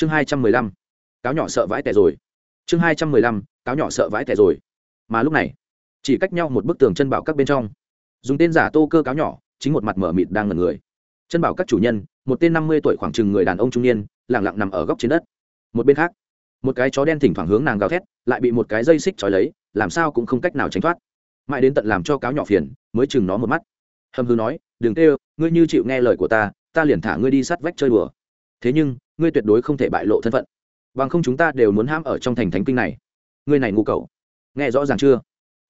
chương hai trăm mười lăm, cáo nhỏ sợ vãi tẻ rồi. Chương hai trăm mười lăm, cáo nhỏ sợ vãi tẻ rồi. Mà lúc này, chỉ cách nhau một bức tường chân bảo các bên trong, dùng tên giả tô cơ cáo nhỏ, chính một mặt mở mịt đang ngần người. Chân bảo các chủ nhân, một tên năm mươi tuổi khoảng chừng người đàn ông trung niên lẳng lặng nằm ở góc trên đất. Một bên khác, một cái chó đen thỉnh thoảng hướng nàng gào thét, lại bị một cái dây xích trói lấy, làm sao cũng không cách nào tránh thoát. Mãi đến tận làm cho cáo nhỏ phiền, mới chừng nó một mắt. Hầm hư nói, đừng tê ngươi như chịu nghe lời của ta ta liền thả ngươi đi sát vách chơi đùa. Thế nhưng ngươi tuyệt đối không thể bại lộ thân phận. Bằng không chúng ta đều muốn ham ở trong thành thánh kinh này. Ngươi này ngu cầu nghe rõ ràng chưa?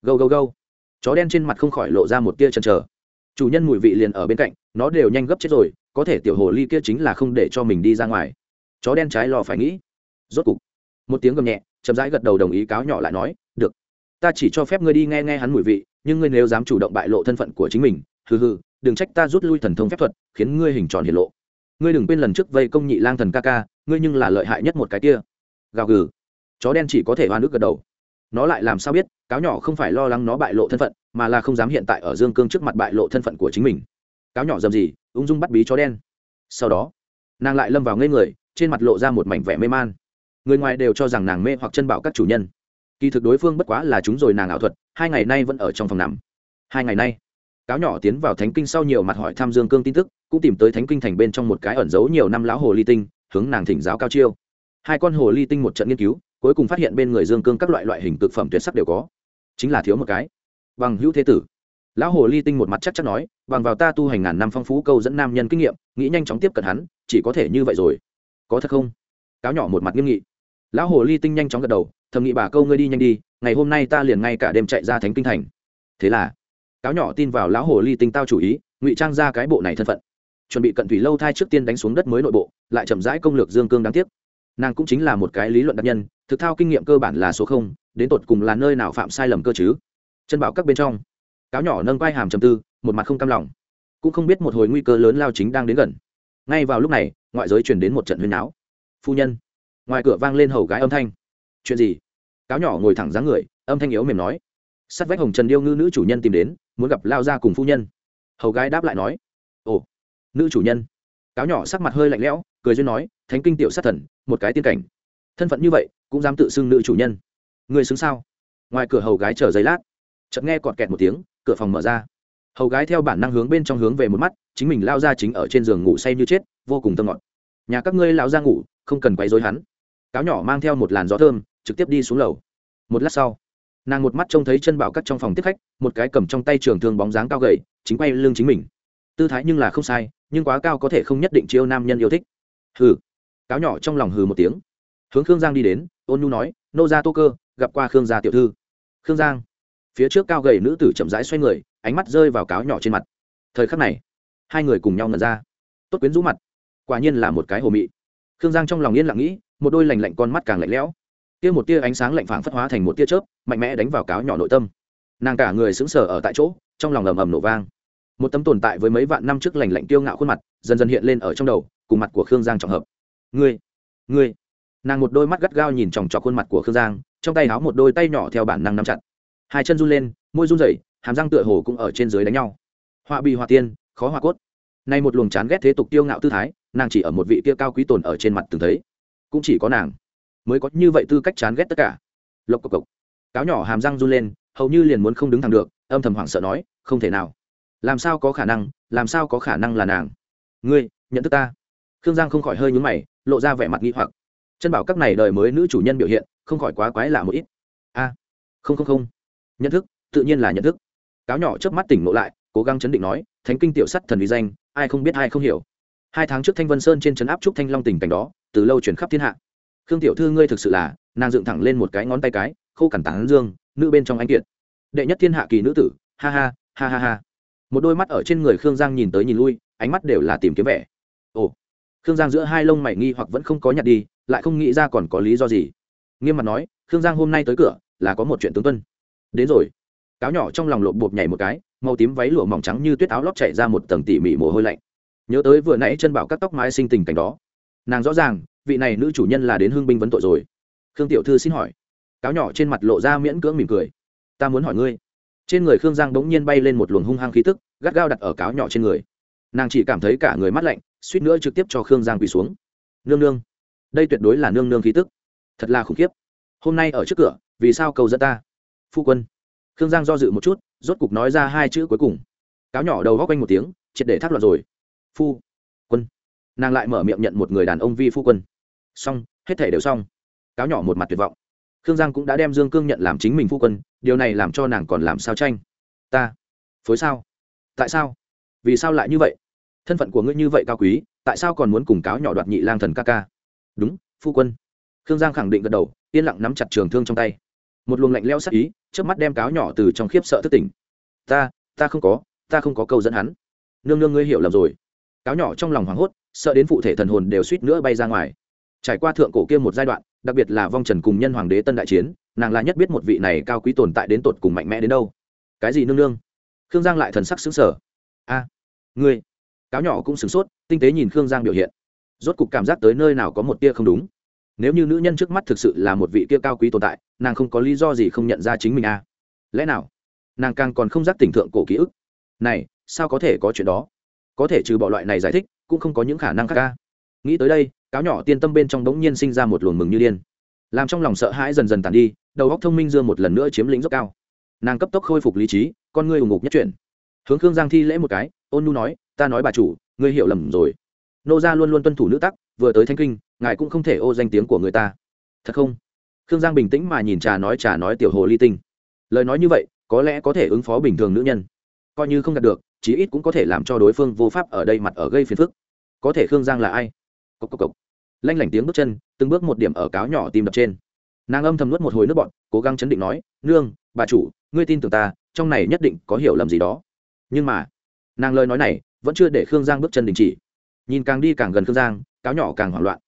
Gâu gâu gâu. Chó đen trên mặt không khỏi lộ ra một tia chần chờ. Chủ nhân mùi vị liền ở bên cạnh, nó đều nhanh gấp chết rồi, có thể tiểu hồ ly kia chính là không để cho mình đi ra ngoài. Chó đen trái lo phải nghĩ. Rốt cục, một tiếng gầm nhẹ, chậm rãi gật đầu đồng ý cáo nhỏ lại nói, được. Ta chỉ cho phép ngươi đi nghe nghe hắn mùi vị, nhưng ngươi nếu dám chủ động bại lộ thân phận của chính mình, hừ hừ, đừng trách ta rút lui thần thông phép thuật, khiến ngươi hình tròn hiện lộ ngươi đừng quên lần trước vây công nhị lang thần ca ca, ngươi nhưng là lợi hại nhất một cái kia. Gào gừ. Chó đen chỉ có thể hoa nước gật đầu. Nó lại làm sao biết, cáo nhỏ không phải lo lắng nó bại lộ thân phận, mà là không dám hiện tại ở dương cương trước mặt bại lộ thân phận của chính mình. Cáo nhỏ dầm gì, ung dung bắt bí chó đen. Sau đó, nàng lại lâm vào ngây người, trên mặt lộ ra một mảnh vẻ mê man. Người ngoài đều cho rằng nàng mê hoặc chân bảo các chủ nhân. Kỳ thực đối phương bất quá là chúng rồi nàng ảo thuật, hai ngày nay vẫn ở trong phòng nằm. Hai ngày nay cáo nhỏ tiến vào thánh kinh sau nhiều mặt hỏi thăm dương cương tin tức, cũng tìm tới thánh kinh thành bên trong một cái ẩn giấu nhiều năm lão hồ ly tinh, hướng nàng thỉnh giáo cao chiêu. Hai con hồ ly tinh một trận nghiên cứu, cuối cùng phát hiện bên người dương cương các loại loại hình cực phẩm tuyệt sắc đều có. Chính là thiếu một cái. Bằng hữu thế tử. Lão hồ ly tinh một mặt chắc chắn nói, bằng vào ta tu hành ngàn năm phong phú câu dẫn nam nhân kinh nghiệm, nghĩ nhanh chóng tiếp cận hắn, chỉ có thể như vậy rồi. Có thật không? Cáo nhỏ một mặt nghiêm nghị. Lão hồ ly tinh nhanh chóng gật đầu, thầm nghĩ bà câu ngươi đi nhanh đi, ngày hôm nay ta liền ngay cả đêm chạy ra thánh kinh thành. Thế là cáo nhỏ tin vào lão hồ ly tinh tao chủ ý, ngụy trang ra cái bộ này thân phận. Chuẩn bị cận thủy lâu thai trước tiên đánh xuống đất mới nội bộ, lại chậm rãi công lược dương cương đáng tiếc. Nàng cũng chính là một cái lý luận đặc nhân, thực thao kinh nghiệm cơ bản là số không, đến tột cùng là nơi nào phạm sai lầm cơ chứ? Chân bảo các bên trong, cáo nhỏ nâng quai hàm trầm tư, một mặt không cam lòng. Cũng không biết một hồi nguy cơ lớn lao chính đang đến gần. Ngay vào lúc này, ngoại giới truyền đến một trận huyên náo. Phu nhân, ngoài cửa vang lên hầu gái âm thanh. Chuyện gì? Cáo nhỏ ngồi thẳng dáng người, âm thanh yếu mềm nói. Sắt vách hồng trần điêu ngư nữ chủ nhân tìm đến muốn gặp lao ra cùng phu nhân. Hầu gái đáp lại nói, ồ, nữ chủ nhân. Cáo nhỏ sắc mặt hơi lạnh lẽo, cười duyên nói, thánh kinh tiểu sát thần, một cái tiên cảnh. Thân phận như vậy, cũng dám tự xưng nữ chủ nhân. Người xứng sao? Ngoài cửa hầu gái chờ giấy lát, chợt nghe cọt kẹt một tiếng, cửa phòng mở ra. Hầu gái theo bản năng hướng bên trong hướng về một mắt, chính mình lao ra chính ở trên giường ngủ say như chết, vô cùng tâm ngọt. Nhà các ngươi lao ra ngủ, không cần quấy dối hắn. Cáo nhỏ mang theo một làn gió thơm, trực tiếp đi xuống lầu. Một lát sau nàng một mắt trông thấy chân bảo cắt trong phòng tiếp khách, một cái cầm trong tay trường thương bóng dáng cao gầy, chính quay lưng chính mình. Tư thái nhưng là không sai, nhưng quá cao có thể không nhất định chiêu nam nhân yêu thích. Hừ. Cáo nhỏ trong lòng hừ một tiếng. Hướng khương giang đi đến, ôn nhu nói, nô gia tô cơ, gặp qua khương gia tiểu thư. Khương giang. Phía trước cao gầy nữ tử chậm rãi xoay người, ánh mắt rơi vào cáo nhỏ trên mặt. Thời khắc này, hai người cùng nhau ngẩn ra. Tốt quyến rũ mặt. Quả nhiên là một cái hồ mị. Khương giang trong lòng yên lặng nghĩ, một đôi lành lạnh con mắt càng lạnh lẽo tia một tia ánh sáng lạnh phảng phất hóa thành một tia chớp, mạnh mẽ đánh vào cáo nhỏ nội tâm. Nàng cả người sững sờ ở tại chỗ, trong lòng ầm ầm nổ vang. Một tấm tồn tại với mấy vạn năm trước lành lạnh tiêu ngạo khuôn mặt, dần dần hiện lên ở trong đầu, cùng mặt của khương giang trọng hợp. Ngươi ngươi. Nàng một đôi mắt gắt gao nhìn chòng chọc khuôn mặt của khương giang, trong tay háo một đôi tay nhỏ theo bản năng nắm chặt. Hai chân run lên, môi run rẩy, hàm răng tựa hồ cũng ở trên dưới đánh nhau. Họa bị họa tiên, khó họa cốt. Nay một luồng chán ghét thế tục tiêu ngạo tư thái, nàng chỉ ở một vị kia cao quý tồn ở trên mặt từng thấy. Cũng chỉ có nàng mới có như vậy tư cách chán ghét tất cả. Lộc cộc cộc. Cáo nhỏ hàm răng run lên, hầu như liền muốn không đứng thẳng được, âm thầm hoảng sợ nói, không thể nào. Làm sao có khả năng, làm sao có khả năng là nàng? Ngươi, nhận thức ta. Khương giang không khỏi hơi nhúng mày, lộ ra vẻ mặt nghi hoặc. Chân bảo các này đời mới nữ chủ nhân biểu hiện, không khỏi quá quái lạ một ít. A, không không không. Nhận thức, tự nhiên là nhận thức. Cáo nhỏ trước mắt tỉnh ngộ lại, cố gắng chấn định nói, thánh kinh tiểu sắt thần vì danh, ai không biết ai không hiểu. Hai tháng trước thanh vân sơn trên trấn áp trúc thanh long tình cảnh đó, từ lâu chuyển khắp thiên hạ khương tiểu thư ngươi thực sự là, nàng dựng thẳng lên một cái ngón tay cái, khô cằn tán dương, nữ bên trong anh kiệt. Đệ nhất thiên hạ kỳ nữ tử, ha ha ha ha ha. Một đôi mắt ở trên người khương giang nhìn tới nhìn lui, ánh mắt đều là tìm kiếm vẻ. Ồ, khương giang giữa hai lông mày nghi hoặc vẫn không có nhặt đi, lại không nghĩ ra còn có lý do gì. Nghiêm mặt nói, khương giang hôm nay tới cửa, là có một chuyện tướng tuân đến rồi. Cáo nhỏ trong lòng lộp bột nhảy một cái, màu tím váy lụa mỏng trắng như tuyết áo lót chạy ra một tầng tỉ mỉ mồ hôi lạnh. Nhớ tới vừa nãy chân bảo cắt tóc mái sinh tình cảnh đó, nàng rõ ràng vị này nữ chủ nhân là đến hương binh vấn tội rồi. Khương tiểu thư xin hỏi. Cáo nhỏ trên mặt lộ ra miễn cưỡng mỉm cười. Ta muốn hỏi ngươi. Trên người khương giang bỗng nhiên bay lên một luồng hung hăng khí tức, gắt gao đặt ở cáo nhỏ trên người. Nàng chỉ cảm thấy cả người mắt lạnh, suýt nữa trực tiếp cho khương giang quỳ xuống. Nương nương. Đây tuyệt đối là nương nương khí tức. Thật là khủng khiếp. Hôm nay ở trước cửa, vì sao cầu dẫn ta? Phu quân. Khương giang do dự một chút, rốt cục nói ra hai chữ cuối cùng. Cáo nhỏ đầu góc quanh một tiếng, triệt để thác loạn rồi. Phu quân. Nàng lại mở miệng nhận một người đàn ông vi phu quân xong, hết thể đều xong. Cáo nhỏ một mặt tuyệt vọng. Khương giang cũng đã đem dương cương nhận làm chính mình phu quân, điều này làm cho nàng còn làm sao tranh? Ta, phối sao? Tại sao? Vì sao lại như vậy? Thân phận của ngươi như vậy cao quý, tại sao còn muốn cùng cáo nhỏ đoạt nhị lang thần ca ca? Đúng, phu quân. Khương giang khẳng định gật đầu, yên lặng nắm chặt trường thương trong tay. Một luồng lạnh leo sắc ý trước mắt đem cáo nhỏ từ trong khiếp sợ thất tỉnh. Ta ta không có, ta không có câu dẫn hắn. Nương nương ngươi hiểu lầm rồi. Cáo nhỏ trong lòng hoảng hốt, sợ đến phụ thể thần hồn đều suýt nữa bay ra ngoài trải qua thượng cổ kia một giai đoạn, đặc biệt là vong trần cùng nhân hoàng đế tân đại chiến, nàng là nhất biết một vị này cao quý tồn tại đến tột cùng mạnh mẽ đến đâu. Cái gì nương nương? Khương giang lại thần sắc xứng sở a, ngươi. Cáo nhỏ cũng sửng sốt, tinh tế nhìn khương giang biểu hiện. Rốt cục cảm giác tới nơi nào có một tia không đúng. Nếu như nữ nhân trước mắt thực sự là một vị kia cao quý tồn tại, nàng không có lý do gì không nhận ra chính mình a. Lẽ nào, nàng càng còn không giác tỉnh thượng cổ ký ức? Này, sao có thể có chuyện đó? Có thể trừ bỏ loại này giải thích, cũng không có những khả năng khác ca nghĩ tới đây cáo nhỏ tiên tâm bên trong đống nhiên sinh ra một luồng mừng như điên, làm trong lòng sợ hãi dần dần tàn đi, đầu óc thông minh dương một lần nữa chiếm lĩnh dốc cao. Nàng cấp tốc khôi phục lý trí, con ngươi ủng ngục nhất chuyển. Hướng khương giang thi lễ một cái, ôn nu nói, ta nói bà chủ, ngươi hiểu lầm rồi. Nô gia luôn luôn tuân thủ nữ tắc, vừa tới thanh kinh, ngài cũng không thể ô danh tiếng của người ta. Thật không? Khương giang bình tĩnh mà nhìn trà nói trà nói tiểu hồ ly tinh. Lời nói như vậy, có lẽ có thể ứng phó bình thường nữ nhân. Coi như không đạt được, chí ít cũng có thể làm cho đối phương vô pháp ở đây mặt ở gây phiền phức. Có thể khương giang là ai? Cộc cộc cộc. Lanh lảnh tiếng bước chân, từng bước một điểm ở cáo nhỏ tim đập trên. Nàng âm thầm nuốt một hồi nước bọn cố gắng chấn định nói, nương, bà chủ, ngươi tin tưởng ta, trong này nhất định có hiểu lầm gì đó. Nhưng mà, nàng lời nói này vẫn chưa để khương giang bước chân đình chỉ. Nhìn càng đi càng gần khương giang, cáo nhỏ càng hoảng loạn.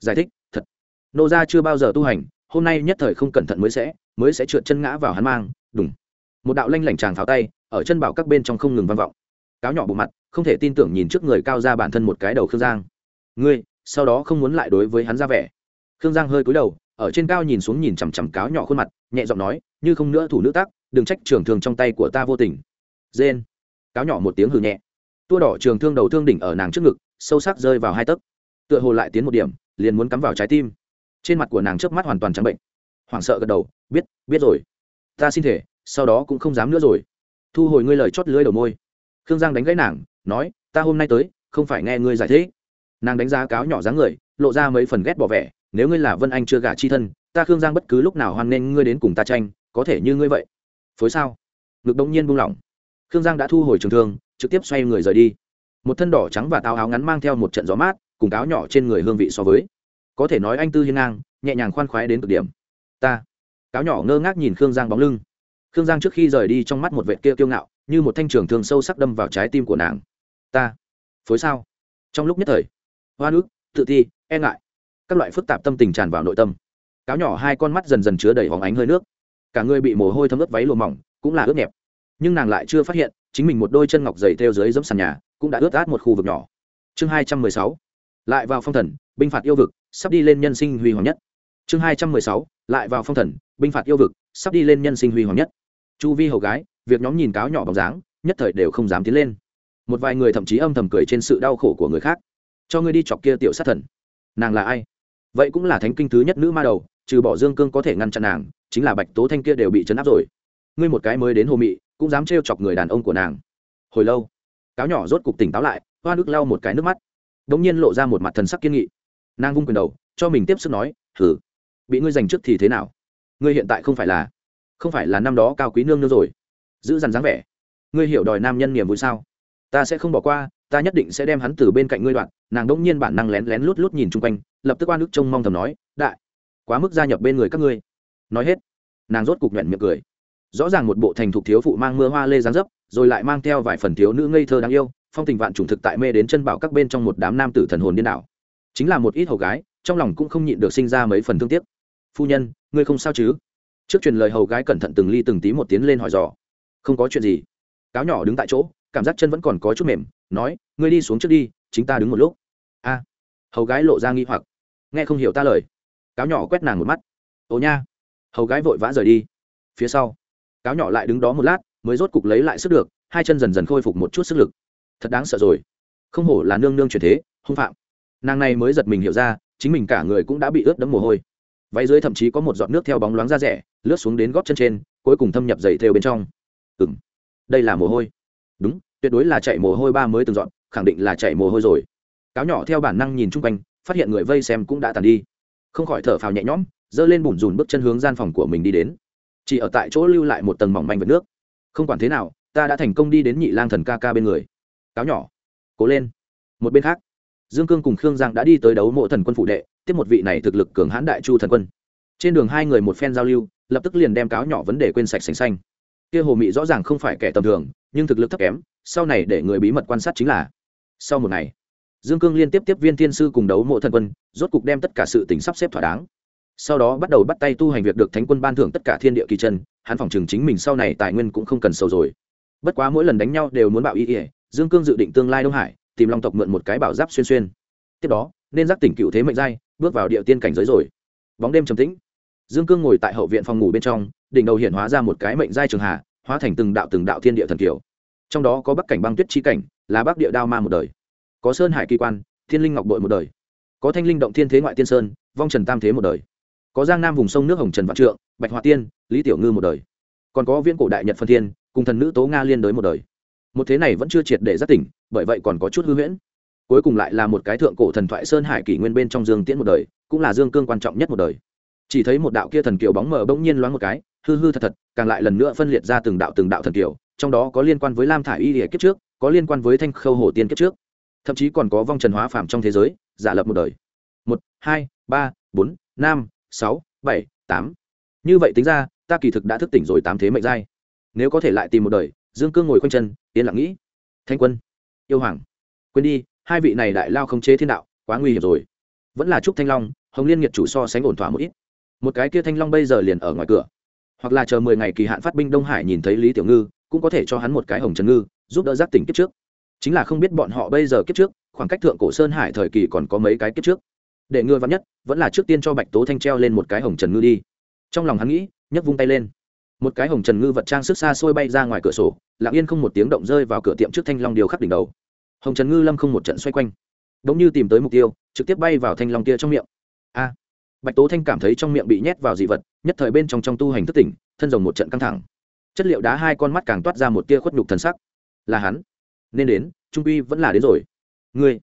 Giải thích, thật. Nô gia chưa bao giờ tu hành, hôm nay nhất thời không cẩn thận mới sẽ mới sẽ trượt chân ngã vào hắn mang đúng một đạo lanh lảnh tràng pháo tay, ở chân bảo các bên trong không ngừng vang vọng. Cáo nhỏ bộ mặt, không thể tin tưởng nhìn trước người cao ra bản thân một cái đầu khương giang. Ngươi sau đó không muốn lại đối với hắn ra vẻ. Khương giang hơi cúi đầu, ở trên cao nhìn xuống nhìn chằm chằm cáo nhỏ khuôn mặt, nhẹ giọng nói, như không nữa thủ nữ tác, đừng trách trường thương trong tay của ta vô tình. Dên cáo nhỏ một tiếng hừ nhẹ. Tua đỏ trường thương đầu thương đỉnh ở nàng trước ngực, sâu sắc rơi vào hai tấc. Tựa hồ lại tiến một điểm, liền muốn cắm vào trái tim. Trên mặt của nàng trước mắt hoàn toàn trắng bệnh. Hoảng sợ gật đầu, biết biết rồi. Ta xin thể, sau đó cũng không dám nữa rồi. Thu hồi ngươi lời chót lưới đầu môi. Khương giang đánh gãy nàng, nói, ta hôm nay tới, không phải nghe ngươi giải thích nàng đánh giá cáo nhỏ dáng người, lộ ra mấy phần ghét bỏ vẻ, nếu ngươi là vân anh chưa gả chi thân, ta khương giang bất cứ lúc nào hoan nên ngươi đến cùng ta tranh, có thể như ngươi vậy. Phối sao? Ngực đông nhiên buông lỏng. Khương giang đã thu hồi trường thương, trực tiếp xoay người rời đi. Một thân đỏ trắng và táo áo ngắn mang theo một trận gió mát, cùng cáo nhỏ trên người hương vị so với. Có thể nói anh tư hiên ngang, nhẹ nhàng khoan khoái đến cực điểm. Ta. Cáo nhỏ ngơ ngác nhìn khương giang bóng lưng. Khương giang trước khi rời đi trong mắt một vệ kia kiêu ngạo, như một thanh trường thường sâu sắc đâm vào trái tim của nàng. Ta. Phối sao? Trong lúc nhất thời hoa nước tự ti e ngại. Các loại phức tạp tâm tình tràn vào nội tâm. Cáo nhỏ hai con mắt dần dần chứa đầy hóng ánh hơi nước. Cả người bị mồ hôi thấm ướt váy lùa mỏng, cũng là ướt nhẹp. Nhưng nàng lại chưa phát hiện, chính mình một đôi chân ngọc dày theo dưới dẫm sàn nhà, cũng đã ướt át một khu vực nhỏ. Chương hai trăm mười sáu. Lại vào phong thần, binh phạt yêu vực, sắp đi lên nhân sinh huy hoàng nhất. Chương hai trăm mười sáu. Lại vào phong thần, binh phạt yêu vực, sắp đi lên nhân sinh huy hoàng nhất. Chu vi hầu gái, việc nhóm nhìn cáo nhỏ bóng dáng, nhất thời đều không dám tiến lên. Một vài người thậm chí âm thầm cười trên sự đau khổ của người khác cho ngươi đi chọc kia tiểu sát thần. Nàng là ai? Vậy cũng là thánh kinh thứ nhất nữ ma đầu, trừ bỏ dương cương có thể ngăn chặn nàng, chính là bạch tố thanh kia đều bị chấn áp rồi. Ngươi một cái mới đến hồ mị, cũng dám trêu chọc người đàn ông của nàng. Hồi lâu, cáo nhỏ rốt cục tỉnh táo lại, hoa nước lau một cái nước mắt. Đ ỗ n g nhiên lộ ra một mặt thần sắc kiên nghị. Nàng vung quyền đầu, cho mình tiếp sức nói thử bị ngươi giành trước thì thế nào? Ngươi hiện tại không phải là, không phải là năm đó cao quý nương nữa rồi. Giữ dằn dáng vẻ, ngươi hiểu đòi nam nhân niềm vui sao? Ta sẽ không bỏ qua ta nhất định sẽ đem hắn từ bên cạnh ngươi đoạn nàng đ ỗ n g nhiên bản năng lén lén lút lút nhìn chung quanh, lập tức oan ức trông mong thầm nói, đại, quá mức gia nhập bên người các ngươi. Nói hết, nàng rốt cục nhuận miệng cười. Rõ ràng một bộ thành thục thiếu phụ mang mưa hoa lê dáng dấp, rồi lại mang theo vài phần thiếu nữ ngây thơ đáng yêu, phong tình vạn trùng thực tại mê đến chân bảo các bên trong một đám nam tử thần hồn điên đảo. Chính là một ít hầu gái, trong lòng cũng không nhịn được sinh ra mấy phần thương tiếc. Phu nhân, ngươi không sao chứ? Trước truyền lời hầu gái cẩn thận từng ly từng tí một tiến lên hỏi dò. Không có chuyện gì. Cáo nhỏ đứng tại chỗ cảm giác chân vẫn còn có chút mềm, nói, ngươi đi xuống trước đi, chính ta đứng một lúc. A, hầu gái lộ ra nghi hoặc. Nghe không hiểu ta lời. Cáo nhỏ quét nàng một mắt. Ồ nha. Hầu gái vội vã rời đi. Phía sau, cáo nhỏ lại đứng đó một lát, mới rốt cục lấy lại sức được, hai chân dần dần khôi phục một chút sức lực. Thật đáng sợ rồi. Không hổ là nương nương chuyển thế, hung phạm. Nàng này mới giật mình hiểu ra, chính mình cả người cũng đã bị ướt đẫm mồ hôi. Váy dưới thậm chí có một giọt nước theo bóng loáng ra rẻ, lướt xuống đến gót chân trên, cuối cùng thâm nhập dày theo bên trong. Ừng đây là mồ hôi đúng, tuyệt đối là chạy mồ hôi ba mới từng dọn, khẳng định là chạy mồ hôi rồi. Cáo nhỏ theo bản năng nhìn chung quanh, phát hiện người vây xem cũng đã tàn đi. Không khỏi thở phào nhẹ nhõm, giơ lên bùn rùn bước chân hướng gian phòng của mình đi đến. Chỉ ở tại chỗ lưu lại một tầng mỏng manh vật nước. Không quản thế nào, ta đã thành công đi đến nhị lang thần ca ca bên người. Cáo nhỏ, cố lên. Một bên khác, dương cương cùng khương giang đã đi tới đấu mộ thần quân phụ đệ, tiếp một vị này thực lực cường hãn đại chu thần quân. Trên đường hai người một phen giao lưu, lập tức liền đem cáo nhỏ vấn đề quên sạch sành xanh kia hồ mị rõ ràng không phải kẻ tầm thường, nhưng thực lực thấp kém, sau này để người bí mật quan sát chính là sau một ngày, dương cương liên tiếp tiếp viên thiên sư cùng đấu mộ thần quân, rốt cục đem tất cả sự tính sắp xếp thỏa đáng. Sau đó bắt đầu bắt tay tu hành việc được thánh quân ban thưởng tất cả thiên địa kỳ chân, hắn phòng trường chính mình sau này tài nguyên cũng không cần sâu rồi. Bất quá mỗi lần đánh nhau đều muốn bảo y ỉa dương cương dự định tương lai đông hải, tìm long tộc mượn một cái bảo giáp xuyên xuyên. Tiếp đó, nên giác tỉnh cựu thế mệnh giai, bước vào địa tiên cảnh giới rồi. Bóng đêm trầm tĩnh dương cương ngồi tại hậu viện phòng ngủ bên trong, đỉnh đầu hiện hóa ra một cái mệnh giai trường hạ hóa thành từng đạo từng đạo thiên địa thần kiều trong đó có bắc cảnh băng tuyết chi cảnh, là bắc địa đao ma một đời. Có sơn hải kỳ quan, thiên linh ngọc bội một đời. Có thanh linh động thiên thế ngoại tiên sơn, vong trần tam thế một đời. Có giang nam vùng sông nước hồng trần vạn trượng, bạch hoa tiên, lý tiểu ngư một đời. Còn có viên cổ đại nhật phân thiên, cùng thần nữ tố nga liên đới một đời. Một thế này vẫn chưa triệt để giác tỉnh, bởi vậy còn có chút hư huyễn. Cuối cùng lại là một cái thượng cổ thần thoại sơn hải kỷ nguyên bên trong dương tiễn một đời, cũng là dương cương quan trọng nhất một đời chỉ thấy một đạo kia thần kiều bóng mờ bỗng nhiên loáng một cái, hư hư thật thật, càng lại lần nữa phân liệt ra từng đạo từng đạo thần kiều, trong đó có liên quan với lam thả y địa kiếp trước, có liên quan với thanh khâu hồ tiên kiếp trước. Thậm chí còn có vong trần hóa phạm trong thế giới, giả lập một đời. Một, hai, ba, bốn, năm, sáu, bảy, tám. Như vậy tính ra, ta kỳ thực đã thức tỉnh rồi tám thế mệnh giai. Nếu có thể lại tìm một đời, dương cương ngồi khoanh chân, yên lặng nghĩ. Thanh quân, yêu hoàng, quên đi, hai vị này đại lao không chế thiên đạo, quá nguy hiểm rồi. Vẫn là trúc thanh long, hồng liên nghiệt chủ so sánh ổn thỏa một ít một cái kia thanh long bây giờ liền ở ngoài cửa. Hoặc là chờ mười ngày kỳ hạn phát binh đông hải nhìn thấy lý tiểu ngư, cũng có thể cho hắn một cái hồng trần ngư, giúp đỡ giác tỉnh kiếp trước. Chính là không biết bọn họ bây giờ kiếp trước, khoảng cách thượng cổ sơn hải thời kỳ còn có mấy cái kiếp trước. Để ngư vắn nhất, vẫn là trước tiên cho bạch tố thanh treo lên một cái hồng trần ngư đi. Trong lòng hắn nghĩ, nhấc vung tay lên. Một cái hồng trần ngư vật trang sức xa xôi bay ra ngoài cửa sổ, lặng yên không một tiếng động rơi vào cửa tiệm trước thanh long điều khắc đỉnh đầu. Hồng trần ngư lâm không một trận xoay quanh. Đ ỗ n g như tìm tới mục tiêu, trực tiếp bay vào thanh long kia trong miệng. A! Bạch tố thanh cảm thấy trong miệng bị nhét vào dị vật, nhất thời bên trong trong tu hành thức tỉnh, thân rồng một trận căng thẳng. Chất liệu đá hai con mắt càng toát ra một tia khuất nhục thần sắc. Là hắn. Nên đến, trung uy vẫn là đến rồi. Ngươi,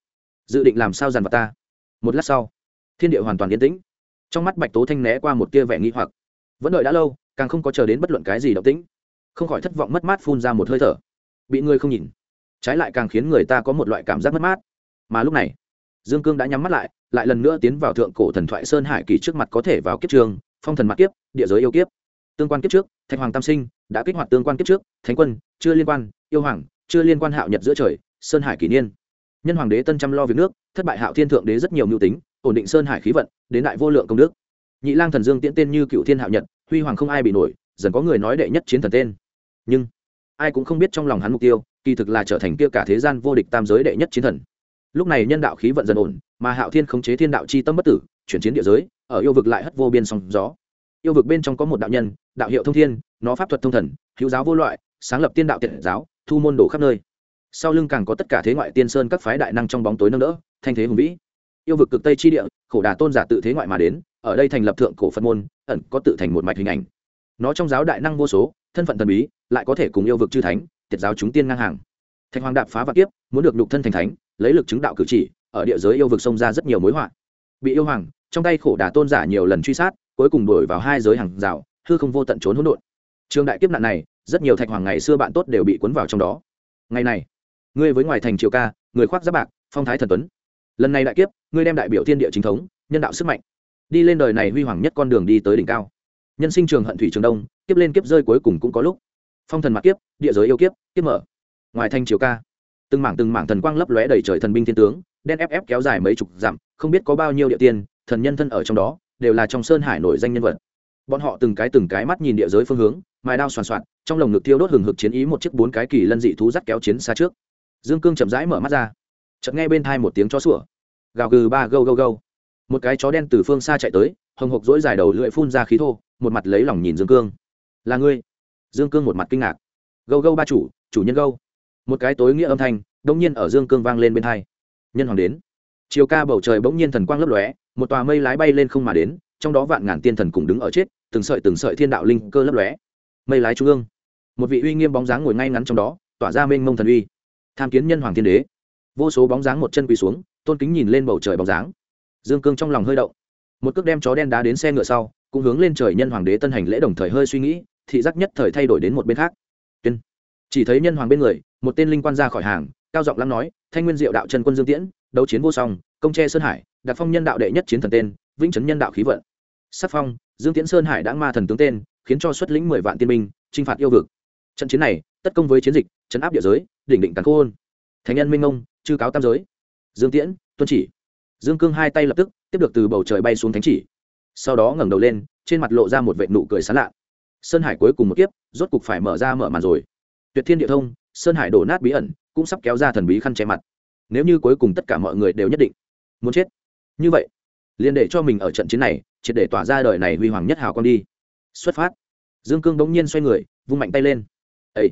dự định làm sao dàn vào ta? Một lát sau, thiên địa hoàn toàn yên tĩnh. Trong mắt bạch tố thanh né qua một tia vẻ nghi hoặc. Vẫn đợi đã lâu, càng không có chờ đến bất luận cái gì động tĩnh. Không khỏi thất vọng mất mát phun ra một hơi thở. Bị ngươi không nhìn. Trái lại càng khiến người ta có một loại cảm giác mất mát. Mà lúc này, dương cương đã nhắm mắt lại lại lần nữa tiến vào thượng cổ thần thoại sơn hải kỳ trước mặt có thể vào kiếp trường, phong thần mặt kiếp, địa giới yêu kiếp. Tương quan kiếp trước, thạch hoàng tam sinh đã kích hoạt tương quan kiếp trước, thánh quân, chưa liên quan, yêu hoàng, chưa liên quan hạo nhật giữa trời, sơn hải kỷ niên. Nhân hoàng đế tân chăm lo việc nước, thất bại hạo thiên thượng đế rất nhiều mưu tính, ổn định sơn hải khí vận, đến đại vô lượng công đức. Nhị lang thần dương tiễn tên như cựu thiên hạo nhật, huy hoàng không ai bị nổi, dần có người nói đệ nhất chiến thần tên. Nhưng, ai cũng không biết trong lòng hắn mục tiêu, kỳ thực là trở thành kia cả thế gian vô địch tam giới đệ nhất chiến thần lúc này nhân đạo khí vận dần ổn, mà hạo thiên khống chế thiên đạo c h i tâm bất tử, chuyển chiến địa giới, ở yêu vực lại hất vô biên sóng gió. Yêu vực bên trong có một đạo nhân, đạo hiệu thông thiên, nó pháp thuật thông thần, hữu giáo vô loại, sáng lập tiên đạo tiện giáo, thu môn đồ khắp nơi. Sau lưng càng có tất cả thế ngoại tiên sơn các phái đại năng trong bóng tối nâng đỡ, thanh thế hùng vĩ. Yêu vực cực tây chi địa, khổ đà tôn giả tự thế ngoại mà đến, ở đây thành lập thượng cổ phật môn, ẩn có tự thành một mạch hình ảnh. Nó trong giáo đại năng vô số, thân phận thần bí, lại có thể cùng yêu vực chư thánh, tiệt giáo chúng tiên ngang hàng. Thạch hoàng đạp phá vạn kiếp, muốn được nhục thân thành thánh lấy lực chứng đạo cử chỉ, ở địa giới yêu vực xông ra rất nhiều mối họa. Bị yêu hoàng, trong tay khổ đà tôn giả nhiều lần truy sát, cuối cùng đuổi vào hai giới hàng rào, hư không vô tận trốn hỗn độn. Trường đại kiếp nạn này, rất nhiều thạch hoàng ngày xưa bạn tốt đều bị cuốn vào trong đó. Ngày này, ngươi với ngoài thành triều ca, người khoác giáp bạc, phong thái thần tuấn. Lần này đại kiếp, ngươi đem đại biểu thiên địa chính thống, nhân đạo sức mạnh, đi lên đời này huy hoàng nhất con đường đi tới đỉnh cao. Nhân sinh trường hận thủy trường đông, kiếp lên kiếp rơi cuối cùng cũng có lúc. Phong thần mặt kiếp, địa giới yêu kiếp kiếp mở. Ngoài thanh triều ca từng mảng từng mảng thần quang lấp lóe đầy trời thần binh thiên tướng, đen ép ép kéo dài mấy chục dặm, không biết có bao nhiêu địa tiên, thần nhân thân ở trong đó, đều là trong sơn hải nổi danh nhân vật. Bọn họ từng cái từng cái mắt nhìn địa giới phương hướng, mài đao soàn soạn, trong lồng ngực tiêu đốt hừng hực chiến ý một chiếc bốn cái kỳ lân dị thú dắt kéo chiến xa trước. Dương cương chậm rãi mở mắt ra. Chợt nghe bên thai một tiếng chó sủa. Gào gừ ba gâu gâu gâu. Một cái chó đen từ phương xa chạy tới, hồng hộc dỗi dài đầu lưỡi phun ra khí thô, một mặt lấy lòng nhìn dương cương. Là ngươi? Dương cương một mặt kinh ngạc. Gâu gâu ba chủ chủ nhân gâu một cái tối nghĩa âm thanh đông nhiên ở dương cương vang lên bên hai. Nhân hoàng đến. Chiều ca bầu trời bỗng nhiên thần quang lấp lóe, một tòa mây lái bay lên không mà đến, trong đó vạn ngàn tiên thần cùng đứng ở chết, từng sợi từng sợi thiên đạo linh cơ lấp lóe. Mây lái trung ương. Một vị uy nghiêm bóng dáng ngồi ngay ngắn trong đó, tỏa ra mênh mông thần uy. Tham kiến nhân hoàng thiên đế. Vô số bóng dáng một chân quỳ xuống, tôn kính nhìn lên bầu trời bóng dáng. Dương cương trong lòng hơi động. Một cước đem chó đen đá đến xe ngựa sau, cũng hướng lên trời nhân hoàng đế tân hành lễ đồng thời hơi suy nghĩ, thị giác nhất thời thay đổi đến một bên khác. Tuyên. Chỉ thấy nhân hoàng bên người một tên linh quan ra khỏi hàng, cao giọng lăng nói, thanh nguyên diệu đạo trần quân dương tiễn, đấu chiến vô song, công tre sơn hải đặc phong nhân đạo đệ nhất chiến thần tên, vĩnh trấn nhân đạo khí vận. Sắc phong, dương tiễn sơn hải đã ma thần tướng tên, khiến cho xuất lĩnh mười vạn tiên binh, chinh phạt yêu vực. Trận chiến này, tất công với chiến dịch chấn áp địa giới, đỉnh định cắn khôn. Thánh nhân minh ông chư cáo tam giới. Dương tiễn, tuân chỉ. Dương cương hai tay lập tức, tiếp được từ bầu trời bay xuống thánh chỉ. Sau đó ngẩng đầu lên, trên mặt lộ ra một vệ nụ cười sán lạ. Sơn hải cuối cùng một kiếp, rốt cục phải mở ra mở màn rồi. Tuyệt thiên địa thông sơn hải đổ nát bí ẩn cũng sắp kéo ra thần bí khăn che mặt nếu như cuối cùng tất cả mọi người đều nhất định muốn chết như vậy liền để cho mình ở trận chiến này triệt để tỏa ra đời này huy hoàng nhất hào con đi xuất phát dương cương bỗng nhiên xoay người vung mạnh tay lên ấy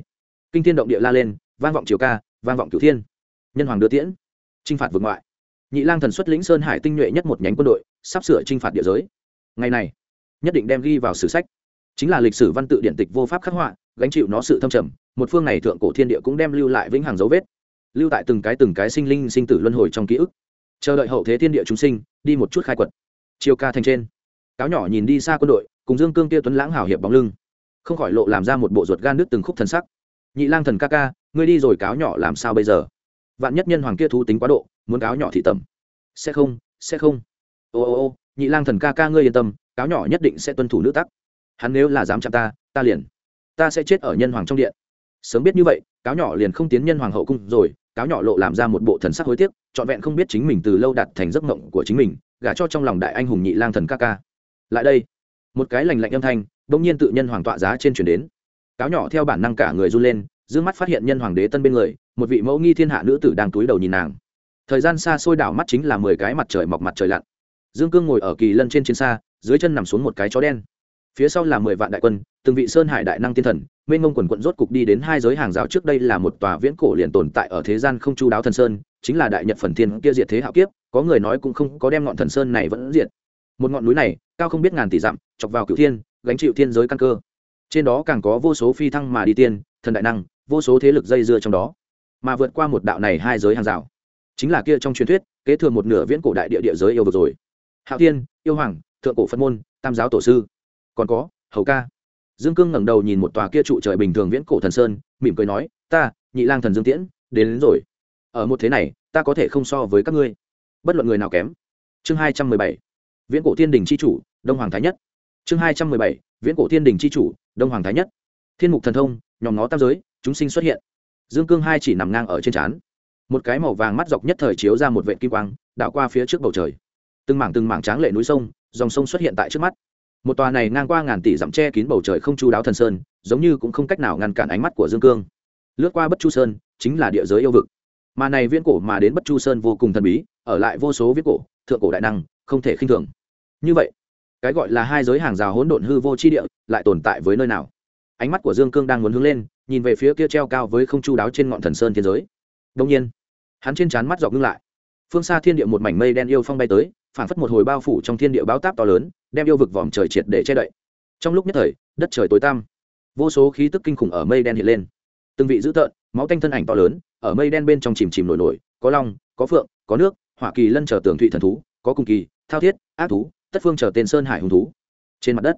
kinh thiên động địa la lên vang vọng triều ca vang vọng cửu thiên nhân hoàng đưa tiễn t r i n h phạt vượt ngoại nhị lang thần xuất lĩnh sơn hải tinh nhuệ nhất một nhánh quân đội sắp sửa t r i n h phạt địa giới ngày này nhất định đem ghi vào sử sách chính là lịch sử văn tự điện tịch vô pháp khắc họa gánh chịu nó sự thâm trầm, một phương này thượng cổ thiên địa cũng đem lưu lại vĩnh hằng dấu vết, lưu tại từng cái từng cái sinh linh sinh tử luân hồi trong ký ức. Chờ đợi hậu thế thiên địa chúng sinh, đi một chút khai quật. Chiều ca thành trên. Cáo nhỏ nhìn đi xa quân đội, cùng dương cương kia tuấn lãng hảo hiệp bóng lưng. Không khỏi lộ làm ra một bộ ruột gan nước từng khúc thần sắc. Nhị lang thần ca ca, ngươi đi rồi cáo nhỏ làm sao bây giờ? Vạn nhất nhân hoàng kia thú tính quá độ, muốn cáo nhỏ thị tầm. Sẽ không sẽ không. Ô ô ô, nhị lang thần ca ca ngươi yên tâm, cáo nhỏ nhất định sẽ tuân thủ nữ tắc. Hắn nếu là dám chạm ta ta liền ta sẽ chết ở nhân hoàng trong điện. Sớm biết như vậy, cáo nhỏ liền không tiến nhân hoàng hậu cung rồi, cáo nhỏ lộ làm ra một bộ thần sắc hối tiếc, trọn vẹn không biết chính mình từ lâu đặt thành giấc mộng của chính mình, gả cho trong lòng đại anh hùng nhị lang thần ca ca. Lại đây, một cái lành lạnh âm thanh, bỗng nhiên tự nhân hoàng tọa giá trên chuyển đến. Cáo nhỏ theo bản năng cả người run lên, giữ mắt phát hiện nhân hoàng đế tân bên người, một vị mẫu nghi thiên hạ nữ tử đang túi đầu nhìn nàng. Thời gian xa xôi đảo mắt chính là mười cái mặt trời mọc mặt trời lặn. Dương cương ngồi ở kỳ lân trên chiến xa, dưới chân nằm xuống một cái chó đen phía sau là mười vạn đại quân, từng vị sơn hải đại năng tiên thần, mênh ngông quần quận rốt cục đi đến hai giới hàng rào trước đây là một tòa viễn cổ liền tồn tại ở thế gian không chu đáo thần sơn, chính là đại nhật phần thiên kia diệt thế hạo kiếp, có người nói cũng không có đem ngọn thần sơn này vẫn diệt. Một ngọn núi này, cao không biết ngàn tỷ dặm, chọc vào cửu thiên, gánh chịu thiên giới căn cơ. Trên đó càng có vô số phi thăng mà đi tiên, thần đại năng, vô số thế lực dây dưa trong đó. Mà vượt qua một đạo này hai giới hàng rào, chính là kia trong truyền thuyết, kế thừa một nửa viễn cổ đại địa địa giới yêu vực rồi. Hạo thiên, yêu hoàng, thượng cổ phân môn, tam giáo tổ sư còn có hầu ca. Dương cương ngẩng đầu nhìn một tòa kia trụ trời bình thường viễn cổ thần sơn mỉm cười nói ta nhị lang thần dương tiễn đến, đến rồi. Ở một thế này ta có thể không so với các ngươi. Bất luận người nào kém. Chương hai trăm mười bảy. Viễn cổ thiên đình c h i chủ đông hoàng thái nhất. Chương hai trăm mười bảy. Viễn cổ thiên đình c h i chủ đông hoàng thái nhất. Thiên mục thần thông nhòm ngó tam giới chúng sinh xuất hiện. Dương cương hai chỉ nằm ngang ở trên trán. Một cái màu vàng mắt dọc nhất thời chiếu ra một vệ kim quang đạo qua phía trước bầu trời. Từng mảng từng mảng tráng lệ núi sông dòng sông xuất hiện tại trước mắt một tòa này ngang qua ngàn tỷ dặm tre kín bầu trời không chu đáo thần sơn, giống như cũng không cách nào ngăn cản ánh mắt của dương cương. Lướt qua bất chu sơn, chính là địa giới yêu vực. Mà này viễn cổ mà đến bất chu sơn vô cùng thần bí, ở lại vô số viễn cổ, thượng cổ đại năng, không thể khinh thường. Như vậy, cái gọi là hai giới hàng rào hỗn độn hư vô chi địa lại tồn tại với nơi nào? Ánh mắt của dương cương đang muốn hướng lên, nhìn về phía kia treo cao với không chu đáo trên ngọn thần sơn thiên giới. Đông nhiên, hắn trên trán mắt dọc ngưng lại. Phương xa thiên địa một mảnh mây đen yêu phong bay tới phản phất một hồi bao phủ trong thiên địa báo táp to lớn đem yêu vực vòm trời triệt để che đậy. Trong lúc nhất thời đất trời tối tăm. Vô số khí tức kinh khủng ở mây đen hiện lên. Từng vị dữ tợn máu tanh thân ảnh to lớn ở mây đen bên trong chìm chìm nổi nổi có long có phượng có nước hỏa kỳ lân chờ tường thụy thần thú có cùng kỳ thao thiết ác thú tất phương chờ tên sơn hải hùng thú. Trên mặt đất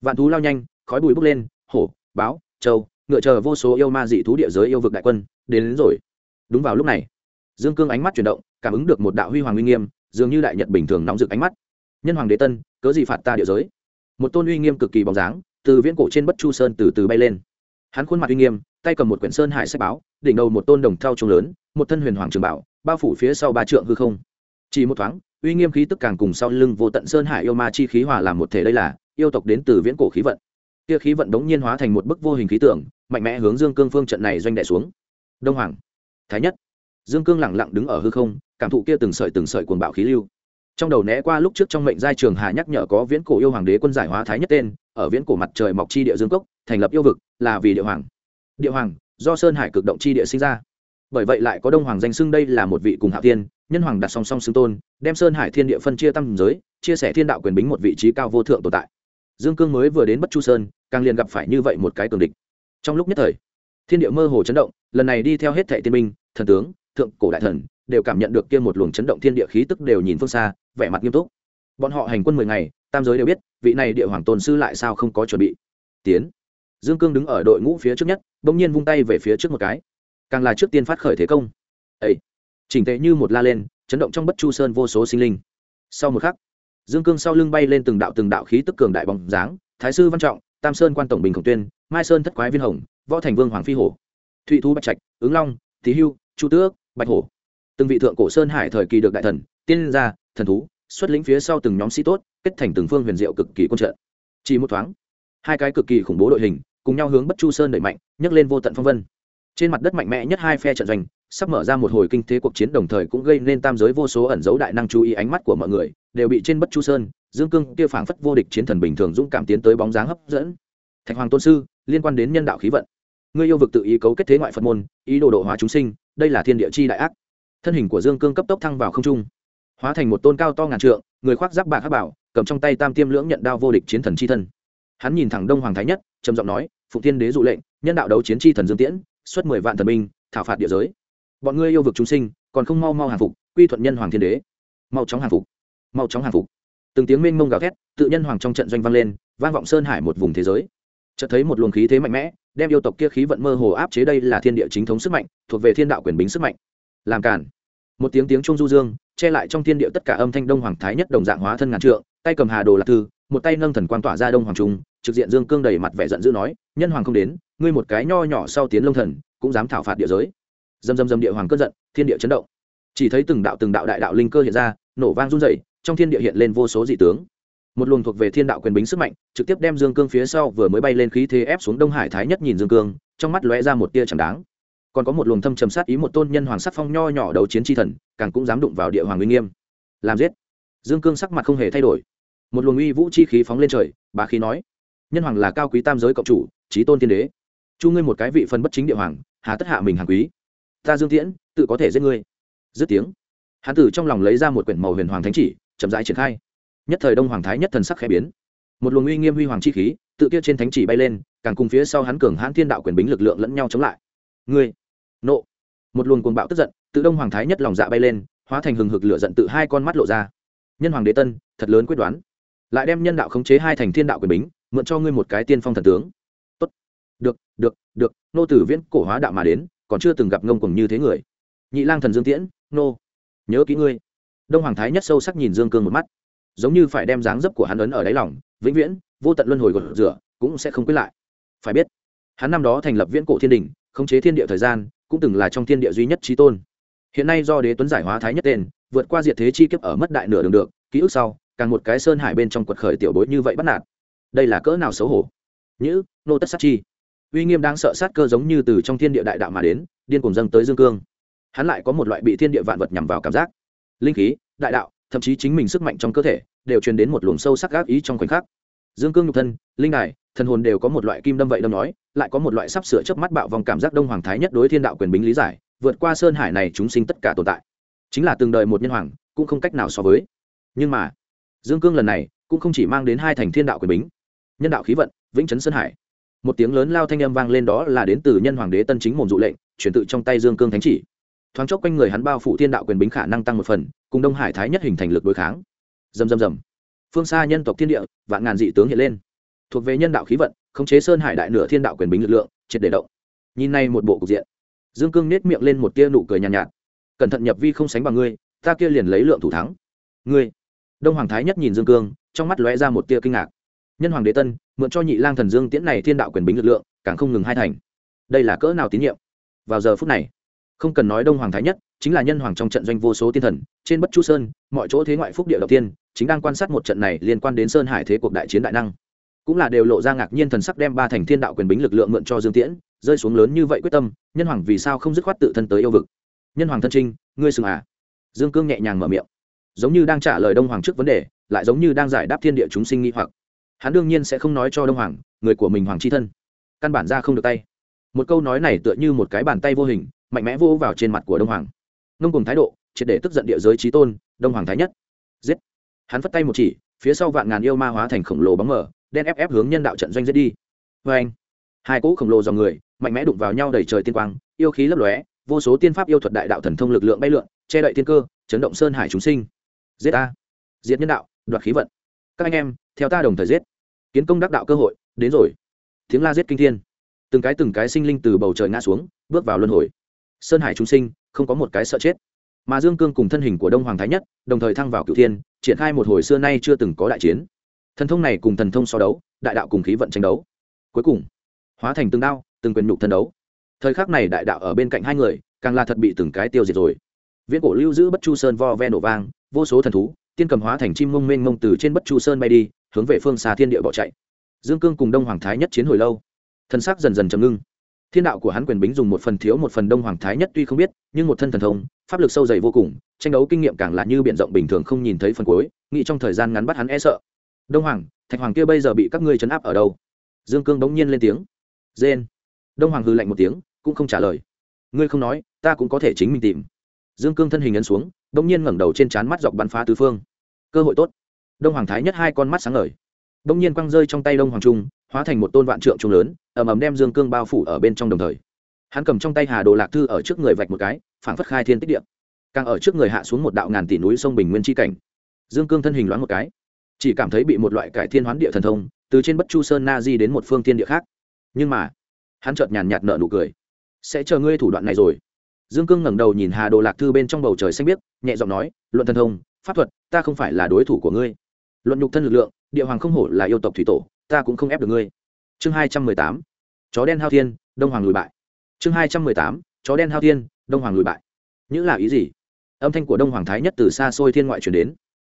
vạn thú lao nhanh khói bụi bốc lên hổ báo châu ngựa chờ vô số yêu ma dị thú địa giới yêu vực đại quân đến, đến rồi. Đúng vào lúc này dương cương ánh mắt chuyển động cảm ứng được một đạo huy hoàng uy nghiêm dường như đại nhật bình thường nóng rực ánh mắt. Nhân hoàng đế tân, cớ gì phạt ta địa giới? Một tôn uy nghiêm cực kỳ bóng dáng, từ viễn cổ trên bất chu sơn từ từ bay lên. Hắn khuôn mặt uy nghiêm, tay cầm một quyển sơn hải sách báo, đỉnh đầu một tôn đồng thao trông lớn, một thân huyền hoàng trường bảo, bao phủ phía sau ba trượng hư không. Chỉ một thoáng, uy nghiêm khí tức càng cùng sau lưng vô tận sơn hải yêu ma chi khí hòa làm một thể đây là, yêu tộc đến từ viễn cổ khí vận. Kia khí vận đống nhiên hóa thành một bức vô hình khí tượng, mạnh mẽ hướng dương cương phương trận này doanh đại xuống. Đông hoàng, thái nhất. Dương cương lẳng lặng đứng ở hư không cảm thụ kia từng sợi từng sợi cuồng bạo khí lưu. Trong đầu né qua lúc trước trong mệnh giai trường hà nhắc nhở có viễn cổ yêu hoàng đế quân giải hóa thái nhất tên, ở viễn cổ mặt trời mọc chi địa dương cốc, thành lập yêu vực, là vì địa hoàng. Địa hoàng, do sơn hải cực động chi địa sinh ra. Bởi vậy lại có đông hoàng danh xưng đây là một vị cùng hạ tiên, nhân hoàng đặt song song xưng tôn, đem sơn hải thiên địa phân chia tam giới, chia sẻ thiên đạo quyền bính một vị trí cao vô thượng tồn tại. Dương cương mới vừa đến bất chu sơn, càng liền gặp phải như vậy một cái cường địch. Trong lúc nhất thời, thiên địa mơ hồ chấn động, lần này đi theo hết thệ tiên minh thần tướng, thượng cổ đại thần đều cảm nhận được kia một luồng chấn động thiên địa khí tức đều nhìn phương xa, vẻ mặt nghiêm túc. Bọn họ hành quân mười ngày, tam giới đều biết, vị này địa hoàng tôn sư lại sao không có chuẩn bị. Tiến. Dương cương đứng ở đội ngũ phía trước nhất, bỗng nhiên vung tay về phía trước một cái. Càng là trước tiên phát khởi thế công. Ấy chỉnh tệ như một la lên, chấn động trong bất chu sơn vô số sinh linh. Sau một khắc, dương cương sau lưng bay lên từng đạo từng đạo khí tức cường đại bóng dáng, thái sư văn trọng, tam sơn quan tổng bình khổng tuyên, mai sơn thất quái viên hồng, võ thành vương hoàng phi hổ, thụy thú bạch trạch, ứng long tí hưu, chu tước, bạch hổ từng vị thượng cổ sơn hải thời kỳ được đại thần, tiên gia, thần thú, xuất lĩnh phía sau từng nhóm sĩ tốt, kết thành từng phương huyền diệu cực kỳ quân trận. Chỉ một thoáng, hai cái cực kỳ khủng bố đội hình cùng nhau hướng bất chu sơn đẩy mạnh, nhấc lên vô tận phong vân. Trên mặt đất mạnh mẽ nhất hai phe trận giành sắp mở ra một hồi kinh thế cuộc chiến đồng thời cũng gây nên tam giới vô số ẩn dấu đại năng chú ý ánh mắt của mọi người, đều bị trên bất chu sơn, dương cương kia phảng phất vô địch chiến thần bình thường dũng cảm tiến tới bóng dáng hấp dẫn. Thạch hoàng tôn sư, liên quan đến nhân đạo khí vận. Ngươi yêu vực tự ý cấu kết thế ngoại phật môn, ý đồ độ hóa chúng sinh, đây là thiên địa chi đại ác thân hình của dương cương cấp tốc thăng vào không trung hóa thành một tôn cao to ngàn trượng người khoác giáp bạc hát bảo cầm trong tay tam tiêm lưỡng nhận đao vô địch chiến thần chi thân hắn nhìn thẳng đông hoàng thái nhất trầm giọng nói phụng thiên đế dụ lệnh nhân đạo đấu chiến chi thần dương tiễn xuất mười vạn thần binh thảo phạt địa giới bọn ngươi yêu vực chúng sinh còn không mau mau hàng phục quy thuận nhân hoàng thiên đế mau chóng hàng phục mau chóng hàng phục từng tiếng mênh mông gào thét tự nhân hoàng trong trận doanh vang lên vang vọng sơn hải một vùng thế giới chợt thấy một luồng khí thế mạnh mẽ đem yêu tộc kia khí vận mơ hồ áp chế đây là thiên địa chính thống sức mạnh thuộc về thiên đạo quyền bính sức mạnh làm cản một tiếng tiếng trung du dương, che lại trong thiên địa tất cả âm thanh đông hoàng thái nhất đồng dạng hóa thân ngàn trượng, tay cầm hà đồ lạc thư, một tay nâng thần quan tỏa ra đông hoàng trung, trực diện dương cương đầy mặt vẻ giận dữ nói, nhân hoàng không đến, ngươi một cái nho nhỏ sau tiến lông thần, cũng dám thảo phạt địa giới. Dầm dầm dầm địa hoàng cơn giận, thiên địa chấn động. Chỉ thấy từng đạo từng đạo đại đạo linh cơ hiện ra, nổ vang run rẩy, trong thiên địa hiện lên vô số dị tướng. Một luồng thuộc về thiên đạo quyền bính sức mạnh, trực tiếp đem dương cương phía sau vừa mới bay lên khí thế ép xuống đông hải thái nhất nhìn dương cương, trong mắt lóe ra một tia chẳng đáng còn có một luồng thâm trầm sát ý một tôn nhân hoàng sắc phong nho nhỏ đấu chiến tri thần, càng cũng dám đụng vào địa hoàng uy nghiêm. Làm giết. Dương cương sắc mặt không hề thay đổi. Một luồng uy vũ chi khí phóng lên trời bà khí nói, nhân hoàng là cao quý tam giới cộng chủ trí tôn tiên đế. Chu ngươi một cái vị phân bất chính địa hoàng, hà tất hạ mình hàng quý. Ta dương tiễn, tự có thể giết ngươi. Dứt tiếng hán tử trong lòng lấy ra một quyển màu huyền hoàng thánh chỉ, chậm rãi triển khai. Nhất thời đông hoàng thái nhất thần sắc khẽ biến. Một luồng uy nghiêm huy hoàng chi khí, tự kia trên thánh chỉ bay lên, càng cùng phía sau hắn cường hãn thiên đạo quyền bính lực lượng lẫn nhau chống lại ngươi, nộ. Một luồng cuồng bạo tức giận, tự đông hoàng thái nhất lòng dạ bay lên, hóa thành hừng hực lửa giận tự hai con mắt lộ ra. Nhân hoàng đế tân, thật lớn quyết đoán. Lại đem nhân đạo khống chế hai thành thiên đạo quyền bính, mượn cho ngươi một cái tiên phong thần tướng. Tốt. Được được được, nô tử viễn cổ hóa đạo mà đến, còn chưa từng gặp ngông cùng như thế người. Nhị lang thần dương tiễn, nô. Nhớ kỹ ngươi. Đông hoàng thái nhất sâu sắc nhìn dương cương một mắt. Giống như phải đem dáng dấp của hắn ấn ở đáy lòng, vĩnh viễn, vô tận luân hồi gột rửa, cũng sẽ không quyết lại. Phải biết, hắn năm đó thành lập viễn cổ thiên đình khống chế thiên địa thời gian, cũng từng là trong thiên địa duy nhất trí tôn. Hiện nay do đế tuấn giải hóa thái nhất tên, vượt qua diệt thế chi kiếp ở mất đại nửa đường được, ký ức sau, càng một cái sơn hải bên trong quật khởi tiểu bối như vậy bắt nạt. Đây là cỡ nào xấu hổ? Nhữ, nô tất sát chi. Uy nghiêm đáng sợ sát cơ giống như từ trong thiên địa đại đạo mà đến, điên cùng dâng tới dương cương. Hắn lại có một loại bị thiên địa vạn vật nhằm vào cảm giác. Linh khí, đại đạo, thậm chí chính mình sức mạnh trong cơ thể, đều truyền đến một luồng sâu sắc gác ý trong khoảnh khắc. Dương cương nhục thân, linh đài thần hồn đều có một loại kim đâm vậy đâm nói, lại có một loại sắp sửa chớp mắt bạo vòng cảm giác đông hoàng thái nhất đối thiên đạo quyền bính lý giải, vượt qua sơn hải này chúng sinh tất cả tồn tại. Chính là từng đời một nhân hoàng, cũng không cách nào so với. Nhưng mà, dương cương lần này cũng không chỉ mang đến hai thành thiên đạo quyền bính, nhân đạo khí vận, vĩnh chấn sơn hải. Một tiếng lớn lao thanh âm vang lên đó là đến từ nhân hoàng đế tân chính mồm dụ lệnh, chuyển tự trong tay dương cương thánh chỉ. Thoáng chốc quanh người hắn bao phủ thiên đạo quyền bính khả năng tăng một phần, cùng đông hải thái nhất hình thành lực đối kháng. Dầm dầm dầm phương xa nhân tộc thiên địa, vạn ngàn dị tướng hiện lên thuộc về nhân đạo khí vận khống chế sơn hải đại nửa thiên đạo quyền bính lực lượng triệt để động. Nhìn nay một bộ cục diện dương cương nết miệng lên một tia nụ cười nhàn nhạt, nhạt. Cẩn thận nhập vi không sánh bằng ngươi ta kia liền lấy lượng thủ thắng. Ngươi. Đông hoàng thái nhất nhìn dương cương trong mắt lóe ra một tia kinh ngạc. Nhân hoàng đế tân mượn cho nhị lang thần dương tiễn này thiên đạo quyền bính lực lượng càng không ngừng hai thành. Đây là cỡ nào tín nhiệm? Vào giờ phút này không cần nói đông hoàng thái nhất chính là nhân hoàng trong trận doanh vô số tiên thần trên bất chu sơn mọi chỗ thế ngoại phúc địa đầu tiên chính đang quan sát một trận này liên quan đến sơn hải thế cuộc đại chiến đại năng cũng là đều lộ ra ngạc nhiên thần sắc đem ba thành thiên đạo quyền bính lực lượng mượn cho dương tiễn, rơi xuống lớn như vậy quyết tâm, nhân hoàng vì sao không dứt khoát tự thân tới yêu vực? Nhân hoàng thân trinh, ngươi sừng à? Dương cương nhẹ nhàng mở miệng. Giống như đang trả lời đông hoàng trước vấn đề, lại giống như đang giải đáp thiên địa chúng sinh nghi hoặc. Hắn đương nhiên sẽ không nói cho đông hoàng, người của mình hoàng c h i thân. Căn bản ra không được tay. Một câu nói này tựa như một cái bàn tay vô hình, mạnh mẽ vô vào trên mặt của đông hoàng. Ngông cùng thái độ, triệt để tức giận địa giới trí tôn, đông hoàng thái nhất. Giết. Hắn phất tay một chỉ, phía sau vạn ngàn yêu ma hóa thành khổng lồ bóng mở đen ép ép hướng nhân đạo trận doanh giết đi. Vê anh, hai cỗ khổng lồ dòng người, mạnh mẽ đụng vào nhau đầy trời tiên quang, yêu khí lấp lóe, vô số tiên pháp yêu thuật đại đạo thần thông lực lượng bay lượn, che đậy thiên cơ, chấn động sơn hải chúng sinh. Giết ta. Diệt nhân đạo, đoạt khí vận. Các anh em, theo ta đồng thời giết. Kiến công đắc đạo cơ hội, đến rồi. Tiếng la giết kinh thiên. Từng cái từng cái sinh linh từ bầu trời ngã xuống, bước vào luân hồi. Sơn hải chúng sinh, không có một cái sợ chết. Mà dương cương cùng thân hình của đông hoàng thái nhất, đồng thời thăng vào cựu thiên, triển khai một hồi xưa nay chưa từng có đại chiến thần thông này cùng thần thông so đấu, đại đạo cùng khí vận tranh đấu. Cuối cùng, hóa thành từng đao, từng quyền nhục thân đấu. Thời khắc này đại đạo ở bên cạnh hai người, càng là thật bị từng cái tiêu diệt rồi. Viễn cổ lưu giữ bất chu sơn vo ve nổ vang, vô số thần thú, tiên cầm hóa thành chim mông mênh mông từ trên bất chu sơn bay đi, hướng về phương xa thiên địa bỏ chạy. Dương cương cùng đông hoàng thái nhất chiến hồi lâu, thân xác dần dần chầm ngưng. Thiên đạo của hắn quyền bính dùng một phần thiếu một phần đông hoàng thái nhất tuy không biết, nhưng một thân thần thông, pháp lực sâu dày vô cùng, tranh đấu kinh nghiệm càng là như b i ể n rộng bình thường không nhìn thấy phần cuối, nghĩ trong thời gian ngắn bắt hắn e sợ đông hoàng, thạch hoàng kia bây giờ bị các ngươi chấn áp ở đâu? Dương cương bỗng nhiên lên tiếng. Dên đông hoàng hư lạnh một tiếng, cũng không trả lời. Ngươi không nói, ta cũng có thể chính mình tìm. Dương cương thân hình ấn xuống, bỗng nhiên ngẩng đầu trên trán mắt dọc bắn phá tứ phương. Cơ hội tốt. Đông hoàng thái nhất hai con mắt sáng ngời. Bỗng nhiên quăng rơi trong tay đông hoàng trung, hóa thành một tôn vạn trượng trung lớn, ầm ầm đem dương cương bao phủ ở bên trong đồng thời. Hắn cầm trong tay hà đồ lạc thư ở trước người vạch một cái, phảng phất khai thiên tích địa. Càng ở trước người hạ xuống một đạo ngàn tỷ núi sông bình nguyên tri cảnh. Dương cương thân hình loáng một cái chỉ cảm thấy bị một loại cải thiên hoán địa thần thông, từ trên bất chu sơn na di đến một phương tiên địa khác. Nhưng mà, hắn chợt nhàn nhạt nợ nụ cười. Sẽ chờ ngươi thủ đoạn này rồi. Dương cương ngẩng đầu nhìn hà đồ lạc thư bên trong bầu trời xanh biếc, nhẹ giọng nói, luận thần thông, pháp thuật, ta không phải là đối thủ của ngươi. Luận nhục thân lực lượng, địa hoàng không hổ là yêu tộc thủy tổ, ta cũng không ép được ngươi. Chương hai trăm mười tám, chó đen hao thiên, đông hoàng lùi bại. Chương hai trăm mười tám, chó đen hao thiên, đông hoàng lùi bại. Những là ý gì? Âm thanh của đông hoàng thái nhất từ xa xôi thiên ngoại truyền đến.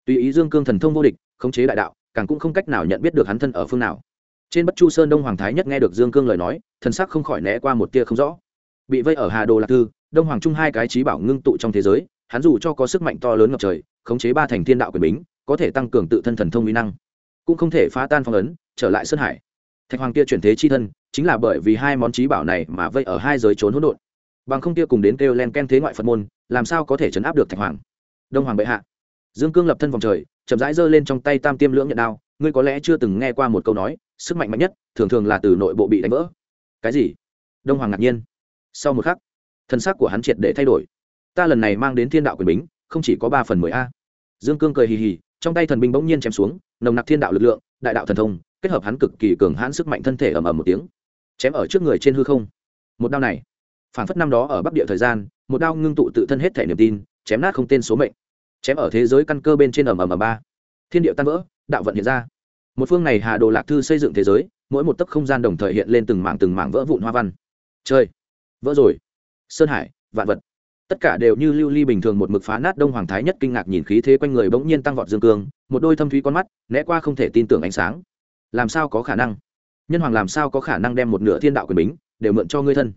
Tùy ý dương cương thần thông vô địch khống chế đại đạo, càng cũng không cách nào nhận biết được hắn thân ở phương nào. Trên bất chu sơn đông hoàng thái nhất nghe được dương cương lời nói, thần sắc không khỏi né qua một tia không rõ. Bị vây ở hà đồ lạc thư, đông hoàng trung hai cái trí bảo ngưng tụ trong thế giới, hắn dù cho có sức mạnh to lớn ngập trời, khống chế ba thành thiên đạo quyền bính, có thể tăng cường tự thân thần thông mỹ năng, cũng không thể phá tan phong ấn, trở lại sơn hải. Thạch hoàng kia chuyển thế chi thân, chính là bởi vì hai món trí bảo này mà vây ở hai giới trốn hỗn độn. Bằng không kia cùng đến kêu len ken thế ngoại phật môn, làm sao có thể chấn áp được thạch hoàng? Đông hoàng bệ hạ. Dương cương lập thân vòng trời chậm rãi giơ lên trong tay tam tiêm lưỡng nhận đao, ngươi có lẽ chưa từng nghe qua một câu nói, sức mạnh mạnh nhất, thường thường là từ nội bộ bị đánh vỡ. Cái gì? Đông hoàng ngạc nhiên. Sau một khắc, thân xác của hắn triệt để thay đổi. Ta lần này mang đến thiên đạo quyền bính, không chỉ có ba phần mười a. Dương cương cười hì hì, trong tay thần binh bỗng nhiên chém xuống, nồng nặc thiên đạo lực lượng, đại đạo thần thông, kết hợp hắn cực kỳ cường hãn sức mạnh thân thể ầm ầm một tiếng. Chém ở trước người trên hư không. Một đao này phản phất năm đó ở bắc địa thời gian, một đao ngưng tụ tự thân hết thể niềm tin, chém nát không tên số mệnh chém ở thế giới căn cơ bên trên ầm ầm ầm ba. Thiên địa tan vỡ, đạo vận hiện ra. Một phương này hà đồ lạc thư xây dựng thế giới, mỗi một tấc không gian đồng thời hiện lên từng mảng từng mảng vỡ vụn hoa văn. Chơi vỡ rồi. Sơn hải, vạn vật. Tất cả đều như lưu ly bình thường một mực phá nát đông hoàng thái nhất kinh ngạc nhìn khí thế quanh người bỗng nhiên tăng vọt dương cương, một đôi thâm thúy con mắt, né qua không thể tin tưởng ánh sáng. Làm sao có khả năng? Nhân hoàng làm sao có khả năng đem một nửa thiên đạo quyền bính đều mượn cho ngươi thân?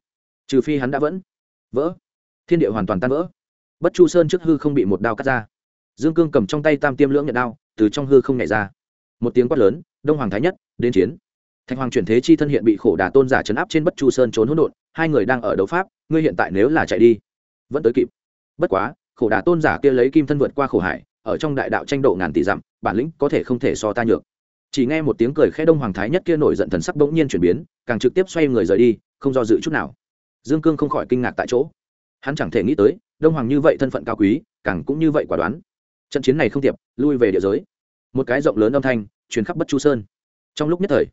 Trừ phi hắn đã vẫn vỡ. Thiên địa hoàn toàn tan vỡ bất chu sơn trước hư không bị một đao cắt ra dương cương cầm trong tay tam tiêm lưỡng nhận đao từ trong hư không nhảy ra một tiếng quát lớn đông hoàng thái nhất đến chiến thạch hoàng chuyển thế chi thân hiện bị khổ đà tôn giả chấn áp trên bất chu sơn trốn hỗn độn hai người đang ở đấu pháp ngươi hiện tại nếu là chạy đi vẫn tới kịp bất quá khổ đà tôn giả kia lấy kim thân vượt qua khổ hải ở trong đại đạo tranh độ ngàn tỷ dặm bản lĩnh có thể không thể so ta nhược chỉ nghe một tiếng cười khẽ đông hoàng thái nhất kia nổi giận thần sắc bỗng nhiên chuyển biến càng trực tiếp xoay người rời đi không do dự chút nào dương cương không khỏi kinh ngạc tại chỗ hắn chẳng thể nghĩ tới đông hoàng như vậy thân phận cao quý, càng cũng như vậy quả đoán. Trận chiến này không tiệp lui về địa giới. Một cái rộng lớn âm thanh truyền khắp bất chu sơn. Trong lúc nhất thời,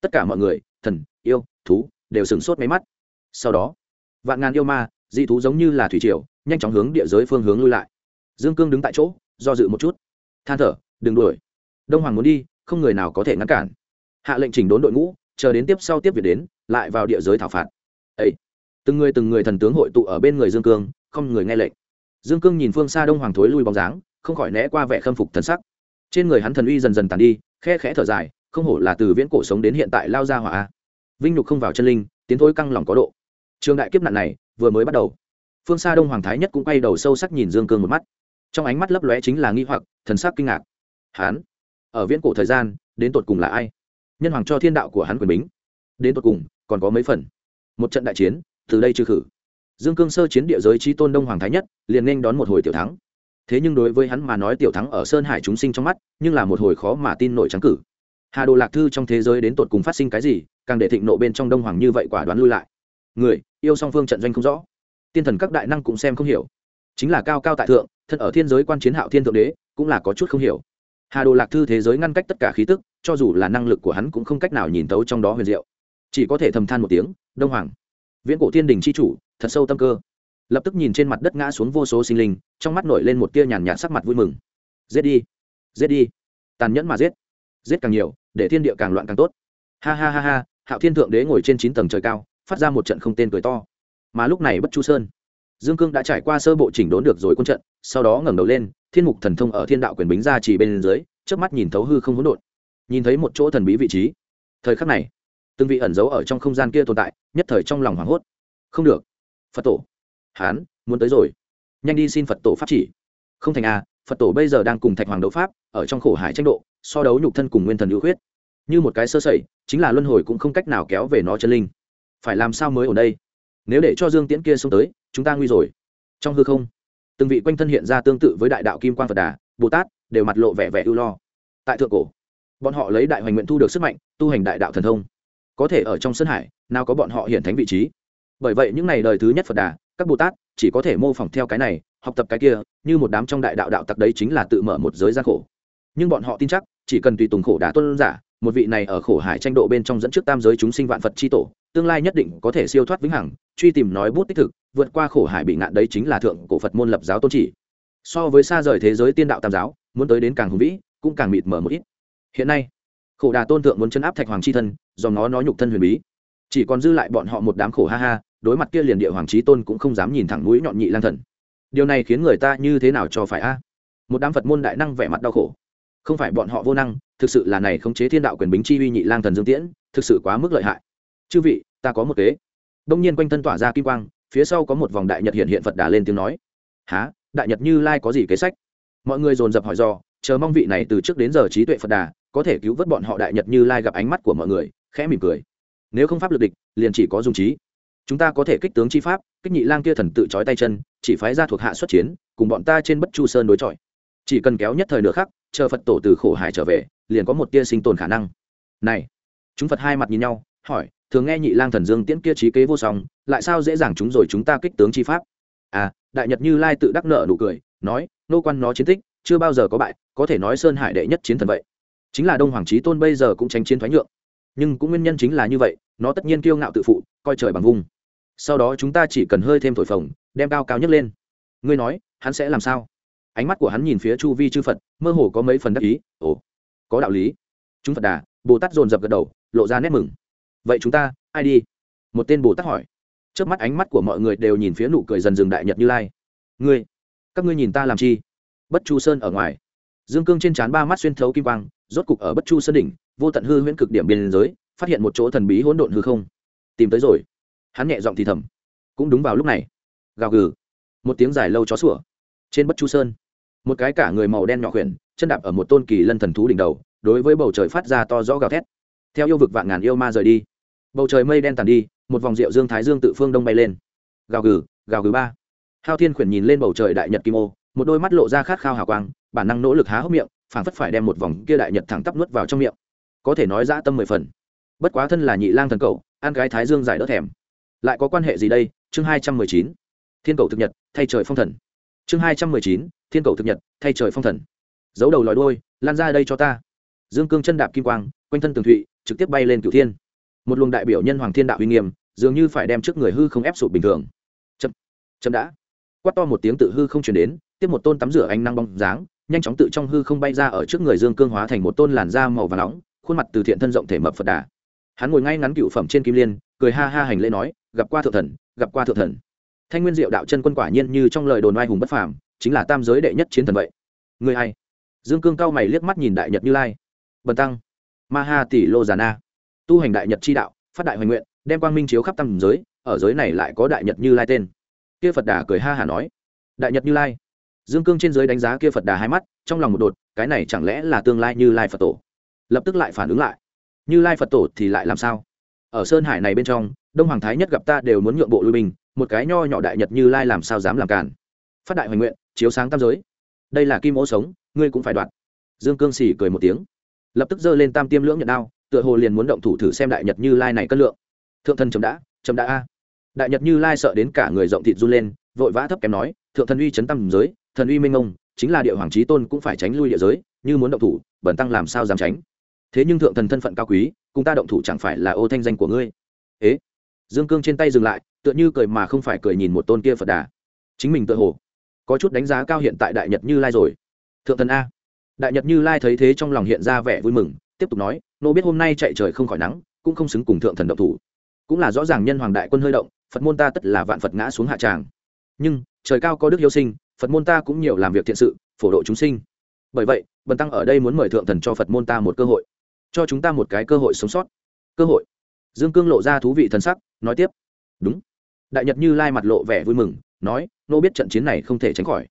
tất cả mọi người, thần, yêu, thú đều sửng sốt máy mắt. Sau đó, vạn ngàn yêu ma, dị thú giống như là thủy triều, nhanh chóng hướng địa giới phương hướng lui lại. Dương cương đứng tại chỗ, do dự một chút. Than thở, đừng đuổi. Đông hoàng muốn đi, không người nào có thể ngăn cản. Hạ lệnh chỉnh đốn đội ngũ, chờ đến tiếp sau tiếp việc đến, lại vào địa giới thảo phạt. Ấy từng người từng người thần tướng hội tụ ở bên người dương cương không người nghe lệnh. Dương cương nhìn phương xa đông hoàng thối lui bóng dáng, không khỏi né qua vẻ khâm phục thần sắc. Trên người hắn thần uy dần dần tàn đi, khe khẽ thở dài, không hổ là từ viễn cổ sống đến hiện tại lao ra hỏa vinh nhục không vào chân linh, tiến thối căng lòng có độ. Trường đại kiếp nạn này, vừa mới bắt đầu. Phương xa đông hoàng thái nhất cũng quay đầu sâu sắc nhìn dương cương một mắt. Trong ánh mắt lấp lóe chính là nghi hoặc, thần sắc kinh ngạc. Hán ở viễn cổ thời gian, đến tột cùng là ai? Nhân hoàng cho thiên đạo của hắn quyền bính. Đến tột cùng, còn có mấy phần? Một trận đại chiến, từ đây trừ khử dương cương sơ chiến địa giới trí tôn đông hoàng thái nhất, liền nên đón một hồi tiểu thắng. Thế nhưng đối với hắn mà nói tiểu thắng ở sơn hải chúng sinh trong mắt, nhưng là một hồi khó mà tin nổi trắng cử. Hà đồ lạc thư trong thế giới đến tột cùng phát sinh cái gì, càng để thịnh nộ bên trong đông hoàng như vậy quả đoán lui lại. Người, yêu song phương trận doanh không rõ. Tiên thần các đại năng cũng xem không hiểu. Chính là cao cao tại thượng, thân ở thiên giới quan chiến hạo thiên thượng đế, cũng là có chút không hiểu. Hà đồ lạc thư thế giới ngăn cách tất cả khí tức, cho dù là năng lực của hắn cũng không cách nào nhìn tấu trong đó huyền diệu. Chỉ có thể thầm than một tiếng, đông hoàng, viễn cổ thiên đình c h i chủ thật sâu tâm cơ. Lập tức nhìn trên mặt đất ngã xuống vô số sinh linh, trong mắt nổi lên một tia nhàn nhạt sắc mặt vui mừng. Giết đi giết đi. Tàn nhẫn mà giết. Giết càng nhiều, để thiên địa càng loạn càng tốt. Ha ha ha ha, hạo thiên thượng đế ngồi trên chín tầng trời cao, phát ra một trận không tên cười to. Mà lúc này bất chu sơn, dương cương đã trải qua sơ bộ chỉnh đốn được rồi quân trận, sau đó ngẩng đầu lên, thiên mục thần thông ở thiên đạo quyền bính ra chỉ bên dưới trước mắt nhìn thấu hư không hỗn độn. Nhìn thấy một chỗ thần bí vị trí. Thời khắc này, từng vị ẩn giấu ở trong không gian kia tồn tại, nhất thời trong lòng hoảng hốt. Không được phật tổ. Hán muốn tới rồi. Nhanh đi xin phật tổ pháp chỉ. Không thành a à, phật tổ bây giờ đang cùng thạch hoàng đấu pháp ở trong khổ hải tranh độ so đấu nhục thân cùng nguyên thần ưu khuyết. Như một cái sơ sẩy chính là luân hồi cũng không cách nào kéo về nó chân linh. Phải làm sao mới ở đây? Nếu để cho dương tiễn kia xông tới chúng ta nguy rồi. Trong hư không từng vị quanh thân hiện ra tương tự với đại đạo kim quan phật đà bồ tát đều mặt lộ vẻ vẻ ưu lo. Tại thượng cổ bọn họ lấy đại hoành nguyện thu được sức mạnh tu hành đại đạo thần thông. Có thể ở trong sân hải nào có bọn họ hiện thánh vị trí? Bởi vậy những ngày đời thứ nhất phật đà, các bồ tát chỉ có thể mô phỏng theo cái này, học tập cái kia, như một đám trong đại đạo đạo tặc đấy chính là tự mở một giới gian khổ. Nhưng bọn họ tin chắc, chỉ cần tùy tùng khổ Đà tuân giả, một vị này ở khổ hải tranh độ bên trong dẫn trước tam giới chúng sinh vạn phật c tổ, tương lai nhất định có thể siêu thoát vĩnh hằng, truy tìm nói bút tích thực, vượt qua khổ hải bị ngạn đấy chính là thượng cổ phật môn lập giáo tôn chỉ. So với xa rời thế giới tiên đạo tam giáo, muốn tới đến càng hùng vĩ, cũng càng mịt mở một ít. Hiện nay, khổ đà tôn thượng muốn chấn áp thạch hoàng c h i thân do nó nói nhục thân huyền bí. Chỉ còn dư lại bọn họ một đám khổ ha ha đối mặt kia liền địa hoàng trí tôn cũng không dám nhìn thẳng mũi nhọn nhị lang thần. Điều này khiến người ta như thế nào cho phải a? Một đám phật môn đại năng vẻ mặt đau khổ. Không phải bọn họ vô năng, thực sự là này khống chế thiên đạo quyền bính chi uy nhị lang thần dương tiễn, thực sự quá mức lợi hại. Chư vị, ta có một kế. Đông nhiên quanh thân tỏa ra kim quang, phía sau có một vòng đại nhật hiện hiện phật đà lên tiếng nói. Há đại nhật như lai có gì kế sách? Mọi người dồn dập hỏi do chờ mong vị này từ trước đến giờ trí tuệ phật đà, có thể cứu vớt bọn họ đại nhật như lai gặp ánh mắt của mọi người, khẽ mỉm cười. Nếu không pháp lực địch, liền chỉ có dùng trí chúng ta có thể kích tướng chi pháp, kích nhị lang kia thần tự trói tay chân, chỉ phái ra thuộc hạ xuất chiến, cùng bọn ta trên bất chu sơn đối chọi. Chỉ cần kéo nhất thời nửa khắc, chờ phật tổ từ khổ hải trở về, liền có một tia sinh tồn khả năng. Này, chúng phật hai mặt nhìn nhau, hỏi, thường nghe nhị lang thần dương tiễn kia trí kế vô song, lại sao dễ dàng chúng rồi chúng ta kích tướng chi pháp? À đại nhật như lai tự đắc nợ nụ cười, nói, nô quan nó chiến tích, chưa bao giờ có bại, có thể nói sơn hải đệ nhất chiến thần vậy. Chính là đông hoàng trí tôn bây giờ cũng tranh chiến thoái nhượng. Nhưng cũng nguyên nhân chính là như vậy, nó tất nhiên kiêu ngạo tự phụ, coi trời bằng vung sau đó chúng ta chỉ cần hơi thêm thổi phồng, đem cao cao nhất lên. Ngươi nói, hắn sẽ làm sao? Ánh mắt của hắn nhìn phía chu vi chư phật, mơ hồ có mấy phần đắc ý. Ồ, có đạo lý. Chúng phật đà, bồ tát dồn dập gật đầu, lộ ra nét mừng. Vậy chúng ta, ai đi? Một tên bồ tát hỏi. Trước mắt ánh mắt của mọi người đều nhìn phía nụ cười dần dừng đại nhật như lai. Ngươi, các ngươi nhìn ta làm chi? Bất chu sơn ở ngoài. Dương cương trên trán ba mắt xuyên thấu kim quang, rốt cục ở bất chu sơn đỉnh, vô tận hư huyễn cực điểm biên giới, phát hiện một chỗ thần bí hỗn độn hư không. Tìm tới rồi hắn nhẹ giọng thì thầm. Cũng đúng vào lúc này, gào gừ, một tiếng dài lâu chó sủa, trên bất chu sơn, một cái cả người màu đen nhỏ khuyển, chân đạp ở một tôn kỳ lân thần thú đỉnh đầu, đối với bầu trời phát ra to rõ gào thét. Theo yêu vực vạn ngàn yêu ma rời đi, bầu trời mây đen tàn đi, một vòng rượu dương thái dương tự phương đông bay lên. Gào gừ gào gừ ba. Hao thiên khuyển nhìn lên bầu trời đại nhật kim ô, một đôi mắt lộ ra khát khao hào quang, bản năng nỗ lực há hốc miệng, phảng phất phải đem một vòng kia đại nhật thẳng tắp nuốt vào trong miệng. Có thể nói dã tâm mười phần. Bất quá thân là nhị lang thần cầu ăn gái thái dương giải đỡ thèm lại có quan hệ gì đây? Chương hai trăm mười chín. Thiên cầu thực nhật, thay trời phong thần. Chương hai trăm mười chín. Thiên cầu thực nhật, thay trời phong thần. Giấu đầu lòi đôi lan ra đây cho ta. Dương cương chân đạp kim quang, quanh thân tường thụy, trực tiếp bay lên cửu thiên. Một luồng đại biểu nhân hoàng thiên đạo uy nghiêm, dường như phải đem trước người hư không ép sụp bình thường. Chậm chậm đã. Quát to một tiếng tự hư không chuyển đến, tiếp một tôn tắm rửa ánh năng bóng dáng, nhanh chóng tự trong hư không bay ra ở trước người dương cương hóa thành một tôn làn da màu và nóng, khuôn mặt từ thiện thân rộng thể mập phật đà. Hắn ngồi ngay ngắn cựu phẩm trên kim liên, cười ha ha hành lễ nói gặp qua thượng thần, gặp qua thượng thần. Thanh nguyên diệu đạo chân quân quả nhiên như trong lời đồn oai hùng bất phàm, chính là tam giới đệ nhất chiến thần vậy. Người hay dương cương cao mày liếc mắt nhìn đại nhật như lai. Bần tăng. Ma ha tỷ lô già na. Tu hành đại nhật chi đạo, phát đại hoành nguyện, đem quang minh chiếu khắp tam giới, ở giới này lại có đại nhật như lai tên. Kia phật đà cười ha hả nói. Đại nhật như lai. Dương cương trên giới đánh giá kia phật đà hai mắt, trong lòng một đột, cái này chẳng lẽ là tương lai như lai phật tổ? Lập tức lại phản ứng lại. Như lai phật tổ thì lại làm sao? Ở sơn hải này bên trong đông hoàng thái nhất gặp ta đều muốn nhượng bộ lui binh, một cái nho nhỏ đại nhật như lai làm sao dám làm cản phát đại hoành nguyện, chiếu sáng tam giới. Đây là kim ô sống, ngươi cũng phải đoạt. Dương cương xỉ cười một tiếng. Lập tức giơ lên tam tiêm lưỡng nhận đao, tựa hồ liền muốn động thủ thử xem đại nhật như lai này cân lượng. Thượng thần chấm đã chấm đã a. Đại nhật như lai sợ đến cả người rộng thịt run lên, vội vã thấp kém nói, thượng thần uy chấn tam giới, thần uy minh ông, chính là địa hoàng trí tôn cũng phải tránh lui địa giới, như muốn động thủ, bẩn tăng làm sao dám tránh. Thế nhưng thượng thần thân phận cao quý, cùng ta động thủ chẳng phải là ô thanh danh của ngươi. Ế? Dương cương trên tay dừng lại, tựa như cười mà không phải cười nhìn một tôn kia phật đà. Chính mình tự hồ, có chút đánh giá cao hiện tại đại nhật như lai rồi. Thượng thần a. Đại nhật như lai thấy thế trong lòng hiện ra vẻ vui mừng, tiếp tục nói, nô biết hôm nay chạy trời không khỏi nắng, cũng không xứng cùng thượng thần động thủ. Cũng là rõ ràng nhân hoàng đại quân hơi động, phật môn ta tất là vạn phật ngã xuống hạ tràng. Nhưng, trời cao có đức yêu sinh, phật môn ta cũng nhiều làm việc thiện sự, phổ độ chúng sinh. Bởi vậy, bần tăng ở đây muốn mời thượng thần cho phật môn ta một cơ hội, cho chúng ta một cái cơ hội sống sót. Cơ hội. Dương cương lộ ra thú vị thần sắc nói tiếp. Đúng. Đại nhật như lai mặt lộ vẻ vui mừng, nói, nô biết trận chiến này không thể tránh khỏi.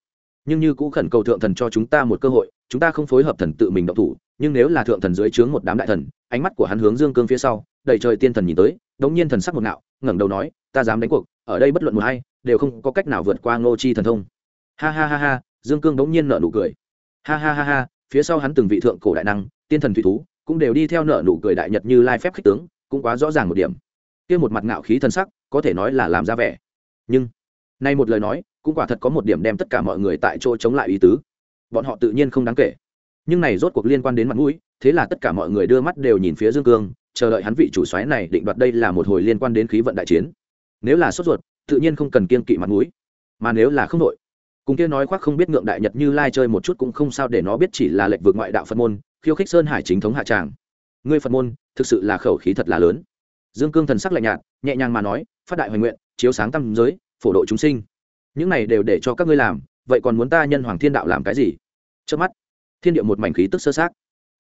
Nhưng như cũ khẩn cầu thượng thần cho chúng ta một cơ hội, chúng ta không phối hợp thần tự mình động thủ, nhưng nếu là thượng thần dưới trướng một đám đại thần, ánh mắt của hắn hướng dương cương phía sau, đầy trời tiên thần nhìn tới, đống nhiên thần sắc một ngạo, ngẩng đầu nói, ta dám đánh cuộc, ở đây bất luận một hay đều không có cách nào vượt qua ngô chi thần thông. Ha ha ha ha, dương cương đống nhiên nở nụ cười. Ha ha ha ha, phía sau hắn từng vị thượng cổ đại năng, tiên thần thủy thú, cũng đều đi theo nở nụ cười đại nhật như lai phép khích tướng, cũng quá rõ ràng một điểm kia một mặt ngạo khí thân sắc, có thể nói là làm ra vẻ. Nhưng, nay một lời nói, cũng quả thật có một điểm đem tất cả mọi người tại chỗ chống lại ý tứ. Bọn họ tự nhiên không đáng kể. Nhưng này rốt cuộc liên quan đến mặt mũi, thế là tất cả mọi người đưa mắt đều nhìn phía dương cương, chờ đợi hắn vị chủ xoáy này định đoạt đây là một hồi liên quan đến khí vận đại chiến. Nếu là sốt ruột, tự nhiên không cần kiên kỵ mặt mũi. Mà nếu là không đội cùng kia nói khoác không biết ngượng đại nhật như lai chơi một chút cũng không sao để nó biết chỉ là lệnh vượt ngoại đạo phật môn, khiêu khích sơn hải chính thống hạ tràng. Ngươi phật môn, thực sự là khẩu khí thật là lớn dương cương thần sắc lạnh nhạt, nhẹ nhàng mà nói, phát đại hoành nguyện, chiếu sáng tâm giới, phổ độ chúng sinh. Những này đều để cho các ngươi làm, vậy còn muốn ta nhân hoàng thiên đạo làm cái gì? Trước mắt, thiên địa một mảnh khí tức sơ sát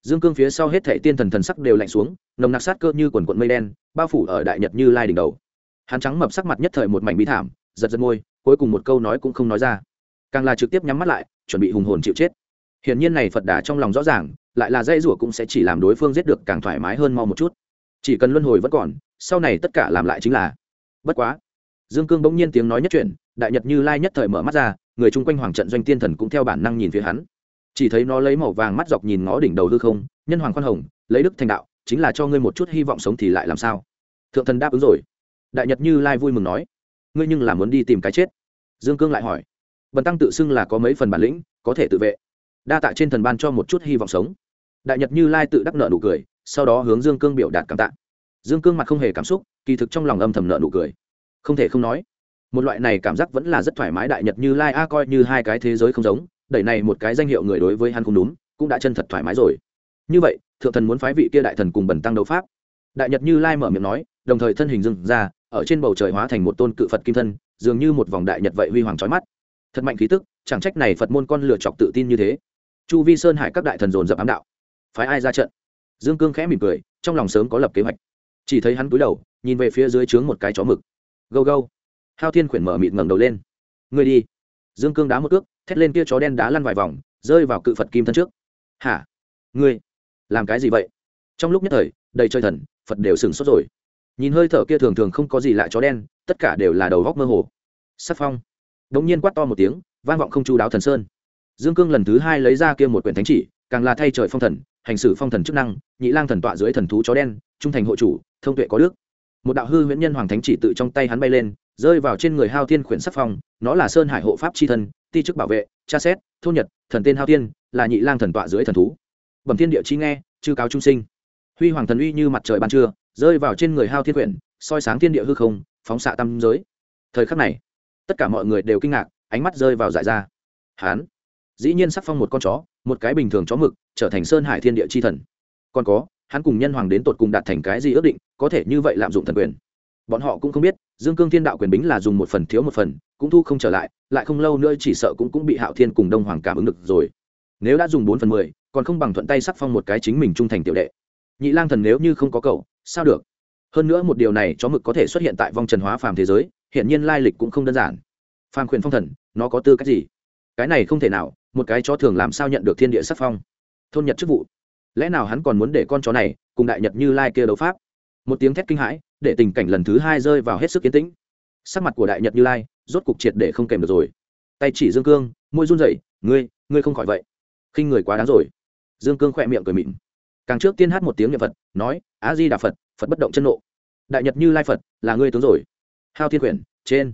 dương cương phía sau hết thảy tiên thần thần sắc đều lạnh xuống, nồng nặc sát cơ như quần quận mây đen, bao phủ ở đại nhật như lai đỉnh đầu. Hắn trắng mập sắc mặt nhất thời một mảnh bi thảm, giật giật môi, cuối cùng một câu nói cũng không nói ra. Càng là trực tiếp nhắm mắt lại, chuẩn bị hùng hồn chịu chết. Hiển nhiên này phật đà trong lòng rõ ràng, lại là dây rủa cũng sẽ chỉ làm đối phương giết được càng thoải mái hơn mau một chút chỉ cần luân hồi vẫn còn, sau này tất cả làm lại chính là. Bất quá. Dương cương bỗng nhiên tiếng nói nhất chuyển, đại nhật như lai nhất thời mở mắt ra, người chung quanh hoàng trận doanh tiên thần cũng theo bản năng nhìn phía hắn. Chỉ thấy nó lấy màu vàng mắt dọc nhìn ngó đỉnh đầu hư không, nhân hoàng khoan hồng, lấy đức thành đạo, chính là cho ngươi một chút hy vọng sống thì lại làm sao? Thượng thần đáp ứng rồi. Đại nhật như lai vui mừng nói. Ngươi nhưng là muốn đi tìm cái chết? Dương cương lại hỏi. Bần tăng tự xưng là có mấy phần bản lĩnh, có thể tự vệ. Đa tạ trên thần ban cho một chút hy vọng sống. Đại nhật như lai tự đắc nợ nụ cười sau đó hướng dương cương biểu đạt cảm tạ. Dương cương mặt không hề cảm xúc, kỳ thực trong lòng âm thầm nợ nụ cười. Không thể không nói, một loại này cảm giác vẫn là rất thoải mái đại nhật như lai a coi như hai cái thế giới không giống, đẩy này một cái danh hiệu người đối với hắn không đúng, cũng đã chân thật thoải mái rồi. Như vậy, thượng thần muốn phái vị kia đại thần cùng bẩn tăng đấu pháp. Đại nhật như lai mở miệng nói, đồng thời thân hình dừng ra, ở trên bầu trời hóa thành một tôn cự phật kim thân, dường như một vòng đại nhật vậy huy hoàng trói mắt. Thật mạnh khí tức, chẳng trách này phật môn con lựa chọc tự tin như thế. Chu vi sơn hải các đại thần dồn dập ám đạo. Phái ai ra trận? Dương cương khẽ mỉm cười, trong lòng sớm có lập kế hoạch. Chỉ thấy hắn cúi đầu, nhìn về phía dưới trướng một cái chó mực. Gâu gâu. Hao thiên khuyển mở mịt ngẩng đầu lên. Người đi. Dương cương đá một cước, thét lên kia chó đen đá lăn vài vòng, rơi vào cự phật kim thân trước. Hả? Ngươi? Làm cái gì vậy? Trong lúc nhất thời, đầy trời thần, phật đều sừng sốt rồi. Nhìn hơi thở kia thường thường không có gì lạ chó đen, tất cả đều là đầu góc mơ hồ. Sắc phong. Đ ỗ n g nhiên quát to một tiếng, vang vọng không chu đáo thần sơn. Dương cương lần thứ hai lấy ra kia một quyển thánh chỉ, càng là thay trời phong thần hành xử phong thần chức năng, nhị lang thần tọa dưới thần thú chó đen, trung thành hộ chủ, thông tuệ có đức. Một đạo hư huyễn nhân hoàng thánh chỉ tự trong tay hắn bay lên, rơi vào trên người hao thiên khuyển sắc phong, nó là sơn hải hộ pháp c h i thân, ti chức bảo vệ cha xét thôn nhật, thần tên hao tiên là nhị lang thần tọa dưới thần thú. Bẩm thiên địa chi nghe, chư cáo trung sinh. Huy hoàng thần uy như mặt trời ban trưa, rơi vào trên người hao thiên quyển soi sáng thiên địa hư không, phóng xạ tâm giới. Thời khắc này, tất cả mọi người đều kinh ngạc, ánh mắt rơi vào dại ra. Hán. Dĩ nhiên sắc phong một con chó một cái bình thường chó mực, trở thành sơn hải thiên địa chi thần. Còn có, hắn cùng nhân hoàng đến tột cùng đạt thành cái gì ước định, có thể như vậy lạm dụng thần quyền. Bọn họ cũng không biết, dương cương thiên đạo quyền bính là dùng một phần thiếu một phần, cũng thu không trở lại lại không lâu nữa chỉ sợ cũng cũng bị hạo thiên cùng đông hoàng cảm ứng được rồi. Nếu đã dùng bốn phần mười, còn không bằng thuận tay sắc phong một cái chính mình trung thành tiểu đệ. Nhị lang thần nếu như không có cậu, sao được? Hơn nữa một điều này chó mực có thể xuất hiện tại vong trần hóa phàm thế giới hiện nhiên lai lịch cũng không đơn giản. Phàm quyền phong thần, nó có tư cách gì? Cái này không thể nào một cái chó thường làm sao nhận được thiên địa sắc phong? Thôn nhật chức vụ. Lẽ nào hắn còn muốn để con chó này cùng đại nhật như lai kia đấu pháp? Một tiếng thét kinh hãi, để tình cảnh lần thứ hai rơi vào hết sức kiến tĩnh. Sắc mặt của đại nhật như lai rốt cục triệt để không kèm được rồi. Tay chỉ dương cương, môi run rẩy, ngươi ngươi không khỏi vậy. Khinh người quá đáng rồi. Dương cương khỏe miệng cười mịn càng trước tiên hát một tiếng niệm phật, nói á di đà phật phật bất động chân nộ. Đại nhật như lai phật, là ngươi tướng rồi. Hao thiên quyển, trên.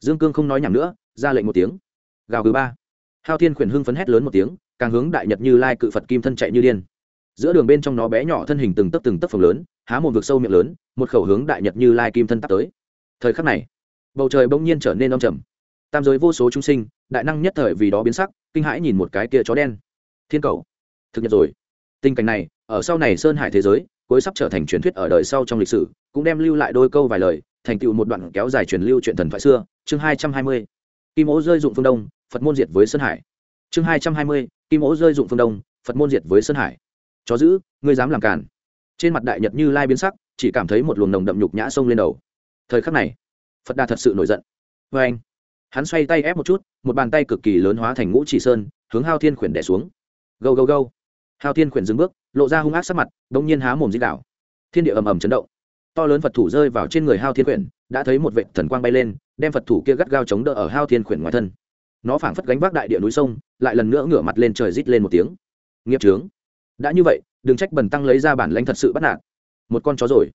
Dương cương không nói nhảm nữa, ra lệnh một tiếng. Gào thứ ba hao thiên khuyển hưng phấn hét lớn một tiếng, càng hướng đại nhật như lai cự phật kim thân chạy như điên. Giữa đường bên trong nó bé nhỏ thân hình từng tấc từng tấc phồng lớn, há một vực sâu miệng lớn, một khẩu hướng đại nhật như lai kim thân tắt tới. Thời khắc này, bầu trời bỗng nhiên trở nên đông trầm. Tam giới vô số chúng sinh, đại năng nhất thời vì đó biến sắc, kinh hãi nhìn một cái kia chó đen. Thiên cầu, thực nhật rồi. Tình cảnh này, ở sau này sơn hải thế giới, cuối sắp trở thành truyền thuyết ở đời sau trong lịch sử, cũng đem lưu lại đôi câu vài lời, thành tựu một đoạn kéo dài truyền lưu chuyện thần thoại xưa, chương hai trăm hai mươi. Kim ố rơi dụng phương đông phật môn diệt với sơn hải. Chương hai trăm hai mươi, kim ố rơi dụng phương đông, phật môn diệt với sơn hải. Chó giữ ngươi dám làm cản trên mặt đại nhật như lai biến sắc, chỉ cảm thấy một luồng nồng đậm nhục nhã sông lên đầu. Thời khắc này, phật đà thật sự nổi giận. Vê anh, hắn xoay tay ép một chút, một bàn tay cực kỳ lớn hóa thành ngũ chỉ sơn, hướng hao thiên khuyển đẻ xuống. Gâu gâu gâu. Hao thiên khuyển dừng bước, lộ ra hung ác sắc mặt đ ỗ n g nhiên há mồm dích đảo thiên địa ầm ầm chấn động. To lớn phật thủ rơi vào trên người hao thiên khuyển, đã thấy một vệ thần quang bay lên, đem phật thủ kia gắt gao chống đỡ ở hao thiên khuyển ngoài thân nó phảng phất gánh vác đại địa núi sông, lại lần nữa ngửa mặt lên trời rít lên một tiếng. Nghiệp trướng đã như vậy, đừng trách bần tăng lấy ra bản lãnh thật sự bắt nạt. Một con chó rồi.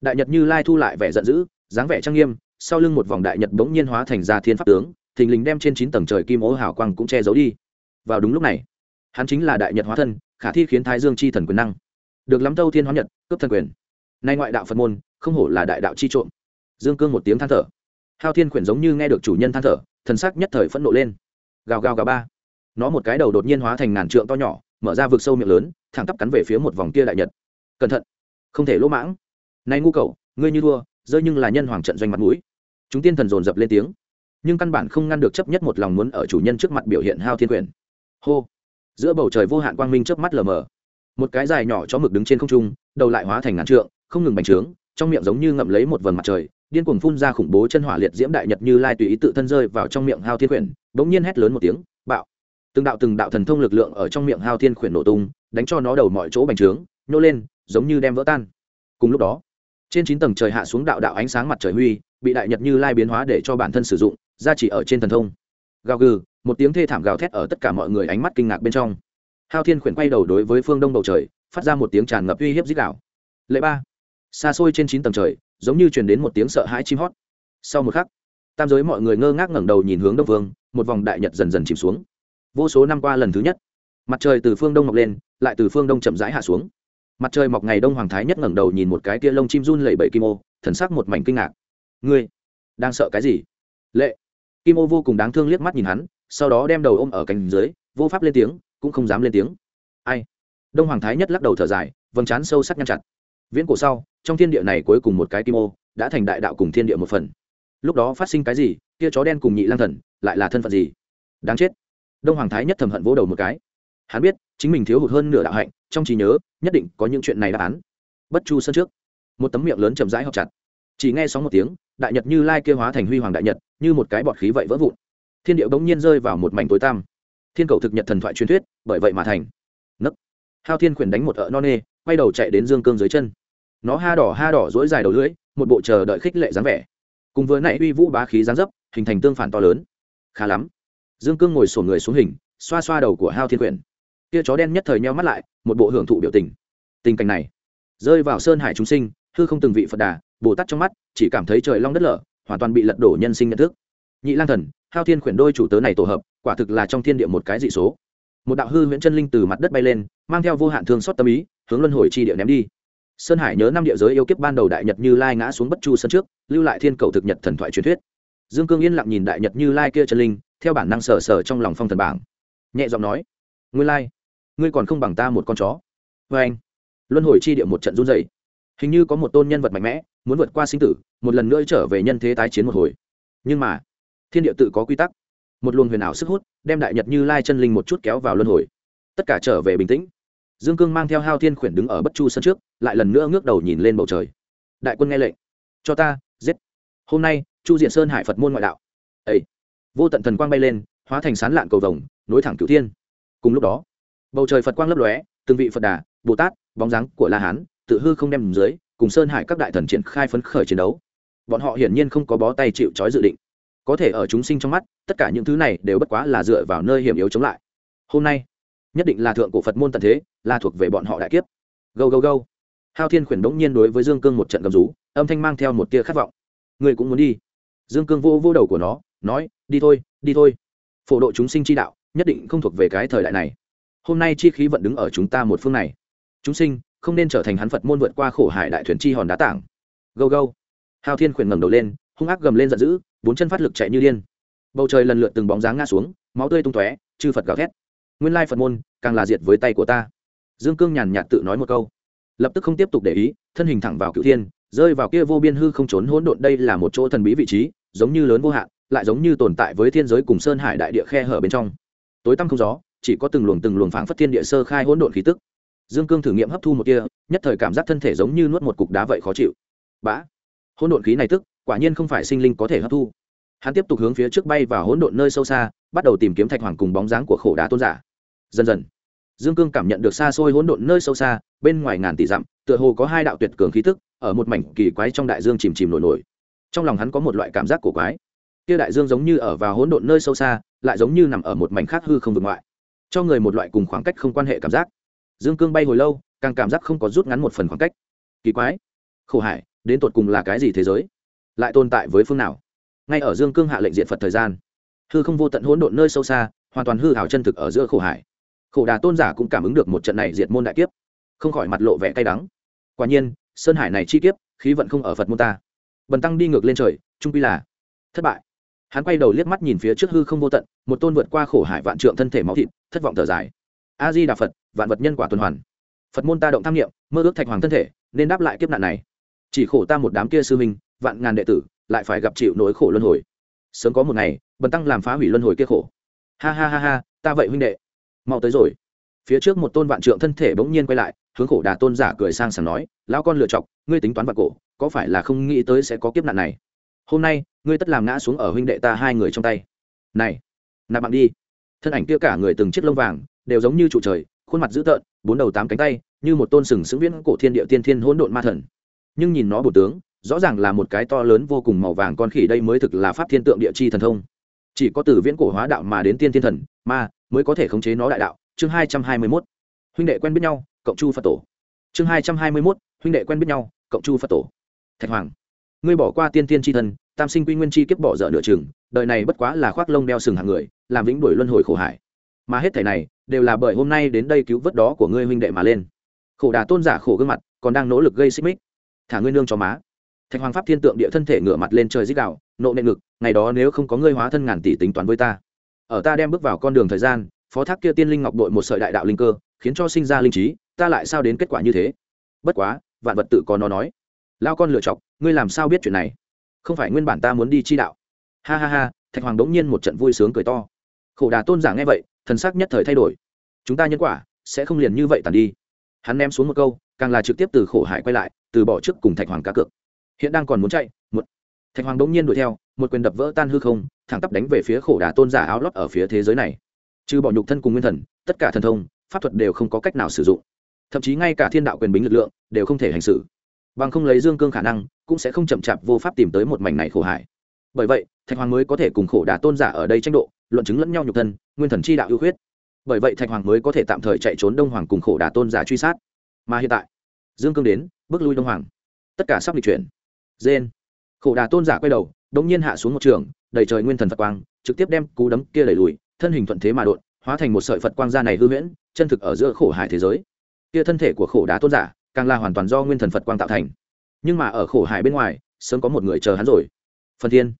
Đại nhật như lai thu lại vẻ giận dữ, dáng vẻ trang nghiêm, sau lưng một vòng đại nhật bỗng nhiên hóa thành ra thiên pháp tướng, thình lình đem trên chín tầng trời kim ố hào quang cũng che giấu đi. Vào đúng lúc này, hắn chính là đại nhật hóa thân, khả thi khiến thái dương chi thần quyền năng. Được lắm tâu thiên hóa nhật, cướp thần quyền. Nay ngoại đạo phật môn, không hổ là đại đạo chi trộm. Dương cương một tiếng than thở. Hao thiên quyển giống như nghe được chủ nhân than thở thần sắc nhất thời phẫn nộ lên. Gào gào gào ba. Nó một cái đầu đột nhiên hóa thành ngàn trượng to nhỏ, mở ra vực sâu miệng lớn, thẳng tắp cắn về phía một vòng kia đại nhật. Cẩn thận. Không thể lỗ mãng. Nay ngu cầu ngươi như thua, rơi nhưng là nhân hoàng trận doanh mặt mũi. Chúng tiên thần dồn dập lên tiếng. Nhưng căn bản không ngăn được chấp nhất một lòng muốn ở chủ nhân trước mặt biểu hiện hao thiên quyền. Hô. Giữa bầu trời vô hạn quang minh trước mắt lờ mờ. Một cái dài nhỏ cho mực đứng trên không trung, đầu lại hóa thành ngàn trượng, không ngừng bành trướng, trong miệng giống như ngậm lấy một vầng mặt trời điên cuồng phun ra khủng bố chân hỏa liệt diễm đại nhật như lai tùy ý tự thân rơi vào trong miệng hao thiên quyển bỗng nhiên hét lớn một tiếng, bạo. Từng đạo từng đạo thần thông lực lượng ở trong miệng hao thiên quyển nổ tung, đánh cho nó đầu mọi chỗ bành trướng, nhô lên, giống như đem vỡ tan. Cùng lúc đó, trên chín tầng trời hạ xuống đạo đạo ánh sáng mặt trời huy, bị đại nhật như lai biến hóa để cho bản thân sử dụng ra chỉ ở trên thần thông. Gào gừ, một tiếng thê thảm gào thét ở tất cả mọi người ánh mắt kinh ngạc bên trong. Hao thiên khuyển quay đầu đối với phương đông bầu trời, phát ra một tiếng tràn ngập uy hiếp dích đạo. Lệ ba xa xôi trên chín tầng trời, giống như truyền đến một tiếng sợ hãi chim hót. Sau một khắc, tam giới mọi người ngơ ngác ngẩng đầu nhìn hướng đông vương, một vòng đại nhật dần dần chìm xuống. Vô số năm qua lần thứ nhất, mặt trời từ phương đông mọc lên, lại từ phương đông chậm rãi hạ xuống. Mặt trời mọc ngày đông hoàng thái nhất ngẩng đầu nhìn một cái tia lông chim run lẩy bẩy kim ô, thần sắc một mảnh kinh ngạc. Ngươi đang sợ cái gì? Lệ. Kim ô vô cùng đáng thương liếc mắt nhìn hắn, sau đó đem đầu ôm ở cánh dưới, vô pháp lên tiếng, cũng không dám lên tiếng. Ai? Đông hoàng thái nhất lắc đầu thở dài, vầng trán sâu sắc nhăn chặt viễn cổ sau, trong thiên địa này cuối cùng một cái kim ô, đã thành đại đạo cùng thiên địa một phần. Lúc đó phát sinh cái gì kia chó đen cùng nhị lang thần, lại là thân phận gì? Đáng chết. Đông hoàng thái nhất thầm hận vỗ đầu một cái. Hắn biết, chính mình thiếu hụt hơn nửa đạo hạnh, trong trí nhớ, nhất định có những chuyện này đáp án. Bất chu sân trước. Một tấm miệng lớn chậm rãi học chặt. Chỉ nghe sóng một tiếng, đại nhật như lai kia hóa thành huy hoàng đại nhật, như một cái bọt khí vậy vỡ vụn. Thiên điệu bỗng nhiên rơi vào một mảnh tối tăm. Thiên cầu thực nhật thần thoại truyền thuyết, bởi vậy mà thành. Nấc. Hao thiên khuyển đánh một ợ non nê, quay đầu chạy đến dương cương dưới chân nó ha đỏ ha đỏ dỗi dài đầu lưỡi, một bộ chờ đợi khích lệ dáng vẻ. Cùng vừa nãy uy vũ bá khí dáng dấp, hình thành tương phản to lớn. Khá lắm. Dương cương ngồi sổ người xuống hình, xoa xoa đầu của hao thiên quyển. Kia chó đen nhất thời nheo mắt lại, một bộ hưởng thụ biểu tình. Tình cảnh này, rơi vào sơn hải chúng sinh, hư không từng vị phật đà, bồ tát trong mắt, chỉ cảm thấy trời long đất lở, hoàn toàn bị lật đổ nhân sinh nhận thức. Nhị lang thần, hao thiên quyển đôi chủ tớ này tổ hợp, quả thực là trong thiên địa một cái dị số. Một đạo hư huyễn chân linh từ mặt đất bay lên, mang theo vô hạn thương xót tâm ý, hướng luân hồi chi địa ném đi sơn hải nhớ năm địa giới yêu kiếp ban đầu đại nhật như lai ngã xuống bất chu sân trước, lưu lại thiên cầu thực nhật thần thoại truyền thuyết. Dương cương yên lặng nhìn đại nhật như lai kia chân linh, theo bản năng sờ sờ trong lòng phong thần bảng. Nhẹ giọng nói, ngươi lai, ngươi còn không bằng ta một con chó. Vê anh, luân hồi chi địa một trận run dày hình như có một tôn nhân vật mạnh mẽ, muốn vượt qua sinh tử, một lần nữa trở về nhân thế tái chiến một hồi. Nhưng mà, thiên địa tự có quy tắc. Một luồng huyền ảo sức hút, đem đại nhật như lai chân linh một chút kéo vào luân hồi. Tất cả trở về bình tĩnh dương cương mang theo hao thiên khuyển đứng ở bất chu sân trước, lại lần nữa ngước đầu nhìn lên bầu trời. Đại quân nghe lệnh. Cho ta, giết. Hôm nay, chu diện sơn hải phật môn ngoại đạo. Ấy vô tận thần quang bay lên, hóa thành sán lạn cầu vồng, nối thẳng cửu thiên. Cùng lúc đó, bầu trời phật quang lấp lóe, từng vị phật đà, bồ tát, bóng dáng của la hán, tự hư không đem dưới, cùng sơn hải các đại thần triển khai phấn khởi chiến đấu. Bọn họ hiển nhiên không có bó tay chịu trói dự định. Có thể ở chúng sinh trong mắt, tất cả những thứ này đều bất quá là dựa vào nơi hiểm yếu chống lại. Hôm nay, nhất định là thượng cổ phật môn tận thế là thuộc về bọn họ đại kiếp. Go go go hao thiên khuyển đống nhiên đối với dương cương một trận cầm rú, âm thanh mang theo một tia khát vọng. Người cũng muốn đi. Dương cương vô vô đầu của nó, nói, đi thôi đi thôi. Phổ độ chúng sinh chi đạo, nhất định không thuộc về cái thời đại này. Hôm nay chi khí vận đứng ở chúng ta một phương này. Chúng sinh, không nên trở thành hắn phật môn vượt qua khổ hải đại thuyền chi hòn đá tảng. Go go hao thiên khuyển ngẩng đầu lên, hung ác gầm lên giận dữ, bốn chân phát lực chạy như điên. Bầu trời lần lượt từng bóng dáng ngã xuống, máu tươi tung tóe, chư phật gào thét. Nguyên lai phật môn càng là diệt với tay của ta dương cương nhàn nhạt tự nói một câu. Lập tức không tiếp tục để ý, thân hình thẳng vào cựu thiên, rơi vào kia vô biên hư không trốn hỗn độn đây là một chỗ thần bí vị trí, giống như lớn vô hạn, lại giống như tồn tại với thiên giới cùng sơn hải đại địa khe hở bên trong. Tối tăm không gió, chỉ có từng luồng từng luồng phảng phất thiên địa sơ khai hỗn độn khí tức. Dương cương thử nghiệm hấp thu một kia nhất thời cảm giác thân thể giống như nuốt một cục đá vậy khó chịu. Bã hỗn độn khí này tức, quả nhiên không phải sinh linh có thể hấp thu. Hắn tiếp tục hướng phía trước bay vào hỗn độn nơi sâu xa, bắt đầu tìm kiếm thạch hoàng cùng bóng dáng của khổ đá tôn giả. Dần dần dương cương cảm nhận được xa xôi hỗn độn nơi sâu xa, bên ngoài ngàn tỷ dặm, tựa hồ có hai đạo tuyệt cường khí tức, ở một mảnh kỳ quái trong đại dương chìm chìm nổi nổi. Trong lòng hắn có một loại cảm giác cổ quái. Kia đại dương giống như ở vào hỗn độn nơi sâu xa, lại giống như nằm ở một mảnh khác hư không vực ngoại. Cho người một loại cùng khoảng cách không quan hệ cảm giác. Dương cương bay hồi lâu, càng cảm giác không có rút ngắn một phần khoảng cách. Kỳ quái. Khổ hải, đến tột cùng là cái gì thế giới? Lại tồn tại với phương nào? Ngay ở dương cương hạ lệnh diện phật thời gian. Hư không vô tận hỗn độn nơi sâu xa, hoàn toàn hư hào chân thực ở giữa khổ hải khổ đà tôn giả cũng cảm ứng được một trận này diệt môn đại kiếp, không khỏi mặt lộ vẻ cay đắng. Quả nhiên, sơn hải này chi kiếp, khí vận không ở phật môn ta. Bần tăng đi ngược lên trời, trung quy là thất bại. Hắn quay đầu liếc mắt nhìn phía trước hư không vô tận, một tôn vượt qua khổ hải vạn trượng thân thể máu thịt, thất vọng thở dài. A di đà phật, vạn vật nhân quả tuần hoàn. Phật môn ta động tham nghiệm mơ ước thạch hoàng thân thể, nên đáp lại kiếp nạn này. Chỉ khổ ta một đám kia sư minh vạn ngàn đệ tử, lại phải gặp chịu nỗi khổ luân hồi. Sớm có một ngày, bần tăng làm phá hủy luân hồi kia khổ. Ha ha ha ha, ta vậy huynh đệ mau tới rồi. Phía trước một tôn vạn trượng thân thể bỗng nhiên quay lại, hướng khổ đà tôn giả cười sang sảng nói, lão con lựa chọc, ngươi tính toán vạn cổ, có phải là không nghĩ tới sẽ có kiếp nạn này? Hôm nay, ngươi tất làm ngã xuống ở huynh đệ ta hai người trong tay. Này, nạp bạn đi. Thân ảnh kia cả người từng chiếc lông vàng, đều giống như trụ trời, khuôn mặt dữ tợn, bốn đầu tám cánh tay, như một tôn sừng sững viễn cổ thiên địa tiên thiên hỗn độn ma thần. Nhưng nhìn nó bổ tướng, rõ ràng là một cái to lớn vô cùng màu vàng con khỉ đây mới thực là pháp thiên tượng địa chi thần thông chỉ có từ viễn cổ hóa đạo mà đến tiên thiên thần, ma, mới có thể khống chế nó đại đạo. Chương hai trăm hai mươi mốt, huynh đệ quen biết nhau, cộng chu phật tổ. Chương hai trăm hai mươi mốt, huynh đệ quen biết nhau, cộng chu phật tổ. Thạch hoàng, ngươi bỏ qua tiên tiên tri thân tam sinh quy nguyên chi kiếp bỏ dở nửa chừng, đời này bất quá là khoác lông đeo sừng hàng người, làm vĩnh đuổi luân hồi khổ hải mà hết thảy này, đều là bởi hôm nay đến đây cứu vớt đó của ngươi huynh đệ mà lên. Khổ đà tôn giả khổ gương mặt, còn đang nỗ lực gây xích mích. Thả ngươi nương cho má thạch hoàng pháp thiên tượng địa thân thể ngửa mặt lên trời dích đạo nộ nệ ngực, ngày đó nếu không có ngươi hóa thân ngàn tỷ tính toán với ta, ở ta đem bước vào con đường thời gian, phó thác kia tiên linh ngọc đội một sợi đại đạo linh cơ, khiến cho sinh ra linh trí, ta lại sao đến kết quả như thế? Bất quá, vạn vật tự có nó nói. Lao con lựa chọc, ngươi làm sao biết chuyện này? Không phải nguyên bản ta muốn đi chi đạo. Ha ha ha, thạch hoàng đống nhiên một trận vui sướng cười to. Khổ đà tôn giả nghe vậy, thần sắc nhất thời thay đổi. Chúng ta nhân quả sẽ không liền như vậy tàn đi. Hắn ném xuống một câu, càng là trực tiếp từ khổ hải quay lại, từ bỏ trước cùng thạch hoàng cá cược hiện đang còn muốn chạy, một thạch hoàng đống nhiên đuổi theo, một quyền đập vỡ tan hư không, thẳng tắp đánh về phía khổ đà tôn giả áo lót ở phía thế giới này. Trừ bỏ nhục thân cùng nguyên thần, tất cả thần thông, pháp thuật đều không có cách nào sử dụng. Thậm chí ngay cả thiên đạo quyền bính lực lượng đều không thể hành xử. Bằng không lấy dương cương khả năng, cũng sẽ không chậm chạp vô pháp tìm tới một mảnh này khổ hải bởi vậy, thạch hoàng mới có thể cùng khổ đà tôn giả ở đây tranh độ, luận chứng lẫn nhau nhục thân, nguyên thần chi đạo ưu khuyết. Bởi vậy thạch hoàng mới có thể tạm thời chạy trốn đông hoàng cùng khổ đà tôn giả truy sát. Mà hiện tại, dương cương đến, bước lui đông hoàng. Tất cả sắp lịch chuyển dên khổ đà tôn giả quay đầu đột nhiên hạ xuống một trường, đầy trời nguyên thần phật quang, trực tiếp đem cú đấm kia đẩy lùi, thân hình thuận thế mà đột hóa thành một sợi phật quang ra này hư huyễn, chân thực ở giữa khổ hải thế giới. Kia thân thể của khổ đà tôn giả, càng là hoàn toàn do nguyên thần phật quang tạo thành. Nhưng mà ở khổ hải bên ngoài, sớm có một người chờ hắn rồi. Phần thiên.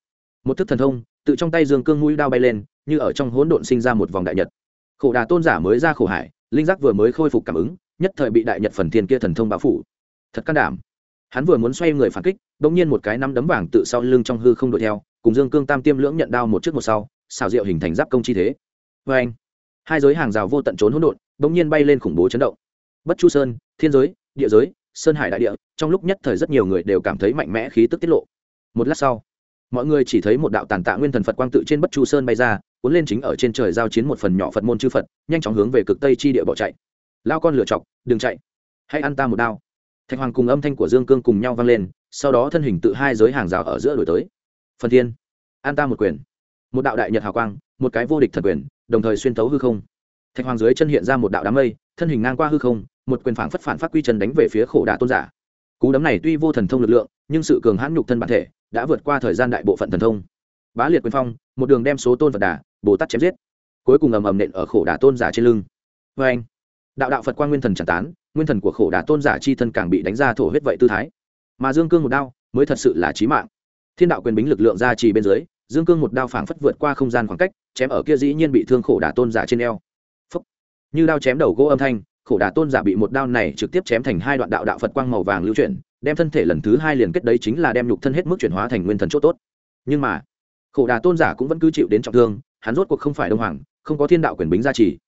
Một thức thần thông, tự trong tay dương cương mũi đao bay lên, như ở trong hỗn độn sinh ra một vòng đại nhật. Khổ đà tôn giả mới ra khổ hải, linh giác vừa mới khôi phục cảm ứng, nhất thời bị đại nhật phần thiên kia thần thông bao phủ. Thật can đảm hắn vừa muốn xoay người phản kích bỗng nhiên một cái nắm đấm vàng tự sau lưng trong hư không đuổi theo, cùng dương cương tam tiêm lưỡng nhận đao một trước một sau, xào rượu hình thành giáp công chi thế. Vê anh, hai giới hàng rào vô tận trốn hỗn độn bỗng nhiên bay lên khủng bố chấn động. Bất chu sơn, thiên giới, địa giới, sơn hải đại địa, trong lúc nhất thời rất nhiều người đều cảm thấy mạnh mẽ khí tức tiết lộ. Một lát sau, mọi người chỉ thấy một đạo tàn tạ nguyên thần phật quang tự trên bất chu sơn bay ra, cuốn lên chính ở trên trời giao chiến một phần nhỏ phật môn chư phật, nhanh chóng hướng về cực tây chi địa bỏ chạy. Lao con lửa chọc, đừng chạy. Hãy ăn ta một đao thạch hoàng cùng âm thanh của dương cương cùng nhau vang lên, sau đó thân hình tự hai giới hàng rào ở giữa đổi tới. Phần thiên, an ta một quyền. Một đạo đại nhật hào quang, một cái vô địch thần quyền, đồng thời xuyên tấu hư không. Thạch hoàng dưới chân hiện ra một đạo đám mây, thân hình ngang qua hư không, một quyền phảng phất phản phát quy chân đánh về phía khổ đà tôn giả. Cú đấm này tuy vô thần thông lực lượng, nhưng sự cường hãn nhục thân bản thể đã vượt qua thời gian đại bộ phận thần thông. Bá liệt quyền phong, một đường đem số tôn vật đà, bồ tát chém giết. Cuối cùng ầm ầm nện ở khổ đà tôn giả trên lưng. Vê anh đạo đạo phật quan nguyên thần chẳng tán, nguyên thần của khổ đà tôn giả chi thân càng bị đánh ra thổ huyết vậy tư thái. Mà dương cương một đao mới thật sự là trí mạng. Thiên đạo quyền bính lực lượng ra trì bên dưới, dương cương một đao phảng phất vượt qua không gian khoảng cách, chém ở kia dĩ nhiên bị thương khổ đà tôn giả trên eo. Phúc. như đao chém đầu gỗ âm thanh, khổ đà tôn giả bị một đao này trực tiếp chém thành hai đoạn đạo đạo phật quang màu vàng lưu chuyển, đem thân thể lần thứ hai liền kết đấy chính là đem nhục thân hết mức chuyển hóa thành nguyên thần chỗ tốt. Nhưng mà, khổ đà tôn giả cũng vẫn cứ chịu đến trọng thương, hắn rốt cuộc không phải đông hoàng, không có thiên đạo quyền bính gia trì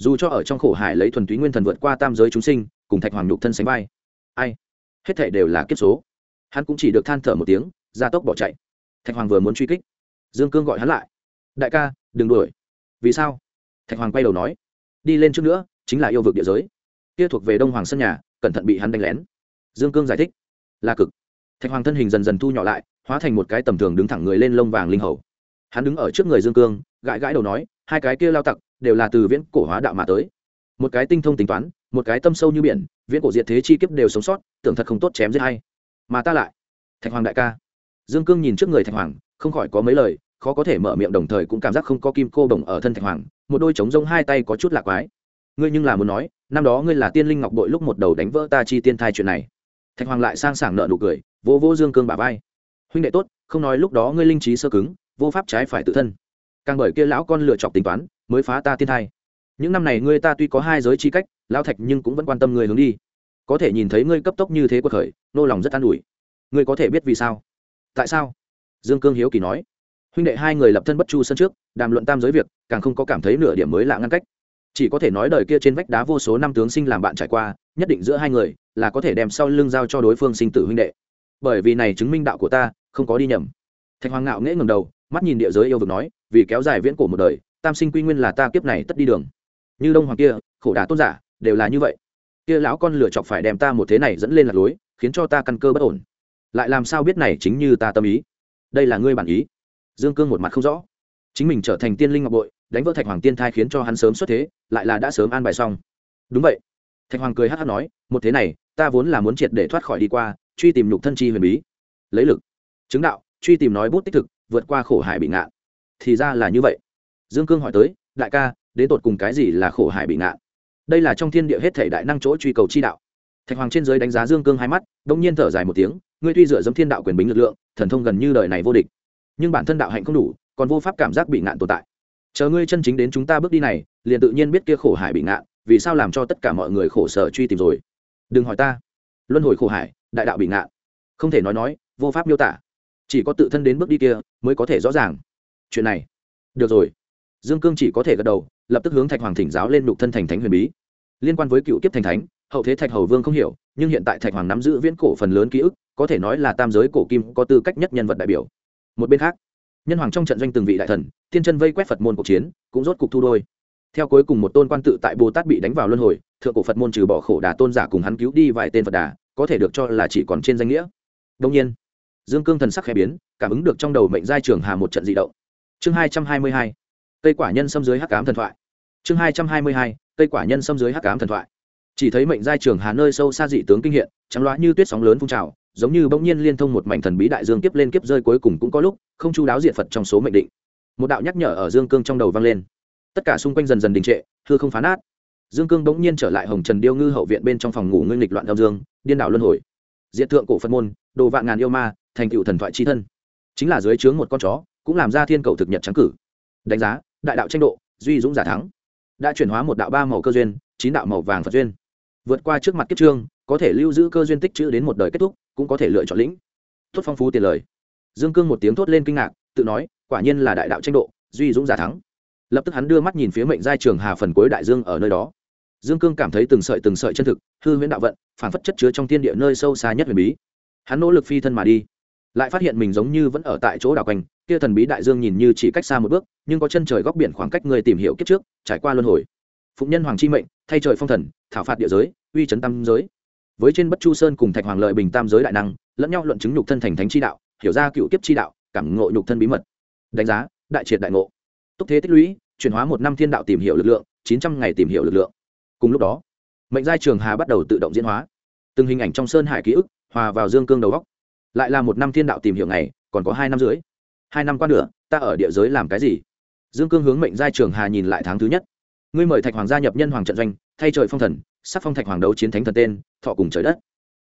dù cho ở trong khổ hải lấy thuần túy nguyên thần vượt qua tam giới chúng sinh, cùng thạch hoàng nhục thân sánh vai. Ai? Hết thể đều là kiếp số. Hắn cũng chỉ được than thở một tiếng gia tốc bỏ chạy. Thạch hoàng vừa muốn truy kích, dương cương gọi hắn lại. Đại ca, đừng đuổi. Vì sao? Thạch hoàng quay đầu nói. Đi lên trước nữa, chính là yêu vực địa giới. Kia thuộc về đông hoàng sân nhà, cẩn thận bị hắn đánh lén. Dương cương giải thích. Là cực. Thạch hoàng thân hình dần dần thu nhỏ lại, hóa thành một cái tầm thường đứng thẳng người lên lông vàng linh hầu. Hắn đứng ở trước người dương cương, gãi gãi đầu nói, hai cái kia lao tặc đều là từ viễn cổ hóa đạo mà tới. Một cái tinh thông tính toán, một cái tâm sâu như biển, viễn cổ diệt thế chi kiếp đều sống sót, tưởng thật không tốt chém giết hay. Mà ta lại, thạch hoàng đại ca. Dương cương nhìn trước người thạch hoàng, không khỏi có mấy lời, khó có thể mở miệng đồng thời cũng cảm giác không có kim cô bồng ở thân thạch hoàng, một đôi trống rông hai tay có chút lạc quái. Ngươi nhưng là muốn nói, năm đó ngươi là tiên linh ngọc bội lúc một đầu đánh vỡ ta chi tiên thai chuyện này. Thạch hoàng lại sang sảng nợ nụ cười vô vô dương cương bà vai. Huynh đệ tốt, không nói lúc đó ngươi linh trí sơ cứng, vô pháp trái phải tự thân càng bởi kia lão con lựa chọc tính toán, mới phá ta thiên thai. Những năm này ngươi ta tuy có hai giới chi cách, lão thạch nhưng cũng vẫn quan tâm ngươi hướng đi. Có thể nhìn thấy ngươi cấp tốc như thế của khởi, nô lòng rất an ủi. Ngươi có thể biết vì sao? Tại sao? Dương cương hiếu kỳ nói. Huynh đệ hai người lập thân bất chu sân trước, đàm luận tam giới việc, càng không có cảm thấy nửa điểm mới lạ ngăn cách. Chỉ có thể nói đời kia trên vách đá vô số năm tướng sinh làm bạn trải qua, nhất định giữa hai người là có thể đem sau lưng giao cho đối phương sinh tử huynh đệ. Bởi vì này chứng minh đạo của ta, không có đi nhầm thạch hoàng ngạo nghễ ngầm đầu, mắt nhìn địa giới yêu vực nói, vì kéo dài viễn cổ một đời, tam sinh quy nguyên là ta kiếp này tất đi đường. Như đông hoàng kia, khổ đà tôn giả, đều là như vậy. Kia lão con lựa chọc phải đem ta một thế này dẫn lên lạc lối, khiến cho ta căn cơ bất ổn. Lại làm sao biết này chính như ta tâm ý? Đây là ngươi bản ý. Dương cương một mặt không rõ. Chính mình trở thành tiên linh ngọc bội, đánh vỡ thạch hoàng tiên thai khiến cho hắn sớm xuất thế, lại là đã sớm an bài xong. Đúng vậy. Thạch hoàng cười hát hát nói, một thế này, ta vốn là muốn triệt để thoát khỏi đi qua, truy tìm nhục thân chi huyền bí. Lấy lực. Chứng đạo truy tìm nói bút tích thực, vượt qua khổ hải bị ngạn. Thì ra là như vậy. Dương cương hỏi tới, đại ca, đến tột cùng cái gì là khổ hải bị ngạn? Đây là trong thiên địa hết thể đại năng chỗ truy cầu chi đạo. Thạch hoàng trên giới đánh giá dương cương hai mắt, đông nhiên thở dài một tiếng, ngươi tuy dựa dẫm thiên đạo quyền bính lực lượng, thần thông gần như đời này vô địch, nhưng bản thân đạo hạnh không đủ, còn vô pháp cảm giác bị ngạn tồn tại. Chờ ngươi chân chính đến chúng ta bước đi này, liền tự nhiên biết kia khổ hải bị ngạn, vì sao làm cho tất cả mọi người khổ sở truy tìm rồi? Đừng hỏi ta. Luân hồi khổ hải, đại đạo bị ngạn. Không thể nói nói, vô pháp miêu tả chỉ có tự thân đến bước đi kia mới có thể rõ ràng. Chuyện này. Được rồi. Dương cương chỉ có thể gật đầu, lập tức hướng thạch hoàng thỉnh giáo lên đục thân thành thánh huyền bí. Liên quan với cựu kiếp thành thánh, hậu thế thạch hầu vương không hiểu, nhưng hiện tại thạch hoàng nắm giữ viễn cổ phần lớn ký ức, có thể nói là tam giới cổ kim có tư cách nhất nhân vật đại biểu. Một bên khác, nhân hoàng trong trận doanh từng vị đại thần tiên chân vây quét phật môn cuộc chiến, cũng rốt cục thu đôi. Theo cuối cùng một tôn quan tự tại bồ tát bị đánh vào luân hồi, thượng cổ phật môn trừ bỏ khổ đà tôn giả cùng hắn cứu đi vài tên phật đà, có thể được cho là chỉ còn trên danh nghĩa. Đông nhiên dương cương thần sắc khẽ biến, cảm ứng được trong đầu mệnh giai trường hà một trận dị động. Chương hai trăm hai mươi hai, cây quả nhân xâm dưới hắc cám thần thoại. Chương hai trăm hai mươi hai, cây quả nhân xâm dưới hắc cám thần thoại. Chỉ thấy mệnh giai trường hà nơi sâu xa dị tướng kinh hiện, trắng loá như tuyết sóng lớn phun trào, giống như bỗng nhiên liên thông một mảnh thần bí đại dương kiếp lên kiếp rơi cuối cùng cũng có lúc, không chu đáo diện phật trong số mệnh định. Một đạo nhắc nhở ở dương cương trong đầu vang lên. Tất cả xung quanh dần dần đình trệ thưa không phá nát. Dương cương bỗng nhiên trở lại hồng trần điêu ngư hậu viện bên trong phòng ngủ ngưng lịch loạn đông dương, điên đảo luân hồi. Diện thượng cổ phật môn, đồ vạn ngàn yêu ma thành tựu thần thoại chi thân. Chính là dưới trướng một con chó, cũng làm ra thiên cầu thực nhật trắng cử. Đánh giá, đại đạo tranh độ, duy dũng giả thắng. Đã chuyển hóa một đạo ba màu cơ duyên, chín đạo màu vàng phật duyên. Vượt qua trước mặt kiếp trương, có thể lưu giữ cơ duyên tích chữ đến một đời kết thúc, cũng có thể lựa chọn lĩnh. Tốt phong phú tiền lời. Dương cương một tiếng thốt lên kinh ngạc, tự nói, quả nhiên là đại đạo tranh độ, duy dũng giả thắng. Lập tức hắn đưa mắt nhìn phía mệnh giai trường hà phần cuối đại dương ở nơi đó. Dương cương cảm thấy từng sợi từng sợi chân thực, hư huyễn đạo vận, phản phất chất chứa trong thiên địa nơi sâu xa nhất huyền bí. Hắn nỗ lực phi thân mà đi lại phát hiện mình giống như vẫn ở tại chỗ đảo quanh, kia thần bí đại dương nhìn như chỉ cách xa một bước, nhưng có chân trời góc biển khoảng cách người tìm hiểu kiếp trước, trải qua luân hồi. Phụng nhân hoàng chi mệnh, thay trời phong thần, thảo phạt địa giới, uy chấn tam giới. Với trên bất chu sơn cùng thạch hoàng lợi bình tam giới đại năng, lẫn nhau luận chứng nhục thân thành thánh chi đạo, hiểu ra cựu kiếp chi đạo, cảm ngộ nhục thân bí mật. Đánh giá, đại triệt đại ngộ. Túc thế tích lũy, chuyển hóa một năm thiên đạo tìm hiểu lực lượng, chín trăm ngày tìm hiểu lực lượng. Cùng lúc đó, mệnh giai trường hà bắt đầu tự động diễn hóa. Từng hình ảnh trong sơn hải ký ức, hòa vào dương cương đầu góc lại là một năm thiên đạo tìm hiểu ngày, còn có hai năm dưới hai năm qua nữa, ta ở địa giới làm cái gì? Dương cương hướng mệnh giai trường hà nhìn lại tháng thứ nhất. Ngươi mời thạch hoàng gia nhập nhân hoàng trận doanh, thay trời phong thần sắc phong thạch hoàng đấu chiến thánh thần tên, thọ cùng trời đất.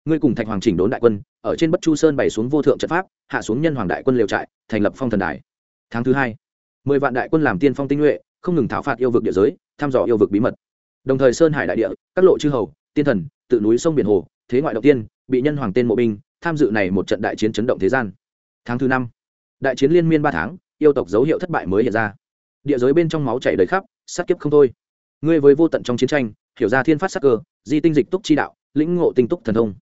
Ngươi cùng thạch hoàng chỉnh đốn đại quân, ở trên bất chu sơn bày xuống vô thượng trận pháp, hạ xuống nhân hoàng đại quân liều trại, thành lập phong thần đài. Tháng thứ hai, mười vạn đại quân làm tiên phong tinh nhuệ, không ngừng thảo phạt yêu vực địa giới, thăm dò yêu vực bí mật. Đồng thời sơn hải đại địa, các lộ chư hầu, tiên thần, tự núi sông biển hồ, thế ngoại đầu tiên, bị nhân hoàng tên mộ binh tham dự này một trận đại chiến chấn động thế gian. Tháng thứ năm, đại chiến liên miên ba tháng, yêu tộc dấu hiệu thất bại mới hiện ra. Địa giới bên trong máu chảy đầy khắp, sát kiếp không thôi. Ngươi với vô tận trong chiến tranh, hiểu ra thiên phát sắc cơ, di tinh dịch túc chi đạo, lĩnh ngộ tinh túc thần thông.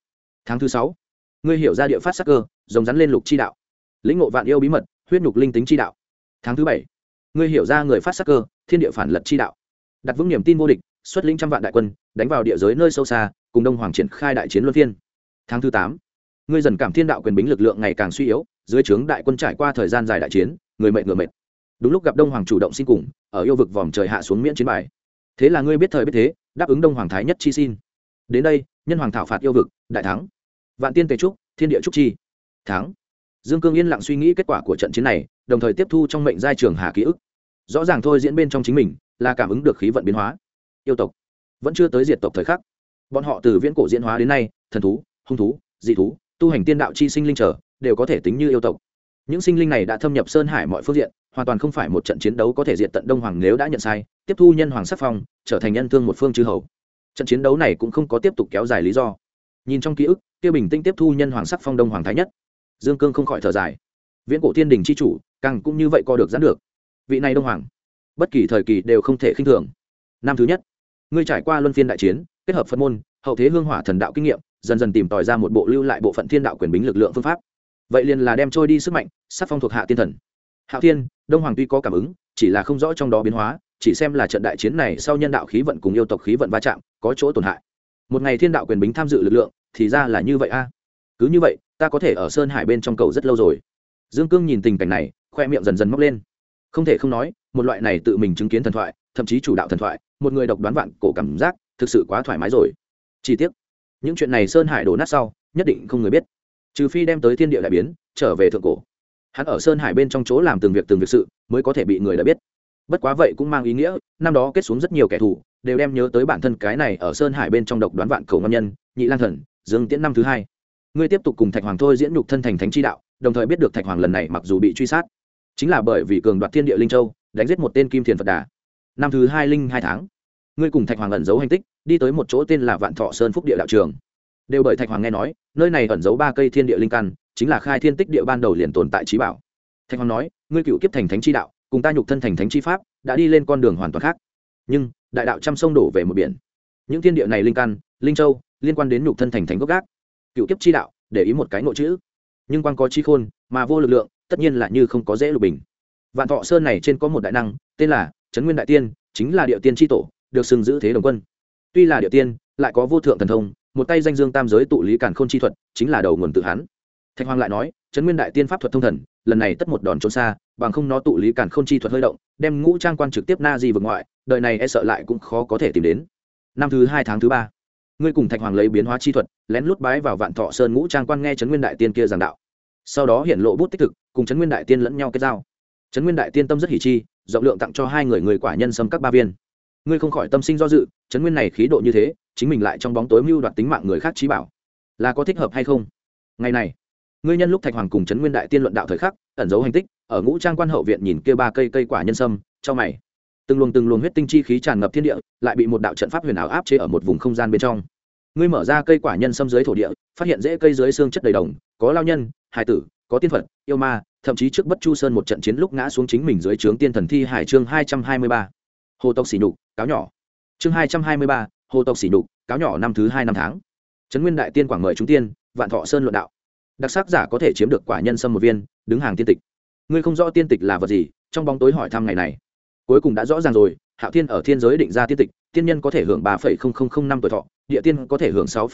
Tháng thứ sáu, ngươi hiểu ra địa phát sắc cơ, rồng rắn lên lục chi đạo, lĩnh ngộ vạn yêu bí mật, huyết nhục linh tính chi đạo. Tháng thứ bảy, ngươi hiểu ra người phát sắc cơ, thiên địa phản lật chi đạo. Đặt vững niềm tin vô địch, xuất lĩnh trăm vạn đại quân, đánh vào địa giới nơi sâu xa, cùng đông hoàng triển khai đại chiến luân phiên. Tháng thứ tám ngươi dần cảm thiên đạo quyền bính lực lượng ngày càng suy yếu, dưới trướng đại quân trải qua thời gian dài đại chiến, người mệt ngựa mệt. Đúng lúc gặp đông hoàng chủ động xin cùng, ở yêu vực vòm trời hạ xuống miễn chiến bài. Thế là ngươi biết thời biết thế, đáp ứng đông hoàng thái nhất chi xin. Đến đây, nhân hoàng thảo phạt yêu vực, đại thắng. Vạn tiên tề trúc, thiên địa trúc chi. Thắng. Dương cương yên lặng suy nghĩ kết quả của trận chiến này, đồng thời tiếp thu trong mệnh giai trường hà ký ức. Rõ ràng thôi diễn bên trong chính mình, là cảm ứng được khí vận biến hóa. Yêu tộc. Vẫn chưa tới diệt tộc thời khắc. Bọn họ từ viễn cổ diễn hóa đến nay, thần thú, hung thú, dị thú tu hành tiên đạo chi sinh linh trở, đều có thể tính như yêu tộc. Những sinh linh này đã thâm nhập sơn hải mọi phương diện, hoàn toàn không phải một trận chiến đấu có thể diệt tận đông hoàng nếu đã nhận sai, tiếp thu nhân hoàng sắc phong, trở thành nhân thương một phương chư hầu. Trận chiến đấu này cũng không có tiếp tục kéo dài lý do. Nhìn trong ký ức kia bình tĩnh tiếp thu nhân hoàng sắc phong đông hoàng thái nhất. Dương cương không khỏi thở dài. Viễn cổ thiên đình c h i chủ, càng cũng như vậy co được gián được. Vị này đông hoàng, bất kỳ thời kỳ đều không thể khinh thường. Năm thứ nhất, ngươi trải qua luân phiên đại chiến, kết hợp phân môn hậu thế hương hỏa thần đạo kinh nghiệm, dần dần tìm tòi ra một bộ lưu lại bộ phận thiên đạo quyền bính lực lượng phương pháp. Vậy liền là đem trôi đi sức mạnh, sắc phong thuộc hạ tiên thần. Hạo thiên, đông hoàng tuy có cảm ứng, chỉ là không rõ trong đó biến hóa, chỉ xem là trận đại chiến này sau nhân đạo khí vận cùng yêu tộc khí vận va chạm, có chỗ tổn hại. Một ngày thiên đạo quyền bính tham dự lực lượng, thì ra là như vậy a. Cứ như vậy, ta có thể ở sơn hải bên trong cầu rất lâu rồi. Dương cương nhìn tình cảnh này, khoe miệng dần dần móc lên. Không thể không nói, một loại này tự mình chứng kiến thần thoại, thậm chí chủ đạo thần thoại, một người độc đoán vạn cổ cảm giác, thực sự quá thoải mái rồi chi tiết những chuyện này sơn hải đổ nát sau, nhất định không người biết. Trừ phi đem tới thiên địa đại biến, trở về thượng cổ. Hắn ở sơn hải bên trong chỗ làm từng việc từng việc sự, mới có thể bị người đã biết. Bất quá vậy cũng mang ý nghĩa, năm đó kết xuống rất nhiều kẻ thù, đều đem nhớ tới bản thân cái này ở sơn hải bên trong độc đoán vạn cầu ngâm nhân, nhị lang thần, dương tiễn năm thứ hai. Ngươi tiếp tục cùng thạch hoàng thôi diễn nhục thân thành thánh chi đạo, đồng thời biết được thạch hoàng lần này mặc dù bị truy sát, chính là bởi vì cường đoạt thiên địa linh châu, đánh giết một tên kim thiền phật đà. Năm thứ hai linh hai tháng, ngươi cùng thạch hoàng ẩn giấu hành tích đi tới một chỗ tên là vạn thọ sơn phúc địa đạo trường. Đều bởi thạch hoàng nghe nói, nơi này ẩn giấu ba cây thiên địa linh căn, chính là khai thiên tích địa ban đầu liền tồn tại trí bảo. Thạch hoàng nói, ngươi cựu kiếp thành thánh chi đạo, cùng ta nhục thân thành thánh chi pháp, đã đi lên con đường hoàn toàn khác. Nhưng, đại đạo trăm sông đổ về một biển. Những thiên địa này linh căn, linh châu, liên quan đến nhục thân thành thánh gốc gác. Cựu kiếp chi đạo, để ý một cái nội chữ. Nhưng quan có chi khôn, mà vô lực lượng, tất nhiên là như không có dễ lục bình. Vạn thọ sơn này trên có một đại năng, tên là trấn nguyên đại tiên, chính là địa tiên tri tổ, được sừng giữ thế đồng quân tuy là địa tiên, lại có vô thượng thần thông, một tay danh dương tam giới tụ lý cản khôn chi thuật, chính là đầu nguồn tự hắn. Thạch hoàng lại nói trấn nguyên đại tiên pháp thuật thông thần, lần này tất một đòn trốn xa, bằng không nó tụ lý cản khôn chi thuật hơi động, đem ngũ trang quan trực tiếp na di vực ngoại, đời này e sợ lại cũng khó có thể tìm đến. Năm thứ hai tháng thứ ba, ngươi cùng thạch hoàng lấy biến hóa chi thuật, lén lút bái vào vạn thọ sơn ngũ trang quan nghe trấn nguyên đại tiên kia giảng đạo. Sau đó hiện lộ bút tích thực, cùng trấn nguyên đại tiên lẫn nhau kết giao. Trấn nguyên đại tiên tâm rất hỷ chi, rộng lượng tặng cho hai người người quả nhân xâm các ba viên ngươi không khỏi tâm sinh do dự, chấn nguyên này khí độ như thế, chính mình lại trong bóng tối mưu đoạt tính mạng người khác trí bảo. Là có thích hợp hay không? Ngày này, ngươi nhân lúc thạch hoàng cùng chấn nguyên đại tiên luận đạo thời khắc, ẩn giấu hành tích, ở ngũ trang quan hậu viện nhìn kia ba cây cây quả nhân sâm, cho mày. Từng luồng từng luồng huyết tinh chi khí tràn ngập thiên địa, lại bị một đạo trận pháp huyền ảo áp chế ở một vùng không gian bên trong. Ngươi mở ra cây quả nhân sâm dưới thổ địa, phát hiện dễ cây dưới xương chất đầy đồng, có lao nhân hải tử, có tiên phật, yêu ma, thậm chí trước bất chu sơn một trận chiến lúc ngã xuống chính mình dưới trướng tiên thần thi hải chương hai trăm hai mươi ba hồ tộc xỉ nhục, cáo nhỏ. Chương hai trăm hai mươi ba, hồ tộc xỉ nhục, cáo nhỏ năm thứ hai năm tháng. Trấn nguyên đại tiên quảng mời chúng tiên, vạn thọ sơn luận đạo. Đặc sắc giả có thể chiếm được quả nhân sâm một viên, đứng hàng tiên tịch. Ngươi không rõ tiên tịch là vật gì, trong bóng tối hỏi thăm ngày này. Cuối cùng đã rõ ràng rồi, hạo thiên ở thiên giới định ra tiên tịch, tiên nhân có thể hưởng ba phẩy không không không năm tuổi thọ, địa tiên có thể hưởng sáu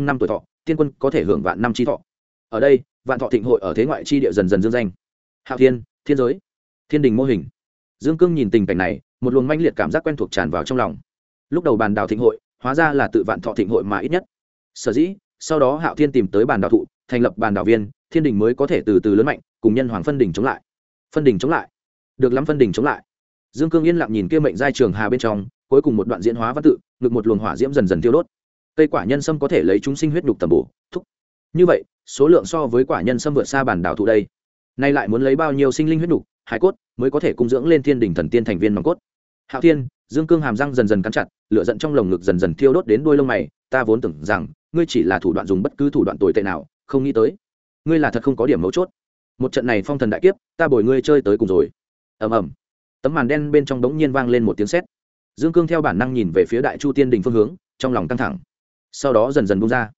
năm tuổi thọ, tiên quân có thể hưởng vạn năm chi thọ. Ở đây, vạn thọ thịnh hội ở thế ngoại chi địa dần dần dương danh. Hạo thiên thiên giới, thiên đình mô hình. Dương cương nhìn tình cảnh này một luồng manh liệt cảm giác quen thuộc tràn vào trong lòng. Lúc đầu bàn đào thịnh hội, hóa ra là tự vạn thọ thịnh hội mà ít nhất. Sở dĩ, sau đó hạo thiên tìm tới bàn đào thụ, thành lập bàn đào viên, thiên đình mới có thể từ từ lớn mạnh, cùng nhân hoàng phân đình chống lại. Phân đình chống lại. Được lắm phân đình chống lại. Dương cương yên lặng nhìn kia mệnh giai trường hà bên trong, cuối cùng một đoạn diễn hóa văn tự, ngực một luồng hỏa diễm dần dần tiêu đốt. Cây quả nhân sâm có thể lấy chúng sinh huyết nhục tầm bổ, thúc. Như vậy, số lượng so với quả nhân sâm vượt xa bản đảo thụ đây. Nay lại muốn lấy bao nhiêu sinh linh huyết nhục, hải cốt mới có thể cung dưỡng lên thiên đình thần tiên thành viên nòng cốt? Hạo thiên, dương cương hàm răng dần dần cắn chặt, lửa giận trong lồng ngực dần dần thiêu đốt đến đuôi lông mày, ta vốn tưởng rằng, ngươi chỉ là thủ đoạn dùng bất cứ thủ đoạn tồi tệ nào, không nghĩ tới, ngươi là thật không có điểm mấu chốt. Một trận này phong thần đại kiếp, ta bồi ngươi chơi tới cùng rồi. Ầm ầm. Tấm màn đen bên trong đống nhiên vang lên một tiếng sét. Dương cương theo bản năng nhìn về phía đại chu tiên đình phương hướng, trong lòng căng thẳng. Sau đó dần dần bung ra.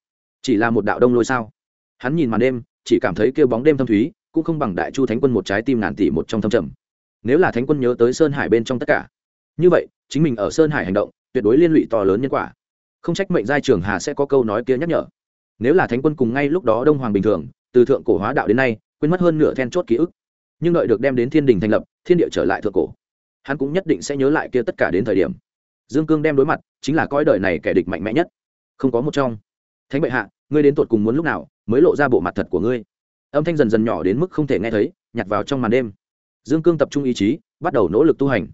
Chỉ là một đạo đông lôi sao. Hắn nhìn màn đêm, chỉ cảm thấy kêu bóng đêm thâm thúy, cũng không bằng đại chu thánh quân một trái tim ngàn tỷ một trong thâm trầm. Nếu là thánh quân nhớ tới sơn hải bên trong tất cả như vậy, chính mình ở sơn hải hành động, tuyệt đối liên lụy to lớn nhân quả. Không trách mệnh giai trường hà sẽ có câu nói kia nhắc nhở. Nếu là thánh quân cùng ngay lúc đó đông hoàng bình thường, từ thượng cổ hóa đạo đến nay, quên mất hơn nửa then chốt ký ức. Nhưng đợi được đem đến thiên đình thành lập, thiên địa trở lại thượng cổ, hắn cũng nhất định sẽ nhớ lại kia tất cả đến thời điểm. Dương cương đem đối mặt, chính là coi đời này kẻ địch mạnh mẽ nhất. Không có một trong. Thánh bệ hạ, ngươi đến tột cùng muốn lúc nào, mới lộ ra bộ mặt thật của ngươi. Âm thanh dần dần nhỏ đến mức không thể nghe thấy, nhặt vào trong màn đêm. Dương cương tập trung ý chí, bắt đầu nỗ lực tu hành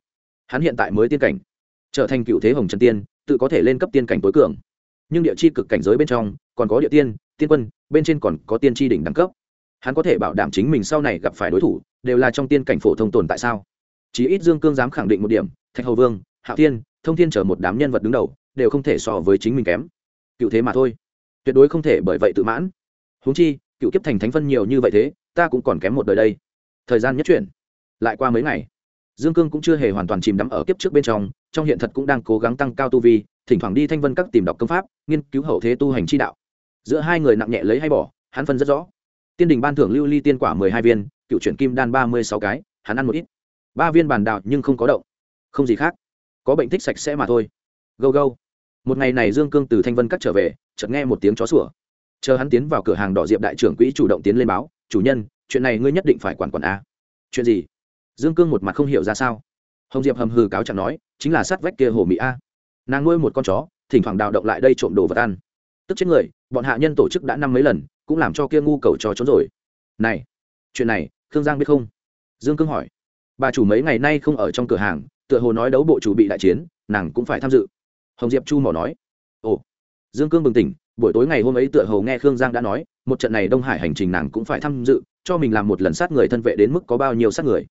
hắn hiện tại mới tiên cảnh, trở thành cựu thế hồng trần tiên, tự có thể lên cấp tiên cảnh tối cường. Nhưng địa chi cực cảnh giới bên trong, còn có địa tiên tiên quân, bên trên còn có tiên tri đỉnh đẳng cấp. Hắn có thể bảo đảm chính mình sau này gặp phải đối thủ, đều là trong tiên cảnh phổ thông tồn tại sao? Chí ít dương cương dám khẳng định một điểm, thạch hầu vương, hạo thiên, thông thiên chở một đám nhân vật đứng đầu, đều không thể so với chính mình kém. Cựu thế mà thôi. Tuyệt đối không thể bởi vậy tự mãn. Huống chi, cựu kiếp thành thánh phân nhiều như vậy thế, ta cũng còn kém một đời đây. Thời gian nhất chuyển. Lại qua mấy ngày dương cương cũng chưa hề hoàn toàn chìm đắm ở kiếp trước bên trong trong hiện thật cũng đang cố gắng tăng cao tu vi, thỉnh thoảng đi thanh vân các tìm đọc công pháp, nghiên cứu hậu thế tu hành chi đạo. Giữa hai người nặng nhẹ lấy hay bỏ, hắn phân rất rõ. Tiên đình ban thưởng lưu ly tiên quả mười hai viên, cựu chuyển kim đan ba mươi sáu cái, hắn ăn một ít. Ba viên bàn đạo nhưng không có động. Không gì khác. Có bệnh thích sạch sẽ mà thôi. Gâu gâu. Một ngày này dương cương từ thanh vân cắt trở về, chợt nghe một tiếng chó sủa. Chờ hắn tiến vào cửa hàng đỏ diệp đại trưởng quỹ chủ động tiến lên báo, chủ nhân, chuyện này ngươi nhất định phải quản quản a. Chuyện gì? Dương cương một mặt không hiểu ra sao. Hồng diệp hầm hừ cáo chẳng nói, chính là sát vách kia hồ mỹ a. Nàng nuôi một con chó, thỉnh thoảng đào động lại đây trộm đồ vật ăn. Tức chết người, bọn hạ nhân tổ chức đã năm mấy lần, cũng làm cho kia ngu cầu trò trốn rồi. Này, chuyện này, khương giang biết không? Dương cương hỏi. Bà chủ mấy ngày nay không ở trong cửa hàng, tựa hồ nói đấu bộ chủ bị đại chiến, nàng cũng phải tham dự. Hồng diệp chu mỏ nói. Ồ. Dương cương bừng tỉnh, buổi tối ngày hôm ấy tựa hồ nghe khương giang đã nói, một trận này đông hải hành trình nàng cũng phải tham dự, cho mình làm một lần sát người thân vệ đến mức có bao nhiêu sát người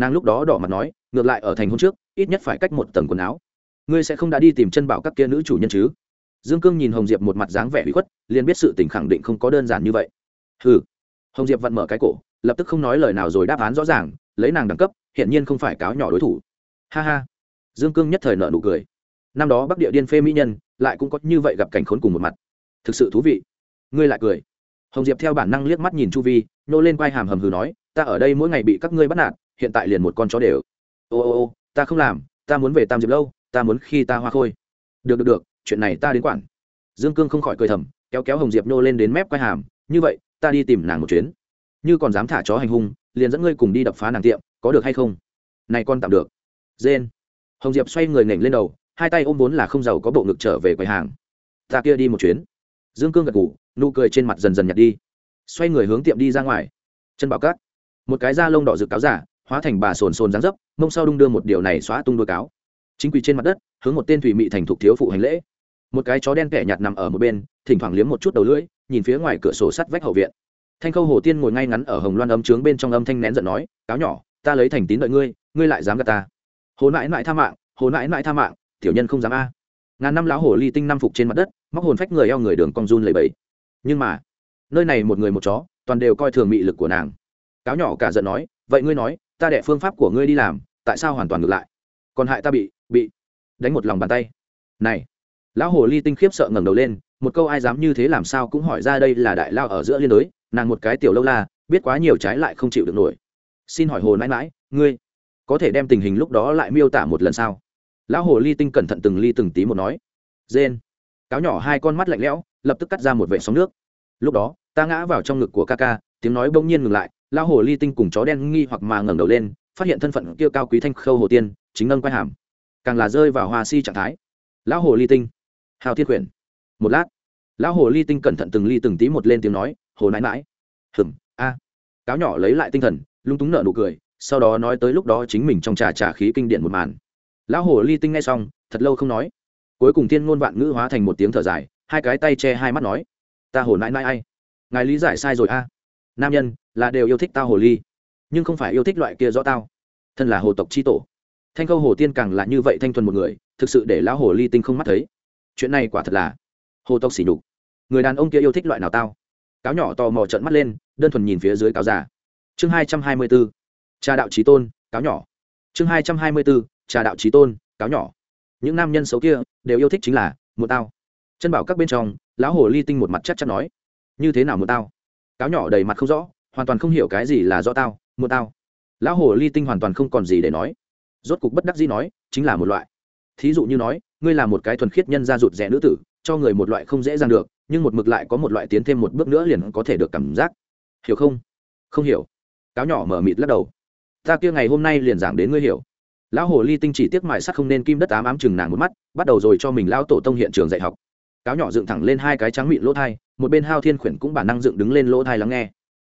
nàng lúc đó đỏ mặt nói, ngược lại ở thành hôm trước, ít nhất phải cách một tầng quần áo. Ngươi sẽ không đã đi tìm chân bảo các kia nữ chủ nhân chứ? Dương cương nhìn hồng diệp một mặt dáng vẻ bị khuất, liền biết sự tình khẳng định không có đơn giản như vậy. Hừ. Hồng diệp vặn mở cái cổ, lập tức không nói lời nào rồi đáp án rõ ràng, lấy nàng đẳng cấp hiện nhiên không phải cáo nhỏ đối thủ. Ha ha. Dương cương nhất thời nợ nụ cười. Năm đó bắc địa điên phê mỹ nhân, lại cũng có như vậy gặp cảnh khốn cùng một mặt. Thực sự thú vị. Ngươi lại cười. Hồng diệp theo bản năng liếc mắt nhìn chu vi nhô lên quai hàm hầm hừ nói, ta ở đây mỗi ngày bị các ngươi bắt nạt hiện tại liền một con chó đều. Ô ô ô, ta không làm, ta muốn về tam diệp lâu, ta muốn khi ta hoa khôi. Được được được, chuyện này ta đến quản. Dương cương không khỏi cười thầm, kéo kéo hồng diệp nô lên đến mép quai hàm, như vậy, ta đi tìm nàng một chuyến. Như còn dám thả chó hành hung, liền dẫn ngươi cùng đi đập phá nàng tiệm, có được hay không? Này con tạm được. Dên hồng diệp xoay người nghển lên đầu, hai tay ôm vốn là không giàu có bộ ngực trở về quầy hàng. Ta kia đi một chuyến. Dương cương gật ngủ nụ cười trên mặt dần dần nhạt đi. Xoay người hướng tiệm đi ra ngoài. Chân bảo cát một cái da lông đỏ rực cáo giả hóa thành bà sồn sồn dáng dấp, mông sau đung đưa một điều này xóa tung đôi cáo. Chính quỳ trên mặt đất, hướng một tên thủy mị thành thục thiếu phụ hành lễ. Một cái chó đen kẻ nhạt nằm ở một bên, thỉnh thoảng liếm một chút đầu lưỡi, nhìn phía ngoài cửa sổ sắt vách hậu viện. Thanh khâu hồ tiên ngồi ngay ngắn ở hồng loan ấm trướng bên trong âm thanh nén giận nói, cáo nhỏ, ta lấy thành tín đợi ngươi ngươi lại dám gạt ta. Hồ nãi nãi tha mạng, hồ nãi nãi tha mạng, tiểu nhân không dám a. Ngàn năm lão hồ ly tinh năm phục trên mặt đất, móc hồn phách người eo người đường cong run lầy bẫy nhưng mà, nơi này một người một chó, toàn đều coi thường mị lực của nàng. Cáo nhỏ cả giận nói, vậy ngươi nói ta đệ phương pháp của ngươi đi làm, tại sao hoàn toàn ngược lại? Còn hại ta bị bị đánh một lòng bàn tay. Này, lão hồ ly tinh khiếp sợ ngẩng đầu lên, một câu ai dám như thế làm sao cũng hỏi ra đây là đại lao ở giữa liên đối, nàng một cái tiểu lâu la, biết quá nhiều trái lại không chịu được nổi. Xin hỏi hồ mãi mãi ngươi có thể đem tình hình lúc đó lại miêu tả một lần sao? Lão hồ ly tinh cẩn thận từng ly từng tí một nói. Dên cáo nhỏ hai con mắt lạnh lẽo, lập tức cắt ra một vệ sóng nước. Lúc đó, ta ngã vào trong ngực của ca ca, tiếng nói bỗng nhiên ngừng lại lao hồ ly tinh cùng chó đen nghi hoặc mà ngẩng đầu lên, phát hiện thân phận kia cao quý thanh khâu hồ tiên, chính nâng quay hàm. Càng là rơi vào hoa si trạng thái. Lão hồ ly tinh. Hào thiên quyển. Một lát, lão hồ ly tinh cẩn thận từng ly từng tí một lên tiếng nói, hồ nãi mãi hừm, a. Cáo nhỏ lấy lại tinh thần, lung túng nợ nụ cười, sau đó nói tới lúc đó chính mình trong trà trà khí kinh điển một màn. Lão hồ ly tinh nghe xong, thật lâu không nói. Cuối cùng thiên ngôn vạn ngữ hóa thành một tiếng thở dài, hai cái tay che hai mắt nói, ta hồ nãi nãi ai? Ngài lý giải sai rồi a. Nam nhân là đều yêu thích tao hồ ly, nhưng không phải yêu thích loại kia rõ tao. Thân là hồ tộc c h i tổ, thanh khâu hồ tiên càng là như vậy thanh thuần một người, thực sự để lão hồ ly tinh không mắt thấy. Chuyện này quả thật là hồ tộc xỉ đục người đàn ông kia yêu thích loại nào tao? Cáo nhỏ tò mò trận mắt lên, đơn thuần nhìn phía dưới cáo già. Chương hai trăm hai mươi b ố cha đạo trí tôn, cáo nhỏ. Chương hai trăm hai mươi b ố cha đạo trí tôn, cáo nhỏ. Những nam nhân xấu kia đều yêu thích chính là một tao. Chân bảo các bên trong, lão hồ ly tinh một mặt chắc chắn nói, như thế nào một tao? Cáo nhỏ đầy mặt không rõ hoàn toàn không hiểu cái gì là do tao, một tao. Lão hồ ly tinh hoàn toàn không còn gì để nói. Rốt cục bất đắc dĩ nói, chính là một loại. Thí dụ như nói, ngươi là một cái thuần khiết nhân gia rụt rẻ nữ tử, cho người một loại không dễ dàng được, nhưng một mực lại có một loại tiến thêm một bước nữa liền có thể được cảm giác. Hiểu không? Không hiểu. Cáo nhỏ mở mịt lắc đầu. Ta kia ngày hôm nay liền giảng đến ngươi hiểu. Lão hồ ly tinh chỉ tiếc mại sắc không nên kim đất ám ám chừng nàng một mắt, bắt đầu rồi cho mình lão tổ tông hiện trường dạy học. Cáo nhỏ dựng thẳng lên hai cái trắng mịn lỗ thai, một bên hao thiên khuyển cũng bản năng dựng đứng lên lỗ thai lắng nghe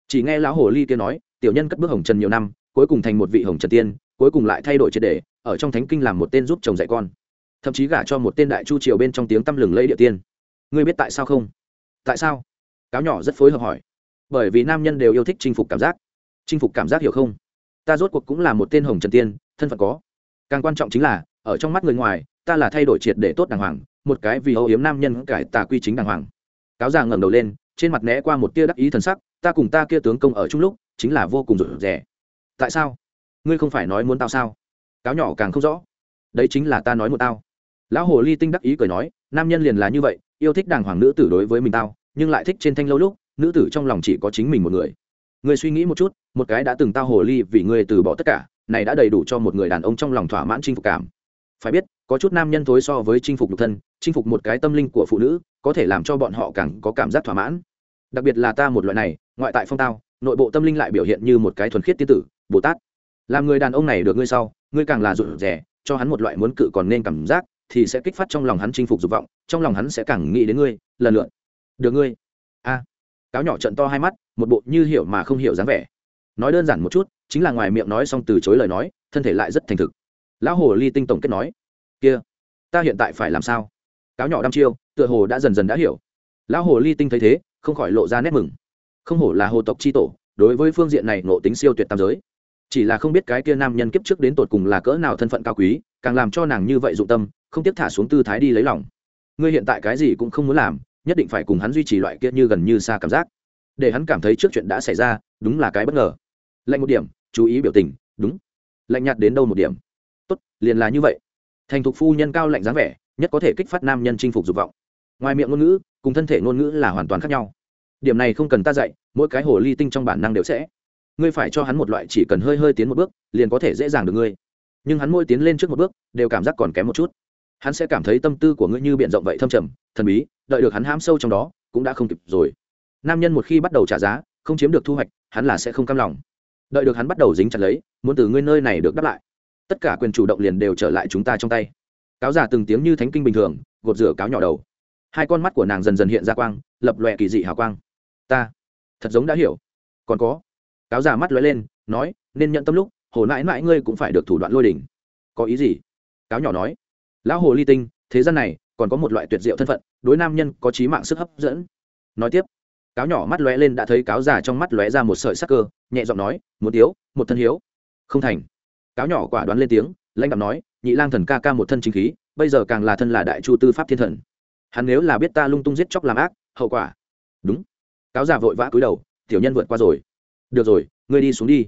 chỉ nghe lão hồ ly kia nói, tiểu nhân cất bước hồng trần nhiều năm, cuối cùng thành một vị hồng trần tiên, cuối cùng lại thay đổi triệt đề ở trong thánh kinh làm một tên giúp chồng dạy con. Thậm chí gả cho một tên đại chu triều bên trong tiếng tăm lừng lẫy địa tiên. Ngươi biết tại sao không? Tại sao? Cáo nhỏ rất phối hợp hỏi. Bởi vì nam nhân đều yêu thích chinh phục cảm giác. Chinh phục cảm giác hiểu không? Ta rốt cuộc cũng là một tên hồng trần tiên, thân phận có. Càng quan trọng chính là, ở trong mắt người ngoài, ta là thay đổi triệt để tốt đàng hoàng, một cái vì âu yếm nam nhân cải tà quy chính đàng hoàng. Cáo già ngẩng đầu lên, trên mặt né qua một tia đắc ý thần sắc ta cùng ta kia tướng công ở chung lúc, chính là vô cùng rủi rẻ tại sao? Ngươi không phải nói muốn tao sao? Cáo nhỏ càng không rõ. Đấy chính là ta nói một tao. Lão hồ ly tinh đắc ý cười nói, nam nhân liền là như vậy, yêu thích đàng hoàng nữ tử đối với mình tao, nhưng lại thích trên thanh lâu lúc, nữ tử trong lòng chỉ có chính mình một người. Ngươi suy nghĩ một chút, một cái đã từng tao hồ ly vì ngươi từ bỏ tất cả, này đã đầy đủ cho một người đàn ông trong lòng thỏa mãn chinh phục cảm. Phải biết, có chút nam nhân thối so với chinh phục nhục thân, chinh phục một cái tâm linh của phụ nữ, có thể làm cho bọn họ càng có cảm giác thỏa mãn đặc biệt là ta một loại này, ngoại tại phong tao, nội bộ tâm linh lại biểu hiện như một cái thuần khiết tiên tử, bồ tát. Làm người đàn ông này được ngươi sau, ngươi càng là rụt rẻ cho hắn một loại muốn cự còn nên cảm giác, thì sẽ kích phát trong lòng hắn chinh phục dục vọng, trong lòng hắn sẽ càng nghĩ đến ngươi, lần lượt. Được ngươi. A. Cáo nhỏ trận to hai mắt, một bộ như hiểu mà không hiểu dáng vẻ. Nói đơn giản một chút, chính là ngoài miệng nói xong từ chối lời nói, thân thể lại rất thành thực. Lão hồ ly tinh tổng kết nói. Kia, ta hiện tại phải làm sao? Cáo nhỏ đăm chiêu, tựa hồ đã dần dần đã hiểu. Lão hồ ly tinh thấy thế không khỏi lộ ra nét mừng. Không hổ là hồ tộc c h i tổ, đối với phương diện này nộ tính siêu tuyệt tam giới. Chỉ là không biết cái kia nam nhân kiếp trước đến tột cùng là cỡ nào thân phận cao quý, càng làm cho nàng như vậy dụng tâm, không tiếp thả xuống tư thái đi lấy lòng. Ngươi hiện tại cái gì cũng không muốn làm, nhất định phải cùng hắn duy trì loại kia như gần như xa cảm giác. Để hắn cảm thấy trước chuyện đã xảy ra, đúng là cái bất ngờ. Lạnh một điểm, chú ý biểu tình, đúng. Lạnh nhạt đến đâu một điểm. Tốt, liền là như vậy. Thành thục phu nhân cao lạnh dáng vẻ, nhất có thể kích phát nam nhân chinh phục dục vọng ngoài miệng ngôn ngữ, cùng thân thể ngôn ngữ là hoàn toàn khác nhau. Điểm này không cần ta dạy, mỗi cái hồ ly tinh trong bản năng đều sẽ. Ngươi phải cho hắn một loại chỉ cần hơi hơi tiến một bước, liền có thể dễ dàng được ngươi. Nhưng hắn môi tiến lên trước một bước, đều cảm giác còn kém một chút. Hắn sẽ cảm thấy tâm tư của ngươi như b i ể n rộng vậy thâm trầm, thần bí, đợi được hắn hãm sâu trong đó, cũng đã không kịp rồi. Nam nhân một khi bắt đầu trả giá, không chiếm được thu hoạch, hắn là sẽ không cam lòng. Đợi được hắn bắt đầu dính chặt lấy, muốn từ ngươi nơi này được đáp lại. Tất cả quyền chủ động liền đều trở lại chúng ta trong tay. Cáo giả từng tiếng như thánh kinh bình thường, gột rửa cáo nhỏ đầu hai con mắt của nàng dần dần hiện ra quang, lập lòe kỳ dị hào quang. Ta, thật giống đã hiểu. Còn có, cáo già mắt lóe lên, nói, nên nhận tâm lúc, hồ mãi mãi ngươi cũng phải được thủ đoạn lôi đỉnh có ý gì? Cáo nhỏ nói, lão hồ ly tinh, thế gian này, còn có một loại tuyệt diệu thân phận, đối nam nhân có trí mạng sức hấp dẫn. Nói tiếp, cáo nhỏ mắt lóe lên đã thấy cáo già trong mắt lóe ra một sợi sắc cơ, nhẹ giọng nói một tiếu một thân hiếu. Không thành. Cáo nhỏ quả đoán lên tiếng, lãnh đạo nói, nhị lang thần ca ca một thân chính khí, bây giờ càng là thân là đại chu tư pháp thiên thần hắn nếu là biết ta lung tung giết chóc làm ác, hậu quả. Đúng. Cáo già vội vã cúi đầu, tiểu nhân vượt qua rồi. Được rồi, ngươi đi xuống đi.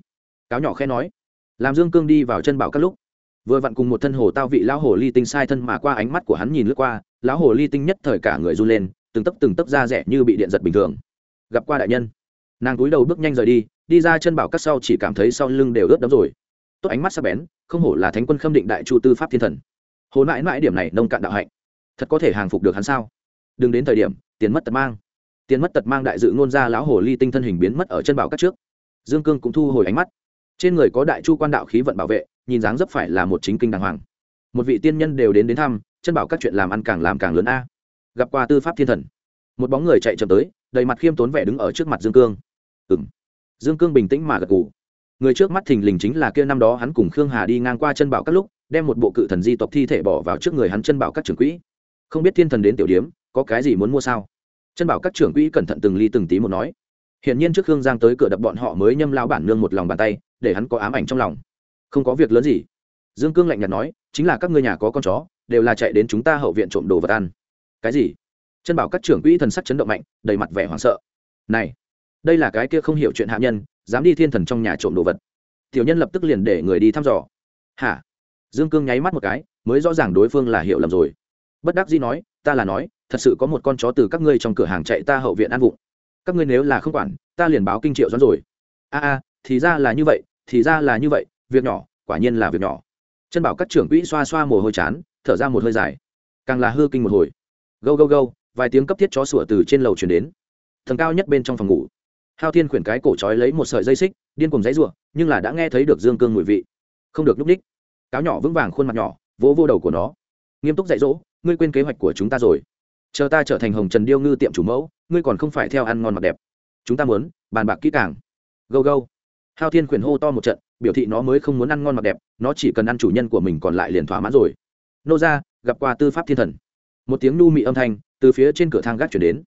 Cáo nhỏ khe nói. Làm dương cương đi vào chân bảo các lúc, vừa vặn cùng một thân hồ tao vị lão hồ ly tinh sai thân mà qua ánh mắt của hắn nhìn lướt qua, lão hồ ly tinh nhất thời cả người run lên, từng tấc từng tấc da rẻ như bị điện giật bình thường. Gặp qua đại nhân. Nàng cúi đầu bước nhanh rời đi đi ra chân bảo các sau chỉ cảm thấy sau lưng đều ướt đẫm rồi. Tốt ánh mắt sắc bén, không hổ là thánh quân khâm định đại chu tư pháp thiên thần. Hồ mãi mãi điểm này nông cạn đạo hạnh thật có thể hàng phục được hắn sao? Đừng đến thời điểm, tiền mất tật mang. Tiền mất tật mang đại dự ngôn ra lão hồ ly tinh thân hình biến mất ở chân bảo các trước. Dương cương cũng thu hồi ánh mắt. Trên người có đại chu quan đạo khí vận bảo vệ, nhìn dáng dấp phải là một chính kinh đàng hoàng. Một vị tiên nhân đều đến đến thăm, chân bảo các chuyện làm ăn càng làm càng lớn a. Gặp qua tư pháp thiên thần. Một bóng người chạy chậm tới, đầy mặt khiêm tốn vẻ đứng ở trước mặt dương cương. Ừ m dương cương bình tĩnh mà gật g ủ người trước mắt thình lình chính là kia năm đó hắn cùng khương hà đi ngang qua chân bảo các lúc, đem một bộ cự thần di tộc thi thể bỏ vào trước người hắn chân bảo các trưởng quỹ không biết thiên thần đến tiểu điếm, có cái gì muốn mua sao? Chân bảo các trưởng quỹ cẩn thận từng ly từng tí một nói. Hiển nhiên trước Hương giang tới cửa đập bọn họ mới nhâm lao bản nương một lòng bàn tay, để hắn có ám ảnh trong lòng. Không có việc lớn gì. Dương cương lạnh nhạt nói, chính là các ngươi nhà có con chó, đều là chạy đến chúng ta hậu viện trộm đồ vật ăn. Cái gì? Chân bảo các trưởng quỹ thần sắc chấn động mạnh, đầy mặt vẻ hoảng sợ. Này, đây là cái kia không hiểu chuyện hạ nhân, dám đi thiên thần trong nhà trộm đồ vật. Tiểu nhân lập tức liền để người đi thăm dò. Hả? Dương cương nháy mắt một cái, mới rõ ràng đối phương là hiểu lầm rồi bất đắc dĩ nói, ta là nói, thật sự có một con chó từ các ngươi trong cửa hàng chạy ta hậu viện ăn vụng. Các ngươi nếu là không quản, ta liền báo kinh triệu doãn rồi. A a, thì ra là như vậy, thì ra là như vậy, việc nhỏ, quả nhiên là việc nhỏ. Chân bảo các trưởng quỹ xoa xoa mồ hôi chán, thở ra một hơi dài. Càng là hư kinh một hồi. Gâu gâu gâu, vài tiếng cấp thiết chó sủa từ trên lầu chuyển đến. Thần cao nhất bên trong phòng ngủ. Hao thiên khuyển cái cổ trói lấy một sợi dây xích, điên cùng dãy ruộng nhưng là đã nghe thấy được dương cương mùi vị. Không được núp ních. Cáo nhỏ vững vàng khuôn mặt nhỏ, vỗ vô đầu của nó. Nghiêm túc dạy dỗ ngươi quên kế hoạch của chúng ta rồi. Chờ ta trở thành hồng trần điêu ngư tiệm chủ mẫu, ngươi còn không phải theo ăn ngon mặc đẹp. Chúng ta muốn bàn bạc kỹ càng. Gâu gâu. Hao thiên khuyển hô to một trận, biểu thị nó mới không muốn ăn ngon mặc đẹp, nó chỉ cần ăn chủ nhân của mình còn lại liền thỏa mãn rồi. Nô ra gặp qua tư pháp thiên thần. Một tiếng nu mị âm thanh từ phía trên cửa thang gác chuyển đến.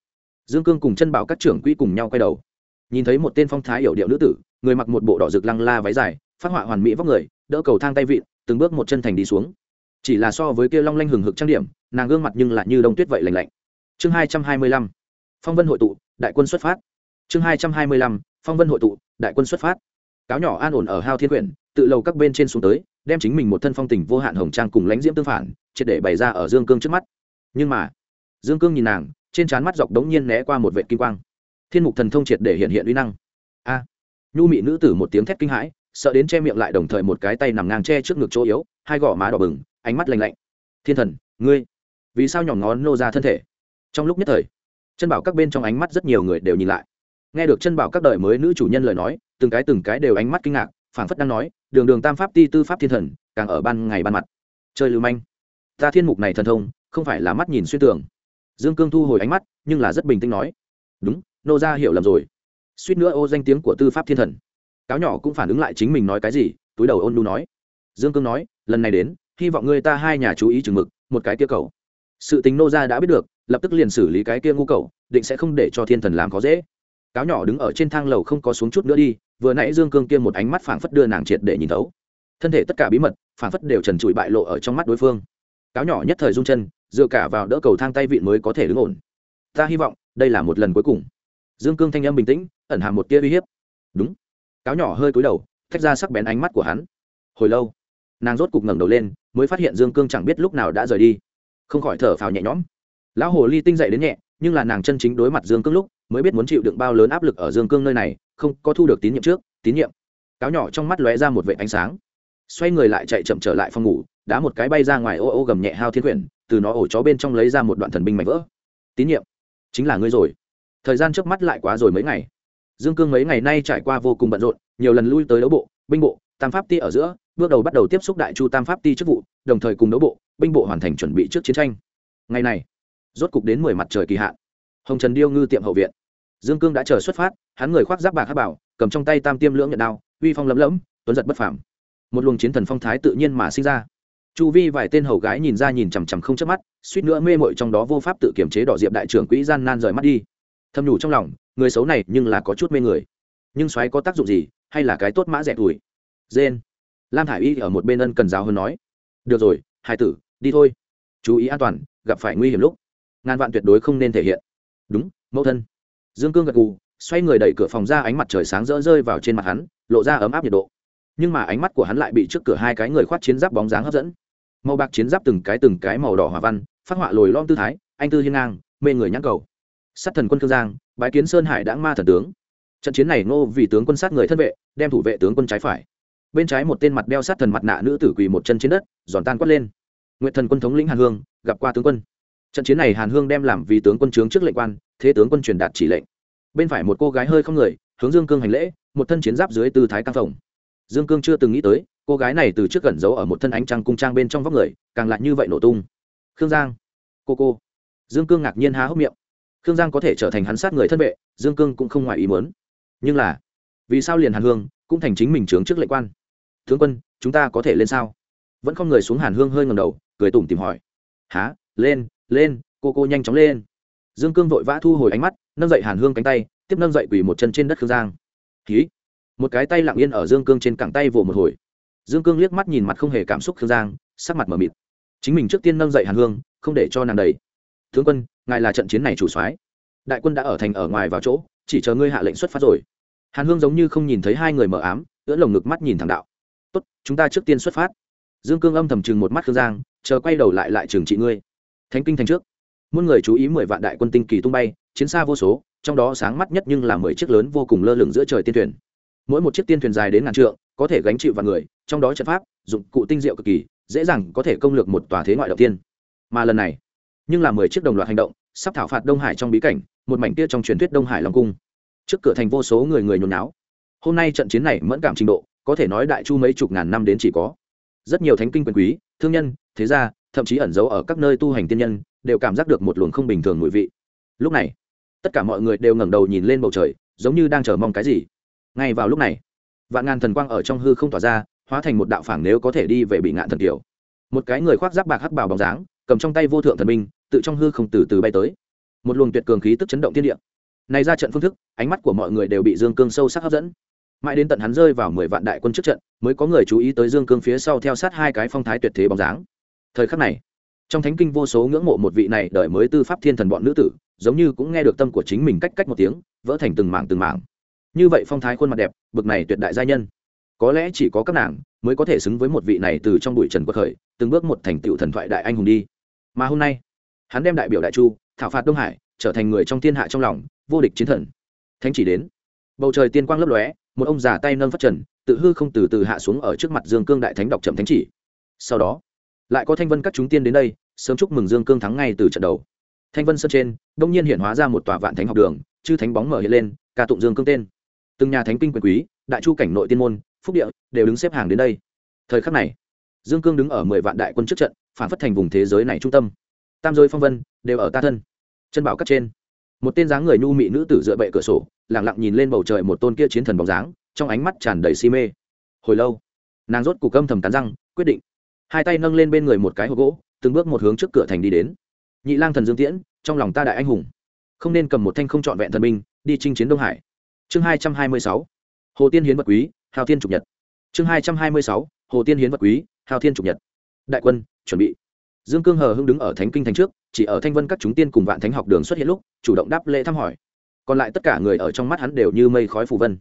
Dương cương cùng chân bảo các trưởng quỹ cùng nhau quay đầu. Nhìn thấy một tên phong thái hiểu điệu nữ tử, người mặc một bộ đỏ rực lăng la váy dài, phát họa hoàn mỹ vóc người, đỡ cầu thang tay vịn, từng bước một chân thành đi xuống chỉ là so với kia long lanh hừng hực trang điểm, nàng gương mặt nhưng lại như đông tuyết vậy lành lạnh. Chương hai trăm hai mươi lăm, phong vân hội tụ, đại quân xuất phát. Chương hai trăm hai mươi lăm, phong vân hội tụ, đại quân xuất phát. Cáo nhỏ an ổn ở hao thiên quyển, tự lầu các bên trên xuống tới, đem chính mình một thân phong tình vô hạn hồng trang cùng lãnh diễm tương phản, triệt để bày ra ở dương cương trước mắt. Nhưng mà, dương cương nhìn nàng, trên trán mắt dọc đống nhiên né qua một vệ kim quang. Thiên mục thần thông triệt để hiện hiện uy năng. A! Nhu mị nữ tử một tiếng thét kinh hãi, sợ đến che miệng lại đồng thời một cái tay nằm ngang che trước ngực chỗ yếu, hai gò má đỏ bừng ánh mắt lạnh lạnh. Thiên thần, ngươi, vì sao nhỏ ngón nô ra thân thể? Trong lúc nhất thời, chân bảo các bên trong ánh mắt rất nhiều người đều nhìn lại. Nghe được chân bảo các đời mới nữ chủ nhân lời nói, từng cái từng cái đều ánh mắt kinh ngạc, phảng phất đang nói, đường đường tam pháp ti tư pháp thiên thần, càng ở ban ngày ban mặt. Chơi lưu manh. Ta thiên mục này thần thông, không phải là mắt nhìn xuyên tường dương cương thu hồi ánh mắt, nhưng là rất bình tĩnh nói. Đúng, nô ra hiểu lầm rồi. Suýt nữa ô danh tiếng của tư pháp thiên thần. Cáo nhỏ cũng phản ứng lại chính mình nói cái gì, túi đầu ôn lu nói. Dương cương nói, lần này đến hy vọng người ta hai nhà chú ý chừng mực, một cái kia cầu. Sự tính nô gia đã biết được, lập tức liền xử lý cái kia ngu cầu, định sẽ không để cho thiên thần làm khó dễ. Cáo nhỏ đứng ở trên thang lầu không có xuống chút nữa đi, vừa nãy dương cương kia một ánh mắt phảng phất đưa nàng triệt để nhìn thấu. Thân thể tất cả bí mật, phảng phất đều trần trụi bại lộ ở trong mắt đối phương. Cáo nhỏ nhất thời rung chân, dựa cả vào đỡ cầu thang tay vịn mới có thể đứng ổn. Ta hy vọng, đây là một lần cuối cùng. Dương cương thanh âm bình tĩnh, ẩn hàm một tia uy hiếp. Đúng. Cáo nhỏ hơi cúi đầu, thách ra sắc bén ánh mắt của hắn. Hồi lâu nàng rốt cục ngẩng đầu lên, mới phát hiện dương cương chẳng biết lúc nào đã rời đi. Không khỏi thở phào nhẹ nhõm. Lão hồ ly tinh dậy đến nhẹ, nhưng là nàng chân chính đối mặt dương cương lúc, mới biết muốn chịu đựng bao lớn áp lực ở dương cương nơi này, không có thu được tín nhiệm trước, tín nhiệm. Cáo nhỏ trong mắt lóe ra một vệ ánh sáng. Xoay người lại chạy chậm trở lại phòng ngủ, đá một cái bay ra ngoài ô ô gầm nhẹ hao thiên quyển, từ nó ổ chó bên trong lấy ra một đoạn thần binh mảnh vỡ. Tín nhiệm. Chính là ngươi rồi. Thời gian trước mắt lại quá rồi mấy ngày. Dương cương mấy ngày nay trải qua vô cùng bận rộn, nhiều lần lui tới đấu bộ, binh bộ, tam pháp ti ở giữa bước đầu bắt đầu tiếp xúc đại chu tam pháp ti chức vụ, đồng thời cùng đấu bộ, binh bộ hoàn thành chuẩn bị trước chiến tranh. Ngày này, rốt cục đến mười mặt trời kỳ hạn. Hồng trần điêu ngư tiệm hậu viện. Dương cương đã chờ xuất phát, hắn người khoác giáp bạc hát bảo, cầm trong tay tam tiêm lưỡng nhận đao, uy phong lấm lẫm tuấn giật bất phàm. Một luồng chiến thần phong thái tự nhiên mà sinh ra. Chu vi vài tên hầu gái nhìn ra nhìn chằm chằm không chớp mắt, suýt nữa mê mội trong đó vô pháp tự kiểm chế đỏ diệp đại trưởng quỹ gian nan rời mắt đi. Thâm nhủ trong lòng, người xấu này nhưng là có chút mê người. Nhưng xoáy có tác dụng gì, hay là cái tốt mã rẻ tuổi? Dên lam thả i y ở một bên ân cần giáo hơn nói, được rồi, hai tử, đi thôi. Chú ý an toàn, gặp phải nguy hiểm lúc, ngàn vạn tuyệt đối không nên thể hiện. Đúng, mẫu thân. Dương cương gật gù, xoay người đẩy cửa phòng ra ánh mặt trời sáng rỡ rơi vào trên mặt hắn, lộ ra ấm áp nhiệt độ. Nhưng mà ánh mắt của hắn lại bị trước cửa hai cái người khoác chiến giáp bóng dáng hấp dẫn. Màu bạc chiến giáp từng cái từng cái màu đỏ hỏa văn, phát họa lồi lom tư thái, anh tư hiên ngang, mê người nhãn cầu. Sát thần quân cương giang, bái kiến sơn hải đã ma thần tướng. Trận chiến này ngô vì tướng quân sát người thân vệ, đem thủ vệ tướng quân trái phải bên trái một tên mặt đeo sát thần mặt nạ nữ tử quỳ một chân trên đất, giòn tan quất lên. Nguyện thần quân thống lĩnh hàn hương, gặp qua tướng quân. Trận chiến này hàn hương đem làm vì tướng quân trướng trước lệnh quan, thế tướng quân truyền đạt chỉ lệnh. Bên phải một cô gái hơi không người, hướng dương cương hành lễ, một thân chiến giáp dưới tư thái căng phòng dương cương chưa từng nghĩ tới, cô gái này từ trước gần giấu ở một thân ánh trăng cung trang bên trong vóc người, càng lại như vậy nổ tung. Khương giang, cô cô. Dương cương ngạc nhiên há hốc miệng. Khương giang có thể trở thành hắn sát người thân vệ, dương cương cũng không ngoài ý muốn. Nhưng là, vì sao liền hàn hương cũng thành chính mình trướng trước lệnh quan? Tướng quân, chúng ta có thể lên sao? Vẫn không người xuống hàn hương hơi ngầm đầu, cười tủm tìm hỏi. Há lên lên, cô cô nhanh chóng lên. Dương cương vội vã thu hồi ánh mắt, nâng dậy hàn hương cánh tay, tiếp nâng dậy quỳ một chân trên đất khương giang. Ký một cái tay lặng yên ở dương cương trên cẳng tay vồ một hồi. Dương cương liếc mắt nhìn mặt không hề cảm xúc khương giang, sắc mặt m ở mịt. Chính mình trước tiên nâng dậy hàn hương, không để cho nàng đầy tướng quân, ngài là trận chiến này chủ soái. Đại quân đã ở thành ở ngoài vào chỗ, chỉ chờ ngươi hạ lệnh xuất phát rồi. Hàn hương giống như không nhìn thấy hai người mờ ám, ưỡn lồng ngực mắt nhìn thẳng đạo tốt, chúng ta trước tiên xuất phát. Dương cương âm thầm chừng một mắt khương giang, chờ quay đầu lại lại trường trị ngươi. Thánh kinh thành trước, muôn người chú ý mười vạn đại quân tinh kỳ tung bay, chiến xa vô số, trong đó sáng mắt nhất nhưng là mười chiếc lớn vô cùng lơ lửng giữa trời tiên thuyền. Mỗi một chiếc tiên thuyền dài đến ngàn trượng, có thể gánh chịu vạn người, trong đó trận pháp, dụng cụ tinh diệu cực kỳ, dễ dàng có thể công lược một tòa thế ngoại đầu tiên. Mà lần này, nhưng là mười chiếc đồng loạt hành động, sắp thảo phạt đông hải trong bí cảnh, một mảnh kia trong truyền thuyết đông hải long cung. Trước cửa thành vô số người người nhốn náo hôm nay trận chiến này mẫn cảm trình độ có thể nói đại chu mấy chục ngàn năm đến chỉ có. Rất nhiều thánh kinh quyền quý, thương nhân, thế gia, thậm chí ẩn giấu ở các nơi tu hành tiên nhân, đều cảm giác được một luồng không bình thường mùi vị. Lúc này, tất cả mọi người đều ngẩng đầu nhìn lên bầu trời, giống như đang chờ mong cái gì. Ngay vào lúc này, vạn ngàn thần quang ở trong hư không tỏa ra, hóa thành một đạo phảng nếu có thể đi về bị ngạn thần kiểu. Một cái người khoác giáp bạc hắc bào bóng dáng, cầm trong tay vô thượng thần minh tự trong hư không từ từ bay tới. Một luồng tuyệt cường khí tức chấn động thiên địa. Này ra trận phương thức, ánh mắt của mọi người đều bị dương cương sâu sắc hấp dẫn mãi đến tận hắn rơi vào mười vạn đại quân trước trận, mới có người chú ý tới dương cương phía sau theo sát hai cái phong thái tuyệt thế bóng dáng. Thời khắc này, trong thánh kinh vô số ngưỡng mộ một vị này đợi mới tư pháp thiên thần bọn nữ tử, giống như cũng nghe được tâm của chính mình cách cách một tiếng, vỡ thành từng mảng từng mảng. Như vậy phong thái khuôn mặt đẹp, bực này tuyệt đại gia nhân. Có lẽ chỉ có các nàng mới có thể xứng với một vị này từ trong bụi trần quật khởi, từng bước một thành tựu thần thoại đại anh hùng đi. Mà hôm nay, hắn đem đại biểu đại chu, thảo phạt đông hải, trở thành người trong thiên hạ trong lòng, vô địch chiến thần. Thánh chỉ đến. Bầu trời tiên quang lấp lóe một ông già tay nâng phát trần, tự hư không từ từ hạ xuống ở trước mặt dương cương đại thánh đọc trầm thánh chỉ. Sau đó, lại có thanh vân các chúng tiên đến đây, sớm chúc mừng dương cương thắng ngay từ trận đầu. Thanh vân sơn trên, đông nhiên hiện hóa ra một tòa vạn thánh học đường, chư thánh bóng mở hiện lên, ca tụng dương cương tên. Từng nhà thánh kinh quyền quý, đại chu cảnh nội tiên môn, phúc địa đều đứng xếp hàng đến đây. Thời khắc này, dương cương đứng ở mười vạn đại quân trước trận, phản phất thành vùng thế giới này trung tâm. Tam giới phong vân đều ở ta thân. Chân bảo cắt trên một tên dáng người nhu mị nữ tử dựa bệ cửa sổ lẳng lặng nhìn lên bầu trời một tôn kia chiến thần bóng dáng, trong ánh mắt tràn đầy si mê. Hồi lâu, nàng rốt cục âm thầm cắn răng, quyết định. Hai tay nâng lên bên người một cái hộp gỗ, từng bước một hướng trước cửa thành đi đến. Nhị lang thần dương tiễn, trong lòng ta đại anh hùng. Không nên cầm một thanh không trọn vẹn thần binh, đi chinh chiến đông hải. Chương hai trăm hai mươi sáu, hồ tiên hiến vật quý, hào thiên trục nhật. Chương hai trăm hai mươi sáu, hồ tiên hiến vật quý, hào thiên trục nhật. Đại quân, chuẩn bị dương cương hờ hưng đứng ở thánh kinh thành trước, chỉ ở thanh vân các chúng tiên cùng vạn thánh học đường xuất hiện lúc, chủ động đáp lễ thăm hỏi. Còn lại tất cả người ở trong mắt hắn đều như mây khói phù vân.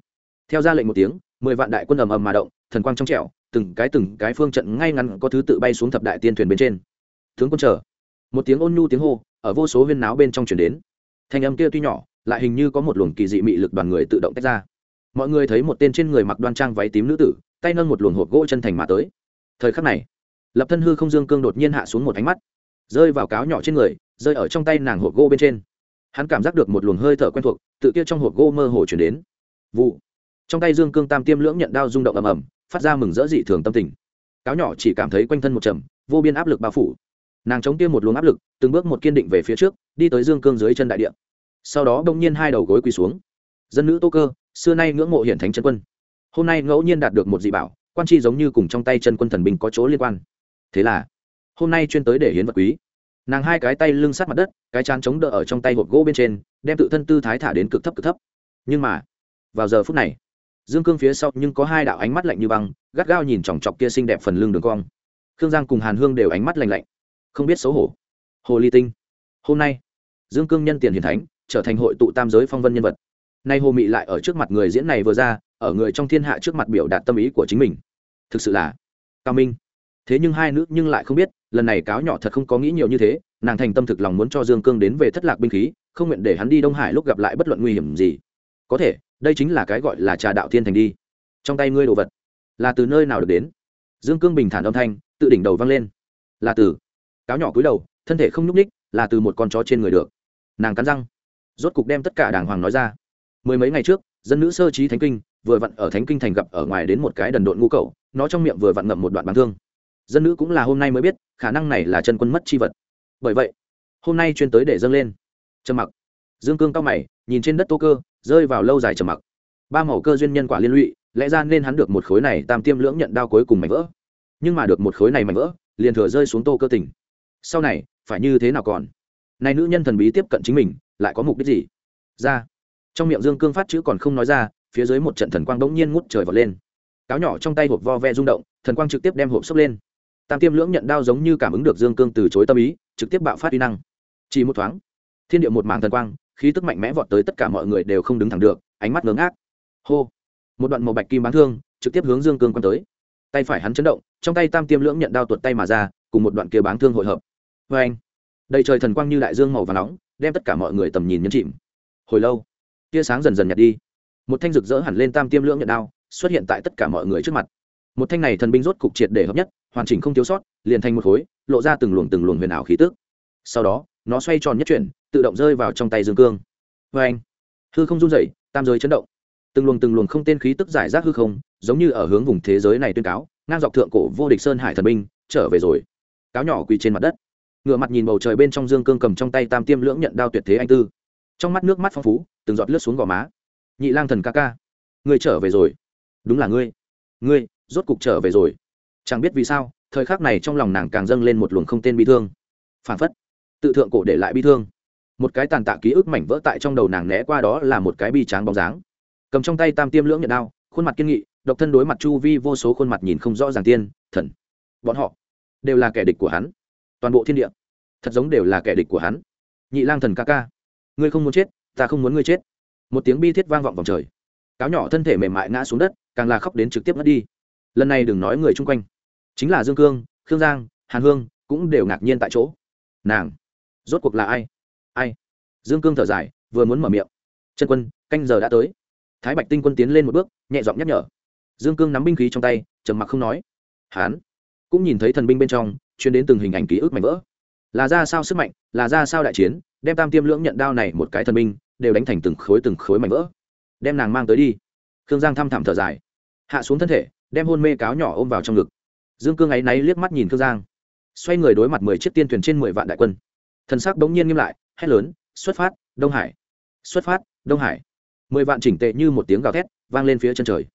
Theo ra lệnh một tiếng, mười vạn đại quân ầm ầm mà động, thần quang trong trẻo, từng cái từng cái phương trận ngay ngắn có thứ tự bay xuống thập đại tiên thuyền bên trên. Tướng quân chờ. Một tiếng ôn nhu tiếng hô, ở vô số huyên náo bên trong chuyển đến. Thanh âm kia tuy nhỏ, lại hình như có một luồng kỳ dị mị lực đoàn người tự động tách ra. Mọi người thấy một tên trên người mặc đoan trang váy tím nữ tử, tay nâng một luồng hộp gỗ chân thành mà tới. Thời khắc này lập thân hư không dương cương đột nhiên hạ xuống một ánh mắt, rơi vào cáo nhỏ trên người, rơi ở trong tay nàng hộp gỗ bên trên. Hắn cảm giác được một luồng hơi thở quen thuộc tự kia trong hộp gỗ mơ hồ chuyển đến. Vụ. Trong tay dương cương tam tiêm lưỡng nhận đao rung động ầm ầm, phát ra mừng rỡ dị thường tâm tình. Cáo nhỏ chỉ cảm thấy quanh thân một trầm, vô biên áp lực bao phủ. Nàng chống tiêm một luồng áp lực, từng bước một kiên định về phía trước, đi tới dương cương dưới chân đại địa. Sau đó bỗng nhiên hai đầu gối quỳ xuống. Dân nữ tô cơ, xưa nay ngưỡng mộ hiển thánh chân quân. Hôm nay ngẫu nhiên đạt được một dị bảo, quan chi giống như cùng trong tay chân quân thần binh có chỗ liên quan thế là, hôm nay chuyên tới để hiến vật quý. Nàng hai cái tay lưng sát mặt đất, cái chán chống đỡ ở trong tay hộp gỗ bên trên, đem tự thân tư thái thả đến cực thấp cực thấp. Nhưng mà, vào giờ phút này, dương cương phía sau nhưng có hai đạo ánh mắt lạnh như băng, gắt gao nhìn chòng chọc kia xinh đẹp phần lưng đường cong. Khương giang cùng hàn hương đều ánh mắt lạnh lạnh, không biết xấu hổ. Hồ ly tinh, hôm nay, dương cương nhân tiền hiền thánh, trở thành hội tụ tam giới phong vân nhân vật. Nay hồ mị lại ở trước mặt người diễn này vừa ra, ở người trong thiên hạ trước mặt biểu đạt tâm ý của chính mình. Thực sự là cao minh thế nhưng hai nữ nhưng lại không biết, lần này cáo nhỏ thật không có nghĩ nhiều như thế, nàng thành tâm thực lòng muốn cho dương cương đến về thất lạc binh khí, không nguyện để hắn đi đông hải lúc gặp lại bất luận nguy hiểm gì. Có thể, đây chính là cái gọi là trà đạo thiên thành đi. Trong tay ngươi đồ vật, là từ nơi nào được đến? Dương cương bình thản âm thanh, tự đỉnh đầu vang lên. Là từ. Cáo nhỏ cúi đầu, thân thể không nhúc ních là từ một con chó trên người được. Nàng cắn răng. Rốt cục đem tất cả đàng hoàng nói ra. Mười mấy ngày trước, dân nữ sơ trí thánh kinh, vừa vặn ở thánh kinh thành gặp ở ngoài đến một cái đần độn ngu cậu, nó trong miệng vừa vặn ngậm một đoạn bán thương dân nữ cũng là hôm nay mới biết, khả năng này là chân quân mất chi vật. Bởi vậy, hôm nay chuyên tới để dâng lên. Trầm mặc. Dương cương cao mày, nhìn trên đất tô cơ, rơi vào lâu dài trầm mặc. Ba màu cơ duyên nhân quả liên lụy, lẽ ra nên hắn được một khối này tam tiêm lưỡng nhận đao cuối cùng mảnh vỡ. Nhưng mà được một khối này mảnh vỡ, liền thừa rơi xuống tô cơ tỉnh. Sau này, phải như thế nào còn? Này nữ nhân thần bí tiếp cận chính mình, lại có mục đích gì? Ra. Trong miệng dương cương phát chữ còn không nói ra, phía dưới một trận thần quang bỗng nhiên ngút trời vọt lên. Cáo nhỏ trong tay hộp vo ve rung động, thần quang trực tiếp đem hộp sốc lên tam tiêm lưỡng nhận đao giống như cảm ứng được dương cương từ chối tâm ý, trực tiếp bạo phát uy năng. Chỉ một thoáng, thiên địa một mảng thần quang, khí tức mạnh mẽ vọt tới tất cả mọi người đều không đứng thẳng được, ánh mắt ngớ ngác. Hô! Một đoạn màu bạch kim bán thương, trực tiếp hướng dương cương quăng tới. Tay phải hắn chấn động, trong tay tam tiêm lưỡng nhận đao tuột tay mà ra, cùng một đoạn kia bán thương hội hợp. Vê anh đầy trời thần quang như đại dương màu và nóng, đem tất cả mọi người tầm nhìn nhấn chìm. Hồi lâu, tia sáng dần dần nhạt đi. Một thanh rực rỡ hẳn lên tam tiêm lưỡng nhận đao, xuất hiện tại tất cả mọi người trước mặt một thanh này thần binh rốt cục triệt để hợp nhất, hoàn chỉnh không thiếu sót, liền thành một khối, lộ ra từng luồng từng luồng huyền ảo khí tức. Sau đó, nó xoay tròn nhất chuyển, tự động rơi vào trong tay dương cương. Vê anh, hư không run rẩy, tam giới chấn động. Từng luồng từng luồng không tên khí tức giải rác hư không, giống như ở hướng vùng thế giới này tuyên cáo, ngang dọc thượng cổ vô địch sơn hải thần binh, trở về rồi. Cáo nhỏ quỳ trên mặt đất. Ngựa mặt nhìn bầu trời bên trong dương cương cầm trong tay tam tiêm lưỡng nhận đao tuyệt thế anh tư. Trong mắt nước mắt phong phú, từng giọt lướt xuống gò má. Nhị lang thần ca ca ngươi trở về rồi. Đúng là ngươi. Ngươi rốt cục trở về rồi. Chẳng biết vì sao, thời khắc này trong lòng nàng càng dâng lên một luồng không tên bi thương. Phản phất, tự thượng cổ để lại bi thương. Một cái tàn tạ ký ức mảnh vỡ tại trong đầu nàng né qua đó là một cái bi tráng bóng dáng. Cầm trong tay tam tiêm lưỡng nhận đao, khuôn mặt kiên nghị, độc thân đối mặt chu vi vô số khuôn mặt nhìn không rõ ràng tiên, thần. Bọn họ đều là kẻ địch của hắn. Toàn bộ thiên địa thật giống đều là kẻ địch của hắn. Nhị lang thần ca ca, ngươi không muốn chết, ta không muốn ngươi chết. Một tiếng bi thiết vang vọng vòng trời. Cáo nhỏ thân thể mềm mại ngã xuống đất, càng là khóc đến trực tiếp ngất đi lần này đừng nói người chung quanh. Chính là dương cương, khương giang, hàn hương cũng đều ngạc nhiên tại chỗ. Nàng, rốt cuộc là ai? Ai? Dương cương thở dài, vừa muốn mở miệng. Chân quân, canh giờ đã tới. Thái bạch tinh quân tiến lên một bước, nhẹ giọng nhắc nhở. Dương cương nắm binh khí trong tay, trầm mặc không nói. Hán, cũng nhìn thấy thần binh bên trong, chuyên đến từng hình ảnh ký ức mạnh vỡ. Là ra sao sức mạnh, là ra sao đại chiến, đem tam tiêm lưỡng nhận đao này một cái thần binh, đều đánh thành từng khối từng khối mảnh vỡ. Đem nàng mang tới đi. Khương giang thăm thẳm thở dài. Hạ xuống thân thể đem hôn mê cáo nhỏ ôm vào trong ngực. Dương cương ấy náy liếc mắt nhìn khương giang. Xoay người đối mặt mười chiếc tiên thuyền trên mười vạn đại quân. Thần sắc bỗng nhiên nghiêm lại, hét lớn, xuất phát, đông hải! Xuất phát, đông hải! Mười vạn chỉnh tệ như một tiếng gào thét vang lên phía chân trời.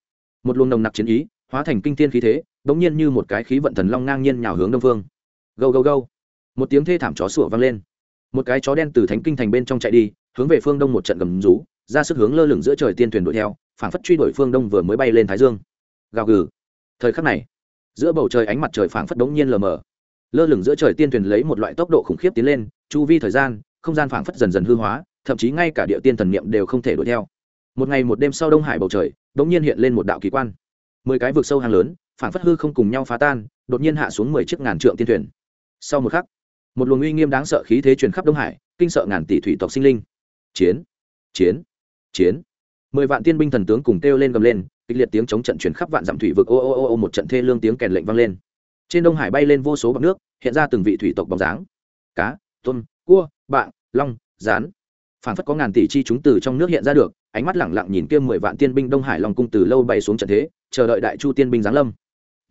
Một luồng nồng nặc chiến ý, hóa thành kinh thiên khí thế, bỗng nhiên như một cái khí vận thần long ngang nhiên nhào hướng đông phương. Gâu gâu gâu! Một tiếng thê thảm chó sủa vang lên. Một cái chó đen từ thánh kinh thành bên trong chạy đi, hướng về phương đông một trận gầm rú, ra sức hướng lơ lửng giữa trời tiên thuyền đuổi theo, phảng phất truy đuổi phương đông vừa mới bay lên thái dương gào gừ. Thời khắc này, giữa bầu trời ánh mặt trời phảng phất đống nhiên lờ mờ. Lơ lửng giữa trời tiên thuyền lấy một loại tốc độ khủng khiếp tiến lên, chu vi thời gian, không gian phảng phất dần dần hư hóa, thậm chí ngay cả địa tiên thần niệm đều không thể đuổi theo. Một ngày một đêm sau đông hải bầu trời, đống nhiên hiện lên một đạo kỳ quan. Mười cái vực sâu hàng lớn, phảng phất hư không cùng nhau phá tan, đột nhiên hạ xuống mười chiếc ngàn trượng tiên thuyền. Sau một khắc, một luồng uy nghiêm đáng sợ khí thế truyền khắp đông hải, kinh sợ ngàn tỷ thủy tộc sinh linh. Chiến chiến chiến. Mười vạn tiên binh thần tướng cùng kêu lên gầm lên kịch liệt tiếng chống trận chuyển khắp vạn dặm thủy vực, ô ô ô ô, một trận thê lương tiếng kèn lệnh vang lên. Trên đông hải bay lên vô số bọc nước, hiện ra từng vị thủy tộc bóng dáng. Cá, tôm, cua bạn long, rán. Phản phất có ngàn tỷ chi chúng từ trong nước hiện ra được, ánh mắt lẳng lặng nhìn kia mười vạn tiên binh đông hải long cung từ lâu bay xuống trận thế, chờ đợi đại chu tiên binh giáng lâm.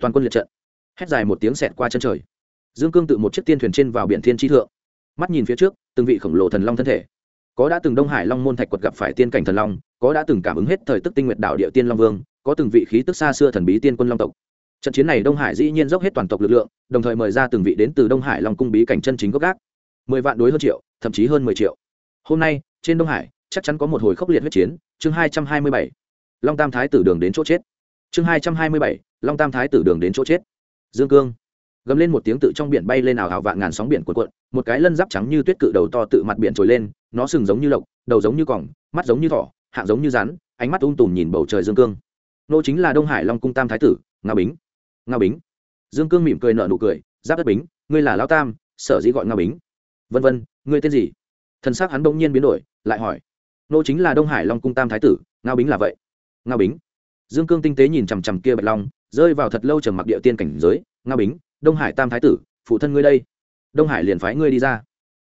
Toàn quân liệt trận. Hét dài một tiếng xẹt qua chân trời. Dương cương tự một chiếc tiên thuyền trên vào biển thiên tri thượng. Mắt nhìn phía trước, từng vị khổng lồ thần long thân thể có đã từng đông hải long môn thạch quật gặp phải tiên cảnh thần long, có đã từng cảm ứng hết thời tức tinh nguyệt đạo địa tiên long vương, có từng vị khí tức xa xưa thần bí tiên quân long tộc. Trận chiến này đông hải dĩ nhiên dốc hết toàn tộc lực lượng, đồng thời mời ra từng vị đến từ đông hải long cung bí cảnh chân chính gốc gác. Mười vạn đối hơn triệu, thậm chí hơn mười triệu. Hôm nay, trên đông hải, chắc chắn có một hồi khốc liệt huyết chiến, chương hai trăm hai mươi bảy. Long tam thái tử đường đến chỗ chết. Chương hai trăm hai mươi bảy, long tam thái tử đường đến chỗ chết. Dương cương gầm lên một tiếng tự trong biển bay lên ảo hào vạn ngàn sóng biển cuộn cuộn, một cái lân giáp trắng như tuyết cự đầu to tự mặt biển trồi lên, nó sừng giống như lộc, đầu giống như còng, mắt giống như thỏ, hạng giống như rắn, ánh mắt ung tùm nhìn bầu trời dương cương. Nô chính là đông hải long cung tam thái tử nga bính. Nga bính. Dương cương mỉm cười nở nụ cười, giáp đất bính, ngươi là lao tam, sở dĩ gọi nga bính? Vân vân, ngươi tên gì? Thân xác hắn bỗng nhiên biến đổi, lại hỏi. Nô chính là đông hải long cung tam thái tử nga bính là vậy? Nga bính. Dương cương tinh tế nhìn chằm chằm kia bạch long, rơi vào thật lâu trầm mặc địa tiên cảnh giới nga bính đông hải tam thái tử, phụ thân ngươi đây. Đông hải liền phái ngươi đi ra.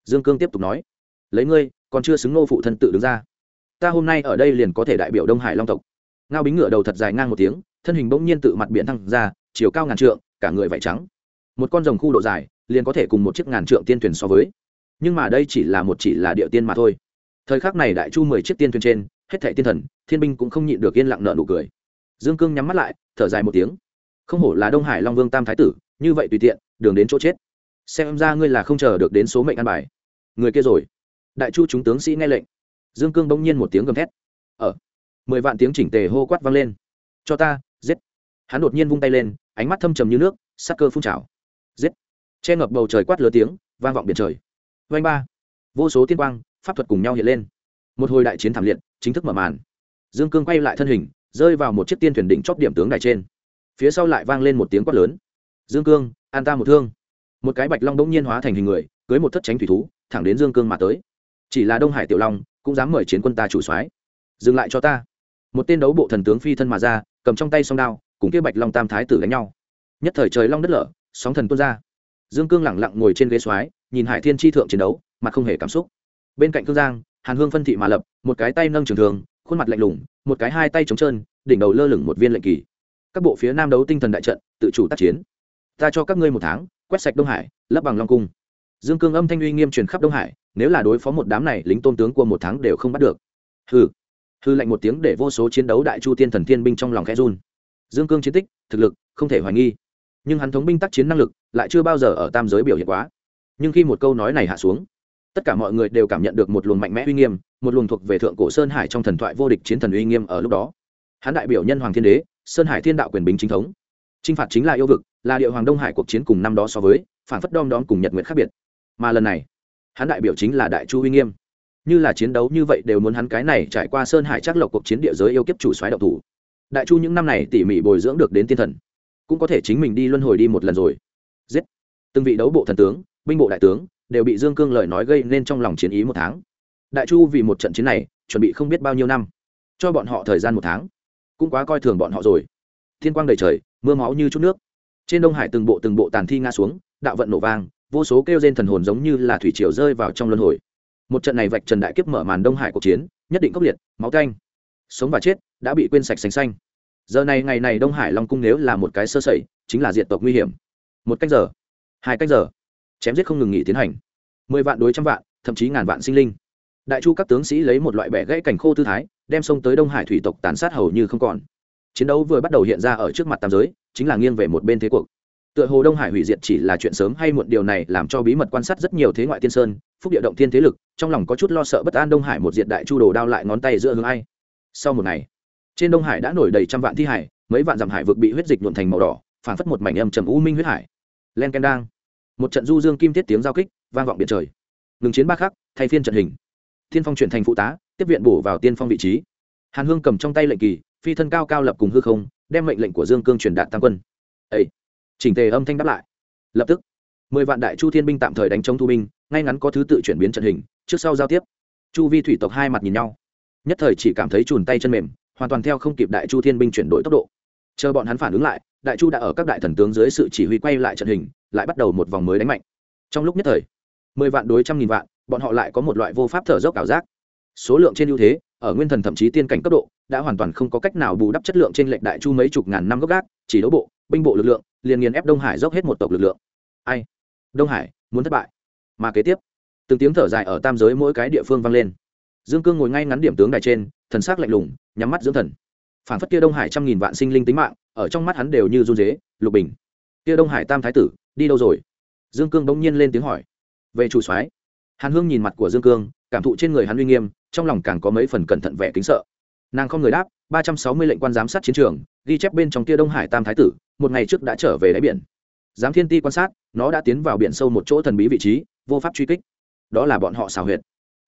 Dương cương tiếp tục nói. Lấy ngươi, còn chưa xứng nô phụ thân tự đứng ra. Ta hôm nay ở đây liền có thể đại biểu đông hải long tộc. Ngao bính ngựa đầu thật dài ngang một tiếng, thân hình bỗng nhiên tự mặt biển thăng ra, chiều cao ngàn trượng, cả người vải trắng. Một con rồng khu độ dài, liền có thể cùng một chiếc ngàn trượng tiên thuyền so với. Nhưng mà đây chỉ là một chỉ là địa tiên mà thôi. Thời khắc này đại chu mười chiếc tiên thuyền trên, hết thảy tiên thần, thiên binh cũng không nhịn được yên lặng nợ nụ cười. Dương cương nhắm mắt lại, thở dài một tiếng. Không hổ là đông hải long vương tam thái tử như vậy tùy tiện, đường đến chỗ chết. Xem ra ngươi là không chờ được đến số mệnh ăn bài. Người kia rồi. Đại chu chúng tướng sĩ nghe lệnh. Dương cương bỗng nhiên một tiếng gầm thét. Ở mười vạn tiếng chỉnh tề hô quát vang lên. Cho ta, giết. Hắn đột nhiên vung tay lên, ánh mắt thâm trầm như nước, sắc cơ phun trào. Giết. Che ngập bầu trời quát lứa tiếng, vang vọng biển trời. Vanh ba. Vô số tiên quang, pháp thuật cùng nhau hiện lên. Một hồi đại chiến thảm liệt, chính thức mở màn. Dương cương quay lại thân hình, rơi vào một chiếc tiên thuyền đỉnh chóp điểm tướng đài trên. Phía sau lại vang lên một tiếng quát lớn dương cương, an ta một thương. Một cái bạch long đ ỗ n g nhiên hóa thành hình người, cưới một thất tránh thủy thú, thẳng đến dương cương mà tới. Chỉ là đông hải tiểu long, cũng dám mời chiến quân ta chủ soái. Dừng lại cho ta. Một tên đấu bộ thần tướng phi thân mà ra, cầm trong tay song đao, cùng kia bạch long tam thái tử đánh nhau. Nhất thời trời long đất lở, sóng thần tuôn ra. Dương cương lẳng lặng ngồi trên ghế soái, nhìn hải thiên tri thượng chiến đấu, mặt không hề cảm xúc. Bên cạnh cương giang, hàn hương phân thị mà lập, một cái tay nâng trường thường, khuôn mặt lạnh lùng, một cái hai tay trống trơn, đỉnh đầu lơ lửng một viên lệnh kỳ. Các bộ phía nam đấu tinh thần đại trận, tự chủ tác chiến ta cho các ngươi một tháng quét sạch đông hải lấp bằng long cung. Dương cương âm thanh uy nghiêm truyền khắp đông hải nếu là đối phó một đám này lính tôn tướng của một tháng đều không bắt được. Hư, hư lạnh một tiếng để vô số chiến đấu đại chu tiên thần thiên binh trong lòng khẽ run. Dương cương chiến tích thực lực không thể hoài nghi. Nhưng hắn thống binh tác chiến năng lực lại chưa bao giờ ở tam giới biểu hiện quá. Nhưng khi một câu nói này hạ xuống tất cả mọi người đều cảm nhận được một luồng mạnh mẽ uy nghiêm một luồng thuộc về thượng cổ sơn hải trong thần thoại vô địch chiến thần uy nghiêm ở lúc đó. Hắn đại biểu nhân hoàng thiên đế sơn hải thiên đạo quyền bính chính thống. T r i n h phạt chính là yêu vực là địa hoàng đông hải cuộc chiến cùng năm đó so với, phản phất đom đóm cùng nhật nguyện khác biệt. Mà lần này, hắn đại biểu chính là đại chu huy nghiêm. Như là chiến đấu như vậy đều muốn hắn cái này trải qua sơn hải chắc lộc cuộc chiến địa giới yêu kiếp chủ xoáy độc thủ. Đại chu những năm này tỉ mỉ bồi dưỡng được đến tiên thần, cũng có thể chính mình đi luân hồi đi một lần rồi. Giết! Từng vị đấu bộ thần tướng, binh bộ đại tướng, đều bị dương cương lời nói gây nên trong lòng chiến ý một tháng. Đại chu vì một trận chiến này, chuẩn bị không biết bao nhiêu năm. Cho bọn họ thời gian một tháng. Cũng quá coi thường bọn họ rồi. Thiên quang đầy trời, mưa máu như chút nước trên đông hải từng bộ từng bộ tàn thi nga xuống, đạo vận nổ vang, vô số kêu trên thần hồn giống như là thủy triều rơi vào trong luân hồi. Một trận này vạch trần đại kiếp mở màn đông hải cuộc chiến, nhất định khốc liệt, máu canh. Sống và chết đã bị quên sạch sành xanh. Giờ này ngày này đông hải long cung nếu là một cái sơ sẩy, chính là diện tộc nguy hiểm. Một cách giờ, hai cách giờ, chém giết không ngừng nghỉ tiến hành. Mười vạn đối trăm vạn, thậm chí ngàn vạn sinh linh. Đại chu các tướng sĩ lấy một loại bẻ gãy cảnh khô tư thái, đem sông tới đông hải thủy tộc tàn sát hầu như không còn chiến đấu vừa bắt đầu hiện ra ở trước mặt tam giới, chính là nghiêng về một bên thế cuộc. Tựa hồ đông hải hủy diệt chỉ là chuyện sớm hay muộn, điều này làm cho bí mật quan sát rất nhiều thế ngoại tiên sơn, phúc địa động thiên thế lực, trong lòng có chút lo sợ bất an đông hải một diệt đại chu đồ đao lại ngón tay giữa hướng ai. Sau một ngày, trên đông hải đã nổi đầy trăm vạn thi hải, mấy vạn dặm hải vực bị huyết dịch nhuộn thành màu đỏ phản phất một mảnh âm trầm u minh huyết hải. Len ken đang một trận du dương kim thiết tiếng giao kích, vang vọng biển trời. Ngừng chiến ba khắc, thay phiên trận hình. Thiên phong chuyển thành phụ tá, tiếp viện bổ vào tiên phong vị trí. Hàn hương cầm trong tay lệnh kỳ phi thân cao cao lập cùng hư không, đem mệnh lệnh của dương cương truyền đạt tam quân. Ấy chỉnh tề âm thanh đáp lại. Lập tức, mười vạn đại chu thiên binh tạm thời đánh chống thu binh, ngay ngắn có thứ tự chuyển biến trận hình, trước sau giao tiếp. Chu vi thủy tộc hai mặt nhìn nhau. Nhất thời chỉ cảm thấy chùn tay chân mềm, hoàn toàn theo không kịp đại chu thiên binh chuyển đổi tốc độ. Chờ bọn hắn phản ứng lại, đại chu đã ở các đại thần tướng dưới sự chỉ huy quay lại trận hình, lại bắt đầu một vòng mới đánh mạnh. Trong lúc nhất thời, mười vạn đối trăm nghìn vạn, bọn họ lại có một loại vô pháp thở dốc ảo giác. Số lượng trên ưu thế, ở nguyên thần thậm chí tiên cảnh cấp độ đã hoàn toàn không có cách nào bù đắp chất lượng trên lệnh đại chu mấy chục ngàn năm gốc gác, chỉ đấu bộ, binh bộ lực lượng, liền nghiền ép đông hải dốc hết một tộc lực lượng. Ai? Đông hải, muốn thất bại. Mà kế tiếp, từng tiếng thở dài ở tam giới mỗi cái địa phương vang lên. Dương cương ngồi ngay ngắn điểm tướng đài trên, thần s ắ c lạnh lùng, nhắm mắt dưỡng thần. Phản phất kia đông hải trăm nghìn vạn sinh linh tính mạng, ở trong mắt hắn đều như run dế lục bình. Kia đông hải tam thái tử, đi đâu rồi? Dương cương bỗng nhiên lên tiếng hỏi. Về chủ soái. Hàn hương nhìn mặt của dương cương, cảm thụ trên người hắn uy nghiêm, trong lòng càng có mấy phần cẩn thận vẻ kính sợ nàng không người đáp, ba trăm sáu mươi lệnh quan giám sát chiến trường, ghi chép bên trong kia đông hải tam thái tử, một ngày trước đã trở về đáy biển. Giám thiên ti quan sát, nó đã tiến vào biển sâu một chỗ thần bí vị trí, vô pháp truy kích. Đó là bọn họ xào huyệt.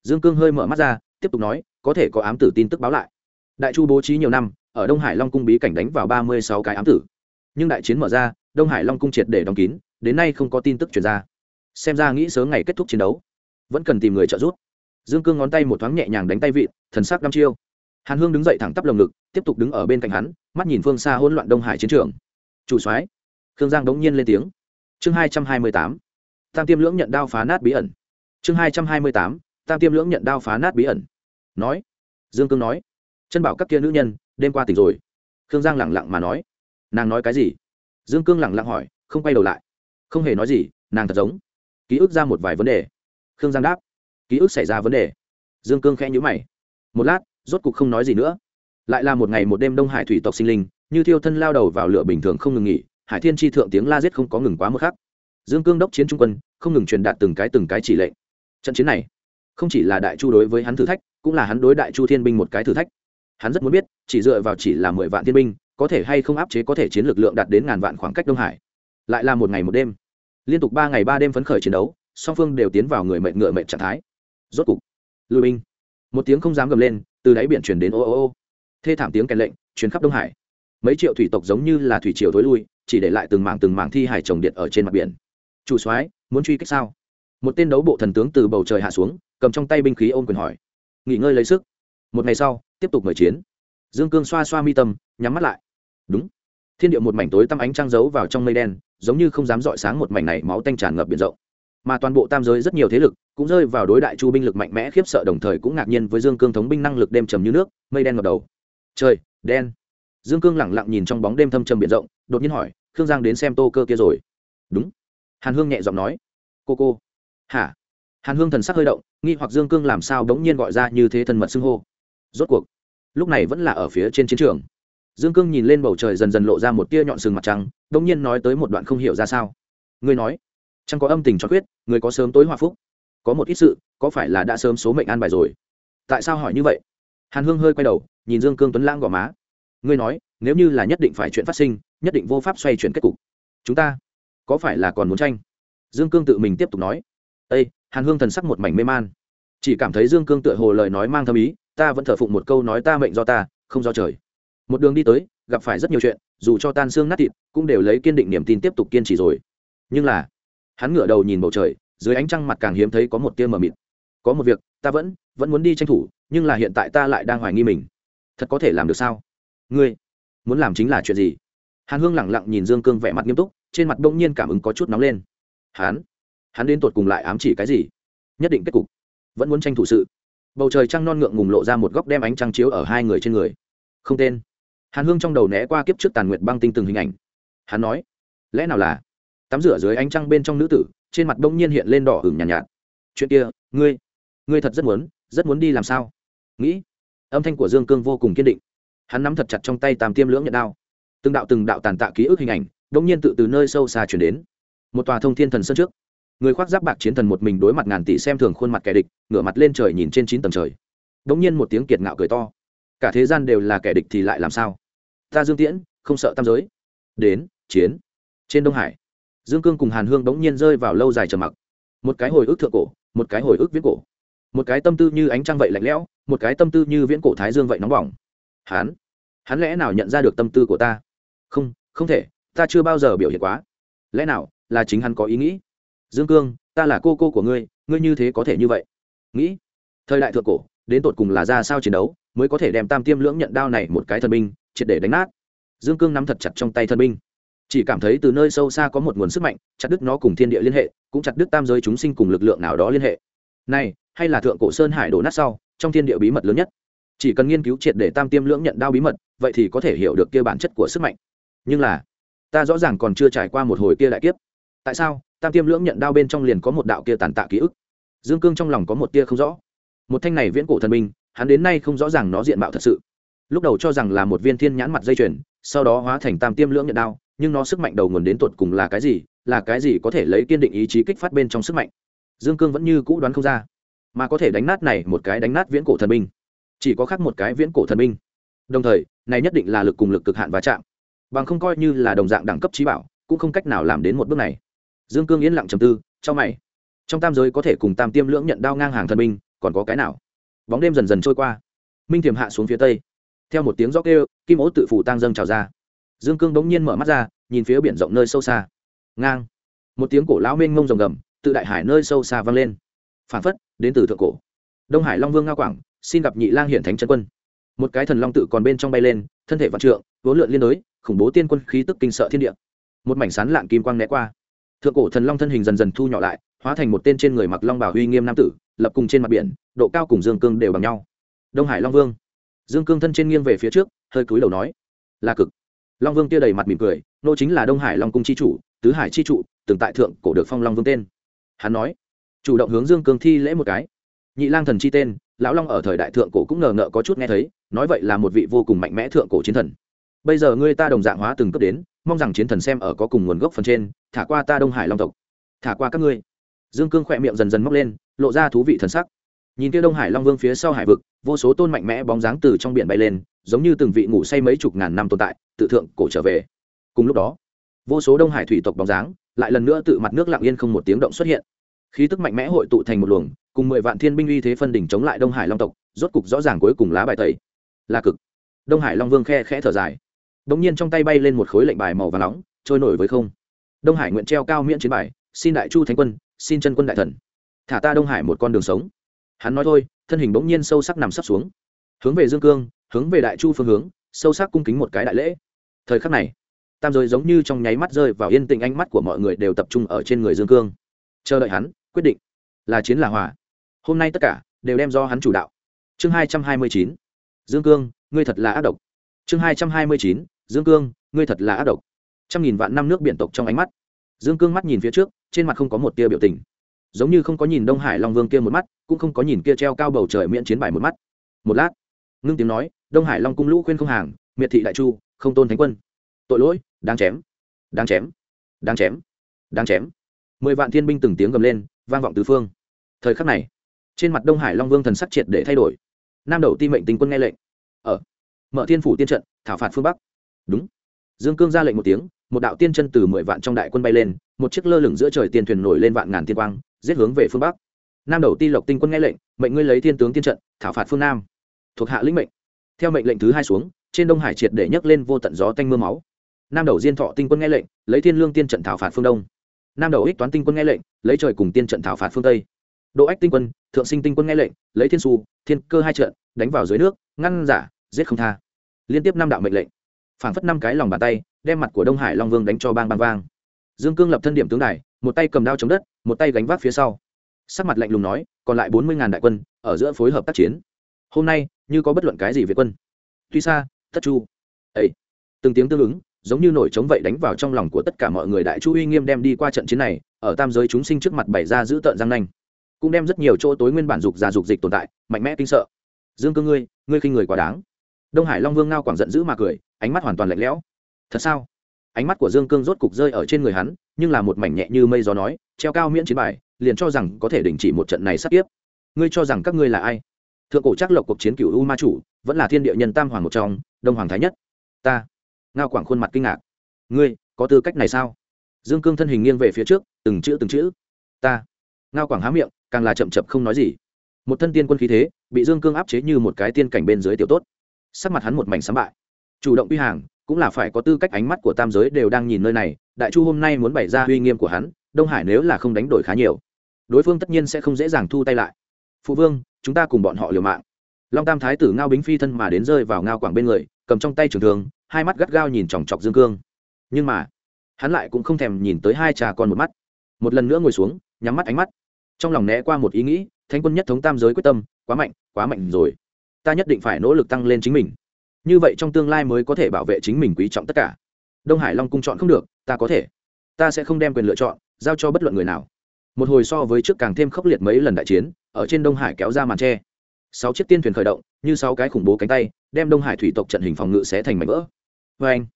Dương cương hơi mở mắt ra, tiếp tục nói, có thể có ám tử tin tức báo lại. Đại chu bố trí nhiều năm, ở đông hải long cung bí cảnh đánh vào ba mươi sáu cái ám tử. Nhưng đại chiến mở ra, đông hải long cung triệt để đóng kín, đến nay không có tin tức chuyển ra. Xem ra nghĩ sớm ngày kết thúc chiến đấu, vẫn cần tìm người trợ giúp. Dương cương ngón tay một thoáng nhẹ nhàng đánh tay vị thần sắc năm chiêu hàn hương đứng dậy thẳng tắp lồng ngực, tiếp tục đứng ở bên cạnh hắn, mắt nhìn phương xa hỗn loạn đông hải chiến trường. Chủ soái. Khương giang đống nhiên lên tiếng. Chương hai trăm hai mươi tám, tam tiêm lưỡng nhận đao phá nát bí ẩn. Chương hai trăm hai mươi tám, tam tiêm lưỡng nhận đao phá nát bí ẩn. Nói. Dương cương nói. Chân bảo các kia nữ nhân, đêm qua tỉnh rồi. Khương giang lẳng lặng mà nói. Nàng nói cái gì? Dương cương lẳng lặng hỏi, không quay đầu lại. Không hề nói gì, nàng thật giống. Ký ức ra một vài vấn đề. Khương giang đáp. Ký ức xảy ra vấn đề. Dương cương khẽ nhữ mày. Một lát rốt cục không nói gì nữa. Lại là một ngày một đêm đông hải thủy tộc sinh linh, như thiêu thân lao đầu vào lửa bình thường không ngừng nghỉ, hải thiên tri thượng tiếng la giết không có ngừng quá mức khắc. Dương cương đốc chiến trung quân, không ngừng truyền đạt từng cái từng cái chỉ lệnh. Trận chiến này, không chỉ là đại chu đối với hắn thử thách, cũng là hắn đối đại chu thiên binh một cái thử thách. Hắn rất muốn biết, chỉ dựa vào chỉ là mười vạn thiên binh, có thể hay không áp chế có thể chiến lực lượng đạt đến ngàn vạn khoảng cách đông hải. Lại là một ngày một đêm. Liên tục ba ngày ba đêm phấn khởi chiến đấu, song phương đều tiến vào người mệnh ngựa mệnh trạng thái. Rốt cục, lưu binh, một tiếng không dám gầm lên từ đáy biển chuyển đến ô ô ô. Thê thảm tiếng kèn lệnh chuyến khắp đông hải. Mấy triệu thủy tộc giống như là thủy triều thối lui, chỉ để lại từng mảng từng mảng thi hải trồng điện ở trên mặt biển. Chủ soái, muốn truy kích sao? Một tên đấu bộ thần tướng từ bầu trời hạ xuống, cầm trong tay binh khí ôm quyền hỏi. Nghỉ ngơi lấy sức. Một ngày sau, tiếp tục mời chiến. Dương cương xoa xoa mi tâm, nhắm mắt lại. Đúng. Thiên địa một mảnh tối tăm ánh trăng giấu vào trong mây đen, giống như không dám dọi sáng một mảnh này máu tanh tràn ngập biển rộng mà toàn bộ tam giới rất nhiều thế lực cũng rơi vào đối đại chu binh lực mạnh mẽ khiếp sợ, đồng thời cũng ngạc nhiên với dương cương thống binh năng lực đêm trầm như nước, mây đen ngập đầu. Trời, đen. Dương cương lẳng lặng nhìn trong bóng đêm thâm trầm biển rộng, đột nhiên hỏi, khương giang đến xem tô cơ kia rồi? Đúng. Hàn hương nhẹ giọng nói, cô cô. Hả? Hàn hương thần sắc hơi động, nghi hoặc dương cương làm sao đống nhiên gọi ra như thế thân mật xưng hô. Rốt cuộc, lúc này vẫn là ở phía trên chiến trường. Dương cương nhìn lên bầu trời dần dần lộ ra một tia nhọn sừng mặt trăng đống nhiên nói tới một đoạn không hiểu ra sao. Ngươi nói chẳng có âm tình cho quyết người có sớm tối hòa phúc. Có một ít sự, có phải là đã sớm số mệnh an bài rồi? Tại sao hỏi như vậy? Hàn hương hơi quay đầu, nhìn dương cương tuấn lãng gò má. Ngươi nói, nếu như là nhất định phải chuyện phát sinh, nhất định vô pháp xoay chuyển kết cục. Chúng ta có phải là còn muốn tranh? Dương cương tự mình tiếp tục nói. Ây hàn hương thần sắc một mảnh mê man. Chỉ cảm thấy dương cương tựa hồ lời nói mang thâm ý, ta vẫn thờ phụng một câu nói ta mệnh do ta, không do trời. Một đường đi tới, gặp phải rất nhiều chuyện, dù cho tan xương nát thịt, cũng đều lấy kiên định niềm tin tiếp tục kiên trì rồi. Nhưng là hắn ngửa đầu nhìn bầu trời, dưới ánh trăng mặt càng hiếm thấy có một tia mờ mịt. Có một việc, ta vẫn vẫn muốn đi tranh thủ, nhưng là hiện tại ta lại đang hoài nghi mình. Thật có thể làm được sao? Ngươi, muốn làm chính là chuyện gì? Hàn hương lẳng lặng nhìn dương cương vẻ mặt nghiêm túc, trên mặt bỗng nhiên cảm ứng có chút nóng lên. Hắn hắn đến tột cùng lại ám chỉ cái gì? Nhất định kết cục. Vẫn muốn tranh thủ sự. Bầu trời trăng non ngượng ngùng lộ ra một góc đem ánh trăng chiếu ở hai người trên người. Không tên. Hàn hương trong đầu né qua kiếp trước tàn nguyệt băng tinh từng hình ảnh. Hắn nói, lẽ nào là tắm rửa dưới ánh trăng bên trong nữ tử trên mặt bỗng nhiên hiện lên đỏ hửng nhàn nhạt, nhạt. Chuyện kia ngươi ngươi thật rất muốn rất muốn đi làm sao? Nghĩ. Âm thanh của dương cương vô cùng kiên định. Hắn nắm thật chặt trong tay tam tiêm lưỡng nhận đao. Từng đạo từng đạo tàn tạ ký ức hình ảnh đông nhiên tự từ nơi sâu xa chuyển đến. Một tòa thông thiên thần sân trước. Người khoác giáp bạc chiến thần một mình đối mặt ngàn tỷ xem thường khuôn mặt kẻ địch ngửa mặt lên trời nhìn trên chín tầng trời. Đông nhiên một tiếng kiệt ngạo cười to. Cả thế gian đều là kẻ địch thì lại làm sao? Ta dương tiễn không sợ tam giới. Đến chiến. Trên đông hải dương cương cùng hàn hương bỗng nhiên rơi vào lâu dài trầm mặc. Một cái hồi ức thượng cổ, một cái hồi ức viễn cổ. Một cái tâm tư như ánh trăng vậy lạnh lẽo, một cái tâm tư như viễn cổ thái dương vậy nóng bỏng. Hắn hắn lẽ nào nhận ra được tâm tư của ta? Không không thể, ta chưa bao giờ biểu hiện quá. Lẽ nào là chính hắn có ý nghĩ? Dương cương, ta là cô cô của ngươi ngươi như thế có thể như vậy? Nghĩ, thời đại thượng cổ, đến tột cùng là ra sao chiến đấu mới có thể đem tam tiêm lưỡng nhận đao này một cái thân binh, triệt để đánh nát? Dương cương nắm thật chặt trong tay thân binh chỉ cảm thấy từ nơi sâu xa có một nguồn sức mạnh chặt đứt nó cùng thiên địa liên hệ cũng chặt đứt tam giới chúng sinh cùng lực lượng nào đó liên hệ. Này hay là thượng cổ sơn hải đổ nát sau trong thiên địa bí mật lớn nhất. Chỉ cần nghiên cứu triệt để tam tiêm lưỡng nhận đao bí mật vậy thì có thể hiểu được kia bản chất của sức mạnh. Nhưng là ta rõ ràng còn chưa trải qua một hồi kia đại kiếp. Tại sao tam tiêm lưỡng nhận đao bên trong liền có một đạo kia tàn tạ ký ức? Dương cương trong lòng có một tia không rõ. Một thanh này viễn cổ thần minh, hắn đến nay không rõ ràng nó diện mạo thật sự. Lúc đầu cho rằng là một viên thiên nhãn mặt dây chuyền sau đó hóa thành tam tiêm lưỡng nhận đao nhưng nó sức mạnh đầu nguồn đến tột cùng là cái gì, là cái gì có thể lấy kiên định ý chí kích phát bên trong sức mạnh. Dương cương vẫn như cũ đoán không ra, mà có thể đánh nát này một cái đánh nát viễn cổ thần binh, chỉ có khác một cái viễn cổ thần binh. Đồng thời, này nhất định là lực cùng lực cực hạn và chạm, bằng không coi như là đồng dạng đẳng cấp trí bảo, cũng không cách nào làm đến một bước này. Dương cương yên lặng trầm tư trong mày, trong tam giới có thể cùng tam tiêm lưỡng nhận đao ngang hàng thần binh, còn có cái nào? Bóng đêm dần dần trôi qua, minh thiềm hạ xuống phía tây, theo một tiếng gió kêu, kim ố tự phủ tăng dâng trào ra dương cương bỗng nhiên mở mắt ra, nhìn phía biển rộng nơi sâu xa. Ngang. Một tiếng cổ lão mênh mông rồng gầm, tự đại hải nơi sâu xa vang lên. Phản phất, đến từ thượng cổ. Đông hải long vương nga quảng, xin gặp nhị lang hiển thánh chân quân. Một cái thần long tự còn bên trong bay lên, thân thể vạn trượng, vốn lượn liên đối, khủng bố tiên quân khí tức kinh sợ thiên địa. Một mảnh sán lạng kim quang né qua. Thượng cổ thần long thân hình dần dần thu nhỏ lại, hóa thành một tên trên người mặc long bảo uy nghiêm nam tử, lập cùng trên mặt biển, độ cao cùng dương cương đều bằng nhau. Đông hải long vương. Dương cương thân trên nghiêng về phía trước, hơi cúi đầu nói, là cực long vương kia đầy mặt mỉm cười, nô chính là đông hải long cung chi chủ, tứ hải chi trụ, từng tại thượng cổ được phong long vương tên. Hắn nói, chủ động hướng dương cương thi lễ một cái. Nhị lang thần chi tên, lão long ở thời đại thượng cổ cũng ngờ ngợ có chút nghe thấy, nói vậy là một vị vô cùng mạnh mẽ thượng cổ chiến thần. Bây giờ ngươi ta đồng dạng hóa từng cấp đến, mong rằng chiến thần xem ở có cùng nguồn gốc phần trên, thả qua ta đông hải long tộc, thả qua các ngươi. Dương cương khỏe miệng dần dần móc lên, lộ ra thú vị thần sắc. Nhìn kia đông hải long vương phía sau hải vực, vô số tôn mạnh mẽ bóng dáng từ trong biển bay lên giống như từng vị ngủ say mấy chục ngàn năm tồn tại, tự thượng cổ trở về. Cùng lúc đó, vô số đông hải thủy tộc bóng dáng lại lần nữa tự mặt nước lặng yên không một tiếng động xuất hiện. Khí tức mạnh mẽ hội tụ thành một luồng, cùng mười vạn thiên binh uy thế phân đỉnh chống lại đông hải long tộc, rốt cục rõ ràng cuối cùng lá bài tẩy. Là cực. Đông hải long vương khe khẽ thở dài. Đ ỗ n g nhiên trong tay bay lên một khối lệnh bài màu và nóng, trôi nổi với không. Đông hải nguyện treo cao miễn chiến bài, xin đại chu thánh quân, xin chân quân đại thần. Thả ta đông hải một con đường sống. Hắn nói thôi, thân hình bỗng nhiên sâu sắc nằm sấp xuống. Hướng về dương cương hướng về đại chu phương hướng, sâu sắc cung kính một cái đại lễ. Thời khắc này, tam giới giống như trong nháy mắt rơi vào yên tĩnh ánh mắt của mọi người đều tập trung ở trên người dương cương. Chờ đợi hắn, quyết định là chiến là hòa. Hôm nay tất cả đều đem do hắn chủ đạo. Chương hai trăm hai mươi chín, dương cương, ngươi thật là ác độc. Chương hai trăm hai mươi chín, dương cương, ngươi thật là ác độc. Trăm nghìn vạn năm nước biển tộc trong ánh mắt. Dương cương mắt nhìn phía trước, trên mặt không có một tia biểu tình. Giống như không có nhìn đông hải long vương kia một mắt, cũng không có nhìn kia treo cao bầu trời miễn chiến bài một mắt. Một lát ngưng tiếng nói, đông hải long cung lũ khuyên không hàng, miệt thị đại chu, không tôn thánh quân. Tội lỗi, đáng chém đáng chém đáng chém đáng chém. Mười vạn thiên binh từng tiếng gầm lên, vang vọng tứ phương. Thời khắc này, trên mặt đông hải long vương thần sắc triệt để thay đổi. Nam đầu ti mệnh tình quân nghe lệnh. Ở, mở thiên phủ tiên trận, thảo phạt phương bắc. Đúng. Dương cương ra lệnh một tiếng, một đạo tiên chân từ mười vạn trong đại quân bay lên, một chiếc lơ lửng giữa trời tiên thuyền nổi lên vạn ngàn tiên quang, giết hướng về phương bắc. Nam đầu ti lộc tinh quân nghe lệnh, mệnh ngươi lấy thiên tướng tiên trận, thảo phạt phương nam thuộc hạ lĩnh mệnh. Theo mệnh lệnh thứ hai xuống, trên đông hải triệt để nhấc lên vô tận gió tanh mưa máu. Nam đầu diên thọ tinh quân nghe lệnh, lấy thiên lương tiên trận thảo phạt phương đông. Nam đầu ích toán tinh quân nghe lệnh, lấy trời cùng tiên trận thảo phạt phương tây. Độ ách tinh quân, thượng sinh tinh quân nghe lệnh, lấy thiên su thiên cơ hai trận, đánh vào dưới nước, ngăn giả, giết không tha. Liên tiếp năm đạo mệnh lệnh, phảng phất năm cái lòng bàn tay, đem mặt của đông hải long vương đánh cho bang bang vang. Dương cương lập thân điểm tướng đài, một tay cầm đao chống đất, một tay gánh vác phía sau. Sắc mặt lạnh lùng nói, còn lại bốn mươi ngàn đại quân, ở giữa phối hợp tác chiến. Hôm nay như có bất luận cái gì về quân. Tuy xa, thất chu. Ấy từng tiếng tương ứng, giống như nổi trống vậy đánh vào trong lòng của tất cả mọi người đại chu uy nghiêm đem đi qua trận chiến này, ở tam giới chúng sinh trước mặt bày ra giữ tợn giang nanh. Cũng đem rất nhiều chỗ tối nguyên bản dục già dục dịch tồn tại, mạnh mẽ kinh sợ. Dương cương ngươi ngươi khinh người quá đáng. Đông hải long vương ngao quảng giận dữ mà cười, ánh mắt hoàn toàn lạnh lẽo. Thật sao? Ánh mắt của dương cương rốt cục rơi ở trên người hắn, nhưng là một mảnh nhẹ như mây gió nói, treo cao miễn chiến bài, liền cho rằng có thể đình chỉ một trận này sắp tiếp. Ngươi cho rằng các ngươi là ai? Thượng cổ chắc lộc cuộc chiến cựu u ma chủ, vẫn là thiên địa nhân tam hoàng một trong, đông hoàng thái nhất. Ta. Ngao quảng khuôn mặt kinh ngạc. Ngươi, có tư cách này sao? Dương cương thân hình nghiêng về phía trước, từng chữ từng chữ. Ta. Ngao quảng há miệng, càng là chậm chậm không nói gì. Một thân tiên quân khí thế, bị dương cương áp chế như một cái tiên cảnh bên dưới tiểu tốt. Sắc mặt hắn một mảnh sám bại. Chủ động uy hàng, cũng là phải có tư cách ánh mắt của tam giới đều đang nhìn nơi này, đại chu hôm nay muốn bày ra uy nghiêm của hắn, đông hải nếu là không đánh đổi khá nhiều, đối phương tất nhiên sẽ không dễ dàng thu tay lại. Phụ vương chúng ta cùng bọn họ liều mạng. Long tam thái tử ngao bính phi thân mà đến rơi vào ngao quảng bên người, cầm trong tay trường thường hai mắt gắt gao nhìn chòng chọc dương cương. Nhưng mà, hắn lại cũng không thèm nhìn tới hai cha con một mắt. Một lần nữa ngồi xuống, nhắm mắt ánh mắt. Trong lòng né qua một ý nghĩ, thánh quân nhất thống tam giới quyết tâm, quá mạnh quá mạnh rồi. Ta nhất định phải nỗ lực tăng lên chính mình. Như vậy trong tương lai mới có thể bảo vệ chính mình quý trọng tất cả. Đông hải long cung chọn không được, ta có thể. Ta sẽ không đem quyền lựa chọn, giao cho bất luận người nào một hồi so với trước càng thêm khốc liệt mấy lần đại chiến, ở trên đông hải kéo ra màn tre. Sáu chiếc tiên thuyền khởi động, như sáu cái khủng bố cánh tay, đem đông hải thủy tộc trận hình phòng ngự sẽ thành mảnh vỡ. Vê anh,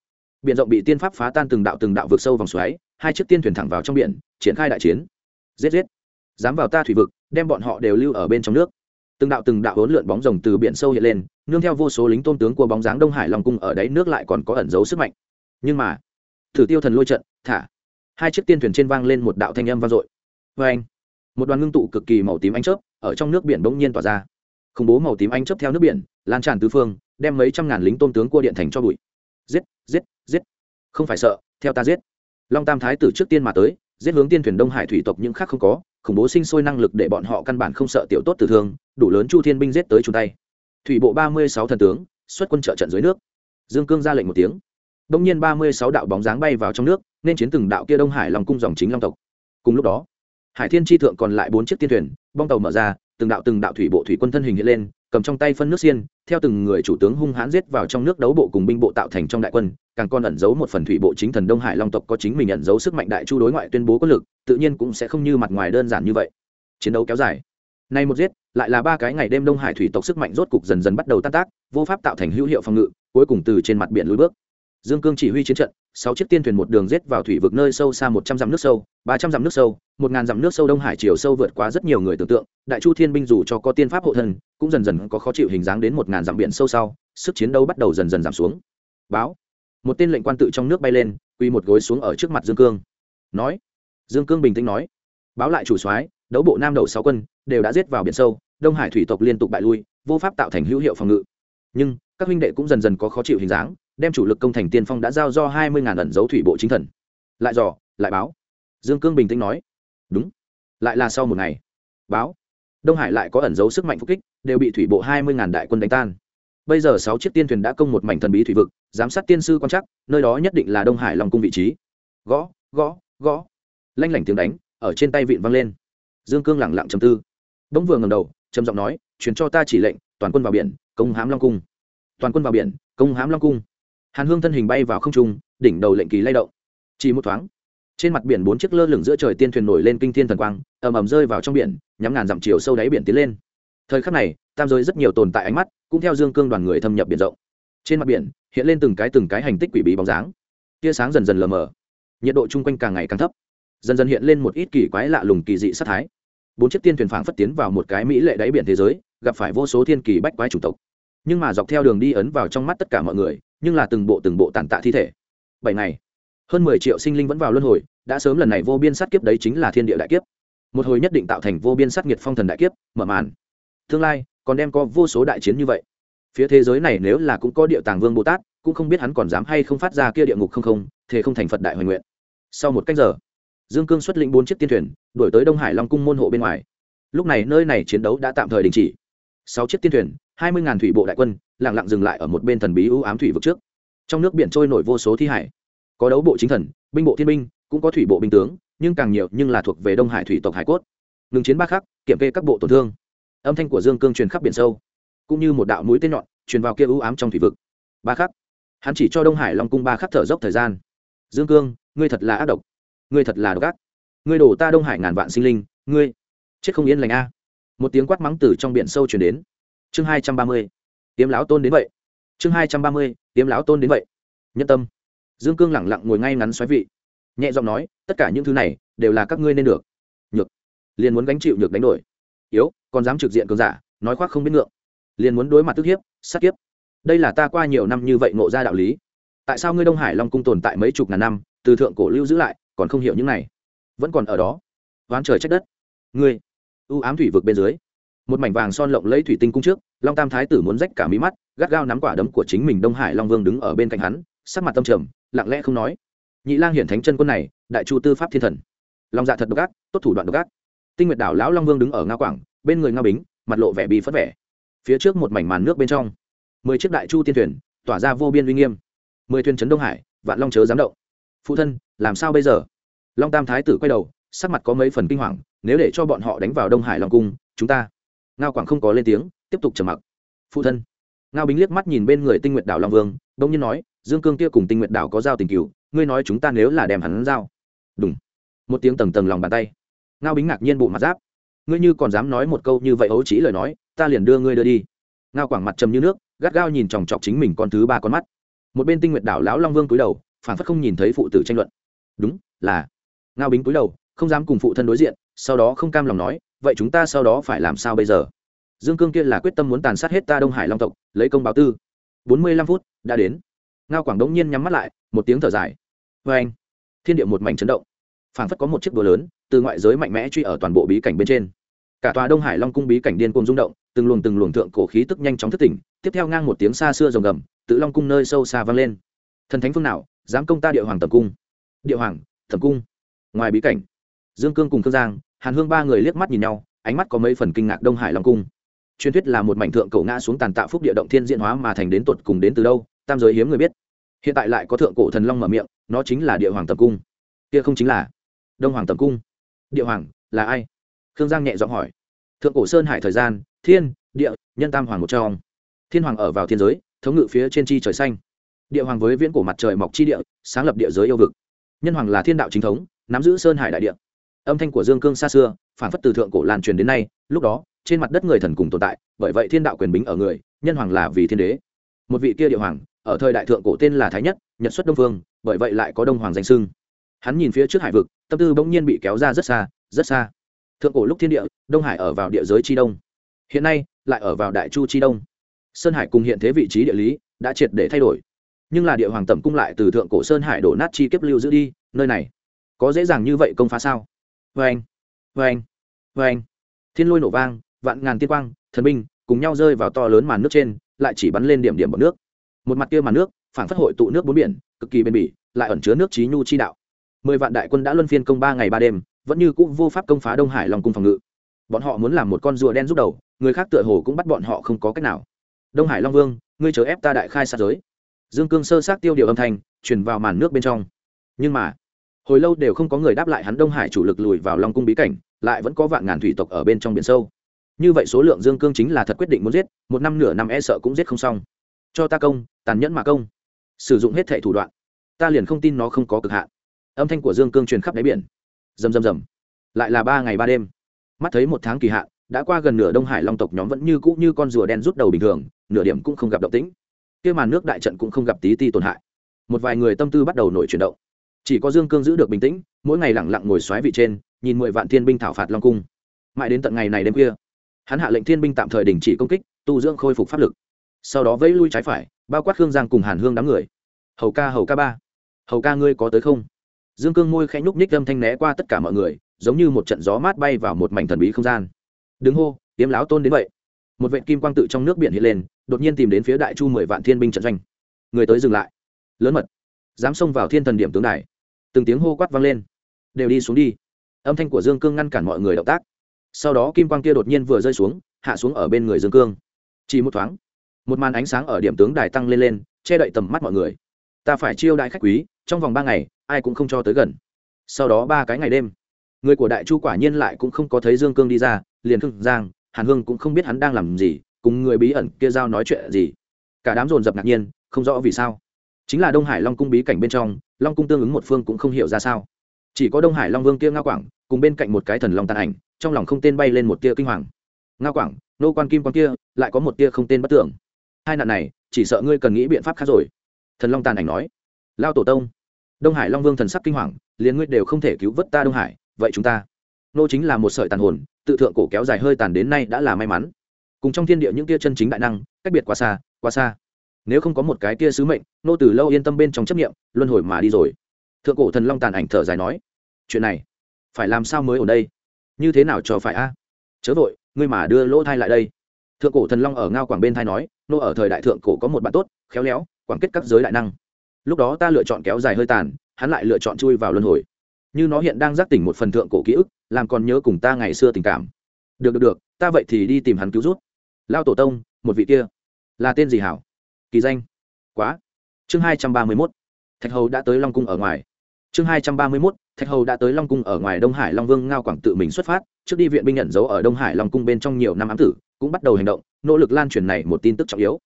biển rộng bị tiên pháp phá tan từng đạo từng đạo vượt sâu vòng xoáy, hai chiếc tiên thuyền thẳng vào trong biển, triển khai đại chiến. Giết giết. Dám vào ta thủy vực, đem bọn họ đều lưu ở bên trong nước. Từng đạo từng đạo hỗn lượn bóng rồng từ biển sâu hiện lên, nương theo vô số lính tôn tướng của bóng dáng đông hải long cung ở đáy nước lại còn có ẩn giấu sức mạnh. Nhưng mà, thử tiêu thần lôi trận, thả. Hai chiếc tiên thuyền trên vang lên một đạo thanh âm vang dội vê anh. Một đoàn ngưng tụ cực kỳ màu tím ánh chớp ở trong nước biển bỗng nhiên tỏa ra. Khủng bố màu tím ánh chớp theo nước biển, lan tràn tứ phương, đem mấy trăm ngàn lính tôn tướng cua điện thành cho bụi. Giết giết giết. Không phải sợ, theo ta giết. Long tam thái tử trước tiên mà tới, giết hướng tiên thuyền đông hải thủy tộc những khác không có, khủng bố sinh sôi năng lực để bọn họ căn bản không sợ tiểu tốt tử thương, đủ lớn chu thiên binh giết tới chung tay. Thủy bộ ba mươi sáu thần tướng, xuất quân trợ trận dưới nước. Dương cương ra lệnh một tiếng. Đông nhiên ba mươi sáu đạo bóng dáng bay vào trong nước, nên chiến từng đạo kia đông hải lòng cung dòng chính long tộc. Cùng lúc đó hải thiên tri thượng còn lại bốn chiếc tiên thuyền, bong tàu mở ra, từng đạo từng đạo thủy bộ thủy quân thân hình hiện lên, cầm trong tay phân nước xiên, theo từng người chủ tướng hung hãn giết vào trong nước đấu bộ cùng binh bộ tạo thành trong đại quân, càng còn ẩn giấu một phần thủy bộ chính thần đông hải long tộc có chính mình ẩn giấu sức mạnh đại chu đối ngoại tuyên bố có lực, tự nhiên cũng sẽ không như mặt ngoài đơn giản như vậy. Chiến đấu kéo dài. Nay một giết, lại là ba cái ngày đêm đông hải thủy tộc sức mạnh rốt cục dần dần bắt đầu tan tác, vô pháp tạo thành hữu hiệu phòng ngự, cuối cùng từ trên mặt biển lùi bước. Dương cương chỉ huy chiến trận sáu chiếc tiên thuyền một đường rết vào thủy vực nơi sâu xa một trăm dặm nước sâu, ba trăm dặm nước sâu, một ngàn dặm nước sâu đông hải chiều sâu vượt qua rất nhiều người tưởng tượng. Đại chu thiên binh dù cho có tiên pháp hộ thân, cũng dần dần có khó chịu hình dáng đến một ngàn dặm biển sâu sau, sức chiến đấu bắt đầu dần dần giảm xuống. Báo. Một tên lệnh quan tự trong nước bay lên quy một gối xuống ở trước mặt dương cương. Nói. Dương cương bình tĩnh nói. Báo lại chủ soái, đấu bộ nam đầu sáu quân, đều đã giết vào biển sâu, đông hải thủy tộc liên tục bại lui, vô pháp tạo thành hữu hiệu phòng ngự. Nhưng, các huynh đệ cũng dần dần có khó chịu hình dáng đem chủ lực công thành tiên phong đã giao do hai mươi ngàn ẩn dấu thủy bộ chính thần. Lại dò, lại báo. Dương cương bình tĩnh nói, đúng, lại là sau một ngày. Báo. Đông hải lại có ẩn dấu sức mạnh phục kích, đều bị thủy bộ hai mươi ngàn đại quân đánh tan. Bây giờ sáu chiếc tiên thuyền đã công một mảnh thần bí thủy vực, giám sát tiên sư quan chắc nơi đó nhất định là đông hải lòng cung vị trí. Gõ gõ gõ. Lanh lảnh tiếng đánh, ở trên tay vịn văng lên. Dương cương lẳng lặng chầm tư. Bỗng vừa ngầm đầu, trầm giọng nói, truyền cho ta chỉ lệnh, toàn quân vào biển, công hám long cung. Toàn quân vào biển, công hám long cung hàn hương thân hình bay vào không trung, đỉnh đầu lệnh kỳ lay động. Chỉ một thoáng, trên mặt biển bốn chiếc lơ lửng giữa trời tiên thuyền nổi lên kinh thiên thần quang, ầm ầm rơi vào trong biển, nhắm ngàn dặm chiều sâu đáy biển tiến lên. Thời khắc này, tam giới rất nhiều tồn tại ánh mắt cũng theo dương cương đoàn người thâm nhập biển rộng. Trên mặt biển, hiện lên từng cái từng cái hành tích quỷ bí bóng dáng. Tia sáng dần dần lờ mờ, nhiệt độ chung quanh càng ngày càng thấp. Dần dần hiện lên một ít kỳ quái lạ lùng kỳ dị sát thái. Bốn chiếc tiên thuyền phảng phất tiến vào một cái mỹ lệ đáy biển thế giới, gặp phải vô số thiên kỳ bách quái chủng tộc. Nhưng mà dọc theo đường đi ấn vào trong mắt tất cả mọi người nhưng là từng bộ từng bộ tàn tạ thi thể. Bảy ngày, hơn mười triệu sinh linh vẫn vào luân hồi, đã sớm lần này vô biên sát kiếp đấy chính là thiên địa đại kiếp. Một hồi nhất định tạo thành vô biên sát nghiệt phong thần đại kiếp, mở màn. Tương lai, còn đem có vô số đại chiến như vậy. Phía thế giới này nếu là cũng có địa tàng vương bồ tát, cũng không biết hắn còn dám hay không phát ra kia địa ngục không không, thế không thành phật đại hoài nguyện. Sau một cách giờ, dương cương xuất lĩnh bốn chiếc tiên thuyền đổi tới đông hải long cung môn hộ bên ngoài. Lúc này nơi này chiến đấu đã tạm thời đình chỉ. Sáu chiếc tiên thuyền, hai mươi ngàn thủy bộ đại quân lẳng lặng dừng lại ở một bên thần bí u ám thủy vực trước. Trong nước biển trôi nổi vô số thi hải. Có đấu bộ chính thần, binh bộ thiên binh, cũng có thủy bộ binh tướng, nhưng càng nhiều nhưng là thuộc về đông hải thủy tộc hải cốt. Ngừng chiến ba khắc, kiểm kê các bộ tổn thương. Âm thanh của dương cương truyền khắp biển sâu. Cũng như một đạo mũi tên nhọn, truyền vào kia u ám trong thủy vực. Ba khắc. Hắn chỉ cho đông hải long cung ba khắc thở dốc thời gian. Dương cương, ngươi thật là ác độc. Ngươi thật là độc ác. Ngươi đổ ta đông hải ngàn vạn sinh linh, ngươi. Chết không yên lành a. Một tiếng quát mắng từ trong biển sâu truyền đến. Chương hai trăm ba mươi tiêm lão tôn đến vậy. Chương hai trăm ba mươi tiêm lão tôn đến vậy. Nhân tâm. Dương cương lẳng lặng ngồi ngay ngắn xoáy vị. Nhẹ giọng nói, tất cả những thứ này đều là các ngươi nên được. Nhược. Liền muốn gánh chịu nhược đánh đổi. Yếu, còn dám trực diện cường giả, nói khoác không biết ngượng. Liền muốn đối mặt tức hiếp, sát kiếp. Đây là ta qua nhiều năm như vậy ngộ ra đạo lý. Tại sao ngươi đông hải long cung tồn tại mấy chục ngàn năm, từ thượng cổ lưu giữ lại, còn không hiểu những này? Vẫn còn ở đó. Oán trời trách đất. Ngươi, ưu ám thủy vực bên dưới một mảnh vàng son lộng lấy thủy tinh cung trước, long tam thái tử muốn rách cả mí mắt, gắt gao nắm quả đấm của chính mình đông hải long vương đứng ở bên cạnh hắn, sắc mặt tâm trầm, lặng lẽ không nói. Nhị lang hiển thánh chân quân này, đại chu tư pháp thiên thần. Long dạ thật độc ác, tốt thủ đoạn độc ác. Tinh nguyệt đảo lão long vương đứng ở ngao quảng, bên người ngao bính, mặt lộ vẻ bị phất vẻ. Phía trước một mảnh màn nước bên trong, mười chiếc đại chu tiên thuyền, tỏa ra vô biên uy nghiêm. Mười thuyền trấn đông hải, vạn long chớ dám động. Phụ thân, làm sao bây giờ? Long tam thái tử quay đầu, sắc mặt có mấy phần kinh hoàng, nếu để cho bọn họ đánh vào đông hải long cung, chúng ta ngao quảng không có lên tiếng, tiếp tục trầm mặc. Phụ thân. Ngao bính liếc mắt nhìn bên người tinh nguyệt đảo long vương, bỗng nhiên nói, dương cương kia cùng tinh nguyệt đảo có giao tình cựu ngươi nói chúng ta nếu là đem hắn giao. Đúng một tiếng tầng tầng lòng bàn tay. Ngao bính ngạc nhiên bộ mặt giáp. Ngươi như còn dám nói một câu như vậy ấu trí lời nói, ta liền đưa ngươi đưa đi. Ngao quảng mặt trầm như nước, gắt gao nhìn chòng chọc chính mình con thứ ba con mắt. Một bên tinh nguyệt đảo lão long vương cúi đầu, phản phất không nhìn thấy phụ tử tranh luận. Đúng, là. Ngao bính cúi đầu, không dám cùng phụ thân đối diện, sau đó không cam lòng nói vậy chúng ta sau đó phải làm sao bây giờ? Dương cương kia là quyết tâm muốn tàn sát hết ta đông hải long tộc, lấy công báo tư. Bốn mươi lăm phút đã đến. Ngao quảng đống nhiên nhắm mắt lại, một tiếng thở dài. Vê anh, thiên địa một mảnh chấn động. Phảng phất có một chiếc búa lớn, từ ngoại giới mạnh mẽ truy ở toàn bộ bí cảnh bên trên. Cả tòa đông hải long cung bí cảnh điên cuồng rung động, từng luồng từng luồng thượng cổ khí tức nhanh chóng thất tỉnh, tiếp theo ngang một tiếng xa xưa rồng gầm, tự long cung nơi sâu xa vang lên. Thần thánh phương nào, dám công ta địa hoàng tầm cung? Địa hoàng thẩm cung? Ngoài bí cảnh. Dương cương cùng cương giang hàn hương ba người liếc mắt nhìn nhau, ánh mắt có mấy phần kinh ngạc đông hải long cung. Truyền thuyết là một mảnh thượng cổ ngã xuống tàn tạo phúc địa động thiên diễn hóa mà thành đến tột cùng đến từ đâu, tam giới hiếm người biết. Hiện tại lại có thượng cổ thần long mở miệng, nó chính là địa hoàng tầm cung. Kia không chính là đông hoàng tầm cung. Địa hoàng, là ai? Khương giang nhẹ giọng hỏi. Thượng cổ sơn hải thời gian, thiên, địa, nhân tam hoàng một trong. Thiên hoàng ở vào thiên giới, thống ngự phía trên chi trời xanh. Địa hoàng với viễn cổ mặt trời mọc chi địa, sáng lập địa giới yêu vực. Nhân hoàng là thiên đạo chính thống, nắm giữ sơn hải đại địa âm thanh của dương cương xa xưa phản phất từ thượng cổ lan truyền đến nay, lúc đó, trên mặt đất người thần cùng tồn tại, bởi vậy thiên đạo quyền bính ở người, nhân hoàng là vì thiên đế. Một vị kia địa hoàng, ở thời đại thượng cổ tên là thái nhất, nhật xuất đông phương bởi vậy lại có đông hoàng danh sưng hắn nhìn phía trước hải vực, tâm tư bỗng nhiên bị kéo ra rất xa rất xa. Thượng cổ lúc thiên địa, đông hải ở vào địa giới chi đông. Hiện nay, lại ở vào đại chu chi đông. Sơn hải cùng hiện thế vị trí địa lý, đã triệt để thay đổi. Nhưng là địa hoàng tẩm cung lại từ thượng cổ sơn hải đổ nát chi kiếp lưu giữ đi, nơi này. Có dễ dàng như vậy công phá sao? Vê anh vê anh vê anh thiên lôi nổ vang, vạn ngàn tiên quang, thần binh cùng nhau rơi vào to lớn màn nước trên, lại chỉ bắn lên điểm điểm bọc nước. Một mặt kia màn nước phản phất hội tụ nước bốn biển, cực kỳ bền bỉ, lại ẩn chứa nước trí nhu chi đạo. Mười vạn đại quân đã luân phiên công ba ngày ba đêm, vẫn như cũng vô pháp công phá đông hải lòng cung phòng ngự. Bọn họ muốn làm một con rùa đen giúp đầu, người khác tựa hồ cũng bắt bọn họ không có cách nào. Đông hải long vương, ngươi chờ ép ta đại khai sát giới. Dương cương sơ sát tiêu điều âm thanh, truyền vào màn nước bên trong. Nhưng mà hồi lâu đều không có người đáp lại hắn đông hải chủ lực lùi vào long cung bí cảnh, lại vẫn có vạn ngàn thủy tộc ở bên trong biển sâu. Như vậy số lượng dương cương chính là thật quyết định muốn giết, một năm nửa năm e sợ cũng giết không xong. Cho ta công, tàn nhẫn mà công. Sử dụng hết thệ thủ đoạn. Ta liền không tin nó không có cực hạn. Âm thanh của dương cương truyền khắp đáy biển. Rầm rầm rầm. Lại là ba ngày ba đêm. Mắt thấy một tháng kỳ hạn, đã qua gần nửa đông hải long tộc nhóm vẫn như cũ như con rùa đen rút đầu bình thường, nửa điểm cũng không gặp động tĩnh. Kia màn nước đại trận cũng không gặp tí ti tổn hại. Một vài người tâm tư bắt đầu nổi chuyển động chỉ có dương cương giữ được bình tĩnh, mỗi ngày lẳng lặng ngồi xoáy vị trên, nhìn mười vạn thiên binh thảo phạt long cung. Mãi đến tận ngày này đêm khuya, hắn hạ lệnh thiên binh tạm thời đình chỉ công kích, tu dưỡng khôi phục pháp lực. Sau đó vẫy lui trái phải, bao quát khương giang cùng hàn hương đám người. Hầu ca hầu ca ba, hầu ca ngươi có tới không? Dương cương môi khẽ nhúc nhích âm thanh né qua tất cả mọi người, giống như một trận gió mát bay vào một mảnh thần bí không gian. Đứng hô tiếm láo tôn đến vậy. Một vệ kim quang tự trong nước biển hiện lên, đột nhiên tìm đến phía đại chu mười vạn thiên binh trận doanh. Người tới dừng lại. Lớn mật, dám xông vào thiên thần điểm tướng đài từng tiếng hô quát vang lên. Đều đi xuống đi. Âm thanh của dương cương ngăn cản mọi người động tác. Sau đó kim quang kia đột nhiên vừa rơi xuống, hạ xuống ở bên người dương cương. Chỉ một thoáng, một màn ánh sáng ở điểm tướng đài tăng lên lên, che đậy tầm mắt mọi người. Ta phải chiêu đại khách quý, trong vòng ba ngày, ai cũng không cho tới gần. Sau đó ba cái ngày đêm, người của đại chu quả nhiên lại cũng không có thấy dương cương đi ra, liền khương giang, hàn hương cũng không biết hắn đang làm gì, cùng người bí ẩn kia giao nói chuyện gì. Cả đám dồn dập ngạc nhiên, không rõ vì sao. Chính là đông hải long cung bí cảnh bên trong long cung tương ứng một phương cũng không hiểu ra sao. Chỉ có đông hải long vương kia ngao quảng, cùng bên cạnh một cái thần long tàn ảnh, trong lòng không tên bay lên một tia kinh hoàng. Ngao quảng, nô quan kim quan kia, lại có một tia không tên bất tưởng. Hai nạn này, chỉ sợ ngươi cần nghĩ biện pháp khác rồi. Thần long tàn ảnh nói. Lao tổ tông. Đông hải long vương thần sắc kinh hoàng, liền ngươi đều không thể cứu vớt ta đông hải, vậy chúng ta. Nô chính là một sợi tàn hồn, tự thượng cổ kéo dài hơi tàn đến nay đã là may mắn. Cùng trong thiên địa những tia chân chính đại năng, cách biệt quá xa quá xa nếu không có một cái tia sứ mệnh, nô từ lâu yên tâm bên trong chấp nghiệm luân hồi mà đi rồi. Thượng cổ thần long tàn ảnh thở dài nói, chuyện này, phải làm sao mới ở đây? Như thế nào cho phải a? Chớ vội, ngươi mà đưa lỗ thai lại đây. Thượng cổ thần long ở ngao quảng bên thai nói, nô, ở thời đại thượng cổ có một bạn tốt, khéo léo, quảng kết các giới đại năng. Lúc đó ta lựa chọn kéo dài hơi tàn, hắn lại lựa chọn chui vào luân hồi. Như nó hiện đang giác tỉnh một phần thượng cổ ký ức, làm còn nhớ cùng ta ngày xưa tình cảm. Được được được, ta vậy thì đi tìm hắn cứu rút lao tổ tông, một vị kia, là tên gì hảo? Kỳ danh. Quá. Chương hai trăm ba mươi mốt. Thạch hầu đã tới long cung ở ngoài. Chương hai trăm ba mươi mốt. Thạch hầu đã tới long cung ở ngoài đông hải long vương ngao quảng tự mình xuất phát, trước đi viện binh nhận dấu ở đông hải long cung bên trong nhiều năm ám tử, cũng bắt đầu hành động, nỗ lực lan truyền này một tin tức trọng yếu.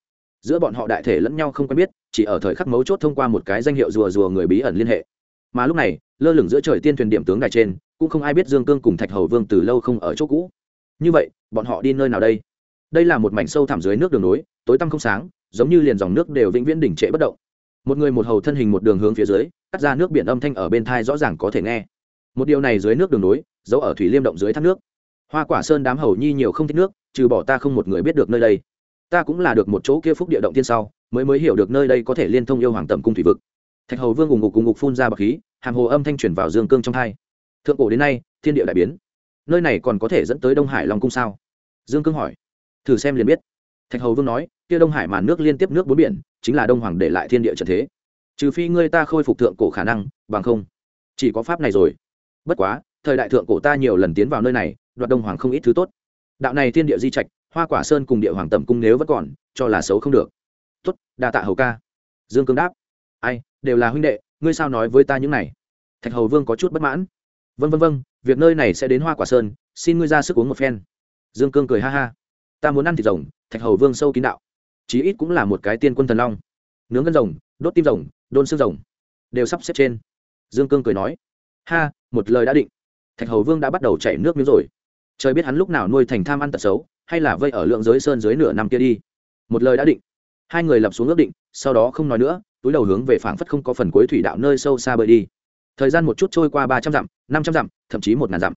Giữa bọn họ đại thể lẫn nhau không quen biết, chỉ ở thời khắc mấu chốt thông qua một cái danh hiệu rùa rùa người bí ẩn liên hệ. Mà lúc này, lơ lửng giữa trời tiên thuyền điểm tướng đài trên, cũng không ai biết dương cương cùng thạch hầu vương từ lâu không ở chỗ cũ. Như vậy, bọn họ đi nơi nào đây? Đây là một mảnh sâu thẳm dưới nước đường nối, tối tăm không sáng giống như liền dòng nước đều vĩnh viễn đỉnh trệ bất động. Một người một hầu thân hình một đường hướng phía dưới, cắt ra nước biển âm thanh ở bên thai rõ ràng có thể nghe. Một điều này dưới nước đường nối giấu ở thủy liêm động dưới thác nước. Hoa quả sơn đám hầu nhi nhiều không thích nước, trừ bỏ ta không một người biết được nơi đây. Ta cũng là được một chỗ kia phúc địa động tiên sau, mới mới hiểu được nơi đây có thể liên thông yêu hoàng tầm cung thủy vực. Thạch hầu vương ủng ngục cùng ngục phun ra bậc khí hàng hồ âm thanh chuyển vào dương cương trong thai thượng cổ đến nay, thiên địa đại biến. Nơi này còn có thể dẫn tới đông hải long cung sao? Dương cương hỏi. Thử xem liền biết. Thạch hầu vương nói kia đông hải màn nước liên tiếp nước bốn biển, chính là đông hoàng để lại thiên địa trận thế. Trừ phi ngươi ta khôi phục thượng cổ khả năng, bằng không, chỉ có pháp này rồi. Bất quá, thời đại thượng cổ ta nhiều lần tiến vào nơi này, đoạt đông hoàng không ít thứ tốt. Đạo này thiên địa di trạch, hoa quả sơn cùng địa hoàng tẩm cung nếu vẫn còn, cho là xấu không được. Tốt, đa tạ hầu ca. Dương cương đáp. Ai, đều là huynh đệ, ngươi sao nói với ta những này? Thạch hầu vương có chút bất mãn. Vân vân vân việc nơi này sẽ đến hoa quả sơn, xin ngươi ra sức uống một phen. Dương cương cười ha ha. Ta muốn ăn thịt rồng, thạch hầu vương sâu kín đạo chí ít cũng là một cái tiên quân thần long. Nướng gân rồng, đốt tim rồng, đôn xương rồng. Đều sắp xếp trên. Dương cương cười nói, ha, một lời đã định. Thạch hầu vương đã bắt đầu chảy nước miếng rồi. Trời biết hắn lúc nào nuôi thành tham ăn tật xấu, hay là vây ở lượng giới sơn dưới nửa năm kia đi. Một lời đã định. Hai người lập xuống ước định, sau đó không nói nữa, túi đầu hướng về phảng phất không có phần cuối thủy đạo nơi sâu xa bơi đi. Thời gian một chút trôi qua ba trăm dặm, năm trăm dặm, thậm chí một ngàn dặm.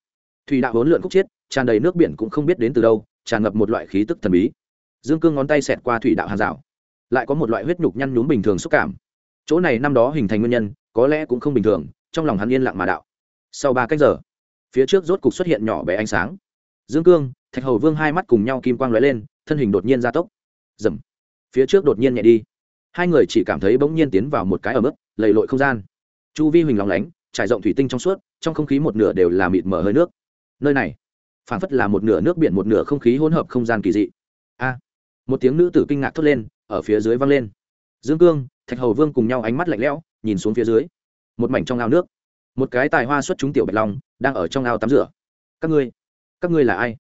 Thủy đạo hỗn lượn khúc chiết, tràn đầy nước biển cũng không biết đến từ đâu, tràn ngập một loại khí tức thần bí dương cương ngón tay xẹt qua thủy đạo hàng rào. Lại có một loại huyết nhục nhăn nhúm bình thường xúc cảm. Chỗ này năm đó hình thành nguyên nhân, có lẽ cũng không bình thường, trong lòng hắn yên lặng mà đạo. Sau ba cách giờ, phía trước rốt cục xuất hiện nhỏ bé ánh sáng. Dương cương, thạch hầu vương hai mắt cùng nhau kim quang lóe lên, thân hình đột nhiên gia tốc. Dầm. Phía trước đột nhiên nhẹ đi. Hai người chỉ cảm thấy bỗng nhiên tiến vào một cái ở mức, lầy lội không gian. Chu vi huỳnh lóng lánh, trải rộng thủy tinh trong suốt, trong không khí một nửa đều là mịt mờ hơi nước. Nơi này, phảng phất là một nửa nước biển, một nửa không khí hỗn hợp không gian kỳ dị một tiếng nữ tử kinh ngạc thốt lên, ở phía dưới vang lên. Dương cương, thạch hầu vương cùng nhau ánh mắt lạnh lẽo, nhìn xuống phía dưới. Một mảnh trong ao nước. Một cái tài hoa xuất chúng tiểu bạch long, đang ở trong ao tắm rửa. Các ngươi các ngươi là ai?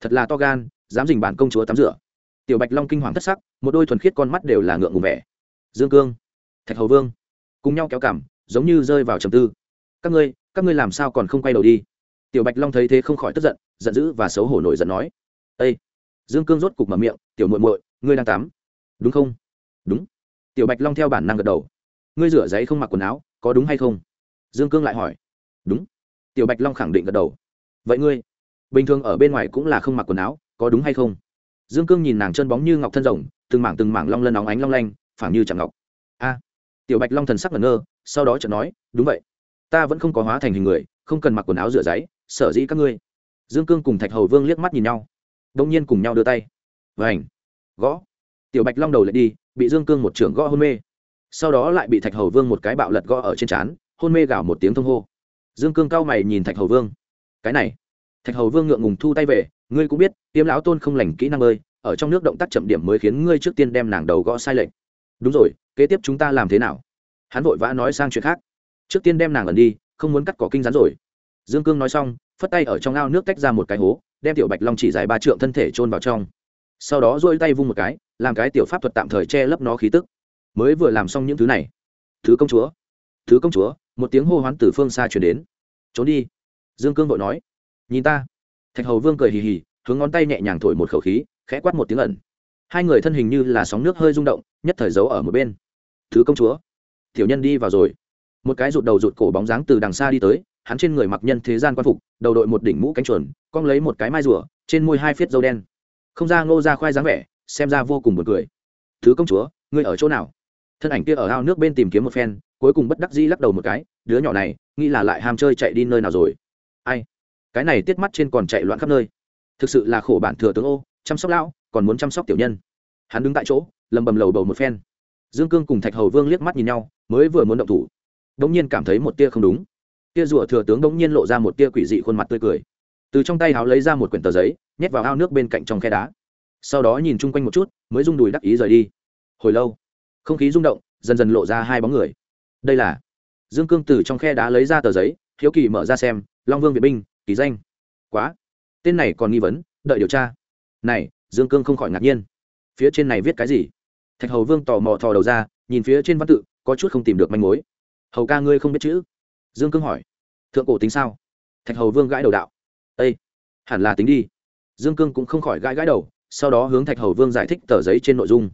Thật là to gan, dám dình bản công chúa tắm rửa. Tiểu bạch long kinh hoàng thất sắc, một đôi thuần khiết con mắt đều là ngượng ngùng vẻ. Dương cương, thạch hầu vương, cùng nhau kéo cảm giống như rơi vào trầm tư. Các ngươi các ngươi làm sao còn không quay đầu đi? Tiểu bạch long thấy thế không khỏi tức giận giận dữ và xấu hổ nổi giận nói. Ây dương cương rốt cục mở miệng, tiểu muội muội, ngươi đang tắm. Đúng không? Đúng. Tiểu bạch long theo bản năng gật đầu. Ngươi rửa giấy không mặc quần áo, có đúng hay không? Dương cương lại hỏi. Đúng. Tiểu bạch long khẳng định gật đầu. Vậy ngươi, bình thường ở bên ngoài cũng là không mặc quần áo, có đúng hay không? Dương cương nhìn nàng chân bóng như ngọc thân rồng, từng mảng từng mảng long lân óng ánh long lanh, phảng như chẳng ngọc. A. Tiểu bạch long thần sắc ngẩn ngơ, sau đó chợt nói, đúng vậy. Ta vẫn không có hóa thành hình người, không cần mặc quần áo rửa giấy, sở dĩ các ngươi. Dương cương cùng thạch hầu vương liếc mắt nhìn nhau đông nhiên cùng nhau đưa tay. Vảnh gõ. Tiểu bạch long đầu lại đi, bị dương cương một trưởng gõ hôn mê. Sau đó lại bị thạch hầu vương một cái bạo lật gõ ở trên trán, hôn mê gào một tiếng thông hô. Dương cương cao mày nhìn thạch hầu vương. Cái này. Thạch hầu vương ngượng ngùng thu tay về, ngươi cũng biết, tiêm lão tôn không lành kỹ năng ơi, ở trong nước động tác chậm điểm mới khiến ngươi trước tiên đem nàng đầu gõ sai lệch. Đúng rồi, kế tiếp chúng ta làm thế nào? Hắn vội vã nói sang chuyện khác. Trước tiên đem nàng ẩn đi, không muốn cắt cỏ kinh rắn rồi. Dương cương nói xong, phất tay ở trong ao nước tách ra một cái hố đem tiểu bạch long chỉ dài ba trượng thân thể chôn vào trong. Sau đó dôi tay vung một cái, làm cái tiểu pháp thuật tạm thời che lấp nó khí tức. Mới vừa làm xong những thứ này. Thứ công chúa. Thứ công chúa, một tiếng hô hoán từ phương xa chuyển đến. Trốn đi. Dương cương vội nói. Nhìn ta. Thạch hầu vương cười hì hì, hướng ngón tay nhẹ nhàng thổi một khẩu khí, khẽ quát một tiếng ẩn. Hai người thân hình như là sóng nước hơi rung động, nhất thời giấu ở một bên. Thứ công chúa. Tiểu nhân đi vào rồi. Một cái rụt đầu rụt cổ bóng dáng từ đằng xa đi tới hắn trên người mặc nhân thế gian quan phục, đầu đội một đỉnh mũ cánh chuồn, cong lấy một cái mai rùa, trên môi hai phiết dâu đen. Không ra ngô ra khoai dáng vẻ, xem ra vô cùng buồn cười. Thứ công chúa, ngươi ở chỗ nào? Thân ảnh kia ở ao nước bên tìm kiếm một phen, cuối cùng bất đắc dĩ lắc đầu một cái, đứa nhỏ này, nghĩ là lại ham chơi chạy đi nơi nào rồi. Ai? Cái này tiết mắt trên còn chạy loạn khắp nơi. Thực sự là khổ bản thừa tướng ô, chăm sóc lão, còn muốn chăm sóc tiểu nhân. Hắn đứng tại chỗ, lầm bầm lầu bầu một phen. Dương cương cùng thạch hầu vương liếc mắt nhìn nhau, mới vừa muốn động thủ. Đ ỗ n g nhiên cảm thấy một tia không đúng kia rùa thừa tướng bỗng nhiên lộ ra một tia quỷ dị khuôn mặt tươi cười. Từ trong tay háo lấy ra một quyển tờ giấy, nhét vào ao nước bên cạnh trong khe đá. Sau đó nhìn chung quanh một chút, mới rung đùi đắc ý rời đi. Hồi lâu, không khí rung động, dần dần lộ ra hai bóng người. Đây là dương cương từ trong khe đá lấy ra tờ giấy, hiếu kỳ mở ra xem, long vương việt binh, kỳ danh. Quá. Tên này còn nghi vấn, đợi điều tra. Này, dương cương không khỏi ngạc nhiên. Phía trên này viết cái gì? Thạch hầu vương tò mò thò đầu ra, nhìn phía trên văn tự, có chút không tìm được manh mối. Hầu ca ngươi không biết chữ dương cương hỏi. Thượng cổ tính sao? Thạch hầu vương gãi đầu đạo. Â hẳn là tính đi. Dương cương cũng không khỏi gãi gãi đầu, sau đó hướng thạch hầu vương giải thích tờ giấy trên nội dung.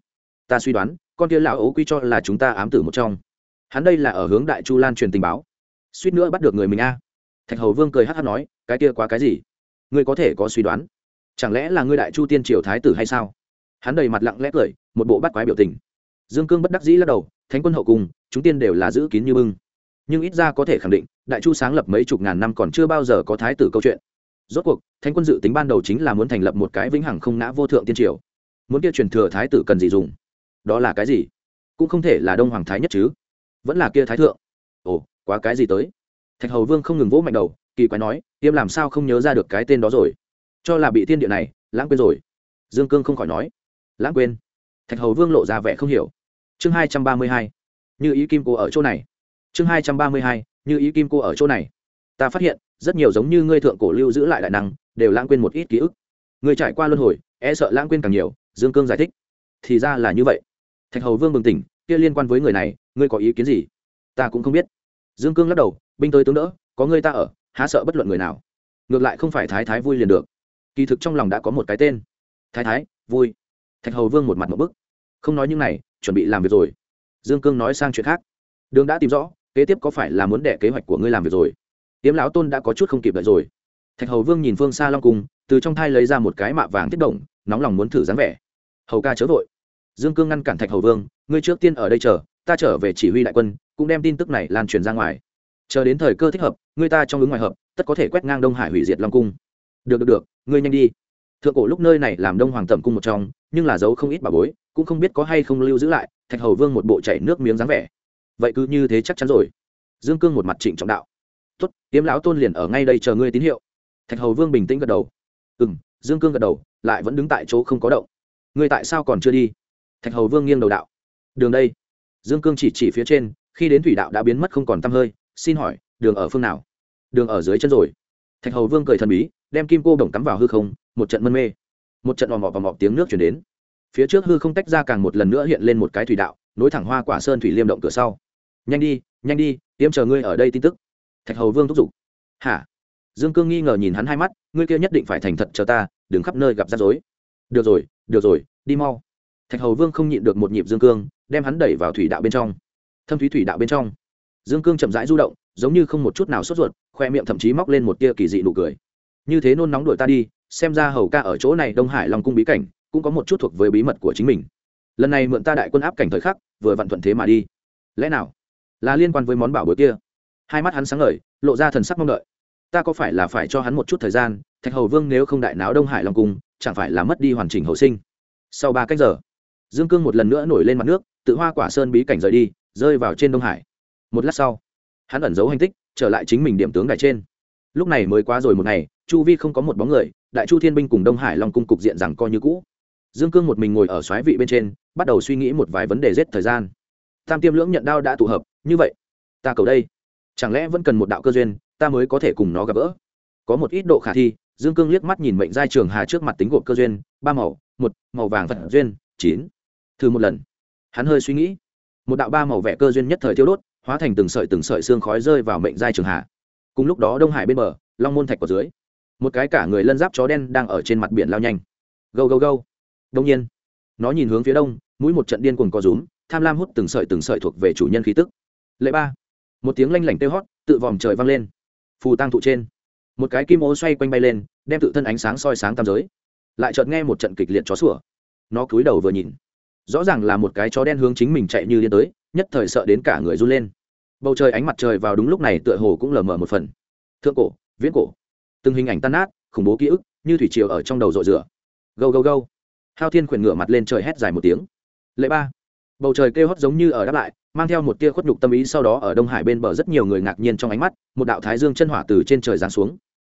Ta suy đoán, con kia lão ấu quy cho là chúng ta ám tử một trong. Hắn đây là ở hướng đại chu lan truyền tình báo. Suýt nữa bắt được người mình a. Thạch hầu vương cười hát hát nói, cái kia quá cái gì? Ngươi có thể có suy đoán. Chẳng lẽ là ngươi đại chu tiên triều thái tử hay sao? Hắn đầy mặt lặng lẽ cười, một bộ bắt quái biểu tình. Dương cương bất đắc dĩ lắc đầu, thánh quân hậu cung chúng tiên đều là giữ kín như bưng nhưng ít ra có thể khẳng định, đại chu sáng lập mấy chục ngàn năm còn chưa bao giờ có thái tử câu chuyện. Rốt cuộc, thánh quân dự tính ban đầu chính là muốn thành lập một cái vĩnh hằng không ngã vô thượng tiên triều. Muốn kia truyền thừa thái tử cần gì dùng? Đó là cái gì? Cũng không thể là đông hoàng thái nhất chứ. Vẫn là kia thái thượng. Ồ, quá cái gì tới? Thạch hầu vương không ngừng vỗ mạnh đầu, kỳ quái nói, tiêm làm sao không nhớ ra được cái tên đó rồi? Cho là bị thiên địa này, lãng quên rồi. Dương cương không khỏi nói, lãng quên? Thạch hầu vương lộ ra vẻ không hiểu. Chương hai trăm ba mươi hai, như ý kim cô ở chỗ này chương hai trăm ba mươi hai, như ý kim cô ở chỗ này. Ta phát hiện, rất nhiều giống như ngươi thượng cổ lưu giữ lại đại năng, đều lãng quên một ít ký ức. Ngươi trải qua luân hồi e sợ lãng quên càng nhiều, dương cương giải thích. Thì ra là như vậy. Thạch hầu vương bừng tỉnh, kia liên quan với người này, ngươi có ý kiến gì? Ta cũng không biết. Dương cương lắc đầu, binh tới tướng đỡ, có ngươi ta ở, há sợ bất luận người nào. Ngược lại không phải thái thái vui liền được. Kỳ thực trong lòng đã có một cái tên. Thái thái, vui. Thạch hầu vương một mặt một bức. Không nói những này, chuẩn bị làm việc rồi. Dương cương nói sang chuyện khác. Đường đã tìm rõ kế tiếp có phải là muốn đẻ kế hoạch của ngươi làm việc rồi? Tiếm lão tôn đã có chút không kịp đợi rồi. Thạch hầu vương nhìn phương xa long cung, từ trong thai lấy ra một cái mạ vàng tiết động, nóng lòng muốn thử dáng vẻ. Hầu ca chớ vội. Dương cương ngăn cản thạch hầu vương, ngươi trước tiên ở đây chờ, ta trở về chỉ huy đại quân, cũng đem tin tức này lan truyền ra ngoài. Chờ đến thời cơ thích hợp, ngươi ta trong ứng ngoài hợp, tất có thể quét ngang đông hải hủy diệt long cung. Được được được, ngươi nhanh đi. Thượng cổ lúc nơi này làm đông hoàng tẩm cung một trong, nhưng là dấu không ít bà bối, cũng không biết có hay không lưu giữ lại, thạch hầu vương một bộ chảy nước miếng dáng vẻ vậy cứ như thế chắc chắn rồi. Dương cương một mặt trịnh trọng đạo. Tuất tiếm lão tôn liền ở ngay đây chờ ngươi tín hiệu. Thạch hầu vương bình tĩnh gật đầu. Ừ m dương cương gật đầu, lại vẫn đứng tại chỗ không có động. Ngươi tại sao còn chưa đi? Thạch hầu vương nghiêng đầu đạo. Đường đây. Dương cương chỉ chỉ phía trên, khi đến thủy đạo đã biến mất không còn t hơi, xin hỏi, đường ở phương nào? Đường ở dưới chân rồi. Thạch hầu vương cười thần bí, đem kim cô đồng cắm vào hư không, một trận mân mê. Một trận ò mọ và mọ tiếng nước chuyển đến. Phía trước hư không tách ra càng một lần nữa hiện lên một cái thủy đạo, nối thẳng hoa quả sơn thủy liêm động cửa sau nhanh đi nhanh đi tiêm chờ ngươi ở đây tin tức. Thạch hầu vương thúc giục. Hả? Dương cương nghi ngờ nhìn hắn hai mắt, ngươi kia nhất định phải thành thật chờ ta, đừng khắp nơi gặp rắc rối. Được rồi được rồi, đi mau. Thạch hầu vương không nhịn được một nhịp dương cương, đem hắn đẩy vào thủy đạo bên trong. Thâm thúy thủy đạo bên trong. Dương cương chậm rãi du động, giống như không một chút nào sốt ruột, khoe miệng thậm chí móc lên một tia kỳ dị nụ cười. Như thế nôn nóng đuổi ta đi, xem ra hầu ca ở chỗ này đông hải long cung bí cảnh, cũng có một chút thuộc với bí mật của chính mình. Lần này mượn ta đại quân áp cảnh thời khắc, vừa vặn thuận thế mà đi. Lẽ nào? Là liên quan với món bảo bối kia. Hai mắt hắn sáng ngời, lộ ra thần sắc mong đợi. Ta có phải là phải cho hắn một chút thời gian, thạch hầu vương nếu không đại náo đông hải long cung, chẳng phải là mất đi hoàn chỉnh hậu sinh. Sau ba cách giờ, dương cương một lần nữa nổi lên mặt nước, tự hoa quả sơn bí cảnh rời đi, rơi vào trên đông hải. Một lát sau, hắn ẩn giấu hành tích, trở lại chính mình điểm tướng đài trên. Lúc này mới quá rồi một ngày, chu vi không có một bóng người, đại chu thiên binh cùng đông hải long cung cục diện rằng coi như cũ. Dương cương một mình ngồi ở xoáy vị bên trên, bắt đầu suy nghĩ một vài vấn đề giết thời gian. Tam tiêm lưỡng nhận đao đã tụ hợp như vậy, ta cầu đây. Chẳng lẽ vẫn cần một đạo cơ duyên, ta mới có thể cùng nó gặp gỡ? Có một ít độ khả thi, dương cương liếc mắt nhìn mệnh giai trường hà trước mặt tính gộp cơ duyên, ba màu, một, màu vàng phật duyên, chín. Thử một lần. Hắn hơi suy nghĩ. Một đạo ba màu vẽ cơ duyên nhất thời thiêu đốt, hóa thành từng sợi từng sợi xương khói rơi vào mệnh giai trường hà. Cùng lúc đó đông hải bên bờ, long môn thạch ở dưới. Một cái cả người lân giáp chó đen đang ở trên mặt biển lao nhanh. Gâu gâu gâu. Đông nhiên, nó nhìn hướng phía đông, mũi một trận điên cuồng co rúm, tham lam hút từng sợi từng sợi thuộc về chủ nhân khí tức lệ ba. Một tiếng lanh lảnh tê hót, tự vòm trời vang lên. Phù tăng thụ trên. Một cái kim ô xoay quanh bay lên, đem tự thân ánh sáng soi sáng tam giới. Lại chợt nghe một trận kịch liệt chó sủa. Nó cúi đầu vừa nhìn. Rõ ràng là một cái chó đen hướng chính mình chạy như điên tới, nhất thời sợ đến cả người run lên. Bầu trời ánh mặt trời vào đúng lúc này tựa hồ cũng lờ mờ một phần. Thượng cổ, viễn cổ. Từng hình ảnh tan nát, khủng bố ký ức, như thủy triều ở trong đầu rội rửa. Gâu gâu gâu. Hao thiên khuyển ngửa mặt lên trời hét dài một tiếng. Lệ ba. Bầu trời kêu hót giống như ở đáp lại mang theo một tia khuất nhục tâm ý sau đó ở đông hải bên bờ rất nhiều người ngạc nhiên trong ánh mắt, một đạo thái dương chân hỏa từ trên trời giáng xuống.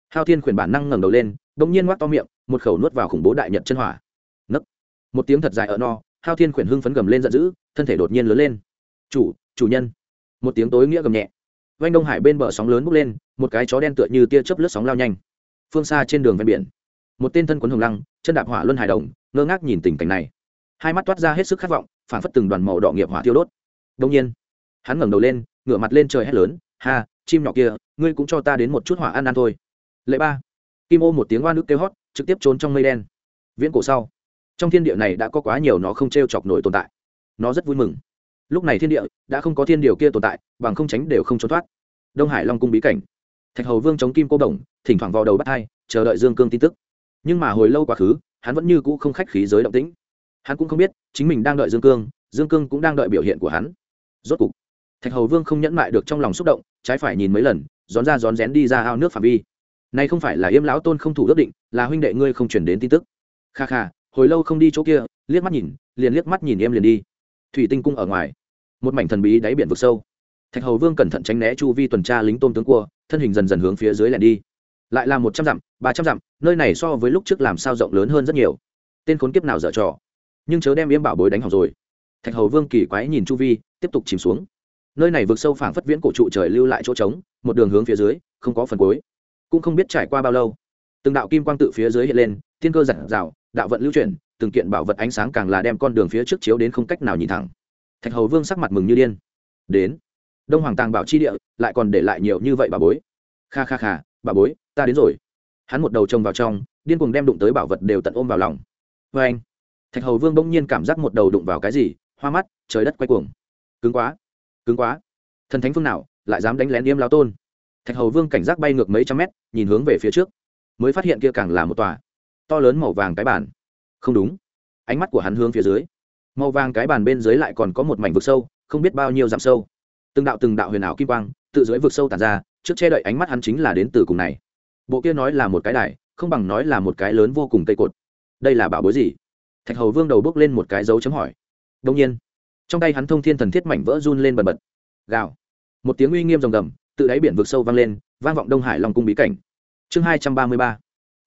Hao thiên khuyển bản năng ngẩng đầu lên bỗng nhiên ngoắc to miệng, một khẩu nuốt vào khủng bố đại nhật chân hỏa. Nấc. Một tiếng thật dài ở no, hao thiên khuyển hưng phấn gầm lên giận dữ, thân thể đột nhiên lớn lên. Chủ chủ nhân. Một tiếng tối nghĩa gầm nhẹ. Vanh đông hải bên bờ sóng lớn bốc lên, một cái chó đen tựa như tia chớp lướt sóng lao nhanh. Phương xa trên đường ven biển, một tên thân quấn hồng lăng, chân đạp hỏa luân hải đồng, ngơ ngác nhìn tình cảnh này. Hai mắt toát ra hết sức khát vọng phản phất từng đoàn màu đỏ nghiệp hỏa tiêu đốt đông nhiên, hắn ngẩng đầu lên, ngửa mặt lên trời hét lớn, ha, chim nhỏ kia, ngươi cũng cho ta đến một chút hỏa ăn ăn thôi. Lệ ba, kim ô một tiếng oan nước kêu hót, trực tiếp trốn trong mây đen. Viễn cổ sau, trong thiên địa này đã có quá nhiều nó không t r e o chọc nổi tồn tại. Nó rất vui mừng. Lúc này thiên địa đã không có thiên điều kia tồn tại, bằng không tránh đều không trốn thoát. Đông hải long cung bí cảnh. Thạch hầu vương chống kim cô đồng, thỉnh thoảng vào đầu bắt hai chờ đợi dương cương tin tức. Nhưng mà hồi lâu quá khứ, hắn vẫn như cũ không khách khí giới động tĩnh. Hắn cũng không biết, chính mình đang đợi dương cương dương cương cũng đang đợi biểu hiện của hắn rốt cục, thạch hầu vương không nhẫn mại được trong lòng xúc động, trái phải nhìn mấy lần rón ra rón rén đi ra ao nước phạm vi. Nay không phải là yêm lão tôn không thủ ước định, là huynh đệ ngươi không chuyển đến tin tức. Kha kha, hồi lâu không đi chỗ kia, liếc mắt nhìn, liền liếc mắt nhìn em liền đi. Thủy tinh cung ở ngoài, một mảnh thần bí đáy biển vực sâu. Thạch hầu vương cẩn thận tránh né chu vi tuần tra lính tôm tướng cua, thân hình dần dần hướng phía dưới lẻn đi. Lại là một trăm dặm, ba trăm dặm, nơi này so với lúc trước làm sao rộng lớn hơn rất nhiều. Tên khốn kiếp nào dở trò. Nhưng chớ đem yêm bảo bối đánh hỏng rồi. Thạch hầu vương kỳ quái nhìn chu vi tiếp tục chìm xuống. Nơi này vượt sâu phảng phất viễn cổ trụ trời lưu lại chỗ trống, một đường hướng phía dưới, không có phần cuối. Cũng không biết trải qua bao lâu, từng đạo kim quang tự phía dưới hiện lên, thiên cơ giật rào, đạo vận lưu chuyển, từng kiện bảo vật ánh sáng càng là đem con đường phía trước chiếu đến không cách nào nhìn thẳng. Thạch hầu vương sắc mặt mừng như điên. Đến. Đông hoàng tàng bảo chi địa, lại còn để lại nhiều như vậy bà bối. Kha kha kha bà bối, ta đến rồi. Hắn một đầu trông vào trong, điên cuồng đem đụng tới bảo vật đều tận ôm vào lòng. Vê anh thạch hầu vương bỗng nhiên cảm giác một đầu đụng vào cái gì, hoa mắt, trời đất quay cuồng cứng quá. Cứng quá. Thần thánh phương nào lại dám đánh lén yêm lao tôn? Thạch hầu vương cảnh giác bay ngược mấy trăm mét, nhìn hướng về phía trước, mới phát hiện kia càng là một tòa to lớn màu vàng cái bàn. Không đúng. Ánh mắt của hắn hướng phía dưới. Màu vàng cái bàn bên dưới lại còn có một mảnh vực sâu, không biết bao nhiêu dặm sâu. Từng đạo từng đạo huyền ảo kim quang tự dưới vực sâu tàn ra, trước che đậy ánh mắt hắn chính là đến từ cùng này. Bộ kia nói là một cái đài, không bằng nói là một cái lớn vô cùng cây cột. Đây là bảo bối gì? Thạch hầu vương đầu bước lên một cái dấu chấm hỏi. Đông nhiên trong tay hắn thông thiên thần thiết mảnh vỡ run lên bần bật. Gào. Một tiếng uy nghiêm rồng gầm, tự đáy biển vực sâu vang lên, vang vọng đông hải long cung bí cảnh. Chương hai trăm ba mươi ba.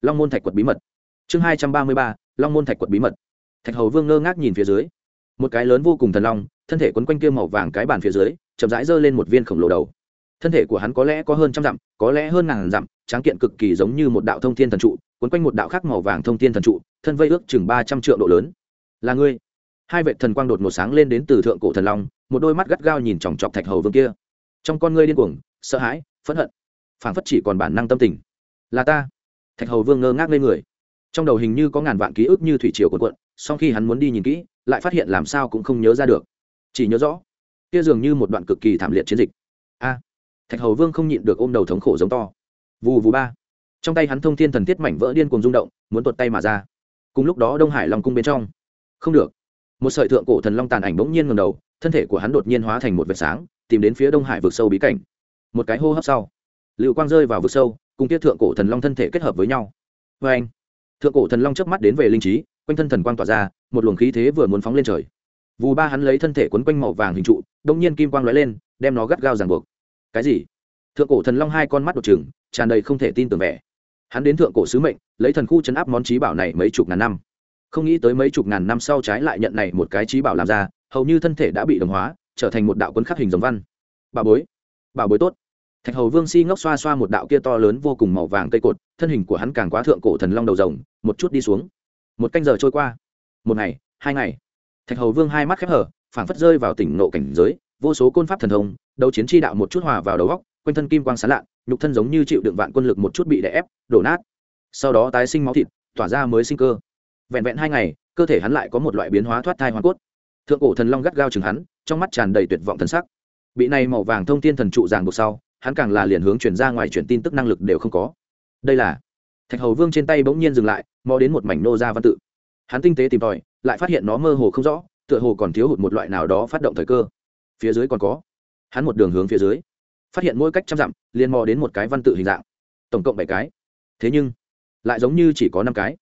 Long môn thạch quật bí mật. Chương hai trăm ba mươi ba. Long môn thạch quật bí mật. Thạch hầu vương ngơ ngác nhìn phía dưới. Một cái lớn vô cùng thần long, thân thể quấn quanh kia màu vàng cái bàn phía dưới, chậm rãi giơ lên một viên khổng lồ đầu. Thân thể của hắn có lẽ có hơn trăm dặm, có lẽ hơn ngàn dặm, tráng kiện cực kỳ giống như một đạo thông thiên thần trụ, quấn quanh một đạo khác màu vàng thông thiên thần trụ, thân vây ước chừng ba trăm triệu độ lớn. Là ngươi hai vệ thần quang đột một sáng lên đến từ thượng cổ thần long, một đôi mắt gắt gao nhìn chòng chọc thạch hầu vương kia. Trong con ngươi điên cuồng, sợ hãi, phẫn hận, phảng phất chỉ còn bản năng tâm tình. Là ta. Thạch hầu vương ngơ ngác lên người. Trong đầu hình như có ngàn vạn ký ức như thủy triều cuộn cuộn sau khi hắn muốn đi nhìn kỹ, lại phát hiện làm sao cũng không nhớ ra được. Chỉ nhớ rõ, kia dường như một đoạn cực kỳ thảm liệt chiến dịch. A! Thạch hầu vương không nhịn được ôm đầu thống khổ giống to. Vù vù ba. Trong tay hắn thông thiên thần thiết mảnh vỡ điên cuồng rung động, muốn tuột tay mà ra. Cùng lúc đó đông hải long cung bên trong. Không được một sợi thượng cổ thần long tàn ảnh bỗng nhiên ngầm đầu, thân thể của hắn đột nhiên hóa thành một vệt sáng, tìm đến phía đông hải vực sâu bí cảnh. Một cái hô hấp sau, lưu quang rơi vào vực sâu, cùng tiết thượng cổ thần long thân thể kết hợp với nhau. Vê anh, thượng cổ thần long chớp mắt đến về linh trí, quanh thân thần quang tỏa ra, một luồng khí thế vừa muốn phóng lên trời. Vù ba hắn lấy thân thể quấn quanh màu vàng hình trụ đông nhiên kim quang lóe lên, đem nó gắt gao ràng buộc. Cái gì? Thượng cổ thần long hai con mắt đột trừng, tràn đầy không thể tin tưởng vẻ. Hắn đến thượng cổ sứ mệnh, lấy thần khu chấn áp món trí bảo này mấy chục ngàn năm không nghĩ tới mấy chục ngàn năm sau trái lại nhận này một cái trí bảo làm ra hầu như thân thể đã bị đồng hóa trở thành một đạo quân khắc hình giống văn. Bà bối bà bối tốt. Thạch hầu vương si ngốc xoa xoa một đạo kia to lớn vô cùng màu vàng cây cột thân hình của hắn càng quá thượng cổ thần long đầu rồng một chút đi xuống. Một canh giờ trôi qua. Một ngày hai ngày. Thạch hầu vương hai mắt khép hở phảng phất rơi vào tỉnh nộ cảnh giới vô số côn pháp thần thông đấu chiến tri đạo một chút hòa vào đầu góc quanh thân kim quang sán lạn, nhục thân giống như chịu đựng vạn quân lực một chút bị đè ép đổ nát. Sau đó tái sinh máu thịt tỏa ra mới sinh cơ vẹn vẹn hai ngày, cơ thể hắn lại có một loại biến hóa thoát thai hoa cốt. Thượng cổ thần long gắt gao chừng hắn, trong mắt tràn đầy tuyệt vọng thần sắc. Bị này màu vàng thông tin thần trụ ràng buộc sau, hắn càng là liền hướng chuyển ra ngoài chuyển tin tức năng lực đều không có. Đây là, thạch hầu vương trên tay bỗng nhiên dừng lại, mò đến một mảnh nô ra văn tự. Hắn tinh tế tìm tòi, lại phát hiện nó mơ hồ không rõ, tựa hồ còn thiếu hụt một loại nào đó phát động thời cơ. Phía dưới còn có, hắn một đường hướng phía dưới, phát hiện mỗi cách trăm dặm, liền mò đến một cái văn tự hình dạng. Tổng cộng bảy cái. Thế nhưng, lại giống như chỉ có năm cái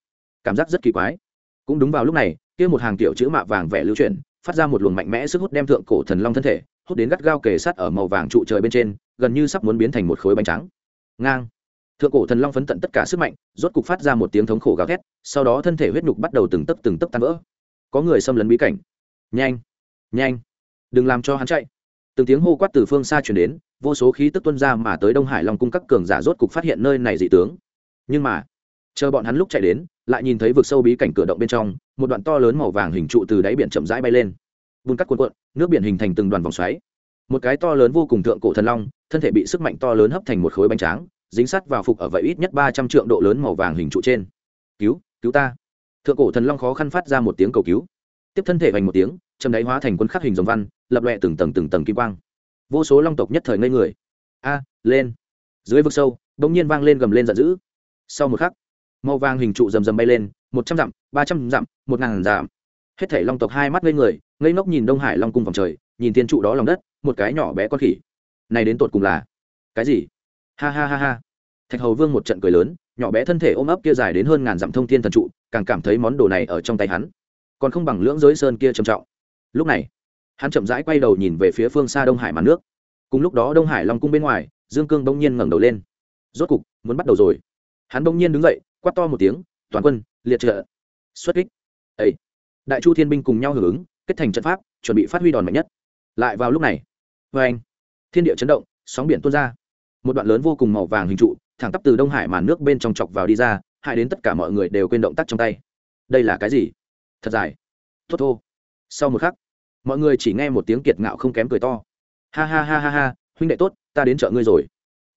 cảm giác rất kỳ quái. Cũng đúng vào lúc này, kia một hàng tiểu chữ mạ vàng vẻ lưu chuyển, phát ra một luồng mạnh mẽ sức hút đem thượng cổ thần long thân thể, hút đến gắt gao kề sát ở màu vàng trụ trời bên trên, gần như sắp muốn biến thành một khối bánh trắng. Ngang. Thượng cổ thần long phấn tận tất cả sức mạnh, rốt cục phát ra một tiếng thống khổ gào thét, sau đó thân thể huyết nhục bắt đầu từng tấc từng tấc tan vỡ. Có người xâm lấn bí cảnh. Nhanh. Nhanh. Đừng làm cho hắn chạy. Từng tiếng hô quát từ phương xa chuyển đến, vô số khí tức tuân ra mà tới đông hải long cung các cường giả rốt cục phát hiện nơi này dị tướng. Nhưng mà chờ bọn hắn lúc chạy đến, lại nhìn thấy vực sâu bí cảnh cửa động bên trong, một đoạn to lớn màu vàng hình trụ từ đáy biển chậm rãi bay lên. Vun cắt cuộn cuộn, nước biển hình thành từng đoàn vòng xoáy. Một cái to lớn vô cùng thượng cổ thần long, thân thể bị sức mạnh to lớn hấp thành một khối bánh tráng, dính sắt vào phục ở vậy ít nhất ba trăm triệu độ lớn màu vàng hình trụ trên. Cứu cứu ta. Thượng cổ thần long khó khăn phát ra một tiếng cầu cứu. Tiếp thân thể vành một tiếng châm đáy hóa thành quân khắc hình dòng văn, lập lòe từng tầng từng tầng kim quang. Vô số long tộc nhất thời ngây người. A, lên. Dưới vực sâu, bỗng nhiên vang lên gầm lên giận dữ. Sau một khắc màu vàng hình trụ rầm rầm bay lên, một trăm dặm, ba trăm dặm, một ngàn dặm. Hết thể long tộc hai mắt ngây người, ngây ngốc nhìn đông hải long cung vòng trời, nhìn thiên trụ đó lòng đất, một cái nhỏ bé con khỉ. Này đến tột cùng là cái gì? Ha ha ha ha. Thạch hầu vương một trận cười lớn, nhỏ bé thân thể ôm ấp kia dài đến hơn ngàn dặm thông thiên thần trụ, càng cảm thấy món đồ này ở trong tay hắn, còn không bằng lưỡng giới sơn kia trầm trọng. Lúc này, hắn chậm rãi quay đầu nhìn về phía phương xa đông hải mặt nước. Cùng lúc đó đông hải long cung bên ngoài, dương cương bỗng nhiên ngẩng đầu lên. Rốt cục, muốn bắt đầu rồi. Hắn bỗng nhiên đứng dậy quát to một tiếng, toàn quân, liệt trợ. Xuất kích. Ấy đại chu thiên binh cùng nhau hưởng ứng, kết thành trận pháp, chuẩn bị phát huy đòn mạnh nhất. Lại vào lúc này vê anh. Thiên địa chấn động, sóng biển tuôn ra. Một đoạn lớn vô cùng màu vàng hình trụ, thẳng tắp từ đông hải màn nước bên trong chọc vào đi ra, hại đến tất cả mọi người đều quên động tác trong tay. Đây là cái gì? Thật dài. Thốt thô. Sau một khắc, mọi người chỉ nghe một tiếng kiệt ngạo không kém cười to. Ha ha ha ha ha, huynh đệ tốt, ta đến chợ ngươi rồi.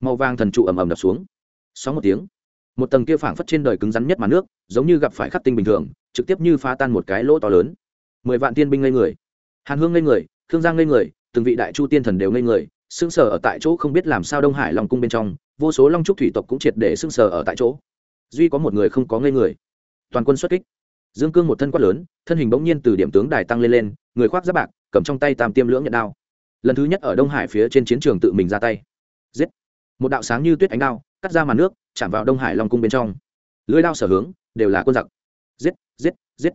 Màu vàng thần trụ ầm ầm đập xuống. Sóng một tiếng một tầng kia phảng phất trên đời cứng rắn nhất mà nước, giống như gặp phải khắc tinh bình thường, trực tiếp như phá tan một cái lỗ to lớn. Mười vạn tiên binh ngây người. Hàn hương ngây người, khương giang ngây người, từng vị đại chu tiên thần đều ngây người, sững sờ ở tại chỗ không biết làm sao đông hải long cung bên trong, vô số long trúc thủy tộc cũng triệt để sững sờ ở tại chỗ. Duy có một người không có ngây người. Toàn quân xuất kích. Dương cương một thân quát lớn, thân hình bỗng nhiên từ điểm tướng đài tăng lên lên, người khoác giáp bạc, cầm trong tay tam tiêm lưỡng nhận đao. Lần thứ nhất ở đông hải phía trên chiến trường tự mình ra tay. Giết. Một đạo sáng như tuyết ánh đao cắt ra màn nước, chạm vào đông hải long cung bên trong. Lưới lao sở hướng, đều là quân giặc. Giết giết giết.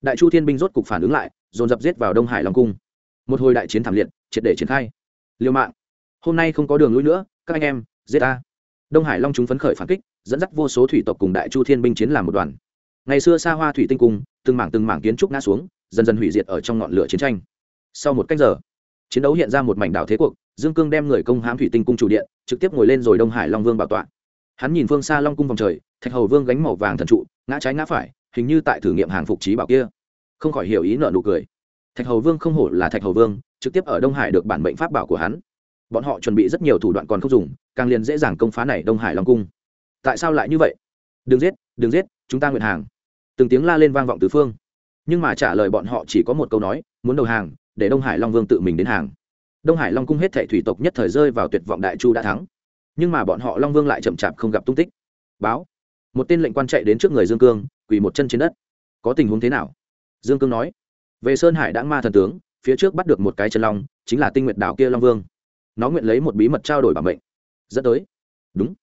Đại chu thiên binh rốt cục phản ứng lại, dồn dập giết vào đông hải long cung. Một hồi đại chiến thảm liệt, triệt để triển khai. Liều mạng. Hôm nay không có đường lui nữa, các anh em, giết ta. Đông hải long chúng phấn khởi phản kích, dẫn dắt vô số thủy tộc cùng đại chu thiên binh chiến làm một đoàn. Ngày xưa xa hoa thủy tinh cung, từng mảng từng mảng kiến trúc ngã xuống, dần dần hủy diệt ở trong ngọn lửa chiến tranh. Sau một cách giờ chiến đấu hiện ra một mảnh đảo thế cuộc, dương cương đem người công hãm thủy tinh cung chủ điện, trực tiếp ngồi lên rồi đông hải long vương bảo tọa. Hắn nhìn phương xa long cung vòng trời, thạch hầu vương gánh màu vàng thần trụ, ngã trái ngã phải, hình như tại thử nghiệm hàng phục trí bảo kia. Không khỏi hiểu ý nợ nụ cười. Thạch hầu vương không hổ là thạch hầu vương, trực tiếp ở đông hải được bản mệnh pháp bảo của hắn. Bọn họ chuẩn bị rất nhiều thủ đoạn còn không dùng, càng liền dễ dàng công phá này đông hải long cung. Tại sao lại như vậy? Đừng giết đừng giết, chúng ta nguyện hàng. Từng tiếng la lên vang vọng từ phương. Nhưng mà trả lời bọn họ chỉ có một câu nói, muốn đầu hàng để đông hải long vương tự mình đến hàng. Đông hải long cung hết thệ thủy tộc nhất thời rơi vào tuyệt vọng đại chu đã thắng. Nhưng mà bọn họ long vương lại chậm chạp không gặp tung tích. Báo. Một tên lệnh quan chạy đến trước người dương cương, quỳ một chân trên đất. Có tình huống thế nào? Dương cương nói. Về sơn hải đã ma thần tướng, phía trước bắt được một cái chân long, chính là tinh nguyện đảo kia long vương. Nó nguyện lấy một bí mật trao đổi bảo mệnh. Dẫn tới. Đúng.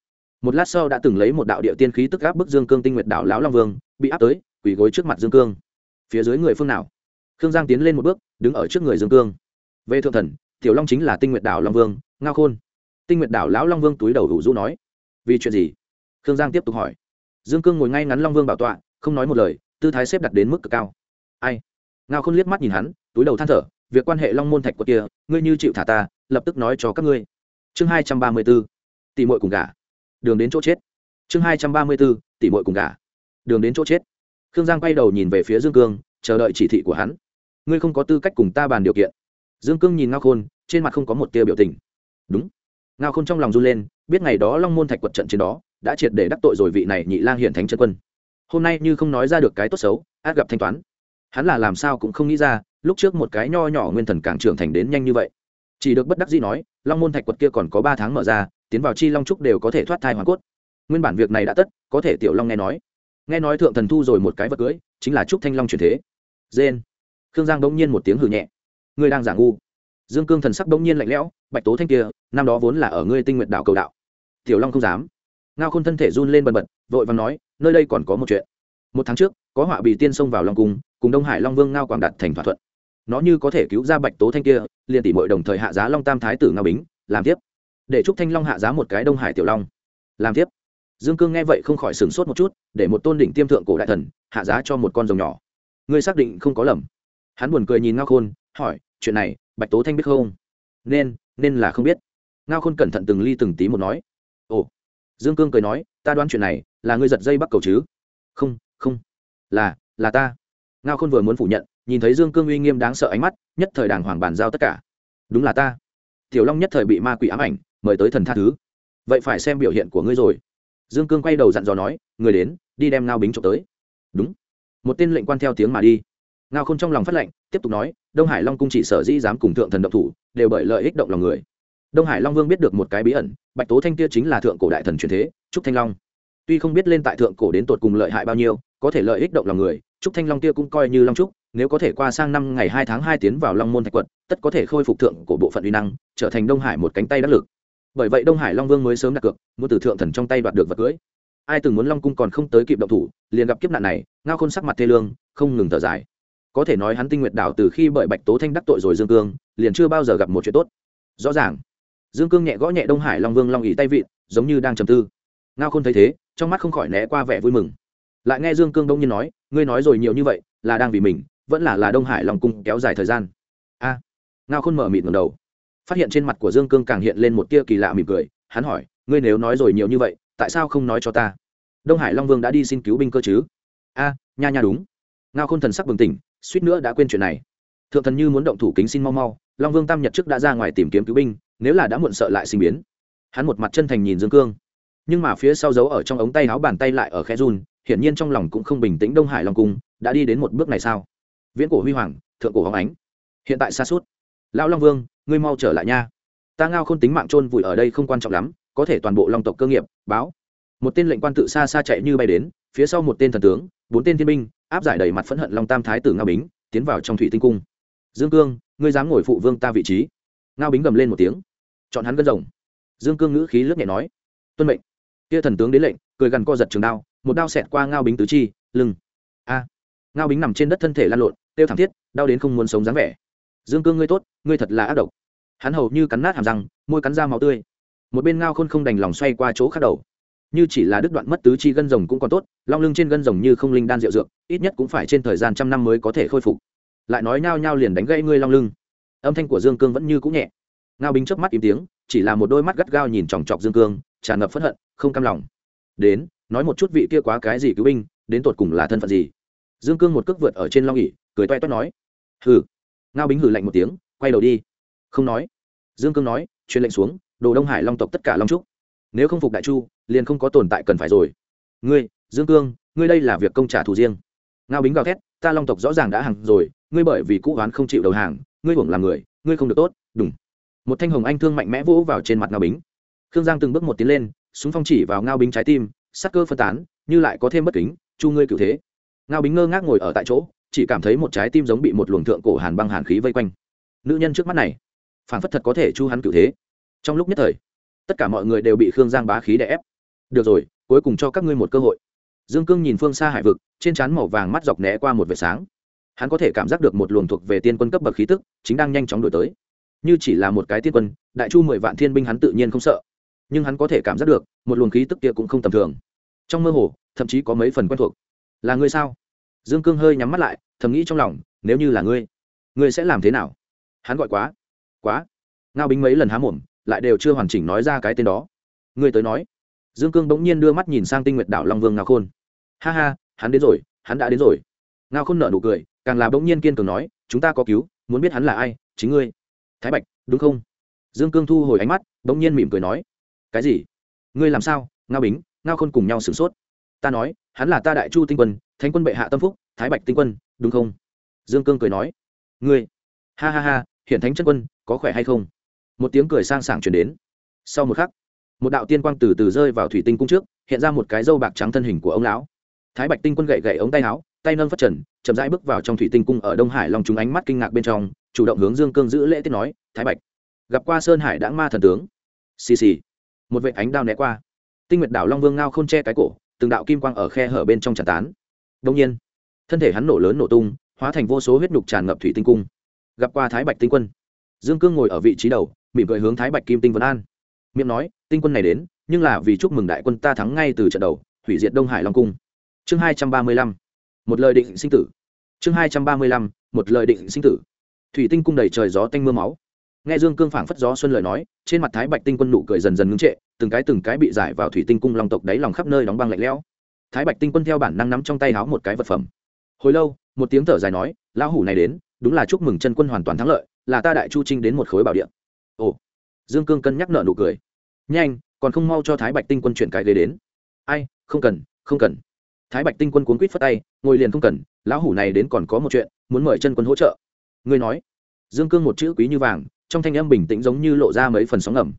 Một lát sau đã từng lấy một đạo địa tiên khí tức áp bức dương cương tinh nguyệt đảo lão long vương, bị áp tới, quỳ gối trước mặt dương cương. Phía dưới người phương nào? Khương giang tiến lên một bước, đứng ở trước người dương cương. Về thượng thần, tiểu long chính là tinh nguyệt đảo long vương, ngao khôn. Tinh nguyệt đảo lão long vương túi đầu đủ rũ nói, vì chuyện gì? Khương giang tiếp tục hỏi. Dương cương ngồi ngay ngắn long vương bảo tọa, không nói một lời, tư thái xếp đặt đến mức cực cao. Ai? Ngao khôn liếc mắt nhìn hắn, túi đầu than thở, việc quan hệ long môn thạch của kia, ngươi như chịu thả ta, lập tức nói cho các ngươi. Chương hai trăm ba mươi b ố tỷ mội cùng gà đường đến chỗ chết. Chương hai trăm ba mươi b ố tỷ mội cùng gà đường đến chỗ chết. Khương giang quay đầu nhìn về phía dương cương, chờ đợi chỉ thị của hắn ngươi không có tư cách cùng ta bàn điều kiện. Dương cương nhìn ngao khôn, trên mặt không có một tia biểu tình. Đúng. Ngao khôn trong lòng run lên, biết ngày đó long môn thạch quật trận trên đó đã triệt để đắc tội rồi vị này nhị lang hiện thánh chân quân. Hôm nay như không nói ra được cái tốt xấu, át gặp thanh toán. Hắn là làm sao cũng không nghĩ ra, lúc trước một cái nho nhỏ nguyên thần càng trưởng thành đến nhanh như vậy. Chỉ được bất đắc dĩ nói, long môn thạch quật kia còn có ba tháng mở ra, tiến vào chi long trúc đều có thể thoát thai hoàn cốt. Nguyên bản việc này đã tất, có thể tiểu long nghe nói. Nghe nói thượng thần thu rồi một cái vật cưới, chính là trúc thanh long truyền thế. Dên khương giang bỗng nhiên một tiếng hử nhẹ. Ngươi đang giả ngu. Dương cương thần sắc bỗng nhiên lạnh lẽo, bạch tố thanh kia, năm đó vốn là ở ngươi tinh nguyện đạo cầu đạo. Tiểu long không dám. Ngao khôn thân thể run lên bần bật, vội và nói, nơi đây còn có một chuyện. Một tháng trước, có họa bị tiên xông vào long cung, cùng đông hải long vương ngao quảng đạt thành thỏa thuận. Nó như có thể cứu ra bạch tố thanh kia, liền tỷ mội đồng thời hạ giá long tam thái tử ngao bính, làm tiếp. Để trúc thanh long hạ giá một cái đông hải tiểu long, làm tiếp. Dương cương nghe vậy không khỏi sửng sốt một chút, để một tôn đỉnh tiêm thượng cổ đại thần, hạ giá cho một con rồng nhỏ. Ngươi xác định không có lầm hắn buồn cười nhìn ngao khôn, hỏi, chuyện này, bạch tố thanh biết không? Nên nên là không biết. Ngao khôn cẩn thận từng ly từng tí một nói, ồ. Dương cương cười nói, ta đoán chuyện này là ngươi giật dây bắt cầu chứ? Không không. Là là ta. Ngao khôn vừa muốn phủ nhận, nhìn thấy dương cương uy nghiêm đáng sợ ánh mắt, nhất thời đàng hoàng bàn giao tất cả. Đúng là ta. Tiểu long nhất thời bị ma quỷ ám ảnh, mời tới thần tha thứ. Vậy phải xem biểu hiện của ngươi rồi. Dương cương quay đầu dặn dò nói người đến, đi đem ngao bính trộm tới. Đúng. Một tên lệnh quan theo tiếng mà đi ngao k h ô n trong lòng phát lệnh, tiếp tục nói, đông hải long cung chỉ sở dĩ dám cùng thượng thần động thủ, đều bởi lợi ích động lòng người. Đông hải long vương biết được một cái bí ẩn, bạch tố thanh kia chính là thượng cổ đại thần truyền thế, trúc thanh long. Tuy không biết lên tại thượng cổ đến tột cùng lợi hại bao nhiêu, có thể lợi ích động lòng người, trúc thanh long kia cũng coi như long trúc, nếu có thể qua sang năm ngày hai tháng hai tiến vào long môn thạch quật, tất có thể khôi phục thượng cổ bộ phận uy năng, trở thành đông hải một cánh tay đắc lực. Bởi vậy đông hải long vương mới sớm đặt cược, muốn từ thượng thần trong tay đoạt được vật cưới. Ai từng muốn long cung còn không tới kịp động thủ, liền gặp kiếp nạn này, ngao khôn sắc mặt thê lương, không ngừng thở dài có thể nói hắn tinh nguyệt đảo từ khi bởi bạch tố thanh đắc tội rồi dương cương, liền chưa bao giờ gặp một chuyện tốt. Rõ ràng, dương cương nhẹ gõ nhẹ đông hải long vương long ỉ tay vịn, giống như đang trầm tư. Ngao khôn thấy thế, trong mắt không khỏi né qua vẻ vui mừng. Lại nghe dương cương đông nhiên nói, ngươi nói rồi nhiều như vậy, là đang vì mình, vẫn là là đông hải long cung kéo dài thời gian. A! Ngao khôn mở mịt ngầm đầu. Phát hiện trên mặt của dương cương càng hiện lên một tia kỳ lạ mỉm cười, hắn hỏi, ngươi nếu nói rồi nhiều như vậy, tại sao không nói cho ta? Đông hải long vương đã đi xin cứu binh cơ chứ? A, nha nha đúng. Ngao khôn thần sắc bừng tỉnh suýt nữa đã quên chuyện này. Thượng thần như muốn động thủ kính xin mau mau, long vương tam nhật trước đã ra ngoài tìm kiếm cứu binh, nếu là đã muộn sợ lại sinh biến. Hắn một mặt chân thành nhìn dương cương. Nhưng mà phía sau giấu ở trong ống tay áo bàn tay lại ở khe run, hiển nhiên trong lòng cũng không bình tĩnh đông hải long cung, đã đi đến một bước này sao? Viễn cổ huy hoàng, thượng cổ hóng ánh. Hiện tại xa suốt lão long vương, ngươi mau trở lại nha. Ta ngao không tính mạng trôn vùi ở đây không quan trọng lắm, có thể toàn bộ long tộc cơ nghiệp, báo. Một tên lệnh quan tự xa xa chạy như bay đến, phía sau một tên thần tướng, bốn tên thiên binh áp giải đầy mặt phẫn hận long tam thái tử ngao bính, tiến vào trong thủy tinh cung. Dương cương, ngươi dám ngồi phụ vương ta vị trí. Ngao bính gầm lên một tiếng. Chọn hắn gân rồng. Dương cương ngữ khí lướt nhẹ nói. Tuân mệnh. Kia thần tướng đến lệnh, cười gần co giật trường đao, một đao xẹt qua ngao bính tứ chi, lưng. A. Ngao bính nằm trên đất thân thể lan lộn tiêu thảm thiết, đau đến không muốn sống dáng vẻ. Dương cương ngươi tốt, ngươi thật là ác độc. Hắn hầu như cắn nát hàm răng, môi cắn ra máu tươi. Một bên ngao khôn không đành lòng xoay qua chỗ khác đầu như chỉ là đứt đoạn mất tứ chi gân rồng cũng còn tốt, long lưng trên gân rồng như không linh đan rượu dược, ít nhất cũng phải trên thời gian trăm năm mới có thể khôi phục. Lại nói nhao nhao liền đánh gãy ngươi long lưng. Âm thanh của dương cương vẫn như cũng nhẹ. Ngao bính chớp mắt im tiếng, chỉ là một đôi mắt gắt gao nhìn chòng chọc dương cương, tràn ngập phẫn hận, không cam lòng. Đến, nói một chút vị kia quá cái gì cứu binh, đến tột cùng là thân phận gì? Dương cương một cước vượt ở trên long ỉ cười toe toét nói. Hừ. Ngao bính hừ lạnh một tiếng, quay đầu đi. Không nói. Dương cương nói, truyền lệnh xuống, đồ đông hải long tộc tất cả long trúc nếu không phục đại chu, liền không có tồn tại cần phải rồi. Ngươi, dương cương, ngươi đây là việc công trả thù riêng. Ngao bính gào thét, ta long tộc rõ ràng đã hàng rồi, ngươi bởi vì cũ oán không chịu đầu hàng, ngươi hưởng làm người, ngươi không được tốt đúng một thanh hồng anh thương mạnh mẽ vỗ vào trên mặt ngao bính. Khương giang từng bước một tiến lên, súng phong chỉ vào ngao bính trái tim, sắc cơ phân tán, như lại có thêm bất kính, chu ngươi cựu thế. Ngao bính ngơ ngác ngồi ở tại chỗ, chỉ cảm thấy một trái tim giống bị một luồng thượng cổ hàn băng hàn khí vây quanh. Nữ nhân trước mắt này phản phất thật có thể chu hắn cựu thế. Trong lúc nhất thời tất cả mọi người đều bị khương giang bá khí đè ép. Được rồi, cuối cùng cho các ngươi một cơ hội. Dương cương nhìn phương xa hải vực, trên trán màu vàng mắt dọc né qua một vệt sáng. Hắn có thể cảm giác được một luồng thuộc về tiên quân cấp bậc khí tức, chính đang nhanh chóng đổi tới. Như chỉ là một cái tiên quân, đại chu mười vạn thiên binh hắn tự nhiên không sợ. Nhưng hắn có thể cảm giác được, một luồng khí tức kia cũng không tầm thường. Trong mơ hồ, thậm chí có mấy phần quen thuộc. Là ngươi sao? Dương cương hơi nhắm mắt lại, thầm nghĩ trong lòng, nếu như là ngươi ngươi sẽ làm thế nào? Hắn gọi quá. Quá. Ngao bính mấy lần há mồm lại đều chưa hoàn chỉnh nói ra cái tên đó. Ngươi tới nói. Dương cương bỗng nhiên đưa mắt nhìn sang tinh nguyệt đảo long vương ngao khôn. Ha ha, hắn đến rồi, hắn đã đến rồi. Ngao khôn nở nụ cười, càng là bỗng nhiên kiên cường nói, chúng ta có cứu, muốn biết hắn là ai, chính ngươi. Thái bạch, đúng không? Dương cương thu hồi ánh mắt, bỗng nhiên mỉm cười nói, cái gì? Ngươi làm sao? Ngao bính, ngao khôn cùng nhau sửng sốt. Ta nói, hắn là ta đại chu tinh quân, thánh quân bệ hạ tâm phúc, thái bạch tinh quân, đúng không? Dương cương cười nói, ngươi, ha ha ha, hiện thánh chân quân, có khỏe hay không? Một tiếng cười sang sảng chuyển đến. Sau một khắc, một đạo tiên quang từ từ rơi vào thủy tinh cung trước, hiện ra một cái dâu bạc trắng thân hình của ông lão. Thái bạch tinh quân gậy gậy ống tay áo, tay nâng phát trần, chậm rãi bước vào trong thủy tinh cung ở đông hải lòng chúng ánh mắt kinh ngạc bên trong, chủ động hướng dương cương giữ lễ tiết nói, thái bạch, gặp qua sơn hải đã ma thần tướng. Xì xì. Một vệ ánh đao né qua. Tinh nguyệt đảo long vương ngao k h ô n che cái cổ, từng đạo kim quang ở khe hở bên trong tràn tán. Đông nhiên, thân thể hắn nổ lớn nổ tung, hóa thành vô số huyết nhục tràn ngập thủy tinh cung. Gặp qua thái bạch tinh quân dương cương ngồi ở vị trí đầu, mỉm cười hướng thái bạch kim tinh vân an. Miệng nói, tinh quân này đến, nhưng là vì chúc mừng đại quân ta thắng ngay từ trận đầu, hủy diệt đông hải long cung. Chương hai trăm ba mươi lăm, một lời định sinh tử. Chương hai trăm ba mươi lăm, một lời định sinh tử. Thủy tinh cung đầy trời gió tanh m ư a máu. Nghe dương cương phảng phất gió xuân lời nói, trên mặt thái bạch tinh quân nụ cười dần dần ngưng trệ, từng cái từng cái bị giải vào thủy tinh cung long tộc đáy lòng khắp nơi đóng băng lạnh lẽo. Thái bạch tinh quân theo bản năng nắm trong tay háo một cái vật phẩm. Hồi lâu, một tiếng thở dài nói, lão hủ này đến, đúng là chúc mừng chân quân hoàn toàn thắng lợi là ta đại chu trinh đến một khối bảo địa ồ. Dương cương cân nhắc nợ nụ cười. Nhanh, còn không mau cho thái bạch tinh quân chuyển cái ghế đến. Ai, không cần không cần. Thái bạch tinh quân cuốn quýt phất tay, ngồi liền không cần, lão hủ này đến còn có một chuyện, muốn mời chân quân hỗ trợ. Ngươi nói. Dương cương một chữ quý như vàng, trong thanh âm bình tĩnh giống như lộ ra mấy phần sóng ngầm.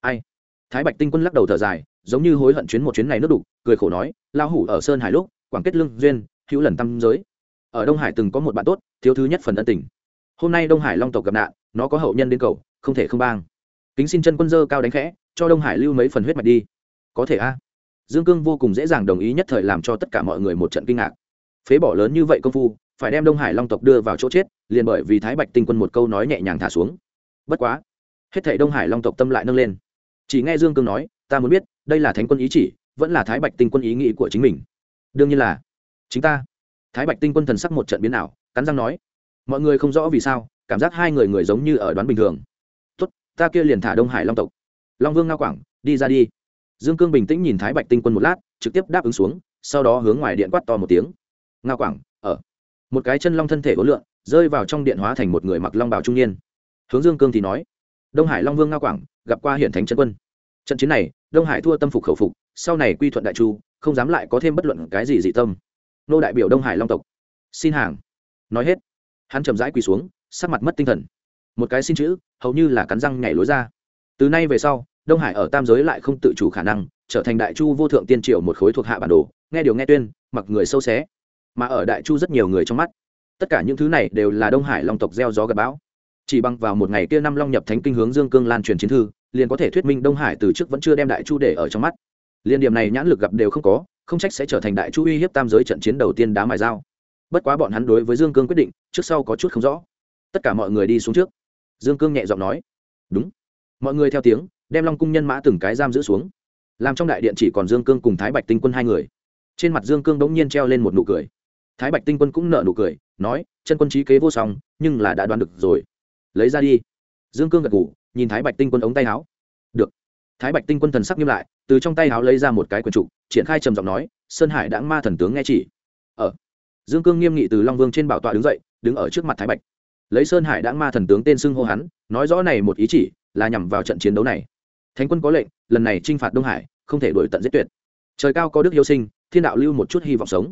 Ai? Thái bạch tinh quân lắc đầu thở dài, giống như hối hận chuyến một chuyến này nước đục, cười khổ nói, lão hủ ở sơn hải lúc, quảng kết lương duyên, hữu lần tâm giới. Ở đông hải từng có một bạn tốt, thiếu thứ nhất phần ân tình hôm nay đông hải long tộc gặp nạn nó có hậu nhân đến cầu không thể không bang kính xin chân quân dơ cao đánh khẽ cho đông hải lưu mấy phần huyết mạch đi có thể a dương cương vô cùng dễ dàng đồng ý nhất thời làm cho tất cả mọi người một trận kinh ngạc phế bỏ lớn như vậy công phu phải đem đông hải long tộc đưa vào chỗ chết liền bởi vì thái bạch tinh quân một câu nói nhẹ nhàng thả xuống bất quá hết thảy đông hải long tộc tâm lại nâng lên chỉ nghe dương cương nói ta muốn biết đây là thánh quân ý chỉ vẫn là thái bạch tinh quân ý nghĩ của chính mình đương nhiên là chính ta thái bạch tinh quân thần sắc một trận biến ảo cắn răng nói mọi người không rõ vì sao, cảm giác hai người người giống như ở đoán bình thường. Tốt, ta kia liền thả đông hải long tộc. Long vương ngao quảng, đi ra đi. Dương cương bình tĩnh nhìn thái bạch tinh quân một lát, trực tiếp đáp ứng xuống, sau đó hướng ngoài điện quát to một tiếng. Ngao quảng, ở. Một cái chân long thân thể ố lượn, rơi vào trong điện hóa thành một người mặc long bào trung niên. Hướng dương cương thì nói, đông hải long vương ngao quảng, gặp qua hiển thánh chân quân. Trận chiến này, đông hải thua tâm phục khẩu phục, sau này quy thuận đại chu, không dám lại có thêm bất luận cái gì dị tâm. Nô đại biểu đông hải long tộc. Xin hàng. Nói hết hắn chậm rãi quỳ xuống, sắc mặt mất tinh thần. Một cái xin chữ, hầu như là cắn răng nhảy lối ra. Từ nay về sau, đông hải ở tam giới lại không tự chủ khả năng, trở thành đại chu vô thượng tiên triều một khối thuộc hạ bản đồ, nghe điều nghe tuyên, mặc người sâu xé. Mà ở đại chu rất nhiều người trong mắt, tất cả những thứ này đều là đông hải long tộc gieo gió gặp bão. Chỉ bằng vào một ngày kia năm long nhập thánh kinh hướng dương cương lan truyền chiến thư, liền có thể thuyết minh đông hải từ trước vẫn chưa đem đại chu để ở trong mắt. Liên điểm này nhãn lực gặp đều không có, không trách sẽ trở thành đại chu uy hiếp tam giới trận chiến đầu tiên đá mài dao bất quá bọn hắn đối với dương cương quyết định, trước sau có chút không rõ. Tất cả mọi người đi xuống trước. Dương cương nhẹ giọng nói, đúng. Mọi người theo tiếng, đem long cung nhân mã từng cái giam giữ xuống. Làm trong đại điện chỉ còn dương cương cùng thái bạch tinh quân hai người. Trên mặt dương cương bỗng nhiên treo lên một nụ cười. Thái bạch tinh quân cũng nợ nụ cười, nói, chân quân trí kế vô song, nhưng là đã đoán được rồi. Lấy ra đi. Dương cương gật ngủ nhìn thái bạch tinh quân ống tay áo. Được. Thái bạch tinh quân thần sắc nghiêm lại, từ trong tay áo lấy ra một cái quần trục triển khai trầm giọng nói, sơn hải đã ma thần tướng nghe chỉ dương cương nghiêm nghị từ long vương trên bảo tọa đứng dậy, đứng ở trước mặt thái bạch. Lấy sơn hải đã ma thần tướng tên xưng hô hắn, nói rõ này một ý chỉ là nhằm vào trận chiến đấu này. Thánh quân có lệnh, lần này t r i n h phạt đông hải, không thể đổi tận giết tuyệt. Trời cao có đức yêu sinh, thiên đạo lưu một chút hy vọng sống.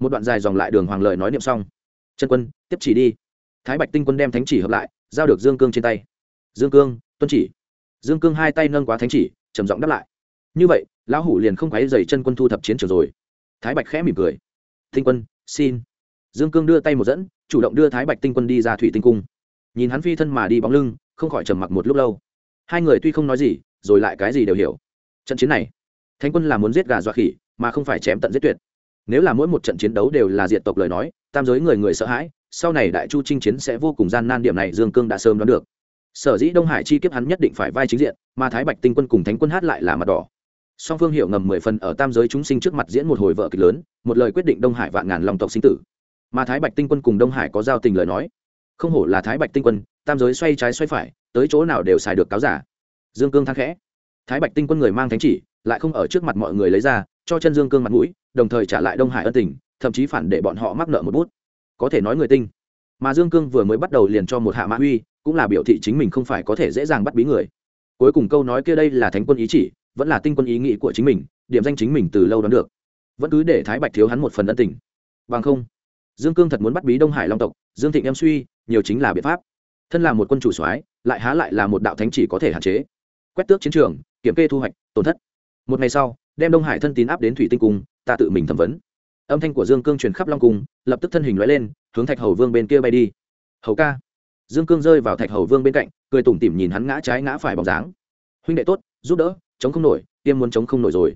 Một đoạn dài dòng lại đường hoàng lợi nói niệm xong. Chân quân, tiếp chỉ đi. Thái bạch tinh quân đem thánh chỉ hợp lại, giao được dương cương trên tay. Dương cương, tuân chỉ. Dương cương hai tay nâng quá thánh chỉ, trầm giọng đáp lại. Như vậy, lão hủ liền không quáy dày chân quân thu thập chiến trường rồi. Thái bạch khẽ mỉm cười. Tinh quân xin. Dương cương đưa tay một dẫn, chủ động đưa thái bạch tinh quân đi ra thủy tinh cung. Nhìn hắn phi thân mà đi bóng lưng, không khỏi trầm mặc một lúc lâu. Hai người tuy không nói gì, rồi lại cái gì đều hiểu. Trận chiến này, thánh quân là muốn giết gà dọa khỉ, mà không phải chém tận giết tuyệt. Nếu là mỗi một trận chiến đấu đều là diệt tộc lời nói, tam giới người người sợ hãi, sau này đại chu chinh chiến sẽ vô cùng gian nan, điểm này dương cương đã sớm đoán được. Sở dĩ đông hải chi kiếp hắn nhất định phải vai chính diện, mà thái bạch tinh quân cùng thánh quân hát lại là mặt đỏ song phương hiểu ngầm mười phần ở tam giới chúng sinh trước mặt diễn một hồi vợ kịch lớn, một lời quyết định đông hải vạn ngàn lòng tộc sinh tử. Mà thái bạch tinh quân cùng đông hải có giao tình lời nói. Không hổ là thái bạch tinh quân, tam giới xoay trái xoay phải, tới chỗ nào đều xài được cáo giả. Dương cương thang khẽ. Thái bạch tinh quân người mang thánh chỉ, lại không ở trước mặt mọi người lấy ra, cho chân dương cương mặt mũi, đồng thời trả lại đông hải ân tình, thậm chí phản để bọn họ mắc nợ một bút. Có thể nói người tinh. Mà dương cương vừa mới bắt đầu liền cho một hạ mã uy, cũng là biểu thị chính mình không phải có thể dễ dàng bắt bí người. Cuối cùng câu nói kia đây là thánh quân ý chỉ vẫn là tinh quân ý nghĩ của chính mình, điểm danh chính mình từ lâu đoán được. Vẫn cứ để thái bạch thiếu hắn một phần ân tình. Bằng không, dương cương thật muốn bắt bí đông hải long tộc, dương thịnh em suy, nhiều chính là biện pháp. Thân là một quân chủ soái, lại há lại là một đạo thánh chỉ có thể hạn chế. Quét tước chiến trường, kiểm kê thu hoạch, tổn thất. Một ngày sau, đem đông hải thân tín áp đến thủy tinh cung, ta tự mình thẩm vấn. Âm thanh của dương cương truyền khắp long cung, lập tức thân hình loại lên, hướng thạch hầu vương bên kia bay đi. Hầu ca. Dương cương rơi vào thạch hầu vương bên cạnh, cười tủm tỉm nhìn hắn ngã trái ngã phải bóng dáng. Huynh đệ tốt giúp đỡ, chống không nổi, tiêm muốn chống không nổi rồi.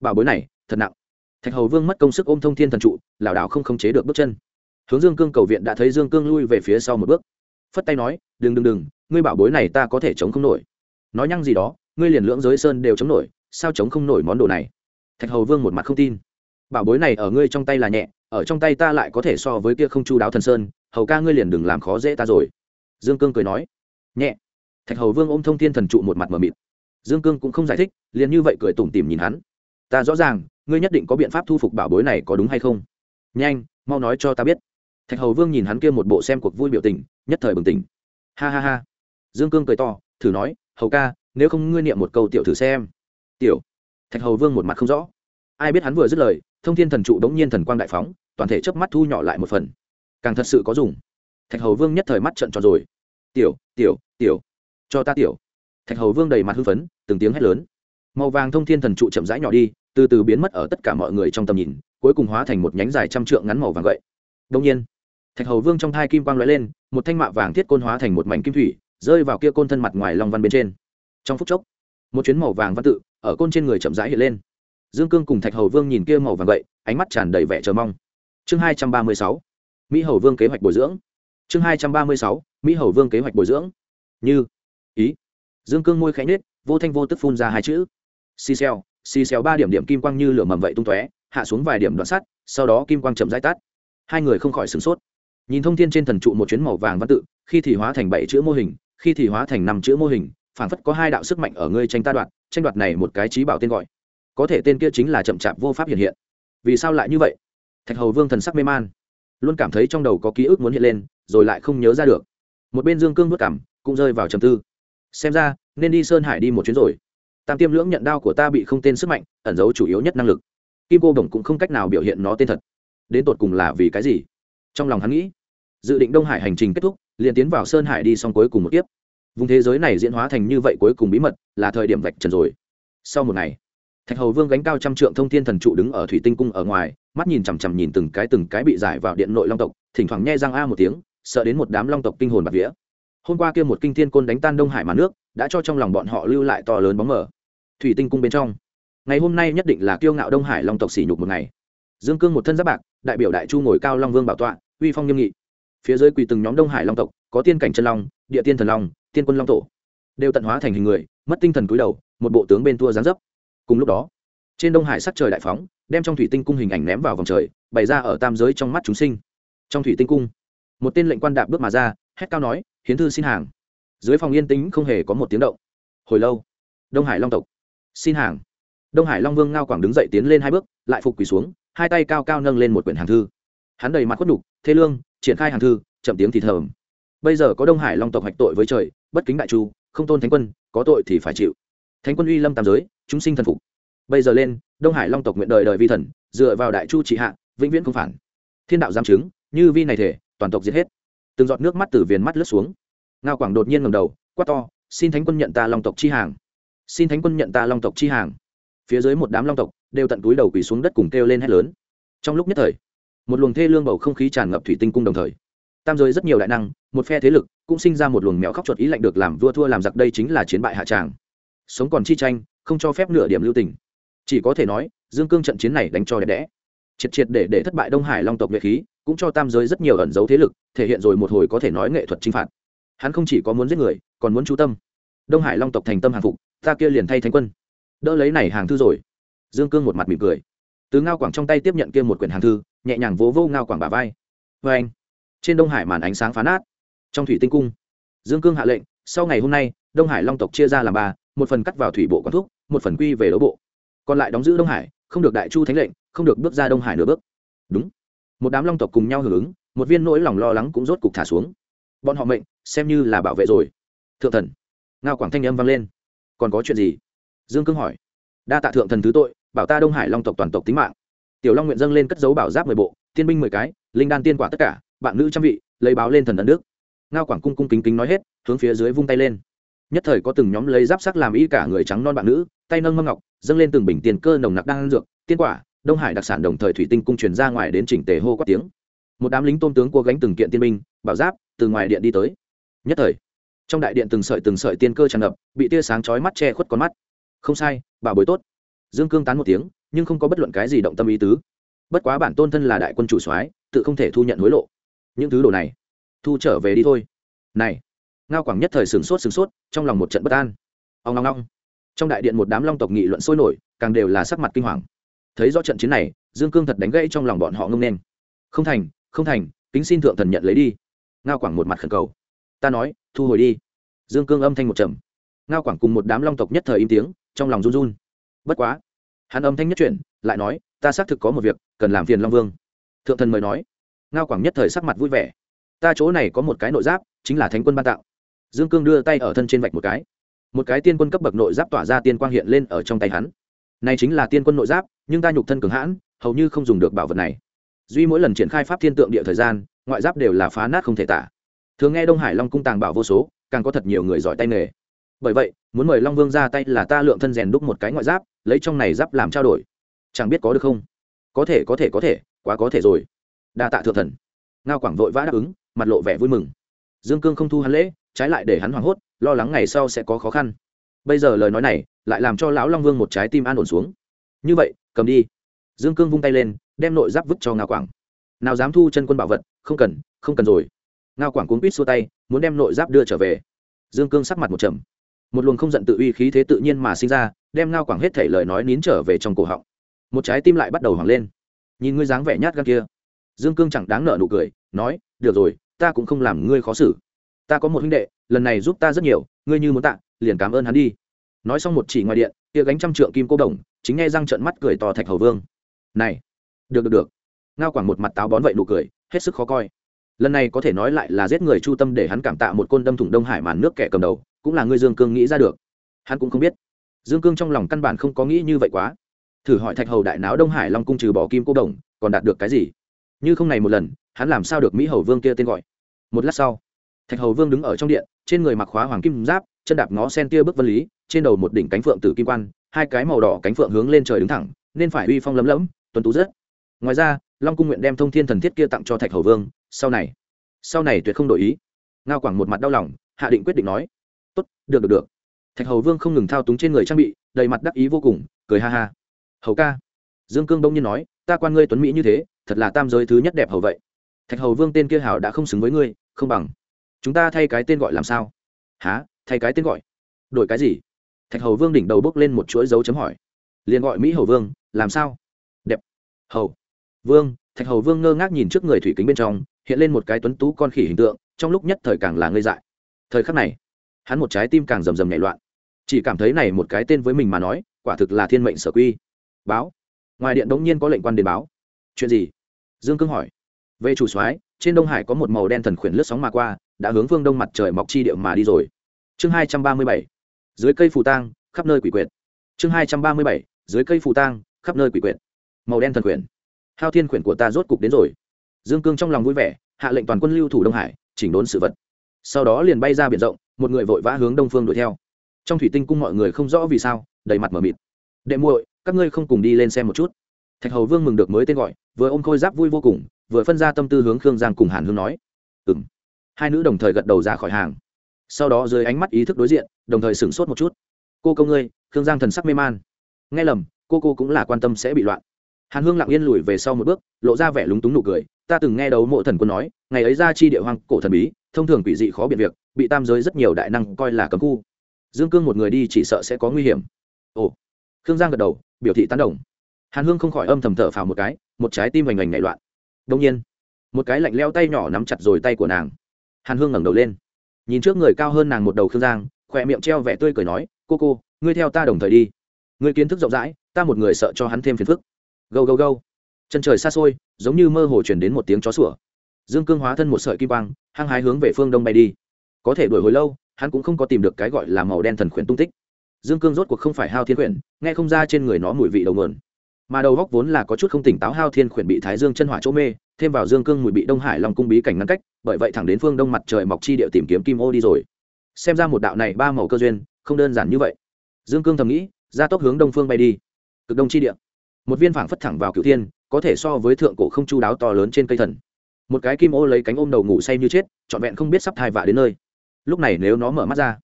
Bảo bối này, thật nặng. Thạch hầu vương mất công sức ôm thông thiên thần trụ, lảo đảo không khống chế được bước chân. Hướng dương cương cầu viện đã thấy dương cương lui về phía sau một bước. Phất tay nói, đừng đừng đừng, ngươi bảo bối này ta có thể chống không nổi. Nói nhăng gì đó, ngươi liền lưỡng giới sơn đều chống nổi, sao chống không nổi món đồ này? Thạch hầu vương một mặt không tin. Bảo bối này ở ngươi trong tay là nhẹ, ở trong tay ta lại có thể so với kia không chu đáo thần sơn, hầu ca ngươi liền đừng làm khó dễ ta rồi. Dương cương cười nói, nhẹ. Thạch hầu vương ôm thông thiên thần trụ một mặt mờ mịt dương cương cũng không giải thích, liền như vậy cười tủm tỉm nhìn hắn. Ta rõ ràng, ngươi nhất định có biện pháp thu phục bảo bối này có đúng hay không? Nhanh, mau nói cho ta biết. Thạch hầu vương nhìn hắn kia một bộ xem cuộc vui biểu tình, nhất thời bừng tỉnh. Ha ha ha. Dương cương cười to, thử nói, hầu ca, nếu không ngươi niệm một câu tiểu thử xem. Tiểu? Thạch hầu vương một mặt không rõ. Ai biết hắn vừa dứt lời, thông thiên thần trụ đống nhiên thần quang đại phóng, toàn thể chớp mắt thu nhỏ lại một phần. Càng thật sự có dùng. Thạch hầu vương nhất thời mắt trận tròn rồi. Tiểu tiểu tiểu, cho ta tiểu thạch hầu vương đầy mặt hưng phấn, từng tiếng hét lớn. Màu vàng thông thiên thần trụ chậm rãi nhỏ đi, từ từ biến mất ở tất cả mọi người trong tầm nhìn, cuối cùng hóa thành một nhánh dài trăm trượng ngắn màu vàng gậy. Đông nhiên, thạch hầu vương trong thai kim quang lóe lên, một thanh mạ vàng thiết côn hóa thành một mảnh kim thủy, rơi vào kia côn thân mặt ngoài long văn bên trên. Trong phút chốc, một chuyến màu vàng văn tự ở côn trên người chậm rãi hiện lên. Dương cương cùng thạch hầu vương nhìn kia màu vàng gậy, ánh mắt tràn đầy vẻ chờ mong. Chương hai trăm ba mươi sáu, mỹ hầu vương kế hoạch bồi dưỡng. Chương hai trăm ba mươi sáu, mỹ hầu vương kế hoạch bồi dưỡng. Như ý dương cương môi khẽ nết vô thanh vô tức phun ra hai chữ. Xì xèo xì xèo ba điểm điểm kim quang như lửa mầm vậy tung tóe, hạ xuống vài điểm đoạn sắt, sau đó kim quang chậm rãi tắt. Hai người không khỏi sửng sốt. Nhìn thông thiên trên thần trụ một chuyến màu vàng văn tự, khi thì hóa thành bảy chữ mô hình, khi thì hóa thành năm chữ mô hình, phảng phất có hai đạo sức mạnh ở ngươi tranh ta đoạt, tranh đoạt này một cái trí bảo tên gọi. Có thể tên kia chính là chậm chạp vô pháp hiện hiện. Vì sao lại như vậy? Thạch hầu vương thần sắc mê man, luôn cảm thấy trong đầu có ký ức muốn hiện lên, rồi lại không nhớ ra được. Một bên dương cương vất cảm, cũng rơi vào trầm tư xem ra, nên đi sơn hải đi một chuyến rồi. Tam tiêm lưỡng nhận đao của ta bị không tên sức mạnh, ẩn giấu chủ yếu nhất năng lực. Kim cô đồng cũng không cách nào biểu hiện nó tên thật. Đến tột cùng là vì cái gì? Trong lòng hắn nghĩ, dự định đông hải hành trình kết thúc, liền tiến vào sơn hải đi xong cuối cùng một tiếp vùng thế giới này diễn hóa thành như vậy cuối cùng bí mật, là thời điểm vạch trần rồi. Sau một ngày, thạch hầu vương gánh cao trăm trượng thông thiên thần trụ đứng ở thủy tinh cung ở ngoài, mắt nhìn chằm chằm nhìn từng cái từng cái bị giải vào điện nội long tộc, thỉnh thoảng nghe răng a một tiếng, sợ đến một đám long tộc kinh hồn bạc vía hôm qua kia một kinh thiên côn đánh tan đông hải mà nước, đã cho trong lòng bọn họ lưu lại to lớn bóng mờ. Thủy tinh cung bên trong. Ngày hôm nay nhất định là kiêu ngạo đông hải long tộc sỉ nhục một ngày. Dương cương một thân giáp bạc, đại biểu đại chu ngồi cao long vương bảo tọa, uy phong nghiêm nghị. Phía dưới quỳ từng nhóm đông hải long tộc, có tiên cảnh chân long, địa tiên thần long, tiên quân long tổ. Đều tận hóa thành hình người, mất tinh thần cúi đầu, một bộ tướng bên tua gián dấp. Cùng lúc đó, trên đông hải sắc trời đại phóng, đem trong thủy tinh cung hình ảnh ném vào vòng trời, bày ra ở tam giới trong mắt chúng sinh. Trong thủy tinh cung, một tên lệnh quan đạp bước mà ra hét cao nói, hiến thư xin hàng. Dưới phòng yên tĩnh không hề có một tiếng động. Hồi lâu, đông hải long tộc. Xin hàng. Đông hải long vương ngao quảng đứng dậy tiến lên hai bước, lại phục quỳ xuống, hai tay cao cao nâng lên một quyển hàng thư. Hắn đầy mặt khuất đục thê lương, triển khai hàng thư, chậm tiếng thì thầm. Bây giờ có đông hải long tộc hạch tội với trời, bất kính đại chu, không tôn thánh quân, có tội thì phải chịu. Thánh quân uy lâm tam giới, chúng sinh thần phục. Bây giờ lên, đông hải long tộc nguyện đời đời vi thần, dựa vào đại chu trị hạ, vĩnh viễn không phản. Thiên đạo giam chứng, như vi này thể, toàn tộc giết hết từng giọt nước mắt từ viền mắt lướt xuống. Ngao quảng đột nhiên ngầm đầu, quát to, xin thánh quân nhận ta long tộc chi hàng! Xin thánh quân nhận ta long tộc chi hàng! Phía dưới một đám long tộc đều tận túi đầu quỳ xuống đất cùng kêu lên hét lớn. Trong lúc nhất thời, một luồng thê lương bầu không khí tràn ngập thủy tinh cung đồng thời, tam giới rất nhiều đại năng, một phe thế lực cũng sinh ra một luồng mèo khóc chuột ý lạnh được làm vua thua làm giặc đây chính là chiến bại hạ tràng. Sống còn chi tranh, không cho phép nửa điểm lưu tình. Chỉ có thể nói, dương cương trận chiến này đánh cho đẹp đẽ triệt triệt để để thất bại đông hải long tộc nghệ khí, cũng cho tam giới rất nhiều ẩn dấu thế lực, thể hiện rồi một hồi có thể nói nghệ thuật chinh phạt. Hắn không chỉ có muốn giết người, còn muốn chú tâm. Đông hải long tộc thành tâm hàng phục, ta kia liền thay thánh quân. Đỡ lấy này hàng thư rồi. Dương cương một mặt mỉm cười. Từ ngao quảng trong tay tiếp nhận kia một quyển hàng thư, nhẹ nhàng vỗ vô ngao quảng bà vai. Vê anh, trên đông hải màn ánh sáng phá nát. Trong thủy tinh cung, dương cương hạ lệnh, sau ngày hôm nay, đông hải long tộc chia ra làm ba, một phần cắt vào thủy bộ quán thuốc một phần quy về đấu bộ. Còn lại đóng giữ đông hải, không được đại chu thánh lệnh không được bước ra đông hải nửa bước. Đúng. Một đám long tộc cùng nhau hưởng ứng, một viên nỗi lòng lo lắng cũng rốt cục thả xuống. Bọn họ mệnh, xem như là bảo vệ rồi. Thượng thần. Ngao quảng thanh âm vang lên. Còn có chuyện gì? Dương cương hỏi. Đa tạ thượng thần thứ tội, bảo ta đông hải long tộc toàn tộc tính mạng. Tiểu long nguyện dâng lên cất dấu bảo giáp mười bộ tiên binh mười cái, linh đan tiên quả tất cả, bạn nữ trăm vị, lấy báo lên thần ấn đức. Ngao quảng cung cung kính kính nói hết, hướng phía dưới vung tay lên. Nhất thời có từng nhóm lấy giáp sắc làm y cả người trắng non bạn nữ, tay nâng mâm ngọc, dâng lên từng bình tiền cơ nồng nặc đan dược, tiên quả đông hải đặc sản đồng thời thủy tinh cung truyền ra ngoài đến chỉnh tề hô quát tiếng. Một đám lính tôn tướng cua gánh từng kiện tiên binh, bảo giáp, từ ngoài điện đi tới. Nhất thời, trong đại điện từng sợi từng sợi tiên cơ tràn ngập, bị tia sáng chói mắt che khuất con mắt. Không sai, bảo bối tốt. Dương cương tán một tiếng, nhưng không có bất luận cái gì động tâm ý tứ. Bất quá bản tôn thân là đại quân chủ soái, tự không thể thu nhận hối lộ. Những thứ đồ này, thu trở về đi thôi. Này, ngao quảng nhất thời sửng sốt sửng sốt, trong lòng một trận bất an. Ông long long trong đại điện một đám long tộc nghị luận sôi nổi, càng đều là sắc mặt kinh hoàng thấy rõ trận chiến này, dương cương thật đánh gãy trong lòng bọn họ ngông nên. Không thành không thành, kính xin thượng thần nhận lấy đi. Ngao quảng một mặt khẩn cầu. Ta nói, thu hồi đi. Dương cương âm thanh một trầm. Ngao quảng cùng một đám long tộc nhất thời im tiếng, trong lòng run run. Bất quá, hắn âm thanh nhất chuyển, lại nói, ta xác thực có một việc, cần làm phiền long vương. Thượng thần mời nói. Ngao quảng nhất thời sắc mặt vui vẻ. Ta chỗ này có một cái nội giáp, chính là thánh quân ban tạo. Dương cương đưa tay ở thân trên vạch một cái. Một cái tiên quân cấp bậc nội giáp tỏa ra tiên quang hiện lên ở trong tay hắn. Này chính là tiên quân nội giáp nhưng ta nhục thân cường hãn, hầu như không dùng được bảo vật này. Duy mỗi lần triển khai pháp thiên tượng địa thời gian, ngoại giáp đều là phá nát không thể tả. Thường nghe đông hải long cung tàng bảo vô số, càng có thật nhiều người giỏi tay nghề. Bởi vậy, muốn mời long vương ra tay là ta lượng thân rèn đúc một cái ngoại giáp, lấy trong này giáp làm trao đổi. Chẳng biết có được không? Có thể có thể có thể, quá có thể rồi. Đa tạ thượng thần. Ngao quảng vội vã đáp ứng, mặt lộ vẻ vui mừng. Dương cương không thu hắn lễ, trái lại để hắn hoảng hốt, lo lắng ngày sau sẽ có khó khăn. Bây giờ lời nói này, lại làm cho lão long vương một trái tim an ổn xuống. Như vậy cầm đi. Dương cương vung tay lên, đem nội giáp vứt cho ngao quảng. Nào dám thu chân quân bảo vật, không cần không cần rồi. Ngao quảng cuốn quýt xua tay, muốn đem nội giáp đưa trở về. Dương cương sắc mặt một trầm. Một luồng không giận tự uy khí thế tự nhiên mà sinh ra, đem ngao quảng hết thể lời nói nín trở về trong cổ họng. Một trái tim lại bắt đầu hoảng lên. Nhìn ngươi dáng vẻ nhát gan kia. Dương cương chẳng đáng nợ nụ cười, nói, được rồi, ta cũng không làm ngươi khó xử. Ta có một huynh đệ, lần này giúp ta rất nhiều, ngươi như muốn tạ, liền cảm ơn hắn đi nói xong một chỉ ngoài điện, kia gánh trăm trượng kim cô đồng, chính nghe răng trợn mắt cười to thạch hầu vương. Này, được được được. Ngao quảng một mặt táo bón vậy nụ cười, hết sức khó coi. Lần này có thể nói lại là giết người chu tâm để hắn cảm tạ một côn đâm thủng đông hải màn nước kẻ cầm đầu, cũng là ngươi dương cương nghĩ ra được. Hắn cũng không biết. Dương cương trong lòng căn bản không có nghĩ như vậy quá. Thử hỏi thạch hầu đại náo đông hải long cung trừ bỏ kim cô đồng, còn đạt được cái gì? Như không này một lần, hắn làm sao được mỹ hầu vương kia tên gọi? Một lát sau, thạch hầu vương đứng ở trong điện, trên người mặc khóa hoàng kim giáp, chân đạp ngó sen tia bước vân lý trên đầu một đỉnh cánh phượng tử kim quan, hai cái màu đỏ cánh phượng hướng lên trời đứng thẳng, nên phải uy phong lấm lẫm tuấn tú rất. Ngoài ra, long cung nguyện đem thông thiên thần thiết kia tặng cho thạch hầu vương, sau này sau này tuyệt không đổi ý. Ngao quảng một mặt đau lòng, hạ định quyết định nói, tốt, được được được. Thạch hầu vương không ngừng thao túng trên người trang bị, đầy mặt đắc ý vô cùng, cười ha ha. Hầu ca. Dương cương đông nhiên nói, ta quan ngươi tuấn mỹ như thế, thật là tam giới thứ nhất đẹp hầu vậy. Thạch hầu vương tên kia hảo đã không xứng với ngươi, không bằng. Chúng ta thay cái tên gọi làm sao? Há thay cái tên gọi? Đổi cái gì? Thạch hầu vương đỉnh đầu bốc lên một chuỗi dấu chấm hỏi. Liền gọi mỹ hầu vương, làm sao? Đẹp. Hầu vương, thạch hầu vương ngơ ngác nhìn trước người thủy kính bên trong, hiện lên một cái tuấn tú con khỉ hình tượng, trong lúc nhất thời càng là ngây dại. Thời khắc này, hắn một trái tim càng rầm rầm nhảy loạn. Chỉ cảm thấy này một cái tên với mình mà nói, quả thực là thiên mệnh sở quy. Báo. Ngoài điện đống nhiên có lệnh quan đến báo. Chuyện gì? Dương cương hỏi. Về chủ soái, trên đông hải có một màu đen thần khuyển lướt sóng mà qua, đã hướng phương đông mặt trời mọc chi điệu mà đi rồi. Chương hai trăm ba mươi bảy dưới cây phù tang, khắp nơi quỷ quyệt. Chương hai trăm ba mươi bảy, dưới cây phù tang, khắp nơi quỷ quyệt. Màu đen thần quyển. Hao thiên quyển của ta rốt cục đến rồi. Dương cương trong lòng vui vẻ, hạ lệnh toàn quân lưu thủ đông hải, chỉnh đốn sự vật. Sau đó liền bay ra biển rộng, một người vội vã hướng đông phương đuổi theo. Trong thủy tinh cung mọi người không rõ vì sao, đầy mặt m ở mịt. Đệ muội, các ngươi không cùng đi lên xem một chút. Thạch hầu vương mừng được mới tên gọi, vừa ôm khôi giáp vui vô cùng, vừa phân ra tâm tư hướng khương giang cùng hàn hương nói. Ừ m hai nữ đồng thời gật đầu ra khỏi hàng sau đó dưới ánh mắt ý thức đối diện, đồng thời sửng sốt một chút. Cô câu ngươi, khương giang thần sắc mê man. Nghe lầm, cô cô cũng là quan tâm sẽ bị loạn. Hàn hương lặng yên lùi về sau một bước, lộ ra vẻ lúng túng nụ cười. Ta từng nghe đấu mộ thần quân nói, ngày ấy ra chi địa hoang, cổ thần bí, thông thường quỷ dị khó biện việc, bị tam giới rất nhiều đại năng coi là cấm khu. Dương cương một người đi chỉ sợ sẽ có nguy hiểm. Ồ. Khương giang gật đầu, biểu thị tán đồng. Hàn hương không khỏi âm thầm thở phào một cái, một trái tim hoành hoành nảy loạn. Đông nhiên, một cái lạnh leo tay nhỏ nắm chặt rồi tay của nàng. Hàn hương ngẩng đầu lên nhìn trước người cao hơn nàng một đầu khương giang, khỏe miệng treo vẻ tươi cười nói, cô cô, ngươi theo ta đồng thời đi. Ngươi kiến thức rộng rãi, ta một người sợ cho hắn thêm phiền phức. Gâu gâu gâu. Chân trời xa xôi, giống như mơ hồ chuyển đến một tiếng chó sủa. Dương cương hóa thân một sợi kim quang, hăng hái hướng về phương đông bay đi. Có thể đuổi hồi lâu, hắn cũng không có tìm được cái gọi là màu đen thần khuyển tung tích. Dương cương rốt cuộc không phải hao thiên khuyển, nghe không ra trên người nó mùi vị đầu mượn mà đầu góc vốn là có chút không tỉnh táo hao thiên khuyển bị thái dương chân hỏa chỗ mê, thêm vào dương cương mùi bị đông hải lòng cung bí cảnh ngăn cách, bởi vậy thẳng đến phương đông mặt trời mọc chi địa tìm kiếm kim ô đi rồi. Xem ra một đạo này ba màu cơ duyên, không đơn giản như vậy. Dương cương thầm nghĩ ra tốc hướng đông phương bay đi. Cực đông chi địa. Một viên phảng phất thẳng vào cửu thiên, có thể so với thượng cổ không chu đáo to lớn trên cây thần. Một cái kim ô lấy cánh ôm đầu ngủ say như chết, trọn vẹn không biết sắp thai vạ đến nơi. Lúc này nếu nó mở mắt ra,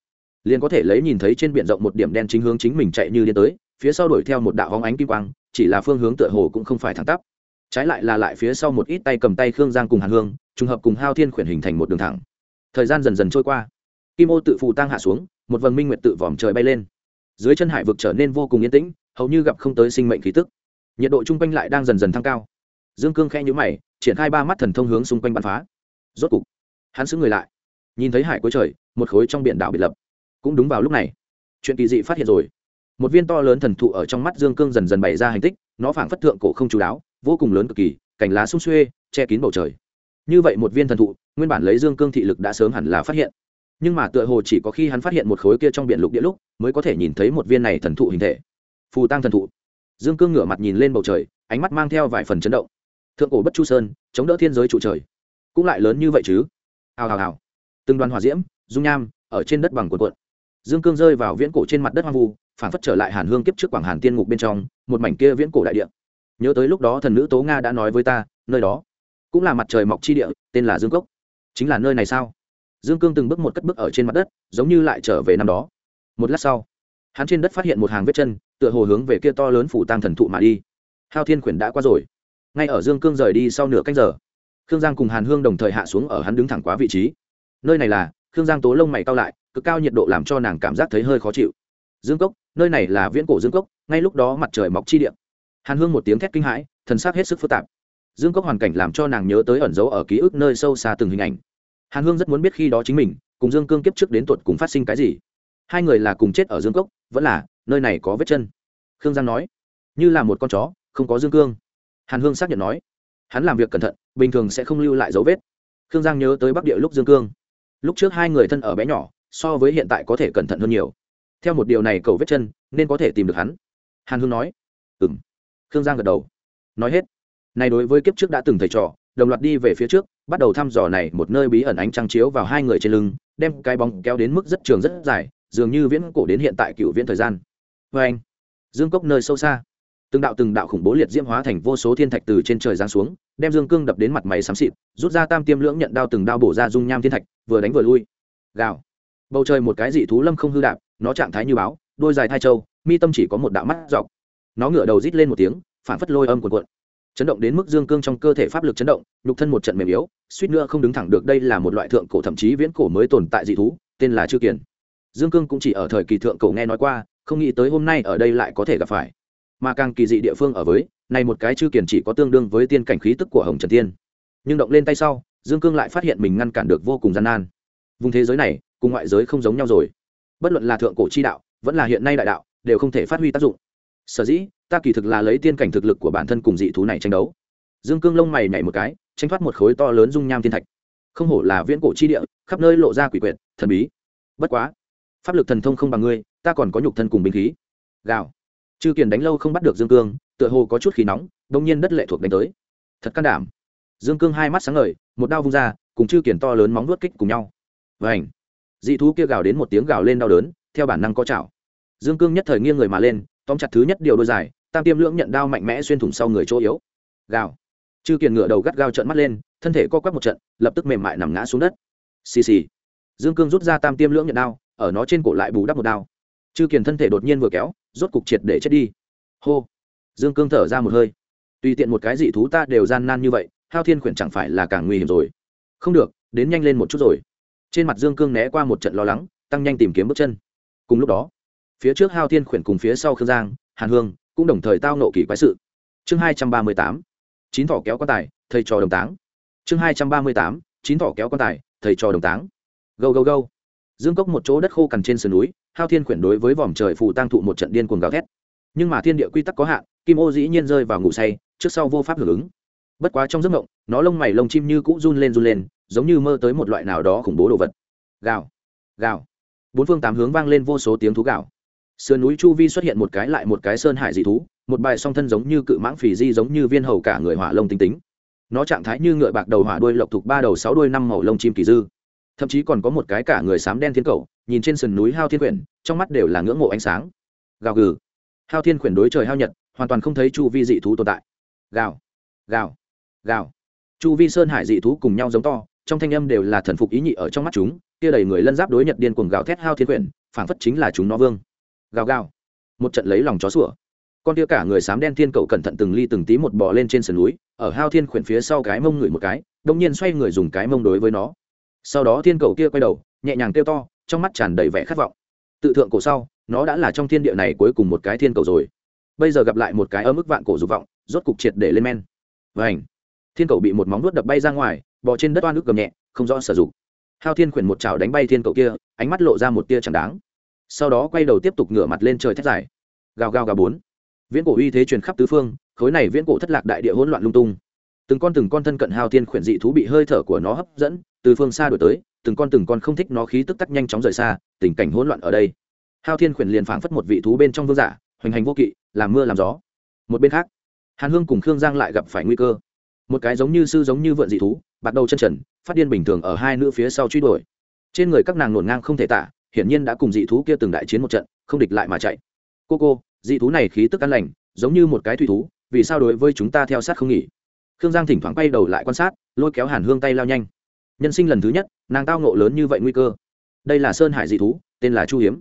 liền có thể lấy nhìn thấy trên biển rộng một điểm đen chính hướng chính mình chạy như điên tới, phía sau đuổi theo một đạo hóng ánh kim quang chỉ là phương hướng tựa hồ cũng không phải thẳng tắp. Trái lại là lại phía sau một ít tay cầm tay khương giang cùng hàn hương, trùng hợp cùng hao thiên khuyển hình thành một đường thẳng. Thời gian dần dần trôi qua. Kim ô tự phù tăng hạ xuống, một vầng minh nguyệt tự vòm trời bay lên. Dưới chân hải vực trở nên vô cùng yên tĩnh, hầu như gặp không tới sinh mệnh khí tức. Nhiệt độ chung quanh lại đang dần dần thăng cao. Dương cương khe nhũ mày, triển khai ba mắt thần thông hướng xung quanh bắn phá. Rốt cục, hắn xứ người lại. Nhìn thấy hải cuối trời, một khối trong biển đảo biệt lập. Cũng đúng vào lúc này. Chuyện kỳ dị phát hiện rồi một viên to lớn thần thụ ở trong mắt dương cương dần dần bày ra hành tích, nó phảng phất thượng cổ không chú đáo, vô cùng lớn cực kỳ, cành lá sung xuê, che kín bầu trời. Như vậy một viên thần thụ, nguyên bản lấy dương cương thị lực đã sớm hẳn là phát hiện. Nhưng mà tựa hồ chỉ có khi hắn phát hiện một khối kia trong biển lục địa lúc, mới có thể nhìn thấy một viên này thần thụ hình thể. Phù tăng thần thụ. Dương cương ngửa mặt nhìn lên bầu trời, ánh mắt mang theo vài phần chấn động. Thượng cổ bất chu sơn, chống đỡ thiên giới trụ trời. Cũng lại lớn như vậy chứ? Hào hào hào. Từng đoàn hòa diễm, dung nham, ở trên đất bằng cuộn cuộn dương cương rơi vào viễn cổ trên mặt đất hoang vu phản phất trở lại hàn hương kiếp trước quảng hàn tiên ngục bên trong, một mảnh kia viễn cổ đại địa. Nhớ tới lúc đó thần nữ tố nga đã nói với ta, nơi đó cũng là mặt trời mọc chi địa, tên là dương cốc. Chính là nơi này sao? Dương cương từng bước một cất bước ở trên mặt đất, giống như lại trở về năm đó. Một lát sau, hắn trên đất phát hiện một hàng vết chân, tựa hồ hướng về kia to lớn phủ tăng thần thụ mà đi. Hao thiên khuyển đã qua rồi. Ngay ở dương cương rời đi sau nửa canh giờ, khương giang cùng hàn hương đồng thời hạ xuống ở hắn đứng thẳng quá vị trí. Nơi này là, khương giang tố lông mày cao lại cực cao nhiệt độ làm cho nàng cảm giác thấy hơi khó chịu. Dương cốc, nơi này là viễn cổ dương cốc, ngay lúc đó mặt trời mọc chi điện hàn hương một tiếng thét kinh hãi, thần sắc hết sức phức tạp. Dương cốc hoàn cảnh làm cho nàng nhớ tới ẩn dấu ở ký ức nơi sâu xa từng hình ảnh. Hàn hương rất muốn biết khi đó chính mình, cùng dương cương kiếp trước đến tuột cùng phát sinh cái gì. Hai người là cùng chết ở dương cốc, vẫn là, nơi này có vết chân. Khương giang nói, như là một con chó, không có dương cương. Hàn hương xác nhận nói, hắn làm việc cẩn thận, bình thường sẽ không lưu lại dấu vết. Khương giang nhớ tới bắc địa lúc dương cương. Lúc trước hai người thân ở bé nhỏ so với hiện tại có thể cẩn thận hơn nhiều. Theo một điều này cầu vết chân, nên có thể tìm được hắn. Hàn hương nói. Ừ m khương giang gật đầu. Nói hết. Này đối với kiếp trước đã từng thầy trò, đồng loạt đi về phía trước, bắt đầu thăm dò này một nơi bí ẩn ánh trăng chiếu vào hai người trên lưng, đem cái bóng kéo đến mức rất trường rất dài, dường như viễn cổ đến hiện tại cựu viễn thời gian. Vê anh, dương cốc nơi sâu xa. Từng đạo từng đạo khủng bố liệt diễm hóa thành vô số thiên thạch từ trên trời giáng xuống, đem dương cương đập đến mặt mày xám xịt, rút ra tam tiêm lưỡng nhận đao từng đao bổ ra dung nham thiên thạch, vừa đánh vừa lui. Gào bầu trời một cái dị thú lâm không hư đạp, nó trạng thái như báo, đôi dài thai trâu mi tâm chỉ có một đạo mắt dọc. Nó ngửa đầu rít lên một tiếng phản phất lôi âm cuộn cuộn. Chấn động đến mức dương cương trong cơ thể pháp lực chấn động, nhục thân một trận mềm yếu, suýt nữa không đứng thẳng được, đây là một loại thượng cổ thậm chí viễn cổ mới tồn tại dị thú, tên là chư kiền. Dương cương cũng chỉ ở thời kỳ thượng cổ nghe nói qua, không nghĩ tới hôm nay ở đây lại có thể gặp phải. Mà càng kỳ dị địa phương ở với, này một cái chư kiền chỉ có tương đương với tiên cảnh khí tức của hồng trần tiên. Nhưng động lên tay sau, dương cương lại phát hiện mình ngăn cản được vô cùng gian nan. Vùng thế giới này cùng ngoại giới không giống nhau rồi. Bất luận là thượng cổ chi đạo, vẫn là hiện nay đại đạo, đều không thể phát huy tác dụng. Sở dĩ, ta kỳ thực là lấy tiên cảnh thực lực của bản thân cùng dị thú này tranh đấu. Dương cương lông mày nhảy một cái, tranh thoát một khối to lớn dung nham thiên thạch. Không hổ là viễn cổ chi địa, khắp nơi lộ ra quỷ quyệt, thần bí. Bất quá, pháp lực thần thông không bằng ngươi, ta còn có nhục thân cùng binh khí. Gào. Chư kiền đánh lâu không bắt được dương cương, tựa hồ có chút khí nóng đông nhiên đất lệ thuộc đánh tới. Thật can đảm. Dương cương hai mắt sáng ngời, một đao vung ra, cùng chư kiền to lớn móng vuốt kích cùng nhau. Vảnh dị thú kia gào đến một tiếng gào lên đau đớn, theo bản năng có chảo. Dương cương nhất thời nghiêng người mà lên, tóm chặt thứ nhất điều đôi dài, tam tiêm lưỡng nhận đao mạnh mẽ xuyên thủng sau người chỗ yếu. Gào. Chư kiền ngựa đầu gắt gao trợn mắt lên, thân thể co quắp một trận, lập tức mềm mại nằm ngã xuống đất. Xì xì. Dương cương rút ra tam tiêm lưỡng nhận đao, ở nó trên cổ lại bù đắp một đao. Chư kiền thân thể đột nhiên vừa kéo, rốt cục triệt để chết đi. Hô. Dương cương thở ra một hơi. Tùy tiện một cái dị thú ta đều gian nan như vậy, hao thiên khuyển chẳng phải là càng nguy hiểm rồi. Không được, đến nhanh lên một chút rồi trên mặt dương cương né qua một trận lo lắng, tăng nhanh tìm kiếm bước chân. Cùng lúc đó, phía trước hao thiên khuyển cùng phía sau khương giang, hàn hương cũng đồng thời tao nộ kỳ quái sự. Chương hai trăm ba mươi tám, chín thỏ kéo quan tài, thầy trò đồng táng. Chương hai trăm ba mươi tám, chín thỏ kéo quan tài, thầy trò đồng táng. Gâu gâu gâu. Dương cốc một chỗ đất khô cằn trên sườn núi, hao thiên khuyển đối với vòm trời phù tăng thụ một trận điên cuồng gào thét. Nhưng mà thiên địa quy tắc có hạn, kim ô dĩ nhiên rơi vào ngủ say, trước sau vô pháp hưởng ứng. Bất quá trong giấc mộng, nó lông mày lông chim như cũ run lên run lên giống như mơ tới một loại nào đó khủng bố đồ vật. Gào gào. Bốn phương tám hướng vang lên vô số tiếng thú gào. Sườn núi chu vi xuất hiện một cái lại một cái sơn hải dị thú, một bài song thân giống như cự mãng phì di giống như viên hầu cả người hỏa lông tinh tính. Nó trạng thái như ngựa bạc đầu hỏa đuôi lộc thục ba đầu sáu đuôi năm màu lông chim kỳ dư. Thậm chí còn có một cái cả người xám đen thiên cầu, nhìn trên sườn núi hao thiên quyển, trong mắt đều là ngưỡng mộ ánh sáng. Gào gừ. Hao thiên quyển đối trời hao nhật, hoàn toàn không thấy chu vi dị thú tồn tại. Gào gào gào. Chu vi sơn hải dị thú cùng nhau giống to trong thanh âm đều là thần phục ý nhị ở trong mắt chúng, kia đầy người lân giáp đối nhật điên cuồng gào thét hao thiên quyển, phảng phất chính là chúng nó vương. Gào gào. Một trận lấy lòng chó sủa. Con kia cả người xám đen thiên cậu cẩn thận từng ly từng tí một bò lên trên sườn núi, ở hao thiên khuyển phía sau cái mông ngửi một cái đông nhiên xoay người dùng cái mông đối với nó. Sau đó thiên cầu kia quay đầu, nhẹ nhàng kêu to, trong mắt tràn đầy vẻ khát vọng. Tự thượng cổ sau, nó đã là trong thiên địa này cuối cùng một cái thiên cầu rồi. Bây giờ gặp lại một cái ở mức vạn cổ dục vọng, rốt cục triệt để lên men. Và ảnh thiên cầu bị một móng nuốt đập bay ra ngoài bò trên đất oan ức gầm nhẹ, không rõ sử dụng hao thiên khuyển một chảo đánh bay thiên cậu kia, ánh mắt lộ ra một tia chẳng đáng. Sau đó quay đầu tiếp tục ngửa mặt lên trời thét dài. Gào gào gào bốn. Viễn cổ uy thế truyền khắp tứ phương, khối này viễn cổ thất lạc đại địa hỗn loạn lung tung. Từng con từng con thân cận hao thiên khuyển dị thú bị hơi thở của nó hấp dẫn, từ phương xa đổi tới, từng con từng con không thích nó khí tức tắc nhanh chóng rời xa, tình cảnh hỗn loạn ở đây. Hao thiên khuyển liền phảng phất một vị thú bên trong vương giả, hoành hành vô kỵ, làm mưa làm gió. Một bên khác, hàn hương cùng khương giang lại gặp phải nguy cơ một cái giống như sư giống như vượn dị thú, bắt đầu chân trần, phát điên bình thường ở hai nữ phía sau truy đuổi. Trên người các nàng nổn ngang không thể tả, hiển nhiên đã cùng dị thú kia từng đại chiến một trận, không địch lại mà chạy. Cô cô, dị thú này khí tức ăn lành, giống như một cái thủy thú, vì sao đối với chúng ta theo sát không nghỉ? Khương giang thỉnh thoảng quay đầu lại quan sát, lôi kéo hàn hương tay lao nhanh. Nhân sinh lần thứ nhất, nàng tao ngộ lớn như vậy nguy cơ. Đây là sơn hải dị thú, tên là chu hiếm.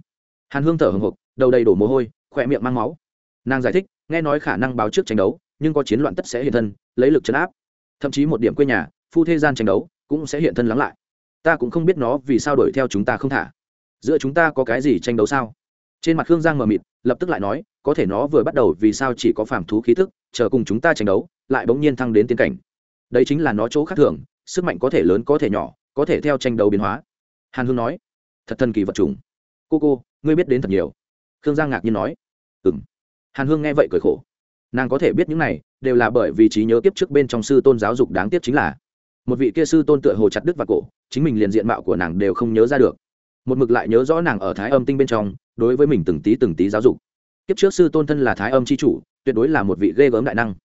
Hàn hương thở hồng hộc, đầu đầy đổ mồ hôi, khỏe miệng mang máu. Nàng giải thích, nghe nói khả năng báo trước tranh đấu, nhưng có chiến loạn tất sẽ hiện thân, lấy lực chấn áp thậm chí một điểm quê nhà, phu thế gian tranh đấu cũng sẽ hiện thân lắng lại. Ta cũng không biết nó vì sao đuổi theo chúng ta không thả. Giữa chúng ta có cái gì tranh đấu sao? Trên mặt khương giang mờ mịt, lập tức lại nói, có thể nó vừa bắt đầu vì sao chỉ có phàm thú khí thức chờ cùng chúng ta tranh đấu, lại bỗng nhiên thăng đến tiến cảnh. Đấy chính là nó chỗ khác thường, sức mạnh có thể lớn có thể nhỏ, có thể theo tranh đấu biến hóa. Hàn hương nói, thật thần kỳ vật trùng cô cô, ngươi biết đến thật nhiều. Khương giang ngạc nhiên nói ừ m hàn hương nghe vậy cười khổ. Nàng có thể biết những này đều là bởi vì trí nhớ kiếp trước bên trong sư tôn giáo dục đáng tiếc chính là, một vị kia sư tôn tựa hồ chặt đứt và cổ, chính mình liền diện mạo của nàng đều không nhớ ra được. Một mực lại nhớ rõ nàng ở thái âm tinh bên trong, đối với mình từng tí từng tí giáo dục. Kiếp trước sư tôn thân là thái âm c h i chủ, tuyệt đối là một vị ghê gớm đại năng.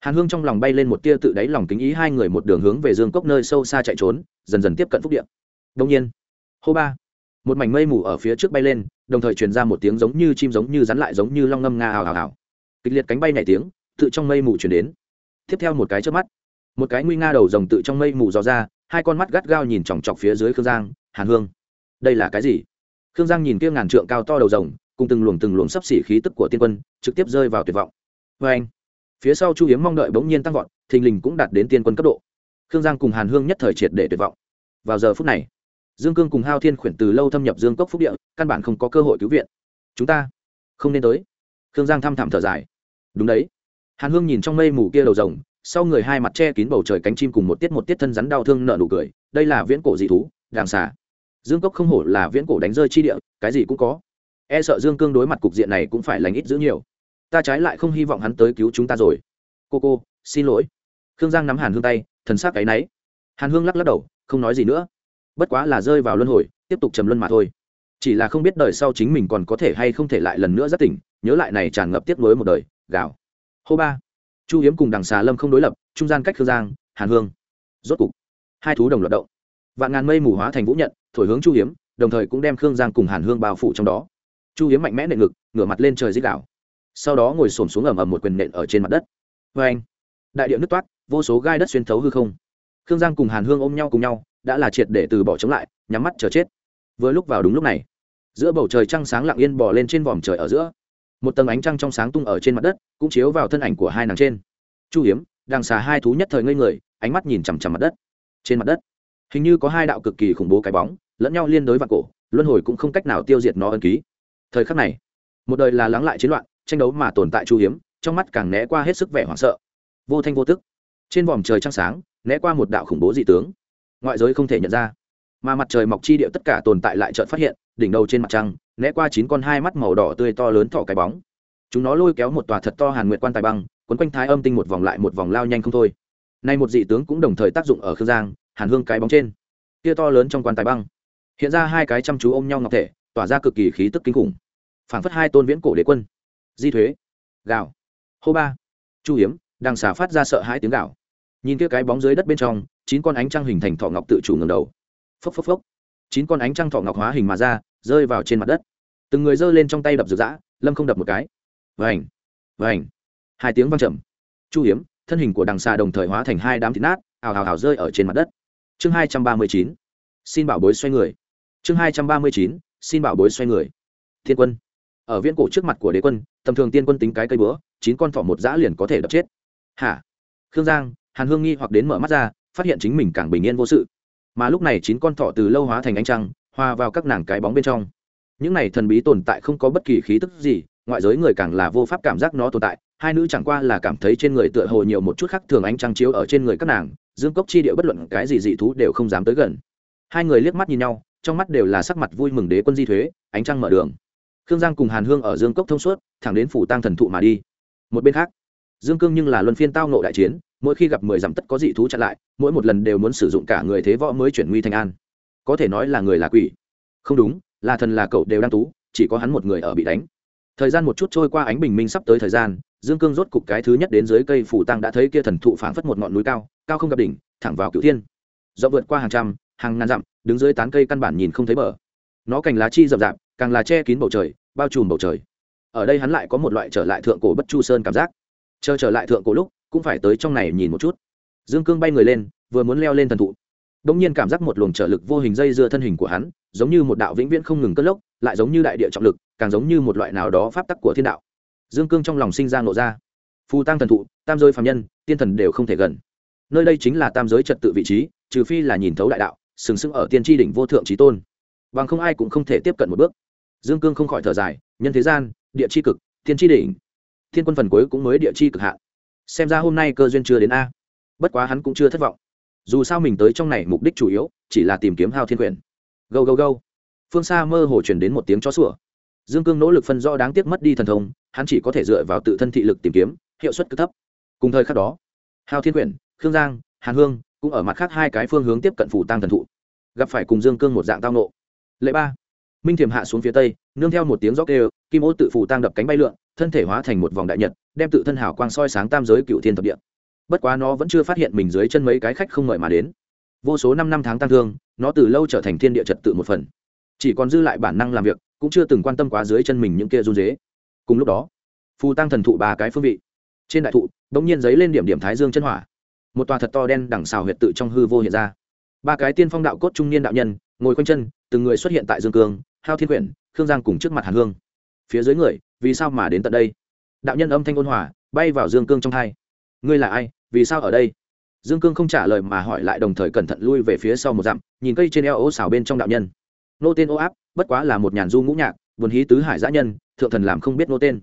Hàn hương trong lòng bay lên một tia tự đáy lòng kính ý hai người một đường hướng về dương cốc nơi sâu xa chạy trốn, dần dần tiếp cận phúc điện đông nhiên, hô ba, một mảnh mây mù ở phía trước bay lên, đồng thời truyền ra một tiếng giống như chim giống như rắn lại giống như long ngâm nga hào hào hào kịch liệt cánh bay nhảy tiếng tự trong mây mù chuyển đến. Tiếp theo một cái trước mắt, một cái nguy nga đầu rồng tự trong mây mù dò ra, hai con mắt gắt gao nhìn chòng chọc phía dưới khương giang, hàn hương, đây là cái gì? Khương giang nhìn kia ngàn trượng cao to đầu rồng, cùng từng luồng từng luồng sắp xỉ khí tức của tiên quân trực tiếp rơi vào tuyệt vọng. Vê anh. Phía sau chu hiếm mong đợi bỗng nhiên tăng vọt, thình lình cũng đạt đến tiên quân cấp độ. Khương giang cùng hàn hương nhất thời triệt để tuyệt vọng. Vào giờ phút này, dương cương cùng hao thiên khuyển từ lâu thâm nhập dương cốc phúc địa, căn bản không có cơ hội cứu viện. Chúng ta không nên tới. Khương giang thăm thẳm thở dài. Đúng đấy hàn hương nhìn trong mây mù kia đầu rồng, sau người hai mặt che kín bầu trời cánh chim cùng một tiết một tiết thân rắn đau thương nợ nụ cười, đây là viễn cổ dị thú, đàng xà. Dương cốc không hổ là viễn cổ đánh rơi chi địa, cái gì cũng có. E sợ dương cương đối mặt cục diện này cũng phải lành ít giữ nhiều. Ta trái lại không hy vọng hắn tới cứu chúng ta rồi. Cô cô, xin lỗi. Khương giang nắm hàn hương tay, thần s á c cái náy. Hàn hương lắc lắc đầu, không nói gì nữa. Bất quá là rơi vào luân hồi, tiếp tục trầm luân mà thôi. Chỉ là không biết đời sau chính mình còn có thể hay không thể lại lần nữa rất tỉnh, nhớ lại này tràn ngập tiếc nuối một đời gạo hô ba. Chu hiếm cùng đằng xà lâm không đối lập, trung gian cách khương giang, hàn hương rốt cục, hai thú đồng loạt động. Vạn ngàn mây mù hóa thành vũ nhận, thổi hướng chu hiếm, đồng thời cũng đem khương giang cùng hàn hương bao phủ trong đó. Chu hiếm mạnh mẽ nện ngực, ngửa mặt lên trời dích đảo sau đó ngồi xổm xuống ầm ầm một quyền nện ở trên mặt đất. Vê anh, đại điệu nứt toát, vô số gai đất xuyên thấu hư không. Khương giang cùng hàn hương ôm nhau cùng nhau, đã là triệt để từ bỏ chống lại, nhắm mắt chờ chết. Vừa lúc vào đúng lúc này, giữa bầu trời trăng sáng lặng yên bò lên trên vòm trời ở giữa một tầng ánh trăng trong sáng tung ở trên mặt đất, cũng chiếu vào thân ảnh của hai nàng trên. Chu hiếm đang xà hai thú nhất thời ngây người, ánh mắt nhìn chằm chằm mặt đất. Trên mặt đất, hình như có hai đạo cực kỳ khủng bố cái bóng, lẫn nhau liên đối vào cổ, luân hồi cũng không cách nào tiêu diệt nó ân ký. Thời khắc này, một đời là lắng lại chiến loạn, tranh đấu mà tồn tại chu hiếm, trong mắt càng né qua hết sức vẻ hoảng sợ. Vô thanh vô tức, trên vòm trời trăng sáng, né qua một đạo khủng bố dị tướng. Ngoại giới không thể nhận ra mà mặt trời mọc chi điệu tất cả tồn tại lại chợt phát hiện, đỉnh đầu trên mặt trăng, né qua chín con hai mắt màu đỏ tươi to lớn thỏ cái bóng. Chúng nó lôi kéo một tòa thật to hàn nguyệt quan tài băng, quấn quanh thái âm tinh một vòng lại một vòng lao nhanh không thôi. Nay một dị tướng cũng đồng thời tác dụng ở khương giang, hàn hương cái bóng trên. Kia to lớn trong quan tài băng, hiện ra hai cái chăm chú ôm nhau ngọc thể, tỏa ra cực kỳ khí tức kinh khủng. Phảng phất hai tôn viễn cổ đế quân. Di thuế, gạo, hô ba, chu hiếm, đang xả phát ra sợ hai tiếng gạo. Nhìn kia cái bóng dưới đất bên trong, chín con ánh trăng hình thành thọ ngọc tự chủ ngầm đầu phốc phốc phốc. Chín con ánh trăng thọ ngọc hóa hình mà ra, rơi vào trên mặt đất. Từng người giơ lên trong tay đập rực rã, lâm không đập một cái. Vành vành. Hai tiếng văng trầm. Chu hiếm, thân hình của đằng xà đồng thời hóa thành hai đám thịt nát, ào ào ào rơi ở trên mặt đất. Chương hai trăm ba mươi chín. Xin bảo bối xoay người. Chương hai trăm ba mươi chín. Xin bảo bối xoay người. Thiên quân. Ở viễn cổ trước mặt của đế quân, tầm thường tiên quân tính cái cây bữa chín con thỏ một dã liền có thể đập chết. Hả? Khương giang, hàn hương nghi hoặc đến mở mắt ra, phát hiện chính mình càng bình yên vô sự mà lúc này chín con thỏ từ lâu hóa thành ánh trăng, hòa vào các nàng cái bóng bên trong. Những này thần bí tồn tại không có bất kỳ khí tức gì, ngoại giới người càng là vô pháp cảm giác nó tồn tại, hai nữ chẳng qua là cảm thấy trên người tựa hồ nhiều một chút khác thường ánh trăng chiếu ở trên người các nàng, dương cốc chi địa bất luận cái gì dị thú đều không dám tới gần. Hai người liếc mắt nhìn nhau, trong mắt đều là sắc mặt vui mừng đế quân di thuế, ánh trăng mở đường. Khương giang cùng hàn hương ở dương cốc thông suốt, thẳng đến phủ tăng thần thụ mà đi. Một bên khác, dương cương nhưng là luân phiên tao nộ đại chiến mỗi khi gặp mười dặm tất có dị thú chặn lại, mỗi một lần đều muốn sử dụng cả người thế võ mới chuyển nguy thành an. Có thể nói là người là quỷ. Không đúng, là thần là cậu đều đang tú, chỉ có hắn một người ở bị đánh. Thời gian một chút trôi qua ánh bình minh sắp tới thời gian, dương cương rốt cục cái thứ nhất đến dưới cây phủ tăng đã thấy kia thần thụ phảng phất một ngọn núi cao cao không gặp đỉnh, thẳng vào cựu thiên. Do vượt qua hàng trăm, hàng ngàn dặm, đứng dưới tán cây căn bản nhìn không thấy bờ. Nó cành lá chi rậm rạp, càng là che kín bầu trời, bao trùm bầu trời. Ở đây hắn lại có một loại trở lại thượng cổ bất chu sơn cảm giác. Chờ trở lại thượng cổ lúc cũng phải tới trong này nhìn một chút. Dương cương bay người lên, vừa muốn leo lên thần thụ. Đông nhiên cảm giác một luồng trở lực vô hình dây dưa thân hình của hắn, giống như một đạo vĩnh viễn không ngừng cất lốc, lại giống như đại địa trọng lực, càng giống như một loại nào đó pháp tắc của thiên đạo. Dương cương trong lòng sinh ra nộ ra. Phù tăng thần thụ, tam giới phạm nhân, tiên thần đều không thể gần. Nơi đây chính là tam giới trật tự vị trí, trừ phi là nhìn thấu đại đạo, sừng sững ở tiên tri đỉnh vô thượng trí tôn. Bằng không ai cũng không thể tiếp cận một bước. Dương cương không khỏi thở dài, nhân thế gian, địa chi cực, tiên tri đỉnh. Thiên quân phần cuối cũng mới địa chi cực hạn xem ra hôm nay cơ duyên chưa đến a. Bất quá hắn cũng chưa thất vọng. Dù sao mình tới trong này mục đích chủ yếu chỉ là tìm kiếm hao thiên quyền. Go go go. Phương xa mơ hồ chuyển đến một tiếng chó sủa. Dương cương nỗ lực phân rõ đáng tiếc mất đi thần thông, hắn chỉ có thể dựa vào tự thân thị lực tìm kiếm, hiệu suất cực thấp. Cùng thời khắc đó, hao thiên quyển khương giang, hàn hương cũng ở mặt khác hai cái phương hướng tiếp cận phủ tăng thần thụ. Gặp phải cùng dương cương một dạng tao nộ lệ ba. Minh thiềm hạ xuống phía tây, nương theo một tiếng gió kêu, kim ô tự phủ tăng đập cánh bay lượn thân thể hóa thành một vòng đại nhật, đem tự thân hảo quang soi sáng tam giới cựu thiên thập địa. Bất quá nó vẫn chưa phát hiện mình dưới chân mấy cái khách không ngợi mà đến. Vô số năm năm tháng tăng thương, nó từ lâu trở thành thiên địa trật tự một phần. Chỉ còn dư lại bản năng làm việc, cũng chưa từng quan tâm quá dưới chân mình những kia run dế cùng lúc đó, phù tăng thần thụ ba cái phương vị. Trên đại thụ đ ỗ n g nhiên giấy lên điểm điểm thái dương chân hỏa. Một tòa thật to đen đằng xào huyệt tự trong hư vô hiện ra. Ba cái tiên phong đạo cốt trung niên đạo nhân, ngồi quanh chân, từng người xuất hiện tại dương cương, hao thiên quyển, khương giang cùng trước mặt hàn hương. Phía dưới người vì sao mà đến tận đây? Đạo nhân âm thanh ôn hòa, bay vào dương cương trong thai. Ngươi là ai? Vì sao ở đây? Dương cương không trả lời mà hỏi lại đồng thời cẩn thận lui về phía sau một dặm, nhìn cây trên eo ô xào bên trong đạo nhân. Nô tên ô áp, bất quá là một nhàn du ngũ nhạc, buồn hí tứ hải giã nhân, thượng thần làm không biết nô tên.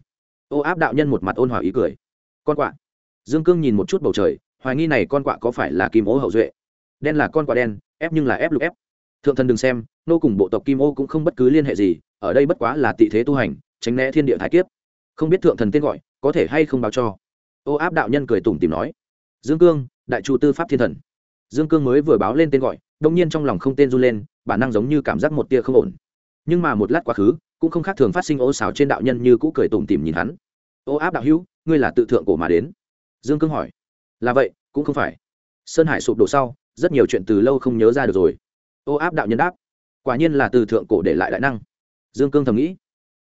Ô áp đạo nhân một mặt ôn hòa ý cười. Con quạ. Dương cương nhìn một chút bầu trời, hoài nghi này con quạ có phải là kim ô hậu duệ? Đen là con quạ đen, ép nhưng là ép lục ép. Thượng thần đừng xem, nô cùng bộ tộc kim ô cũng không bất cứ liên hệ gì, ở đây bất quá là tị thế tu hành tránh né thiên địa thái kiếp. Không biết thượng thần tên gọi, có thể hay không báo cho. Ô áp đạo nhân cười tủm tìm nói. Dương cương, đại chu tư pháp thiên thần. Dương cương mới vừa báo lên tên gọi đông nhiên trong lòng không tên run lên, bản năng giống như cảm giác một tia không ổn. Nhưng mà một lát quá khứ, cũng không khác thường phát sinh ô xào trên đạo nhân như cũ cười tủm tìm nhìn hắn. Ô áp đạo hữu, ngươi là tự thượng cổ mà đến. Dương cương hỏi. Là vậy, cũng không phải. Sơn hải sụp đổ sau, rất nhiều chuyện từ lâu không nhớ ra được rồi. Ô áp đạo nhân đáp. Quả nhiên là từ thượng cổ để lại đại năng. Dương cương thầm nghĩ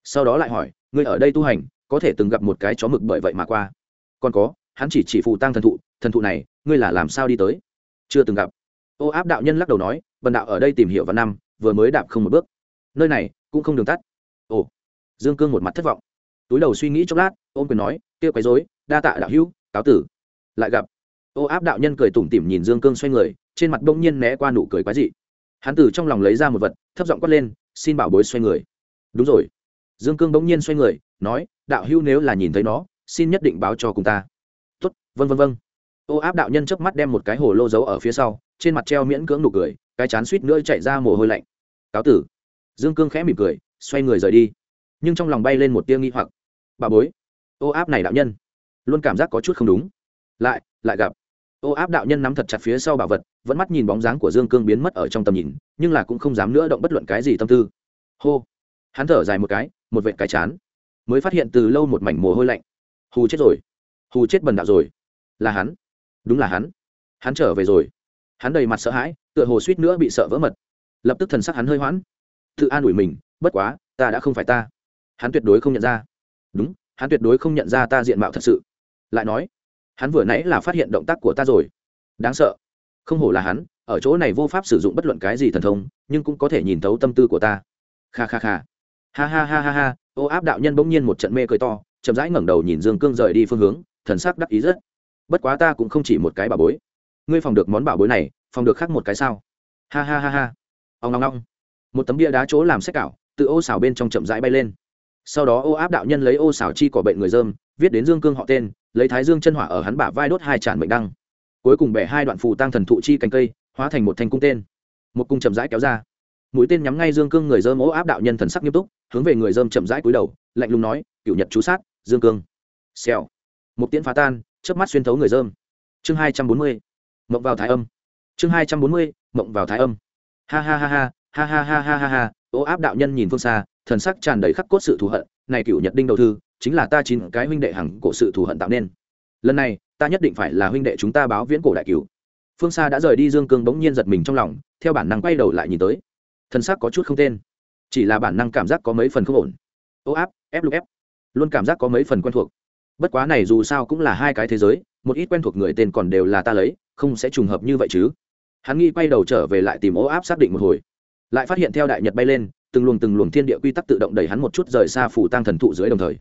sau đó lại hỏi, ngươi ở đây tu hành, có thể từng gặp một cái chó mực bởi vậy mà qua? Còn có, hắn chỉ chỉ phù tăng thần thụ thần thụ này, ngươi là làm sao đi tới? Chưa từng gặp. Ô áp đạo nhân lắc đầu nói vần đạo ở đây tìm hiểu vào năm, vừa mới đạp không một bước. Nơi này, cũng không đường tắt. Ồ. Dương cương một mặt thất vọng. Túi đầu suy nghĩ chốc lát, ôm quyền nói, kia quấy dối đa tạ đạo hữu, cáo tử. Lại gặp, ô áp đạo nhân cười tủm tỉm nhìn dương cương xoay người, trên mặt bỗng nhiên né qua nụ cười quái dị. Hắn từ trong lòng lấy ra một vật, thấp giọng quát lên, xin bảo bối xoay người. Đúng rồi dương cương bỗng nhiên xoay người, nói, đạo hữu nếu là nhìn thấy nó, xin nhất định báo cho cùng ta. Tuất vân vân vân ô áp đạo nhân chớp mắt đem một cái hồ lô giấu ở phía sau, trên mặt treo miễn cưỡng nụ cười, cái chán suýt nữa chạy ra mồ hôi lạnh. Cáo tử. Dương cương khẽ mỉm cười, xoay người rời đi. Nhưng trong lòng bay lên một tia nghi hoặc. Bà bối. Ô áp này đạo nhân, luôn cảm giác có chút không đúng. Lại lại gặp. Ô áp đạo nhân nắm thật chặt phía sau bảo vật, vẫn mắt nhìn bóng dáng của dương cương biến mất ở trong tầm nhìn, nhưng là cũng không dám nữa động bất luận cái gì tâm tư. Hô hắn thở dài một cái, một vệt cái chán, mới phát hiện từ lâu một mảnh mồ hôi lạnh. Hù chết rồi. Hù chết bần đạo rồi. Là hắn. Đúng là hắn. Hắn trở về rồi. Hắn đầy mặt sợ hãi, tựa hồ suýt nữa bị sợ vỡ mật. Lập tức thần sắc hắn hơi hoãn. Tự an ủi mình, bất quá, ta đã không phải ta. Hắn tuyệt đối không nhận ra. Đúng, hắn tuyệt đối không nhận ra ta diện mạo thật sự. Lại nói, hắn vừa nãy là phát hiện động tác của ta rồi. Đáng sợ. Không hổ là hắn, ở chỗ này vô pháp sử dụng bất luận cái gì thần thông, nhưng cũng có thể nhìn thấu tâm tư của ta. Kha kha kha ha ha ha ha ha, ô áp đạo nhân bỗng nhiên một trận mê cười to, chậm rãi ngẩng đầu nhìn dương cương rời đi phương hướng, thần sắc đắc ý rất. Bất quá ta cũng không chỉ một cái bảo bối. Ngươi phòng được món bảo bối này, phòng được khác một cái sao? Ha ha ha ha. Ông ngong ngong một tấm bia đá chỗ làm sách cảo tự ô xảo bên trong chậm rãi bay lên. Sau đó ô áp đạo nhân lấy ô xảo chi cỏ bệnh người dơm, viết đến dương cương họ tên, lấy thái dương chân hỏa ở hắn bả vai đốt hai tràn bệnh đăng. Cuối cùng bẻ hai đoạn phù tăng thần thụ chi cành cây, hóa thành một thanh cung tên. Một cung chậm rãi kéo ra mũi tên nhắm ngay dương cương người dơm ố áp đạo nhân thần sắc nghiêm túc, hướng về người dơm chậm rãi cúi đầu, lạnh lùng nói cựu nhật chú sát, dương cương. Xèo. Một tiễn phá tan, chớp mắt xuyên thấu người dơm. Chương hai trăm bốn mươi, mộng vào thái âm. Chương hai trăm bốn mươi, mộng vào thái âm. Ha ha ha ha ha ha ha ha ha ha ô áp đạo nhân nhìn phương xa, thần sắc tràn đầy khắc cốt sự thù hận, này cựu nhật đinh đầu thư, chính là ta chín cái huynh đệ hằng cổ sự thù hận tạo nên. Lần này, ta nhất định phải là huynh đệ chúng ta báo viễn cổ đại cửu. Phương xa đã rời đi, dương cương bỗng nhiên giật mình trong lòng, theo bản năng quay đầu lại nhìn tới thân xác có chút không tên. Chỉ là bản năng cảm giác có mấy phần không ổn. Ô áp, ép lục ép. Luôn cảm giác có mấy phần quen thuộc. Bất quá này dù sao cũng là hai cái thế giới, một ít quen thuộc người tên còn đều là ta lấy, không sẽ trùng hợp như vậy chứ. Hắn nghi quay đầu trở về lại tìm ô áp xác định một hồi. Lại phát hiện theo đại nhật bay lên, từng luồng từng luồng thiên địa quy tắc tự động đẩy hắn một chút rời xa phủ tăng thần thụ dưới đồng thời.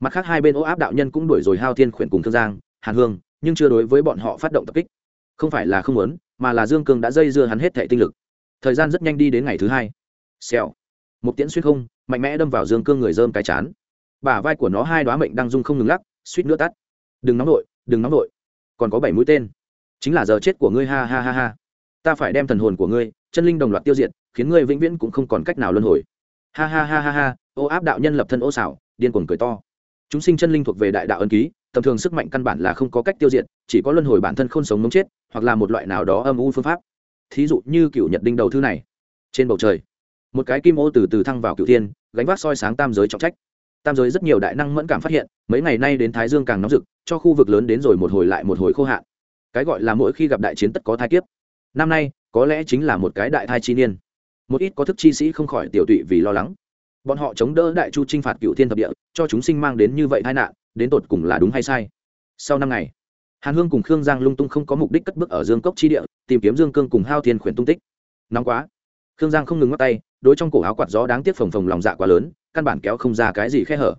Mặt khác hai bên ô áp đạo nhân cũng đuổi rồi hao thiên khuyển cùng thương giang, hàn hương, nhưng chưa đối với bọn họ phát động tập kích. Không phải là không muốn, mà là dương cương đã dây dưa hắn hết thệ tinh lực thời gian rất nhanh đi đến ngày thứ hai. Xèo. Một tiễn xuyên không, mạnh mẽ đâm vào dương cương người dơm cái chán. Bả vai của nó hai đoá mệnh đang rung không ngừng lắc, suýt nữa tắt. Đừng nóng nội đừng nóng nội còn có bảy mũi tên. Chính là giờ chết của ngươi, ha ha ha ha. Ta phải đem thần hồn của ngươi, chân linh đồng loạt tiêu diệt, khiến ngươi vĩnh viễn cũng không còn cách nào luân hồi. Ha ha ha ha ha. Ô áp đạo nhân lập thân ô xảo, điên cuồng cười to. Chúng sinh chân linh thuộc về đại đạo ân ký, tầm thường sức mạnh căn bản là không có cách tiêu diệt, chỉ có luân hồi bản thân không sống mống chết, hoặc là một loại nào đó âm u phương pháp thí dụ như cựu nhật đinh đầu thư này. Trên bầu trời, một cái kim ô từ từ thăng vào cựu thiên, gánh vác soi sáng tam giới trọng trách. Tam giới rất nhiều đại năng mẫn cảm phát hiện, mấy ngày nay đến thái dương càng nóng rực, cho khu vực lớn đến rồi một hồi lại một hồi khô hạn. Cái gọi là mỗi khi gặp đại chiến tất có thai kiếp. Năm nay, có lẽ chính là một cái đại thai chi niên. Một ít có thức chi sĩ không khỏi tiểu tụy vì lo lắng. Bọn họ chống đỡ đại chu t r i n h phạt cựu thiên thập địa, cho chúng sinh mang đến như vậy tai nạn, đến tột cùng là đúng hay sai? Sau năm ngày hàn hương cùng khương giang lung tung không có mục đích cất bước ở dương cốc chi địa, tìm kiếm dương cương cùng hao thiên khuyển tung tích. Nóng quá. Khương giang không ngừng ngắt tay, đối trong cổ áo quạt gió đáng tiếc phồng phồng lòng dạ quá lớn, căn bản kéo không ra cái gì khe hở.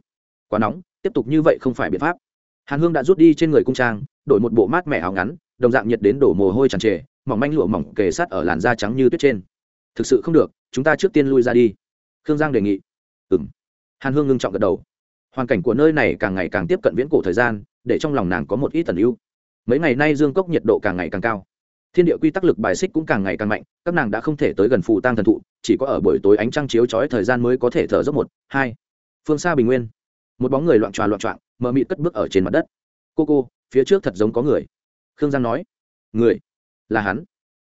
Quá nóng, tiếp tục như vậy không phải biện pháp. Hàn hương đã rút đi trên người cung trang, đổi một bộ mát mẻ áo ngắn, đồng dạng nhiệt đến đổ mồ hôi tràn trề, mỏng manh lụa mỏng kề sát ở làn da trắng như tuyết trên. Thực sự không được, chúng ta trước tiên lui ra đi. Khương giang đề nghị. Ừ m hàn hương ngưng trọng gật đầu. Hoàn cảnh của nơi này càng ngày càng tiếp cận viễn cổ thời gian, để trong lòng nàng có một ít tần ưu mấy ngày nay dương cốc nhiệt độ càng ngày càng cao. Thiên địa quy tắc lực bài xích cũng càng ngày càng mạnh, các nàng đã không thể tới gần phù tăng thần thụ, chỉ có ở buổi tối ánh trăng chiếu trói thời gian mới có thể thở dốc một, hai. Phương xa bình nguyên. Một bóng người loạn tròa loạn trọng mờ mịt cất bước ở trên mặt đất. Cô cô, phía trước thật giống có người. Khương giang nói. Người? Là hắn.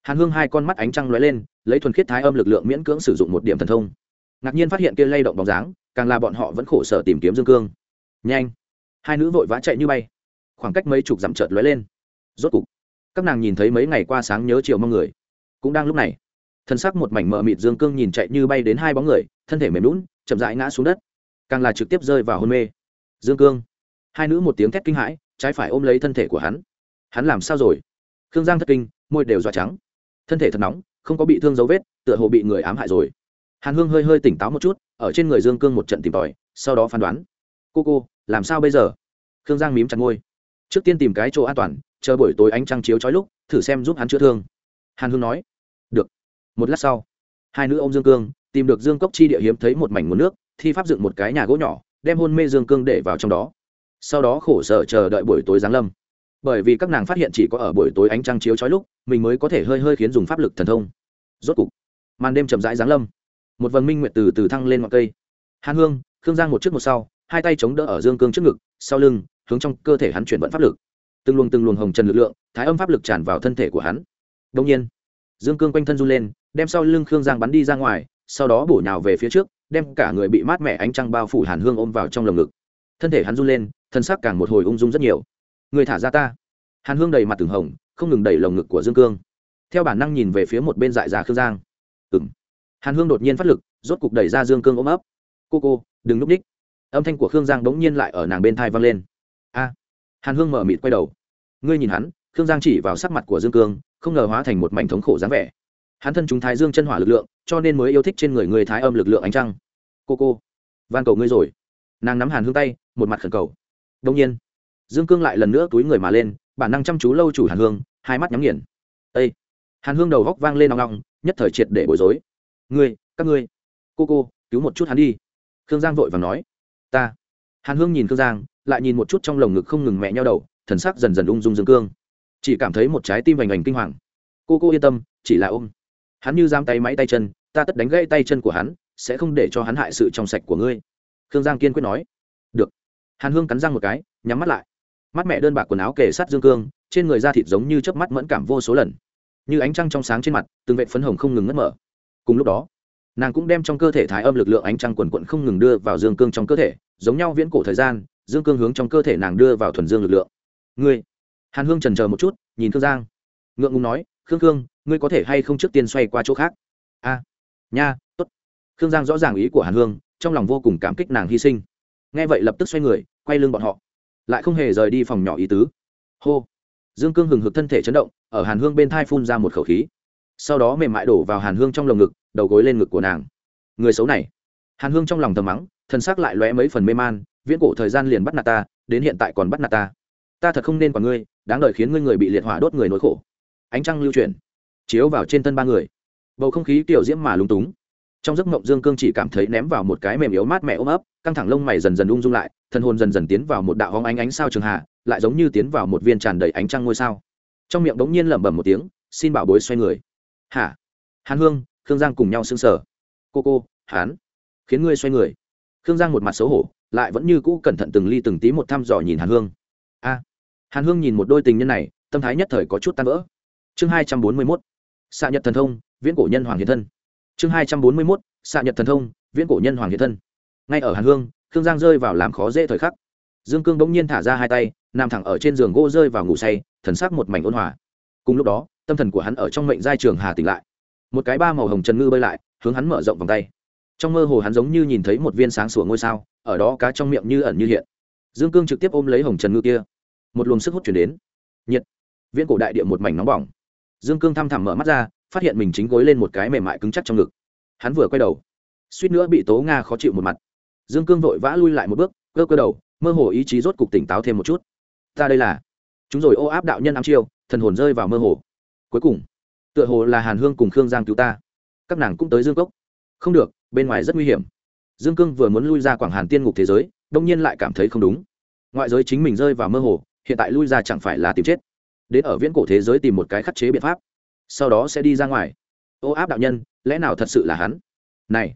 Hàn hương hai con mắt ánh trăng lóe lên, lấy thuần khiết thái âm lực lượng miễn cưỡng sử dụng một điểm thần thông. Ngạc nhiên phát hiện kia lay động bóng dáng, càng là bọn họ vẫn khổ sở tìm kiếm dương cương. Nhanh. Hai nữ vội vã chạy như bay khoảng cách mấy chục dặm chợt lóe lên. Rốt cục, các nàng nhìn thấy mấy ngày qua sáng nhớ chiều mong người. Cũng đang lúc này, thân sắc một mảnh mờ mịt dương cương nhìn chạy như bay đến hai bóng người, thân thể mềm lún chậm rãi ngã xuống đất. Càng là trực tiếp rơi vào hôn mê. Dương cương, hai nữ một tiếng thét kinh hãi, trái phải ôm lấy thân thể của hắn. Hắn làm sao rồi? Khương giang thất kinh, môi đều dọa trắng. Thân thể thật nóng, không có bị thương dấu vết, tựa hồ bị người ám hại rồi. Hàn hương hơi hơi tỉnh táo một chút, ở trên người dương cương một trận tìm tòi, sau đó phán đoán. Cô cô, làm sao bây giờ? Khương giang mím chặt ngôi trước tiên tìm cái chỗ an toàn, chờ buổi tối ánh trăng chiếu trói lúc, thử xem giúp hắn chữa thương. Hàn hương nói, được. Một lát sau, hai nữ ô m dương cương tìm được dương cốc chi địa hiếm thấy một mảnh nguồn nước, thi pháp dựng một cái nhà gỗ nhỏ, đem hôn mê dương cương để vào trong đó. Sau đó khổ sở chờ đợi buổi tối giáng lâm. Bởi vì các nàng phát hiện chỉ có ở buổi tối ánh trăng chiếu trói lúc, mình mới có thể hơi hơi khiến dùng pháp lực thần thông. Rốt cục, màn đêm chậm rãi giáng lâm. Một vầng minh nguyệt từ từ thăng lên ngọn cây. Hàn hương, khương giang một trước một sau, hai tay chống đỡ ở dương cương trước ngực, sau lưng hướng trong cơ thể hắn chuyển vận pháp lực. Từng luồng từng luồng hồng trần lực lượng, thái âm pháp lực tràn vào thân thể của hắn. Đông nhiên, dương cương quanh thân run lên, đem sau lưng khương giang bắn đi ra ngoài, sau đó bổ nhào về phía trước, đem cả người bị mát mẻ ánh trăng bao phủ hàn hương ôm vào trong lồng ngực. Thân thể hắn run lên, thân xác càng một hồi ung dung rất nhiều. Người thả ra ta. Hàn hương đầy mặt từng hồng, không ngừng đẩy lồng ngực của dương cương. Theo bản năng nhìn về phía một bên dại già khương giang. Ừ m hàn hương đột nhiên phát lực, rốt cục đẩy ra dương cương ôm ấp. Cô cô, đừng núp ních. Âm thanh của khương giang bỗng nhiên lại ở nàng bên thai vang lên a. Hàn hương mở mịt quay đầu. Ngươi nhìn hắn, khương giang chỉ vào sắc mặt của dương cương, không ngờ hóa thành một mảnh thống khổ dáng vẻ. Hắn thân chúng thái dương chân hỏa lực lượng, cho nên mới yêu thích trên người người thái âm lực lượng ánh trăng. Cô cô, van cầu ngươi rồi. Nàng nắm hàn hương tay, một mặt khẩn cầu. Đông nhiên, dương cương lại lần nữa túi người mà lên, bản năng chăm chú lâu chủ hàn hương, hai mắt nhắm nghiền. Â hàn hương đầu góc vang lên nòng nòng, nhất thời triệt để bối rối. Ngươi, các ngươi, cô cô, cứu một chút hắn đi. Khương giang vội và nói. Ta. Hàn hương nhìn khương giang lại nhìn một chút trong lồng ngực không ngừng mẹ nhau đầu, thần sắc dần dần ung dung dương cương. Chỉ cảm thấy một trái tim vành ảnh kinh hoàng. Cô cô yên tâm, chỉ là ôm. Hắn như giam tay máy tay chân, ta tất đánh gãy tay chân của hắn, sẽ không để cho hắn hại sự trong sạch của ngươi. Khương giang kiên quyết nói. Được. Hàn hương cắn răng một cái, nhắm mắt lại. Mắt mẹ đơn bạc quần áo kề sát dương cương, trên người da thịt giống như chớp mắt mẫn cảm vô số lần. Như ánh trăng trong sáng trên mặt, từng vệ phấn hồng không ngừng ngất mở. Cùng lúc đó, nàng cũng đem trong cơ thể thái âm lực lượng ánh trăng quần quận không ngừng đưa vào dương cương trong cơ thể, giống nhau viễn cổ thời gian dương cương hướng trong cơ thể nàng đưa vào thuần dương lực lượng. Ngươi? Hàn hương trần chờ một chút, nhìn khương giang. Ngượng ngùng nói, khương khương, ngươi có thể hay không trước tiên xoay qua chỗ khác? A, nha t ố t khương giang rõ ràng ý của hàn hương, trong lòng vô cùng cảm kích nàng hy sinh. Nghe vậy lập tức xoay người, quay lưng bọn họ. Lại không hề rời đi phòng nhỏ ý tứ. Hô. Dương cương hừng hực thân thể chấn động, ở hàn hương bên thai phun ra một khẩu khí. Sau đó mềm mại đổ vào hàn hương trong lồng ngực, đầu gối lên ngực của nàng. Người xấu này. Hàn hương trong lòng thầm mắng thân xác lại lóe mấy phần mê man viễn cổ thời gian liền bắt nạt ta, đến hiện tại còn bắt nạt ta. Ta thật không nên còn ngươi, đáng đợi khiến ngươi người bị liệt hỏa đốt người nỗi khổ. Ánh trăng lưu chuyển, chiếu vào trên thân ba người. Bầu không khí kiểu diễm mà lúng túng. Trong giấc mộng dương cương chỉ cảm thấy ném vào một cái mềm yếu mát mẹ ôm ấp, căng thẳng lông mày dần dần ung dung lại thân hồn dần dần tiến vào một đạo hóng ánh ánh sao trường hạ, lại giống như tiến vào một viên tràn đầy ánh trăng ngôi sao. Trong miệng bỗng nhiên lẩm bẩm một tiếng, xin bảo bối xoay người. Hả? Hàn hương, khương giang cùng nhau sưng sờ. Cô cô, hán, khiến ngươi xoay người. Khương giang một mặt xấu hổ lại vẫn như cũ cẩn thận từng ly từng tí một thăm dò nhìn hàn hương. A, hàn hương nhìn một đôi tình nhân này tâm thái nhất thời có chút tan vỡ. Chương hai trăm bốn mươi mốt xạ nhật thần thông viễn cổ nhân hoàng hiện thân. Chương hai trăm bốn mươi mốt xạ nhật thần thông viễn cổ nhân hoàng hiện thân. Ngay ở hàn hương khương giang rơi vào làm khó dễ thời khắc. Dương cương bỗng nhiên thả ra hai tay nằm thẳng ở trên giường gỗ rơi vào ngủ say thần sắc một mảnh ôn hòa. Cùng lúc đó tâm thần của hắn ở trong mệnh giai trường hà tỉnh lại. Một cái ba màu hồng trần ngư bơi lại hướng hắn mở rộng vòng tay trong mơ hồ hắn giống như nhìn thấy một viên sáng sủa ngôi sao, ở đó cá trong miệng như ẩn như hiện. Dương cương trực tiếp ôm lấy hồng trần ngư kia. Một luồng sức hút chuyển đến. Nhiệt. Viễn cổ đại địa một mảnh nóng bỏng. Dương cương thăm thẳm mở mắt ra, phát hiện mình chính gối lên một cái mềm mại cứng chắc trong ngực. Hắn vừa quay đầu, suýt nữa bị tố nga khó chịu một mặt. Dương cương vội vã lui lại một bước, cơ cơ đầu, mơ hồ ý chí rốt cục tỉnh táo thêm một chút. Ta đây là. Chúng rồi ô áp đạo nhân ám chiêu, thần hồn rơi vào mơ hồ. Cuối cùng, tựa hồ là hàn hương cùng khương giang cứu ta. Các nàng cũng tới dương cốc không được, bên ngoài rất nguy hiểm. Dương cương vừa muốn lui ra quảng hàn tiên ngục thế giới, đông nhiên lại cảm thấy không đúng. Ngoại giới chính mình rơi vào mơ hồ, hiện tại lui ra chẳng phải là tìm chết. Đến ở viễn cổ thế giới tìm một cái khắc chế biện pháp, sau đó sẽ đi ra ngoài. Ô áp đạo nhân, lẽ nào thật sự là hắn? Này,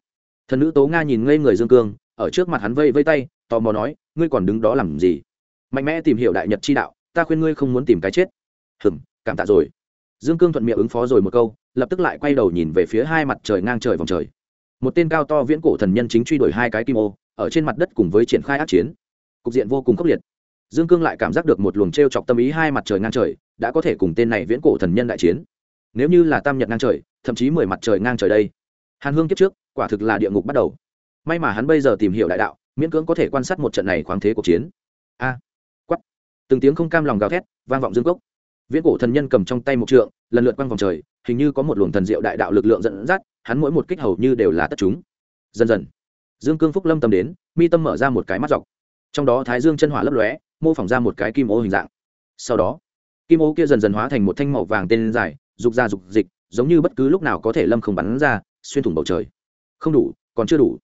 thần nữ tố nga nhìn ngây người dương cương, ở trước mặt hắn vây vây tay, tò mò nói, ngươi còn đứng đó làm gì? Mạnh mẽ tìm hiểu đại nhật chi đạo, ta khuyên ngươi không muốn tìm cái chết. Hừm, cảm tạ rồi. Dương cương thuận miệng ứng phó rồi một câu, lập tức lại quay đầu nhìn về phía hai mặt trời ngang trời vòng trời một tên cao to viễn cổ thần nhân chính truy đuổi hai cái kim ô ở trên mặt đất cùng với triển khai ác chiến. Cục diện vô cùng khốc liệt. Dương cương lại cảm giác được một luồng t r e o chọc tâm ý hai mặt trời ngang trời đã có thể cùng tên này viễn cổ thần nhân đại chiến. Nếu như là tam nhật ngang trời thậm chí mười mặt trời ngang trời đây. Hàn hương kiếp trước quả thực là địa ngục bắt đầu. May mà hắn bây giờ tìm hiểu đại đạo miễn cưỡng có thể quan sát một trận này khoáng thế cuộc chiến. A à, quắp từng tiếng không cam lòng gào thét vang vọng dương cốc. Viễn cổ thần nhân cầm trong tay một trượng lần lượt quăng vòng trời hình như có một luồng thần diệu đại đạo lực lượng dẫn dắt hắn mỗi một kích hầu như đều là tất chúng. Dần dần, dương cương phúc lâm tâm đến, mi tâm mở ra một cái mắt dọc. Trong đó thái dương chân hỏa lấp lóe, mô phỏng ra một cái kim ô hình dạng. Sau đó, kim ô kia dần dần hóa thành một thanh màu vàng tên dài rục ra rục dịch, giống như bất cứ lúc nào có thể lâm không bắn ra, xuyên thủng bầu trời. Không đủ, còn chưa đủ.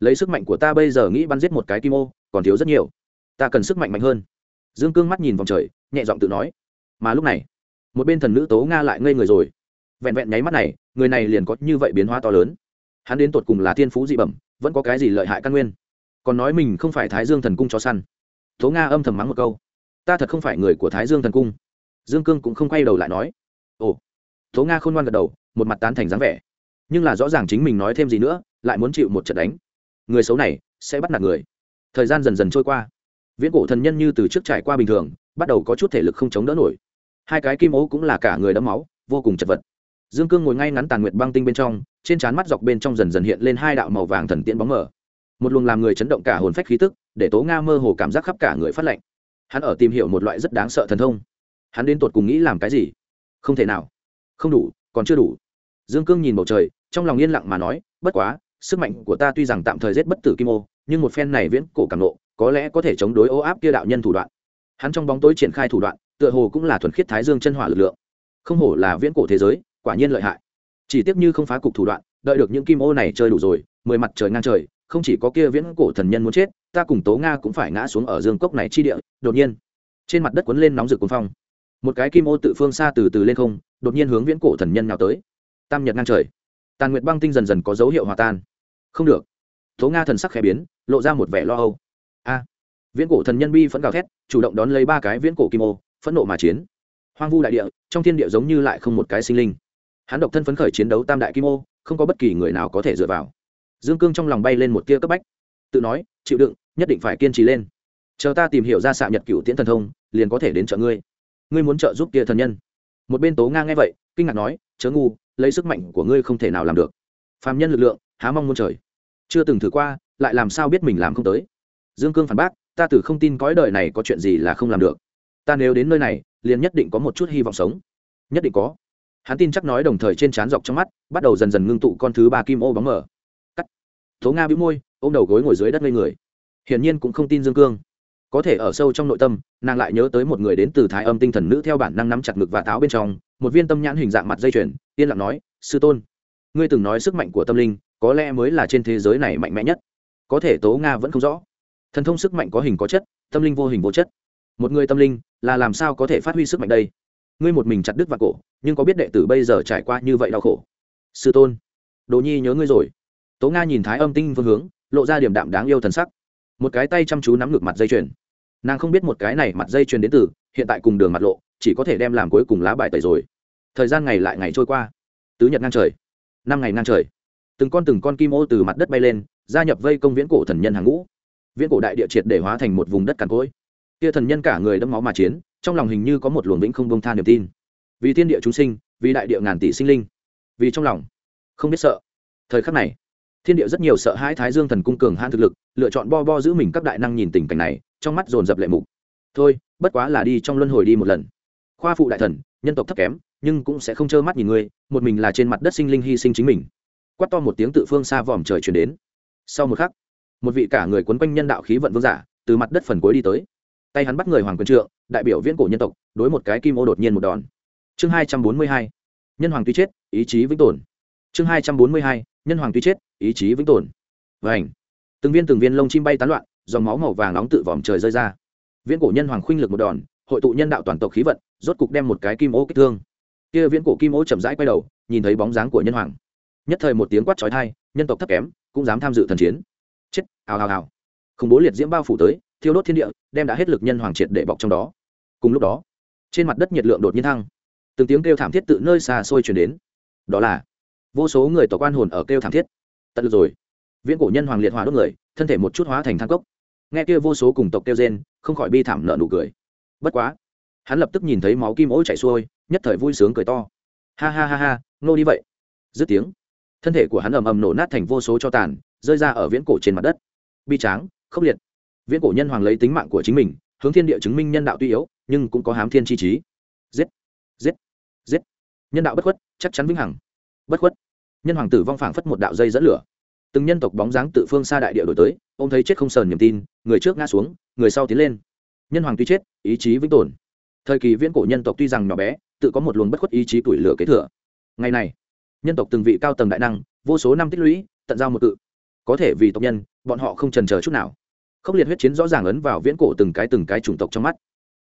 Lấy sức mạnh của ta bây giờ nghĩ bắn giết một cái kim ô, còn thiếu rất nhiều. Ta cần sức mạnh mạnh hơn. Dương cương mắt nhìn vòng trời, nhẹ giọng tự nói. Mà lúc này, một bên thần nữ tố nga lại ngây người rồi vẹn vẹn nháy mắt này, người này liền có như vậy biến hóa to lớn. Hắn đến tột cùng là thiên phú dị bẩm, vẫn có cái gì lợi hại căn nguyên? Còn nói mình không phải thái dương thần cung cho săn. Tố nga âm thầm mắng một câu. Ta thật không phải người của thái dương thần cung. Dương cương cũng không quay đầu lại nói. Ồ. Tố nga khôn ngoan gật đầu, một mặt tán thành dáng vẻ. Nhưng là rõ ràng chính mình nói thêm gì nữa, lại muốn chịu một trận đánh. Người xấu này sẽ bắt nạt người. Thời gian dần dần trôi qua. Viễn cổ thần nhân như từ trước trải qua bình thường, bắt đầu có chút thể lực không chống đỡ nổi. Hai cái kim ố cũng là cả người đẫm máu, vô cùng chật vật dương cương ngồi ngay ngắn tàn nguyệt băng tinh bên trong, trên trán mắt dọc bên trong dần dần hiện lên hai đạo màu vàng thần tiễn bóng mờ. Một luồng làm người chấn động cả hồn phách khí tức, để tố nga mơ hồ cảm giác khắp cả người phát lệnh hắn ở tìm hiểu một loại rất đáng sợ thần thông. Hắn đến tột cùng nghĩ làm cái gì? Không thể nào. Không đủ, còn chưa đủ. Dương cương nhìn bầu trời, trong lòng yên lặng mà nói, bất quá, sức mạnh của ta tuy rằng tạm thời giết bất tử kim ô, nhưng một phen này viễn cổ cảm nộ, có lẽ có thể chống đối ô áp kia đạo nhân thủ đoạn. Hắn trong bóng tối triển khai thủ đoạn, tựa hồ cũng là thuần khiết thái dương chân hỏa lực lượng. Không hổ là viễn cổ thế giới quả nhiên lợi hại. Chỉ tiếc như không phá cục thủ đoạn, đợi được những kim ô này chơi đủ rồi, mười mặt trời ngang trời, không chỉ có kia viễn cổ thần nhân muốn chết, ta cùng tố nga cũng phải ngã xuống ở dương cốc này chi địa, đột nhiên, trên mặt đất quấn lên nóng rực cuồng phong. Một cái kim ô tự phương xa từ từ lên không, đột nhiên hướng viễn cổ thần nhân nào tới. Tam nhật ngang trời. Tàn nguyệt băng tinh dần dần có dấu hiệu hòa tan. Không được. Tố nga thần sắc khẽ biến, lộ ra một vẻ lo âu. A. Viễn cổ thần nhân bi phẫn gào thét, chủ động đón lấy ba cái viễn cổ kim ô, phẫn nộ mà chiến. Hoang vu đại địa, trong thiên địa giống như lại không một cái sinh linh hắn độc thân phấn khởi chiến đấu tam đại kim ô, không có bất kỳ người nào có thể dựa vào. Dương cương trong lòng bay lên một tia cấp bách. Tự nói, chịu đựng, nhất định phải kiên trì lên. Chờ ta tìm hiểu ra xạ nhật cựu tiễn thần thông, liền có thể đến trợ ngươi. Ngươi muốn trợ giúp kia thần nhân. Một bên tố ngang nghe vậy, kinh ngạc nói, chớ ngu, lấy sức mạnh của ngươi không thể nào làm được. Phàm nhân lực lượng, há mong muôn trời. Chưa từng thử qua, lại làm sao biết mình làm không tới? Dương cương phản bác, ta từ không tin cõi đời này có chuyện gì là không làm được. Ta nếu đến nơi này, liền nhất định có một chút hy vọng sống. Nhất định có hắn tin chắc nói đồng thời trên trán dọc trong mắt, bắt đầu dần dần ngưng tụ con thứ ba kim ô bóng mở cắt. Tố nga bĩu môi, ôm đầu gối ngồi dưới đất ngây người. Hiển nhiên cũng không tin dương cương. Có thể ở sâu trong nội tâm, nàng lại nhớ tới một người đến từ thái âm tinh thần nữ theo bản năng nắm chặt ngực và táo bên trong, một viên tâm nhãn hình dạng mặt dây chuyền, yên lặng nói, sư tôn, ngươi từng nói sức mạnh của tâm linh, có lẽ mới là trên thế giới này mạnh mẽ nhất. Có thể tố nga vẫn không rõ. Thần thông sức mạnh có hình có chất, tâm linh vô hình vô chất. Một người tâm linh, là làm sao có thể phát huy sức mạnh đây? Ngươi một mình chặt đứt vào cổ, nhưng có biết đệ tử bây giờ trải qua như vậy đau khổ? Sư tôn đồ nhi nhớ ngươi rồi. Tố nga nhìn thái âm tinh phương hướng, lộ ra điểm đạm đáng yêu thần sắc. Một cái tay chăm chú nắm ngược mặt dây chuyền. Nàng không biết một cái này mặt dây chuyền đến từ, hiện tại cùng đường mặt lộ, chỉ có thể đem làm cuối cùng lá bài tẩy rồi. Thời gian ngày lại ngày trôi qua. Tứ nhật ngang trời. Năm ngày ngang trời. Từng con từng con kim ô từ mặt đất bay lên, gia nhập vây công viễn cổ thần nhân hàng ngũ. Viễn cổ đại địa triệt để hóa thành một vùng đất cằn cỗi. Kia thần nhân cả người đẫm máu mà chiến trong lòng hình như có một luồng vĩnh không bông tha niềm tin. Vì thiên địa chúng sinh, vì đại địa ngàn tỷ sinh linh, vì trong lòng. Không biết sợ. Thời khắc này, thiên địa rất nhiều sợ hãi thái dương thần cung cường han thực lực, lựa chọn bo bo giữ mình các đại năng nhìn tình cảnh này, trong mắt dồn dập lệ mục. Thôi, bất quá là đi trong luân hồi đi một lần. Khoa phụ đại thần, nhân tộc thấp kém, nhưng cũng sẽ không trơ mắt nhìn ngươi, một mình là trên mặt đất sinh linh hy sinh chính mình. Quát to một tiếng tự phương xa vòm trời chuyển đến. Sau một khắc, một vị cả người quấn quanh nhân đạo khí vận vương giả, từ mặt đất phần cuối đi tới tay hắn bắt người hoàng quân trượng, đại biểu viễn cổ nhân tộc, đối một cái kim ô đột nhiên một đòn. Chương hai trăm bốn mươi hai, nhân hoàng tuy chết, ý chí vĩnh tồn. Chương hai trăm bốn mươi hai, nhân hoàng tuy chết, ý chí vĩnh tồn. Vảnh từng viên từng viên lông chim bay tán loạn, dòng máu màu vàng nóng tự vòm trời rơi ra. Viễn cổ nhân hoàng khuynh lực một đòn, hội tụ nhân đạo toàn tộc khí vận, rốt cục đem một cái kim ô kích thương. Kia viễn cổ kim ô chậm rãi quay đầu, nhìn thấy bóng dáng của nhân hoàng. Nhất thời một tiếng quát trói thai nhân tộc thấp kém, cũng dám tham dự thần chiến. Chết ào ào ào khủng bố liệt diễm bao phủ tới thiêu đốt thiên địa, đem đã hết lực nhân hoàng triệt để bọc trong đó. Cùng lúc đó, trên mặt đất nhiệt lượng đột nhiên thăng. Từng tiếng kêu thảm thiết tự nơi xa xôi chuyển đến. Đó là, vô số người tỏ quan hồn ở kêu thảm thiết. Tận lực rồi, viễn cổ nhân hoàng liệt hòa đốt người, thân thể một chút hóa thành thang cốc. Nghe kia vô số cùng tộc kêu gen không khỏi bi thảm nợ nụ cười. Bất quá, hắn lập tức nhìn thấy máu kim ố chảy xuôi, nhất thời vui sướng cười to. Ha ha ha ha, nô đi vậy. Dứt tiếng, thân thể của hắn ầm ầm nổ nát thành vô số cho tàn, rơi ra ở viễn cổ trên mặt đất. Bi tráng, khốc liệt viễn cổ nhân hoàng lấy tính mạng của chính mình hướng thiên địa chứng minh nhân đạo tuy yếu nhưng cũng có hám thiên chi trí. Giết giết giết. Nhân đạo bất khuất chắc chắn vĩnh hằng. Bất khuất. Nhân hoàng tử vong phảng phất một đạo dây dẫn lửa. Từng nhân tộc bóng dáng tự phương xa đại địa đổi tới ô m thấy chết không sờn niềm tin người trước ngã xuống người sau tiến lên. Nhân hoàng tuy chết ý chí vĩnh tồn. Thời kỳ viễn cổ nhân tộc tuy rằng nhỏ bé tự có một luồng bất khuất ý chí tuổi lửa kế thừa. Ngày này nhân tộc từng vị cao tầng đại năng vô số năm tích lũy tận giao một cự, có thể vì tộc nhân bọn họ không trần chờ chút nào khốc liệt huyết chiến rõ ràng ấn vào viễn cổ từng cái từng cái chủng tộc trong mắt.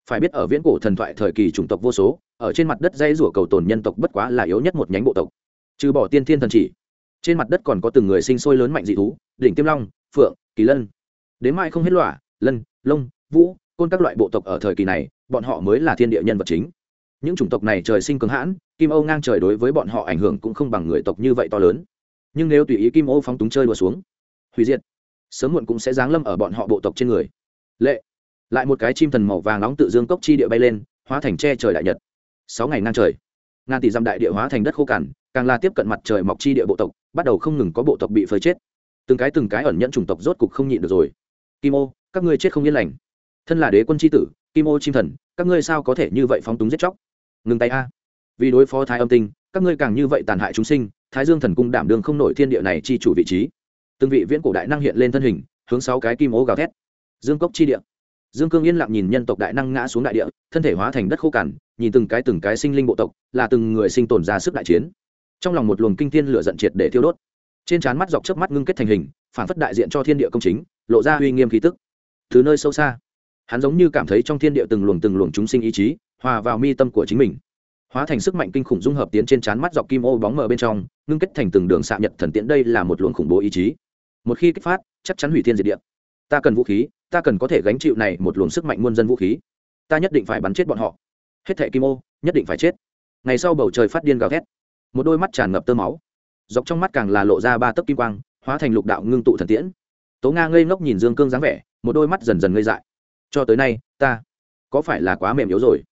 Phải biết ở viễn cổ thần thoại thời kỳ chủng tộc vô số, ở trên mặt đất dây rủa cầu tồn nhân tộc bất quá là yếu nhất một nhánh bộ tộc. Trừ bỏ tiên thiên thần chỉ, trên mặt đất còn có từng người sinh sôi lớn mạnh dị thú, đỉnh tiêm long, phượng, kỳ lân. Đến mai không hết lọa, lân, lông, vũ, côn các loại bộ tộc ở thời kỳ này, bọn họ mới là thiên địa nhân vật chính. Những chủng tộc này trời sinh cứng hãn, kim âu ngang trời đối với bọn họ ảnh hưởng cũng không bằng người tộc như vậy to lớn. Nhưng nếu tùy ý kim âu phóng túng chơi đùa xuống, hủy diệt sớm muộn cũng sẽ giáng lâm ở bọn họ bộ tộc trên người. Lệ. Lại một cái chim thần màu vàng nóng tự dương cốc chi địa bay lên, hóa thành tre trời đại nhật. Sáu ngày ngang trời. Ngàn tỷ dặm đại địa hóa thành đất khô cằn, càng là tiếp cận mặt trời mọc chi địa bộ tộc, bắt đầu không ngừng có bộ tộc bị phơi chết. Từng cái từng cái ẩn nhẫn chủng tộc rốt cục không nhịn được rồi. Kim ô, các ngươi chết không yên lành. Thân là đế quân chi tử, kim ô chim thần, các ngươi sao có thể như vậy phóng túng giết chóc? Ngừng tay a. Vì đối phó thái âm tinh, các ngươi càng như vậy tàn hại chúng sinh, thái dương thần cung đảm đương không nổi thiên địa này chi chủ vị trí từng vị viễn cổ đại năng hiện lên thân hình, hướng sáu cái kim ố gào thét. Dương cốc chi địa. Dương cương yên lặng nhìn nhân tộc đại năng ngã xuống đại địa, thân thể hóa thành đất khô cằn, nhìn từng cái từng cái sinh linh bộ tộc, là từng người sinh tồn ra sức đại chiến. Trong lòng một luồng kinh thiên lửa giận triệt để thiêu đốt. Trên trán mắt dọc trước mắt ngưng kết thành hình, phản phất đại diện cho thiên địa công chính, lộ ra uy nghiêm khí tức. Từ nơi sâu xa, hắn giống như cảm thấy trong thiên địa từng luồng từng luồng chúng sinh ý chí, hòa vào mi tâm của chính mình. Hóa thành sức mạnh kinh khủng dung hợp tiến trên trán mắt dọc kim ô bóng mờ bên trong, ngưng kết thành từng đường xạ nhật thần tiễn. Đây là một luồng khủng bố ý chí một khi kích phát, chắc chắn hủy thiên diệt địa. Ta cần vũ khí, ta cần có thể gánh chịu này một luồng sức mạnh muôn dân vũ khí. Ta nhất định phải bắn chết bọn họ. Hết thệ kim ô, nhất định phải chết. Ngày sau bầu trời phát điên gào thét. Một đôi mắt tràn ngập tơ máu. Dọc trong mắt càng là lộ ra ba tấc kim quang, hóa thành lục đạo ngưng tụ thần tiễn. Tố nga ngây ngốc nhìn dương cương dáng vẻ, một đôi mắt dần dần ngây dại. Cho tới nay, ta có phải là quá mềm yếu rồi?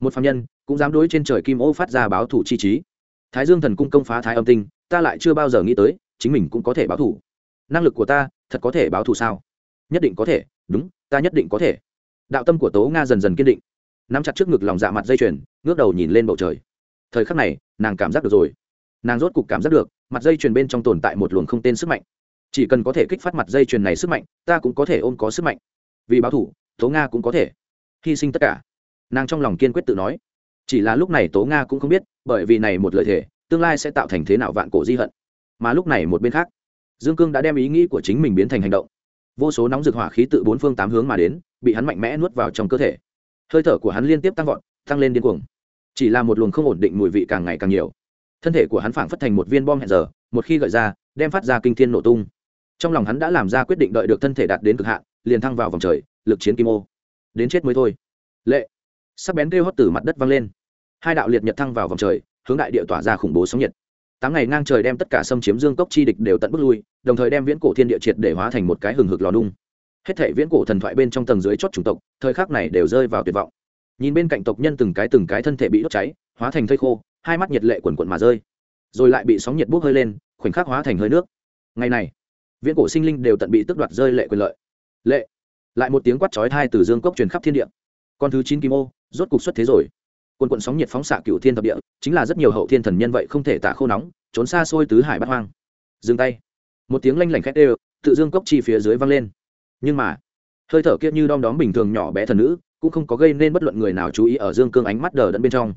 Một phạm nhân cũng dám đối trên trời kim ô phát ra báo thủ chi trí thái dương thần cung công phá thái âm tinh, ta lại chưa bao giờ nghĩ tới, chính mình cũng có thể báo thủ năng lực của ta thật có thể báo thù sao? Nhất định có thể, đúng, ta nhất định có thể. Đạo tâm của tố nga dần dần kiên định. Nắm chặt trước ngực lòng dạ mặt dây chuyền, ngước đầu nhìn lên bầu trời. Thời khắc này, nàng cảm giác được rồi. Nàng rốt cục cảm giác được, mặt dây chuyền bên trong tồn tại một luồng không tên sức mạnh. Chỉ cần có thể kích phát mặt dây chuyền này sức mạnh, ta cũng có thể ôm có sức mạnh. Vì báo thủ tố nga cũng có thể. Hy sinh tất cả. Nàng trong lòng kiên quyết tự nói. Chỉ là lúc này tố nga cũng không biết, bởi vì này một lời thề, tương lai sẽ tạo thành thế nào vạn cổ di hận. Mà lúc này một bên khác dương cương đã đem ý nghĩ của chính mình biến thành hành động. Vô số nóng rực hỏa khí tự bốn phương tám hướng mà đến, bị hắn mạnh mẽ nuốt vào trong cơ thể. Hơi thở của hắn liên tiếp tăng vọt, tăng lên điên cuồng. Chỉ là một luồng không ổn định mùi vị càng ngày càng nhiều. Thân thể của hắn phảng phất thành một viên bom hẹn giờ, một khi gợi ra, đem phát ra kinh thiên nổ tung. Trong lòng hắn đã làm ra quyết định đợi được thân thể đạt đến cực hạn, liền thăng vào vòng trời, lực chiến kim ô. Đến chết mới thôi. Lệ. Sắc bén kêu hót từ mặt đất văng lên. Hai đạo liệt nhật thăng vào vòng trời, hướng đại địa tỏa ra khủng bố sóng nhiệt tám ngày ngang trời đem tất cả xâm chiếm dương cốc chi địch đều tận bước lui, đồng thời đem viễn cổ thiên địa triệt để hóa thành một cái hừng hực lò nung. Hết thể viễn cổ thần thoại bên trong tầng dưới chót chủng tộc, thời khắc này đều rơi vào tuyệt vọng. Nhìn bên cạnh tộc nhân từng cái từng cái thân thể bị đốt cháy, hóa thành thây khô, hai mắt nhiệt lệ quần quận mà rơi. Rồi lại bị sóng nhiệt bốc hơi lên, khoảnh khắc hóa thành hơi nước. Ngày này, viễn cổ sinh linh đều tận bị tước đoạt rơi lệ quyền lợi. Lệ. Lại một tiếng quát chói thai từ dương cốc truyền khắp thiên địa. Con thứ chín kim ô, rốt cục xuất thế rồi quân quận sóng nhiệt phóng xạ cựu thiên thập địa, chính là rất nhiều hậu thiên thần nhân vậy không thể tả khô nóng, trốn xa xôi tứ hải bát hoang. Dừng tay. Một tiếng lanh lảnh khét đều, tự dương cốc chi phía dưới vang lên. Nhưng mà, hơi thở kia như đom đóm bình thường nhỏ bé thần nữ, cũng không có gây nên bất luận người nào chú ý ở dương cương ánh mắt đờ đẫn bên trong.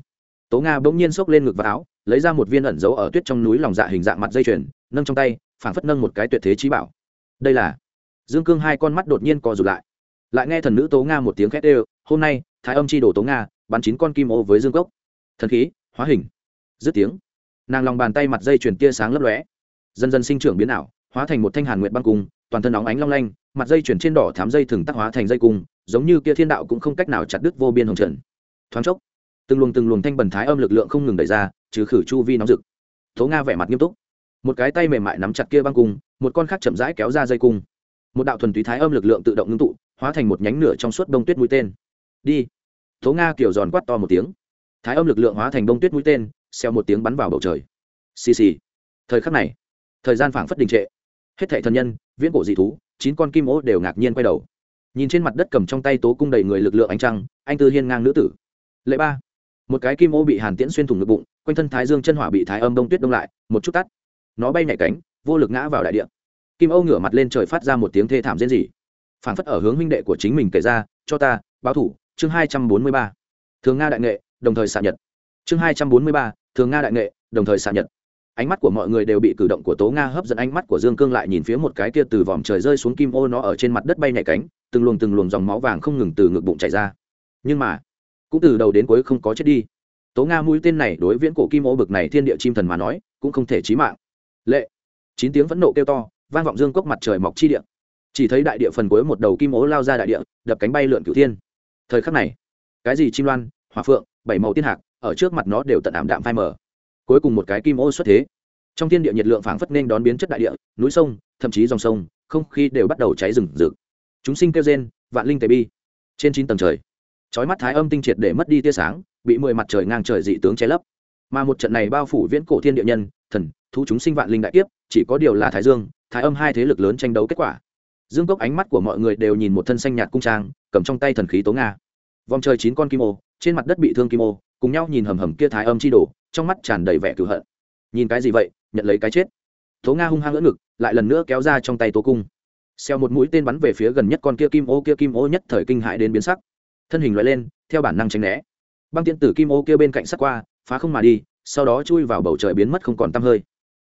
Tố nga bỗng nhiên xốc lên ngực và áo, lấy ra một viên ẩn giấu ở tuyết trong núi lòng dạ hình dạng mặt dây chuyền, nâng trong tay, phảng phất nâng một cái tuyệt thế trí bảo. Đây là, dương cương hai con mắt đột nhiên co rụt lại. Lại nghe thần nữ tố nga một tiếng khét ê hôm nay, thái âm chi đồ tố nga bắn chín con kim ô với dương cốc. Thần khí, hóa hình. Dứt tiếng, nàng lòng bàn tay mặt dây chuyển tia sáng lấp lóe. Dần dần sinh trưởng biến ảo, hóa thành một thanh hàn nguyệt băng cung, toàn thân óng ánh long lanh, mặt dây chuyển trên đỏ thám dây thừng tắc hóa thành dây cung, giống như kia thiên đạo cũng không cách nào chặt đứt vô biên hồng trần. Thoáng chốc, từng luồng từng luồng thanh bần thái âm lực lượng không ngừng đẩy ra, trừ khử chu vi nóng rực. Thố nga vẻ mặt nghiêm túc. Một cái tay mềm mại nắm chặt kia băng cung, một con khác chậm rãi kéo ra dây cung. Một đạo thuần túy thái âm lực lượng tự động ngưng tụ, hóa thành một nhánh nửa trong suốt đông tuyết mũi tên. Đi tố nga kiểu giòn quát to một tiếng. Thái âm lực lượng hóa thành đông tuyết mũi tên xeo một tiếng bắn vào bầu trời. Xì xì. Thời khắc này, thời gian phảng phất đình trệ. Hết thệ thần nhân, viễn cổ dị thú, chín con kim ô đều ngạc nhiên quay đầu. Nhìn trên mặt đất cầm trong tay tố cung đầy người lực lượng ánh trăng, anh tư hiên ngang nữ tử. Lệ ba. Một cái kim ô bị hàn tiễn xuyên thủng ngực bụng, quanh thân thái dương chân hỏa bị thái âm đông tuyết đông lại, một chút tắt. Nó bay nhảy cánh, vô lực ngã vào đại địa. Kim ô ngửa mặt lên trời phát ra một tiếng thê thảm rên rỉ. Phảng phất ở hướng huynh đệ của chính mình kể ra, cho ta, báo thủ chương hai trăm bốn mươi ba, thường nga đại nghệ, đồng thời xạ nhật. Chương hai trăm bốn mươi ba, thường nga đại nghệ, đồng thời xạ nhật. Ánh mắt của mọi người đều bị cử động của tố nga hấp dẫn, ánh mắt của dương cương lại nhìn phía một cái kia từ vòm trời rơi xuống kim ô nó ở trên mặt đất bay nhảy cánh, từng luồng từng luồng dòng máu vàng không ngừng từ ngực bụng chảy ra. Nhưng mà, cũng từ đầu đến cuối không có chết đi. Tố nga mũi tên này đối viễn cổ kim ô bực này thiên địa chim thần mà nói, cũng không thể chí mạng. Lệ. Chín tiếng phẫn nộ kêu to, vang vọng dương cốc mặt trời mọc chi địa. Chỉ thấy đại địa phần cuối một đầu kim ố lao ra đại địa, đập cánh bay lượn cửu thiên thời khắc này, cái gì chim loan, hỏa phượng, bảy màu tiên hạc, ở trước mặt nó đều tận ảm đạm phai mờ. Cuối cùng một cái kim ô xuất thế. Trong thiên địa nhiệt lượng phảng phất nên đón biến chất đại địa, núi sông, thậm chí dòng sông, không khí đều bắt đầu cháy rừng rực. Chúng sinh kêu rên, vạn linh tề bi. Trên chín tầng trời, chói mắt thái âm tinh triệt để mất đi tia sáng, bị mười mặt trời ngang trời dị tướng che lấp. Mà một trận này bao phủ viễn cổ thiên địa nhân, thần, thú chúng sinh vạn linh đại kiếp, chỉ có điều là thái dương, thái âm hai thế lực lớn tranh đấu kết quả dương cốc ánh mắt của mọi người đều nhìn một thân xanh nhạt cung trang, cầm trong tay thần khí tố nga. Vòng trời chín con kim ô, trên mặt đất bị thương kim ô, cùng nhau nhìn hầm hầm kia thái âm chi đổ trong mắt tràn đầy vẻ cửu hận. Nhìn cái gì vậy, nhận lấy cái chết. Tố nga hung hăng ngỡ ngực, lại lần nữa kéo ra trong tay tố cung. Xeo một mũi tên bắn về phía gần nhất con kia kim ô, kia kim ô nhất thời kinh hại đến biến sắc. Thân hình loại lên, theo bản năng tránh né. Băng tiện tử kim ô kia bên cạnh sắc qua, phá không mà đi, sau đó chui vào bầu trời biến mất không còn tăm hơi.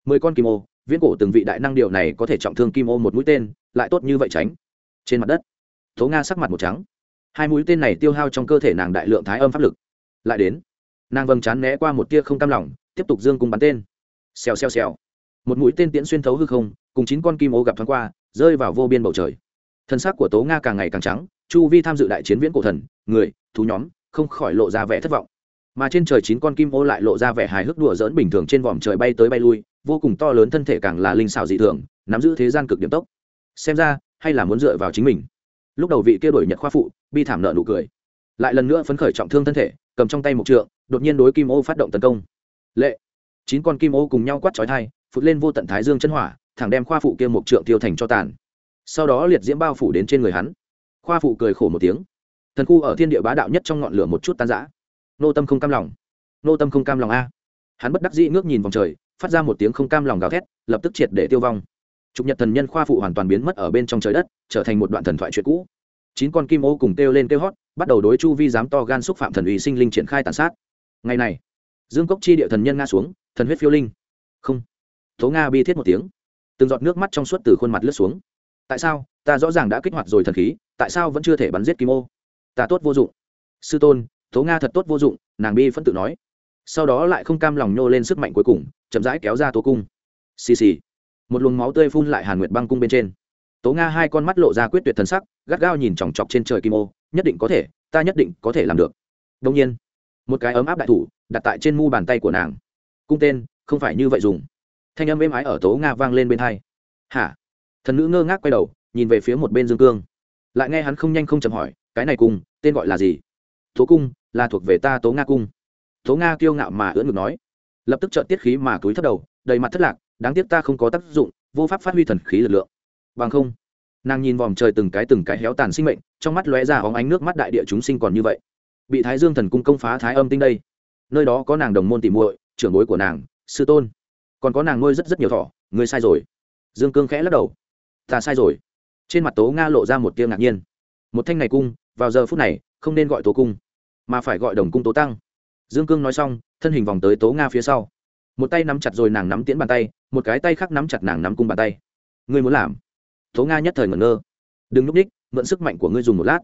Mười con kim ô, viễn cổ từng vị đại năng điều này có thể trọng thương kim ô một mũi tên lại tốt như vậy tránh. Trên mặt đất, tố nga sắc mặt một trắng. Hai mũi tên này tiêu hao trong cơ thể nàng đại lượng thái âm pháp lực. Lại đến, nàng vầng chán né qua một tia không cam lỏng tiếp tục dương cung bắn tên. Xèo xèo xèo. Một mũi tên tiễn xuyên thấu hư không, cùng chín con kim ô gặp thoáng qua, rơi vào vô biên bầu trời. Thân xác của tố nga càng ngày càng trắng, chu vi tham dự đại chiến viễn cổ thần, người, thú nhóm, không khỏi lộ ra vẻ thất vọng. Mà trên trời chín con kim ô lại lộ ra vẻ hài hước đùa dỡn bình thường trên vòm trời bay tới bay lui, vô cùng to lớn thân thể càng là linh xảo dị thường, nắm giữ thế gian cực điểm tốc xem ra, hay là muốn dựa vào chính mình. Lúc đầu vị kia đổi nhật khoa phụ, bi thảm nợ nụ cười. Lại lần nữa phấn khởi trọng thương thân thể, cầm trong tay một trượng, đột nhiên đối kim ô phát động tấn công. Lệ! Chín con kim ô cùng nhau quát trói thai phụt lên vô tận thái dương chân hỏa, thẳng đem khoa phụ kia một trượng tiêu thành cho tàn. Sau đó liệt diễm bao phủ đến trên người hắn. Khoa phụ cười khổ một tiếng. Thần khu ở thiên địa bá đạo nhất trong ngọn lửa một chút tan rã. Nô tâm không cam lòng. Nô tâm không cam lòng a. Hắn bất đắc dĩ ngước nhìn vòng trời, phát ra một tiếng không cam lòng gào thét, lập tức triệt để tiêu vong trục nhật thần nhân khoa phụ hoàn toàn biến mất ở bên trong trời đất, trở thành một đoạn thần thoại chuyện cũ. Chín con kim ô cùng kêu lên kêu hót, bắt đầu đối chu vi dám to gan xúc phạm thần uy sinh linh triển khai tàn sát. Ngày này, dương cốc chi địa thần nhân nga xuống, thần huyết phiêu linh. Không. Tố nga bi thiết một tiếng. Từng giọt nước mắt trong suốt từ khuôn mặt lướt xuống. Tại sao? Ta rõ ràng đã kích hoạt rồi thần khí, tại sao vẫn chưa thể bắn giết kim ô? Ta tốt vô dụng. Sư tôn, tố nga thật tốt vô dụng, nàng bi phân tự nói. Sau đó lại không cam lòng nhô lên sức mạnh cuối cùng, chậm rãi kéo ra tố cung. Xì xì một luồng máu tươi phun lại hàn nguyệt băng cung bên trên tố nga hai con mắt lộ ra quyết tuyệt thần sắc gắt gao nhìn chòng chọc trên trời kim ô nhất định có thể ta nhất định có thể làm được đông nhiên một cái ấm áp đại thủ đặt tại trên mu bàn tay của nàng cung tên không phải như vậy dùng thanh âm êm ái ở tố nga vang lên bên hai hả thần nữ ngơ ngác quay đầu nhìn về phía một bên dương cương lại nghe hắn không nhanh không chậm hỏi cái này cùng tên gọi là gì tố cung là thuộc về ta tố nga cung tố nga kiêu ngạo mà ưỡn ngực nói lập tức trợn tiết khí mà túi thất đầu đầy mặt thất lạc đáng tiếc ta không có tác dụng, vô pháp phát huy thần khí lực lượng. Bằng không, nàng nhìn vòm trời từng cái từng cái héo tàn sinh mệnh, trong mắt lóe ra hóng ánh nước mắt đại địa chúng sinh còn như vậy. Bị thái dương thần cung công phá thái âm tinh đây. Nơi đó có nàng đồng môn tỉ muội, trưởng bối của nàng, sư tôn. Còn có nàng nuôi rất rất nhiều thỏ ngươi sai rồi. Dương cương khẽ lắc đầu. Ta sai rồi. Trên mặt tố nga lộ ra một tiếng ngạc nhiên. Một thanh này cung, vào giờ phút này, không nên gọi tố cung, mà phải gọi đồng cung tố tăng. Dương cương nói xong, thân hình vòng tới tố nga phía sau một tay nắm chặt rồi nàng nắm tiễn bàn tay, một cái tay khác nắm chặt nàng nắm cung bàn tay. Ngươi muốn làm? Tố nga nhất thời ngẩn ngơ. Đừng núp ních, mượn sức mạnh của ngươi dùng một lát.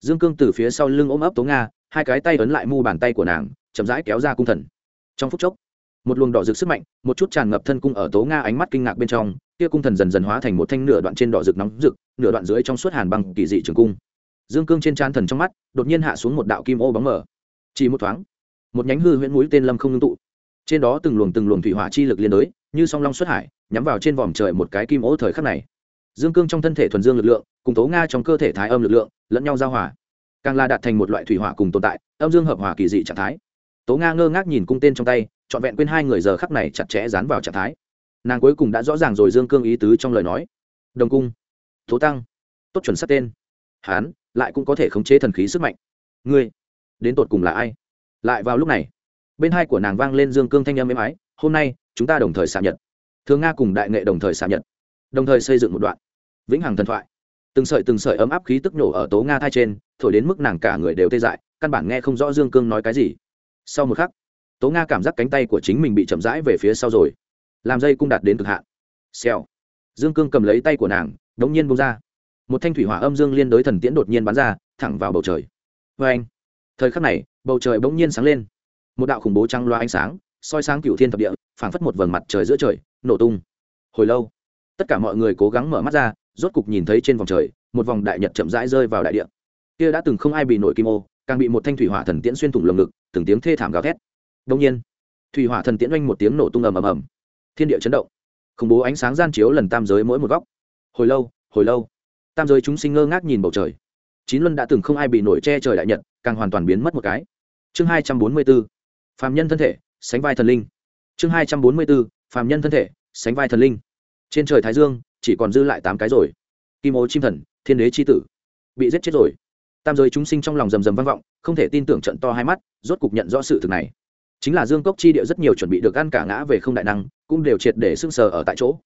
Dương cương từ phía sau lưng ôm ấp tố nga, hai cái tay ấn lại mu bàn tay của nàng, chậm rãi kéo ra cung thần. Trong phút chốc, một luồng đỏ rực sức mạnh, một chút tràn ngập thân cung ở tố nga ánh mắt kinh ngạc bên trong, kia cung thần dần dần hóa thành một thanh nửa đoạn trên đỏ rực nóng rực, nửa đoạn dưới trong suốt hàn bằng kỳ dị trường cung. Dương cương trên trán thần trong mắt, đột nhiên hạ xuống một đạo kim ô bóng mở chỉ một thoáng, một nhánh hư huyễn mũi tên lâm không ngưng tụ trên đó từng luồng từng luồng thủy hỏa chi lực liên đới như song long xuất hải, nhắm vào trên vòm trời một cái kim ố thời khắc này. Dương cương trong thân thể thuần dương lực lượng, cùng tố nga trong cơ thể thái âm lực lượng, lẫn nhau giao hòa. Càng là đạt thành một loại thủy hỏa cùng tồn tại, âm dương hợp hòa kỳ dị trạng thái. Tố nga ngơ ngác nhìn cung tên trong tay, trọn vẹn quên hai người giờ khắc này chặt chẽ dán vào trạng thái. Nàng cuối cùng đã rõ ràng rồi dương cương ý tứ trong lời nói. Đồng cung. Tố tăng. Tốt chuẩn sát tên. Hán, lại cũng có thể khống chế thần khí sức mạnh. Ngươi, đến tột cùng là ai? Lại vào lúc này bên hai của nàng vang lên dương cương thanh âm êm ái, hôm nay, chúng ta đồng thời xạ nhật. Thường nga cùng đại nghệ đồng thời xạ nhật, đồng thời xây dựng một đoạn vĩnh hằng thần thoại. Từng sợi từng sợi ấm áp khí tức nổ ở tố nga thai trên, thổi đến mức nàng cả người đều tê dại, căn bản nghe không rõ dương cương nói cái gì. Sau một khắc, tố nga cảm giác cánh tay của chính mình bị chậm rãi về phía sau rồi, làm dây cung đạt đến cực hạn. Xèo. Dương cương cầm lấy tay của nàng, đống nhiên bông ra. Một thanh thủy hỏa âm dương liên đối thần tiễn đột nhiên bắn ra, thẳng vào bầu trời. Vê anh thời khắc này, bầu trời bỗng nhiên sáng lên một đạo khủng bố trăng loa ánh sáng, soi sáng cựu thiên thập địa, phảng phất một vầng mặt trời giữa trời, nổ tung. Hồi lâu, tất cả mọi người cố gắng mở mắt ra, rốt cục nhìn thấy trên vòng trời, một vòng đại nhật chậm rãi rơi vào đại địa. Kia đã từng không ai bị nổi kim ô, càng bị một thanh thủy hỏa thần tiễn xuyên thủng lồng ngực, từng tiếng thê thảm gào thét. Đông nhiên, thủy hỏa thần tiễn oanh một tiếng nổ tung ầm ầm ầm. Thiên địa chấn động. Khủng bố ánh sáng gian chiếu lần tam giới mỗi một góc. Hồi lâu hồi lâu, tam giới chúng sinh ngơ ngác nhìn bầu trời. Chín luân đã từng không ai bị nổi che trời đại nhật, càng hoàn toàn biến mất một cái. Chương hai trăm bốn mươi bốn phàm nhân thân thể, sánh vai thần linh. Chương hai trăm bốn mươi b ố phàm nhân thân thể, sánh vai thần linh. Trên trời thái dương, chỉ còn dư lại tám cái rồi. Kim ô chim thần, thiên đế c h i tử. Bị giết chết rồi. Tam giới chúng sinh trong lòng rầm rầm vang vọng, không thể tin tưởng trận to hai mắt, rốt cục nhận rõ sự thực này. Chính là dương cốc chi địa rất nhiều chuẩn bị được ăn cả ngã về không đại năng, cũng đều triệt để sưng sờ ở tại chỗ.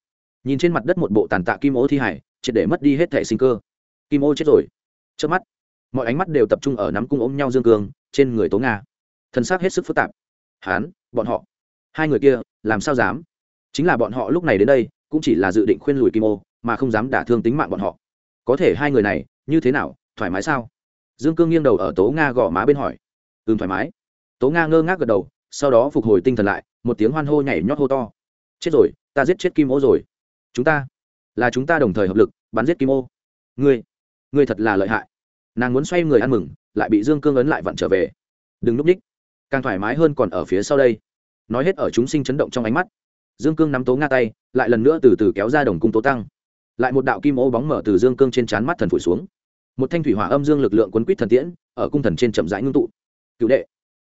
Nhìn trên mặt đất một bộ tàn tạ kim ô thi hải, triệt để mất đi hết thẻ sinh cơ. Kim ô chết rồi. Trước mắt, mọi ánh mắt đều tập trung ở nắm cung ôm nhau dương cương, trên người tố nga. Thân xác hết sức phức tạp hán, bọn họ. Hai người kia, làm sao dám? Chính là bọn họ lúc này đến đây, cũng chỉ là dự định khuyên lùi kim ô, mà không dám đả thương tính mạng bọn họ. Có thể hai người này, như thế nào, thoải mái sao? Dương cương nghiêng đầu ở tố nga gõ má bên hỏi. Ừm, thoải mái. Tố nga ngơ ngác gật đầu, sau đó phục hồi tinh thần lại, một tiếng hoan hô nhảy nhót hô to. Chết rồi, ta giết chết kim ô rồi. Chúng ta, là chúng ta đồng thời hợp lực, bắn giết kim ô. Ngươi ngươi thật là lợi hại. Nàng muốn xoay người ăn mừng, lại bị dương cương ấn lại vặn trở về. Đừng núp ních càng thoải mái hơn còn ở phía sau đây. Nói hết ở chúng sinh chấn động trong ánh mắt. Dương cương nắm tố nga tay, lại lần nữa từ từ kéo ra đồng cung tố tăng. Lại một đạo kim ô bóng mở từ dương cương trên trán mắt thần phủi xuống. Một thanh thủy hỏa âm dương lực lượng quấn quýt thần tiễn, ở cung thần trên chậm rãi ngưng tụ. Cựu đệ.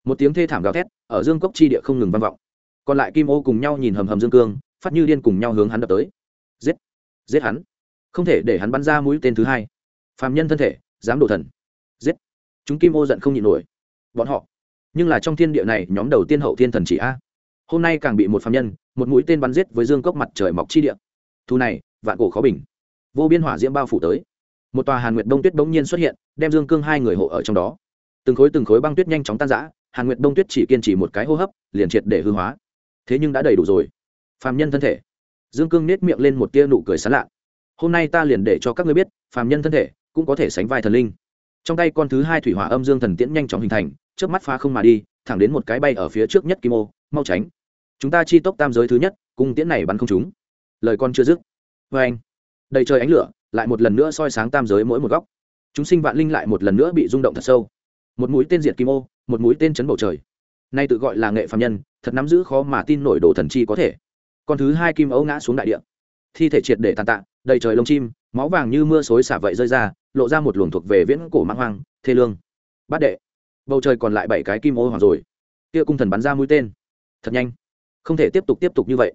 Một tiếng thê thảm gào thét, ở dương cốc chi địa không ngừng vang vọng. Còn lại kim ô cùng nhau nhìn hầm hầm dương cương, phát như điên cùng nhau hướng hắn đập tới. Giết. Giết hắn. Không thể để hắn bắn ra mũi tên thứ hai. Phàm nhân thân thể, dám đổ thần. Giết. Chúng kim ô giận không nhịn nổi. Bọn họ nhưng là trong thiên địa này nhóm đầu tiên hậu thiên thần chỉ a. Hôm nay càng bị một phàm nhân, một mũi tên bắn giết với dương cốc mặt trời mọc chi địa. Thu này, vạn cổ khó bình. Vô biên hỏa diễm bao phủ tới. Một tòa hàn nguyệt đông tuyết bỗng nhiên xuất hiện, đem dương cương hai người hộ ở trong đó. Từng khối từng khối băng tuyết nhanh chóng tan rã, hàn nguyệt đông tuyết chỉ kiên trì một cái hô hấp, liền triệt để hư hóa. Thế nhưng đã đầy đủ rồi. Phàm nhân thân thể. Dương cương nết miệng lên một tia nụ cười sán lạ. Hôm nay ta liền để cho các ngươi biết, phàm nhân thân thể cũng có thể sánh vai thần linh. Trong tay con thứ hai thủy hỏa âm dương thần tiễn nhanh chóng hình thành trước mắt phá không mà đi, thẳng đến một cái bay ở phía trước nhất kim ô, mau tránh. Chúng ta chi tốc tam giới thứ nhất, cung tiễn này bắn không chúng lời con chưa dứt. Vê anh, đầy trời ánh lửa, lại một lần nữa soi sáng tam giới mỗi một góc. Chúng sinh vạn linh lại một lần nữa bị rung động thật sâu. Một mũi tên diệt kim ô, một mũi tên chấn bầu trời. Nay tự gọi là nghệ phạm nhân, thật nắm giữ khó mà tin nổi đồ thần chi có thể. Con thứ hai kim ấu ngã xuống đại địa. Thi thể triệt để tàn tạ, đầy trời lông chim, máu vàng như mưa xối xả vậy rơi ra, lộ ra một luồng thuộc về viễn cổ mãng hoang, thê lương. Bát đệ bầu trời còn lại bảy cái kim ô hoàng rồi. Kia cung thần bắn ra mũi tên. Thật nhanh. Không thể tiếp tục tiếp tục như vậy.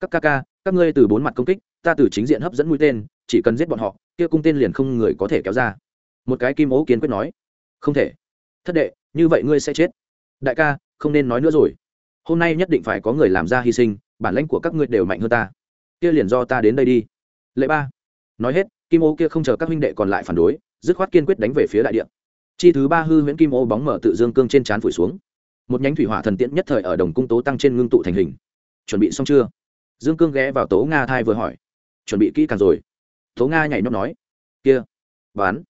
Các ca ca, các ngươi từ bốn mặt công kích, ta từ chính diện hấp dẫn mũi tên, chỉ cần giết bọn họ, kia cung tên liền không người có thể kéo ra. Một cái kim ố kiên quyết nói. Không thể. Thất đệ, như vậy ngươi sẽ chết. Đại ca, không nên nói nữa rồi. Hôm nay nhất định phải có người làm ra hy sinh, bản lãnh của các ngươi đều mạnh hơn ta. Kia liền do ta đến đây đi. Lệ ba. Nói hết, kim ô kia không chờ các huynh đệ còn lại phản đối, dứt khoát kiên quyết đánh về phía đại địa chi thứ ba hư huyễn kim ô bóng mở tự dương cương trên trán phủi xuống. Một nhánh thủy hỏa thần tiễn nhất thời ở đồng cung tố tăng trên ngưng tụ thành hình. Chuẩn bị xong chưa? Dương cương ghé vào tố nga thai vừa hỏi. Chuẩn bị kỹ càng rồi. Tố nga nhảy nhót nói. Kia. Bán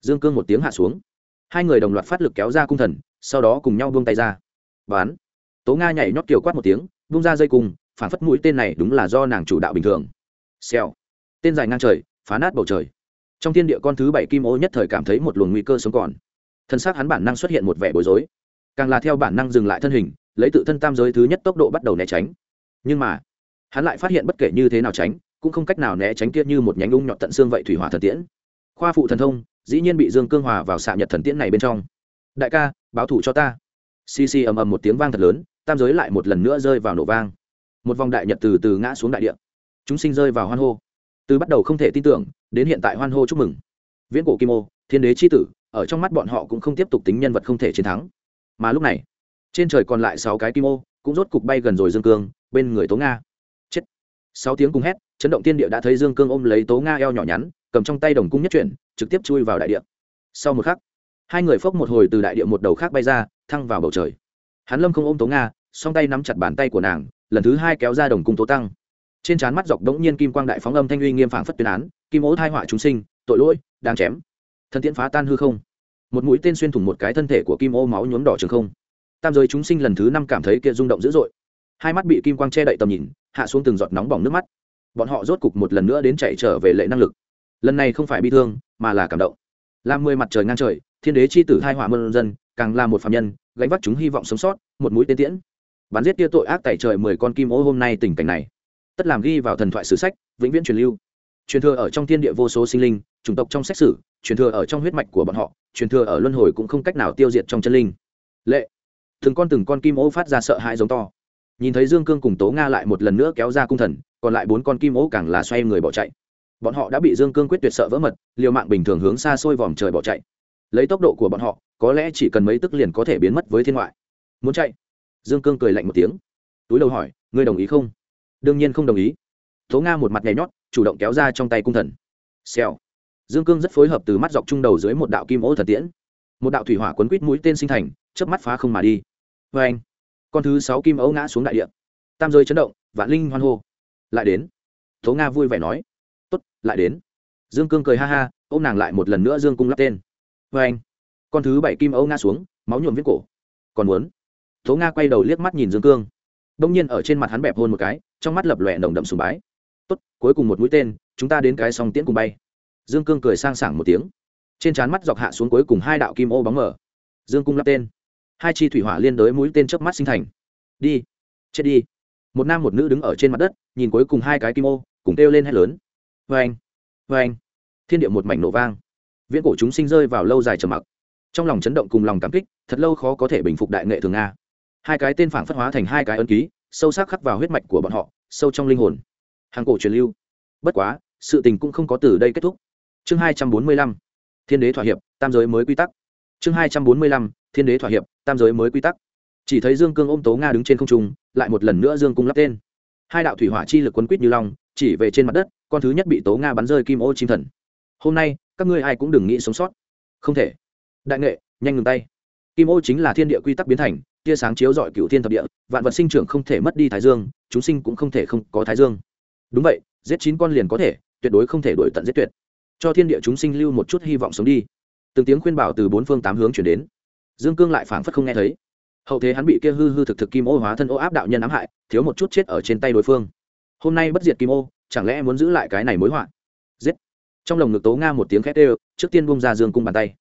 dương cương một tiếng hạ xuống. Hai người đồng loạt phát lực kéo ra cung thần, sau đó cùng nhau buông tay ra. Bán tố nga nhảy nhót kiều quát một tiếng, buông ra dây cung, phản phất mũi tên này đúng là do nàng chủ đạo bình thường. Xèo. Tên dài ngang trời, phá nát bầu trời. Trong thiên địa con thứ bảy kim ô nhất thời cảm thấy một luồng nguy cơ sống còn thân xác hắn bản năng xuất hiện một vẻ bối rối. Càng là theo bản năng dừng lại thân hình, lấy tự thân tam giới thứ nhất tốc độ bắt đầu né tránh. Nhưng mà, hắn lại phát hiện bất kể như thế nào tránh, cũng không cách nào né tránh kia như một nhánh ung nhọn tận xương vậy thủy hỏa thần tiễn. Khoa phụ thần thông, dĩ nhiên bị dương cương hòa vào xạ nhật thần tiễn này bên trong. Đại ca, báo thủ cho ta. Xì xì ầm ầm một tiếng vang thật lớn, tam giới lại một lần nữa rơi vào nổ vang. Một vòng đại nhật từ từ ngã xuống đại địa. Chúng sinh rơi vào hoan hô. Từ bắt đầu không thể tin tưởng, đến hiện tại hoan hô chúc mừng. Viễn cổ kim ô, thiên đế c h i tử ở trong mắt bọn họ cũng không tiếp tục tính nhân vật không thể chiến thắng. Mà lúc này, trên trời còn lại sáu cái kim ô, cũng rốt cục bay gần rồi dương cương, bên người tố nga. Chết. Sáu tiếng cùng hét, chấn động tiên địa đã thấy dương cương ôm lấy tố nga eo nhỏ nhắn, cầm trong tay đồng cung nhất chuyển, trực tiếp chui vào đại địa. Sau một khắc, hai người phốc một hồi từ đại địa một đầu khác bay ra, thăng vào bầu trời. Hắn lâm không ôm tố nga, song tay nắm chặt bàn tay của nàng, lần thứ hai kéo ra đồng cung tố tăng. Trên trán mắt dọc đống nhiên kim quang đại phóng âm thanh uy nghiêm phảng phất tuyên án, kim ố thai họa chúng sinh, tội lỗi, đang chém thân tiễn phá tan hư không. Một mũi tên xuyên thủng một cái thân thể của kim ô máu nhuốm đỏ trường không. Tam giới chúng sinh lần thứ năm cảm thấy kia rung động dữ dội. Hai mắt bị kim quang che đậy tầm nhìn, hạ xuống từng giọt nóng bỏng nước mắt. Bọn họ rốt cục một lần nữa đến chạy trở về lệ năng lực. Lần này không phải bi thương, mà là cảm động. Làm mười mặt trời ngang trời, thiên đế c h i tử hai hỏa mơn dân, càng là một phạm nhân, gánh vác chúng hy vọng sống sót, một mũi tên tiễn. Bắn giết tia tội ác tại trời mười con kim ô hôm nay tình cảnh này. Tất làm ghi vào thần thoại sử sách, vĩnh viễn truyền lưu. Truyền thừa ở trong thiên địa vô số sinh linh, chủng tộc trong xét xử truyền thừa ở trong huyết mạch của bọn họ, truyền thừa ở luân hồi cũng không cách nào tiêu diệt trong chân linh. Lệ. Từng con từng con kim ô phát ra sợ hãi giống to. Nhìn thấy dương cương cùng tố nga lại một lần nữa kéo ra cung thần, còn lại bốn con kim ô càng là xoay người bỏ chạy. Bọn họ đã bị dương cương quyết tuyệt sợ vỡ mật, liều mạng bình thường hướng xa xôi vòm trời bỏ chạy. Lấy tốc độ của bọn họ, có lẽ chỉ cần mấy tức liền có thể biến mất với thiên ngoại. Muốn chạy? Dương cương cười lạnh một tiếng. Túi đầu hỏi, ngươi đồng ý không? Đương nhiên không đồng ý. Tố nga một mặt nhảy nhót, chủ động kéo ra trong tay cung thần. Xèo dương cương rất phối hợp từ mắt dọc trung đầu dưới một đạo kim ô thần tiễn. Một đạo thủy hỏa quấn quít mũi tên sinh thành, chớp mắt phá không mà đi. Vê anh, con thứ sáu kim ấu ngã xuống đại địa. Tam rơi chấn động, vạn linh hoan hô. Lại đến. Tố nga vui vẻ nói. Tốt, lại đến. Dương cương cười ha ha ô m nàng lại một lần nữa dương cung lắp tên. Vê anh, con thứ bảy kim ấu ngã xuống, máu nhuộm viết cổ. Còn muốn. Tố nga quay đầu liếc mắt nhìn dương cương. Đông nhiên ở trên mặt hắn bẹp hôn một cái, trong mắt lập lòe nồng đậm sùng bái. Tốt, cuối cùng một mũi tên, chúng ta đến cái song tiễn cùng bay dương cương cười sang sảng một tiếng. Trên trán mắt dọc hạ xuống cuối cùng hai đạo kim ô bóng mở dương cung lắp tên. Hai chi thủy hỏa liên đới mũi tên chớp mắt sinh thành. Đi. Chết đi. Một nam một nữ đứng ở trên mặt đất, nhìn cuối cùng hai cái kim ô, cùng kêu lên hét lớn. Vê anh vê anh thiên địa một mảnh nổ vang. Viễn cổ chúng sinh rơi vào lâu dài trầm mặc. Trong lòng chấn động cùng lòng cảm kích, thật lâu khó có thể bình phục đại nghệ thường nga. Hai cái tên phản phất hóa thành hai cái ấn ký, sâu sắc khắc vào huyết mạch của bọn họ, sâu trong linh hồn. Hàng cổ truyền lưu. Bất quá, sự tình cũng không có từ đây kết thúc chương hai trăm bốn mươi lăm, thiên đế thỏa hiệp, tam giới mới quy tắc. Chương hai trăm bốn mươi lăm, thiên đế thỏa hiệp, tam giới mới quy tắc. Chỉ thấy dương cương ôm tố nga đứng trên không trung, lại một lần nữa dương cung lắp tên. Hai đạo thủy hỏa chi lực quấn quýt như long, chỉ về trên mặt đất, con thứ nhất bị tố nga bắn rơi kim ô chim thần. Hôm nay, các ngươi ai cũng đừng nghĩ sống sót. Không thể. Đại nghệ, nhanh ngừng tay. Kim ô chính là thiên địa quy tắc biến thành, tia sáng chiếu dọi cựu thiên thập địa, vạn vật sinh trưởng không thể mất đi thái dương, chúng sinh cũng không thể không có thái dương. Đúng vậy, giết chín con liền có thể, tuyệt đối không thể đổi tận giết tuyệt cho thiên địa chúng sinh lưu một chút hy vọng sống đi. Từng tiếng khuyên bảo từ bốn phương tám hướng chuyển đến. Dương cương lại phảng phất không nghe thấy. Hậu thế hắn bị kia hư hư thực thực kim ô hóa thân ô áp đạo nhân ám hại, thiếu một chút chết ở trên tay đối phương. Hôm nay bất diệt kim ô, chẳng lẽ muốn giữ lại cái này mối họa? Giết! Trong lồng ngực tố nga một tiếng khét ê trước tiên bung ra dương cung bàn tay.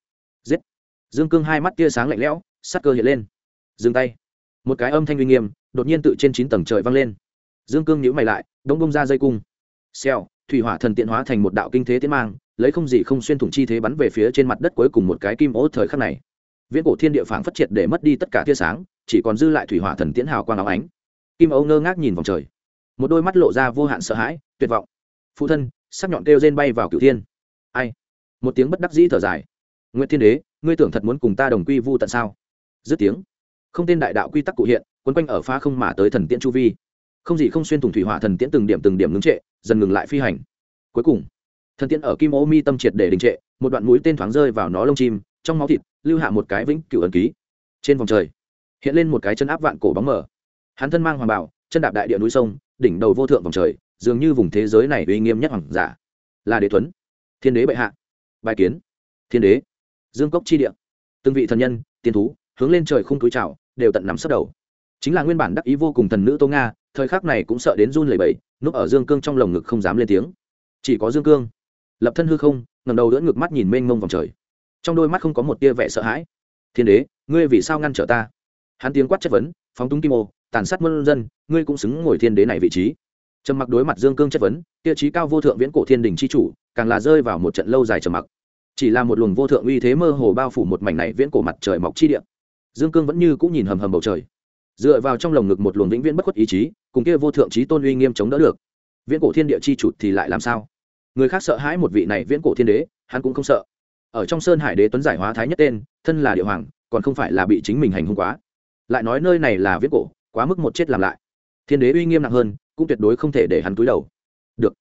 Giết! Dương cương hai mắt tia sáng lạnh lẽo, sắc cơ hiện lên. Dừng tay. Một cái âm thanh uy nghiêm, đột nhiên tự trên chín tầng trời vang lên. Dương cương nhíu mày lại, đống bông ra dây cung. Xèo thủy hỏa thần tiện hóa thành một đạo kinh thế tiến mang, lấy không gì không xuyên thủng chi thế bắn về phía trên mặt đất cuối cùng một cái kim ố thời khắc này. Viễn cổ thiên địa phảng phát triệt để mất đi tất cả tia sáng, chỉ còn dư lại thủy hỏa thần tiễn hào quang áo ánh. Kim ấu ngơ ngác nhìn vòng trời. Một đôi mắt lộ ra vô hạn sợ hãi, tuyệt vọng. Phụ thân, sắc nhọn kêu rên bay vào cửu thiên. Ai? Một tiếng bất đắc dĩ thở dài. Nguyễn thiên đế, ngươi tưởng thật muốn cùng ta đồng quy vu tận sao? Dứt tiếng. Không tên đại đạo quy tắc cụ hiện, quấn quanh ở pha không mà tới thần tiễn chu vi không gì không xuyên thủng thủy hỏa thần tiễn từng điểm từng điểm ngưng trệ, dần ngừng lại phi hành. Cuối cùng, thần tiễn ở kim ô mi tâm triệt để đình trệ, một đoạn mũi tên thoáng rơi vào nó lông chim, trong máu thịt lưu hạ một cái vĩnh cửu ẩn ký. Trên vòng trời, hiện lên một cái chân áp vạn cổ bóng mở hắn thân mang hoàng bảo, chân đạp đại địa núi sông, đỉnh đầu vô thượng vòng trời, dường như vùng thế giới này uy nghiêm nhất hoàng giả. Là đế tuấn, thiên đế bệ hạ. Bài kiến, thiên đế. Dương cốc chi địa. Từng vị thần nhân, tiên thú, hướng lên trời khung túi trào đều tận nắm sấp đầu chính là nguyên bản đắc ý vô cùng thần nữ tô nga, thời khắc này cũng sợ đến run lẩy bẩy, núp ở dương cương trong lồng ngực không dám lên tiếng. Chỉ có dương cương. Lập thân hư không ngầm đầu đỡ ngực mắt nhìn mênh mông vòng trời. Trong đôi mắt không có một tia vẻ sợ hãi. Thiên đế, ngươi vì sao ngăn trở ta? Hắn tiếng quát chất vấn, phóng túng kim ô, tàn sát muôn dân, ngươi cũng xứng ngồi thiên đế này vị trí. Trầm mặc đối mặt dương cương chất vấn, tiêu chí cao vô thượng viễn cổ thiên đình c h i chủ, càng là rơi vào một trận lâu dài trầm mặc. Chỉ là một luồng vô thượng uy thế mơ hồ bao phủ một mảnh này viễn cổ mặt trời mọc chi điện dương cương vẫn như cũng nhìn hầm hầm bầu trời dựa vào trong lồng ngực một luồng vĩnh viễn bất khuất ý chí, cùng kia vô thượng trí tôn uy nghiêm chống đỡ được. Viễn cổ thiên địa chi chủ thì lại làm sao? Người khác sợ hãi một vị này viễn cổ thiên đế, hắn cũng không sợ. Ở trong sơn hải đế tuấn giải hóa thái nhất tên, thân là địa hoàng, còn không phải là bị chính mình hành hung quá. Lại nói nơi này là viễn cổ, quá mức một chết làm lại. Thiên đế uy nghiêm nặng hơn, cũng tuyệt đối không thể để hắn túi đầu. Được.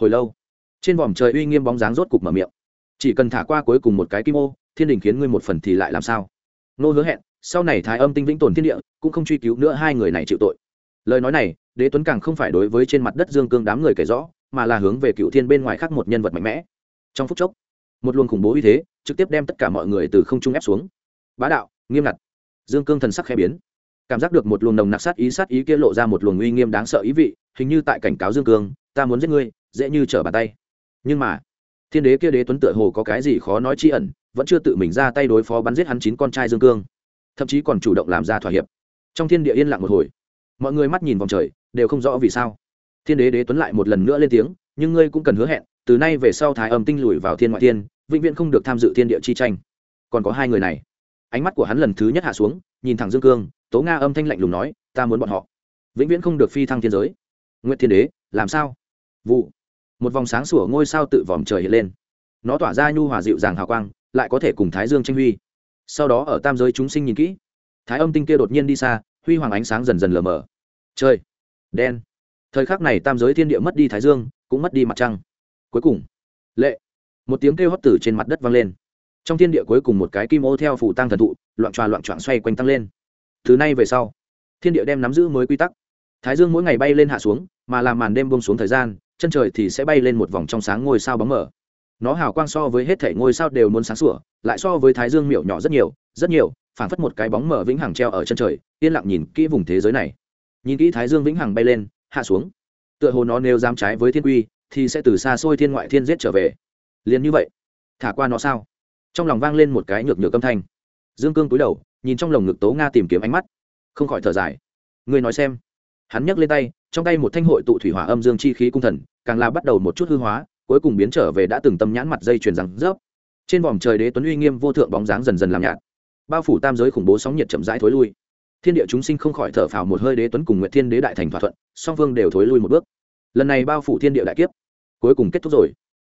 Hồi lâu, trên vòm trời uy nghiêm bóng dáng rốt cục mở miệng. Chỉ cần thả qua cuối cùng một cái kim ô, thiên đình khiến ngươi một phần thì lại làm sao? Nô hứa hẹn sau này thái âm tinh vĩnh tồn thiên địa, cũng không truy cứu nữa hai người này chịu tội. Lời nói này, đế tuấn càng không phải đối với trên mặt đất dương cương đám người kể rõ, mà là hướng về cựu thiên bên ngoài khác một nhân vật mạnh mẽ. Trong phút chốc, một luồng khủng bố uy thế trực tiếp đem tất cả mọi người từ không trung ép xuống. Bá đạo, nghiêm ngặt. Dương cương thần sắc khẽ biến. Cảm giác được một luồng nồng nặc sát ý sát ý kia lộ ra một luồng uy nghiêm đáng sợ ý vị, hình như tại cảnh cáo dương cương, ta muốn giết ngươi, dễ như trở bàn tay. Nhưng mà, thiên đế kia đế tuấn tựa hồ có cái gì khó nói chi ẩn, vẫn chưa tự mình ra tay đối phó bắn giết hắn chín con trai dương cương thậm chí còn chủ động làm ra thỏa hiệp. Trong thiên địa yên lặng một hồi, mọi người mắt nhìn vòng trời, đều không rõ vì sao. Thiên đế đế tuấn lại một lần nữa lên tiếng, nhưng ngươi cũng cần hứa hẹn, từ nay về sau thái âm tinh lùi vào thiên ngoại thiên, vĩnh viễn không được tham dự thiên địa chi tranh. Còn có hai người này. Ánh mắt của hắn lần thứ nhất hạ xuống, nhìn thẳng dương cương, tố nga âm thanh lạnh lùng nói, ta muốn bọn họ. Vĩnh viễn không được phi thăng thiên giới. Nguyễn thiên đế, làm sao? Vụ. Một vòng sáng sủa ngôi sao tự vòm trời hiện lên. Nó tỏa ra nhu hòa dịu dàng hào quang, lại có thể cùng thái dương tranh huy sau đó ở tam giới chúng sinh nhìn kỹ, thái âm tinh kia đột nhiên đi xa, huy hoàng ánh sáng dần dần lờ mờ. Trời, đen. Thời khắc này tam giới thiên địa mất đi thái dương, cũng mất đi mặt trăng. Cuối cùng, lệ. Một tiếng kêu hót tử trên mặt đất vang lên. Trong thiên địa cuối cùng một cái kim ô theo phủ tăng thần thụ, loạn tròa loạn trọn xoay quanh tăng lên. Thứ nay về sau, thiên địa đem nắm giữ mới quy tắc. Thái dương mỗi ngày bay lên hạ xuống, mà làm màn đêm bông xuống thời gian, chân trời thì sẽ bay lên một vòng trong sáng ngôi sao bóng mở nó hào quang so với hết thể ngôi sao đều muốn sáng sủa, lại so với thái dương miểu nhỏ rất nhiều rất nhiều, phảng phất một cái bóng mở vĩnh hằng treo ở chân trời, yên lặng nhìn kỹ vùng thế giới này. Nhìn kỹ thái dương vĩnh hằng bay lên, hạ xuống. Tựa hồ nó nếu dám trái với thiên quy, thì sẽ từ xa xôi thiên ngoại thiên giết trở về. Liền như vậy, thả qua nó sao? Trong lòng vang lên một cái nhược nhược âm thanh. Dương cương cúi đầu, nhìn trong lồng ngực tố nga tìm kiếm ánh mắt. Không khỏi thở dài. Ngươi nói xem. Hắn nhấc lên tay, trong tay một thanh hội tụ thủy hỏa âm dương chi khí cung thần, càng là bắt đầu một chút hư hóa cuối cùng biến trở về đã từng tâm nhãn mặt dây chuyền rằng rớp. Trên vòm trời đế tuấn uy nghiêm vô thượng bóng dáng dần dần làm nhạt. Bao phủ tam giới khủng bố sóng nhiệt chậm rãi thối lui. Thiên địa chúng sinh không khỏi thở phào một hơi đế tuấn cùng nguyệt thiên đế đại thành thỏa thuận, song phương đều thối lui một bước. Lần này bao phủ thiên địa đại kiếp, cuối cùng kết thúc rồi.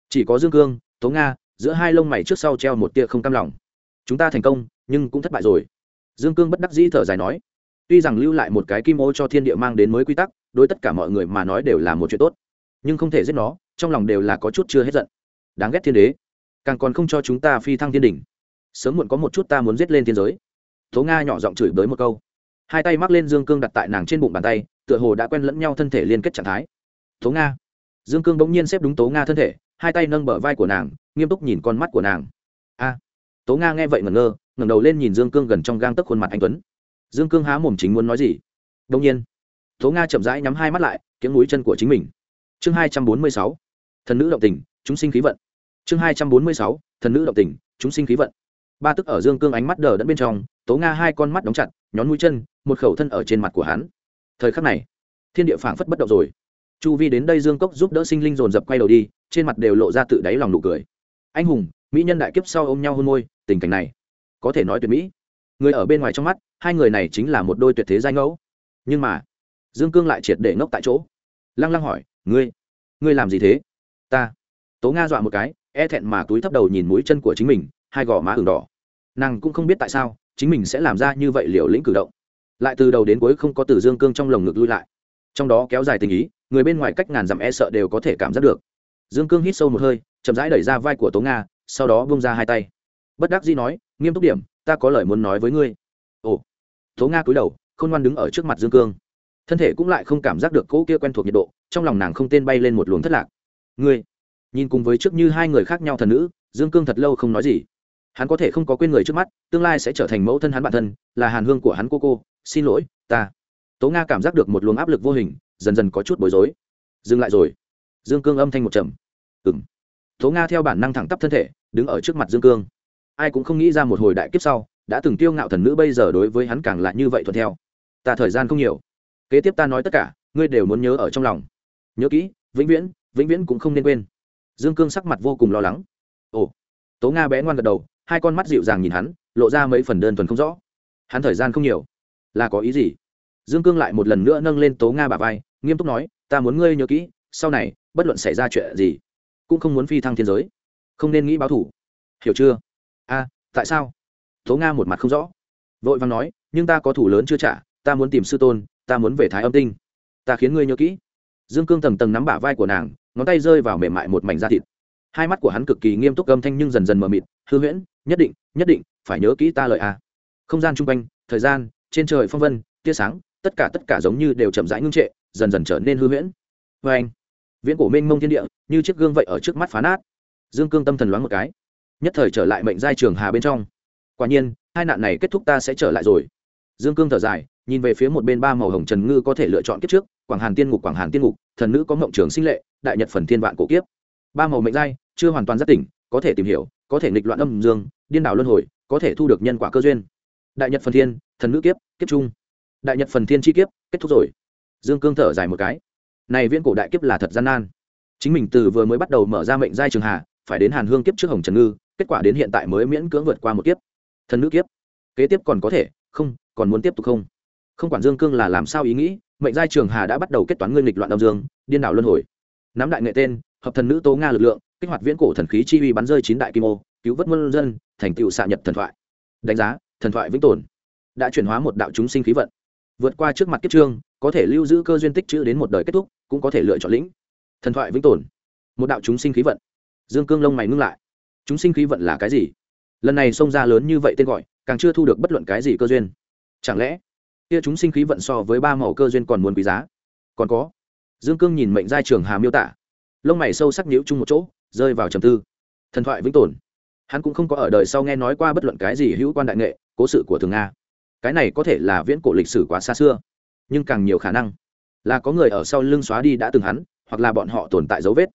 Chỉ có dương cương, tố nga, giữa hai lông mày trước sau treo một tia không cam lòng. Chúng ta thành công, nhưng cũng thất bại rồi. Dương cương bất đắc dĩ thở dài nói. Tuy rằng lưu lại một cái kim ô cho thiên địa mang đến mới quy tắc, đối tất cả mọi người mà nói đều là một chuyện tốt, nhưng không thể giết nó trong lòng đều là có chút chưa hết giận. Đáng ghét thiên đế. Càng còn không cho chúng ta phi thăng thiên đỉnh. Sớm muộn có một chút ta muốn giết lên thiên giới. Tố nga nhỏ giọng chửi bới một câu. Hai tay mắc lên dương cương đặt tại nàng trên bụng bàn tay, tựa hồ đã quen lẫn nhau thân thể liên kết trạng thái. Tố nga. Dương cương bỗng nhiên xếp đúng tố nga thân thể, hai tay nâng bờ vai của nàng, nghiêm túc nhìn con mắt của nàng. A. Tố nga nghe vậy ngẩn ngơ, ngẩng đầu lên nhìn dương cương gần trong gang tấc khuôn mặt anh tuấn. Dương cương há mồm chính muốn nói gì? Đông nhiên, tố nga chậm rãi nhắm hai mắt lại kiếm mũi chân của chính mình. Chương hai trăm bốn mươi sáu thần nữ động tình, chúng sinh khí vận. Chương hai trăm bốn mươi sáu, thần nữ động tình, chúng sinh khí vận. Ba tức ở dương cương ánh mắt đờ đẫn bên trong, tố nga hai con mắt đóng chặt, nhón mũi chân, một khẩu thân ở trên mặt của hắn. Thời khắc này, thiên địa phảng phất bất động rồi. Chu vi đến đây dương cốc giúp đỡ sinh linh dồn dập quay đầu đi, trên mặt đều lộ ra tự đáy lòng nụ cười. Anh hùng, mỹ nhân đại kiếp sau ôm nhau hôn môi, tình cảnh này, có thể nói tuyệt mỹ. Người ở bên ngoài trong mắt, hai người này chính là một đôi tuyệt thế giai ngẫu. Nhưng mà, dương cương lại triệt để ngốc tại chỗ. Lăng lăng hỏi, ngươi ngươi làm gì thế? Ta. Tố nga dọa một cái e thẹn mà túi thấp đầu nhìn mũi chân của chính mình, hai gò má ửng đỏ. Nàng cũng không biết tại sao, chính mình sẽ làm ra như vậy liều lĩnh cử động. Lại từ đầu đến cuối không có từ dương cương trong lồng ngực lui lại. Trong đó kéo dài tình ý, người bên ngoài cách ngàn dặm e sợ đều có thể cảm giác được. Dương cương hít sâu một hơi, chậm rãi đẩy ra vai của tố nga, sau đó bung ra hai tay. Bất đắc dĩ nói, nghiêm túc điểm, ta có lời muốn nói với ngươi. Ồ. Tố nga cúi đầu, khôn ngoan đứng ở trước mặt dương cương. Thân thể cũng lại không cảm giác được cỗ kia quen thuộc nhiệt độ, trong lòng nàng không tên bay lên một luồng thất lạc ngươi. Nhìn cùng với trước như hai người khác nhau thần nữ, dương cương thật lâu không nói gì. Hắn có thể không có quên người trước mắt, tương lai sẽ trở thành mẫu thân hắn bản thân, là hàn hương của hắn cô cô. Xin lỗi, ta. Tố nga cảm giác được một luồng áp lực vô hình, dần dần có chút bối rối. Dừng lại rồi. Dương cương âm thanh một trầm. Ừ m tố nga theo bản năng thẳng tắp thân thể, đứng ở trước mặt dương cương. Ai cũng không nghĩ ra một hồi đại kiếp sau, đã từng tiêu ngạo thần nữ bây giờ đối với hắn càng lại như vậy thuận theo. Ta thời gian không nhiều. Kế tiếp ta nói tất cả, ngươi đều muốn nhớ ở trong lòng. Nhớ kỹ, vĩnh viễn vĩnh viễn cũng không nên quên. Dương cương sắc mặt vô cùng lo lắng. Ồ, tố nga bé ngoan gật đầu, hai con mắt dịu dàng nhìn hắn, lộ ra mấy phần đơn thuần không rõ. Hắn thời gian không nhiều. Là có ý gì? Dương cương lại một lần nữa nâng lên tố nga bà vai, nghiêm túc nói, ta muốn ngươi nhớ kỹ, sau này, bất luận xảy ra chuyện gì, cũng không muốn phi thăng thiên giới. Không nên nghĩ báo thủ. Hiểu chưa? A, tại sao? Tố nga một mặt không rõ. Vội vàng nói, nhưng ta có thủ lớn chưa trả, ta muốn tìm sư tôn, ta muốn về thái âm tinh. Ta khiến ngươi nhớ kỹ. Dương cương tầng tầng nắm bả vai của nàng ngón tay rơi vào mềm mại một mảnh da thịt. Hai mắt của hắn cực kỳ nghiêm túc, âm thanh nhưng dần dần mờ mịt. Hư huyễn, nhất định nhất định, phải nhớ kỹ ta lời a. Không gian chung quanh, thời gian, trên trời phong vân, tia sáng, tất cả tất cả giống như đều chậm rãi ngưng trệ, dần dần trở nên hư huyễn. Vê anh, viễn cổ mênh mông thiên địa, như chiếc gương vậy ở trước mắt phá nát. Dương cương tâm thần loáng một cái. Nhất thời trở lại mệnh giai trường hà bên trong. Quả nhiên, hai nạn này kết thúc ta sẽ trở lại rồi. Dương cương thở dài nhìn về phía một bên ba màu hồng trần ngư có thể lựa chọn kiếp trước, quảng hàn tiên ngục, quảng hàn tiên ngục, thần nữ có mộng trường sinh lệ, đại nhật phần thiên vạn cổ kiếp. Ba màu mệnh giai, chưa hoàn toàn giác tỉnh, có thể tìm hiểu, có thể nghịch loạn âm dương, điên đảo luân hồi, có thể thu được nhân quả cơ duyên. Đại nhật phần thiên, thần nữ kiếp kiếp trung. Đại nhật phần thiên chi kiếp, kết thúc rồi. Dương cương thở dài một cái. Này viễn cổ đại kiếp là thật gian nan. Chính mình từ vừa mới bắt đầu mở ra mệnh giai trường hà phải đến hàn hương kiếp trước hồng trần ngư, kết quả đến hiện tại mới miễn cưỡng vượt qua một kiếp. Thần nữ kiếp. Kế tiếp còn có thể, không, còn muốn tiếp tục không? Không quản dương cương là làm sao ý nghĩ, mệnh giai trường hà đã bắt đầu kết toán ngươi lịch loạn đông dương, điên đảo luân hồi. Nắm đại nghệ tên, hợp thần nữ tố nga lực lượng, kích hoạt viễn cổ thần khí chi uy bắn rơi chín đại kim ô, cứu vớt muôn dân, thành tựu xạ nhật thần thoại. Đánh giá, thần thoại vĩnh tồn. Đã chuyển hóa một đạo chúng sinh khí vận. Vượt qua trước mặt kiếp trương, có thể lưu giữ cơ duyên tích chữ đến một đời kết thúc, cũng có thể lựa chọn lĩnh. Thần thoại vĩnh tồn. Một đạo chúng sinh khí vận. Dương cương lông mày ngưng lại. Chúng sinh khí vận là cái gì? Lần này xông ra lớn như vậy tên gọi, càng chưa thu được bất luận cái gì cơ duyên. Chẳng lẽ kia chúng sinh khí vận so với ba màu cơ duyên còn muốn quý giá. Còn có, dương cương nhìn mệnh giai trường hà miêu tả, lông mày sâu sắc nhíu chung một chỗ, rơi vào trầm tư. Thần thoại vĩnh tồn. Hắn cũng không có ở đời sau nghe nói qua bất luận cái gì hữu quan đại nghệ, cố sự của thường nga. Cái này có thể là viễn cổ lịch sử quá xa xưa, nhưng càng nhiều khả năng là có người ở sau lưng xóa đi đã từng hắn, hoặc là bọn họ tồn tại dấu vết.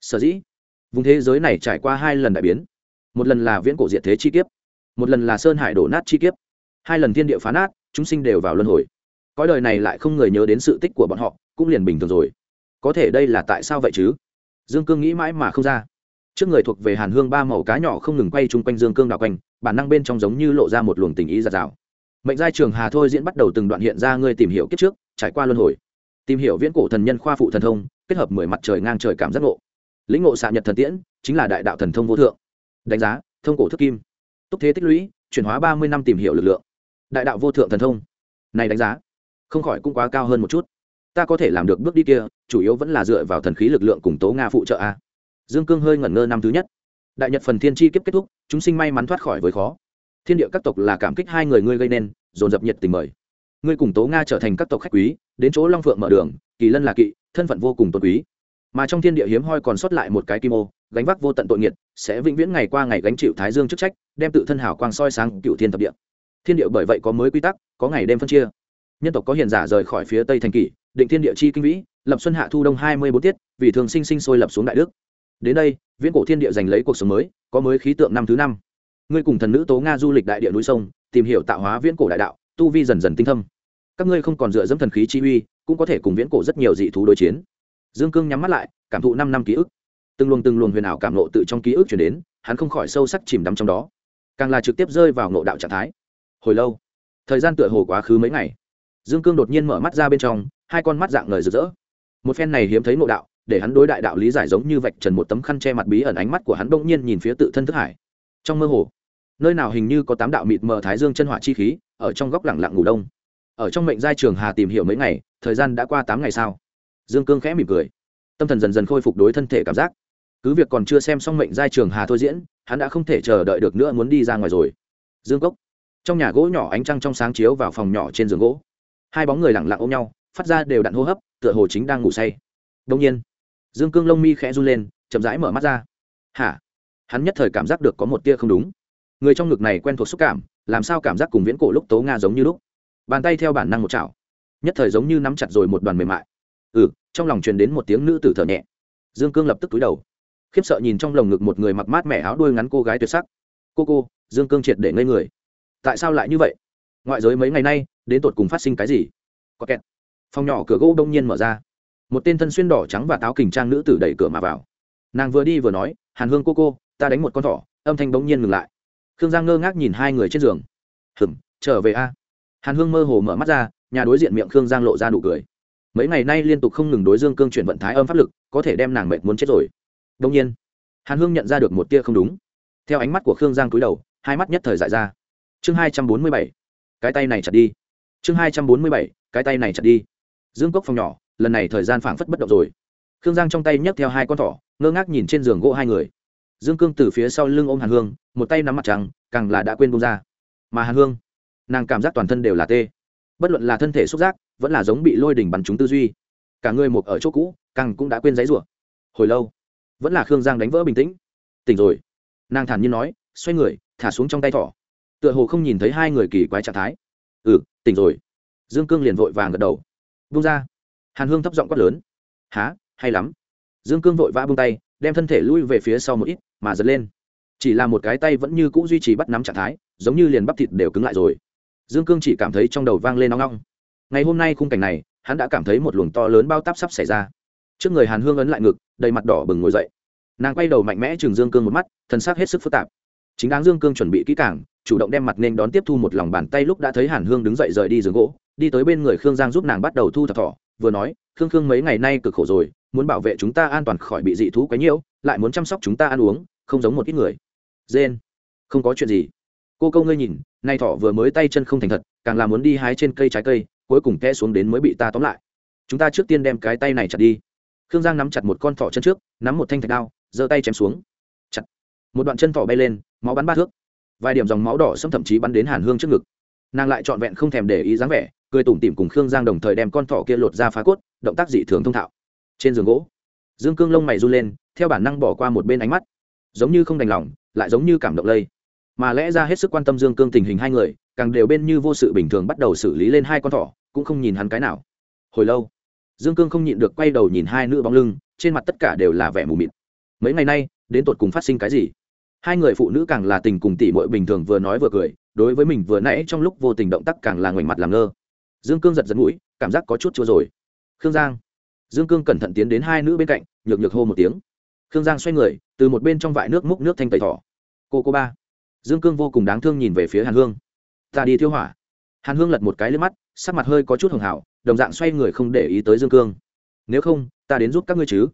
Sở dĩ, vùng thế giới này trải qua hai lần đại biến. Một lần là viễn cổ diệt thế chi kiếp, một lần là sơn hải đổ nát chi kiếp. Hai lần thiên địa phá nát chúng sinh đều vào luân hồi. Cõi đời này lại không người nhớ đến sự tích của bọn họ, cũng liền bình thường rồi. Có thể đây là tại sao vậy chứ? Dương cương nghĩ mãi mà không ra. Trước người thuộc về hàn hương ba màu cá nhỏ không ngừng quay chung quanh dương cương đào quanh, bản năng bên trong giống như lộ ra một luồng tình ý giạt rào. Mệnh giai trường hà thôi diễn bắt đầu từng đoạn hiện ra, ngươi tìm hiểu kiếp trước, trải qua luân hồi. Tìm hiểu viễn cổ thần nhân khoa phụ thần thông, kết hợp mười mặt trời ngang trời cảm giác ngộ. Lĩnh ngộ xạ nhật thần tiễn, chính là đại đạo thần thông vô thượng. Đánh giá, thông cổ thức kim. Túc thế tích lũy, chuyển hóa ba mươi năm tìm hiểu lực lượng đại đạo vô thượng thần thông. Này đánh giá, không khỏi cũng quá cao hơn một chút. Ta có thể làm được bước đi kia, chủ yếu vẫn là dựa vào thần khí lực lượng cùng tố nga phụ trợ a. Dương cương hơi ngẩn ngơ năm thứ nhất. Đại nhật phần thiên chi kiếp kết thúc, chúng sinh may mắn thoát khỏi với khó. Thiên địa các tộc là cảm kích hai người ngươi gây nên, dồn dập nhiệt tình mời. Ngươi cùng tố nga trở thành các tộc khách quý, đến chỗ long phượng mở đường, kỳ lân là kỵ, thân phận vô cùng tôn quý. Mà trong thiên địa hiếm hoi còn sót lại một cái kim ô, gánh vác vô tận tội nghiệt, sẽ vĩnh viễn ngày qua ngày gánh chịu thái dương chức trách, đem tự thân hảo quang soi sáng cựu thiên thập địa thiên địa bởi vậy có mới quy tắc, có ngày đêm phân chia. Nhân tộc có hiền giả rời khỏi phía tây thành kỷ, định thiên địa chi kinh vĩ, lập xuân hạ thu đông hai mươi bốn tiết, vì thường sinh sinh sôi lập xuống đại đức. Đến đây, viễn cổ thiên địa giành lấy cuộc sống mới, có mới khí tượng năm thứ năm. Ngươi cùng thần nữ tố nga du lịch đại địa núi sông, tìm hiểu tạo hóa viễn cổ đại đạo, tu vi dần dần tinh thâm. Các ngươi không còn dựa dẫm thần khí chi uy, cũng có thể cùng viễn cổ rất nhiều dị thú đối chiến. Dương cương nhắm mắt lại, cảm thụ năm năm ký ức. Từng luồng từng luồng huyền ảo cảm nộ tự trong ký ức chuyển đến, hắn không khỏi sâu sắc chìm đắm trong đó. Càng là trực tiếp rơi vào ngộ đạo trạng thái hồi lâu. Thời gian tựa hồ quá khứ mấy ngày. Dương cương đột nhiên mở mắt ra bên trong, hai con mắt dạng ngời rực rỡ. Một phen này hiếm thấy ngộ đạo, để hắn đối đại đạo lý giải giống như vạch trần một tấm khăn che mặt bí ẩn ánh mắt của hắn bỗng nhiên nhìn phía tự thân thức hải. Trong mơ hồ, nơi nào hình như có tám đạo mịt mờ thái dương chân hỏa chi khí, ở trong góc lẳng lặng ngủ đông. Ở trong mệnh giai trường hà tìm hiểu mấy ngày, thời gian đã qua tám ngày sao dương cương khẽ mỉm cười. Tâm thần dần dần khôi phục đối thân thể cảm giác. Cứ việc còn chưa xem xong mệnh giai trường hà thôi diễn, hắn đã không thể chờ đợi được nữa muốn đi ra ngoài rồi. Dương cốc trong nhà gỗ nhỏ ánh trăng trong sáng chiếu vào phòng nhỏ trên giường gỗ. Hai bóng người lẳng lặng ôm nhau, phát ra đều đặn hô hấp, tựa hồ chính đang ngủ say. Đông nhiên, dương cương lông mi khẽ run lên, chậm rãi mở mắt ra. Hả? Hắn nhất thời cảm giác được có một tia không đúng. Người trong ngực này quen thuộc xúc cảm, làm sao cảm giác cùng viễn cổ lúc tố nga giống như lúc? Bàn tay theo bản năng một chảo. Nhất thời giống như nắm chặt rồi một đoàn mềm mại. Ừ trong lòng truyền đến một tiếng nữ tử thở nhẹ. Dương cương lập tức túi đầu. Khiếp sợ nhìn trong lồng ngực một người mặc mát mẻ áo đuôi ngắn cô gái tuyệt sắc. Cô cô, dương cương triệt để ngây người tại sao lại như vậy? Ngoại giới mấy ngày nay, đến tột cùng phát sinh cái gì? Có kẹt. Phòng nhỏ cửa gỗ đông nhiên mở ra. Một tên thân xuyên đỏ trắng và táo kình trang nữ tử đẩy cửa mà vào. Nàng vừa đi vừa nói, hàn hương cô cô, ta đánh một con thỏ. Âm thanh bỗng nhiên ngừng lại. Khương giang ngơ ngác nhìn hai người trên giường. Hừng trở về a. Hàn hương mơ hồ mở mắt ra, nhà đối diện miệng khương giang lộ ra nụ cười. Mấy ngày nay liên tục không ngừng đối dương cương chuyển vận thái âm pháp lực, có thể đem nàng mệt muốn chết rồi. Đông nhiên, hàn hương nhận ra được một tia không đúng. Theo ánh mắt của khương giang cúi đầu, hai mắt nhất thời dại ra chương hai trăm bốn mươi bảy, cái tay này chặt đi. Chương hai trăm bốn mươi bảy, cái tay này chặt đi. Dương cốc phòng nhỏ, lần này thời gian phảng phất bất động rồi. Khương giang trong tay nhấc theo hai con thỏ, ngơ ngác nhìn trên giường gỗ hai người. Dương cương từ phía sau lưng ôm hàn hương, một tay nắm mặt trăng, càng là đã quên bông ra. Mà hàn hương, nàng cảm giác toàn thân đều là tê. Bất luận là thân thể xúc giác, vẫn là giống bị lôi đỉnh bắn trúng tư duy. Cả người một ở chỗ cũ, càng cũng đã quên giấy rủa. Hồi lâu, vẫn là khương giang đánh vỡ bình tĩnh. Tỉnh rồi. Nàng thản nhiên nói, xoay người, thả xuống trong tay thỏ tựa hồ không nhìn thấy hai người kỳ quái trạng thái. Ừ tỉnh rồi. Dương cương liền vội vàng gật đầu. Bung ra. Hàn hương thấp giọng quát lớn. Há, hay lắm. Dương cương vội vã bung tay, đem thân thể lui về phía sau một ít, mà giật lên. Chỉ là một cái tay vẫn như c ũ duy trì bắt nắm trạng thái, giống như liền bắp thịt đều cứng lại rồi. Dương cương chỉ cảm thấy trong đầu vang lên nóng nóng ngày hôm nay khung cảnh này, hắn đã cảm thấy một luồng to lớn bao tắp sắp xảy ra. Trước người hàn hương ấn lại ngực, đầy mặt đỏ bừng ngồi dậy. Nàng quay đầu mạnh mẽ chừng dương cương một mắt, thân xác hết sức phức tạp. Chính đáng dương cương chuẩn bị kỹ càng chủ động đem mặt nên đón tiếp thu một lòng bàn tay lúc đã thấy hàn hương đứng dậy rời đi giường gỗ, đi tới bên người khương giang giúp nàng bắt đầu thu thập thỏ, vừa nói, khương khương mấy ngày nay cực khổ rồi, muốn bảo vệ chúng ta an toàn khỏi bị dị thú quấy nhiễu, lại muốn chăm sóc chúng ta ăn uống, không giống một ít người. Dên, không có chuyện gì. Cô câu ngươi nhìn, nay thỏ vừa mới tay chân không thành thật, càng là muốn đi hái trên cây trái cây, cuối cùng té xuống đến mới bị ta tóm lại. Chúng ta trước tiên đem cái tay này chặt đi. Khương giang nắm chặt một con thỏ chân trước, nắm một thanh thạch đao, giơ tay chém xuống. Chặt. Một đoạn chân thỏ bay lên, máu bắn ba thước vài điểm dòng máu đỏ xâm thậm chí bắn đến hàn hương trước ngực. Nàng lại trọn vẹn không thèm để ý dáng vẻ, cười tủm tỉm cùng khương giang đồng thời đem con thỏ kia lột ra phá cốt, động tác dị thường thông thạo. Trên giường gỗ, dương cương lông mày run lên, theo bản năng bỏ qua một bên ánh mắt. Giống như không đành lòng, lại giống như cảm động lây. Mà lẽ ra hết sức quan tâm dương cương tình hình hai người, càng đều bên như vô sự bình thường bắt đầu xử lý lên hai con thỏ, cũng không nhìn hắn cái nào. Hồi lâu, dương cương không nhịn được quay đầu nhìn hai nữ bóng lưng, trên mặt tất cả đều là vẻ mù mịt. Mấy ngày nay, đến tột cùng phát sinh cái gì? Hai người phụ nữ càng là tình cùng tỷ muội bình thường vừa nói vừa cười, đối với mình vừa nãy trong lúc vô tình động tác càng là ngoảnh mặt làm ngơ. Dương cương giật giật mũi, cảm giác có chút chua rồi. Khương giang. Dương cương cẩn thận tiến đến hai nữ bên cạnh, nhược nhược hô một tiếng. Khương giang xoay người, từ một bên trong vại nước múc nước thanh tẩy thỏ. Cô cô ba. Dương cương vô cùng đáng thương nhìn về phía hàn hương. Ta đi thiêu hỏa. Hàn hương lật một cái lên mắt, sắc mặt hơi có chút hưởng hảo đồng dạng xoay người không để ý tới dương cương. Nếu không, ta đến giúp các ngươi chứ?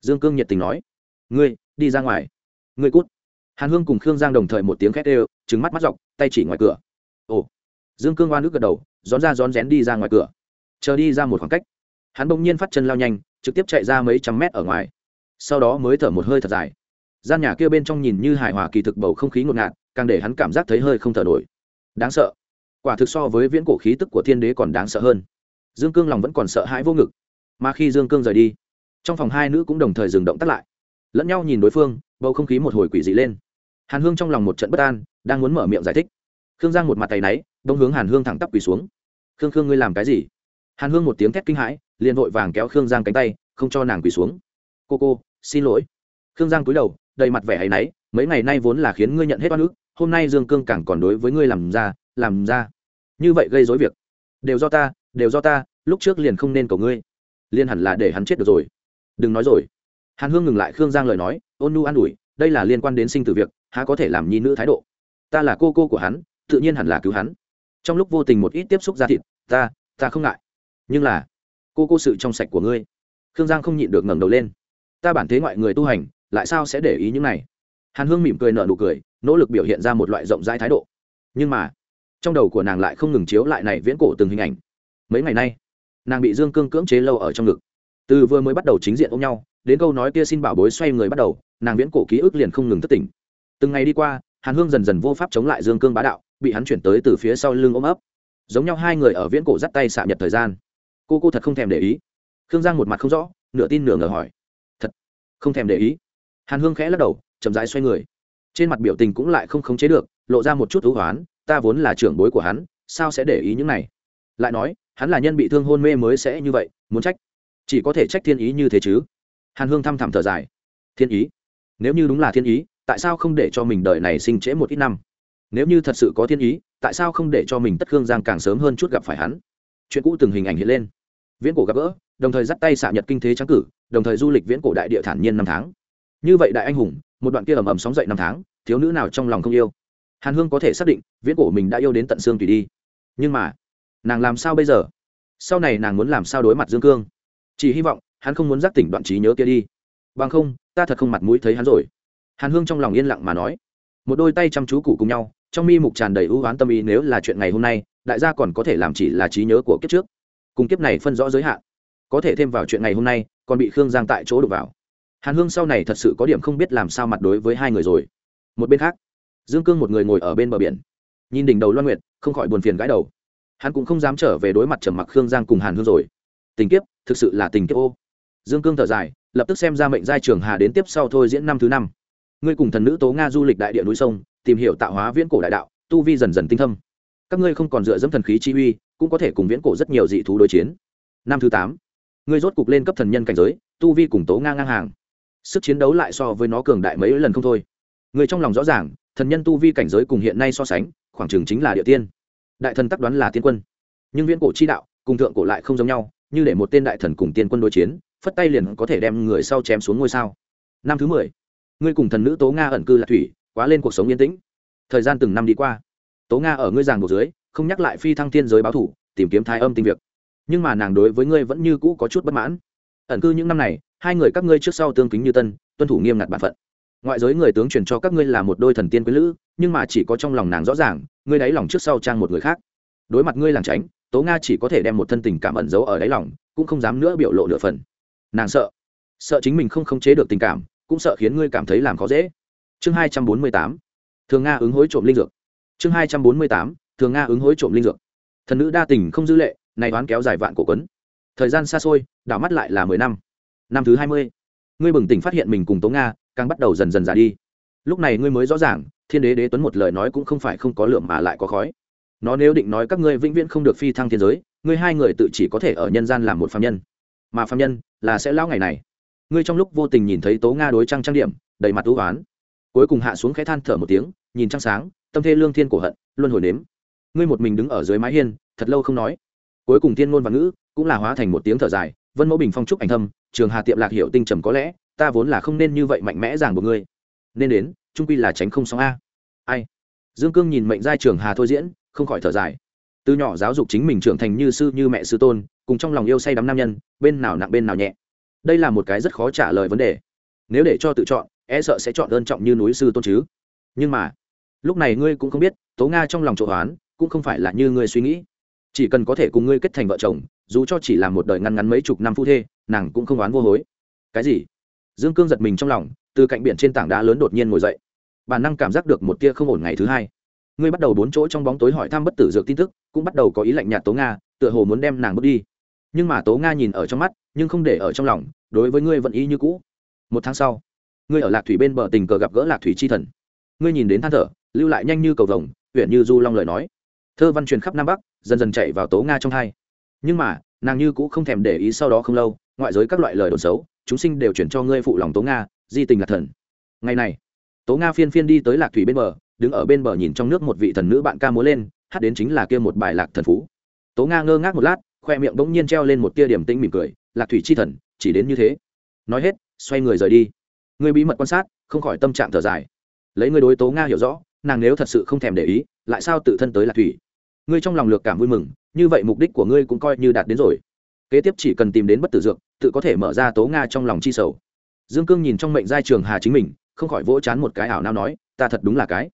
Dương cương nhiệt tình nói. Ngươi, đi ra ngoài. Ngươi cút hàn hương cùng khương giang đồng thời một tiếng khét ê trứng mắt mắt dọc, tay chỉ ngoài cửa. Ồ. Dương cương oan nước gật đầu rón ra rón rén đi ra ngoài cửa. Chờ đi ra một khoảng cách. Hắn bỗng nhiên phát chân lao nhanh, trực tiếp chạy ra mấy trăm mét ở ngoài. Sau đó mới thở một hơi thật dài. Gian nhà kia bên trong nhìn như hài hòa kỳ thực bầu không khí ngột ngạt, càng để hắn cảm giác thấy hơi không thở nổi. Đáng sợ. Quả thực so với viễn cổ khí tức của thiên đế còn đáng sợ hơn. Dương cương lòng vẫn còn sợ hãi vô ngực. Mà khi dương cương rời đi, trong phòng hai nữ cũng đồng thời dừng động tắt lại. Lẫn nhau nhìn đối phương, bầu không khí một hồi quỷ dị lên hàn hương trong lòng một trận bất an, đang muốn mở miệng giải thích. Khương giang một mặt tay náy đông hướng hàn hương thẳng tắp quỳ xuống. Khương khương ngươi làm cái gì? Hàn hương một tiếng thét kinh hãi, liền vội vàng kéo khương giang cánh tay, không cho nàng quỳ xuống. Cô cô, xin lỗi. Khương giang cúi đầu, đầy mặt vẻ hay náy, mấy ngày nay vốn là khiến ngươi nhận hết oan ức, hôm nay dương cương càng còn đối với ngươi làm ra làm ra. Như vậy gây dối việc. Đều do ta, đều do ta, lúc trước liền không nên cầu ngươi. Liền hẳn là để hắn chết được rồi. Đừng nói rồi. Hàn hương ngừng lại khương giang lời nói, ôn nu an ủi, đây là liên quan đến sinh tử việc há có thể làm nhi nữ thái độ. Ta là cô cô của hắn, tự nhiên hẳn là cứu hắn. Trong lúc vô tình một ít tiếp xúc ra thịt, ta ta không ngại. Nhưng là, cô cô sự trong sạch của ngươi. Khương giang không nhịn được ngẩng đầu lên. Ta bản thế ngoại người tu hành, lại sao sẽ để ý những này? Hàn hương mỉm cười nở nụ cười, nỗ lực biểu hiện ra một loại rộng rãi thái độ. Nhưng mà, trong đầu của nàng lại không ngừng chiếu lại này viễn cổ từng hình ảnh. Mấy ngày nay, nàng bị dương cương cưỡng chế lâu ở trong ngực. Từ vừa mới bắt đầu chính diện ôm nhau, đến câu nói kia xin bảo bối xoay người bắt đầu, nàng viễn cổ ký ức liền không ngừng thất tỉnh từng ngày đi qua, hàn hương dần dần vô pháp chống lại dương cương bá đạo, bị hắn chuyển tới từ phía sau lưng ôm ấp. Giống nhau hai người ở viễn cổ dắt tay xạ nhật thời gian. Cô cô thật không thèm để ý. Khương giang một mặt không rõ, nửa tin nửa ngờ hỏi. Thật không thèm để ý. Hàn hương khẽ lắc đầu, chậm rãi xoay người. Trên mặt biểu tình cũng lại không khống chế được, lộ ra một chút thú hoán, ta vốn là trưởng bối của hắn, sao sẽ để ý những này? Lại nói, hắn là nhân bị thương hôn mê mới sẽ như vậy, muốn trách. Chỉ có thể trách thiên ý như thế chứ. Hàn hương thăm thẳm thở dài. Thiên ý? Nếu như đúng là thiên ý tại sao không để cho mình đời này sinh trễ một ít năm? Nếu như thật sự có thiên ý, tại sao không để cho mình tất khương giang càng sớm hơn chút gặp phải hắn? Chuyện cũ từng hình ảnh hiện lên. Viễn cổ gặp gỡ, đồng thời dắt tay xạ nhật kinh thế trắng cử, đồng thời du lịch viễn cổ đại địa thản nhiên năm tháng. Như vậy đại anh hùng, một đoạn kia ầm ầm sóng dậy năm tháng, thiếu nữ nào trong lòng không yêu? Hàn hương có thể xác định, viễn cổ mình đã yêu đến tận xương tùy đi. Nhưng mà, nàng làm sao bây giờ? Sau này nàng muốn làm sao đối mặt dương cương? Chỉ hy vọng, hắn không muốn giác tỉnh đoạn trí nhớ kia đi. Bằng không, ta thật không mặt mũi thấy hắn rồi hàn hương trong lòng yên lặng mà nói, một đôi tay chăm chú cụ cùng nhau, trong mi mục tràn đầy ưu oán tâm ý, nếu là chuyện ngày hôm nay, đại gia còn có thể làm chỉ là trí nhớ của kiếp trước. Cùng kiếp này phân rõ giới hạn, có thể thêm vào chuyện ngày hôm nay, còn bị khương giang tại chỗ đục vào. Hàn hương sau này thật sự có điểm không biết làm sao mặt đối với hai người rồi. Một bên khác, dương cương một người ngồi ở bên bờ biển, nhìn đỉnh đầu loan nguyệt, không khỏi buồn phiền gãi đầu. Hắn cũng không dám trở về đối mặt trầm mặc khương giang cùng hàn hương rồi. Tình kiếp, thực sự là tình kiếp ô. Dương cương thở dài, lập tức xem ra mệnh giai trường hà đến tiếp sau thôi diễn năm thứ năm ngươi cùng thần nữ tố nga du lịch đại địa núi sông, tìm hiểu tạo hóa viễn cổ đại đạo, tu vi dần dần tinh thâm. Các ngươi không còn dựa dẫm thần khí chi uy, cũng có thể cùng viễn cổ rất nhiều dị thú đối chiến. Năm thứ tám, ngươi rốt cục lên cấp thần nhân cảnh giới, tu vi cùng tố nga ngang hàng. Sức chiến đấu lại so với nó cường đại mấy lần không thôi. Người trong lòng rõ ràng, thần nhân tu vi cảnh giới cùng hiện nay so sánh, khoảng chừng chính là địa tiên. Đại thần tắc đoán là tiên quân. Nhưng viễn cổ chi đạo, cùng thượng cổ lại không giống nhau, như để một tên đại thần cùng tiên quân đối chiến, phất tay liền có thể đem người sau chém xuống ngôi sao. Năm thứ mười ngươi cùng thần nữ tố nga ẩn cư là thủy, quá lên cuộc sống yên tĩnh. Thời gian từng năm đi qua, tố nga ở ngươi giàng một dưới, không nhắc lại phi thăng thiên giới báo thủ, tìm kiếm thai âm tinh việc. Nhưng mà nàng đối với ngươi vẫn như cũ có chút bất mãn. Ẩn cư những năm này, hai người các ngươi trước sau tương kính như tân, tuân thủ nghiêm ngặt bản phận. Ngoại giới người tướng truyền cho các ngươi là một đôi thần tiên quý lữ, nhưng mà chỉ có trong lòng nàng rõ ràng, ngươi đáy lòng trước sau trang một người khác. Đối mặt ngươi làng tránh, tố nga chỉ có thể đem một thân tình cảm ẩn giấu ở đáy lòng, cũng không dám nữa biểu lộ nửa phần. Nàng sợ sợ chính mình không khống chế được tình cảm cũng sợ khiến ngươi cảm thấy làm khó dễ. Chương hai trăm bốn mươi tám, thường nga ứng hối trộm linh dược. Chương hai trăm bốn mươi tám, thường nga ứng hối trộm linh dược. Thần nữ đa tình không dư lệ, này đoán kéo dài vạn cổ quấn. Thời gian xa xôi, đảo mắt lại là mười năm. Năm thứ hai mươi, ngươi bừng tỉnh phát hiện mình cùng tố nga càng bắt đầu dần dần già đi. Lúc này ngươi mới rõ ràng, thiên đế đế tuấn một lời nói cũng không phải không có lượng mà lại có khói. Nó nếu định nói các ngươi vĩnh viễn không được phi thăng thiên giới, ngươi hai người tự chỉ có thể ở nhân gian làm một phạm nhân. Mà phạm nhân là sẽ lão ngày này ngươi trong lúc vô tình nhìn thấy tố nga đối trăng trang điểm, đầy mặt ưu oán. Cuối cùng hạ xuống khẽ than thở một tiếng, nhìn trăng sáng, tâm thê lương thiên cổ hận, luân hồi nếm. Ngươi một mình đứng ở dưới mái hiên, thật lâu không nói. Cuối cùng thiên ngôn và ngữ cũng là hóa thành một tiếng thở dài, vân mẫu bình phong trúc ảnh thâm, trường hà tiệm lạc hiệu tinh trầm có lẽ, ta vốn là không nên như vậy mạnh mẽ giảng của ngươi. Nên đến, trung quy là tránh không sóng a. Ai? Dương cương nhìn mệnh giai trường hà thôi diễn, không khỏi thở dài. Từ nhỏ giáo dục chính mình trưởng thành như sư như mẹ sư tôn, cùng trong lòng yêu say đắm nam nhân, bên nào nặng bên nào nhẹ đây là một cái rất khó trả lời vấn đề. Nếu để cho tự chọn e sợ sẽ chọn ơn trọng như núi sư tôn chứ. Nhưng mà, lúc này ngươi cũng không biết, tố nga trong lòng chỗ hoán, cũng không phải là như ngươi suy nghĩ. Chỉ cần có thể cùng ngươi kết thành vợ chồng, dù cho chỉ là một đời ngăn ngắn mấy chục năm phu thê, nàng cũng không oán vô hối. Cái gì? Dương cương giật mình trong lòng, từ cạnh biển trên tảng đá lớn đột nhiên ngồi dậy. Bản năng cảm giác được một tia không ổn ngày thứ hai. Ngươi bắt đầu bốn chỗ trong bóng tối hỏi thăm bất tử dược tin tức, cũng bắt đầu có ý lạnh nhạt tố nga, tựa hồ muốn đem nàng bước đi nhưng mà tố nga nhìn ở trong mắt, nhưng không để ở trong lòng, đối với ngươi vẫn ý như cũ. Một tháng sau, ngươi ở lạc thủy bên bờ tình cờ gặp gỡ lạc thủy chi thần. Ngươi nhìn đến than thở, lưu lại nhanh như cầu vồng, huyện như du long lời nói. Thơ văn truyền khắp nam bắc, dần dần chạy vào tố nga trong hai. Nhưng mà, nàng như cũ không thèm để ý sau đó không lâu, ngoại giới các loại lời đồn xấu, chúng sinh đều chuyển cho ngươi phụ lòng tố nga, di tình lạc thần. Ngày này, tố nga phiên phiên đi tới lạc thủy bên bờ, đứng ở bên bờ nhìn trong nước một vị thần nữ bạn ca múa lên, hát đến chính là kia một bài lạc thần phú. Tố nga ngơ ngác một lát khoe miệng bỗng nhiên treo lên một tia điểm tĩnh mỉm cười, lạc thủy chi thần, chỉ đến như thế. Nói hết, xoay người rời đi. Người bí mật quan sát, không khỏi tâm trạng thở dài. Lấy người đối tố nga hiểu rõ, nàng nếu thật sự không thèm để ý, lại sao tự thân tới lạc thủy? Ngươi trong lòng lược cảm vui mừng, như vậy mục đích của ngươi cũng coi như đạt đến rồi. Kế tiếp chỉ cần tìm đến bất tử dược, tự có thể mở ra tố nga trong lòng chi sầu. Dương cương nhìn trong mệnh giai trường hà chính mình, không khỏi vỗ chán một cái ảo nào nói, ta thật đúng là cái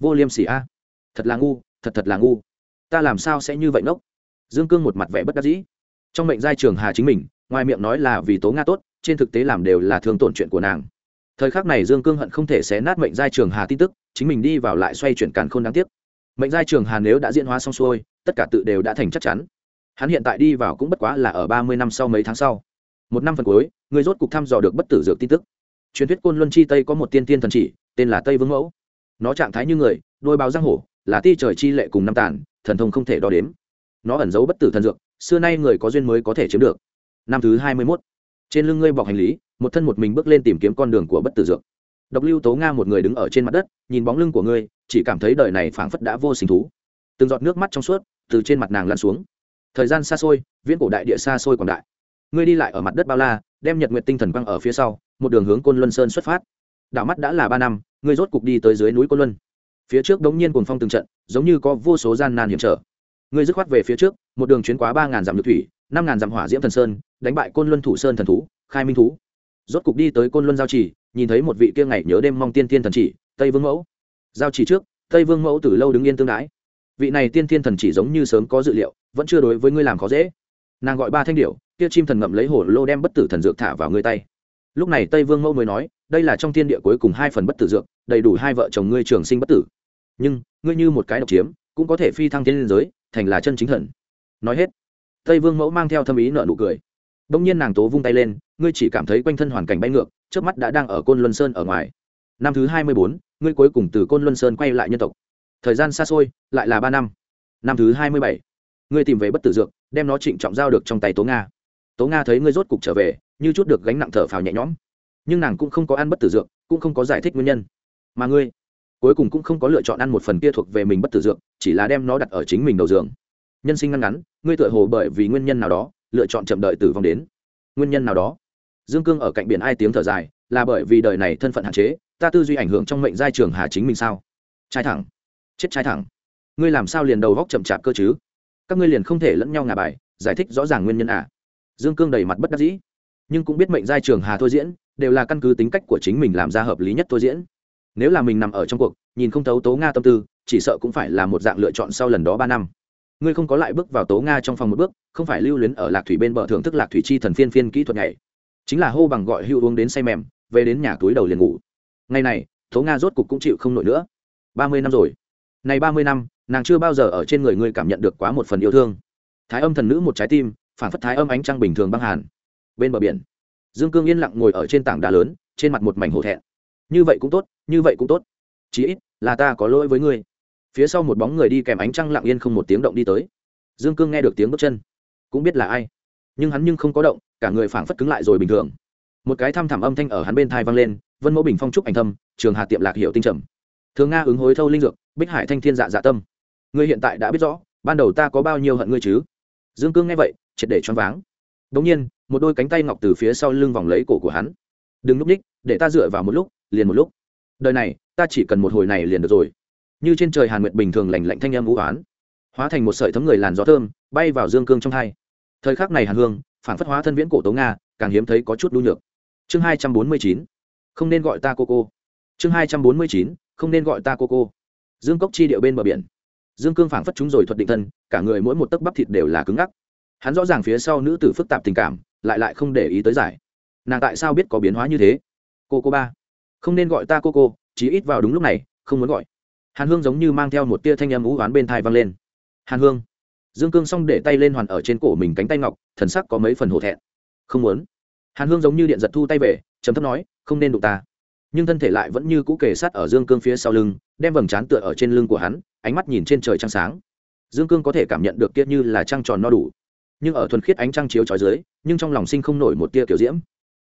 vô liêm sỉ a. Thật là ngu, thật thật là ngu. Ta làm sao sẽ như vậy ngốc? Dương cương một mặt vẻ bất đắc dĩ. Trong mệnh giai trường hà chính mình, ngoài miệng nói là vì tố nga tốt, trên thực tế làm đều là thương tổn chuyện của nàng. Thời khắc này dương cương hận không thể xé nát mệnh giai trường hà tin tức, chính mình đi vào lại xoay chuyển càn k h ô n đáng tiếc. Mệnh giai trường hà nếu đã diễn hóa xong xuôi, tất cả tự đều đã thành chắc chắn. Hắn hiện tại đi vào cũng bất quá là ở ba mươi năm sau mấy tháng sau. Một năm phần cuối, người rốt cục thăm dò được bất tử dược tin tức. Truyền thuyết côn luân chi tây có một tiên tiên thần chỉ, tên là tây vương mẫu. Nó trạng thái như người, đôi báo giang hổ, là ti trời chi lệ cùng năm tàn, thần thông không thể đo đếm nó ẩn giấu bất tử thần dược, xưa nay người có duyên mới có thể chiếm được. Năm thứ hai mươi mốt, trên lưng ngươi bọc hành lý, một thân một mình bước lên tìm kiếm con đường của bất tử dược. Độc lưu tố nga một người đứng ở trên mặt đất, nhìn bóng lưng của ngươi, chỉ cảm thấy đời này phảng phất đã vô sinh thú. Từng giọt nước mắt trong suốt từ trên mặt nàng lăn xuống. Thời gian xa xôi, viễn cổ đại địa xa xôi quảng đại. Ngươi đi lại ở mặt đất bao la, đem nhật nguyện tinh thần quăng ở phía sau, một đường hướng côn luân sơn xuất phát. Đạo mắt đã là ba năm, ngươi rốt cục đi tới dưới núi côn luân. Phía trước đống nhiên cuồng phong từng trận, giống như có vô số gian nan hiểm trở ngươi dứt khoát về phía trước, một đường chuyến quá ba ngàn dặm nhược thủy, năm ngàn dặm hỏa diễm thần sơn, đánh bại côn luân thủ sơn thần thú, khai minh thú. Rốt cục đi tới côn luân giao trì, nhìn thấy một vị kia ngày nhớ đêm mong tiên thiên thần chỉ, tây vương mẫu. Giao trì trước, tây vương mẫu từ lâu đứng yên tương đái vị này tiên thiên thần chỉ giống như sớm có dự liệu, vẫn chưa đối với ngươi làm khó dễ. Nàng gọi ba thanh điệu kia chim thần ngậm lấy hổ lô đem bất tử thần dược thả vào ngươi tay. Lúc này tây vương mẫu mới nói, đây là trong thiên địa cuối cùng hai phần bất tử dược, đầy đủ hai vợ chồng ngươi trường sinh bất tử. Nhưng, ngươi như một cái độc chiếm, cũng có thể phi thăng thiên liên giới thành là chân chính thần. Nói hết, tây vương mẫu mang theo thâm ý nợ nụ cười. Đông nhiên nàng tố vung tay lên, ngươi chỉ cảm thấy quanh thân hoàn cảnh bay ngược trước mắt đã đang ở côn luân sơn ở ngoài. Năm thứ hai mươi bốn, ngươi cuối cùng từ côn luân sơn quay lại nhân tộc. Thời gian xa xôi, lại là ba năm. Năm thứ hai mươi bảy, ngươi tìm về bất tử dược, đem nó trịnh trọng giao được trong tay tố nga. Tố nga thấy ngươi rốt cục trở về, như chút được gánh nặng thở phào nhẹ nhõm. Nhưng nàng cũng không có ăn bất tử dược, cũng không có giải thích nguyên nhân. Mà ngươi cuối cùng cũng không có lựa chọn ăn một phần kia thuộc về mình bất tử dược, chỉ là đem nó đặt ở chính mình đầu giường. Nhân sinh ngăn ngắn, ngươi tựa hồ bởi vì nguyên nhân nào đó, lựa chọn chậm đợi tử vong đến. Nguyên nhân nào đó? Dương cương ở cạnh biển ai tiếng thở dài, là bởi vì đời này thân phận hạn chế, ta tư duy ảnh hưởng trong mệnh giai trường hà chính mình sao? Trai thẳng. Chết trai thẳng. Ngươi làm sao liền đầu góc chậm chạp cơ chứ? Các ngươi liền không thể lẫn nhau ngả bài, giải thích rõ ràng nguyên nhân à? Dương cương đầy mặt bất đắc dĩ. Nhưng cũng biết mệnh giai trường hà thôi diễn, đều là căn cứ tính cách của chính mình làm ra hợp lý nhất thôi diễn nếu là mình nằm ở trong cuộc, nhìn không thấu tố nga tâm tư, chỉ sợ cũng phải là một dạng lựa chọn sau lần đó ba năm. Ngươi không có lại bước vào tố nga trong phòng một bước, không phải lưu luyến ở lạc thủy bên bờ thưởng thức lạc thủy chi thần phiên phiên kỹ thuật này chính là hô bằng gọi hưu uống đến say mềm, về đến nhà túi đầu liền ngủ. Ngày này, tố nga rốt cục cũng chịu không nổi nữa. Ba mươi năm rồi. Này ba mươi năm, nàng chưa bao giờ ở trên người ngươi cảm nhận được quá một phần yêu thương. Thái âm thần nữ một trái tim phản phất thái âm ánh trăng bình thường băng hàn. Bên bờ biển, dương cương yên lặng ngồi ở trên tảng đá lớn, trên mặt một mảnh hổ thẹn như vậy cũng tốt, như vậy cũng tốt. Chí ít, là ta có lỗi với ngươi. Phía sau một bóng người đi kèm ánh trăng lặng yên không một tiếng động đi tới. Dương cương nghe được tiếng bước chân. Cũng biết là ai. Nhưng hắn nhưng không có động, cả người phảng phất cứng lại rồi bình thường. Một cái thăm thẳm âm thanh ở hắn bên thai vang lên, vân mẫu bình phong trúc ảnh thâm, trường hà tiệm lạc hiệu tinh trầm. Thường nga ứng hối thâu linh dược, bích hải thanh thiên dạ dạ tâm. Ngươi hiện tại đã biết rõ, ban đầu ta có bao nhiêu hận ngươi chứ? Dương cương nghe vậy, triệt để choáng váng. Đống nhiên, một đôi cánh tay ngọc từ phía sau lưng vòng lấy cổ của hắn. Đừng núp ních, để ta dựa vào một lúc liền một lúc. Đời này, ta chỉ cần một hồi này liền được rồi. Như trên trời hàn nguyệt bình thường lành lạnh thanh âm vũ oán hóa thành một sợi thấm người làn gió thơm, bay vào dương cương trong hai. Thời khắc này hàn hương phản phất hóa thân viễn cổ tố nga, càng hiếm thấy có chút đu nhược. Chương hai trăm bốn mươi chín, không nên gọi ta cô cô. Chương hai trăm bốn mươi chín, không nên gọi ta cô cô. Dương cốc chi điệu bên bờ biển. Dương cương phảng phất chúng rồi thuật định thân, cả người mỗi một tấc bắp thịt đều là cứng ngắc. Hắn rõ ràng phía sau nữ tử phức tạp tình cảm, lại lại không để ý tới giải. Nàng tại sao biết có biến hóa như thế? Cô cô ba không nên gọi ta cô cô, chí ít vào đúng lúc này, không muốn gọi. Hàn hương giống như mang theo một tia thanh âm ú oán bên thai vang lên. Hàn hương. Dương cương xong để tay lên hoàn ở trên cổ mình cánh tay ngọc, thần sắc có mấy phần hổ thẹn. Không muốn. Hàn hương giống như điện giật thu tay về chấm thấp nói, không nên đụng ta. Nhưng thân thể lại vẫn như cũ kề sát ở dương cương phía sau lưng, đem vầng trán tựa ở trên lưng của hắn, ánh mắt nhìn trên trời trăng sáng. Dương cương có thể cảm nhận được kia như là trăng tròn no đủ. Nhưng ở thuần khiết ánh trăng chiếu trói dưới, nhưng trong lòng sinh không nổi một tia kiểu diễm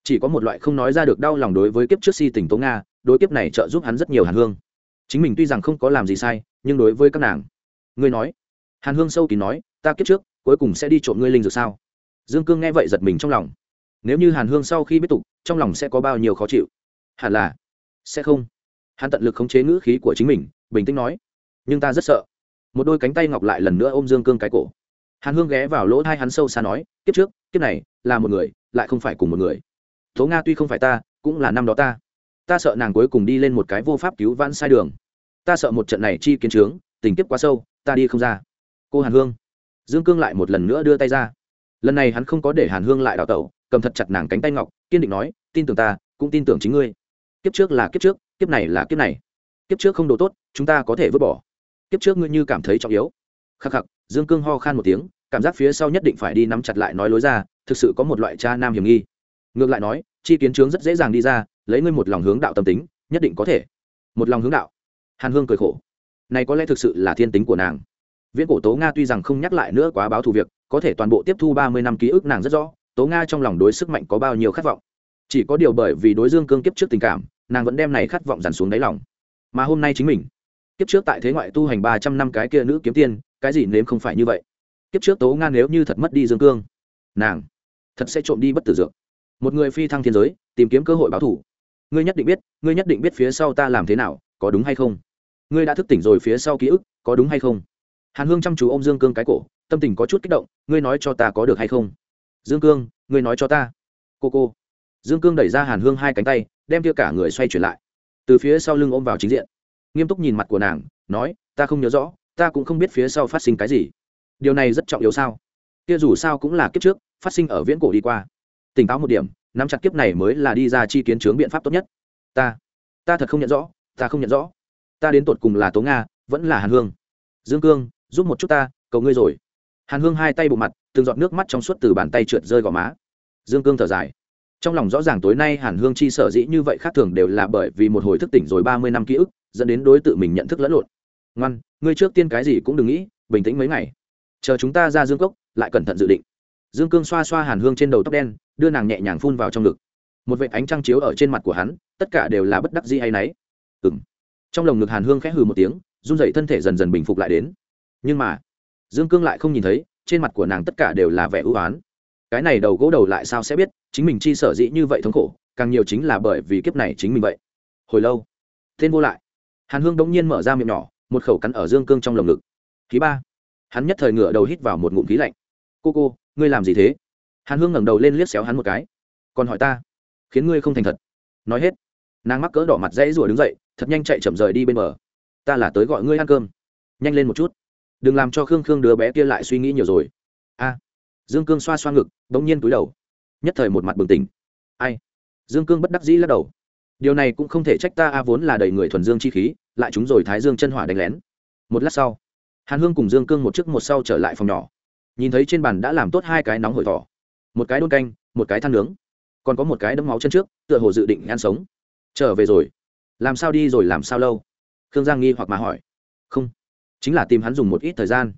chỉ có một loại không nói ra được đau lòng đối với kiếp trước si tình tố nga, đối kiếp này trợ giúp hắn rất nhiều hàn hương. Chính mình tuy rằng không có làm gì sai, nhưng đối với các nàng, ngươi nói. Hàn hương sâu kín nói, ta kiếp trước, cuối cùng sẽ đi trộm ngươi linh dược sao? Dương cương nghe vậy giật mình trong lòng. Nếu như hàn hương sau khi biết tục, trong lòng sẽ có bao nhiêu khó chịu? Hẳn là sẽ không. Hắn tận lực khống chế ngữ khí của chính mình, bình tĩnh nói, nhưng ta rất sợ. Một đôi cánh tay ngọc lại lần nữa ôm dương cương cái cổ. Hàn hương ghé vào lỗ thai hắn sâu xa nói, kiếp trước, kiếp này, là một người, lại không phải cùng một người tố nga tuy không phải ta, cũng là năm đó ta. Ta sợ nàng cuối cùng đi lên một cái vô pháp cứu vãn sai đường. Ta sợ một trận này chi kiến trướng, tình kiếp quá sâu, ta đi không ra. Cô hàn hương. Dương cương lại một lần nữa đưa tay ra. Lần này hắn không có để hàn hương lại đào tẩu, cầm thật chặt nàng cánh tay ngọc, kiên định nói, tin tưởng ta, cũng tin tưởng chính ngươi. Kiếp trước là kiếp trước, kiếp này là kiếp này. Kiếp trước không đồ tốt, chúng ta có thể vứt bỏ. Kiếp trước ngươi như cảm thấy trọng yếu. Khắc khắc, dương cương ho khan một tiếng, cảm giác phía sau nhất định phải đi nắm chặt lại nói lối ra, thực sự có một loại cha nam hiểm nghi ngược lại nói, chi kiến trướng rất dễ dàng đi ra, lấy ngươi một lòng hướng đạo tâm tính, nhất định có thể. Một lòng hướng đạo. Hàn hương cười khổ. Này có lẽ thực sự là thiên tính của nàng. Viễn cổ tố nga tuy rằng không nhắc lại nữa quá báo thù việc, có thể toàn bộ tiếp thu ba mươi năm ký ức nàng rất rõ, tố nga trong lòng đối sức mạnh có bao nhiêu khát vọng. Chỉ có điều bởi vì đối dương cương kiếp trước tình cảm, nàng vẫn đem này khát vọng dằn xuống đáy lòng. Mà hôm nay chính mình, kiếp trước tại thế ngoại tu hành ba trăm năm cái kia nữ kiếm tiên, cái gì nếm không phải như vậy. Kiếp trước tố nga nếu như thật mất đi dương cương, nàng thật sẽ trộm đi bất tử dược một người phi thăng thiên giới, tìm kiếm cơ hội báo thủ. Ngươi nhất định biết, ngươi nhất định biết phía sau ta làm thế nào, có đúng hay không? Ngươi đã thức tỉnh rồi phía sau ký ức, có đúng hay không? Hàn hương chăm chú ô m dương cương cái cổ, tâm tình có chút kích động, ngươi nói cho ta có được hay không? Dương cương, ngươi nói cho ta. Cô cô. Dương cương đẩy ra hàn hương hai cánh tay, đem kia cả người xoay chuyển lại. Từ phía sau lưng ôm vào chính diện. Nghiêm túc nhìn mặt của nàng, nói, ta không nhớ rõ, ta cũng không biết phía sau phát sinh cái gì. Điều này rất trọng yếu sao? Kia dù sao cũng là kiếp trước, phát sinh ở viễn cổ đi qua tỉnh táo một điểm, nắm chặt kiếp này mới là đi ra chi kiến chướng biện pháp tốt nhất. Ta ta thật không nhận rõ, ta không nhận rõ. Ta đến tột cùng là tố nga, vẫn là hàn hương. Dương cương, giúp một chút ta, cầu ngươi rồi. Hàn hương hai tay bộ mặt, từng giọt nước mắt trong suốt từ bàn tay trượt rơi gò má. Dương cương thở dài. Trong lòng rõ ràng tối nay hàn hương chi sở dĩ như vậy khác thường đều là bởi vì một hồi thức tỉnh rồi ba mươi năm ký ức, dẫn đến đối tượng mình nhận thức lẫn lộn. Ngoan, ngươi trước tiên cái gì cũng đừng nghĩ, bình tĩnh mấy ngày. Chờ chúng ta ra dương cốc, lại cẩn thận dự định dương cương xoa xoa hàn hương trên đầu tóc đen, đưa nàng nhẹ nhàng phun vào trong ngực. Một vệ ánh trăng chiếu ở trên mặt của hắn, tất cả đều là bất đắc dĩ hay náy. Ừng trong lồng ngực hàn hương khẽ hừ một tiếng, run dậy thân thể dần dần bình phục lại đến. Nhưng mà, dương cương lại không nhìn thấy, trên mặt của nàng tất cả đều là vẻ ưu oán cái này đầu gỗ đầu lại sao sẽ biết, chính mình chi sở dĩ như vậy thống khổ, càng nhiều chính là bởi vì kiếp này chính mình vậy. Hồi lâu tên vô lại. Hàn hương đống nhiên mở ra miệng nhỏ, một khẩu cắn ở dương cương trong lồng ngực. Thứ ba. Hắn nhất thời ngửa đầu hít vào một ngụm khí lạnh. Cô cô ngươi làm gì thế? Hàn hương ngẩng đầu lên liếc xéo hắn một cái. Còn hỏi ta, khiến ngươi không thành thật. Nói hết, nàng mắc cỡ đỏ mặt dãy rủa đứng dậy, thật nhanh chạy chậm rời đi bên bờ. Ta là tới gọi ngươi ăn cơm. Nhanh lên một chút. Đừng làm cho khương khương đứa bé kia lại suy nghĩ nhiều rồi. A. Dương cương xoa xoa ngực đ ỗ n g nhiên túi đầu. Nhất thời một mặt bừng tỉnh. Ai? Dương cương bất đắc dĩ lắc đầu. Điều này cũng không thể trách ta, a vốn là đầy người thuần dương chi khí, lại chúng rồi thái dương chân hỏa đánh lén. Một lát sau, hàn hương cùng dương cương một chiếc một sau trở lại phòng nhỏ nhìn thấy trên bàn đã làm tốt hai cái nóng hổi thỏ. Một cái đôn canh, một cái than nướng. Còn có một cái đấm máu chân trước, tựa hồ dự định ăn sống. Trở về rồi. Làm sao đi rồi làm sao lâu? Khương giang nghi hoặc mà hỏi. Không. Chính là tìm hắn dùng một ít thời gian.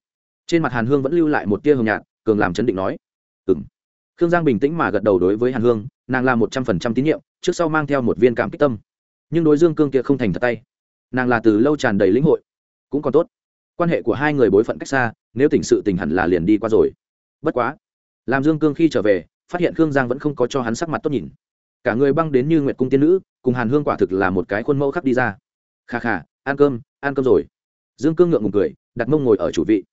Trên mặt hàn hương vẫn lưu lại một tia hồng nhạt, cường làm chấn định nói. Ừ m khương giang bình tĩnh mà gật đầu đối với hàn hương, nàng là một trăm phần trăm tín nhiệm, trước sau mang theo một viên cảm kích tâm. Nhưng đối dương cương kia không thành thật tay. Nàng là từ lâu tràn đầy lĩnh hội. Cũng còn tốt quan hệ của hai người bối phận cách xa, nếu tỉnh sự tình hẳn là liền đi qua rồi. Bất quá, làm dương cương khi trở về, phát hiện khương giang vẫn không có cho hắn sắc mặt tốt nhìn. Cả người băng đến như nguyệt cung tiên nữ, cùng hàn hương quả thực là một cái khuôn mẫu khắc đi ra. Kha kha, ăn cơm ăn cơm rồi. Dương cương ngượng ngùng cười, đặt mông ngồi ở chủ vị.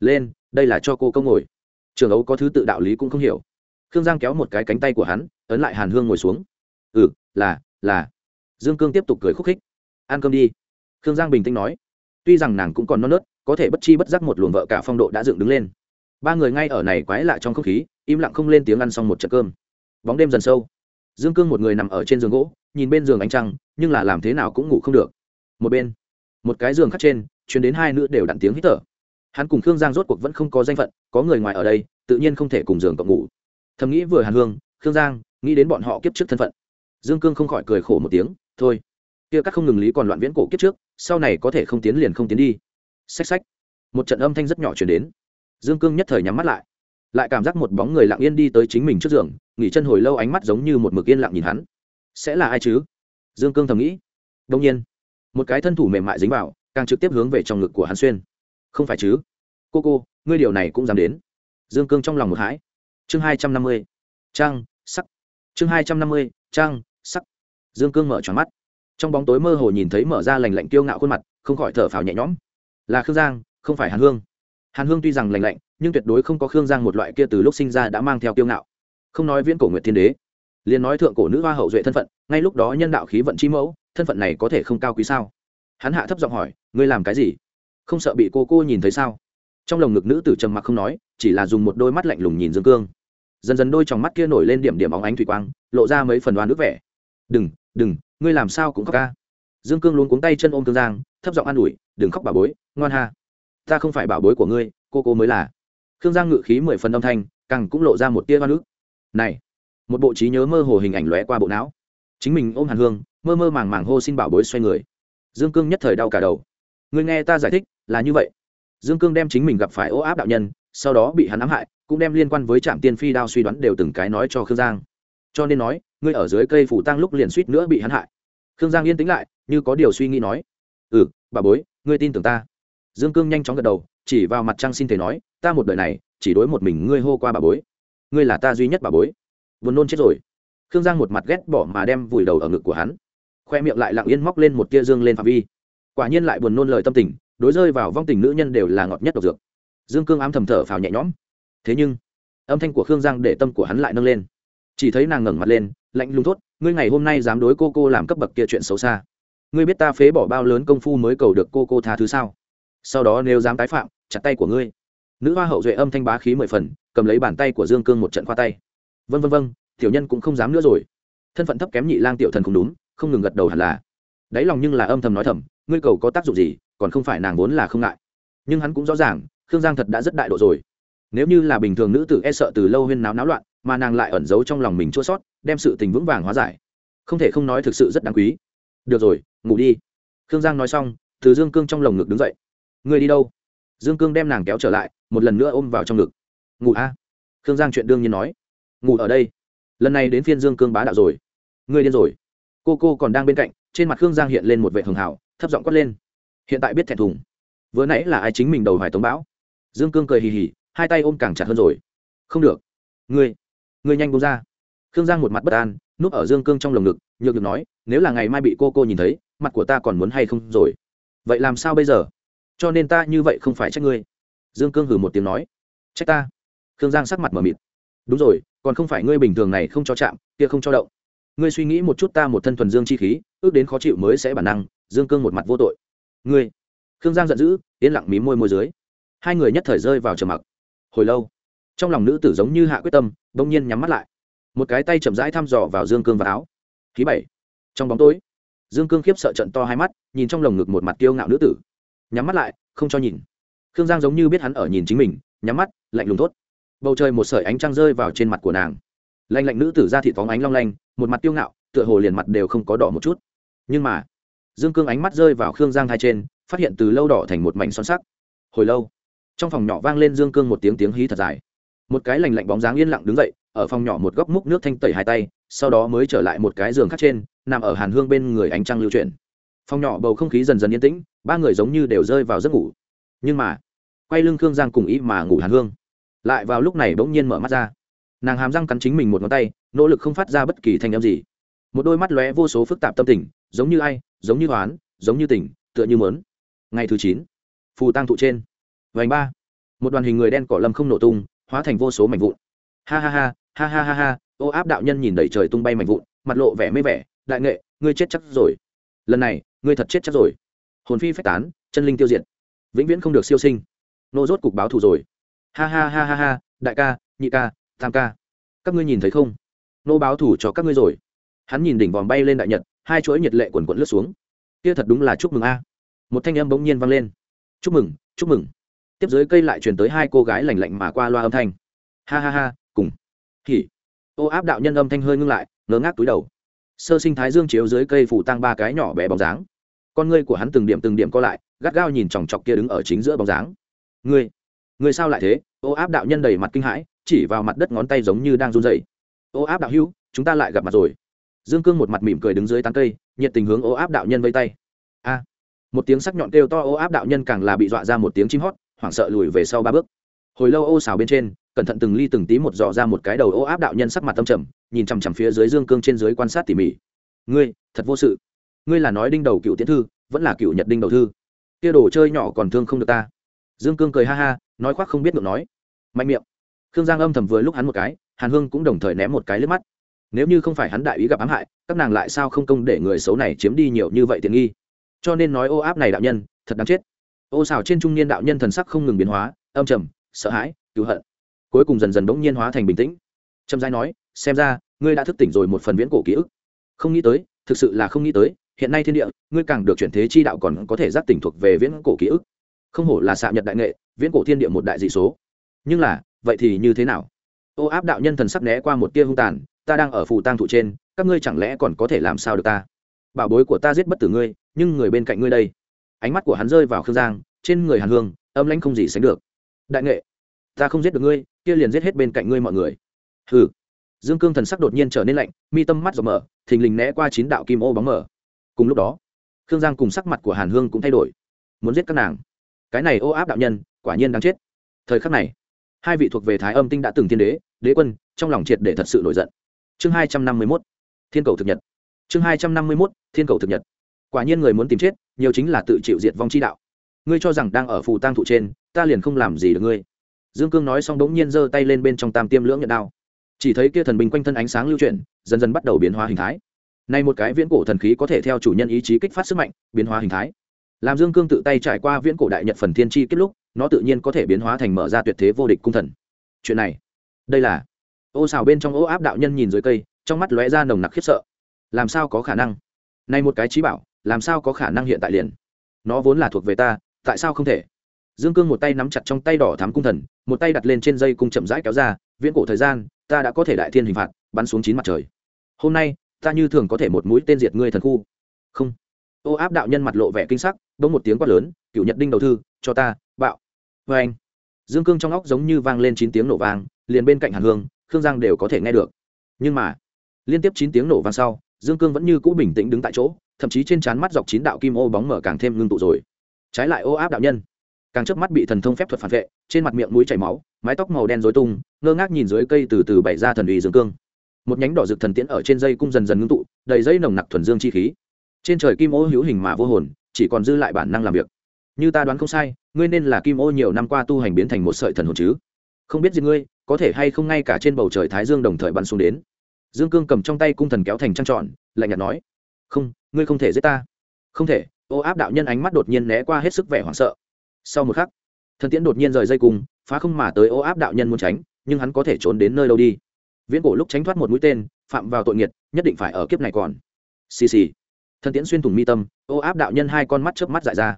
Lên, đây là cho cô công ngồi. Trường ấu có thứ tự đạo lý cũng không hiểu. Khương giang kéo một cái cánh tay của hắn, ấn lại hàn hương ngồi xuống. Ừ là là. Dương cương tiếp tục cười khúc khích. Ăn cơm đi. Khương giang bình tĩnh nói. Tuy rằng nàng cũng còn non nớt có thể bất chi bất giác một luồng vợ cả phong độ đã dựng đứng lên. Ba người ngay ở này quái lạ trong không khí, im lặng không lên tiếng ăn xong một trận cơm. Bóng đêm dần sâu. Dương cương một người nằm ở trên giường gỗ, nhìn bên giường ánh trăng, nhưng là làm thế nào cũng ngủ không được. Một bên, một cái giường khắc trên chuyến đến hai nữ đều đặn tiếng hít thở. Hắn cùng khương giang rốt cuộc vẫn không có danh phận, có người ngoài ở đây, tự nhiên không thể cùng giường cộng ngủ. Thầm nghĩ vừa hàn hương, khương giang, nghĩ đến bọn họ kiếp trước thân phận. Dương cương không khỏi cười khổ một tiếng, thôi, kia các không ngừng lý còn loạn viễn cổ kiếp trước, sau này có thể không tiến liền không tiến đi xách xách. Một trận âm thanh rất nhỏ chuyển đến. Dương cương nhất thời nhắm mắt lại. Lại cảm giác một bóng người lặng yên đi tới chính mình trước giường, nghỉ chân hồi lâu ánh mắt giống như một mực yên lặng nhìn hắn. Sẽ là ai chứ? Dương cương thầm nghĩ. Đông nhiên. Một cái thân thủ mềm mại dính vào, càng trực tiếp hướng về trong ngực của hắn xuyên. Không phải chứ? Cô cô, ngươi điều này cũng dám đến. Dương cương trong lòng một hãi. Chương hai trăm năm mươi. Trang sắc. Chương hai trăm năm mươi. Trang sắc. Dương cương mở tròn mắt. Trong bóng tối mơ hồ nhìn thấy mở ra lành lạnh kiêu ngạo khuôn mặt, không khỏi thở phào nhẹ nhõm là khương giang, không phải hàn hương. Hàn hương tuy rằng lành lạnh, nhưng tuyệt đối không có khương giang một loại kia từ lúc sinh ra đã mang theo kiêu ngạo. Không nói viễn cổ nguyệt thiên đế, liền nói thượng cổ nữ hoa hậu duệ thân phận, ngay lúc đó nhân đạo khí vận chi mẫu, thân phận này có thể không cao quý sao? Hắn hạ thấp giọng hỏi, ngươi làm cái gì? Không sợ bị cô cô nhìn thấy sao? Trong lồng ngực nữ tử trầm mặc không nói, chỉ là dùng một đôi mắt lạnh lùng nhìn dương cương. Dần dần đôi trong mắt kia nổi lên điểm điểm óng ánh thủy quang, lộ ra mấy phần đoan nước vẻ. Đừng đừng, ngươi làm sao cũng khóc ca. Dương cương luôn cuống tay chân ôm cương giang, thấp giọng an ủi, đừng khóc bà bối ngoan ha. Ta không phải bảo bối của ngươi, cô cô mới là. Khương giang ngự khí mười phần âm thanh, càng cũng lộ ra một tia hoa nước này, một bộ trí nhớ mơ hồ hình ảnh lóe qua bộ não. Chính mình ôm hàn hương, mơ mơ màng màng hô xin bảo bối xoay người. Dương cương nhất thời đau cả đầu. Ngươi nghe ta giải thích, là như vậy. Dương cương đem chính mình gặp phải ô áp đạo nhân, sau đó bị hắn ám hại, cũng đem liên quan với trạm tiên phi đao suy đoán đều từng cái nói cho khương giang. Cho nên nói, ngươi ở dưới cây phủ tăng lúc liền suýt nữa bị hắn hại. Khương giang yên tĩnh lại, như có điều suy nghĩ nói. Ừ bà bối, ngươi tin tưởng ta dương cương nhanh chóng gật đầu, chỉ vào mặt trăng xin thể nói, ta một đời này, chỉ đối một mình ngươi hô qua bà bối. Ngươi là ta duy nhất bà bối. Buồn nôn chết rồi. Khương giang một mặt ghét bỏ mà đem vùi đầu ở ngực của hắn. Khoe miệng lại lặng yên móc lên một tia dương lên phạm vi. Quả nhiên lại buồn nôn lời tâm tình, đối rơi vào vong tình nữ nhân đều là ngọt nhất độc dược. Dương cương ám thầm thở phào nhẹ nhõm. Thế nhưng, âm thanh của khương giang để tâm của hắn lại nâng lên. Chỉ thấy nàng ngẩng mặt lên, lạnh lùng thốt, ngươi ngày hôm nay dám đối cô cô làm cấp bậc kia chuyện xấu xa. Ngươi biết ta phế bỏ bao lớn công phu mới cầu được cô cô tha thứ sao? Sau đó nếu dám tái phạm, chặt tay của ngươi. Nữ hoa hậu duệ âm thanh bá khí mười phần, cầm lấy bàn tay của dương cương một trận khoa tay. Vân vân vân tiểu nhân cũng không dám nữa rồi. Thân phận thấp kém nhị lang tiểu thần không đúng, không ngừng gật đầu hẳn là. Đáy lòng nhưng là âm thầm nói thầm, ngươi cầu có tác dụng gì, còn không phải nàng vốn là không ngại. Nhưng hắn cũng rõ ràng, khương giang thật đã rất đại độ rồi. Nếu như là bình thường nữ tử e sợ từ lâu huyên náo náo loạn, mà nàng lại ẩn giấu trong lòng mình chua sót, đem sự tình vững vàng hóa giải. Không thể không nói thực sự rất đáng quý. Được rồi, ngủ đi. Khương giang nói xong, từ dương cương trong lồng ngực đứng dậy ngươi đi đâu? Dương cương đem nàng kéo trở lại, một lần nữa ôm vào trong ngực. Ngủ a? Khương giang chuyện đương nhiên nói. Ngủ ở đây. Lần này đến phiên dương cương bá đạo rồi. Ngươi điên rồi. Cô cô còn đang bên cạnh, trên mặt khương giang hiện lên một vệ hường hảo, thấp giọng quát lên. Hiện tại biết thẹn thùng. Vừa nãy là ai chính mình đầu hoài tống bão? Dương cương cười hì hì, hai tay ôm càng chặt hơn rồi. Không được. Ngươi ngươi nhanh bông ra. Khương giang một mặt bất an, núp ở dương cương trong lồng ngực, nhược được nói, nếu là ngày mai bị cô cô nhìn thấy, mặt của ta còn muốn hay không rồi? Vậy làm sao bây giờ? Cho nên ta như vậy không phải trách ngươi. Dương cương hử một tiếng nói. Trách ta? Khương giang sắc mặt mờ mịt. Đúng rồi, còn không phải ngươi bình thường này không cho chạm, kia không cho động. Ngươi suy nghĩ một chút ta một thân thuần dương chi khí, ước đến khó chịu mới sẽ bản năng, dương cương một mặt vô tội. Ngươi? Khương giang giận dữ, yên lặng mí môi môi dưới. Hai người nhất thời rơi vào trầm mặc. Hồi lâu, trong lòng nữ tử giống như hạ quyết tâm đông nhiên nhắm mắt lại. Một cái tay chậm rãi thăm dò vào dương cương và áo. Thứ bảy. Trong bóng tối, dương cương khiếp sợ trận to hai mắt, nhìn trong lồng ngực một mặt kiêu ngạo nữ tử nhắm mắt lại, không cho nhìn. Khương giang giống như biết hắn ở nhìn chính mình, nhắm mắt, lạnh lùng tốt bầu trời một sợi ánh trăng rơi vào trên mặt của nàng. Lạnh lạnh nữ tử ra thị phóng ánh long lanh, một mặt tiêu ngạo, tựa hồ liền mặt đều không có đỏ một chút. Nhưng mà, dương cương ánh mắt rơi vào khương giang hai trên, phát hiện từ lâu đỏ thành một mảnh son sắc. Hồi lâu, trong phòng nhỏ vang lên dương cương một tiếng tiếng hí thật dài. Một cái lành lạnh bóng dáng yên lặng đứng dậy, ở phòng nhỏ một góc múc nước thanh tẩy hai tay, sau đó mới trở lại một cái giường khác trên, nằm ở hàn hương bên người ánh trăng lưu chuyển phòng nhỏ bầu không khí dần dần yên tĩnh, ba người giống như đều rơi vào giấc ngủ. Nhưng mà, quay lưng khương giang cùng ý mà ngủ hàn hương. Lại vào lúc này bỗng nhiên mở mắt ra. Nàng hàm răng cắn chính mình một ngón tay, nỗ lực không phát ra bất kỳ thanh âm gì. Một đôi mắt lóe vô số phức tạp tâm tình, giống như ai, giống như toán giống như tỉnh tựa như mớn ngày thứ chín, phù tăng thụ trên. Vành ba. Một đoàn hình người đen cỏ lâm không nổ tung, hóa thành vô số mảnh vụn. Ha ha ha ha ha ha ha, ô áp đạo nhân nhìn đẩy trời tung bay mảnh vụn, mặt lộ vẻ mê vẻ, đại nghệ, ngươi chết chắc rồi lần này, ngươi thật chết chắc rồi. Hồn phi phách tán, chân linh tiêu diệt. Vĩnh viễn không được siêu sinh. Nô rốt cục báo thù rồi. Ha ha ha ha ha, đại ca, nhị ca, tam ca. Các ngươi nhìn thấy không? Nô báo thù cho các ngươi rồi. Hắn nhìn đỉnh vòm bay lên đại nhật, hai chuỗi nhiệt lệ quần quận lướt xuống. Kia thật đúng là chúc mừng a. Một thanh âm bỗng nhiên vang lên. Chúc mừng chúc mừng. Tiếp dưới cây lại truyền tới hai cô gái lành lạnh mà qua loa âm thanh. Ha ha ha, cùng. Hỉ. Ô áp đạo nhân âm thanh hơi ngưng lại ngớ ngác túi đầu sơ sinh thái dương chiếu dưới cây phủ tăng ba cái nhỏ bé bóng dáng. Con ngươi của hắn từng điểm từng điểm co lại, gắt gao nhìn chòng chọc kia đứng ở chính giữa bóng dáng. Ngươi ngươi sao lại thế? Ô áp đạo nhân đầy mặt kinh hãi, chỉ vào mặt đất ngón tay giống như đang run rẩy. Ô áp đạo hữu, chúng ta lại gặp mặt rồi. Dương cương một mặt mỉm cười đứng dưới tán cây, nhiệt tình hướng ô áp đạo nhân vây tay. A! Một tiếng sắc nhọn kêu to ô áp đạo nhân càng là bị dọa ra một tiếng chim hót, hoảng sợ lùi về sau ba bước. Hồi lâu ô xào bên trên, cẩn thận từng ly từng tí một dò ra một cái đầu ô áp đạo nhân sắc mặt tâm trầm nhìn chằm chằm phía dưới dương cương trên dưới quan sát tỉ mỉ. Ngươi, thật vô sự. Ngươi là nói đinh đầu cựu tiến thư, vẫn là cựu nhật đinh đầu thư. Kia đồ chơi nhỏ còn thương không được ta. Dương cương cười ha ha, nói khoác không biết ngược nói. Mạnh miệng. Khương giang âm thầm vừa lúc hắn một cái, hàn hương cũng đồng thời ném một cái lướt mắt. Nếu như không phải hắn đại ý gặp ám hại, các nàng lại sao không công để người xấu này chiếm đi nhiều như vậy tiện nghi? Cho nên nói ô áp này đạo nhân, thật đáng chết. Ô xào trên trung niên đạo nhân thần sắc không ngừng biến hóa, âm trầm, sợ hãi, cứu hận. Cuối cùng dần dần bỗng nhiên hóa thành bình tĩnh. Trầm giai nói xem ra, ngươi đã thức tỉnh rồi một phần viễn cổ ký ức. Không nghĩ tới, thực sự là không nghĩ tới, hiện nay thiên địa, ngươi càng được chuyển thế chi đạo còn có thể giác tỉnh thuộc về viễn cổ ký ức. Không hổ là xạ nhật đại nghệ, viễn cổ thiên địa một đại dị số. Nhưng là, vậy thì như thế nào? Ô áp đạo nhân thần sắp né qua một tia hung tàn, ta đang ở phù tang thụ trên, các ngươi chẳng lẽ còn có thể làm sao được ta? Bảo bối của ta giết bất tử ngươi, nhưng người bên cạnh ngươi đây. Ánh mắt của hắn rơi vào khương giang, trên người hàn hương, âm lãnh không gì sánh được. Đại nghệ, ta không giết được ngươi, kia liền giết hết bên cạnh ngươi mọi người. Hừ dương cương thần sắc đột nhiên trở nên lạnh, mi tâm mắt rộng mở, thình lình né qua chín đạo kim ô bóng mở cùng lúc đó, khương giang cùng sắc mặt của hàn hương cũng thay đổi. Muốn giết các nàng. Cái này ô áp đạo nhân, quả nhiên đáng chết. Thời khắc này, hai vị thuộc về thái âm tinh đã từng thiên đế đế quân, trong lòng triệt để thật sự nổi giận. Chương hai trăm năm mươi mốt, thiên cầu thực nhật. Chương hai trăm năm mươi mốt, thiên cầu thực nhật. Quả nhiên người muốn tìm chết, nhiều chính là tự chịu diệt vong chi đạo. Ngươi cho rằng đang ở phù tang thụ trên, ta liền không làm gì được ngươi. Dương cương nói xong đ ố n g nhiên giơ tay lên bên trong tam tiêm lưỡng nhận đao chỉ thấy kia thần binh quanh thân ánh sáng lưu chuyển, dần dần bắt đầu biến hóa hình thái. Nay một cái viễn cổ thần khí có thể theo chủ nhân ý chí kích phát sức mạnh, biến hóa hình thái. Làm dương cương tự tay trải qua viễn cổ đại nhật phần thiên tri kết lúc, nó tự nhiên có thể biến hóa thành mở ra tuyệt thế vô địch cung thần. Chuyện này, đây là, ô xào bên trong ô áp đạo nhân nhìn dưới cây, trong mắt lóe ra nồng nặc khiếp sợ. Làm sao có khả năng? Nay một cái trí bảo, làm sao có khả năng hiện tại liền? Nó vốn là thuộc về ta, tại sao không thể? Dương cương một tay nắm chặt trong tay đỏ thám cung thần, một tay đặt lên trên dây cung chậm rãi kéo ra, viễn cổ thời gian ta đã có thể đại thiên hình phạt, bắn xuống chín mặt trời. Hôm nay, ta như thường có thể một mũi tên diệt ngươi thần khu. Không. Ô áp đạo nhân mặt lộ vẻ kinh sắc, bỗng một tiếng quát lớn, cựu nhật đinh đầu thư, cho ta, bạo. Vê anh, dương cương trong óc giống như vang lên chín tiếng nổ vang, liền bên cạnh hàn hương, khương giang đều có thể nghe được. Nhưng mà, liên tiếp chín tiếng nổ vang sau, dương cương vẫn như cũ bình tĩnh đứng tại chỗ, thậm chí trên trán mắt dọc chín đạo kim ô bóng mở càng thêm ngưng tụ rồi. Trái lại ô áp đạo nhân càng trước mắt bị thần thông phép thuật phản vệ, trên mặt miệng mũi chảy máu, mái tóc màu đen dối tung, ngơ ngác nhìn dưới cây từ từ bày ra thần uy dương cương. Một nhánh đỏ rực thần tiễn ở trên dây cung dần dần ngưng tụ, đầy dây nồng nặc thuần dương chi khí. Trên trời kim ô hữu hình mà vô hồn, chỉ còn dư lại bản năng làm việc. Như ta đoán không sai, ngươi nên là kim ô nhiều năm qua tu hành biến thành một sợi thần hồn chứ? Không biết gì ngươi, có thể hay không ngay cả trên bầu trời thái dương đồng thời bắn xuống đến. Dương cương cầm trong tay cung thần kéo thành trăng trọn lạnh nhạt nói, không, ngươi không thể giết ta. Không thể. Ô áp đạo nhân ánh mắt đột nhiên né qua hết sức vẻ hoảng sợ sau một khắc, thần tiễn đột nhiên rời dây cung, phá không mà tới ô áp đạo nhân muốn tránh, nhưng hắn có thể trốn đến nơi đâu đi. Viễn cổ lúc tránh thoát một mũi tên, phạm vào tội nghiệt, nhất định phải ở kiếp này còn. Xì xì. Thần tiễn xuyên thủng mi tâm, ô áp đạo nhân hai con mắt chớp mắt dại ra.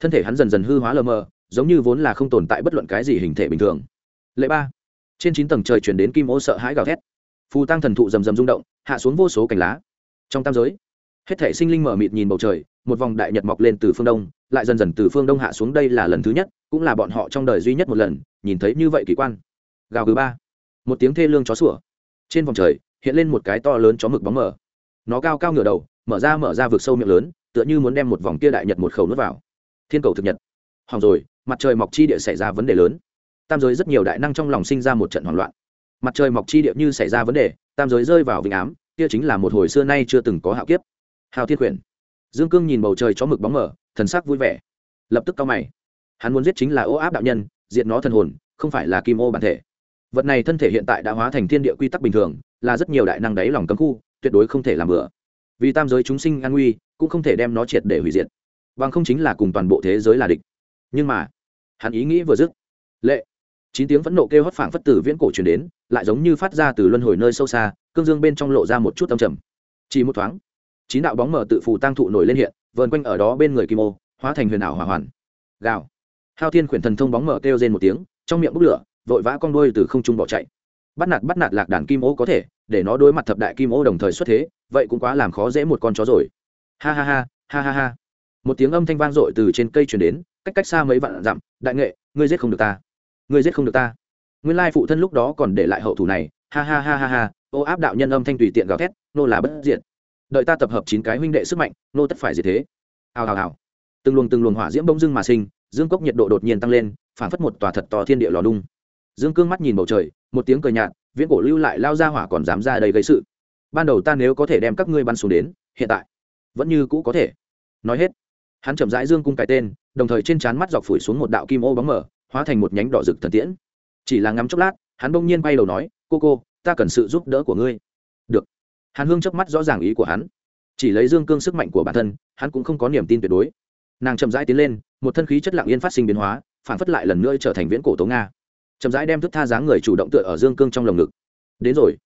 Thân thể hắn dần dần hư hóa lờ mờ, giống như vốn là không tồn tại bất luận cái gì hình thể bình thường. Lệ ba. Trên chín tầng trời chuyển đến kim ô sợ hãi gào thét. Phù tăng thần thụ rầm rầm rung động, hạ xuống vô số cành lá. Trong tam giới, hết thể sinh linh mở mịt nhìn bầu trời một vòng đại nhật mọc lên từ phương đông, lại dần dần từ phương đông hạ xuống đây là lần thứ nhất, cũng là bọn họ trong đời duy nhất một lần, nhìn thấy như vậy kỳ quan. Gào thứ ba. Một tiếng thê lương chó sủa. Trên vòng trời, hiện lên một cái to lớn chó mực bóng mở nó cao cao ngửa đầu, mở ra mở ra vực sâu miệng lớn, tựa như muốn đem một vòng kia đại nhật một khẩu nuốt vào. Thiên cầu thực nhật. Hỏng rồi, mặt trời mọc chi địa xảy ra vấn đề lớn. Tam giới rất nhiều đại năng trong lòng sinh ra một trận hoảng loạn. Mặt trời mọc chi địa như xảy ra vấn đề, tam giới rơi vào vĩnh ám, kia chính là một hồi xưa nay chưa từng có hạo kiếp. Hào thiên quyển dương cương nhìn bầu trời chó mực bóng mở, thần sắc vui vẻ. Lập tức cao mày. Hắn muốn giết chính là ô áp đạo nhân, diệt nó thần hồn, không phải là kim ô bản thể. Vật này thân thể hiện tại đã hóa thành thiên địa quy tắc bình thường, là rất nhiều đại năng đáy lòng cấm khu, tuyệt đối không thể làm bừa. Vì tam giới chúng sinh an nguy, cũng không thể đem nó triệt để hủy diệt. Bằng không chính là cùng toàn bộ thế giới là địch. Nhưng mà, hắn ý nghĩ vừa dứt. Lệ. Chín tiếng phẫn nộ kêu hót phảng phất tử viễn cổ truyền đến, lại giống như phát ra từ luân hồi nơi sâu xa, cương dương bên trong lộ ra một chút tâm trầm. Chỉ một thoáng chín đạo bóng mở tự phù tăng thụ nổi lên hiện, vờn quanh ở đó bên người kim ô, hóa thành huyền ảo hỏa hoàn. Gào. Hao thiên khuyển thần thông bóng mở kêu rên một tiếng, trong miệng bốc lửa, vội vã con đuôi từ không trung bỏ chạy. Bắt nạt bắt nạt lạc đàn kim ô có thể, để nó đối mặt thập đại kim ô đồng thời xuất thế, vậy cũng quá làm khó dễ một con chó rồi. Ha ha ha ha ha ha. Một tiếng âm thanh vang dội từ trên cây truyền đến, cách cách xa mấy vạn dặm, đại nghệ, ngươi giết không được ta. Ngươi giết không được ta. Nguyên lai phụ thân lúc đó còn để lại hậu thủ này. Ha ha ha ha ha, ô áp đạo nhân âm thanh tùy tiện gào thét, nô là bất diện đợi ta tập hợp chín cái huynh đệ sức mạnh, nô tất phải gì thế. Hào hào hào. Từng luồng từng luồng hỏa diễm bỗng dưng mà sinh, dương cốc nhiệt độ đột nhiên tăng lên phản phất một tòa thật to thiên địa lò đung dương cương mắt nhìn bầu trời, một tiếng cười nhạt, viễn cổ lưu lại lao ra hỏa còn dám ra đây gây sự. Ban đầu ta nếu có thể đem các ngươi bắn xuống đến, hiện tại, vẫn như cũ có thể. Nói hết, hắn chậm rãi dương cung cái tên, đồng thời trên trán mắt dọc phủi xuống một đạo kim ô bóng mở hóa thành một nhánh đỏ rực thần tiễn. Chỉ là ngắm chốc lát, hắn bỗng nhiên bay đầu nói, cô cô, ta cần sự giúp đỡ của ngươi. Được hàn hương chớp mắt rõ ràng ý của hắn. Chỉ lấy dương cương sức mạnh của bản thân, hắn cũng không có niềm tin tuyệt đối. Nàng chậm rãi tiến lên, một thân khí chất lặng yên phát sinh biến hóa, phản phất lại lần nữa trở thành viễn cổ tố nga. Chậm rãi đem thức tha dáng người chủ động tựa ở dương cương trong lồng ngực. Đến rồi.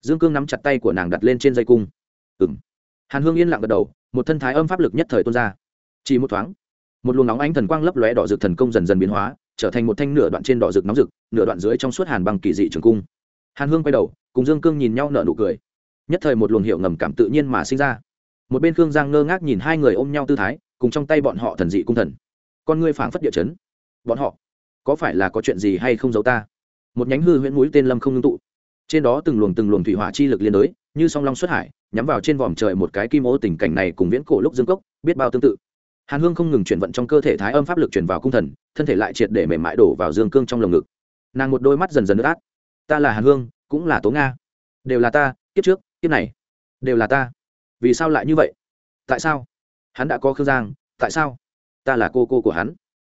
Dương cương nắm chặt tay của nàng đặt lên trên dây cung. Ừ m hàn hương yên lặng gật đầu, một thân thái âm pháp lực nhất thời tuôn ra. Chỉ một thoáng, một luồng nóng ánh thần quang lấp lóe đỏ rực thần công dần dần biến hóa, trở thành một thanh nửa đoạn trên đỏ rực nóng rực, nửa đoạn dưới trong suốt hàn bằng kỳ dị trường cung. Hàn hương quay đầu, cùng dương cương nhìn nhau nở nụ cười nhất thời một luồng hiệu ngầm cảm tự nhiên mà sinh ra. Một bên khương giang ngơ ngác nhìn hai người ôm nhau tư thái, cùng trong tay bọn họ thần dị cung thần. Con ngươi phảng phất địa chấn. Bọn họ, có phải là có chuyện gì hay không giấu ta? Một nhánh hư huyễn mũi tên lâm không ngưng tụ. Trên đó từng luồng từng luồng thủy hỏa chi lực liên đới như song long xuất hải, nhắm vào trên vòm trời một cái kim ô tình cảnh này cùng viễn cổ lúc dương cốc, biết bao tương tự. Hàn hương không ngừng chuyển vận trong cơ thể thái âm pháp lực chuyển vào cung thần, thân thể lại triệt để mềm mại đổ vào dương cương trong lồng ngực. Nàng một đôi mắt dần dần nước át. Ta là hàn hương, cũng là tố nga. Đều là ta, kiếp trước kiếp này đều là ta. Vì sao lại như vậy? Tại sao? Hắn đã có khương giang, tại sao? Ta là cô cô của hắn.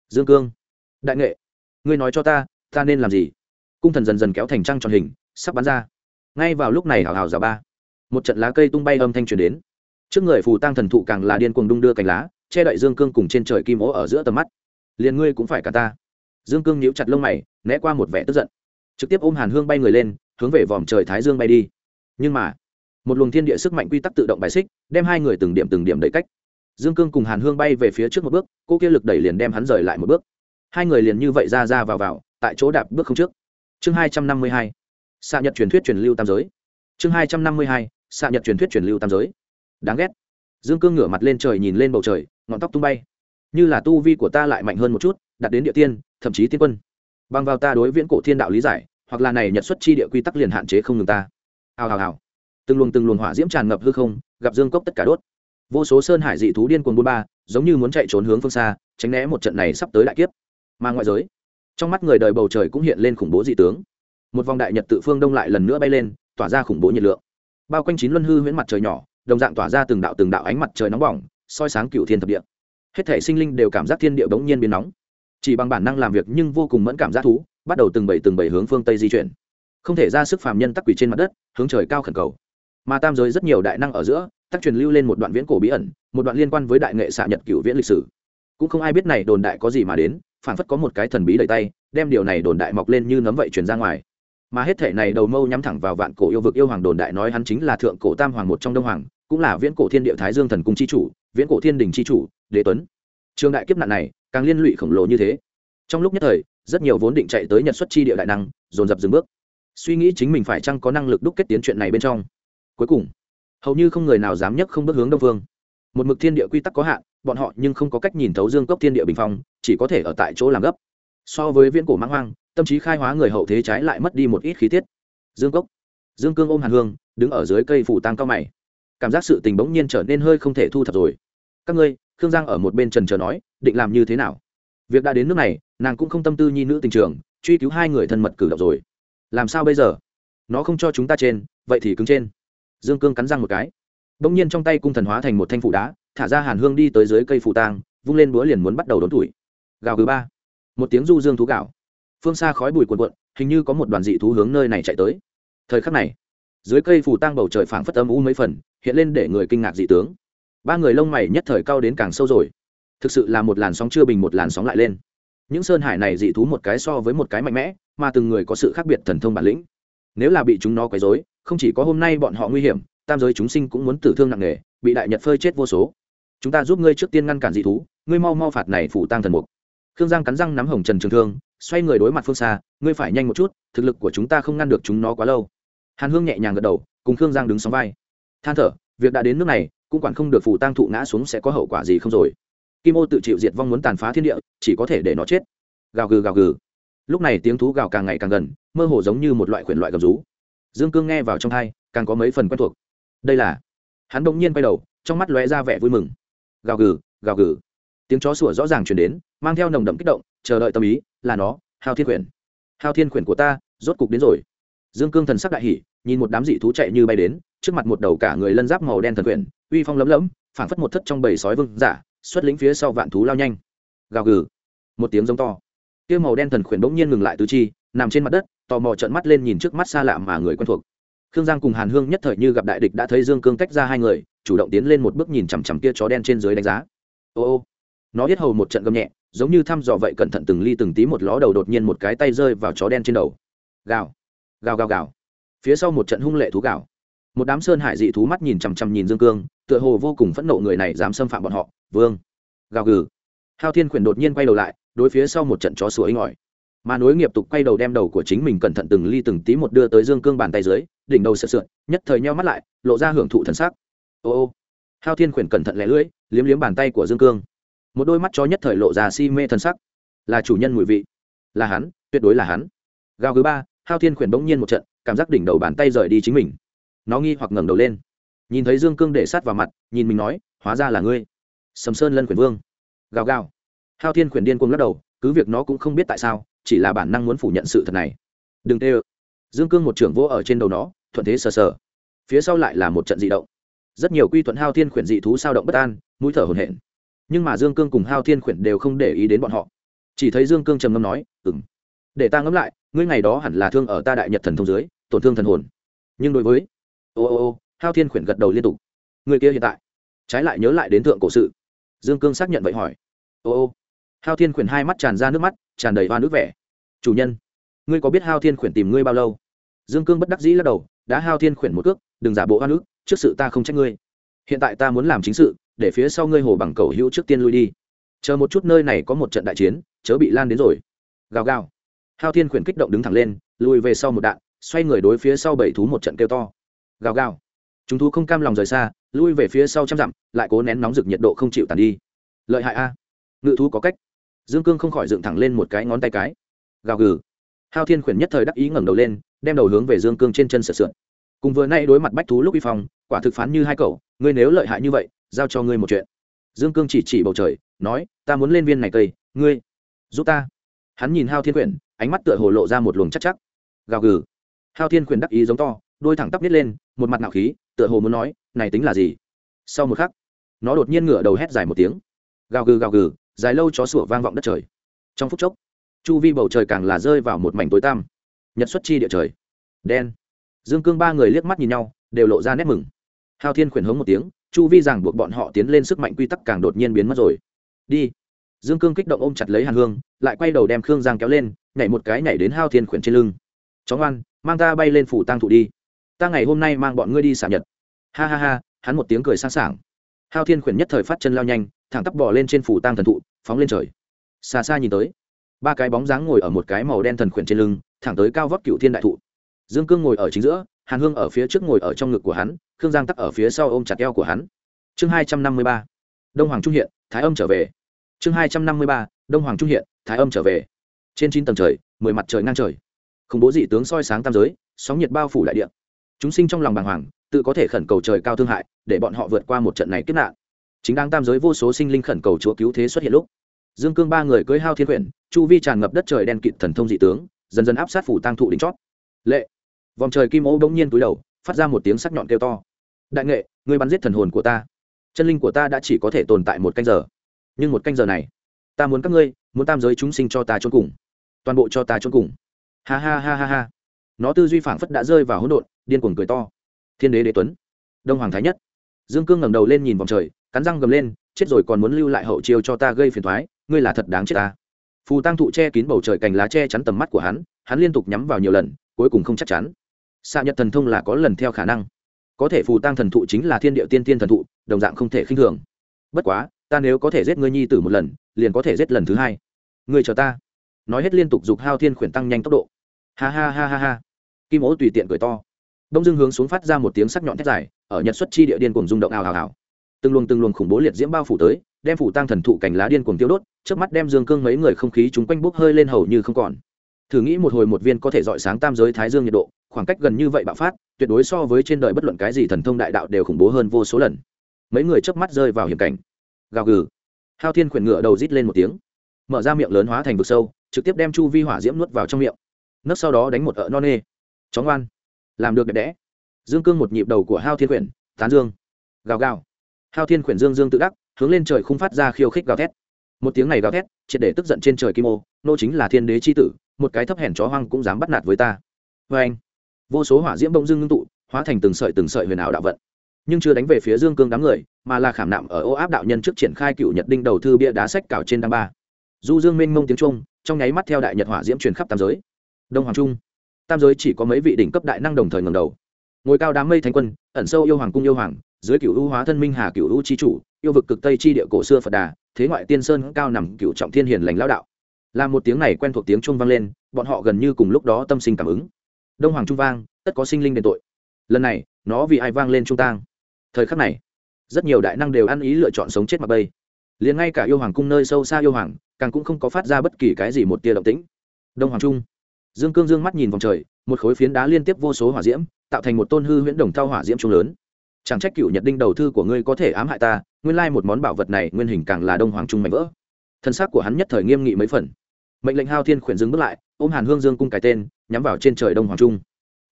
Dương cương. Đại nghệ. Ngươi nói cho ta ta nên làm gì? Cung thần dần dần kéo thành trăng tròn hình, sắp bắn ra. Ngay vào lúc này hào hào giả ba. Một trận lá cây tung bay âm thanh truyền đến. Trước người phù tăng thần thụ càng là điên cuồng đung đưa cành lá, che đậy dương cương cùng trên trời kim ố ở giữa tầm mắt. Liền ngươi cũng phải cả ta. Dương cương nhíu chặt lông mày, né qua một vẻ tức giận. Trực tiếp ôm hàn hương bay người lên, hướng về vòm trời thái dương bay đi. Nhưng mà một luồng thiên địa sức mạnh quy tắc tự động bài xích, đem hai người từng điểm từng điểm đẩy cách. Dương cương cùng hàn hương bay về phía trước một bước, cô kia lực đẩy liền đem hắn rời lại một bước. Hai người liền như vậy ra ra vào vào, tại chỗ đạp bước không trước. Chương hai trăm năm mươi hai xạ nhật truyền thuyết truyền lưu tam giới. Chương hai trăm năm mươi hai xạ nhật truyền thuyết truyền lưu tam giới. Đáng ghét. Dương cương ngửa mặt lên trời nhìn lên bầu trời, ngọn tóc tung bay. Như là tu vi của ta lại mạnh hơn một chút đặt đến địa tiên, thậm chí tiên quân. Bằng vào ta đối viễn cổ thiên đạo lý giải, hoặc là này nhật xuất chi địa quy tắc liền hạn chế không ngừng ta. Hào hào hào từng luồng từng luồng hỏa diễm tràn ngập hư không, gặp dương cốc tất cả đốt. Vô số sơn hải dị thú điên cuồng bôn ba, giống như muốn chạy trốn hướng phương xa, tránh né một trận này sắp tới đại kiếp. Mà ngoại giới, trong mắt người đời bầu trời cũng hiện lên khủng bố dị tướng. Một vòng đại nhật tự phương đông lại lần nữa bay lên, tỏa ra khủng bố nhiệt lượng. Bao quanh chín luân hư huyễn mặt trời nhỏ, đồng dạng tỏa ra từng đạo từng đạo ánh mặt trời nóng bỏng, soi sáng cựu thiên thập địa. Hết thể sinh linh đều cảm giác thiên địa bỗng nhiên biến nóng. Chỉ bằng bản năng làm việc nhưng vô cùng mẫn cảm giác thú, bắt đầu từng bảy từng bảy hướng phương tây di chuyển. Không thể ra sức phàm nhân tắc quỷ trên mặt đất, hướng trời cao khẩn cầu mà tam giới rất nhiều đại năng ở giữa tác truyền lưu lên một đoạn viễn cổ bí ẩn, một đoạn liên quan với đại nghệ xạ nhật cựu viễn lịch sử. Cũng không ai biết này đồn đại có gì mà đến phản phất có một cái thần bí đầy tay, đem điều này đồn đại mọc lên như nấm vậy truyền ra ngoài. Mà hết thể này đầu mâu nhắm thẳng vào vạn cổ yêu vực yêu hoàng đồn đại nói hắn chính là thượng cổ tam hoàng một trong đông hoàng, cũng là viễn cổ thiên địa thái dương thần cung chi chủ, viễn cổ thiên đình chi chủ, đế tuấn. Trường đại kiếp nạn này, càng liên lụy khổng lồ như thế. Trong lúc nhất thời, rất nhiều vốn định chạy tới nhật xuất chi địa đại năng, dồn dập dừng bước. Suy nghĩ chính mình phải chăng có năng lực đúc kết tiến chuyện này bên trong cuối cùng, hầu như không người nào dám nhất không bước hướng đông phương một mực thiên địa quy tắc có hạn, bọn họ nhưng không có cách nhìn thấu dương cốc thiên địa bình phong, chỉ có thể ở tại chỗ làm gấp. So với viễn cổ mãng hoang, tâm trí khai hóa người hậu thế trái lại mất đi một ít khí tiết. Dương cốc, dương cương ôm hàn hương, đứng ở dưới cây phủ tăng cao mày. Cảm giác sự tình bỗng nhiên trở nên hơi không thể thu thập rồi. Các ngươi, khương giang ở một bên trần chờ nói, định làm như thế nào? Việc đã đến nước này, nàng cũng không tâm tư nhi nữ tình trường, truy cứu hai người thân mật cử động rồi. Làm sao bây giờ? Nó không cho chúng ta trên, vậy thì cứng trên dương cương cắn răng một cái. Bỗng nhiên trong tay cung thần hóa thành một thanh phủ đá, thả ra hàn hương đi tới dưới cây phủ tang, vung lên búa liền muốn bắt đầu đốn tuổi gào thứ ba. Một tiếng du dương thú gạo phương xa khói bụi cuồn cuộn, hình như có một đoàn dị thú hướng nơi này chạy tới. Thời khắc này, dưới cây phủ tang bầu trời phảng phất âm u mấy phần, hiện lên để người kinh ngạc dị tướng. Ba người lông mày nhất thời cao đến càng sâu rồi. Thực sự là một làn sóng chưa bình một làn sóng lại lên. Những sơn hải này dị thú một cái so với một cái mạnh mẽ, mà từng người có sự khác biệt thần thông bản lĩnh. Nếu là bị chúng nó quấy rối không chỉ có hôm nay bọn họ nguy hiểm, tam giới chúng sinh cũng muốn tử thương nặng nề, bị đại nhật phơi chết vô số. Chúng ta giúp ngươi trước tiên ngăn cản dị thú, ngươi mau mau phạt này phủ tăng thần mục. Khương giang cắn răng nắm hồng trần trường thương, xoay người đối mặt phương xa, ngươi phải nhanh một chút, thực lực của chúng ta không ngăn được chúng nó quá lâu. Hàn hương nhẹ nhàng gật đầu, cùng khương giang đứng sóng vai. Than thở, việc đã đến nước này, cũng quản không được phủ tăng thụ ngã xuống sẽ có hậu quả gì không rồi. Kim ô tự chịu diệt vong muốn tàn phá thiên địa, chỉ có thể để nó chết. Gào gừ gào gừ. Lúc này tiếng thú gào càng ngày càng gần, mơ hồ giống như một loại khuyển loại gầm rú dương cương nghe vào trong hai càng có mấy phần quen thuộc. Đây là, hắn bỗng nhiên quay đầu, trong mắt lóe ra vẻ vui mừng. Gào gừ gào gừ. Tiếng chó sủa rõ ràng chuyển đến, mang theo nồng đậm kích động, chờ đợi tâm ý, là nó hao thiên quyển. Hao thiên quyển của ta, rốt cục đến rồi. Dương cương thần sắc đại hỉ, nhìn một đám dị thú chạy như bay đến, trước mặt một đầu cả người lân giáp màu đen thần quyển, uy phong lấm lấm, phảng phất một thất trong bầy sói vương giả, xuất lĩnh phía sau vạn thú lao nhanh. Gào gừ. Một tiếng giống to. Kia màu đen thần quyển bỗng nhiên ngừng lại tứ chi, nằm trên mặt đất tò mò trợn mắt lên nhìn trước mắt xa lạ mà người quen thuộc. Khương giang cùng hàn hương nhất thời như gặp đại địch đã thấy dương cương tách ra hai người, chủ động tiến lên một bước nhìn chằm chằm kia chó đen trên dưới đánh giá. Ô ô, nó biết hầu một trận gầm nhẹ, giống như thăm dò vậy cẩn thận từng ly từng tí một ló đầu đột nhiên một cái tay rơi vào chó đen trên đầu. Gào gào gào gào. Phía sau một trận hung lệ thú gào. Một đám sơn hải dị thú mắt nhìn chằm chằm nhìn dương cương, tựa hồ vô cùng phẫn nộ người này dám xâm phạm bọn họ. Vương, gào gừ. Hao thiên khuyển đột nhiên quay đầu lại, đối phía sau một trận chó sủa inh ỏi mà nối nghiệp tục quay đầu đem đầu của chính mình cẩn thận từng ly từng tí một đưa tới dương cương bàn tay dưới, đỉnh đầu sợ sượn nhất thời nheo mắt lại, lộ ra hưởng thụ thần sắc. Ô ô, hao thiên khuyển cẩn thận lẻ lưỡi, liếm liếm bàn tay của dương cương. Một đôi mắt chó nhất thời lộ ra si mê thần sắc. Là chủ nhân mùi vị, là hắn, tuyệt đối là hắn. Gào thứ ba, hao thiên khuyển bỗng nhiên một trận, cảm giác đỉnh đầu bàn tay rời đi chính mình. Nó nghi hoặc ngẩng đầu lên. Nhìn thấy dương cương để sát vào mặt, nhìn mình nói, hóa ra là ngươi. Sầm sơn lân khuyển vương. Gào gào. Hao thiên khuyển điên cuồng lắc đầu, cứ việc nó cũng không biết tại sao chỉ là bản năng muốn phủ nhận sự thật này. Đừng tê ơ. Dương cương một trưởng vô ở trên đầu nó, thuận thế sờ sờ. Phía sau lại là một trận dị động. Rất nhiều quy thuận hao thiên khuyển dị thú sao động bất an, mũi thở hồn hển. Nhưng mà dương cương cùng hao thiên khuyển đều không để ý đến bọn họ. Chỉ thấy dương cương trầm ngâm nói, ừm. Để ta ngẫm lại, ngươi ngày đó hẳn là thương ở ta đại nhật thần thông dưới, tổn thương thần hồn. Nhưng đối với ô ô ô, hao thiên khuyển gật đầu liên tục. Người kia hiện tại, trái lại nhớ lại đến thượng cổ sự. Dương cương xác nhận vậy hỏi. Ô ô hao thiên khuyển hai mắt tràn ra nước mắt, tràn đầy hoa nước vẻ. Chủ nhân, ngươi có biết hao thiên khuyển tìm ngươi bao lâu? Dương cương bất đắc dĩ lắc đầu, đã hao thiên khuyển một cước, đừng giả bộ hoa nước trước sự ta không trách ngươi. Hiện tại ta muốn làm chính sự, để phía sau ngươi hồ bằng cầu hữu trước tiên lui đi. Chờ một chút nơi này có một trận đại chiến, chớ bị lan đến rồi. Gào gào. Hao thiên khuyển kích động đứng thẳng lên, lùi về sau một đạn, xoay người đối phía sau bảy thú một trận kêu to. Gào gào. Chúng thú không cam lòng rời xa, lui về phía sau trăm dặm, lại cố nén nóng rực nhiệt độ không chịu tàn đi. Lợi hại a, ngự thú có cách dương cương không khỏi dựng thẳng lên một cái ngón tay cái. Gào gừ. Hao thiên khuyển nhất thời đắc ý ngẩng đầu lên, đem đầu hướng về dương cương trên chân sợ sượn. Cùng vừa nay đối mặt bách thú lúc y phong, quả thực phán như hai cậu, ngươi nếu lợi hại như vậy, giao cho ngươi một chuyện. Dương cương chỉ chỉ bầu trời, nói, ta muốn lên viên này cây, ngươi giúp ta. Hắn nhìn hao thiên quyển ánh mắt tựa hồ lộ ra một luồng chắc chắc. Gào gừ. Hao thiên quyển đắc ý giống to, đôi thẳng tắp nít lên, một mặt nạo khí, tựa hồ muốn nói, này tính là gì? Sau một khắc, nó đột nhiên ngửa đầu hét dài một tiếng. Gào gừ gào gừ dài lâu chó sủa vang vọng đất trời. Trong phút chốc, chu vi bầu trời càng là rơi vào một mảnh tối tăm. Nhật xuất chi địa trời. Đen. Dương cương ba người liếc mắt nhìn nhau, đều lộ ra nét mừng. Hao thiên khuyển hống một tiếng, chu vi rằng buộc bọn họ tiến lên sức mạnh quy tắc càng đột nhiên biến mất rồi. Đi. Dương cương kích động ôm chặt lấy hàn hương, lại quay đầu đem khương giang kéo lên, nhảy một cái nhảy đến hao thiên khuyển trên lưng. Chó ngoan, mang ta bay lên phủ tăng thụ đi. Ta ngày hôm nay mang bọn ngươi đi xả nhật. Ha ha ha, hắn một tiếng cười sang sảng. Hao thiên khuyển nhất thời phát chân lao nhanh thẳng tắp bỏ lên trên phủ tang thần thụ, phóng lên trời. Xa xa nhìn tới, ba cái bóng dáng ngồi ở một cái màu đen thần khuyển trên lưng, thẳng tới cao vóc cựu thiên đại thụ. Dương cương ngồi ở chính giữa, hàn hương ở phía trước ngồi ở trong ngực của hắn, khương giang tắc ở phía sau ôm chặt eo của hắn. Chương hai trăm năm mươi ba, đông hoàng trung hiện, thái âm trở về. Chương hai trăm năm mươi ba, đông hoàng trung hiện, thái âm trở về. Trên chín tầng trời, mười mặt trời ngang trời. Khủng bố dị tướng soi sáng tam giới, sóng nhiệt bao phủ đại địa. Chúng sinh trong lòng bàng hoàng, tự có thể khẩn cầu trời cao thương hại, để bọn họ vượt qua một trận này kết nạn chính đang tam giới vô số sinh linh khẩn cầu chúa cứu thế xuất hiện lúc, dương cương ba người cưới hao thiên quyển, chu vi tràn ngập đất trời đen kịt thần thông dị tướng, dần dần áp sát phủ tăng thụ đỉnh chót. Lệ. Vòng trời kim ô bỗng nhiên túi đầu, phát ra một tiếng sắc nhọn kêu to. Đại nghệ, ngươi bắn giết thần hồn của ta. Chân linh của ta đã chỉ có thể tồn tại một canh giờ. Nhưng một canh giờ này, ta muốn các ngươi, muốn tam giới chúng sinh cho ta trốn cùng. Toàn bộ cho ta trốn cùng. Ha ha ha ha ha. Nó tư duy phảng phất đã rơi vào hỗn độn, điên cuồng cười to. Thiên đế đế tuấn. Đông hoàng thái nhất. Dương cương ngẩng đầu lên nhìn vòng trời cắn răng gầm lên, chết rồi còn muốn lưu lại hậu chiêu cho ta gây phiền thoái ngươi là thật đáng chết ta. Phù tăng thụ che kín bầu trời cành lá che chắn tầm mắt của hắn hắn liên tục nhắm vào nhiều lần, cuối cùng không chắc chắn. Xạ nhật thần thông là có lần theo khả năng. Có thể phù tăng thần thụ chính là thiên địa tiên tiên thần thụ, đồng dạng không thể khinh thường. Bất quá, ta nếu có thể giết ngươi nhi tử một lần, liền có thể giết lần thứ hai. Ngươi chờ ta. Nói hết liên tục giục hao thiên khuyển tăng nhanh tốc độ. Ha ha ha ha ha. Kim ố tùy tiện cười to. Đông dương hướng xuống phát ra một tiếng sắc nhọn thét dài, ở nhật xuất chi địa điên cùng rung động ào ào ào từng luồng từng luồng khủng bố liệt diễm bao phủ tới, đem phủ tăng thần thụ cành lá điên cuồng tiêu đốt trước mắt đem dương cương mấy người không khí chúng quanh bốc hơi lên hầu như không còn. Thử nghĩ một hồi một viên có thể dọi sáng tam giới thái dương nhiệt độ, khoảng cách gần như vậy bạo phát, tuyệt đối so với trên đời bất luận cái gì thần thông đại đạo đều khủng bố hơn vô số lần. Mấy người chớp mắt rơi vào hiểm cảnh. Gào gừ. Hao thiên khuyển ngựa đầu rít lên một tiếng. Mở ra miệng lớn hóa thành vực sâu, trực tiếp đem chu vi hỏa diễm nuốt vào trong miệng. Nấc sau đó đánh một ợ non nê. Chó ngoan. Làm được đẹp đẽ. Dương cương một nhịp đầu của hao thiên khuyển, tán dương. Gào gào hao thiên khuyển dương dương tự đắc, hướng lên trời không phát ra khiêu khích gào thét. Một tiếng này gào thét, triệt để tức giận trên trời kim ô, nô chính là thiên đế c h i tử, một cái thấp hèn chó hoang cũng dám bắt nạt với ta. Vê anh, vô số hỏa diễm bông dưng ngưng tụ, hóa thành từng sợi từng sợi huyền ảo đạo vận. Nhưng chưa đánh về phía dương cương đám người, mà là khảm nạm ở ô áp đạo nhân trước triển khai cựu nhật đinh đầu thư bia đá sách cào trên đăng ba. Du dương minh mông tiếng trung trong nháy mắt theo đại nhật hỏa diễm truyền khắp tam giới. Đông hoàng trung, tam giới chỉ có mấy vị đỉnh cấp đại năng đồng thời ngầm đầu. Ngồi cao đám mây thánh quân, ẩn sâu yêu hoàng cung yêu hoàng dưới cựu ưu hóa thân minh hà cựu ưu chi chủ, yêu vực cực tây chi địa cổ xưa phật đà, thế ngoại tiên sơn cao nằm cựu trọng thiên hiền lành lao đạo. Là một tiếng này quen thuộc tiếng trung vang lên, bọn họ gần như cùng lúc đó tâm sinh cảm ứng. Đông hoàng trung vang, tất có sinh linh đền tội. Lần này, nó vì ai vang lên trung tang? Thời khắc này, rất nhiều đại năng đều ăn ý lựa chọn sống chết mặc bây liền ngay cả yêu hoàng cung nơi sâu xa yêu hoàng, càng cũng không có phát ra bất kỳ cái gì một tia động tĩnh. Đông hoàng trung, dương cương dương mắt nhìn vòng trời, một khối phiến đá liên tiếp vô số hỏa diễm, tạo thành một tôn hư huyễn đồng thao hỏa diễm trung lớn chẳng trách cựu nhật đinh đầu thư của ngươi có thể ám hại ta, nguyên lai một món bảo vật này nguyên hình càng là đông hoàng trung mạnh vỡ. Thân xác của hắn nhất thời nghiêm nghị mấy phần. Mệnh lệnh hao thiên khuyển dừng bước lại, ôm hàn hương dương cung cái tên, nhắm vào trên trời đông hoàng trung.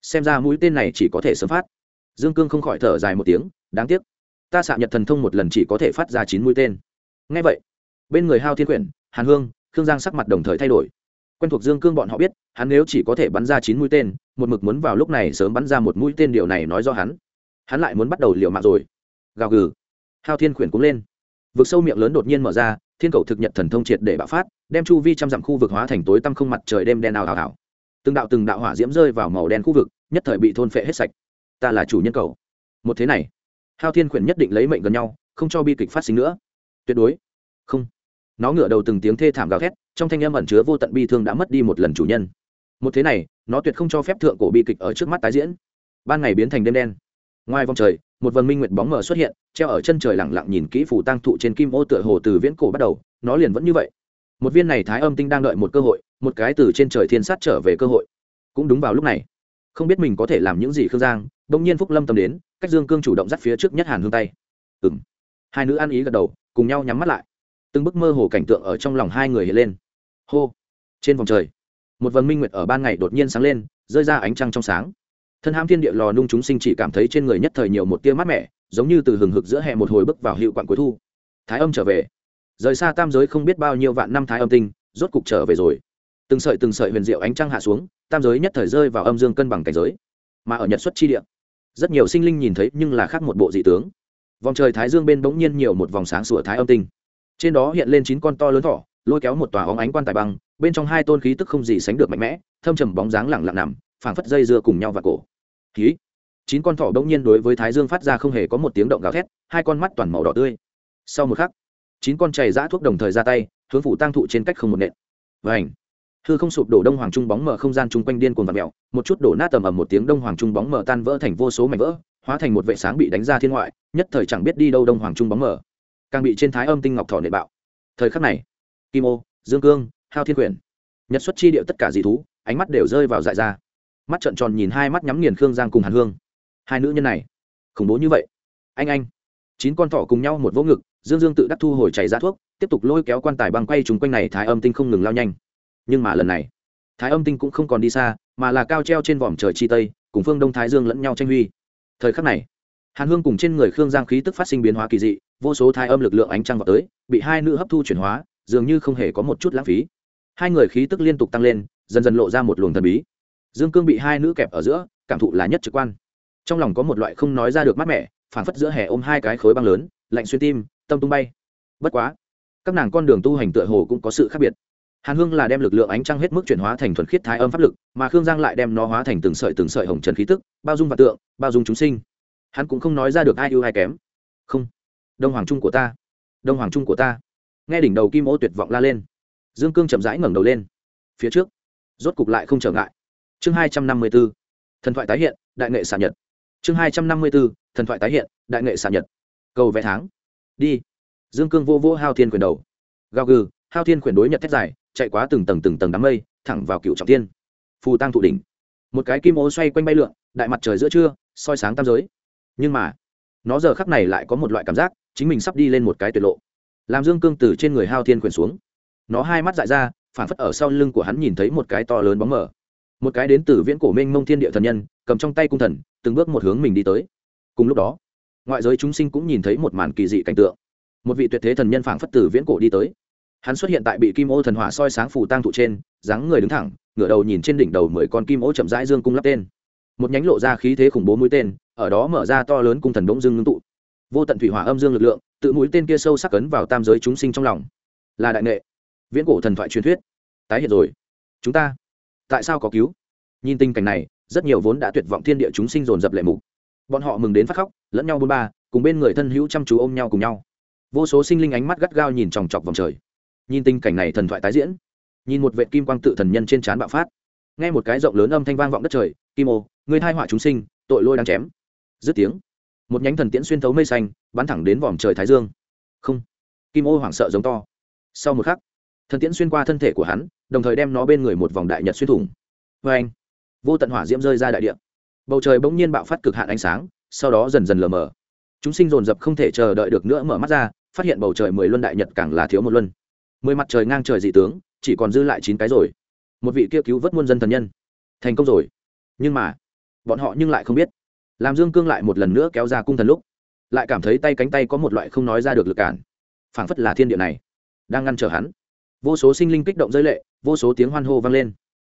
Xem ra mũi tên này chỉ có thể sớm phát. Dương cương không khỏi thở dài một tiếng, đáng tiếc. Ta xạ nhật thần thông một lần chỉ có thể phát ra chín mũi tên. Ngay vậy, bên người hao thiên quyển hàn hương, khương giang sắc mặt đồng thời thay đổi. Quen thuộc dương cương bọn họ biết, hắn nếu chỉ có thể bắn ra chín mũi tên, một mực muốn vào lúc này sớm bắn ra một mũi tên điều này nói do hắn hắn lại muốn bắt đầu liều mạng rồi. Gào gừ. Hao thiên khuyển cũng lên. Vực sâu miệng lớn đột nhiên mở ra, thiên cầu thực nhật thần thông triệt để bạo phát, đem chu vi trăm dặm khu vực hóa thành tối tăm không mặt trời đêm đen ào ào ào từng đạo từng đạo hỏa diễm rơi vào màu đen khu vực, nhất thời bị thôn phệ hết sạch. Ta là chủ nhân cầu. Một thế này, hao thiên khuyển nhất định lấy mệnh gần nhau, không cho bi kịch phát sinh nữa. Tuyệt đối. Không. Nó ngửa đầu từng tiếng thê thảm gào thét, trong thanh âm ẩn chứa vô tận bi thương đã mất đi một lần chủ nhân. Một thế này, nó tuyệt không cho phép thượng cổ bi kịch ở trước mắt tái diễn. Ban ngày biến thành đêm đen ngoài vòng trời, một vần minh nguyệt bóng mờ xuất hiện, treo ở chân trời lẳng lặng nhìn kỹ phủ tăng thụ trên kim ô tựa hồ từ viễn cổ bắt đầu, nó liền vẫn như vậy. Một viên này thái âm tinh đang đợi một cơ hội, một cái từ trên trời thiên sát trở về cơ hội. Cũng đúng vào lúc này, không biết mình có thể làm những gì khương giang đông nhiên phúc lâm tâm đến, cách dương cương chủ động dắt phía trước nhất hàn hương tay. Ừ m hai nữ ăn ý gật đầu, cùng nhau nhắm mắt lại. Từng bức mơ hồ cảnh tượng ở trong lòng hai người hiện lên. Hô. Trên vòng trời, một vần minh nguyệt ở ban ngày đột nhiên sáng lên, rơi ra ánh trăng trong sáng thân ham thiên địa lò nung chúng sinh chỉ cảm thấy trên người nhất thời nhiều một tia mát mẻ, giống như từ hừng hực giữa hè một hồi bước vào hiệu quặn cuối thu. Thái âm trở về. Rời xa tam giới không biết bao nhiêu vạn năm thái âm tinh, rốt cục trở về rồi. Từng sợi từng sợi huyền diệu ánh trăng hạ xuống, tam giới nhất thời rơi vào âm dương cân bằng cảnh giới. Mà ở nhật xuất chi địa, rất nhiều sinh linh nhìn thấy nhưng là khác một bộ dị tướng. Vòng trời thái dương bên bỗng nhiên nhiều một vòng sáng sủa thái âm tinh. Trên đó hiện lên chín con to lớn thỏ, lôi kéo một tòa óng ánh quan tài băng, bên trong hai tôn khí tức không gì sánh được mạnh mẽ, thâm trầm bóng dáng lẳng lặng nằm phảng phất dây dưa cùng nhau và cổ. Khí chín con thỏ bỗng nhiên đối với thái dương phát ra không hề có một tiếng động gào thét, hai con mắt toàn màu đỏ tươi. Sau một khắc, chín con chày giã thuốc đồng thời ra tay, hướng phủ tăng thụ trên cách không một nện. Và ảnh hư không sụp đổ đông hoàng trung bóng mở không gian chung quanh điên cuồng và mẹo một chút đổ nát tầm ầm một tiếng đông hoàng trung bóng mở tan vỡ thành vô số mảnh vỡ, hóa thành một vệ sáng bị đánh ra thiên ngoại, nhất thời chẳng biết đi đâu đông hoàng trung bóng mở càng bị trên thái âm tinh ngọc thỏ nệ bạo. Thời khắc này, kim ô, dương cương, hao thiên quyển nhật xuất chi điệu tất cả dị thú, ánh mắt đều rơi vào dại ra mắt trợn tròn nhìn hai mắt nhắm nghiền khương giang cùng hàn hương. Hai nữ nhân này, khủng bố như vậy. Anh anh. Chín con thỏ cùng nhau một vỗ ngực, dương dương tự đắc thu hồi chảy ra thuốc, tiếp tục lôi kéo quan tài băng quay trúng quanh này thái âm tinh không ngừng lao nhanh. Nhưng mà lần này, thái âm tinh cũng không còn đi xa, mà là cao treo trên vòm trời chi tây, cùng phương đông thái dương lẫn nhau tranh huy. Thời khắc này, hàn hương cùng trên người khương giang khí tức phát sinh biến hóa kỳ dị, vô số thái âm lực lượng ánh trăng vào tới, bị hai nữ hấp thu chuyển hóa, dường như không hề có một chút lãng phí. Hai người khí tức liên tục tăng lên, dần dần lộ ra một luồng thần bí dương cương bị hai nữ kẹp ở giữa, cảm thụ là nhất trực quan. Trong lòng có một loại không nói ra được mát mẻ, phản phất giữa hè ôm hai cái khối băng lớn, lạnh xuyên tim, tâm tung bay. Bất quá, các nàng con đường tu hành tựa hồ cũng có sự khác biệt. Hàn hương là đem lực lượng ánh trăng hết mức chuyển hóa thành thuần khiết thái âm pháp lực, mà khương giang lại đem nó hóa thành từng sợi từng sợi hồng trần khí tức, bao dung và tượng, bao dung chúng sinh. Hắn cũng không nói ra được ai ưu ai kém. Không. Đông hoàng trung của ta. Đông hoàng trung của ta. Nghe đỉnh đầu kim ô tuyệt vọng la lên. Dương cương chậm rãi ngẩng đầu lên. Phía trước. Rốt cục lại không trở ngại chương hai trăm năm mươi b ố thần thoại tái hiện, đại nghệ xạ nhật. Chương hai trăm năm mươi b ố thần thoại tái hiện, đại nghệ xạ nhật. Cầu vẽ tháng. Đi. Dương cương vô vô hao thiên quyền đầu. Gao gừ, hao thiên quyền đối nhật thét dài, chạy quá từng tầng từng tầng đám mây, thẳng vào cựu trọng tiên phù tăng thụ đỉnh. Một cái kim ô xoay quanh bay lượn, đại mặt trời giữa trưa, soi sáng tam giới. Nhưng mà, nó giờ khắc này lại có một loại cảm giác, chính mình sắp đi lên một cái tuyệt lộ. Làm dương cương từ trên người hao thiên quyền xuống. Nó hai mắt dại ra phản phất ở sau lưng của hắn nhìn thấy một cái to lớn bóng mờ một cái đến từ viễn cổ minh mông thiên địa thần nhân, cầm trong tay cung thần, từng bước một hướng mình đi tới. Cùng lúc đó, ngoại giới chúng sinh cũng nhìn thấy một màn kỳ dị cảnh tượng. Một vị tuyệt thế thần nhân phảng phất từ viễn cổ đi tới. Hắn xuất hiện tại bị kim ô thần hỏa soi sáng phủ tang thụ trên, dáng người đứng thẳng, ngửa đầu nhìn trên đỉnh đầu mười con kim ô chậm rãi dương cung lắp tên. Một nhánh lộ ra khí thế khủng bố mũi tên, ở đó mở ra to lớn cung thần đống dương ngưng tụ. Vô tận thủy hỏa âm dương lực lượng, tự mũi tên kia sâu sắc cấn vào tam giới chúng sinh trong lòng. Là đại nghệ. Viễn cổ thần thoại truyền thuyết. Tái hiện rồi. Chúng ta tại sao có cứu? Nhìn tình cảnh này, rất nhiều vốn đã tuyệt vọng thiên địa chúng sinh dồn dập lệ mục. Bọn họ mừng đến phát khóc, lẫn nhau bôn ba, cùng bên người thân hữu chăm chú ôm nhau cùng nhau. Vô số sinh linh ánh mắt gắt gao nhìn chòng chọc vòng trời. Nhìn tình cảnh này thần thoại tái diễn. Nhìn một vệ kim quang tự thần nhân trên trán bạo phát. Nghe một cái rộng lớn âm thanh vang vọng đất trời, kim ô, người thai họa chúng sinh, tội lôi đang chém. Dứt tiếng, một nhánh thần tiễn xuyên thấu mây xanh, bắn thẳng đến vòm trời thái dương. Không. Kim ô hoảng sợ giống to. Sau một khắc thần tiễn xuyên qua thân thể của hắn, đồng thời đem nó bên người một vòng đại nhật xuyên thủng. Vê anh, vô tận hỏa diễm rơi ra đại địa. Bầu trời bỗng nhiên bạo phát cực hạn ánh sáng, sau đó dần dần lờ mờ. Chúng sinh dồn dập không thể chờ đợi được nữa mở mắt ra, phát hiện bầu trời mười luân đại nhật càng là thiếu một luân. Mười mặt trời ngang trời dị tướng, chỉ còn dư lại chín cái rồi. Một vị kia cứu vớt muôn dân thần nhân. Thành công rồi. Nhưng mà, bọn họ nhưng lại không biết. Làm dương cương lại một lần nữa kéo ra cung thần lúc, lại cảm thấy tay cánh tay có một loại không nói ra được lực cản. Phảng phất là thiên địa này, đang ngăn trở hắn vô số sinh linh kích động rơi lệ, vô số tiếng hoan hô vang lên.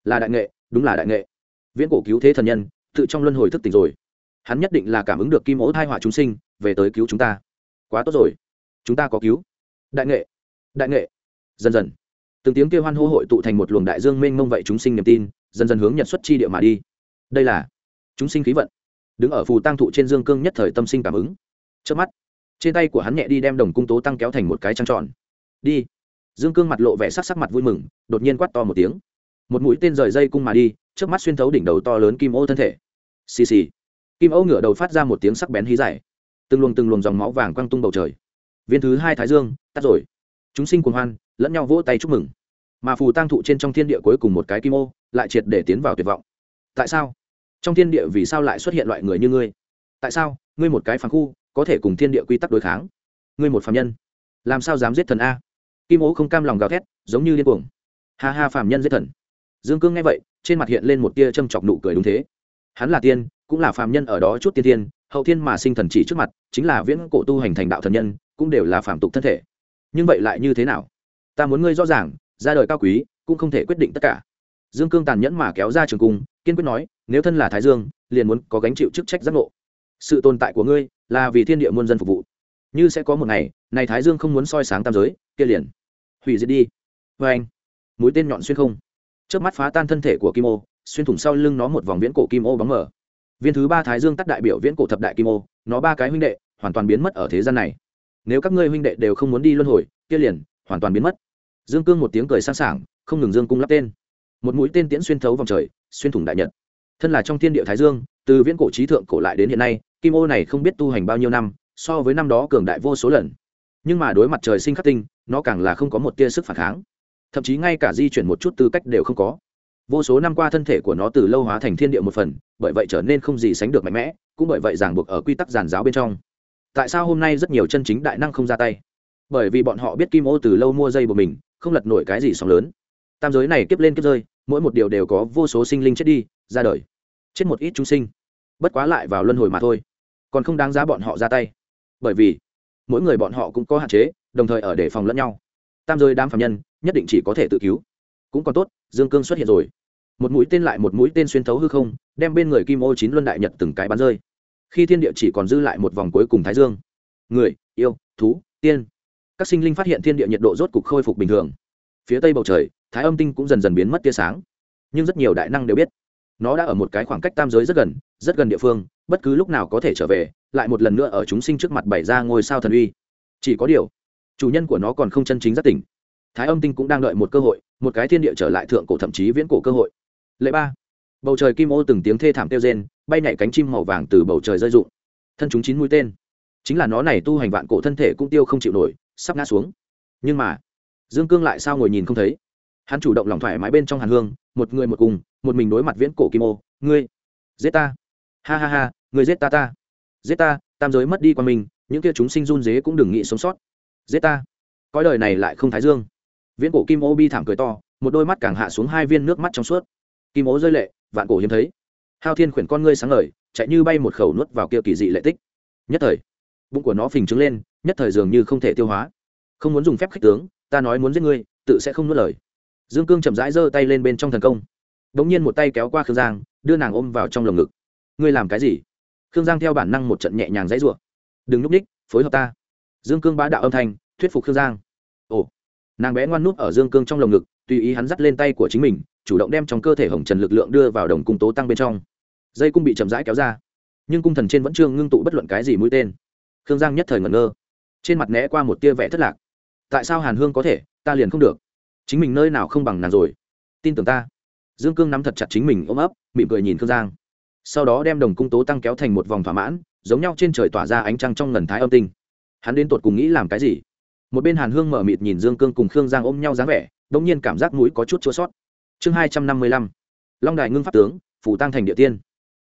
Là đại nghệ, đúng là đại nghệ. Viễn cổ cứu thế thần nhân, tự trong luân hồi thức tỉnh rồi. Hắn nhất định là cảm ứng được kim ố thai họa chúng sinh, về tới cứu chúng ta. Quá tốt rồi. Chúng ta có cứu. Đại nghệ. Đại nghệ. Dần dần. Từng tiếng kêu hoan hô hội tụ thành một luồng đại dương mênh mông vậy chúng sinh niềm tin, dần dần hướng nhật xuất chi địa mà đi. Đây là chúng sinh khí vận. Đứng ở phù tăng thụ trên dương cương nhất thời tâm sinh cảm ứng. Trước mắt, trên tay của hắn nhẹ đi đem đồng cung tố tăng kéo thành một cái trăng tròn. Đi dương cương mặt lộ vẻ sắc sắc mặt vui mừng, đột nhiên quát to một tiếng. Một mũi tên rời dây cung mà đi trước mắt xuyên thấu đỉnh đầu to lớn kim ô thân thể. Xì xì. Kim ô ngửa đầu phát ra một tiếng sắc bén hí dài. Từng luồng từng luồng dòng máu vàng quăng tung bầu trời. Viên thứ hai thái dương, tắt rồi. Chúng sinh cuồng hoan, lẫn nhau vỗ tay chúc mừng. Mà phù tăng thụ trên trong thiên địa cuối cùng một cái kim ô, lại triệt để tiến vào tuyệt vọng. Tại sao? Trong thiên địa vì sao lại xuất hiện loại người như ngươi? Tại sao? Ngươi một cái phản khu, có thể cùng thiên địa quy tắc đối kháng. Ngươi một phạm nhân. Làm sao dám giết thần a? Kim ố không cam lòng gào thét, giống như điên cuồng. Ha ha, phàm nhân dễ thần. Dương cương nghe vậy, trên mặt hiện lên một tia châm chọc nụ cười đúng thế. Hắn là tiên, cũng là phàm nhân ở đó chút tiên tiên, hậu thiên mà sinh thần chỉ trước mặt, chính là viễn cổ tu hành thành đạo thần nhân, cũng đều là phàm tục thân thể. Nhưng vậy lại như thế nào? Ta muốn ngươi rõ ràng, ra đời cao quý, cũng không thể quyết định tất cả. Dương cương tàn nhẫn mà kéo ra trường cung, kiên quyết nói, nếu thân là thái dương, liền muốn có gánh chịu chức trách giác ngộ. Sự tồn tại của ngươi là vì thiên địa muôn dân phục vụ. Như sẽ có một ngày, này thái dương không muốn soi sáng tam giới, kia liền hủy diệt đi. Vê anh, mũi tên nhọn xuyên không. Trước mắt phá tan thân thể của kim ô, xuyên thủng sau lưng nó một vòng viễn cổ kim ô bóng mở viên thứ ba thái dương tắt đại biểu viễn cổ thập đại kim ô, nó ba cái huynh đệ, hoàn toàn biến mất ở thế gian này. Nếu các ngươi huynh đệ đều không muốn đi luân hồi, kia liền, hoàn toàn biến mất. Dương cương một tiếng cười sang sảng, không ngừng dương cung lắp tên. Một mũi tên tiễn xuyên thấu vòng trời, xuyên thủng đại nhật. Thân là trong thiên địa thái dương, từ viễn cổ trí thượng cổ lại đến hiện nay, kim ô này không biết tu hành bao nhiêu năm, so với năm đó cường đại vô số lần nhưng mà đối mặt trời sinh khắc tinh, nó càng là không có một tia sức phản kháng. Thậm chí ngay cả di chuyển một chút tư cách đều không có. Vô số năm qua thân thể của nó từ lâu hóa thành thiên địa một phần, bởi vậy trở nên không gì sánh được mạnh mẽ, cũng bởi vậy ràng buộc ở quy tắc giàn giáo bên trong. Tại sao hôm nay rất nhiều chân chính đại năng không ra tay? Bởi vì bọn họ biết kim ô từ lâu mua dây của mình, không lật nổi cái gì sóng lớn. Tam giới này kiếp lên kiếp rơi, mỗi một điều đều có vô số sinh linh chết đi, ra đời. Chết một ít chúng sinh. Bất quá lại vào luân hồi mà thôi. Còn không đáng giá bọn họ ra tay. Bởi vì mỗi người bọn họ cũng có hạn chế, đồng thời ở đề phòng lẫn nhau. Tam giới đám phạm nhân, nhất định chỉ có thể tự cứu. Cũng còn tốt, dương cương xuất hiện rồi. Một mũi tên lại một mũi tên xuyên thấu hư không, đem bên người kim ô chín luân đại nhật từng cái bắn rơi. Khi thiên địa chỉ còn dư lại một vòng cuối cùng thái dương. Người, yêu, thú, tiên. Các sinh linh phát hiện thiên địa nhiệt độ rốt cục khôi phục bình thường. Phía tây bầu trời, thái âm tinh cũng dần dần biến mất tia sáng. Nhưng rất nhiều đại năng đều biết, nó đã ở một cái khoảng cách tam giới rất gần rất gần địa phương, bất cứ lúc nào có thể trở về lại một lần nữa ở chúng sinh trước mặt bày ra ngôi sao thần uy. Chỉ có điều, chủ nhân của nó còn không chân chính rất tỉnh. Thái âm tinh cũng đang đợi một cơ hội, một cái thiên địa trở lại thượng cổ thậm chí viễn cổ cơ hội. Lệ ba, bầu trời kim ô từng tiếng thê thảm kêu rên, bay nhảy cánh chim màu vàng từ bầu trời rơi rụng. Thân chúng chín mũi tên. Chính là nó này tu hành vạn cổ thân thể cũng tiêu không chịu nổi, sắp ngã xuống. Nhưng mà, dương cương lại sao ngồi nhìn không thấy? Hắn chủ động lòng thoải mái bên trong hàn hương, một người một cùng, một mình đối mặt viễn cổ kim ô. Ngươi, giết ta. Ha ha ha, ngươi giết ta ta giết ta, tam giới mất đi qua mình những kia chúng sinh run dế cũng đừng nghĩ sống sót. Giết ta. Cõi đời này lại không thái dương. Viễn cổ kim ô bi thảm cười to, một đôi mắt càng hạ xuống hai viên nước mắt trong suốt. Kim ô rơi lệ, vạn cổ hiếm thấy. Hao thiên khuyển con ngươi sáng ngời, chạy như bay một khẩu nuốt vào kia kỳ dị lệ tích. Nhất thời, bụng của nó phình trứng lên, nhất thời dường như không thể tiêu hóa. Không muốn dùng phép khích tướng, ta nói muốn giết ngươi, tự sẽ không nuốt lời. Dương cương chậm rãi giơ tay lên bên trong thần công. Đ ỗ n g nhiên một tay kéo qua khương giang, đưa nàng ôm vào trong lồng ngực. Ngươi làm cái gì? Khương giang theo bản năng một trận nhẹ nhàng dãy rủa, đừng núp ních phối hợp ta. Dương cương bá đạo âm thanh thuyết phục khương giang. Ồ. Nàng bé ngoan núp ở dương cương trong lồng ngực tùy ý hắn dắt lên tay của chính mình chủ động đem trong cơ thể hồng trần lực lượng đưa vào đồng cung tố tăng bên trong. Dây cung bị chậm rãi kéo ra nhưng cung thần trên vẫn chưa ngưng tụ bất luận cái gì mũi tên. Khương giang nhất thời ngẩn ngơ trên mặt né qua một tia vẽ thất lạc. Tại sao hàn hương có thể? Ta liền không được. Chính mình nơi nào không bằng nàng rồi? Tin tưởng ta. Dương cương nắm thật chặt chính mình ôm ấp mỉm cười nhìn khương giang sau đó đem đồng cung tố tăng kéo thành một vòng thỏa mãn, giống nhau trên trời tỏa ra ánh trăng trong ngần thái âm tinh. Hắn đến tột cùng nghĩ làm cái gì? Một bên hàn hương mở mịt nhìn dương cương cùng khương giang ôm nhau dáng vẻ đ ỗ n g nhiên cảm giác mũi có chút chua sót chương hai trăm năm mươi lăm, long đài ngưng pháp tướng, phủ tăng thành địa tiên.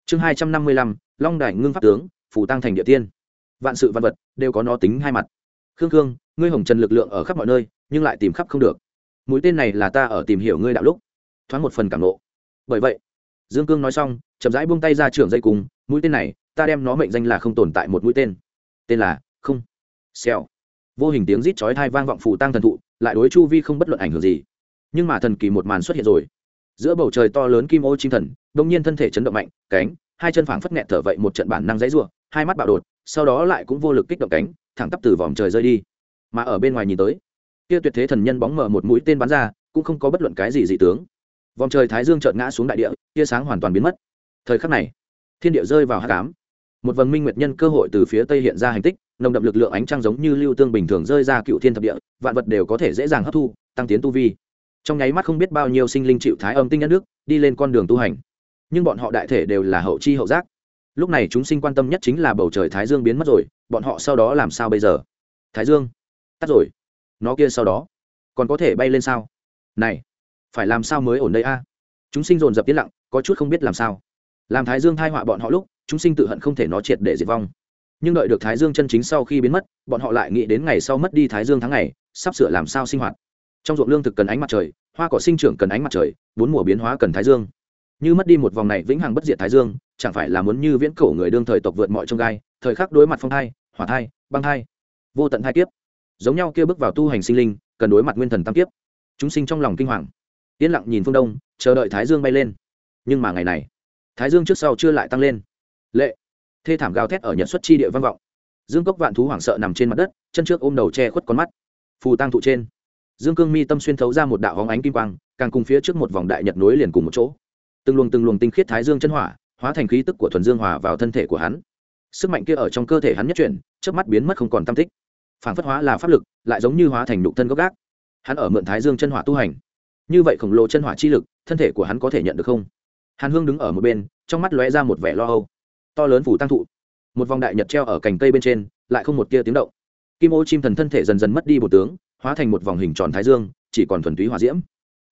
Chương hai trăm năm mươi lăm, long đài ngưng pháp tướng, phủ tăng thành địa tiên. Vạn sự vạn vật đều có nó tính hai mặt. Khương khương, ngươi hồng trần lực lượng ở khắp mọi nơi, nhưng lại tìm khắp không được. Mũi tên này là ta ở tìm hiểu ngươi đạo lúc. Thoáng một phần cảm lộ bởi vậy dương cương nói xong chậm rãi buông tay ra trưởng dây cùng mũi tên này ta đem nó mệnh danh là không tồn tại một mũi tên. Tên là không. Xèo. Vô hình tiếng rít chói thai vang vọng phủ tăng thần thụ lại đối chu vi không bất luận ảnh hưởng gì. Nhưng mà thần kỳ một màn xuất hiện rồi. Giữa bầu trời to lớn kim ô chim thần đông nhiên thân thể chấn động mạnh cánh hai chân phảng phất nghẹt thở vậy một trận bản năng dãy rủa, hai mắt bạo đột sau đó lại cũng vô lực kích động cánh thẳng tắp từ vòm trời rơi đi. Mà ở bên ngoài nhìn tới kia tuyệt thế thần nhân bóng mở một mũi tên bắn ra cũng không có bất luận cái gì dị tướng vòng trời thái dương chợt ngã xuống đại địa, tia sáng hoàn toàn biến mất. Thời khắc này, thiên địa rơi vào hát cám một vầng minh nguyệt nhân cơ hội từ phía tây hiện ra hành tích, nồng đậm lực lượng ánh trăng giống như lưu tương bình thường rơi ra cựu thiên thập địa, vạn vật đều có thể dễ dàng hấp thu, tăng tiến tu vi. Trong nháy mắt không biết bao nhiêu sinh linh chịu thái âm tinh nhân nước, đi lên con đường tu hành. Nhưng bọn họ đại thể đều là hậu chi hậu giác. Lúc này chúng sinh quan tâm nhất chính là bầu trời thái dương biến mất rồi, bọn họ sau đó làm sao bây giờ? Thái dương, tắt rồi. Nó kia sau đó, còn có thể bay lên sao? Này phải làm sao mới ổn đây a? Chúng sinh dồn dập yên lặng, có chút không biết làm sao. Làm thái dương thai họa bọn họ lúc, chúng sinh tự hận không thể nó triệt để diệt vong. Nhưng đợi được thái dương chân chính sau khi biến mất, bọn họ lại nghĩ đến ngày sau mất đi thái dương tháng ngày, sắp sửa làm sao sinh hoạt. Trong ruộng lương thực cần ánh mặt trời, hoa cỏ sinh trưởng cần ánh mặt trời, bốn mùa biến hóa cần thái dương. Như mất đi một vòng này vĩnh hằng bất diệt thái dương, chẳng phải là muốn như viễn cổ người đương thời tộc vượt mọi trông gai, thời khắc đối mặt phong thai, hỏa thai, băng thai. Vô tận thai kiếp. Giống nhau kia bước vào tu hành sinh linh, cần đối mặt nguyên thần tam kiếp. Chúng sinh trong lòng kinh hoàng yên lặng nhìn phương đông, chờ đợi thái dương bay lên. Nhưng mà ngày này, thái dương trước sau chưa lại tăng lên. Lệ, thê thảm gào thét ở nhật xuất chi địa văn vọng. Dương cốc vạn thú hoảng sợ nằm trên mặt đất, chân trước ôm đầu che khuất con mắt. Phù tăng thụ trên. Dương cương mi tâm xuyên thấu ra một đạo hóng ánh kim quang, càng cùng phía trước một vòng đại nhật nối liền cùng một chỗ. Từng luồng từng luồng tinh khiết thái dương chân hỏa, hóa thành khí tức của thuần dương hòa vào thân thể của hắn. Sức mạnh kia ở trong cơ thể hắn nhất chuyển trước mắt biến mất không còn tam tích. Phản phất hóa là pháp lực, lại giống như hóa thành nhục thân gốc gác. Hắn ở mượn thái dương chân hỏa tu hành như vậy khổng lồ chân hỏa chi lực, thân thể của hắn có thể nhận được không? Hàn hương đứng ở một bên, trong mắt lóe ra một vẻ lo âu. To lớn phủ tăng thụ. Một vòng đại nhật treo ở cành cây bên trên, lại không một tia tiếng động. Kim ô chim thần thân thể dần dần mất đi một tướng, hóa thành một vòng hình tròn thái dương, chỉ còn thuần túy hỏa diễm.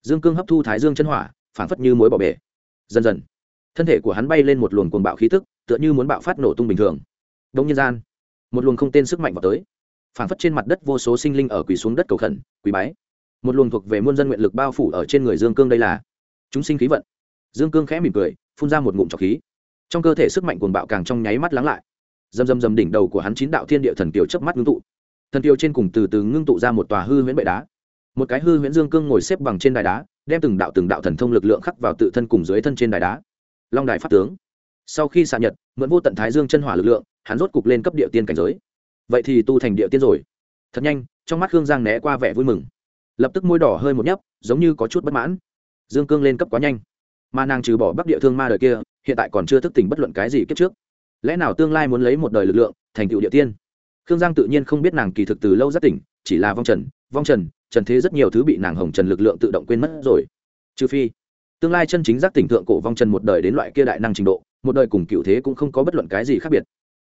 Dương cương hấp thu thái dương chân hỏa, phản phất như mối bỏ bể. Dần dần, thân thể của hắn bay lên một luồng cuồng bạo khí tức, tựa như muốn bạo phát nổ tung bình thường. Đông nhân gian, một luồng không tên sức mạnh vào tới. Phản phất trên mặt đất vô số sinh linh ở quỳ xuống đất cầu khẩn, quỳ bái một luồng thuộc về muôn dân nguyện lực bao phủ ở trên người dương cương đây là chúng sinh khí vận. Dương cương khẽ mỉm cười, phun ra một ngụm trọc khí. Trong cơ thể sức mạnh cuồng bạo càng trong nháy mắt lắng lại. Dầm dầm dầm đỉnh đầu của hắn chín đạo thiên địa thần kiều chớp mắt ngưng tụ. Thần kiều trên cùng từ từ ngưng tụ ra một tòa hư huyễn bệ đá. Một cái hư huyễn dương cương ngồi xếp bằng trên đài đá, đem từng đạo từng đạo thần thông lực lượng khắc vào tự thân cùng dưới thân trên đài đá. Long đài pháp tướng. Sau khi xạ nhật, mượn vô tận thái dương chân hỏa lực lượng, hắn rốt cục lên cấp địa tiên cảnh giới. Vậy thì tu thành địa tiên rồi. Thật nhanh, trong mắt hương giang né qua vẻ vui mừng lập tức môi đỏ hơi một nhấp, giống như có chút bất mãn. Dương cương lên cấp quá nhanh. Mà nàng trừ bỏ bắc địa thương ma đời kia, hiện tại còn chưa thức tỉnh bất luận cái gì kiếp trước. Lẽ nào tương lai muốn lấy một đời lực lượng, thành tựu địa tiên? Khương giang tự nhiên không biết nàng kỳ thực từ lâu rất tỉnh, chỉ là vong trần vong trần trần thế rất nhiều thứ bị nàng hồng trần lực lượng tự động quên mất rồi. Trừ phi, tương lai chân chính giác tỉnh thượng cổ vong trần một đời đến loại kia đại năng trình độ, một đời cùng cựu thế cũng không có bất luận cái gì khác biệt.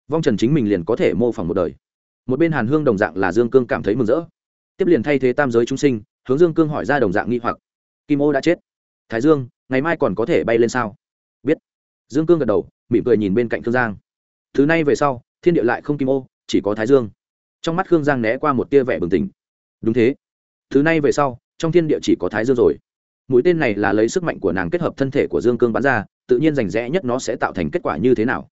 Vong trần chính mình liền có thể mô phỏng một đời. Một bên hàn hương đồng dạng là dương cương cảm thấy mừng rỡ tiếp liền thay thế tam giới chúng sinh, hướng dương cương hỏi ra đồng dạng nghi hoặc. Kim ô đã chết. Thái dương, ngày mai còn có thể bay lên sao? Biết. Dương cương gật đầu, mỉm cười nhìn bên cạnh khương giang. Thứ này về sau, thiên địa lại không kim ô, chỉ có thái dương. Trong mắt khương giang né qua một tia vẻ bừng tỉnh. Đúng thế. Thứ này về sau, trong thiên địa chỉ có thái dương rồi. Mũi tên này là lấy sức mạnh của nàng kết hợp thân thể của dương cương bắn ra, tự nhiên rành rẽ nhất nó sẽ tạo thành kết quả như thế nào.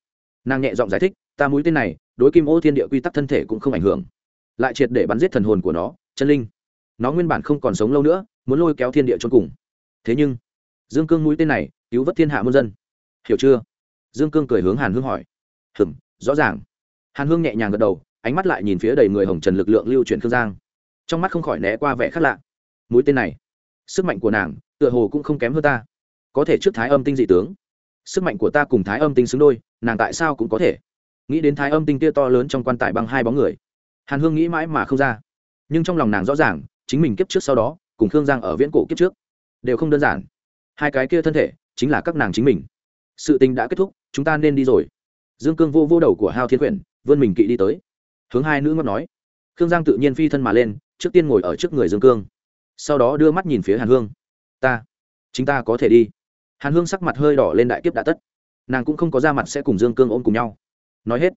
Nàng nhẹ giọng giải thích, ta mũi tên này, đối kim ô thiên địa quy tắc thân thể cũng không ảnh hưởng. Lại triệt để bắn giết thần hồn của nó chân linh. Nó nguyên bản không còn sống lâu nữa, muốn lôi kéo thiên địa trốn cùng. Thế nhưng, dương cương mũi tên này, cứu vớt thiên hạ muôn dân. Hiểu chưa? Dương cương cười hướng hàn hương hỏi. Hừm, rõ ràng. Hàn hương nhẹ nhàng gật đầu, ánh mắt lại nhìn phía đầy người hồng trần lực lượng lưu chuyển khương giang. Trong mắt không khỏi né qua vẻ khác lạ. Mũi tên này, sức mạnh của nàng, tựa hồ cũng không kém hơn ta. Có thể trước thái âm tinh dị tướng. Sức mạnh của ta cùng thái âm tinh xứng đôi, nàng tại sao cũng có thể? Nghĩ đến thái âm tinh kia to lớn trong quan tài bằng hai bóng người. Hàn hương nghĩ mãi mà không ra nhưng trong lòng nàng rõ ràng, chính mình kiếp trước sau đó, cùng khương giang ở viễn cổ kiếp trước, đều không đơn giản. Hai cái kia thân thể, chính là các nàng chính mình. Sự tình đã kết thúc, chúng ta nên đi rồi. Dương cương vô vô đầu của hao thiên quyển, vươn mình kỵ đi tới. Hướng hai nữ ngất nói. Khương giang tự nhiên phi thân mà lên, trước tiên ngồi ở trước người dương cương. Sau đó đưa mắt nhìn phía hàn hương. Ta, chính ta có thể đi. Hàn hương sắc mặt hơi đỏ lên đại kiếp đã tất. Nàng cũng không có ra mặt sẽ cùng dương cương ôm cùng nhau. Nói hết,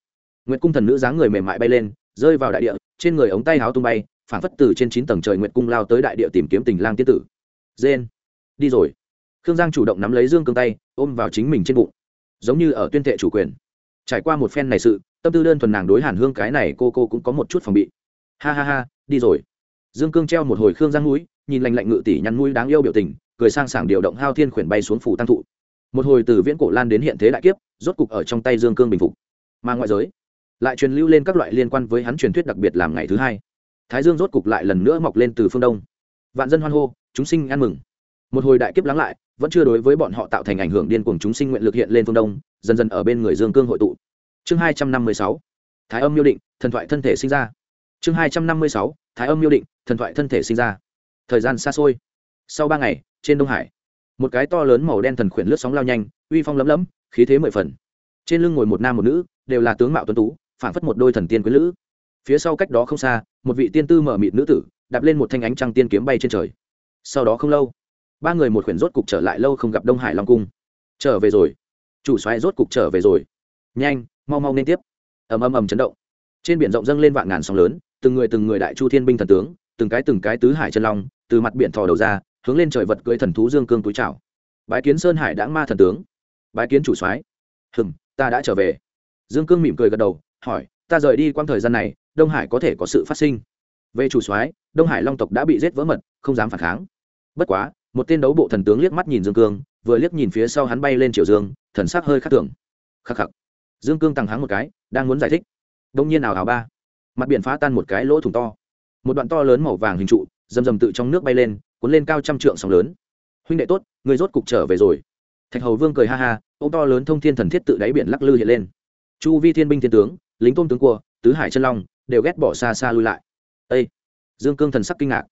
nguyệt cung thần nữ dáng người mềm mại bay lên, rơi vào đại địa, trên người ống tay háo tung bay phản phất từ trên chín tầng trời nguyện cung lao tới đại địa tìm kiếm tình lang tiên tử. Dên đi rồi. Khương giang chủ động nắm lấy dương cương tay ôm vào chính mình trên bụng. Giống như ở tuyên thệ chủ quyền. Trải qua một phen này sự tâm tư đơn thuần nàng đối hàn hương cái này cô cô cũng có một chút phòng bị. Ha ha ha đi rồi. Dương cương treo một hồi khương giang núi, nhìn lành lạnh ngự tỷ nhăn mũi đáng yêu biểu tình cười sang sảng điều động hao thiên khuyển bay xuống phủ tăng thụ. Một hồi từ viễn cổ lan đến hiện thế đại kiếp rốt cục ở trong tay dương cương bình phục. Mà ngoại giới lại truyền lưu lên các loại liên quan với hắn truyền thuyết đặc biệt làm ngày thứ hai thái dương rốt cục lại lần nữa mọc lên từ phương đông. Vạn dân hoan hô, chúng sinh ăn mừng. Một hồi đại kiếp lắng lại, vẫn chưa đối với bọn họ tạo thành ảnh hưởng điên cuồng chúng sinh nguyện lực hiện lên phương đông, dần dần ở bên người dương cương hội tụ. Chương hai trăm năm mươi sáu, thái âm miêu định, thần thoại thân thể sinh ra. Chương hai trăm năm mươi sáu, thái âm miêu định, thần thoại thân thể sinh ra. Thời gian xa xôi. Sau ba ngày, trên đông hải, một cái to lớn màu đen thần khuyển lướt sóng lao nhanh, uy phong lấm lấm, khí thế mười phần. Trên lưng ngồi một nam một nữ, đều là tướng mạo tuấn tú phản phất một đôi thần tiên quý lữ phía sau cách đó không xa, một vị tiên tư mở mịt nữ tử, đạp lên một thanh ánh trăng tiên kiếm bay trên trời. Sau đó không lâu, ba người một khuyển rốt cục trở lại lâu không gặp đông hải long cung. Trở về rồi. Chủ xoáy rốt cục trở về rồi. Nhanh, mau mau nên tiếp. Ầm ầm ầm chấn động. Trên biển rộng dâng lên vạn ngàn sóng lớn, từng người từng người đại chu thiên binh thần tướng, từng cái từng cái tứ hải chân long, từ mặt biển thò đầu ra, hướng lên trời vật cưới thần thú dương cương túi chào. Bái kiến sơn hải đãng ma thần tướng. Bái kiến chủ soái. Hừng ta đã trở về. Dương cương mỉm cười gật đầu, hỏi ta rời đi quãng thời gian này, đông hải có thể có sự phát sinh. Về chủ soái, đông hải long tộc đã bị giết vỡ mật, không dám phản kháng. Bất quá, một tên đấu bộ thần tướng liếc mắt nhìn dương cương, vừa liếc nhìn phía sau hắn bay lên triều dương, thần sắc hơi khắc thường. Khắc khắc. Dương cương tăng háng một cái, đang muốn giải thích. Đông nhiên ảo ảo ba. Mặt biển phá tan một cái lỗ thủng to. Một đoạn to lớn màu vàng hình trụ, rầm rầm tự trong nước bay lên, cuốn lên cao trăm trượng sóng lớn. Huynh đệ tốt, người rốt cục trở về rồi. Thạch hầu vương cười ha ha ông to lớn thông thiên thần thiết tự đáy biển lắc lư hiện lên. Chu vi thiên binh thiên tướng lính tôn tướng cua, tứ hải chân long, đều ghét bỏ xa xa lui lại. Ây dương cương thần sắc kinh ngạc.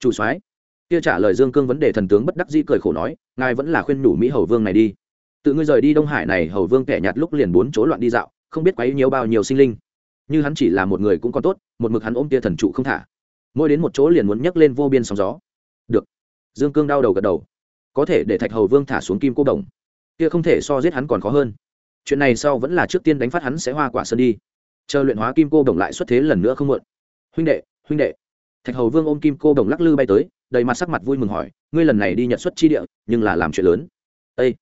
Chủ soái, kia trả lời dương cương vấn đề thần tướng bất đắc dĩ cười khổ nói, ngài vẫn là khuyên nhủ mỹ hầu vương này đi. Tự ngươi rời đi đông hải này, hầu vương kẻ nhạt lúc liền bốn chỗ loạn đi dạo, không biết quấy nhiều bao nhiêu sinh linh. Như hắn chỉ là một người cũng còn tốt, một mực hắn ôm tia thần trụ không thả. Mỗi đến một chỗ liền muốn nhấc lên vô biên sóng gió. Được. Dương cương đau đầu gật đầu. Có thể để thạch hầu vương thả xuống kim cô đồng. Kia không thể so giết hắn còn khó hơn. Chuyện này sau vẫn là trước tiên đánh phát hắn sẽ hoa quả sơn đi chờ luyện hóa kim cô đồng lại xuất thế lần nữa không muộn. Huynh đệ huynh đệ. Thạch hầu vương ôm kim cô đồng lắc lư bay tới, đầy mặt sắc mặt vui mừng hỏi, ngươi lần này đi nhận xuất chi địa, nhưng là làm chuyện lớn. Ây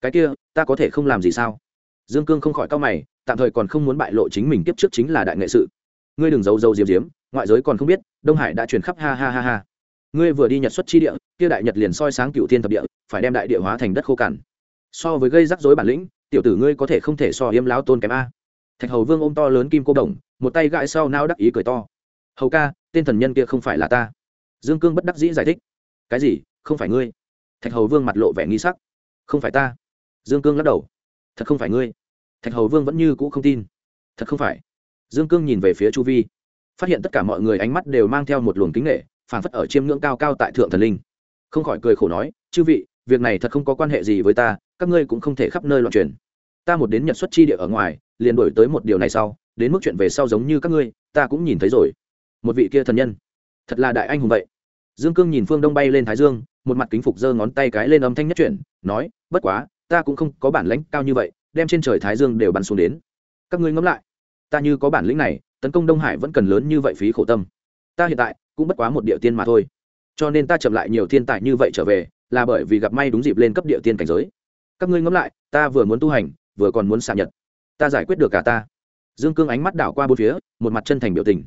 cái kia, ta có thể không làm gì sao? Dương cương không khỏi cao mày, tạm thời còn không muốn bại lộ chính mình tiếp trước chính là đại nghệ sự. Ngươi đừng giấu giấu diếm diếm ngoại giới còn không biết, đông hải đã truyền khắp ha ha ha ha. Ngươi vừa đi nhật xuất chi địa, kia đại nhật liền soi sáng cựu thiên thập địa, phải đem đại địa hóa thành đất khô cằn. So với gây rắc rối bản lĩnh, tiểu tử ngươi có thể không thể so yếm láo tôn kém a thạch hầu vương ôm to lớn kim cô đồng, một tay gãi sau nao đắc ý cười to. Hầu ca, tên thần nhân kia không phải là ta. Dương cương bất đắc dĩ giải thích. Cái gì? Không phải ngươi? Thạch hầu vương mặt lộ vẻ nghi sắc. Không phải ta. Dương cương lắc đầu. Thật không phải ngươi. Thạch hầu vương vẫn như cũ không tin. Thật không phải. Dương cương nhìn về phía chu vi. Phát hiện tất cả mọi người ánh mắt đều mang theo một luồng kính nghệ phản phất ở chiêm ngưỡng cao cao tại thượng thần linh. Không khỏi cười khổ nói, chư vị, việc này thật không có quan hệ gì với ta, các ngươi cũng không thể khắp nơi loạn truyền ta một đến nhật xuất chi địa ở ngoài, liền đổi tới một điều này sau, đến mức chuyện về sau giống như các ngươi, ta cũng nhìn thấy rồi. Một vị kia thần nhân. Thật là đại anh hùng vậy. Dương cương nhìn phương đông bay lên thái dương, một mặt kính phục giơ ngón tay cái lên âm thanh nhất chuyển, nói, bất quá, ta cũng không có bản lãnh cao như vậy, đem trên trời thái dương đều bắn xuống đến. Các ngươi ngẫm lại, ta như có bản lĩnh này, tấn công đông hải vẫn cần lớn như vậy phí khổ tâm. Ta hiện tại, cũng bất quá một địa tiên mà thôi. Cho nên ta chậm lại nhiều thiên tài như vậy trở về, là bởi vì gặp may đúng dịp lên cấp địa tiên cảnh giới. Các ngươi ngẫm lại, ta vừa muốn tu hành vừa còn muốn xạ nhật. Ta giải quyết được cả ta. Dương cương ánh mắt đảo qua bốn phía, một mặt chân thành biểu tình.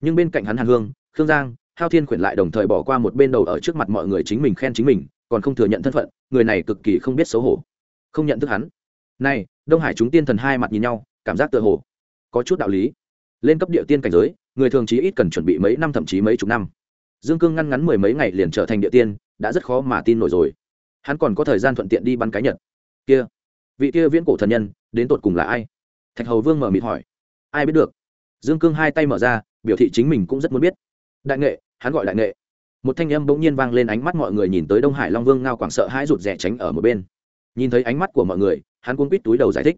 Nhưng bên cạnh hắn hàn hương, khương giang, hao thiên khuyển lại đồng thời bỏ qua một bên đầu ở trước mặt mọi người chính mình khen chính mình, còn không thừa nhận thân phận, người này cực kỳ không biết xấu hổ. Không nhận thức hắn. Này, đông hải chúng tiên thần hai mặt nhìn nhau, cảm giác tựa hồ có chút đạo lý. Lên cấp địa tiên cảnh giới, người thường chí ít cần chuẩn bị mấy năm thậm chí mấy chục năm. Dương cương ngăn ngắn mười mấy ngày liền trở thành địa tiên, đã rất khó mà tin nổi rồi. Hắn còn có thời gian thuận tiện đi bắn cái nhật. Kia vị kia viễn cổ thần nhân, đến tột cùng là ai? Thạch hầu vương mở mịt hỏi. Ai biết được? Dương cương hai tay mở ra, biểu thị chính mình cũng rất muốn biết. Đại nghệ, hắn gọi đại nghệ. Một thanh âm bỗng nhiên vang lên ánh mắt mọi người nhìn tới đông hải long vương ngao quảng sợ hãi rụt rè tránh ở một bên. Nhìn thấy ánh mắt của mọi người, hắn cuốn quýt túi đầu giải thích.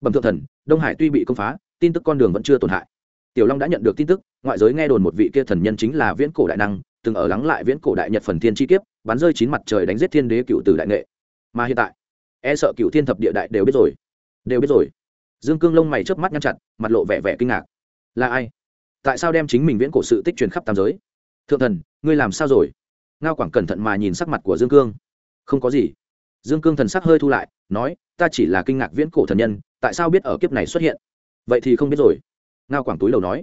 Bẩm thượng thần, đông hải tuy bị công phá, tin tức con đường vẫn chưa tổn hại. Tiểu long đã nhận được tin tức, ngoại giới nghe đồn một vị kia thần nhân chính là viễn cổ đại năng, từng ở lắng lại viễn cổ đại nhật phần thiên chi kiếp, bắn rơi chín mặt trời đánh giết thiên đế cựu tử đại nghệ. Mà hiện tại e sợ cựu thiên thập địa đại đều biết rồi. Đều biết rồi. Dương cương lông mày chớp mắt nhăn chặt, mặt lộ vẻ vẻ kinh ngạc. Là ai? Tại sao đem chính mình viễn cổ sự tích truyền khắp tam giới? Thượng thần, ngươi làm sao rồi? Ngao quảng cẩn thận mà nhìn sắc mặt của dương cương. Không có gì. Dương cương thần sắc hơi thu lại, nói, ta chỉ là kinh ngạc viễn cổ thần nhân, tại sao biết ở kiếp này xuất hiện? Vậy thì không biết rồi. Ngao quảng túi đầu nói.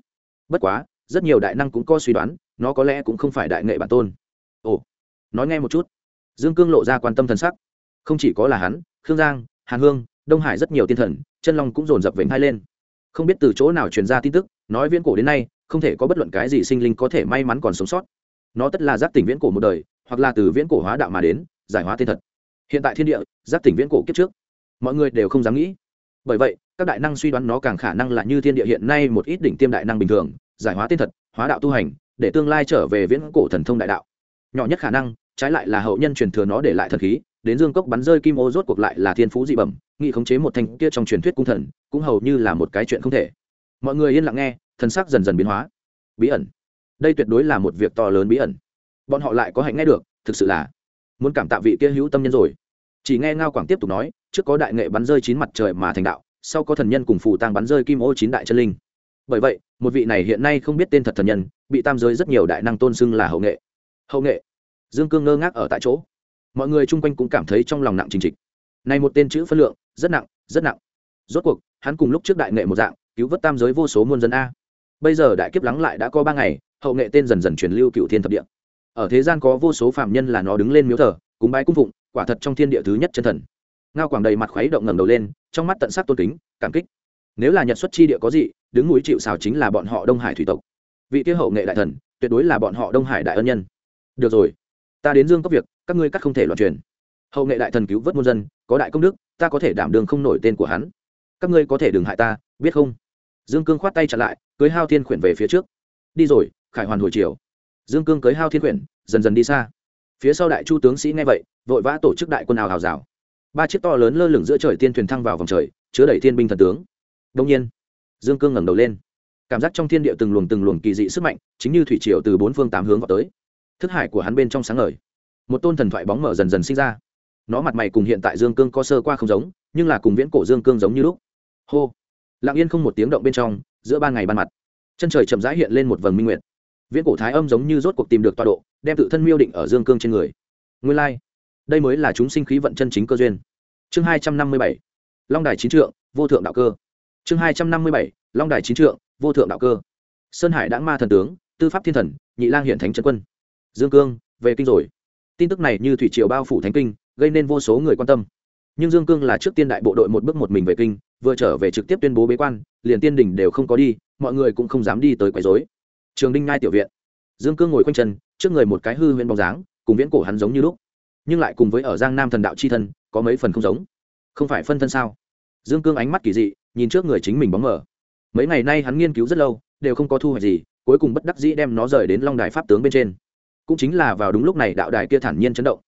Bất quá, rất nhiều đại năng cũng có suy đoán, nó có lẽ cũng không phải đại nghệ bản tôn. Ồ. Nói nghe một chút. Dương cương lộ ra quan tâm thần sắc không chỉ có là hắn, khương giang, hàn hương, đông hải rất nhiều tiên thần, chân long cũng dồn dập vểnh hai lên. Không biết từ chỗ nào truyền ra tin tức, nói viễn cổ đến nay, không thể có bất luận cái gì sinh linh có thể may mắn còn sống sót. Nó tất là giác tỉnh viễn cổ một đời, hoặc là từ viễn cổ hóa đạo mà đến, giải hóa tên thật hiện tại thiên địa, giác tỉnh viễn cổ kiếp trước. Mọi người đều không dám nghĩ. Bởi vậy, các đại năng suy đoán nó càng khả năng là như thiên địa hiện nay một ít đỉnh tiêm đại năng bình thường, giải hóa tên thật hóa đạo tu hành, để tương lai trở về viễn cổ thần thông đại đạo. Nhỏ nhất khả năng trái lại là hậu nhân truyền thừa nó để lại thần khí, đến dương cốc bắn rơi kim ô rốt cuộc lại là thiên phú dị bẩm, nghị khống chế một thanh kia trong truyền thuyết cung thần, cũng hầu như là một cái chuyện không thể. Mọi người yên lặng nghe, thần sắc dần dần biến hóa. Bí ẩn. Đây tuyệt đối là một việc to lớn bí ẩn. Bọn họ lại có hạnh nghe được, thực sự là muốn cảm tạ vị kia hữu tâm nhân rồi. Chỉ nghe ngao quảng tiếp tục nói, trước có đại nghệ bắn rơi chín mặt trời mà thành đạo, sau có thần nhân cùng phù tang bắn rơi kim ô chín đại chân linh. Bởi vậy, một vị này hiện nay không biết tên thật thần nhân, bị tam giới rất nhiều đại năng tôn xưng là hậu nghệ. Hậu nghệ dương cương ngơ ngác ở tại chỗ. Mọi người chung quanh cũng cảm thấy trong lòng nặng trình trịch. Này một tên chữ phân lượng, rất nặng rất nặng. Rốt cuộc, hắn cùng lúc trước đại nghệ một dạng, cứu vớt tam giới vô số muôn dân a. Bây giờ đại kiếp lắng lại đã có ba ngày, hậu nghệ tên dần dần truyền lưu cựu thiên thập địa. Ở thế gian có vô số phạm nhân là nó đứng lên miếu thờ, cúng bái cung phụng, quả thật trong thiên địa thứ nhất chân thần. Ngao quảng đầy mặt khuấy động ngẩng đầu lên, trong mắt tận sắc tôn kính, cảm kích. Nếu là nhật xuất chi địa có gì đứng núi chịu xào chính là bọn họ đông hải thủy tộc. Vị kia hậu nghệ đại thần, tuyệt đối là bọn họ đông hải đại ân nhân. Được rồi ta đến dương cốc việc, các ngươi cắt không thể loạn truyền. Hậu nghệ đại thần cứu vớt muôn dân, có đại công đức, ta có thể đảm đường không nổi tên của hắn. Các ngươi có thể đừng hại ta, biết không? Dương cương khoát tay chặn lại, cưới hao thiên khuyển về phía trước. Đi rồi, khải hoàn hồi chiều dương cương cưới hao thiên khuyển dần dần đi xa. Phía sau đại chu tướng sĩ nghe vậy, vội vã tổ chức đại quân ảo hào rào. Ba chiếc to lớn lơ lửng giữa trời tiên thuyền thăng vào vòng trời, chứa đẩy thiên binh thần tướng. Đông nhiên, dương cương ngẩng đầu lên. Cảm giác trong thiên địa từng luồng từng luồng kỳ dị sức mạnh, chính như thủy triều từ bốn phương tám hướng vào tới thức hải của hắn bên trong sáng ngời. Một tôn thần thoại bóng mở dần dần sinh ra. Nó mặt mày cùng hiện tại dương cương có sơ qua không giống, nhưng là cùng viễn cổ dương cương giống như lúc. Hô! Lặng yên không một tiếng động bên trong, giữa ba ngày ban mặt, chân trời chậm rãi hiện lên một vầng minh nguyệt. Viễn cổ thái âm giống như rốt cuộc tìm được tọa độ, đem tự thân miêu định ở dương cương trên người. Nguyên lai、like. đây mới là chúng sinh khí vận chân chính cơ duyên. Chương hai trăm năm mươi bảy, long đài chín trượng, vô thượng đạo cơ. Chương hai trăm năm mươi bảy, long đài chín trượng, vô thượng đạo cơ. Sơn hải đã ma thần tướng, tư pháp thiên thần, nhị lang hiện thánh trấn quân dương cương, về kinh rồi. Tin tức này như thủy triều bao phủ thánh kinh, gây nên vô số người quan tâm. Nhưng dương cương là trước tiên đại bộ đội một bước một mình về kinh, vừa trở về trực tiếp tuyên bố bế quan, liền tiên đình đều không có đi, mọi người cũng không dám đi tới quấy rối. Trường đinh ngai tiểu viện. Dương cương ngồi quanh chân, trước người một cái hư huyễn bóng dáng, cùng viễn cổ hắn giống như lúc. Nhưng lại cùng với ở giang nam thần đạo c h i thân, có mấy phần không giống. Không phải phân thân sao? Dương cương ánh mắt kỳ dị, nhìn trước người chính mình bóng mở mấy ngày nay hắn nghiên cứu rất lâu, đều không có thu hoạch gì, cuối cùng bất đắc dĩ đem nó rời đến long đài pháp tướng bên trên cũng chính là vào đúng lúc này đạo đài kia thản nhiên chấn động.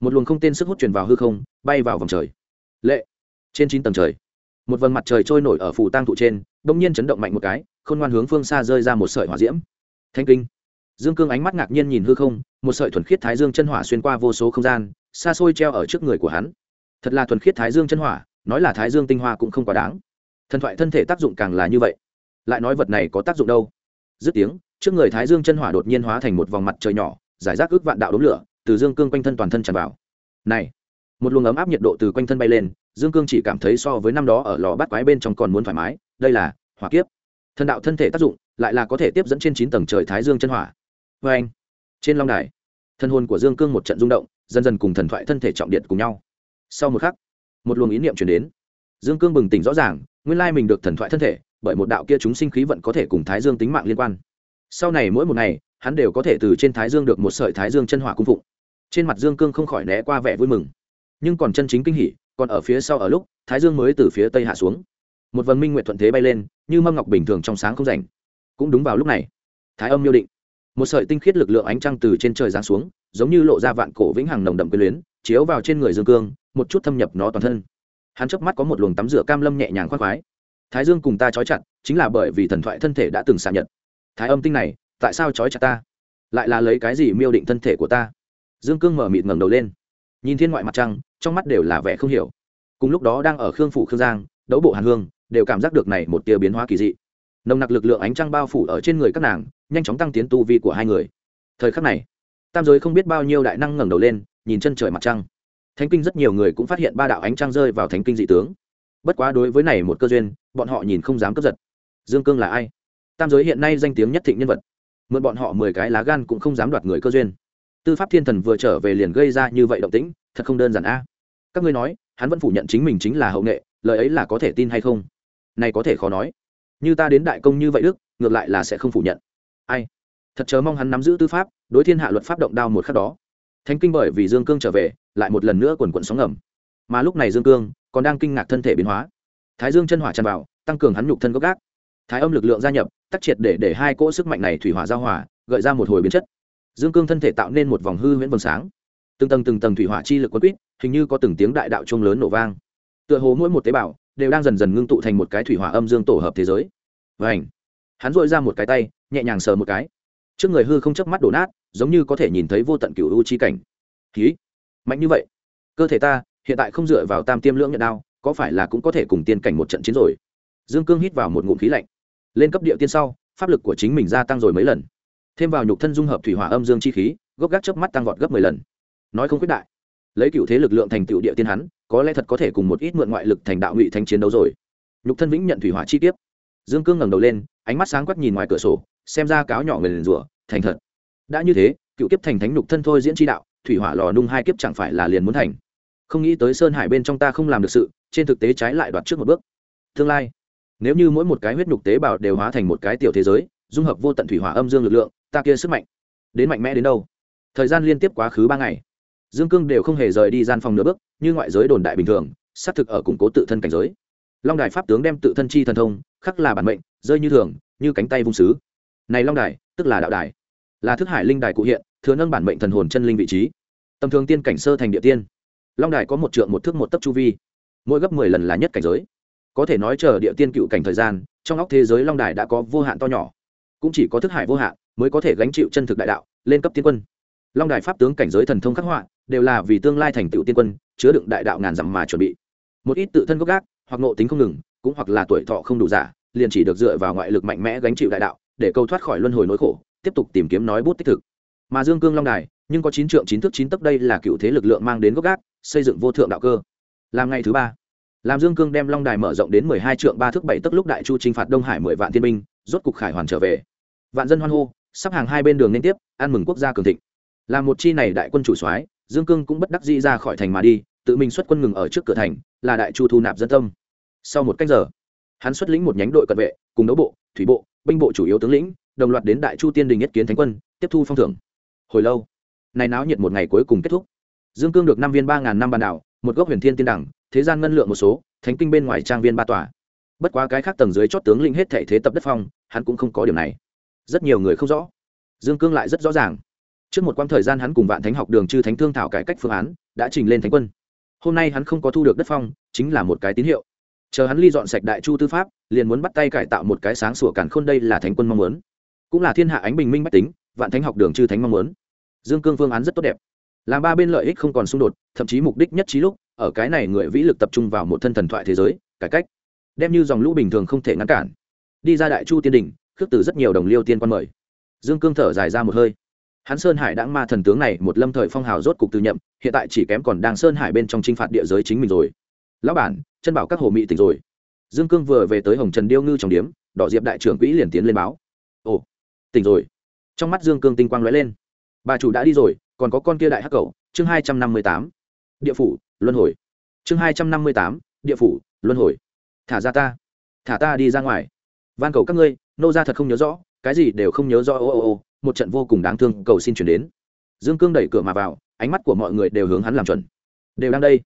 Một luồng không tên sức hút truyền vào hư không, bay vào vòng trời. Lệ. Trên chín tầng trời. Một vầng mặt trời trôi nổi ở phủ tang thụ trên đông nhiên chấn động mạnh một cái, khôn ngoan hướng phương xa rơi ra một sợi hỏa diễm. Thanh kinh. Dương cương ánh mắt ngạc nhiên nhìn hư không, một sợi thuần khiết thái dương chân hỏa xuyên qua vô số không gian, xa xôi treo ở trước người của hắn. Thật là thuần khiết thái dương chân hỏa, nói là thái dương tinh hoa cũng không quá đáng. Thần thoại thân thể tác dụng càng là như vậy. Lại nói vật này có tác dụng đâu? Dứt tiếng, trước người thái dương chân hỏa đột nhiên hóa thành một vòng mặt trời nhỏ giải rác ước vạn đạo đốm lửa, từ dương cương quanh thân toàn thân tràn vào. Này, một luồng ấm áp nhiệt độ từ quanh thân bay lên, dương cương chỉ cảm thấy so với năm đó ở lò bắt quái bên trong còn muốn thoải mái, đây là hỏa kiếp. Thần đạo thân thể tác dụng, lại là có thể tiếp dẫn trên chín tầng trời thái dương chân hỏa. Vê anh, trên long đài, thân hồn của dương cương một trận rung động, dần dần cùng thần thoại thân thể trọng điện cùng nhau. Sau một khắc, một luồng ý niệm chuyển đến. Dương cương bừng tỉnh rõ ràng, nguyên lai mình được thần thoại thân thể, bởi một đạo kia chúng sinh khí vận có thể cùng thái dương tính mạng liên quan. Sau này mỗi một ngày hắn đều có thể từ trên thái dương được một sợi thái dương chân hỏa cung phụng. Trên mặt dương cương không khỏi né qua vẻ vui mừng. Nhưng còn chân chính kinh hỉ, còn ở phía sau ở lúc, thái dương mới từ phía tây hạ xuống. Một vần minh nguyện thuận thế bay lên, như mâm ngọc bình thường trong sáng không rảnh. Cũng đúng vào lúc này, thái âm miêu định. Một sợi tinh khiết lực lượng ánh trăng từ trên trời giáng xuống, giống như lộ ra vạn cổ vĩnh hằng nồng đậm quyền luyến, chiếu vào trên người dương cương, một chút thâm nhập nó toàn thân. Hắn chớp mắt có một luồng tắm rửa cam lâm nhẹ nhàng khoác khoái. Thái dương cùng ta trói chặt, chính là bởi vì thần thoại thân thể đã từng xạ nhật. Thái âm tinh này tại sao trói chặt ta? Lại là lấy cái gì miêu định thân thể của ta? Dương cương mở mịt ngẩng đầu lên. Nhìn thiên ngoại mặt trăng, trong mắt đều là vẻ không hiểu. Cùng lúc đó đang ở khương phủ khương giang, đấu bộ hàn hương, đều cảm giác được này một tia biến hóa kỳ dị. Nồng nặc lực lượng ánh trăng bao phủ ở trên người các nàng, nhanh chóng tăng tiến tu vi của hai người. Thời khắc này, tam giới không biết bao nhiêu đại năng ngẩng đầu lên, nhìn chân trời mặt trăng. Thánh kinh rất nhiều người cũng phát hiện ba đạo ánh trăng rơi vào thánh kinh dị tướng. Bất quá đối với này một cơ duyên, bọn họ nhìn không dám cướp giật. Dương cương là ai? Tam giới hiện nay danh tiếng nhất thịnh nhân vật mượn bọn họ mười cái lá gan cũng không dám đoạt người cơ duyên. Tư pháp thiên thần vừa trở về liền gây ra như vậy động tĩnh, thật không đơn giản a. Các ngươi nói, hắn vẫn phủ nhận chính mình chính là hậu nghệ, lời ấy là có thể tin hay không? Này có thể khó nói. Như ta đến đại công như vậy đức, ngược lại là sẽ không phủ nhận. Ai? Thật chớ mong hắn nắm giữ tư pháp, đối thiên hạ luật pháp động đao một khắc đó. Thánh kinh bởi vì dương cương trở về, lại một lần nữa quần quận sóng ngầm. Mà lúc này dương cương còn đang kinh ngạc thân thể biến hóa. Thái dương chân hỏa tràn vào, tăng cường hắn nhục thân gốc gác thái âm lực lượng gia nhập, tắc triệt để để hai cỗ sức mạnh này thủy hỏa giao hỏa gợi ra một hồi biến chất. Dương cương thân thể tạo nên một vòng hư huyễn vầng sáng. Từng tầng từng tầng thủy hỏa chi lực quân quýt, hình như có từng tiếng đại đạo trung lớn nổ vang. Tựa hồ mỗi một tế bào đều đang dần dần ngưng tụ thành một cái thủy hỏa âm dương tổ hợp thế giới. Và ảnh hắn dội ra một cái tay, nhẹ nhàng sờ một cái. Trước người hư không chớp mắt đổ nát, giống như có thể nhìn thấy vô tận cửu u chi cảnh. Khí mạnh như vậy. Cơ thể ta hiện tại không dựa vào tam tiêm lưỡng nhận đao, có phải là cũng có thể cùng tiên cảnh một trận chiến rồi? Dương cương hít vào một ngụm khí lạnh lên cấp địa tiên sau, pháp lực của chính mình gia tăng rồi mấy lần. Thêm vào nhục thân dung hợp thủy hỏa âm dương chi khí, gốc gác chớp mắt tăng vọt gấp mười lần. Nói không quyết đại. Lấy cựu thế lực lượng thành tựu địa tiên hắn, có lẽ thật có thể cùng một ít mượn ngoại lực thành đạo ngụy thanh chiến đấu rồi. Nhục thân vĩnh nhận thủy hỏa chi tiết dương cương ngẩng đầu lên, ánh mắt sáng quắc nhìn ngoài cửa sổ, xem ra cáo nhỏ người liền rủa, thành thật. Đã như thế, cựu kiếp thành thánh nhục thân thôi diễn chi đạo, thủy hỏa lò nung hai kiếp chẳng phải là liền muốn thành. Không nghĩ tới sơn hải bên trong ta không làm được sự, trên thực tế trái lại đoạt trước một bước. Tương lai nếu như mỗi một cái huyết nhục tế bào đều hóa thành một cái tiểu thế giới, dung hợp vô tận thủy hỏa âm dương lực lượng, ta kia sức mạnh đến mạnh mẽ đến đâu? Thời gian liên tiếp quá khứ ba ngày, dương cương đều không hề rời đi gian phòng nửa bước, như ngoại giới đồn đại bình thường, xác thực ở củng cố tự thân cảnh giới. Long đài pháp tướng đem tự thân chi thần thông, khắc là bản mệnh, rơi như thường, như cánh tay vung sứ. Này long đài, tức là đạo đài, là thức hải linh đài cụ hiện, thừa nâng bản mệnh thần hồn chân linh vị trí. Tầm thường tiên cảnh sơ thành địa tiên. Long đài có một trượng một thước một tấc chu vi, mỗi gấp mười lần là nhất cảnh giới có thể nói chờ địa tiên cựu cảnh thời gian, trong óc thế giới long đài đã có vô hạn to nhỏ. Cũng chỉ có thức hải vô hạn mới có thể gánh chịu chân thực đại đạo, lên cấp tiên quân. Long đài pháp tướng cảnh giới thần thông khắc họa đều là vì tương lai thành tựu tiên quân, chứa đựng đại đạo ngàn dặm mà chuẩn bị. Một ít tự thân gốc gác hoặc nộ tính không ngừng, cũng hoặc là tuổi thọ không đủ giả liền chỉ được dựa vào ngoại lực mạnh mẽ gánh chịu đại đạo để câu thoát khỏi luân hồi nỗi khổ, tiếp tục tìm kiếm nói bút tích thực. Mà dương cương long đài, nhưng có chín trượng chín thước chín tấc đây là cựu thế lực lượng mang đến gốc gác, xây dựng vô thượng đạo cơ. Làm ngày thứ ba làm dương cương đem long đài mở rộng đến mười hai trượng ba thước bảy tấc lúc đại chu chinh phạt đông hải mười vạn thiên binh, rốt cục khải hoàn trở về. Vạn dân hoan hô, sắp hàng hai bên đường liên tiếp, ăn mừng quốc gia cường thịnh. Là một chi này đại quân chủ soái, dương cương cũng bất đắc dĩ ra khỏi thành mà đi, tự mình xuất quân ngừng ở trước cửa thành, là đại chu thu nạp dân tâm. Sau một cách giờ, hắn xuất lĩnh một nhánh đội cận vệ, cùng đấu bộ, thủy bộ, binh bộ chủ yếu tướng lĩnh, đồng loạt đến đại chu tiên đình nhất kiến thánh quân, tiếp thu phong thưởng. Hồi lâu, này náo nhiệt một ngày cuối cùng kết thúc. Dương cương được năm viên ba ngàn năm ban đảo một gốc huyền thiên tiên đẳng thế gian ngân lượng một số, thánh kinh bên ngoài trang viên ba tòa. Bất quá cái khác tầng dưới chót tướng linh hết thệ thế tập đất phong, hắn cũng không có điều này. Rất nhiều người không rõ. Dương cương lại rất rõ ràng. Trước một quãng thời gian hắn cùng vạn thánh học đường chư thánh thương thảo cải cách phương án, đã trình lên thánh quân. Hôm nay hắn không có thu được đất phong, chính là một cái tín hiệu. Chờ hắn ly dọn sạch đại chu tư pháp, liền muốn bắt tay cải tạo một cái sáng sủa cản khôn đây là thánh quân mong muốn. Cũng là thiên hạ ánh bình minh bách tính, vạn thánh học đường chư thánh mong muốn. Dương cương phương án rất tốt đẹp. Làm ba bên lợi ích không còn xung đột, thậm chí mục đích nhất trí lúc ở cái này người vĩ lực tập trung vào một thân thần thoại thế giới, cải cách. Đem như dòng lũ bình thường không thể ngăn cản. Đi ra đại chu tiên đình, khước từ rất nhiều đồng liêu tiên quan mời. Dương cương thở dài ra một hơi. Hắn sơn hải đãng ma thần tướng này một lâm thời phong hào rốt cục từ nhậm, hiện tại chỉ kém còn đang sơn hải bên trong t r i n h phạt địa giới chính mình rồi. Lão bản, chân bảo các hồ mị tỉnh rồi. Dương cương vừa về tới hồng trần điêu ngư trong điếm, đỏ diệp đại trưởng quỹ liền tiến lên báo. Ồ, tỉnh rồi. Trong mắt dương cương tinh quang lóe lên. Bà chủ đã đi rồi, còn có con kia đại hắc cầu chương hai trăm năm mươi tám. Địa phủ luân hồi. Chương hai trăm năm mươi tám, địa phủ, luân hồi. Thả ra ta. Thả ta đi ra ngoài. Van cầu các ngươi, nô ra thật không nhớ rõ, cái gì đều không nhớ rõ, ô ô ô, một trận vô cùng đáng thương cầu xin chuyển đến. Dương cương đẩy cửa mà vào, ánh mắt của mọi người đều hướng hắn làm chuẩn. Đều đang đây.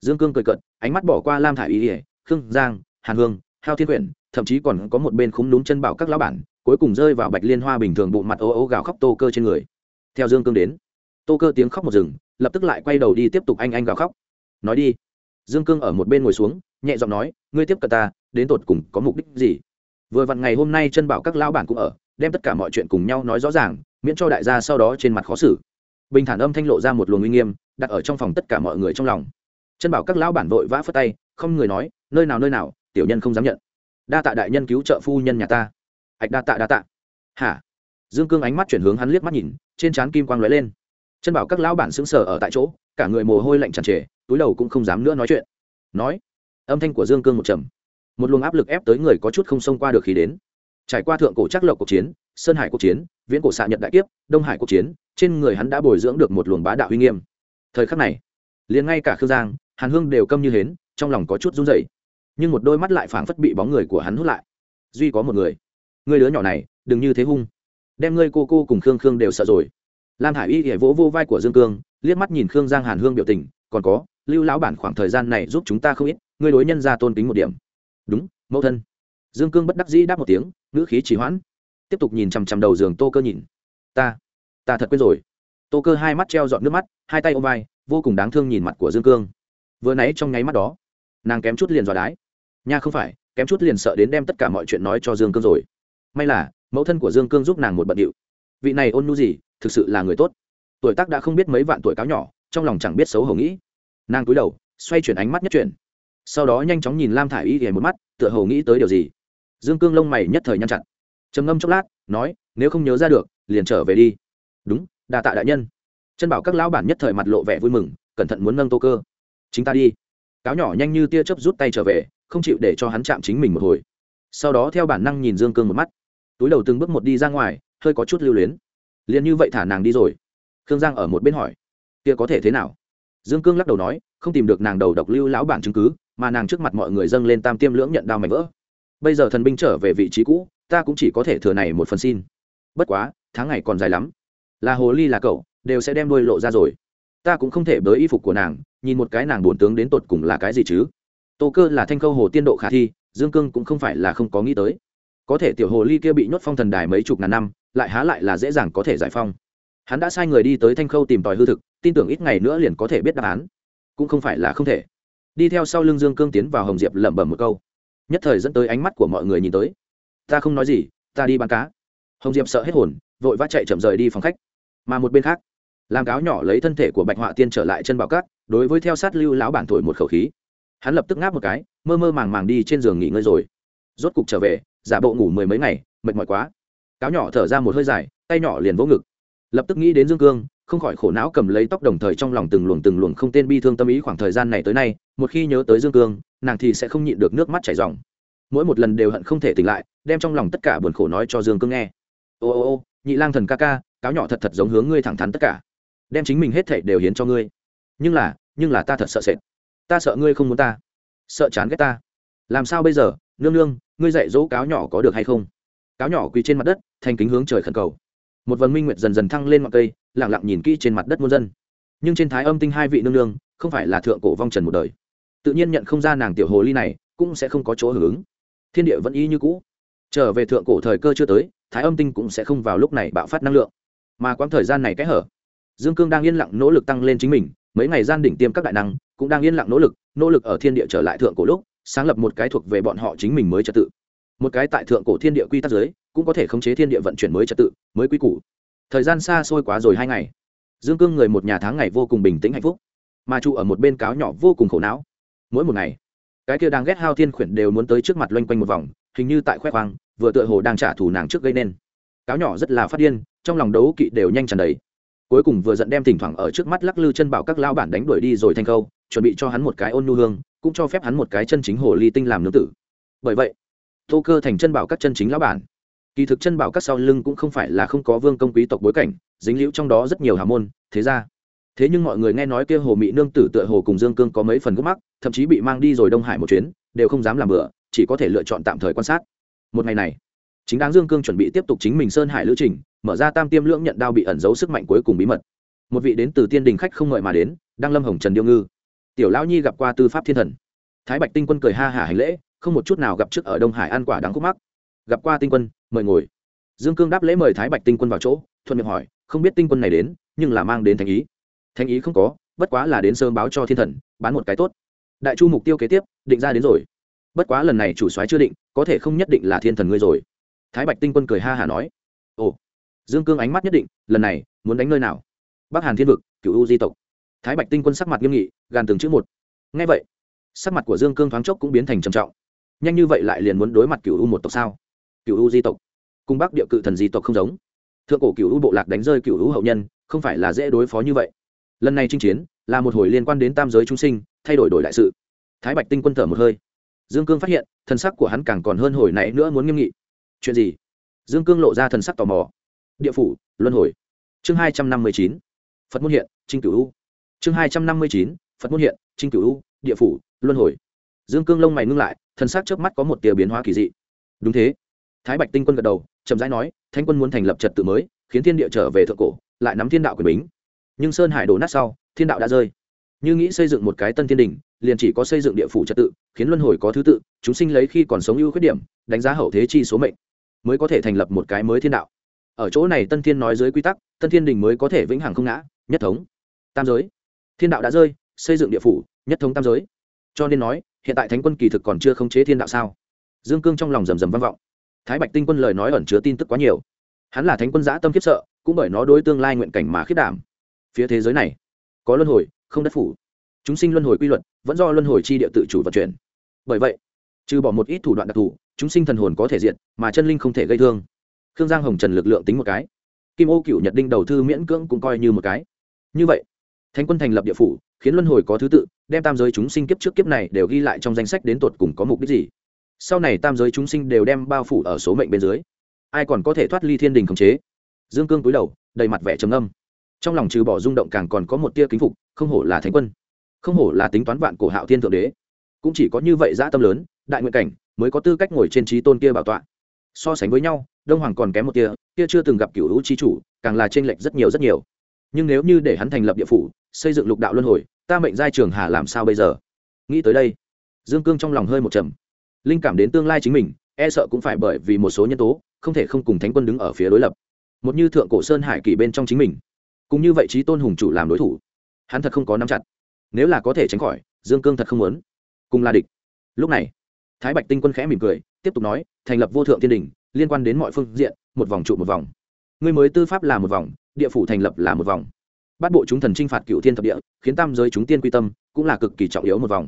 Dương cương cười cận ánh mắt bỏ qua lam thả ý y ỉa khương giang, hàn hương, hao thiên quyển, thậm chí còn có một bên khúng đúng chân bảo các lão bản, cuối cùng rơi vào bạch liên hoa bình thường bụng mặt ô ô gào khóc tô cơ trên người. Theo dương cương đến, tô cơ tiếng khóc một rừng, lập tức lại quay đầu đi tiếp tục anh anh gào khóc nói đi. Dương cương ở một bên ngồi xuống, nhẹ giọng nói, ngươi tiếp cận ta, đến tột cùng có mục đích gì? Vừa vặn ngày hôm nay chân bảo các lão bản cũng ở, đem tất cả mọi chuyện cùng nhau nói rõ ràng, miễn cho đại gia sau đó trên mặt khó xử. Bình thản âm thanh lộ ra một luồng uy nghiêm, đặt ở trong phòng tất cả mọi người trong lòng. Chân bảo các lão bản vội vã phất tay, không người nói, nơi nào nơi nào, tiểu nhân không dám nhận. Đa tạ đại nhân cứu trợ phu nhân nhà ta. Ạch đa tạ đa tạ. Hả? Dương cương ánh mắt chuyển hướng hắn liếc mắt nhìn, trên trán kim quang lóe lên chân bảo các lão bản sững sờ ở tại chỗ, cả người mồ hôi lạnh tràn trề, túi đầu cũng không dám nữa nói chuyện. Nói, âm thanh của dương cương một trầm. Một luồng áp lực ép tới người có chút không xông qua được khí đến. Trải qua thượng cổ trắc lộc cuộc chiến, sơn hải cuộc chiến, viễn cổ xạ nhật đại kiếp, đông hải cuộc chiến, trên người hắn đã bồi dưỡng được một luồng bá đạo uy nghiêm. Thời khắc này, liền ngay cả khương giang, hàn hương đều câm như hến, trong lòng có chút run rẩy. Nhưng một đôi mắt lại phảng phất bị bóng người của hắn hút lại. Duy có một người. Người đứa nhỏ này, đừng như thế hung. Đem ngươi cô cô cùng khương khương đều sợ rồi lam hải y hệ vỗ vô vai của dương cương, liếc mắt nhìn khương giang hàn hương biểu tình, còn có, lưu lão bản khoảng thời gian này giúp chúng ta không ít, ngươi đối nhân ra tôn kính một điểm. Đúng, mẫu thân. Dương cương bất đắc dĩ đáp một tiếng, ngữ khí trì hoãn. Tiếp tục nhìn chằm chằm đầu giường tô cơ nhìn. Ta ta thật quên rồi. Tô cơ hai mắt treo dọn nước mắt, hai tay ôm vai, vô cùng đáng thương nhìn mặt của dương cương. Vừa nãy trong nháy mắt đó, nàng kém chút liền dọa đái. Nha không phải, kém chút liền sợ đến đem tất cả mọi chuyện nói cho dương cương rồi. May là, mẫu thân của dương cương giúp nàng một bận điệu vị này ôn nhu gì, thực sự là người tốt. Tuổi tác đã không biết mấy vạn tuổi cáo nhỏ, trong lòng chẳng biết xấu hổ nghĩ. Nàng cúi đầu, xoay chuyển ánh mắt nhất chuyển. Sau đó nhanh chóng nhìn lam thả i y ghề một mắt, tựa hồ nghĩ tới điều gì. Dương cương lông mày nhất thời nhăn chặt. Trầm ngâm chốc lát, nói, nếu không nhớ ra được, liền trở về đi. Đúng đà tạ đại nhân. Chân bảo các lão bản nhất thời mặt lộ vẻ vui mừng, cẩn thận muốn nâng tô cơ. Chính ta đi. Cáo nhỏ nhanh như tia chớp rút tay trở về, không chịu để cho hắn chạm chính mình một hồi. Sau đó theo bản năng nhìn dương cương một mắt. Túi đầu từng bước một đi ra ngoài hơi có chút lưu luyến. Liền như vậy thả nàng đi rồi. Khương giang ở một bên hỏi, kia có thể thế nào? Dương cương lắc đầu nói, không tìm được nàng đầu độc lưu lão bản chứng cứ, mà nàng trước mặt mọi người dâng lên tam tiêm lưỡng nhận đao mảnh vỡ. Bây giờ thần binh trở về vị trí cũ, ta cũng chỉ có thể thừa này một phần xin. Bất quá, tháng ngày còn dài lắm. Là hồ ly là cậu, đều sẽ đem đôi lộ ra rồi. Ta cũng không thể bới y phục của nàng, nhìn một cái nàng bổn tướng đến tột cùng là cái gì chứ? Tô cơ là thanh khâu hồ tiên độ khả thi, dương cương cũng không phải là không có nghĩ tới. Có thể tiểu hồ ly kia bị nhốt phong thần đài mấy chục ngàn năm lại há lại là dễ dàng có thể giải phong. Hắn đã sai người đi tới thanh khâu tìm tòi hư thực, tin tưởng ít ngày nữa liền có thể biết đáp án. Cũng không phải là không thể. Đi theo sau lưng dương cương tiến vào hồng diệp lẩm bẩm một câu. Nhất thời dẫn tới ánh mắt của mọi người nhìn tới. Ta không nói gì, ta đi bán cá. Hồng diệp sợ hết hồn, vội vã chạy chậm rời đi phòng khách. Mà một bên khác, làm cáo nhỏ lấy thân thể của bạch họa tiên trở lại chân bảo cát, đối với theo sát lưu lão bản thổi một khẩu khí. Hắn lập tức ngáp một cái, mơ mơ màng màng đi trên giường nghỉ ngơi rồi. Rốt cục trở về, giả bộ ngủ mười mấy ngày, mệt mỏi quá cáo nhỏ thở ra một hơi dài, tay nhỏ liền vỗ ngực. Lập tức nghĩ đến dương cương, không khỏi khổ não cầm lấy tóc đồng thời trong lòng từng luồng từng luồng không tên bi thương tâm ý khoảng thời gian này tới nay, một khi nhớ tới dương cương, nàng thì sẽ không nhịn được nước mắt chảy ròng. Mỗi một lần đều hận không thể tỉnh lại, đem trong lòng tất cả buồn khổ nói cho dương cương nghe. Ô ô ô, nhị lang thần ca ca, cáo nhỏ thật thật giống hướng ngươi thẳng thắn tất cả. Đem chính mình hết thảy đều hiến cho ngươi. Nhưng là nhưng là ta thật sợ sệt. Ta sợ ngươi không muốn ta. Sợ chán ghét ta. Làm sao bây giờ? Nương nương, ngươi dạy dỗ cáo nhỏ có được hay không? Cáo nhỏ quỳ trên mặt đất, thành kính hướng trời khẩn cầu. Một vần minh nguyệt dần dần thăng lên ngọn cây lẳng lặng nhìn kỹ trên mặt đất muôn dân. Nhưng trên thái âm tinh hai vị nương nương, không phải là thượng cổ vong trần một đời. Tự nhiên nhận không ra nàng tiểu hồ ly này, cũng sẽ không có chỗ hưởng ứng. Thiên địa vẫn y như cũ. Trở về thượng cổ thời cơ chưa tới, thái âm tinh cũng sẽ không vào lúc này bạo phát năng lượng. Mà quãng thời gian này kẽ hở. Dương cương đang yên lặng nỗ lực tăng lên chính mình, mấy ngày gian đỉnh tiêm các đại năng, cũng đang yên lặng nỗ lực nỗ lực ở thiên địa trở lại thượng cổ lúc, sáng lập một cái thuộc về bọn họ chính mình mới trật tự một cái tại thượng cổ thiên địa quy tắc giới, cũng có thể khống chế thiên địa vận chuyển mới trật tự, mới quy củ. Thời gian xa xôi quá rồi hai ngày. Dương cương người một nhà tháng ngày vô cùng bình tĩnh hạnh phúc, mà trụ ở một bên cáo nhỏ vô cùng khổ não. Mỗi một ngày, cái kia đang ghét hao thiên khuyển đều muốn tới trước mặt loanh quanh một vòng, hình như tại khoe khoang, vừa tựa hồ đang trả thù nàng trước gây nên. Cáo nhỏ rất là phát điên, trong lòng đấu kỵ đều nhanh tràn đầy. Cuối cùng vừa giận đem thỉnh thoảng ở trước mắt lắc lư chân bảo các lao bản đánh đuổi đi rồi thành câu, chuẩn bị cho hắn một cái ôn nhu hương, cũng cho phép hắn một cái chân chính hồ ly tinh làm nương tử. Bởi vậy tô cơ thành chân bảo các chân chính lão bản. Kỳ thực chân bảo các sau lưng cũng không phải là không có vương công quý tộc bối cảnh, dính liễu trong đó rất nhiều hào môn, thế ra. Thế nhưng mọi người nghe nói kia hồ mỹ nương tử tựa hồ cùng dương cương có mấy phần gốc mắc, thậm chí bị mang đi rồi đông hải một chuyến, đều không dám làm bữa chỉ có thể lựa chọn tạm thời quan sát. Một ngày này, chính đáng dương cương chuẩn bị tiếp tục chính mình sơn hải lữ trình, mở ra tam tiêm lưỡng nhận đao bị ẩn giấu sức mạnh cuối cùng bí mật. Một vị đến từ tiên đình khách không ngợi mà đến đang lâm hồng trần điêu ngư. Tiểu lão nhi gặp qua tư pháp thiên thần. Thái bạch tinh quân cười ha hả hành lễ không một chút nào gặp trước ở đông hải ăn quả đáng khúc mắc. Gặp qua tinh quân, mời ngồi. Dương cương đáp lễ mời thái bạch tinh quân vào chỗ, thuận miệng hỏi, không biết tinh quân này đến, nhưng là mang đến thành ý. Thành ý không có, bất quá là đến sớm báo cho thiên thần, bán một cái tốt. Đại chu mục tiêu kế tiếp, định ra đến rồi. Bất quá lần này chủ soái chưa định, có thể không nhất định là thiên thần ngươi rồi. Thái bạch tinh quân cười ha hả nói. Ồ. Dương cương ánh mắt nhất định, lần này, muốn đánh nơi nào? Bắc hàn thiên vực cựu u di tộc. Thái bạch tinh quân sắc mặt nghiêm nghị, gàn từng chữ một. Ngay vậy, sắc mặt của dương cương thoáng chốc cũng biến thành trầm trọng nhanh như vậy lại liền muốn đối mặt cựu u một tộc sao? Cựu u di tộc. Cung bắc địa cự thần di tộc không giống. Thượng cổ cựu u bộ lạc đánh rơi cựu u hậu nhân, không phải là dễ đối phó như vậy. Lần này chinh chiến, là một hồi liên quan đến tam giới trung sinh, thay đổi đổi đại sự. Thái bạch tinh quân thở một hơi. Dương cương phát hiện, thần sắc của hắn càng còn hơn hồi nãy nữa muốn nghiêm nghị. Chuyện gì? Dương cương lộ ra thần sắc tò mò. Địa phủ, luân hồi. Chương hai trăm năm mươi chín. Phật môn hiện, trinh cửu u. Chương hai trăm năm mươi chín. Phật môn hiện, trinh cửu u, địa phủ, luân hồi. Dương cương lông mày ngưng lại thần sắc trước mắt có một tia biến hóa kỳ dị. Đúng thế. Thái bạch tinh quân gật đầu, chậm rãi nói thanh quân muốn thành lập trật tự mới, khiến thiên địa trở về thượng cổ, lại nắm thiên đạo quyền bính. Nhưng sơn hải đổ nát sau, thiên đạo đã rơi. Như nghĩ xây dựng một cái tân thiên đình, liền chỉ có xây dựng địa phủ trật tự, khiến luân hồi có thứ tự, chúng sinh lấy khi còn sống ưu khuyết điểm, đánh giá hậu thế chi số mệnh, mới có thể thành lập một cái mới thiên đạo. Ở chỗ này tân thiên nói dưới quy tắc, tân thiên đình mới có thể vĩnh hằng không ngã, nhất thống. Tam giới. Thiên đạo đã rơi, xây dựng địa phủ, nhất thống tam giới. Cho nên nói hiện tại thánh quân kỳ thực còn chưa khống chế thiên đạo sao? Dương cương trong lòng rầm rầm vang vọng. Thái bạch tinh quân lời nói ẩn chứa tin tức quá nhiều. Hắn là thánh quân giã tâm khiếp sợ, cũng bởi nó đối tương lai nguyện cảnh mà khiết đảm. Phía thế giới này, có luân hồi, không đất phủ. Chúng sinh luân hồi quy luật, vẫn do luân hồi chi địa tự chủ vận chuyển. Bởi vậy, trừ bỏ một ít thủ đoạn đặc thù, chúng sinh thần hồn có thể diện mà chân linh không thể gây thương. Khương giang hồng trần lực lượng tính một cái. Kim ô cựu nhật đinh đầu thư miễn cưỡng cũng coi như một cái. Như vậy thánh quân thành lập địa phủ, khiến luân hồi có thứ tự, đem tam giới chúng sinh kiếp trước kiếp này đều ghi lại trong danh sách đến tột cùng có mục đích gì. Sau này tam giới chúng sinh đều đem bao phủ ở số mệnh bên dưới. Ai còn có thể thoát ly thiên đình khống chế? Dương cương cúi đầu, đầy mặt vẻ trầm âm trong lòng trừ bỏ rung động càng còn có một tia kính phục, không hổ là thánh quân. Không hổ là tính toán vạn cổ hạo thiên thượng đế. Cũng chỉ có như vậy dã tâm lớn, đại nguyện cảnh, mới có tư cách ngồi trên trí tôn kia bảo tọa. So sánh với nhau, đông hoàng còn kém một tia, kia chưa từng gặp cựu hữu trí chủ, càng là t r ê n lệch rất nhiều rất nhiều nhưng nếu như để hắn thành lập địa phủ, xây dựng lục đạo luân hồi, ta mệnh giai trường hà làm sao bây giờ? Nghĩ tới đây, dương cương trong lòng hơi một trầm. Linh cảm đến tương lai chính mình e sợ cũng phải bởi vì một số nhân tố, không thể không cùng thánh quân đứng ở phía đối lập. Một như thượng cổ sơn hải kỷ bên trong chính mình cũng như vậy trí tôn hùng chủ làm đối thủ, hắn thật không có nắm chặt. Nếu là có thể tránh khỏi, dương cương thật không muốn. Cùng là địch. Lúc này, thái bạch tinh quân khẽ mỉm cười, tiếp tục nói, thành lập vô thượng thiên đình, liên quan đến mọi phương diện, một vòng trụ một vòng. Người mới tư pháp là một vòng địa phủ thành lập là một vòng. Bắt bộ chúng thần t r i n h phạt cựu thiên thập địa, khiến tam giới chúng tiên quy tâm, cũng là cực kỳ trọng yếu một vòng.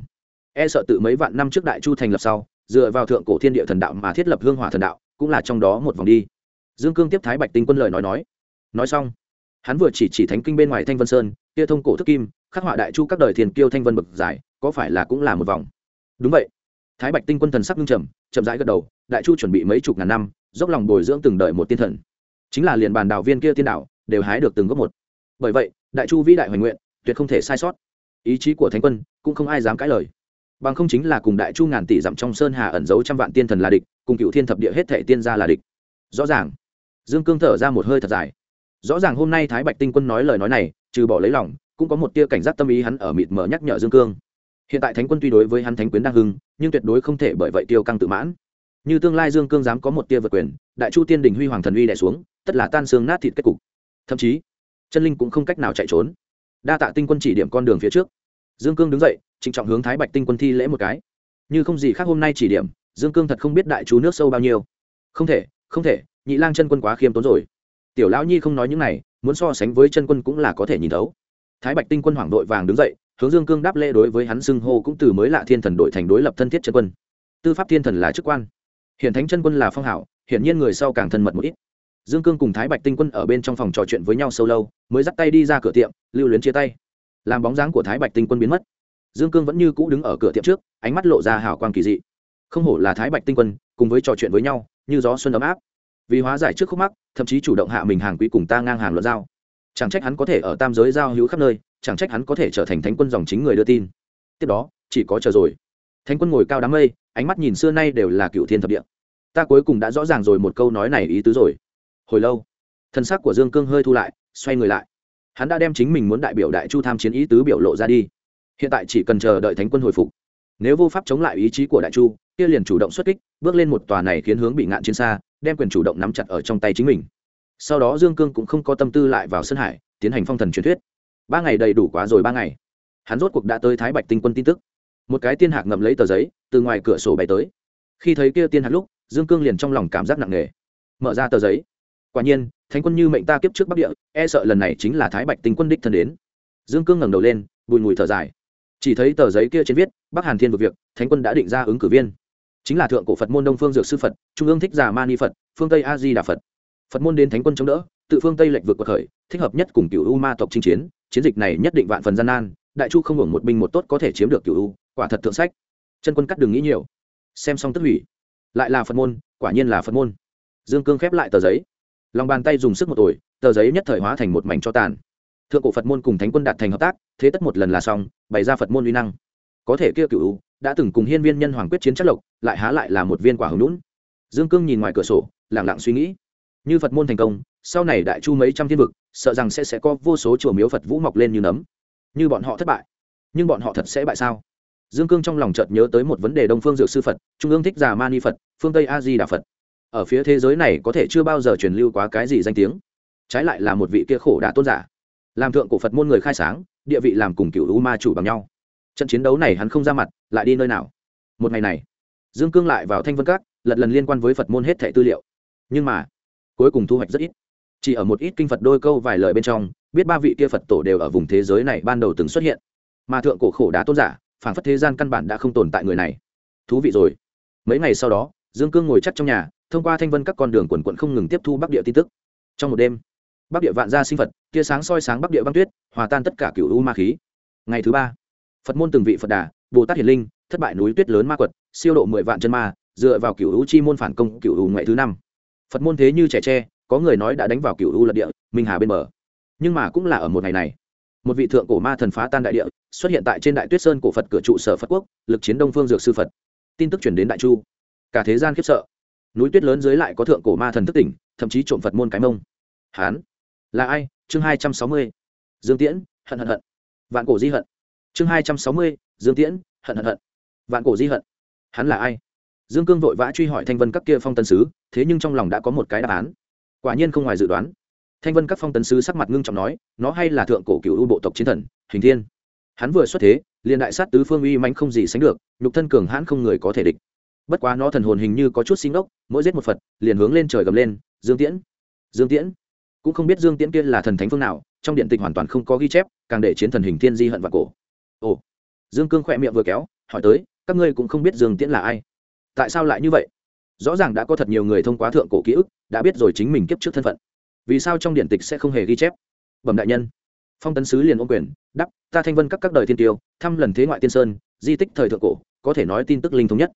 E sợ tự mấy vạn năm trước đại chu thành lập sau, dựa vào thượng cổ thiên địa thần đạo mà thiết lập hương hỏa thần đạo, cũng là trong đó một vòng đi. Dương cương tiếp thái bạch tinh quân lời nói nói. Nói xong, hắn vừa chỉ chỉ thánh kinh bên ngoài thanh vân sơn, kia thông cổ thức kim, khắc họa đại chu các đời thiền kiêu thanh vân bực giải, có phải là cũng là một vòng? Đúng vậy. Thái bạch tinh quân thần sắc ngưng trầm, chậm rãi gật đầu, đại chu chuẩn bị mấy chục ngàn năm, dốc lòng bồi dưỡng từng đời một tiên thần. Chính là liền bàn đạo viên kia tiên đạo đều hái được từng gốc một. Bởi vậy, đại chu vĩ đại hoành nguyện tuyệt không thể sai sót. Ý chí của thánh quân cũng không ai dám cãi lời. Bằng không chính là cùng đại chu ngàn tỷ dặm trong sơn hà ẩn giấu trăm vạn tiên thần là địch, cùng cựu thiên thập địa hết thể tiên gia là địch. Rõ ràng, dương cương thở ra một hơi thật dài. Rõ ràng hôm nay thái bạch tinh quân nói lời nói này, trừ bỏ lấy lòng, cũng có một tia cảnh giác tâm ý hắn ở mịt mờ nhắc nhở dương cương. Hiện tại thánh quân tuy đối với hắn thánh quyến đang hưng, nhưng tuyệt đối không thể bởi vậy tiêu căng tự mãn. Như tương lai dương cương dám có một tia vượt quyền, đại chu tiên đình huy hoàng thần uy đẻ xuống, tất là tan xương nát thịt kết cục thậm chí, chân linh cũng không cách nào chạy trốn. Đa tạ tinh quân chỉ điểm con đường phía trước. Dương cương đứng dậy, trịnh trọng hướng thái bạch tinh quân thi lễ một cái. Như không gì khác hôm nay chỉ điểm, dương cương thật không biết đại chú nước sâu bao nhiêu. Không thể không thể, nhị lang chân quân quá khiêm tốn rồi. Tiểu lão nhi không nói những này, muốn so sánh với chân quân cũng là có thể nhìn thấu. Thái bạch tinh quân hoảng đội vàng đứng dậy, hướng dương cương đáp lễ đối với hắn xưng hô cũng từ mới lạ thiên thần đội thành đối lập thân thiết chân quân. Tư pháp thiên thần là chức quan. Hiện thánh chân quân là phong hảo, hiển nhiên người sau càng thân mật một ít dương cương cùng thái bạch tinh quân ở bên trong phòng trò chuyện với nhau sâu lâu, mới dắt tay đi ra cửa tiệm, lưu luyến chia tay. Làm bóng dáng của thái bạch tinh quân biến mất. Dương cương vẫn như cũ đứng ở cửa tiệm trước, ánh mắt lộ ra hào quang kỳ dị. Không hổ là thái bạch tinh quân, cùng với trò chuyện với nhau, như gió xuân ấm áp. Vì hóa giải trước khúc mắc, thậm chí chủ động hạ mình hàng quý cùng ta ngang hàng luận giao. Chẳng trách hắn có thể ở tam giới giao hữu khắp nơi, chẳng trách hắn có thể trở thành thánh quân dòng chính người đưa tin. Tiếp đó, chỉ có chờ rồi. Thánh quân ngồi cao đám mây, ánh mắt nhìn xưa nay đều là cựu thiên thập địa. Ta cuối cùng đã rõ ràng rồi một câu nói này ý tứ rồi hồi lâu, thân xác của dương cương hơi thu lại, xoay người lại. Hắn đã đem chính mình muốn đại biểu đại chu tham chiến ý tứ biểu lộ ra đi. Hiện tại chỉ cần chờ đợi thánh quân hồi phục. Nếu vô pháp chống lại ý chí của đại chu, kia liền chủ động xuất kích, bước lên một tòa này khiến hướng bị ngạn chiến xa, đem quyền chủ động nắm chặt ở trong tay chính mình. Sau đó dương cương cũng không có tâm tư lại vào sân hải, tiến hành phong thần truyền thuyết. Ba ngày đầy đủ quá rồi ba ngày. Hắn rốt cuộc đã tới thái bạch tinh quân tin tức. Một cái tiên hạc ngậm lấy tờ giấy, từ ngoài cửa sổ bay tới. Khi thấy kia tiên hạc lúc, dương cương liền trong lòng cảm giác nặng nề. Mở ra tờ giấy quả nhiên, thánh quân như mệnh ta kiếp trước bắc địa e sợ lần này chính là thái bạch tinh quân đích thân đến. Dương cương ngẩng đầu lên, bùi ngùi thở dài. Chỉ thấy tờ giấy kia trên viết, bắc hàn thiên vực việc, thánh quân đã định ra ứng cử viên. Chính là thượng cổ phật môn đông phương dược sư phật, trung ương thích già mani phật, phương tây a di đà phật. Phật môn đến thánh quân chống đỡ, tự phương tây lệch vượt cuộc khởi, thích hợp nhất cùng cựu u ma tộc chinh chiến chiến dịch này nhất định vạn phần gian nan, đại chu không hưởng một binh một tốt có thể chiếm được cựu u, quả thật thượng sách. Chân quân cắt đường nghĩ nhiều. Xem xong tức hủy. Lại là phật môn, quả nhiên là phật môn. Dương cương khép lại tờ giấy lòng bàn tay dùng sức một tuổi tờ giấy nhất thời hóa thành một mảnh cho tàn. Thượng cổ phật môn cùng thánh quân đạt thành hợp tác, thế tất một lần là xong, bày ra phật môn uy năng. Có thể kia cựu đã từng cùng hiên viên nhân hoàng quyết chiến chất lộc, lại há lại là một viên quả hồng lũn dương cương nhìn ngoài cửa sổ lẳng lặng suy nghĩ. Như phật môn thành công, sau này đại chu mấy trăm thiên vực, sợ rằng sẽ sẽ có vô số chùa miếu phật vũ mọc lên như nấm. Như bọn họ thất bại. Nhưng bọn họ thật sẽ bại sao? Dương cương trong lòng chợt nhớ tới một vấn đề đông phương dược sư phật, trung ương thích già mani phật, phương tây a di đà phật ở phía thế giới này có thể chưa bao giờ truyền lưu quá cái gì danh tiếng. Trái lại là một vị kia khổ đã tôn giả. Làm thượng cổ phật môn người khai sáng, địa vị làm cùng cựu u ma chủ bằng nhau. Trận chiến đấu này hắn không ra mặt, lại đi nơi nào? Một ngày này, dương cương lại vào thanh vân các, lật lần liên quan với phật môn hết thẻ tư liệu. Nhưng mà, cuối cùng thu hoạch rất ít. Chỉ ở một ít kinh phật đôi câu vài lời bên trong, biết ba vị kia phật tổ đều ở vùng thế giới này ban đầu từng xuất hiện. Mà thượng cổ khổ đá tôn giả phản phất thế gian căn bản đã không tồn tại người này. Thú vị rồi. Mấy ngày sau đó, dương cương ngồi chắc trong nhà thông qua thanh vân các con đường quần quận không ngừng tiếp thu bắc địa tin tức. Trong một đêm, bắc địa vạn gia sinh phật, tia sáng soi sáng bắc địa băng tuyết, hòa tan tất cả cựu u ma khí. Ngày thứ ba, phật môn từng vị phật đà bồ tát hiền linh, thất bại núi tuyết lớn ma quật, siêu độ mười vạn chân ma, dựa vào cựu u chi môn phản công cựu u ngoại thứ năm. Phật môn thế như trẻ tre, có người nói đã đánh vào cựu u lật địa minh hà bên bờ. Nhưng mà cũng là ở một ngày này, một vị thượng cổ ma thần phá tan đại địa, xuất hiện tại trên đại tuyết sơn cổ phật cửa trụ sở phật quốc, lực chiến đông phương dược sư phật. Tin tức chuyển đến đại chu. Cả thế gian khiếp sợ núi tuyết lớn dưới lại có thượng cổ ma thần thức tỉnh, thậm chí trộm phật môn cái mông. Hán, là ai? Chương hai trăm sáu mươi. Dương tiễn, hận hận hận. Vạn cổ di hận. Chương hai trăm sáu mươi, dương tiễn, hận hận hận. Vạn cổ di hận. Hắn là ai? Dương cương vội vã truy hỏi thanh vân các kia phong tân sứ, thế nhưng trong lòng đã có một cái đáp án. Quả nhiên không ngoài dự đoán. Thanh vân các phong tân sứ sắc mặt ngưng trọng nói, nó hay là thượng cổ cựu u bộ tộc chiến thần, hình thiên. Hắn vừa xuất thế, liền đại sát tứ phương uy mãnh không gì sánh được, nhục thân cường hãn không người có thể địch bất quá nó thần hồn hình như có chút sinh ốc, mỗi giết một phật, liền hướng lên trời gầm lên, dương tiễn! Dương tiễn! Cũng không biết dương tiễn kia là thần thánh phương nào, trong điện tịch hoàn toàn không có ghi chép, càng để chiến thần hình thiên di hận và cổ. Ồ! Dương cương khỏe miệng vừa kéo, hỏi tới, các ngươi cũng không biết dương tiễn là ai? Tại sao lại như vậy? Rõ ràng đã có thật nhiều người thông qua thượng cổ ký ức, đã biết rồi chính mình kiếp trước thân phận. Vì sao trong điện tịch sẽ không hề ghi chép? Bẩm đại nhân. Phong tấn sứ liền ôm quyền đắp ta thanh vân các các đời thiên tiêu, thăm lần thế ngoại tiên sơn, di tích thời thượng cổ, có thể nói tin tức linh thống nhất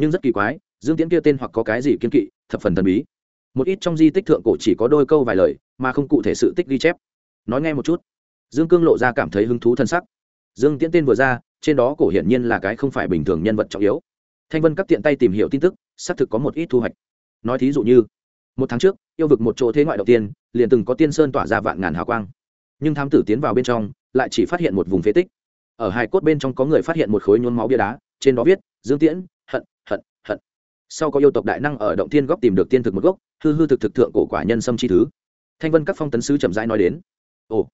nhưng rất kỳ quái, dương tiễn kia tên hoặc có cái gì kiên kỵ, thập phần thần bí. Một ít trong di tích thượng cổ chỉ có đôi câu vài lời, mà không cụ thể sự tích ghi chép. Nói nghe một chút. Dương cương lộ ra cảm thấy hứng thú thân sắc. Dương tiễn tên vừa ra, trên đó cổ hiển nhiên là cái không phải bình thường nhân vật trọng yếu. Thanh vân các tiện tay tìm hiểu tin tức, xác thực có một ít thu hoạch. Nói thí dụ như, một tháng trước, yêu vực một chỗ thế ngoại đầu tiên, liền từng có tiên sơn tỏa ra vạn ngàn hào quang. Nhưng thám tử tiến vào bên trong, lại chỉ phát hiện một vùng phế tích. Ở hai cốt bên trong có người phát hiện một khối nhốn máu bia đá, trên đó viết, dương tiễn sau có yêu tộc đại năng ở động thiên góc tìm được tiên thực một gốc hư hư thực thực thượng cổ quả nhân sâm chi thứ. Thanh vân các phong tấn sứ chậm rãi nói đến ồ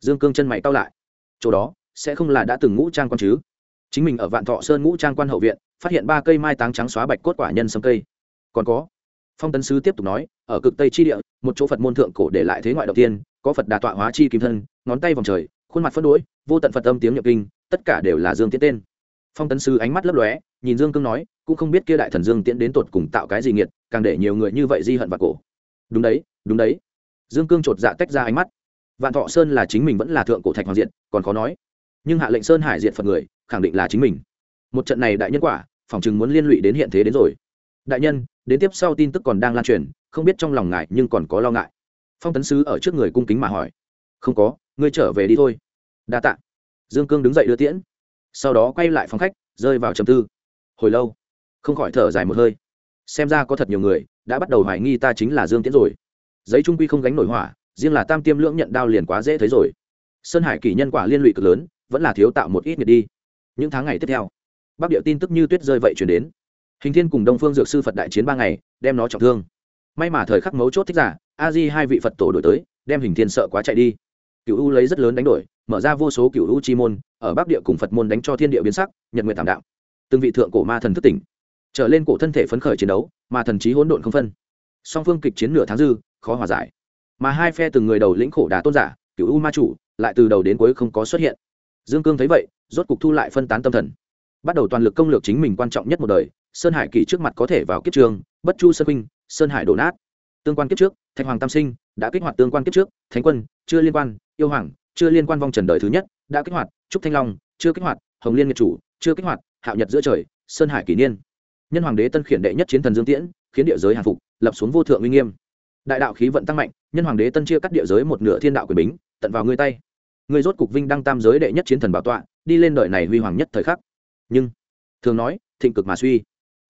dương cương chân mày cao lại. Chỗ đó sẽ không là đã từng ngũ trang quan chứ? Chính mình ở vạn thọ sơn ngũ trang quan hậu viện phát hiện ba cây mai táng trắng xóa bạch cốt quả nhân sâm cây. Còn có. Phong tấn sứ tiếp tục nói ở cực tây chi địa một chỗ phật môn thượng cổ để lại thế ngoại đầu tiên có phật đà tọa hóa chi kim thân ngón tay vòng trời khuôn mặt phân đuối, vô tận phật âm tiếng nhập kinh tất cả đều là dương tiến tên. Phong tấn sứ ánh mắt lấp lóe nhìn dương cương nói cũng không biết kia đại thần dương tiễn đến tột cùng tạo cái gì nghiệt, càng để nhiều người như vậy di hận và cổ. Đúng đấy đúng đấy. Dương cương chột dạ tách ra ánh mắt. Vạn thọ sơn là chính mình vẫn là thượng cổ thạch hoàng diện, còn khó nói. Nhưng hạ lệnh sơn hải diện phật người, khẳng định là chính mình. Một trận này đại nhân quả phỏng chừng muốn liên lụy đến hiện thế đến rồi. Đại nhân, đến tiếp sau tin tức còn đang lan truyền, không biết trong lòng ngại nhưng còn có lo ngại. Phong tấn sứ ở trước người cung kính mà hỏi. Không có, ngươi trở về đi thôi. Đa tạ. Dương cương đứng dậy đưa tiễn. Sau đó quay lại phòng khách, rơi vào trầm tư. Hồi lâu không khỏi thở dài một hơi. Xem ra có thật nhiều người đã bắt đầu hoài nghi ta chính là dương tiễn rồi. Giấy trung quy không gánh nổi hỏa, riêng là tam tiêm lưỡng nhận đao liền quá dễ thấy rồi. Sơn hải kỷ nhân quả liên lụy cực lớn, vẫn là thiếu tạo một ít nhiệt đi. Những tháng ngày tiếp theo, bắc địa tin tức như tuyết rơi vậy chuyển đến. Hình thiên cùng đông phương dược sư phật đại chiến ba ngày, đem nó trọng thương. May mà thời khắc mấu chốt thích giả, a di hai vị phật tổ đổi tới, đem hình thiên sợ quá chạy đi. Cựu u lấy rất lớn đánh đổi, mở ra vô số cựu u chi môn, ở bắc địa cùng phật môn đánh cho thiên địa biến sắc, nhật nguyện thảm đạo từng vị thượng cổ ma thần thức tỉnh trở lên cổ thân thể phấn khởi chiến đấu, mà thần trí hỗn độn không phân. Song phương kịch chiến nửa tháng dư, khó hòa giải. Mà hai phe từng người đầu lĩnh khổ đà tôn giả cựu u ma chủ, lại từ đầu đến cuối không có xuất hiện. Dương cương thấy vậy, rốt cục thu lại phân tán tâm thần. Bắt đầu toàn lực công lược chính mình quan trọng nhất một đời, sơn hải kỳ trước mặt có thể vào kiếp trường, bất chu sơn huynh, sơn hải đổ nát. Tương quan kiếp trước, thạch hoàng tam sinh đã kích hoạt tương quan kiếp trước, thánh quân, chưa liên quan, yêu hoàng, chưa liên quan vong trần đời thứ nhất, đã kích hoạt, trúc thanh long, chưa kích hoạt, hồng liên nghiệp chủ, chưa kích hoạt, hạo nhật giữa trời, sơn hải kỷ niên nhân hoàng đế tân khiển đệ nhất chiến thần dương tiễn, khiến địa giới hàng phục, lập xuống vô thượng uy nghiêm. Đại đạo khí vận tăng mạnh, nhân hoàng đế tân chia cắt địa giới một nửa thiên đạo quyền bính, tận vào ngươi tay. Ngươi rốt cục vinh đăng tam giới đệ nhất chiến thần bảo tọa, đi lên đời này huy hoàng nhất thời khắc. Nhưng, thường nói, thịnh cực mà suy.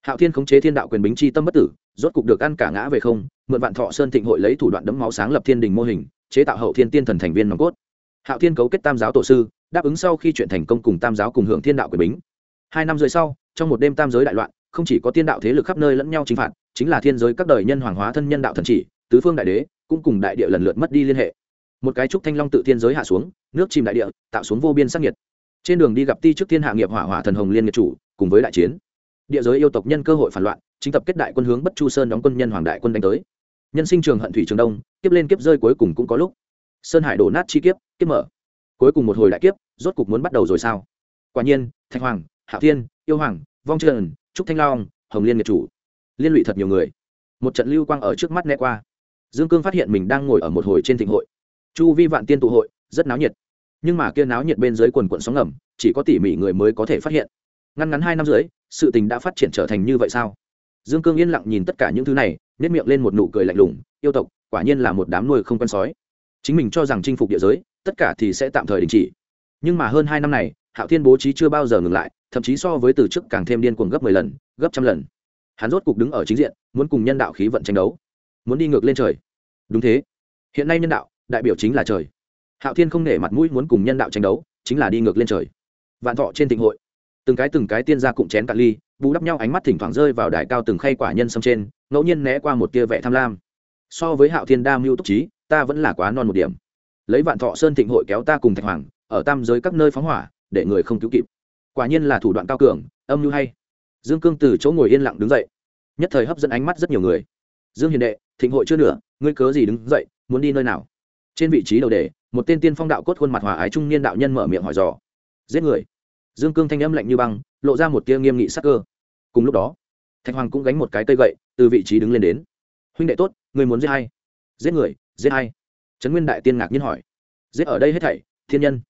Hạo thiên khống chế thiên đạo quyền bính chi tâm bất tử, rốt cục được ăn cả ngã về không, mượn vạn thọ sơn thịnh hội lấy thủ đoạn đấm máu sáng lập thiên đình mô hình, chế tạo hậu thiên tiên thần thành viên nòng cốt. Hạo thiên cấu kết tam giáo tổ sư, đáp ứng sau khi chuyện thành công cùng tam giáo cùng hưởng thiên đạo quyền bính. Hai năm rưỡi sau, trong một đêm tam giới đại loạn không chỉ có tiên đạo thế lực khắp nơi lẫn nhau chinh phạt, chính là thiên giới các đời nhân hoàng hóa thân nhân đạo thần chỉ, tứ phương đại đế cũng cùng đại địa lần lượt mất đi liên hệ. Một cái trúc thanh long tự thiên giới hạ xuống, nước chìm đại địa, tạo xuống vô biên sắc nhiệt. Trên đường đi gặp ti trước thiên hạ nghiệp hỏa hỏa thần hồng liên nghiệp chủ, cùng với đại chiến. Địa giới yêu tộc nhân cơ hội phản loạn, chính tập kết đại quân hướng bất chu sơn đóng quân nhân hoàng đại quân đánh tới. Nhân sinh trường hận thủy trường đông, kiếp lên kiếp rơi cuối cùng cũng có lúc. Sơn hải đổ nát chi kiếp kiếp mở. Cuối cùng một hồi đại kiếp, rốt cục muốn bắt đầu rồi sao? Quả nhiên, thạch hoàng hạ thiên, yêu hoàng, vong trần trúc thanh long, hồng liên nghiệp chủ. Liên lụy thật nhiều người. Một trận lưu quang ở trước mắt né qua. Dương cương phát hiện mình đang ngồi ở một hồi trên thịnh hội. Chu vi vạn tiên tụ hội, rất náo nhiệt. Nhưng mà kia náo nhiệt bên dưới quần quận sóng ngầm, chỉ có tỉ mỉ người mới có thể phát hiện. Ngăn ngắn hai năm dưới sự tình đã phát triển trở thành như vậy sao? Dương cương yên lặng nhìn tất cả những thứ này nếp miệng lên một nụ cười lạnh lùng, yêu tộc, quả nhiên là một đám nuôi không con sói. Chính mình cho rằng chinh phục địa giới, tất cả thì sẽ tạm thời đình chỉ. Nhưng mà hơn hai năm này, hạo thiên bố trí chưa bao giờ ngừng lại thậm chí so với từ trước càng thêm điên cuồng gấp mười lần, gấp trăm lần. Hắn rốt cục đứng ở chính diện, muốn cùng nhân đạo khí vận tranh đấu. Muốn đi ngược lên trời. Đúng thế. Hiện nay nhân đạo, đại biểu chính là trời. Hạo thiên không nể mặt mũi muốn cùng nhân đạo tranh đấu, chính là đi ngược lên trời. Vạn thọ trên thịnh hội. Từng cái từng cái tiên ra cụm chén cạn ly, bù đắp nhau ánh mắt thỉnh thoảng rơi vào đài cao từng khay quả nhân sâm trên, ngẫu nhiên né qua một tia vẻ tham lam. So với hạo thiên đa mưu túc trí, ta vẫn là quá non một điểm. Lấy vạn thọ sơn thịnh hội kéo ta cùng thạch hoàng, ở tam giới các nơi phóng hỏa, để người không cứu kịp quả nhiên là thủ đoạn cao cường, âm mưu hay. Dương cương từ chỗ ngồi yên lặng đứng dậy. Nhất thời hấp dẫn ánh mắt rất nhiều người. Dương hiền đệ, thịnh hội chưa nửa, ngươi cớ gì đứng dậy, muốn đi nơi nào? Trên vị trí đầu đề một tên tiên phong đạo cốt khuôn mặt hòa ái trung niên đạo nhân mở miệng hỏi dò. Giết người. Dương cương thanh âm lạnh như băng, lộ ra một tia nghiêm nghị sắc cơ. Cùng lúc đó, thạch hoàng cũng gánh một cái cây gậy, từ vị trí đứng lên đến. Huynh đệ tốt người muốn giết hay giết người, giết hay trấn nguyên đại tiên ngạc nhiên hỏi. Giết ở đây hết thảy, thiên nhân.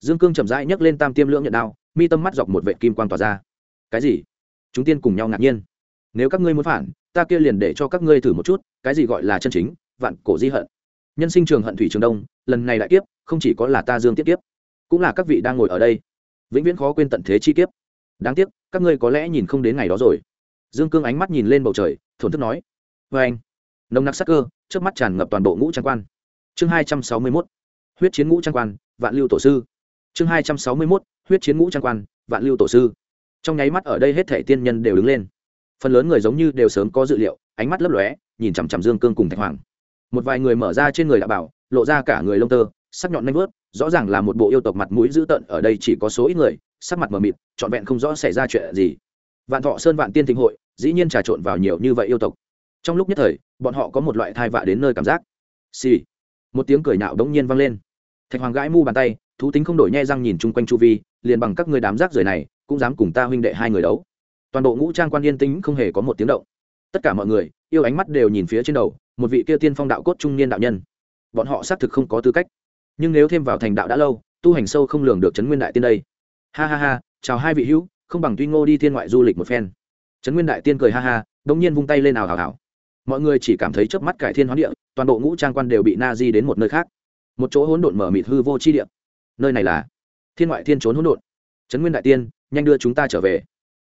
Dương cương chậm rãi nhấc lên tam tiêm lưỡng nhận đao mi tâm mắt dọc một vệ kim quang tỏa ra. Cái gì? Chúng tiên cùng nhau ngạc nhiên. Nếu các ngươi muốn phản, ta kia liền để cho các ngươi thử một chút, cái gì gọi là chân chính, vạn cổ di hận. Nhân sinh trường hận thủy trường đông, lần này đại kiếp, không chỉ có là ta dương tiết kiếp, cũng là các vị đang ngồi ở đây. Vĩnh viễn khó quên tận thế chi kiếp. Đáng tiếc, các ngươi có lẽ nhìn không đến ngày đó rồi. Dương cương ánh mắt nhìn lên bầu trời, thổn thức nói. Vê anh, nồng nặc sắc cơ trước mắt tràn ngập toàn bộ ngũ trang quan. Chương hai trăm sáu mươi mốt, huyết chiến ngũ trang quan, vạn lưu tổ sư. Chương hai trăm sáu mươi mốt huyết chiến ngũ trang quan, vạn lưu tổ sư. Trong nháy mắt ở đây hết thể tiên nhân đều đứng lên. Phần lớn người giống như đều sớm có dự liệu, ánh mắt lấp lóe, nhìn chằm chằm dương cương cùng thạch hoàng. Một vài người mở ra trên người đã bảo, lộ ra cả người lông tơ, sắc nhọn nanh vớt, rõ ràng là một bộ yêu tộc mặt mũi dữ tợn, ở đây chỉ có số ít người, sắc mặt mờ mịt, trọn vẹn không rõ xảy ra chuyện gì. Vạn thọ sơn vạn tiên thịnh hội, dĩ nhiên trà trộn vào nhiều như vậy yêu tộc. Trong lúc nhất thời, bọn họ có một loại thai vạ đến nơi cảm giác. Xì、sì. một tiếng cười nạo đống nhiên vang lên. Thạch hoàng gãi mu bàn tay, thú tính không đổi nhai răng nhìn chung quanh chu vi liền bằng các người đám rác rưởi này, cũng dám cùng ta huynh đệ hai người đấu. Toàn bộ ngũ trang quan yên tĩnh không hề có một tiếng động. Tất cả mọi người, yêu ánh mắt đều nhìn phía trên đầu, một vị kia tiên phong đạo cốt trung niên đạo nhân. Bọn họ xác thực không có tư cách. Nhưng nếu thêm vào thành đạo đã lâu, tu hành sâu không lường được trấn nguyên đại tiên đây. Ha ha ha, chào hai vị hữu, không bằng tuy ngô đi thiên ngoại du lịch một phen. Trấn nguyên đại tiên cười ha ha đ ỗ n g nhiên vung tay lên ào hào hào mọi người chỉ cảm thấy chớp mắt cải thiên hoán địa, toàn bộ ngũ trang quan đều bị na di đến một nơi khác. Một chỗ hỗn độn mở mịt hư vô chi địa. Nơi này là thiên ngoại thiên trốn hỗn độn. Trấn nguyên đại tiên, nhanh đưa chúng ta trở về.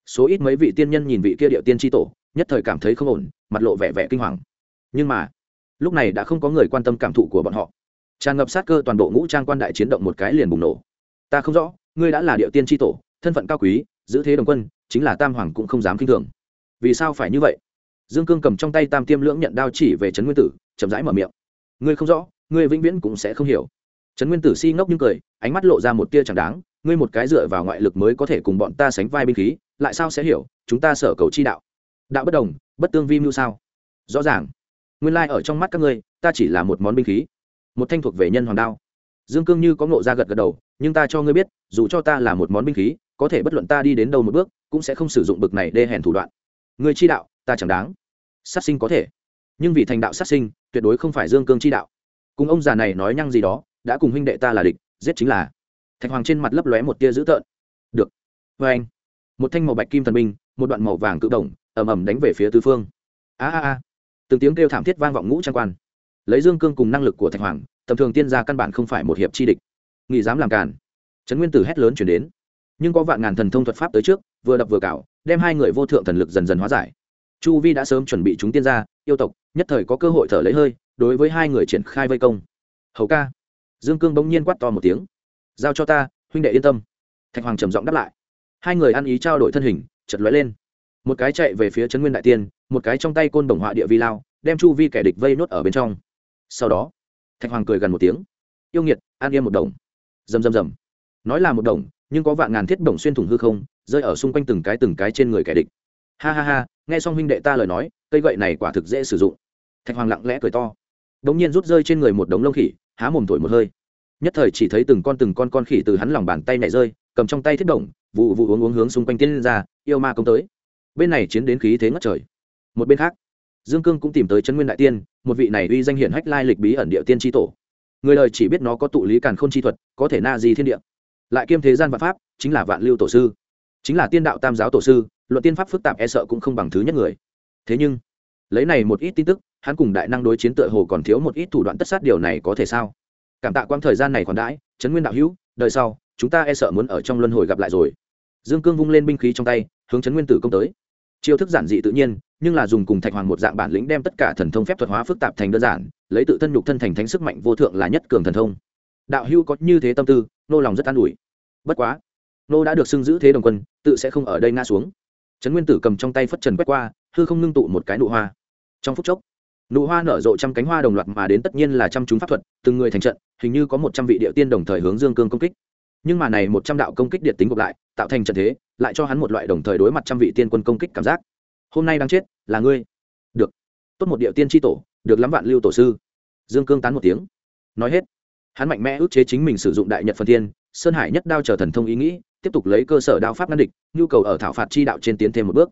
Số ít mấy vị tiên nhân nhìn vị kia địa tiên tri tổ, nhất thời cảm thấy không ổn, mặt lộ vẻ vẻ kinh hoàng. Nhưng mà, lúc này đã không có người quan tâm cảm thụ của bọn họ. Tràn ngập sát cơ toàn bộ ngũ trang quan đại chiến động một cái liền bùng nổ. Ta không rõ, ngươi đã là địa tiên tri tổ, thân phận cao quý, giữ thế đồng quân, chính là tam hoàng cũng không dám k i n h thường. Vì sao phải như vậy? Dương cương cầm trong tay tam tiêm lưỡng nhận đao chỉ về trấn nguyên tử, chậm rãi mở miệng. Ngươi không rõ, ngươi vĩnh viễn cũng sẽ không hiểu trấn nguyên tử si ngốc nhưng cười, ánh mắt lộ ra một tia chẳng đáng, ngươi một cái dựa vào ngoại lực mới có thể cùng bọn ta sánh vai binh khí, lại sao sẽ hiểu, chúng ta sở cầu chi đạo. Đạo bất đồng, bất tương vi mưu sao? Rõ ràng. Nguyên lai ở trong mắt các ngươi, ta chỉ là một món binh khí. Một thanh thuộc về nhân hoàng đao. Dương cương như có ngộ ra gật gật đầu, nhưng ta cho ngươi biết, dù cho ta là một món binh khí, có thể bất luận ta đi đến đâu một bước, cũng sẽ không sử dụng bực này đê hèn thủ đoạn. Ngươi chi đạo, ta chẳng đáng. Sát sinh có thể. Nhưng vì thành đạo sát sinh, tuyệt đối không phải dương cương chi đạo. Cùng ông già này nói nhăng gì đó đã cùng huynh đệ ta là địch, giết chính là. Thạch hoàng trên mặt lấp lóe một tia dữ tợn. Được. Vê anh, một thanh màu bạch kim thần binh, một đoạn màu vàng cự đồng ầm ầm đánh về phía tứ phương. A a a. Từng tiếng kêu thảm thiết vang vọng ngũ trang quan. Lấy dương cương cùng năng lực của thạch hoàng, tầm thường tiên gia căn bản không phải một hiệp chi địch. Nghị dám làm cản trấn nguyên tử hét lớn chuyển đến. Nhưng có vạn ngàn thần thông thuật pháp tới trước, vừa đập vừa cào đem hai người vô thượng thần lực dần dần hóa giải. Chu vi đã sớm chuẩn bị chúng tiên gia, yêu tộc, nhất thời có cơ hội thở lấy hơi, đối với hai người triển khai vây công. Hầu ca dương cương bỗng nhiên quát to một tiếng. Giao cho ta, huynh đệ yên tâm. Thạch hoàng trầm giọng đáp lại. Hai người ăn ý trao đổi thân hình chật lóe lên. Một cái chạy về phía trấn nguyên đại tiên, một cái trong tay côn đồng họa địa vi lao, đem chu vi kẻ địch vây nốt ở bên trong. Sau đó, thạch hoàng cười gần một tiếng. Yêu nghiệt an yên một đồng. Rầm rầm rầm. Nói là một đồng, nhưng có vạn ngàn thiết đồng xuyên thủng hư không, rơi ở xung quanh từng cái từng cái trên người kẻ địch. Ha ha ha, nghe xong huynh đệ ta lời nói, cây gậy này quả thực dễ sử dụng. Thạch hoàng lặng lẽ cười to. Đ ỗ n g nhiên rút rơi trên người một đống lông khỉ há mồm thổi một hơi. Nhất thời chỉ thấy từng con từng con con khỉ từ hắn lòng bàn tay nhảy rơi, cầm trong tay thiết động, vụ vụ uống uống hướng xung quanh tiên ra, yêu ma công tới. Bên này chiến đến khí thế ngất trời. Một bên khác, dương cương cũng tìm tới trấn nguyên đại tiên, một vị này uy danh hiển hách lai lịch bí ẩn địa tiên tri tổ. Người đời chỉ biết nó có tụ lý càn k h ô n chi thuật, có thể na di thiên địa. Lại kiêm thế gian vạn pháp, chính là vạn lưu tổ sư. Chính là tiên đạo tam giáo tổ sư, luận tiên pháp phức tạp e sợ cũng không bằng thứ nhất người. Thế nhưng, lấy này một ít tin tức hắn cùng đại năng đối chiến tựa hồ còn thiếu một ít thủ đoạn tất sát điều này có thể sao? Cảm tạ quang thời gian này còn đãi, trấn nguyên đạo hữu, đời sau, chúng ta e sợ muốn ở trong luân hồi gặp lại rồi. Dương cương vung lên binh khí trong tay, hướng trấn nguyên tử công tới. Chiêu thức giản dị tự nhiên, nhưng là dùng cùng thạch hoàng một dạng bản lĩnh đem tất cả thần thông phép thuật hóa phức tạp thành đơn giản, lấy tự thân nhục thân thành thánh sức mạnh vô thượng là nhất cường thần thông. Đạo hưu có như thế tâm tư, nô lòng rất an ủi. Bất quá, nô đã được xưng giữ thế đồng quân, tự sẽ không ở đây ngã xuống. Trấn nguyên tử cầm trong tay phất trần quét qua, hư không ngưng tụ một cái nụ hoa. Trong phút chốc nụ hoa nở rộ trăm cánh hoa đồng loạt mà đến tất nhiên là trăm chúng pháp thuật, từng người thành trận, hình như có một trăm vị địa tiên đồng thời hướng dương cương công kích. Nhưng mà này một trăm đạo công kích điện tính gộp lại, tạo thành trận thế, lại cho hắn một loại đồng thời đối mặt trăm vị tiên quân công kích cảm giác. Hôm nay đang chết, là ngươi. Được. Tốt một địa tiên tri tổ, được lắm vạn lưu tổ sư. Dương cương tán một tiếng. Nói hết. Hắn mạnh mẽ ước chế chính mình sử dụng đại nhật phần thiên, sơn hải nhất đao chờ thần thông ý nghĩ, tiếp tục lấy cơ sở đao pháp ngăn địch, nhu cầu ở thảo phạt chi đạo trên tiến thêm một bước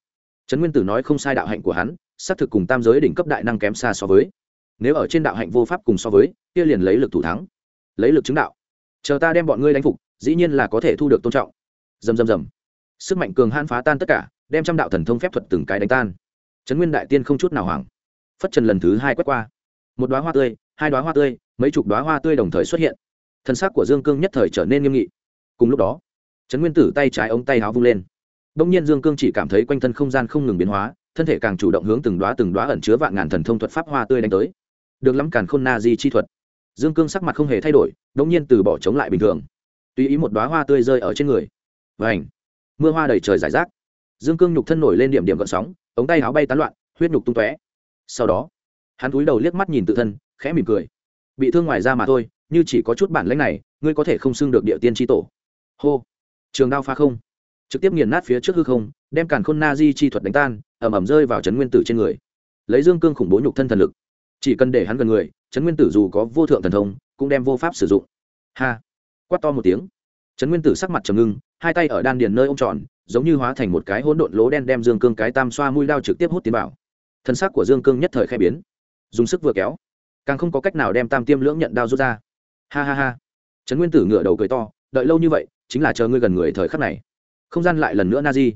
trấn nguyên tử nói không sai đạo hạnh của hắn, xác thực cùng tam giới đỉnh cấp đại năng kém xa so với. Nếu ở trên đạo hạnh vô pháp cùng so với, kia liền lấy lực thủ thắng, lấy lực chứng đạo. Chờ ta đem bọn ngươi đánh phục, dĩ nhiên là có thể thu được tôn trọng. Dầm dầm dầm. Sức mạnh cường hãn phá tan tất cả, đem trăm đạo thần thông phép thuật từng cái đánh tan. Trấn nguyên đại tiên không chút nào hoảng. Phất trần lần thứ hai quét qua. Một đoá hoa tươi, hai đoá hoa tươi, mấy chục đoá hoa tươi đồng thời xuất hiện. Thân xác của dương cương nhất thời trở nên nghiêm nghị. Cùng lúc đó, trấn nguyên tử tay trái ống tay áo vung lên đông nhiên dương cương chỉ cảm thấy quanh thân không gian không ngừng biến hóa, thân thể càng chủ động hướng từng đóa từng đóa ẩn chứa vạn ngàn thần thông thuật pháp hoa tươi đánh tới. Được lắm càn khôn na di chi thuật. Dương cương sắc mặt không hề thay đổi, đông nhiên từ bỏ chống lại bình thường. Tùy ý một đóa hoa tươi rơi ở trên người. Vành. mưa hoa đầy trời giải rác. Dương cương nhục thân nổi lên điểm điểm gợn sóng, ống tay áo bay tán loạn, huyết nhục tung tóe. Sau đó, hắn cúi đầu liếc mắt nhìn tự thân, khẽ mỉm cười. Bị thương ngoài ra mà thôi, như chỉ có chút bản lĩnh này, ngươi có thể không xưng được địa tiên chi tổ. Hô. Trường đao pha không trực tiếp nghiền nát phía trước hư không, đem càn khôn na di chi thuật đánh tan ẩm ẩm rơi vào trấn nguyên tử trên người. Lấy dương cương khủng bố nhục thân thần lực. Chỉ cần để hắn gần người, trấn nguyên tử dù có vô thượng thần thông, cũng đem vô pháp sử dụng. Ha! Quát to một tiếng. Trấn nguyên tử sắc mặt trầm ngưng, hai tay ở đan điền nơi ô m tròn, giống như hóa thành một cái hỗn độn lỗ đen đem dương cương cái tam xoa mũi đao trực tiếp hút tiến vào. Thân xác của dương cương nhất thời khai biến. Dùng sức vừa kéo, càng không có cách nào đem tam tiêm lưỡng nhận đao rút ra. Ha ha ha! Trấn nguyên tử ngửa đầu cười to, đợi lâu như vậy, chính là chờ ngươi gần người thời khắc này không gian lại lần nữa na di.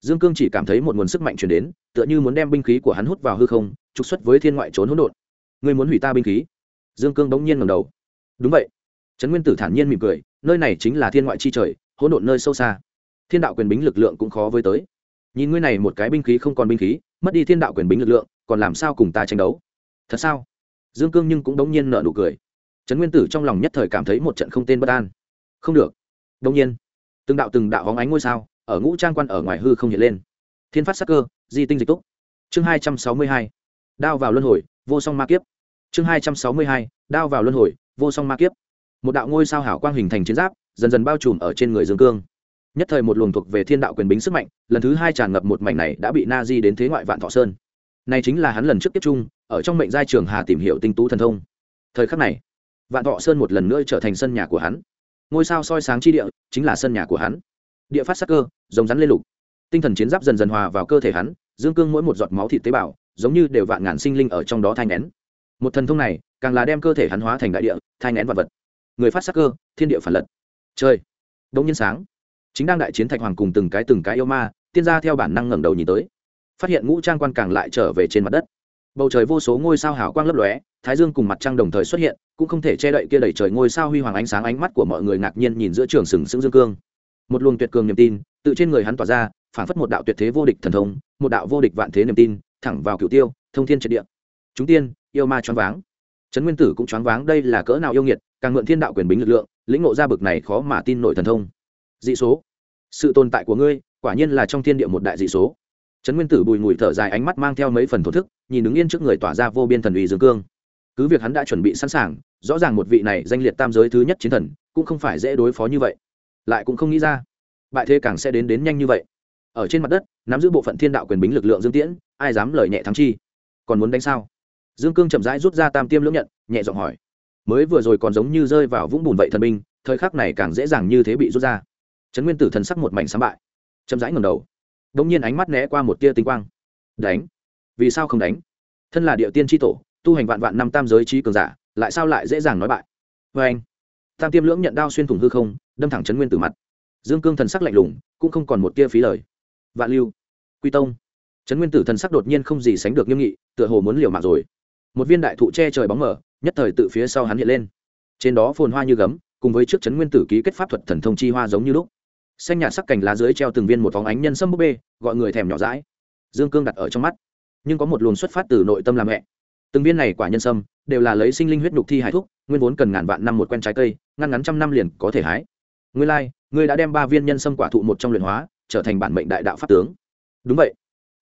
Dương cương chỉ cảm thấy một nguồn sức mạnh chuyển đến, tựa như muốn đem binh khí của hắn hút vào hư không, trục xuất với thiên ngoại trốn hỗn độn. Ngươi muốn hủy ta binh khí? Dương cương bỗng nhiên ngầm đầu. Đúng vậy. Trấn nguyên tử thản nhiên mỉm cười, nơi này chính là thiên ngoại chi trời, hỗn độn nơi sâu xa. Thiên đạo quyền bính lực lượng cũng khó với tới. Nhìn ngươi này một cái binh khí không còn binh khí, mất đi thiên đạo quyền bính lực lượng, còn làm sao cùng ta tranh đấu? Thật sao? Dương cương nhưng cũng đống nhiên nợ nụ cười. Trấn nguyên tử trong lòng nhất thời cảm thấy một trận không tên bất an. Không được. Đống nhiên từng đạo từng đạo hóng ánh ngôi sao, ở ngũ trang quan ở ngoài hư không hiện lên. Thiên phát sắc cơ, di tinh dịch túc. Chương hai trăm sáu mươi hai, đao vào luân hồi, vô song ma kiếp. Chương hai trăm sáu mươi hai, đao vào luân hồi, vô song ma kiếp. Một đạo ngôi sao hảo quang hình thành chiến giáp, dần dần bao trùm ở trên người dương cương. Nhất thời một luồng thuộc về thiên đạo quyền bính sức mạnh, lần thứ hai tràn ngập một mảnh này đã bị na di đến thế ngoại vạn thọ sơn. Này chính là hắn lần trước tiếp trung ở trong mệnh giai trường hà tìm hiểu tinh tú thần thông. Thời khắc này, vạn thọ sơn một lần nữa trở thành sân nhà của hắn ngôi sao soi sáng chi địa chính là sân nhà của hắn. Địa phát sắc cơ, giống rắn lên lục. Tinh thần chiến giáp dần dần hòa vào cơ thể hắn, dương cương mỗi một giọt máu thịt tế bào, giống như đều vạn ngàn sinh linh ở trong đó thai nén. Một thần thông này, càng là đem cơ thể hắn hóa thành đại địa thai nén vật vật. Người phát sắc cơ, thiên địa phản lật. Chơi đông nhiên sáng. Chính đang đại chiến thạch hoàng cùng từng cái từng cái yêu ma, tiên gia theo bản năng ngẩng đầu nhìn tới. Phát hiện ngũ trang quan càng lại trở về trên mặt đất bầu trời vô số ngôi sao hào quang lấp lóe, thái dương cùng mặt trăng đồng thời xuất hiện, cũng không thể che đậy kia đẩy trời ngôi sao huy hoàng ánh sáng, ánh mắt của mọi người ngạc nhiên nhìn giữa trường sừng sững dương cương. Một luồng tuyệt cường niềm tin, tự trên người hắn tỏa ra, phản phất một đạo tuyệt thế vô địch thần thông, một đạo vô địch vạn thế niềm tin, thẳng vào cửu tiêu, thông thiên triệt địa. Chúng tiên, yêu ma choáng váng. Trấn nguyên tử cũng choáng váng, đây là cỡ nào yêu nghiệt, càng mượn thiên đạo quyền bính lực lượng, lĩnh ngộ ra bực này khó mà tin nổi thần thông. Dị số. Sự tồn tại của ngươi, quả nhiên là trong thiên địa một đại dị số trấn nguyên tử bùi ngùi thở dài ánh mắt mang theo mấy phần thổ thức, nhìn đứng yên trước người tỏa ra vô biên thần uy dương cương. Cứ việc hắn đã chuẩn bị sẵn sàng, rõ ràng một vị này danh liệt tam giới thứ nhất chiến thần, cũng không phải dễ đối phó như vậy. Lại cũng không nghĩ ra, bại thế càng sẽ đến đến nhanh như vậy. Ở trên mặt đất, nắm giữ bộ phận thiên đạo quyền bính lực lượng dương tiễn, ai dám lời nhẹ thắng chi? Còn muốn đánh sao? Dương cương chậm rãi rút ra tam tiêm lưỡng nhận, nhẹ giọng hỏi. Mới vừa rồi còn giống như rơi vào vũng bùn vậy thần binh, thời khắc này càng dễ dàng như thế bị rút ra. Trấn nguyên tử thần sắc một mảnh sáng bại, chậm rãi ngầm đầu đ ỗ n g nhiên ánh mắt né qua một tia tinh quang. Đánh. Vì sao không đánh? Thân là địa tiên tri tổ, tu hành vạn vạn năm tam giới trí cường giả, lại sao lại dễ dàng nói bại? Vê anh, tam tiêm lưỡng nhận đao xuyên thủng hư không, đâm thẳng chấn nguyên tử mặt. Dương cương thần sắc lạnh lùng, cũng không còn một tia phí lời. Vạn lưu, quy tông. Chấn nguyên tử thần sắc đột nhiên không gì sánh được nghiêm nghị, tựa hồ muốn liều mạng rồi. Một viên đại thụ che trời bóng mở nhất thời tự phía sau hắn hiện lên. Trên đó phồn hoa như gấm, cùng với trước chấn nguyên tử ký kết pháp thuật thần thông chi hoa giống như lúc xanh nhạt sắc cành lá dưới treo từng viên một vóng ánh nhân sâm búp bê gọi người thèm nhỏ rãi dương cương đặt ở trong mắt. Nhưng có một luồng xuất phát từ nội tâm làm mẹ. Từng viên này quả nhân sâm đều là lấy sinh linh huyết nhục thi hải thuốc nguyên vốn cần ngàn vạn năm một quen trái cây ngăn ngắn trăm năm liền có thể hái. Ngươi lai、like, ngươi đã đem ba viên nhân sâm quả thụ một trong luyện hóa trở thành bản mệnh đại đạo pháp tướng. Đúng vậy.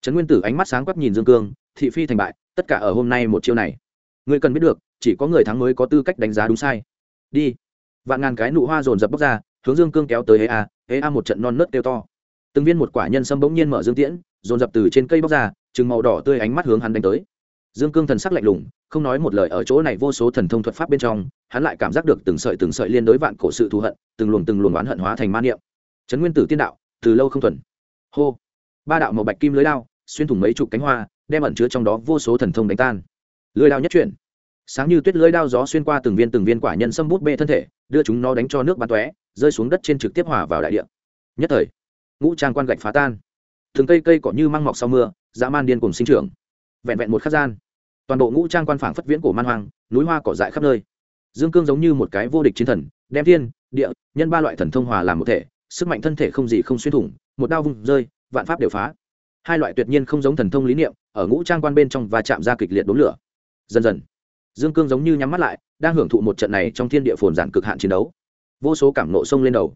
Trấn nguyên tử ánh mắt sáng quắc nhìn dương cương thị phi thành bại tất cả ở hôm nay một chiêu này. Ngươi cần biết được chỉ có người thắng mới có tư cách đánh giá đúng sai. Đi. Vạn ngàn cái nụ hoa dồn dập bốc ra hướng dương cương kéo tới hế a hế a một trận non nớt kêu to. Từng viên một quả nhân sâm bỗng nhiên mở dương tiễn, dồn dập từ trên cây bóc ra chừng màu đỏ tươi ánh mắt hướng hắn đánh tới. Dương cương thần sắc lạnh lùng, không nói một lời ở chỗ này vô số thần thông thuật pháp bên trong, hắn lại cảm giác được từng sợi từng sợi liên đối vạn cổ sự thù hận, từng luồng từng luồng oán hận hóa thành ma niệm. Trấn nguyên tử tiên đạo, từ lâu không thuần. Hô. Ba đạo màu bạch kim lưới lao xuyên thủng mấy chục cánh hoa, đem ẩn chứa trong đó vô số thần thông đánh tan. Lưới lao nhất chuyển sáng như tuyết lưỡi đao gió xuyên qua từng viên từng viên quả nhân sâm bút bê thân thể, đưa chúng nó đánh cho nước bắn tóe, rơi xuống đất trên trực tiếp hỏa vào đại địa. Nhất thời, ngũ trang quan gạch phá tan. Thường cây cây cỏ như măng mọc sau mưa, dã man điên cùng sinh trưởng. Vẹn vẹn một khắc gian, toàn bộ ngũ trang quan phảng phất viễn cổ man hoang, núi hoa cỏ dại khắp nơi. Dương cương giống như một cái vô địch chiến thần, đem thiên, địa, nhân ba loại thần thông hòa làm một thể, sức mạnh thân thể không gì không xuyên thủng, một đao vung rơi, vạn pháp đều phá. Hai loại tuyệt nhiên không giống thần thông lý niệm, ở ngũ trang quan bên trong và chạm ra kịch liệt đốn lửa. Dần dần dương cương giống như nhắm mắt lại, đang hưởng thụ một trận này trong thiên địa phồn giản cực hạn chiến đấu. Vô số cảm nộ sông lên đầu.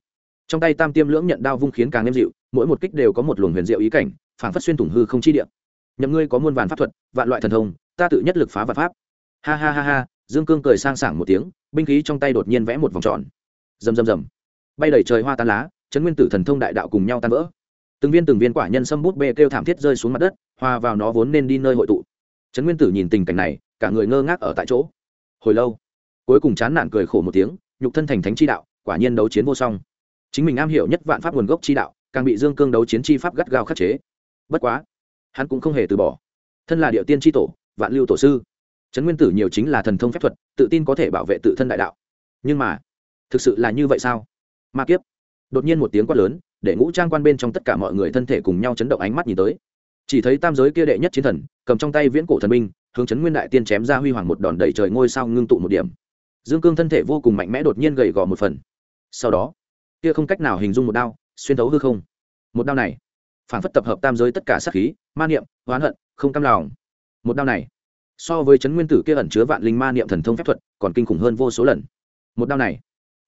Trong tay tam tiêm lưỡng nhận đao vung khiến càng êm dịu, mỗi một kích đều có một luồng huyền diệu ý cảnh phản phất xuyên thủng hư không chi địa. Nhậm ngươi có muôn vàn pháp thuật, vạn loại thần thông, ta tự nhất lực phá vạn pháp. Ha ha ha ha, dương cương cười sang sảng một tiếng, binh khí trong tay đột nhiên vẽ một vòng tròn. Rầm rầm rầm. Bay đầy trời hoa tan lá, chấn nguyên tử thần thông đại đạo cùng nhau tan vỡ. Từng viên từng viên quả nhân sâm bút bê kêu thảm thiết rơi xuống mặt đất, hòa vào nó vốn nên đi nơi hội tụ trấn nguyên tử nhìn tình cảnh này, cả người ngơ ngác ở tại chỗ. Hồi lâu, cuối cùng chán nản cười khổ một tiếng, nhục thân thành thánh chi đạo, quả nhiên đấu chiến vô song. Chính mình am hiểu nhất vạn pháp nguồn gốc chi đạo, càng bị dương cương đấu chiến chi pháp gắt gao khắc chế. Bất quá, hắn cũng không hề từ bỏ. Thân là địa tiên tri tổ, vạn lưu tổ sư. Trấn nguyên tử nhiều chính là thần thông phép thuật, tự tin có thể bảo vệ tự thân đại đạo. Nhưng mà, thực sự là như vậy sao? Ma kiếp. Đột nhiên một tiếng quát lớn, để ngũ trang quan bên trong tất cả mọi người thân thể cùng nhau chấn động ánh mắt nhìn tới chỉ thấy tam giới kia đệ nhất chiến thần, cầm trong tay viễn cổ thần binh, hướng chấn nguyên đại tiên chém ra huy hoàng một đòn đẩy trời ngôi sao ngưng tụ một điểm. Dương cương thân thể vô cùng mạnh mẽ đột nhiên gầy gò một phần. Sau đó, kia không cách nào hình dung một đao, xuyên thấu hư không. Một đao này, phản phất tập hợp tam giới tất cả sát khí, ma niệm, oán hận, không cam lòng. Một đao này, so với chấn nguyên tử kia ẩn chứa vạn linh ma niệm thần thông phép thuật, còn kinh khủng hơn vô số lần. Một đao này,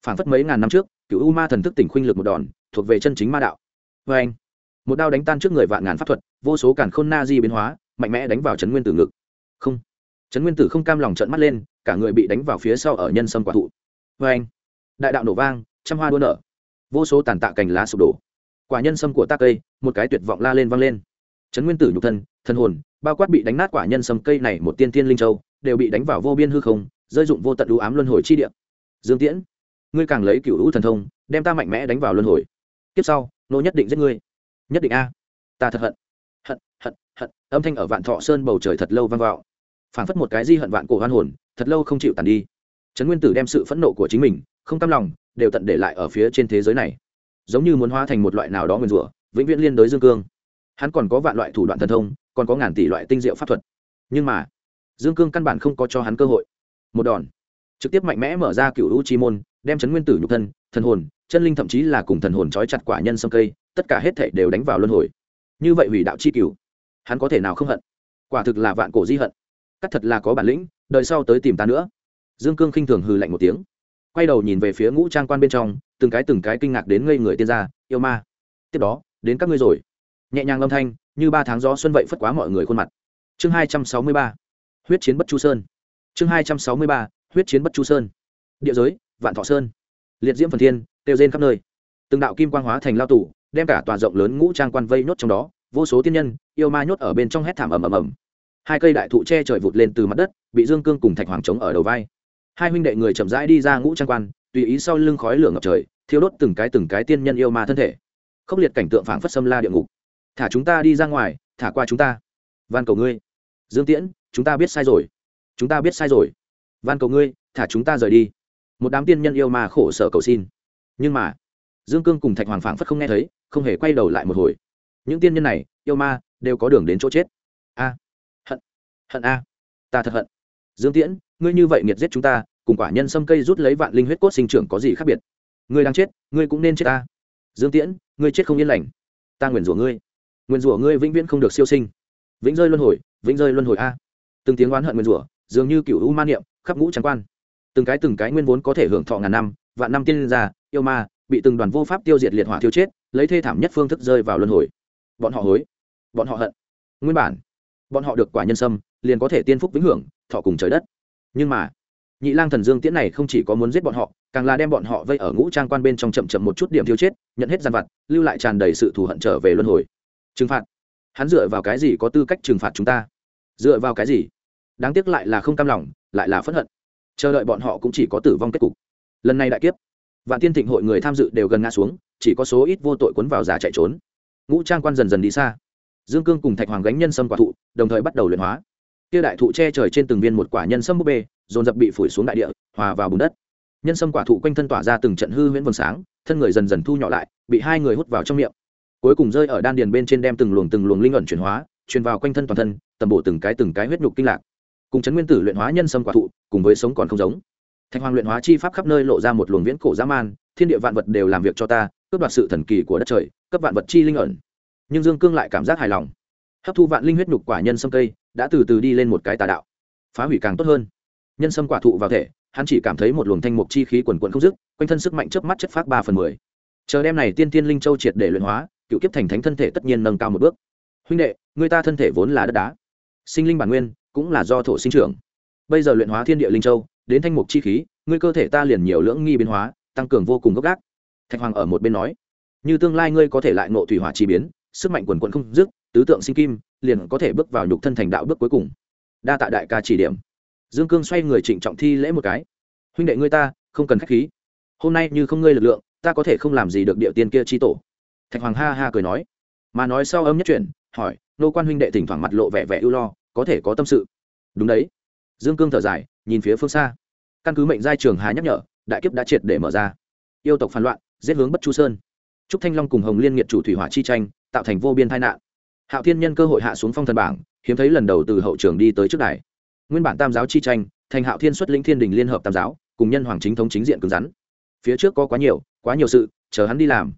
phản phất mấy ngàn năm trước, cựu u ma thần thức tỉnh khuynh lực một đòn, thuộc về chân chính ma đạo. Vê anh một đao đánh tan trước người vạn ngàn pháp thuật, vô số cản khôn na di biến hóa, mạnh mẽ đánh vào chấn nguyên tử ngực. Không. Chấn nguyên tử không cam lòng trận mắt lên, cả người bị đánh vào phía sau ở nhân sâm quả thụ. Vê anh, đại đạo nổ vang, trăm hoa đua nở. Vô số tàn tạ cành lá sụp đổ. Quả nhân sâm của ta cây, một cái tuyệt vọng la lên vang lên. Chấn nguyên tử nhục thân thân hồn, bao quát bị đánh nát quả nhân sâm cây này một tiên tiên linh châu, đều bị đánh vào vô biên hư không, rơi dụng vô tận đũ ám luân hồi chi địa. Dương tiễn, ngươi càng lấy cựu hữu thần thông, đem ta mạnh mẽ đánh vào luân hồi. Tiếp sau, nô nhất định giết ngươi nhất định a. Ta thật hận. Hận hận hận. Âm thanh ở vạn thọ sơn bầu trời thật lâu vang vọng. Phảng phất một cái di hận vạn cổ hoan hồn, thật lâu không chịu tàn đi. Trấn nguyên tử đem sự phẫn nộ của chính mình, không tâm lòng, đều tận để lại ở phía trên thế giới này. Giống như muốn hóa thành một loại nào đó nguyên rủa, vĩnh viễn liên đối dương cương. Hắn còn có vạn loại thủ đoạn thần thông, còn có ngàn tỷ loại tinh diệu pháp thuật. Nhưng mà, dương cương căn bản không có cho hắn cơ hội. Một đòn. Trực tiếp mạnh mẽ mở ra cựu u chi môn, đem chấn nguyên tử nhục thân, thần hồn, chân linh thậm chí là cùng thần hồn trói chặt quả nhân sâm cây tất cả hết thể đều đánh vào luân hồi. Như vậy hủy đạo chi cửu, hắn có thể nào không hận? Quả thực là vạn cổ di hận. Cắt thật là có bản lĩnh, đợi sau tới tìm ta nữa. Dương cương khinh thường hừ lạnh một tiếng. Quay đầu nhìn về phía ngũ trang quan bên trong, từng cái từng cái kinh ngạc đến ngây người tiên gia, yêu ma. Tiếp đó, đến các ngươi rồi. Nhẹ nhàng âm thanh, như ba tháng gió xuân vậy phất quá mọi người khuôn mặt. Chương hai trăm sáu mươi ba. Huyết chiến bất chu sơn. Chương hai trăm sáu mươi ba. Huyết chiến bất chu sơn. Địa giới, vạn thọ sơn. Liệt diễm phần thiên tiêu rên khắp nơi. Từng đạo kim quang hóa thành lao tủ đem cả tòa rộng lớn ngũ trang quan vây nhốt trong đó, vô số tiên nhân, yêu ma nhốt ở bên trong hét thảm ầm ầm ầm. Hai cây đại thụ che trời vụt lên từ mặt đất, bị dương cương cùng thạch hoàng trống ở đầu vai. Hai huynh đệ người chậm rãi đi ra ngũ trang quan, tùy ý sau lưng khói lửa ngập trời, thiêu đốt từng cái từng cái tiên nhân yêu ma thân thể. Khốc liệt cảnh tượng phảng phất xâm la địa ngục. Thả chúng ta đi ra ngoài, thả qua chúng ta. Van cầu ngươi. Dương tiễn, chúng ta biết sai rồi. Chúng ta biết sai rồi. Van cầu ngươi, thả chúng ta rời đi. Một đám tiên nhân yêu ma khổ sở cầu xin. Nhưng mà dương cương cùng thạch hoàng phảng phất không nghe thấy, không hề quay đầu lại một hồi. Những tiên nhân này, yêu ma, đều có đường đến chỗ chết. A. Hận. Hận a. Ta thật hận. Dương tiễn, ngươi như vậy nghiệt giết chúng ta, cùng quả nhân xâm cây rút lấy vạn linh huyết cốt sinh trưởng có gì khác biệt? Ngươi đang chết, ngươi cũng nên chết ta. Dương tiễn, ngươi chết không yên lành. Ta nguyền rủa ngươi. Nguyền rủa ngươi vĩnh viễn không được siêu sinh. Vĩnh rơi luân hồi, vĩnh rơi luân hồi a. Từng tiếng oán hận nguyền rủa, dường như cựu u ma niệm, khắp ngũ trắng quan. Từng cái từng cái nguyên vốn có thể hưởng thọ ngàn năm, vạn năm tiên gia yêu ma bị từng đoàn vô pháp tiêu diệt liệt hỏa thiêu chết, lấy thê thảm nhất phương thức rơi vào luân hồi. Bọn họ hối, bọn họ hận. Nguyên bản, bọn họ được quả nhân sâm, liền có thể tiên phúc vĩnh hưởng, thọ cùng trời đất. Nhưng mà, nhị lang thần dương tiễn này không chỉ có muốn giết bọn họ, càng là đem bọn họ vây ở ngũ trang quan bên trong chậm chậm một chút điểm thiêu chết, nhận hết gian vặt, lưu lại tràn đầy sự thù hận trở về luân hồi. Trừng phạt. Hắn dựa vào cái gì có tư cách trừng phạt chúng ta? Dựa vào cái gì? Đáng tiếc lại là không cam lòng, lại là phẫn hận. Chờ đợi bọn họ cũng chỉ có tử vong kết cục. Lần này đại kiếp vạn tiên thịnh hội người tham dự đều gần ngã xuống, chỉ có số ít vô tội quấn vào giả chạy trốn. Ngũ trang quan dần dần đi xa. Dương cương cùng thạch hoàng gánh nhân sâm quả thụ, đồng thời bắt đầu luyện hóa. Kia đại thụ che trời trên từng viên một quả nhân sâm búp bê, dồn dập bị phủi xuống đại địa, hòa vào bùn đất. Nhân sâm quả thụ quanh thân tỏa ra từng trận hư huyễn vầng sáng, thân người dần dần thu nhỏ lại, bị hai người hút vào trong miệng. Cuối cùng rơi ở đan điền bên trên đem từng luồng từng luồng linh ẩn chuyển hóa, truyền vào quanh thân toàn thân, tầm bổ từng cái từng cái huyết nhục kinh lạc. Cùng chấn nguyên tử luyện hóa nhân sâm quả thụ, cùng với sống còn không giống thạch hoàng luyện hóa chi pháp khắp nơi lộ ra một luồng viễn cổ dã man, thiên địa vạn vật đều làm việc cho ta, cướp đoạt sự thần kỳ của đất trời cấp vạn vật chi linh ẩn. Nhưng dương cương lại cảm giác hài lòng. Hấp thu vạn linh huyết nhục quả nhân sâm cây, đã từ từ đi lên một cái tà đạo. Phá hủy càng tốt hơn. Nhân sâm quả thụ vào thể, hắn chỉ cảm thấy một luồng thanh mục chi khí quần quận không dứt, quanh thân sức mạnh chớp mắt chất phát ba phần mười. Chờ đêm này tiên tiên linh châu triệt để luyện hóa, cựu kiếp thành thánh thân thể tất nhiên nâng cao một bước. Huynh đệ, người ta thân thể vốn là đất đá. Sinh linh bản nguyên cũng là do thổ sinh trưởng. Bây giờ luyện hóa thiên địa linh châu đến thanh mục chi khí, ngươi cơ thể ta liền nhiều lưỡng nghi biến hóa, tăng cường vô cùng gốc gác thạch hoàng ở một bên nói, như tương lai ngươi có thể lại ngộ thủy hỏa chi biến, sức mạnh quần quận không dứt, tứ tượng sinh kim, liền có thể bước vào nhục thân thành đạo bước cuối cùng. Đa tạ đại ca chỉ điểm. Dương cương xoay người trịnh trọng thi lễ một cái. Huynh đệ ngươi ta, không cần khách khí. Hôm nay như không ngươi lực lượng, ta có thể không làm gì được địa tiên kia chi tổ. Thạch hoàng ha ha cười nói. Mà nói sau âm nhất chuyển hỏi, nô quan huynh đệ thỉnh thoảng mặt lộ vẻ vẻ ưu lo, có thể có tâm sự. Đúng đấy dương cương thở dài, nhìn phía phương xa. Căn cứ mệnh giai trường hà nhắc nhở, đại kiếp đã triệt để mở ra. Yêu tộc phản loạn, giết hướng bất chu sơn. Trúc thanh long cùng hồng liên nghiệt chủ thủy hỏa chi tranh, tạo thành vô biên tai nạn. Hạo thiên nhân cơ hội hạ xuống phong thần bảng, hiếm thấy lần đầu từ hậu trường đi tới trước đài. Nguyên bản tam giáo chi tranh, thành hạo thiên xuất lĩnh thiên đình liên hợp tam giáo, cùng nhân hoàng chính thống chính diện cứng rắn. Phía trước có quá nhiều quá nhiều sự, chờ hắn đi làm.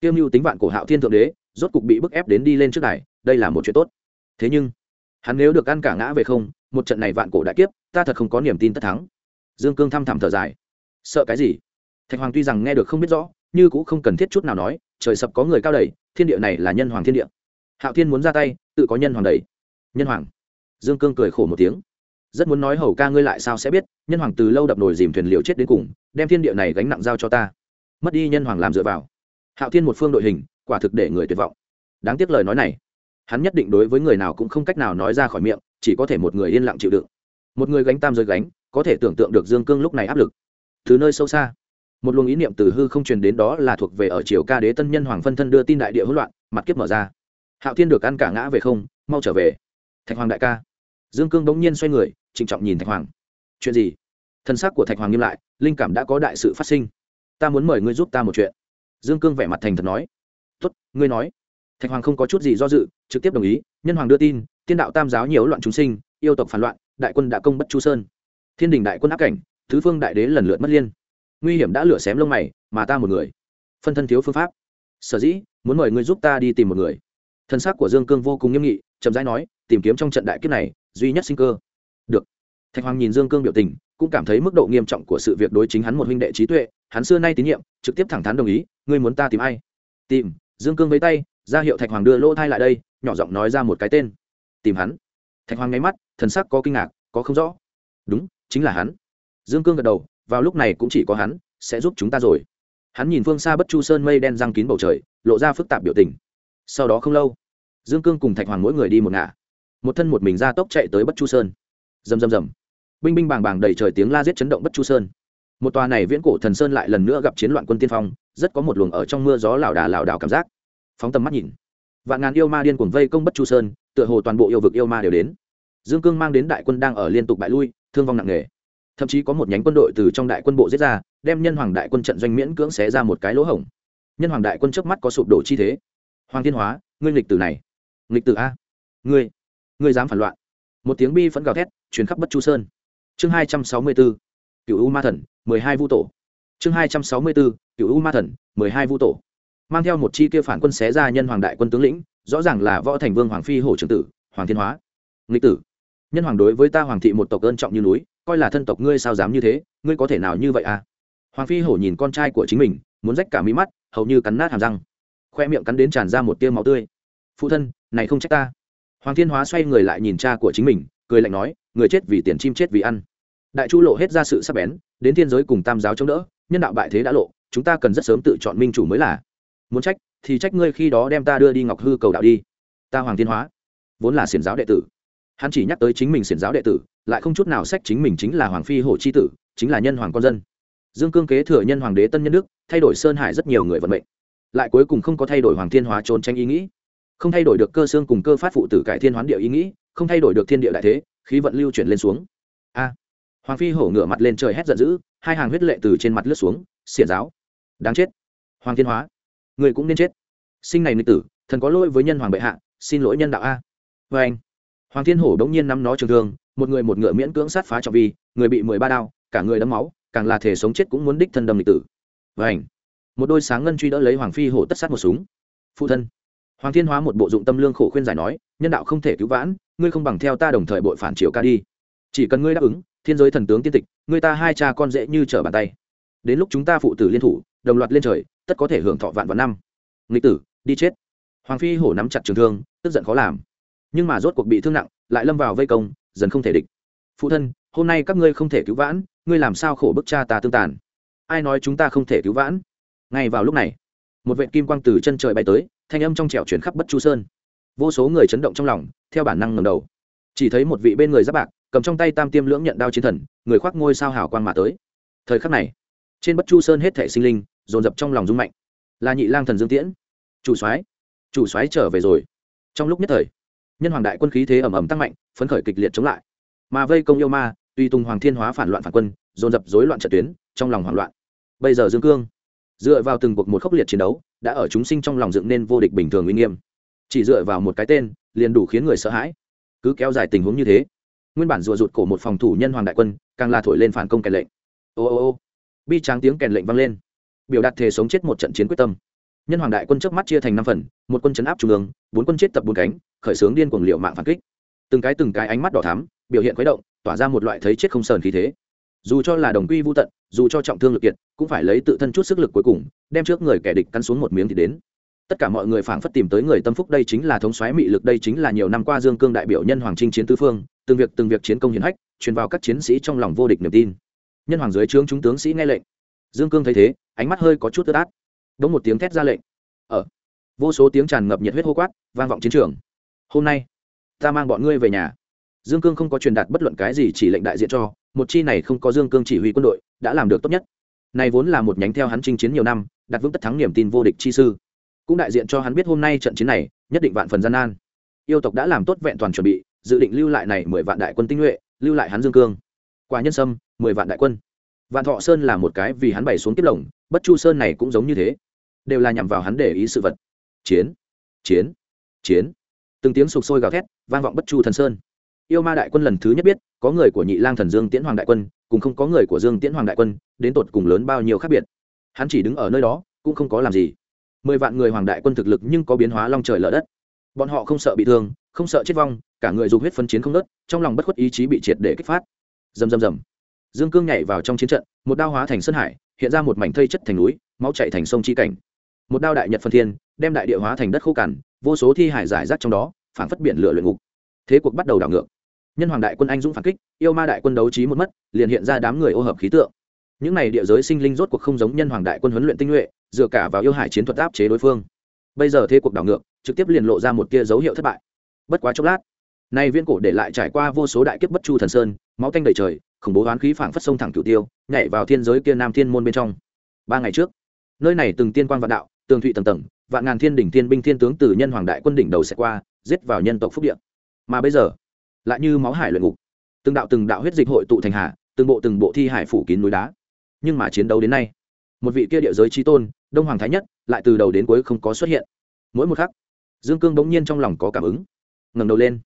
Tiêu mưu tính vạn cổ hạo thiên thượng đế, rốt cục bị bức ép đến đi lên trước đài, đây là một chuyện tốt. Thế nhưng hắn nếu được ăn cả ngã về không, một trận này vạn cổ đại kiếp, ta thật không có niềm tin tất thắng. Dương cương thăm thẳm thở dài. Sợ cái gì? Thạch hoàng tuy rằng nghe được không biết rõ nhưng cũng không cần thiết chút nào nói, trời sập có người cao đầy, thiên địa này là nhân hoàng thiên địa. Hạo thiên muốn ra tay, tự có nhân hoàng đầy. Nhân hoàng. Dương cương cười khổ một tiếng. Rất muốn nói hầu ca ngươi lại sao sẽ biết, nhân hoàng từ lâu đập nồi dìm thuyền liều chết đến cùng, đem thiên địa này gánh nặng giao cho ta. Mất đi nhân hoàng làm dựa vào. Hạo thiên một phương đội hình, quả thực để người tuyệt vọng. Đáng tiếc lời nói này hắn nhất định đối với người nào cũng không cách nào nói ra khỏi miệng, chỉ có thể một người yên lặng chịu đựng. Một người gánh tam giới gánh, có thể tưởng tượng được dương cương lúc này áp lực. Từ nơi sâu xa, một luồng ý niệm từ hư không truyền đến đó là thuộc về ở triều ca đế tân nhân hoàng phân thân đưa tin đại địa hỗn loạn, mặt kiếp mở ra. Hạo thiên được ăn cả ngã về không, mau trở về. Thạch hoàng đại ca. Dương cương bỗng nhiên xoay người, trịnh trọng nhìn thạch hoàng. Chuyện gì? Thân xác của thạch hoàng nghiêm lại, linh cảm đã có đại sự phát sinh. Ta muốn mời ngươi giúp ta một chuyện. Dương cương vẻ mặt thành thật nói. Tốt, ngươi nói thạch hoàng không có chút gì do dự, trực tiếp đồng ý, nhân hoàng đưa tin tiên đạo tam giáo nhiều loạn chúng sinh, yêu tộc phản loạn, đại quân đã công bất chu sơn. Thiên đình đại quân áp cảnh, thứ phương đại đế lần lượt mất liên. Nguy hiểm đã lửa xém lông mày, mà ta một người. Phân thân thiếu phương pháp. Sở dĩ, muốn mời ngươi giúp ta đi tìm một người. Thân xác của dương cương vô cùng nghiêm nghị, chậm rãi nói, tìm kiếm trong trận đại kiếp này, duy nhất sinh cơ. Được. Thạch hoàng nhìn dương cương biểu tình, cũng cảm thấy mức độ nghiêm trọng của sự việc đối chính hắn một huynh đệ trí tuệ, hắn xưa nay tín nhiệm, trực tiếp thẳng thắn đồng ý, ngươi muốn ta tìm ai? Tìm. Dương cương với tay ra hiệu thạch hoàng đưa lỗ thai lại đây, nhỏ giọng nói ra một cái tên. Tìm hắn. Thạch hoàng nháy mắt, thần sắc có kinh ngạc, có không rõ. Đúng, chính là hắn. Dương cương gật đầu, vào lúc này cũng chỉ có hắn, sẽ giúp chúng ta rồi. Hắn nhìn phương xa bất chu sơn mây đen răng kín bầu trời, lộ ra phức tạp biểu tình. Sau đó không lâu, dương cương cùng thạch hoàng mỗi người đi một ngả. Một thân một mình ra tốc chạy tới bất chu sơn. Rầm rầm rầm. Binh binh bàng bàng đầy trời tiếng la giết chấn động bất chu sơn. Một tòa này viễn cổ thần sơn lại lần nữa gặp chiến loạn quân tiên phong, rất có một luồng ở trong mưa gió lảo đà lảo đảo cảm giác phóng tầm mắt nhìn. Vạn ngàn yêu ma điên cuồng vây công bất chu sơn, tựa hồ toàn bộ yêu vực yêu ma đều đến. Dương cương mang đến đại quân đang ở liên tục bại lui, thương vong nặng nề. Thậm chí có một nhánh quân đội từ trong đại quân bộ giết ra, đem nhân hoàng đại quân trận doanh miễn cưỡng xé ra một cái lỗ hổng. Nhân hoàng đại quân trước mắt có sụp đổ chi thế. Hoàng thiên hóa, ngươi nghịch tử này. Nghịch tử a? Ngươi ngươi dám phản loạn. Một tiếng bi phẫn gào thét, truyền khắp bất chu sơn. Chương hai trăm sáu mươi bốn cựu u ma thần, mười hai vu tổ. Chương hai trăm sáu mươi bốn cựu u ma thần, mười hai vu tổ mang theo một chi kia phản quân xé ra nhân hoàng đại quân tướng lĩnh, rõ ràng là võ thành vương hoàng phi hổ trưởng tử, hoàng thiên hóa. Nghịch tử, nhân hoàng đối với ta hoàng thị một tộc ơn trọng như núi, coi là thân tộc ngươi sao dám như thế, ngươi có thể nào như vậy à? Hoàng phi hổ nhìn con trai của chính mình, muốn rách cả mí mắt, hầu như cắn nát hàm răng. Khoe miệng cắn đến tràn ra một tia máu tươi. Phụ thân, này không trách ta. Hoàng thiên hóa xoay người lại nhìn cha của chính mình, cười lạnh nói, người chết vì tiền chim chết vì ăn. Đại chu lộ hết ra sự sắc bén, đến thiên giới cùng tam giáo chống đỡ, nhân đạo bại thế đã lộ, chúng ta cần rất sớm tự chọn minh chủ mới là muốn trách, thì trách ngươi khi đó đem ta đưa đi ngọc hư cầu đạo đi. Ta hoàng thiên hóa, vốn là xiển giáo đệ tử. Hắn chỉ nhắc tới chính mình xiển giáo đệ tử, lại không chút nào sách chính mình chính là hoàng phi hổ c h i tử, chính là nhân hoàng con dân. Dương cương kế thừa nhân hoàng đế tân nhân đức, thay đổi sơn hải rất nhiều người vận mệnh. Lại cuối cùng không có thay đổi hoàng thiên hóa trốn tranh ý nghĩ. Không thay đổi được cơ xương cùng cơ phát phụ tử cải thiên hoán địa ý nghĩ, không thay đổi được thiên địa đại thế, khí vận lưu chuyển lên xuống. A! Hoàng phi hổ ngửa mặt lên trời hét giận dữ, hai hàng huyết lệ từ trên mặt lướt xuống, xiển giáo, đáng chết. Hoàng thiên hóa người cũng nên chết. Sinh này nữ tử, thần có lỗi với nhân hoàng bệ hạ, xin lỗi nhân đạo a. Vê anh, hoàng thiên hổ đ ỗ n g nhiên nắm nó trường thương, một người một ngựa miễn cưỡng sát phá trọng vi, người bị mười ba đao, cả người đấm máu, càng là thể sống chết cũng muốn đích thân đâm lịch tử. Vê anh, một đôi sáng ngân truy đỡ lấy hoàng phi hổ tất sát một súng. Phụ thân, hoàng thiên hóa một bộ dụng tâm lương khổ khuyên giải nói, nhân đạo không thể cứu vãn, ngươi không bằng theo ta đồng thời bội phản triều ca đi. Chỉ cần ngươi đáp ứng, thiên giới thần tướng tiên tịch, ngươi ta hai cha con dễ như trở bàn tay. Đến lúc chúng ta phụ tử liên thủ, đồng loạt lên trời tất có thể hưởng thọ vạn vạn năm. Nghịch tử, đi chết. Hoàng phi hổ nắm chặt trường thương, tức giận khó làm. Nhưng mà rốt cuộc bị thương nặng, lại lâm vào vây công, dần không thể địch. Phụ thân, hôm nay các ngươi không thể cứu vãn, ngươi làm sao khổ bức cha ta tương tàn? Ai nói chúng ta không thể cứu vãn? Ngay vào lúc này, một vệ kim quang từ chân trời bay tới, thanh âm trong trẻo chuyển khắp bất chu sơn. Vô số người chấn động trong lòng, theo bản năng ngầm đầu. Chỉ thấy một vị bên người giáp bạc, cầm trong tay tam tiêm lưỡng nhận đao chiến thần, người khoác ngôi sao hào quang mà tới. Thời khắc này, trên bất chu sơn hết thể sinh linh dồn dập trong lòng rung mạnh. Là nhị lang thần dương tiễn. Chủ soái chủ soái trở về rồi. Trong lúc nhất thời, nhân hoàng đại quân khí thế ẩm ẩm tăng mạnh, phấn khởi kịch liệt chống lại. Mà vây công yêu ma, tuy tùng hoàng thiên hóa phản loạn phản quân, dồn dập rối loạn trận tuyến, trong lòng hoảng loạn. Bây giờ dương cương, dựa vào từng cuộc một khốc liệt chiến đấu, đã ở chúng sinh trong lòng dựng nên vô địch bình thường uy nghiêm. Chỉ dựa vào một cái tên, liền đủ khiến người sợ hãi. Cứ kéo dài tình huống như thế, nguyên bản rùa rụt cổ một phòng thủ nhân hoàng đại quân, càng là thổi lên phản công kèn lệnh. Ô ô ô, bi tráng tiếng kèn lệnh vang lên biểu đạt thể sống chết một trận chiến quyết tâm. Nhân hoàng đại quân trước mắt chia thành năm phần, một quân chấn áp trung ương, bốn quân chết tập bốn cánh, khởi xướng điên cuồng liệu mạng phản kích. Từng cái từng cái ánh mắt đỏ thắm, biểu hiện khuấy động, tỏa ra một loại thấy chết không sờn khí thế. Dù cho là đồng quy vô tận, dù cho trọng thương lực kiệt, cũng phải lấy tự thân chút sức lực cuối cùng, đem trước người kẻ địch cắn xuống một miếng thì đến. Tất cả mọi người phảng phất tìm tới người tâm phúc đây chính là thống xoáy mị lực, đây chính là nhiều năm qua dương cương đại biểu nhân hoàng trinh chiến tứ phương, từng việc từng việc chiến công hiển hách, truyền vào các chiến sĩ trong lòng vô địch niềm tin. Nhân hoàng dưới trướng chúng tướng sĩ nghe lệnh dương cương thấy thế, ánh mắt hơi có chút ướt át. Đống một tiếng thét ra lệnh. Ở. Vô số tiếng tràn ngập nhiệt huyết hô quát, vang vọng chiến trường. Hôm nay, ta mang bọn ngươi về nhà. Dương cương không có truyền đạt bất luận cái gì chỉ lệnh đại diện cho, một chi này không có dương cương chỉ huy quân đội, đã làm được tốt nhất. Này vốn là một nhánh theo hắn chinh chiến nhiều năm, đặt vững tất thắng niềm tin vô địch chi sư. Cũng đại diện cho hắn biết hôm nay trận chiến này, nhất định vạn phần gian nan. Yêu tộc đã làm tốt vẹn toàn chuẩn bị, dự định lưu lại này mười vạn đại quân tinh nhuệ, lưu lại hắn dương cương. Quả nhân sâm, mười vạn đại quân vạn thọ sơn là một cái vì hắn bày xuống tiếp lồng, bất chu sơn này cũng giống như thế. Đều là nhằm vào hắn để ý sự vật. Chiến chiến chiến. Từng tiếng sục sôi gào thét, vang vọng bất chu thần sơn. Yêu ma đại quân lần thứ nhất biết, có người của nhị lang thần dương tiễn hoàng đại quân, cùng không có người của dương tiễn hoàng đại quân, đến tột cùng lớn bao nhiêu khác biệt. Hắn chỉ đứng ở nơi đó, cũng không có làm gì. Mười vạn người hoàng đại quân thực lực nhưng có biến hóa long trời lở đất. Bọn họ không sợ bị thương, không sợ chết vong, cả người dùng huyết phân chiến không nớt trong lòng bất khuất ý chí bị triệt để kích phát. Dầm dầm dầm dương cương nhảy vào trong chiến trận, một đao hóa thành sơn hải, hiện ra một mảnh thây chất thành núi, máu chạy thành sông chi cảnh. Một đao đại nhật phân thiên, đem đại địa hóa thành đất khô cằn, vô số thi hải giải rác trong đó, phảng phất biển lửa luyện ngục. Thế cuộc bắt đầu đảo ngược. Nhân hoàng đại quân anh dũng phản kích, yêu ma đại quân đấu trí một mất, liền hiện ra đám người ô hợp khí tượng. Những này địa giới sinh linh rốt cuộc không giống nhân hoàng đại quân huấn luyện tinh nhuệ, dựa cả vào yêu hải chiến thuật áp chế đối phương. Bây giờ thế cuộc đảo ngược, trực tiếp liền lộ ra một tia dấu hiệu thất bại. Bất quá chốc lát, nay viên cổ để lại trải qua vô số đại kiếp bất chu thần sơn, máu tanh đầy trời khủng bố hoán khí phảng phất sông thẳng cửu tiêu, nhảy vào thiên giới kia nam thiên môn bên trong. Ba ngày trước, nơi này từng tiên quan vạn đạo, tường thụy tầng tầng, vạn ngàn thiên đỉnh thiên binh thiên tướng từ nhân hoàng đại quân đỉnh đầu sẽ qua, giết vào nhân tộc phúc địa. Mà bây giờ, lại như máu hải luyện ngục. Từng đạo từng đạo huyết dịch hội tụ thành hà, từng bộ từng bộ thi hải phủ kín núi đá. Nhưng mà chiến đấu đến nay, một vị kia địa giới trí tôn, đông hoàng thái nhất, lại từ đầu đến cuối không có xuất hiện. Mỗi một khắc, dương cương bỗng nhiên trong lòng có cảm ứng. Ngẩng đầu lên,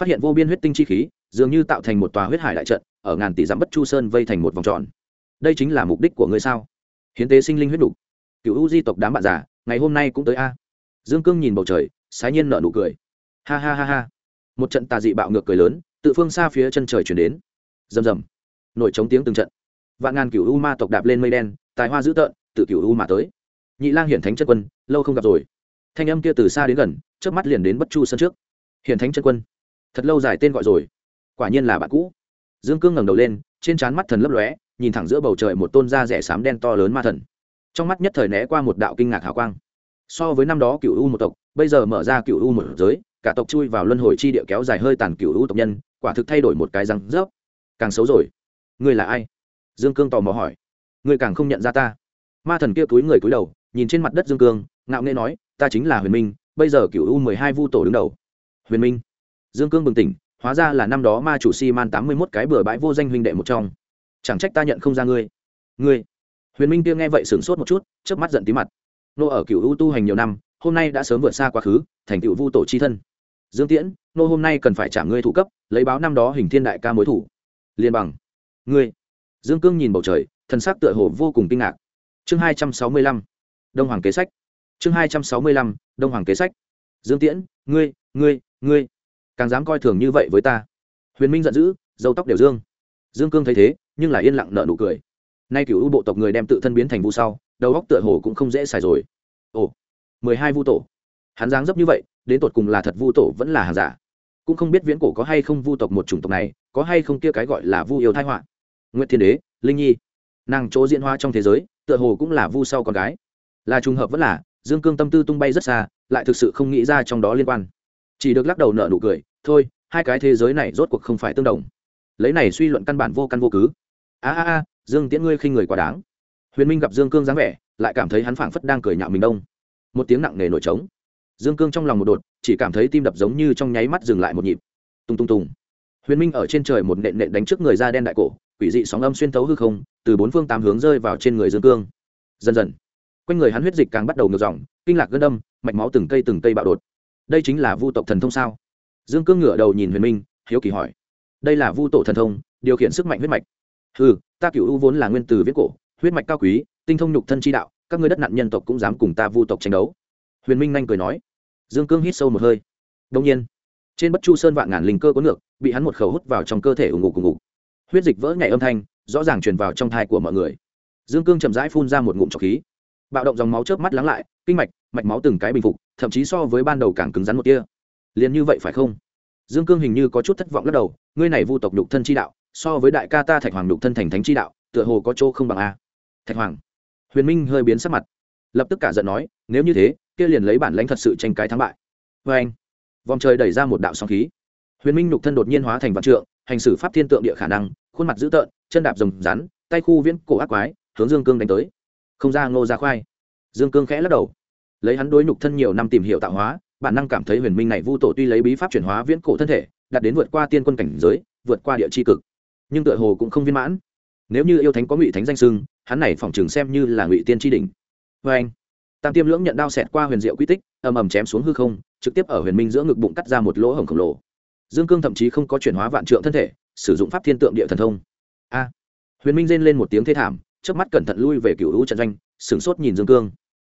phát hiện vô biên huyết tinh chi khí, dường như tạo thành một tòa huyết hải đại trận ở ngàn tỷ dặm bất chu sơn vây thành một vòng tròn. Đây chính là mục đích của ngươi sao? Hiến tế sinh linh huyết đủ. cựu u di tộc đám bạn già, ngày hôm nay cũng tới a. Dương cương nhìn bầu trời, sái nhiên nở nụ cười. Ha ha ha ha. Một trận tà dị bạo ngược cười lớn, tự phương xa phía chân trời chuyển đến. Rầm rầm. Nổi trống tiếng từng trận. Vạn ngàn cựu u ma tộc đạp lên mây đen, tài hoa dữ tợn tự cựu u mà tới. Nhị lang hiển thánh chân quân, lâu không gặp rồi. Thanh âm kia từ xa đến gần trước mắt liền đến bất chu sân trước. Hiển thánh chân quân. Thật lâu dài tên gọi rồi. Quả nhiên là bạn cũ dương cương ngẩng đầu lên, trên trán mắt thần lấp lóe, nhìn thẳng giữa bầu trời một tôn da rẻ xám đen to lớn ma thần. Trong mắt nhất thời né qua một đạo kinh ngạc hào quang. So với năm đó cựu u một tộc, bây giờ mở ra cựu u một giới, cả tộc chui vào luân hồi chi địa kéo dài hơi tàn cựu u tộc nhân, quả thực thay đổi một cái răng rớp. Càng xấu rồi. Ngươi là ai? Dương cương tò mò hỏi. Ngươi càng không nhận ra ta. Ma thần kia túi người cúi đầu, nhìn trên mặt đất dương cương, ngạo nghễ nói, ta chính là huyền minh, bây giờ cựu u mười hai vu tổ đứng đầu. Huyền minh. Dương cương bừng tỉnh hóa ra là năm đó ma chủ si man tám mươi mốt cái bừa bãi vô danh huynh đệ một trong. Chẳng trách ta nhận không ra ngươi. Ngươi? Huyền minh kia nghe vậy sửng sốt một chút trước mắt giận tí mặt. Nô ở cựu u tu hành nhiều năm, hôm nay đã sớm vượt xa quá khứ, thành cựu vu tổ chi thân. Dương tiễn, nô hôm nay cần phải trả ngươi thủ cấp, lấy báo năm đó hình thiên đại ca mối thủ. Liên bằng. Ngươi? Dương cương nhìn bầu trời, thần sắc tựa hồ vô cùng kinh ngạc. Chương hai trăm sáu mươi lăm. Đông hoàng kế sách. Chương hai trăm sáu mươi lăm, đông hoàng kế sách. Dương tiễn, ngươi ngươi ngươi càng dám coi thường như vậy với ta. Huyền minh giận dữ, dâu tóc đều dương. Dương cương thấy thế, nhưng là yên lặng nợ nụ cười. Nay cựu u bộ tộc người đem tự thân biến thành vu sau, đầu góc tựa hồ cũng không dễ xài rồi. Ồ, mười hai vu tổ. Hắn dáng dấp như vậy, đến tột cùng là thật vu tổ vẫn là hàng giả. Cũng không biết viễn cổ có hay không vu tộc một chủng tộc này, có hay không kia cái gọi là vu yêu thái họa. Nguyễn thiên đế, linh nhi. Nàng chỗ diễn hoa trong thế giới, tựa hồ cũng là vu sau con gái. Là trùng hợp vẫn là, dương cương tâm tư tung bay rất xa, lại thực sự không nghĩ ra trong đó liên quan. Chỉ được lắc đầu nợ nụ cười thôi, hai cái thế giới này rốt cuộc không phải tương đồng. Lấy này suy luận căn bản vô căn vô cứ. A a a, dương tiễn ngươi khinh người quá đáng. Huyền minh gặp dương cương dáng vẻ, lại cảm thấy hắn phảng phất đang cười nhạo mình đông. Một tiếng nặng nề nổi trống. Dương cương trong lòng một đột, chỉ cảm thấy tim đập giống như trong nháy mắt dừng lại một nhịp. Tung tung tùng. Huyền minh ở trên trời một nện nện đánh trước người da đen đại cổ, quỷ dị sóng âm xuyên thấu hư không, từ bốn phương tám hướng rơi vào trên người dương cương. Dần dần, quanh người hắn huyết dịch càng bắt đầu ngược dòng, kinh lạc gân đâm mạch máu từng cây từng cây bạo đột. Đây chính là vu tộc thần thông sao? Dương cương ngửa đầu nhìn huyền minh, hiếu kỳ hỏi, đây là vu tổ thần thông, điều khiển sức mạnh huyết mạch. Ừ ta cựu u vốn là nguyên từ viết cổ, huyết mạch cao quý, tinh thông nhục thân chi đạo, các ngươi đất nạn nhân tộc cũng dám cùng ta vu tộc tranh đấu. Huyền minh nhanh cười nói. Dương cương hít sâu một hơi. Đông nhiên, trên bất chu sơn vạn ngàn linh cơ có ngược, bị hắn một khẩu hút vào trong cơ thể ủng ngục ủng ngục huyết dịch vỡ nhảy âm thanh, rõ ràng truyền vào trong thai của mọi người. Dương cương chậm rãi phun ra một ngụm trọc khí. Bạo động dòng máu chớp mắt lắng lại, kinh mạch mạch máu từng cái bình phục, thậm chí so với ban đầu càng cứng rắn một kia liền như vậy phải không? Dương cương hình như có chút thất vọng lắc đầu, ngươi này vu tộc nhục thân chi đạo, so với đại ca ta thạch hoàng nhục thân thành thánh chi đạo, tựa hồ có chỗ không bằng a. Thạch hoàng. Huyền minh hơi biến sắc mặt, lập tức cả giận nói, nếu như thế, kia liền lấy bản lãnh thật sự tranh cái thắng bại. Vê anh, vòng trời đẩy ra một đạo sóng khí. Huyền minh nhục thân đột nhiên hóa thành vạn trượng, hành xử pháp thiên tượng địa khả năng, khuôn mặt dữ tợn, chân đạp rồng rắn, tay khu viễn cổ ác quái, hướng dương cương đánh tới. Không ra ngô ra khoai. Dương cương khẽ lắc đầu. Lấy hắn đối nhục thân nhiều năm tìm hiểu tạo hóa bản năng cảm thấy huyền minh này vu tổ tuy lấy bí pháp chuyển hóa viễn cổ thân thể, đạt đến vượt qua tiên quân cảnh giới, vượt qua địa c cực. Nhưng tựa hồ cũng không viên mãn. Nếu như yêu thánh có ngụy thánh danh sưng hắn này phỏng chừng xem như là ngụy tiên tri đỉnh. Vê anh, tam tiêm lưỡng nhận đao xẹt qua huyền diệu quy tích, ầm ầm chém xuống hư không, trực tiếp ở huyền minh giữa ngực bụng cắt ra một lỗ hổng khổng lồ. Dương cương thậm chí không có chuyển hóa vạn trượng thân thể, sử dụng pháp thiên tượng địa thần thông. A, huyền minh rên lên một tiếng thê thảm trước mắt cẩn thận lui về cựu hữu trận doanh, sửng sốt nhìn dương cương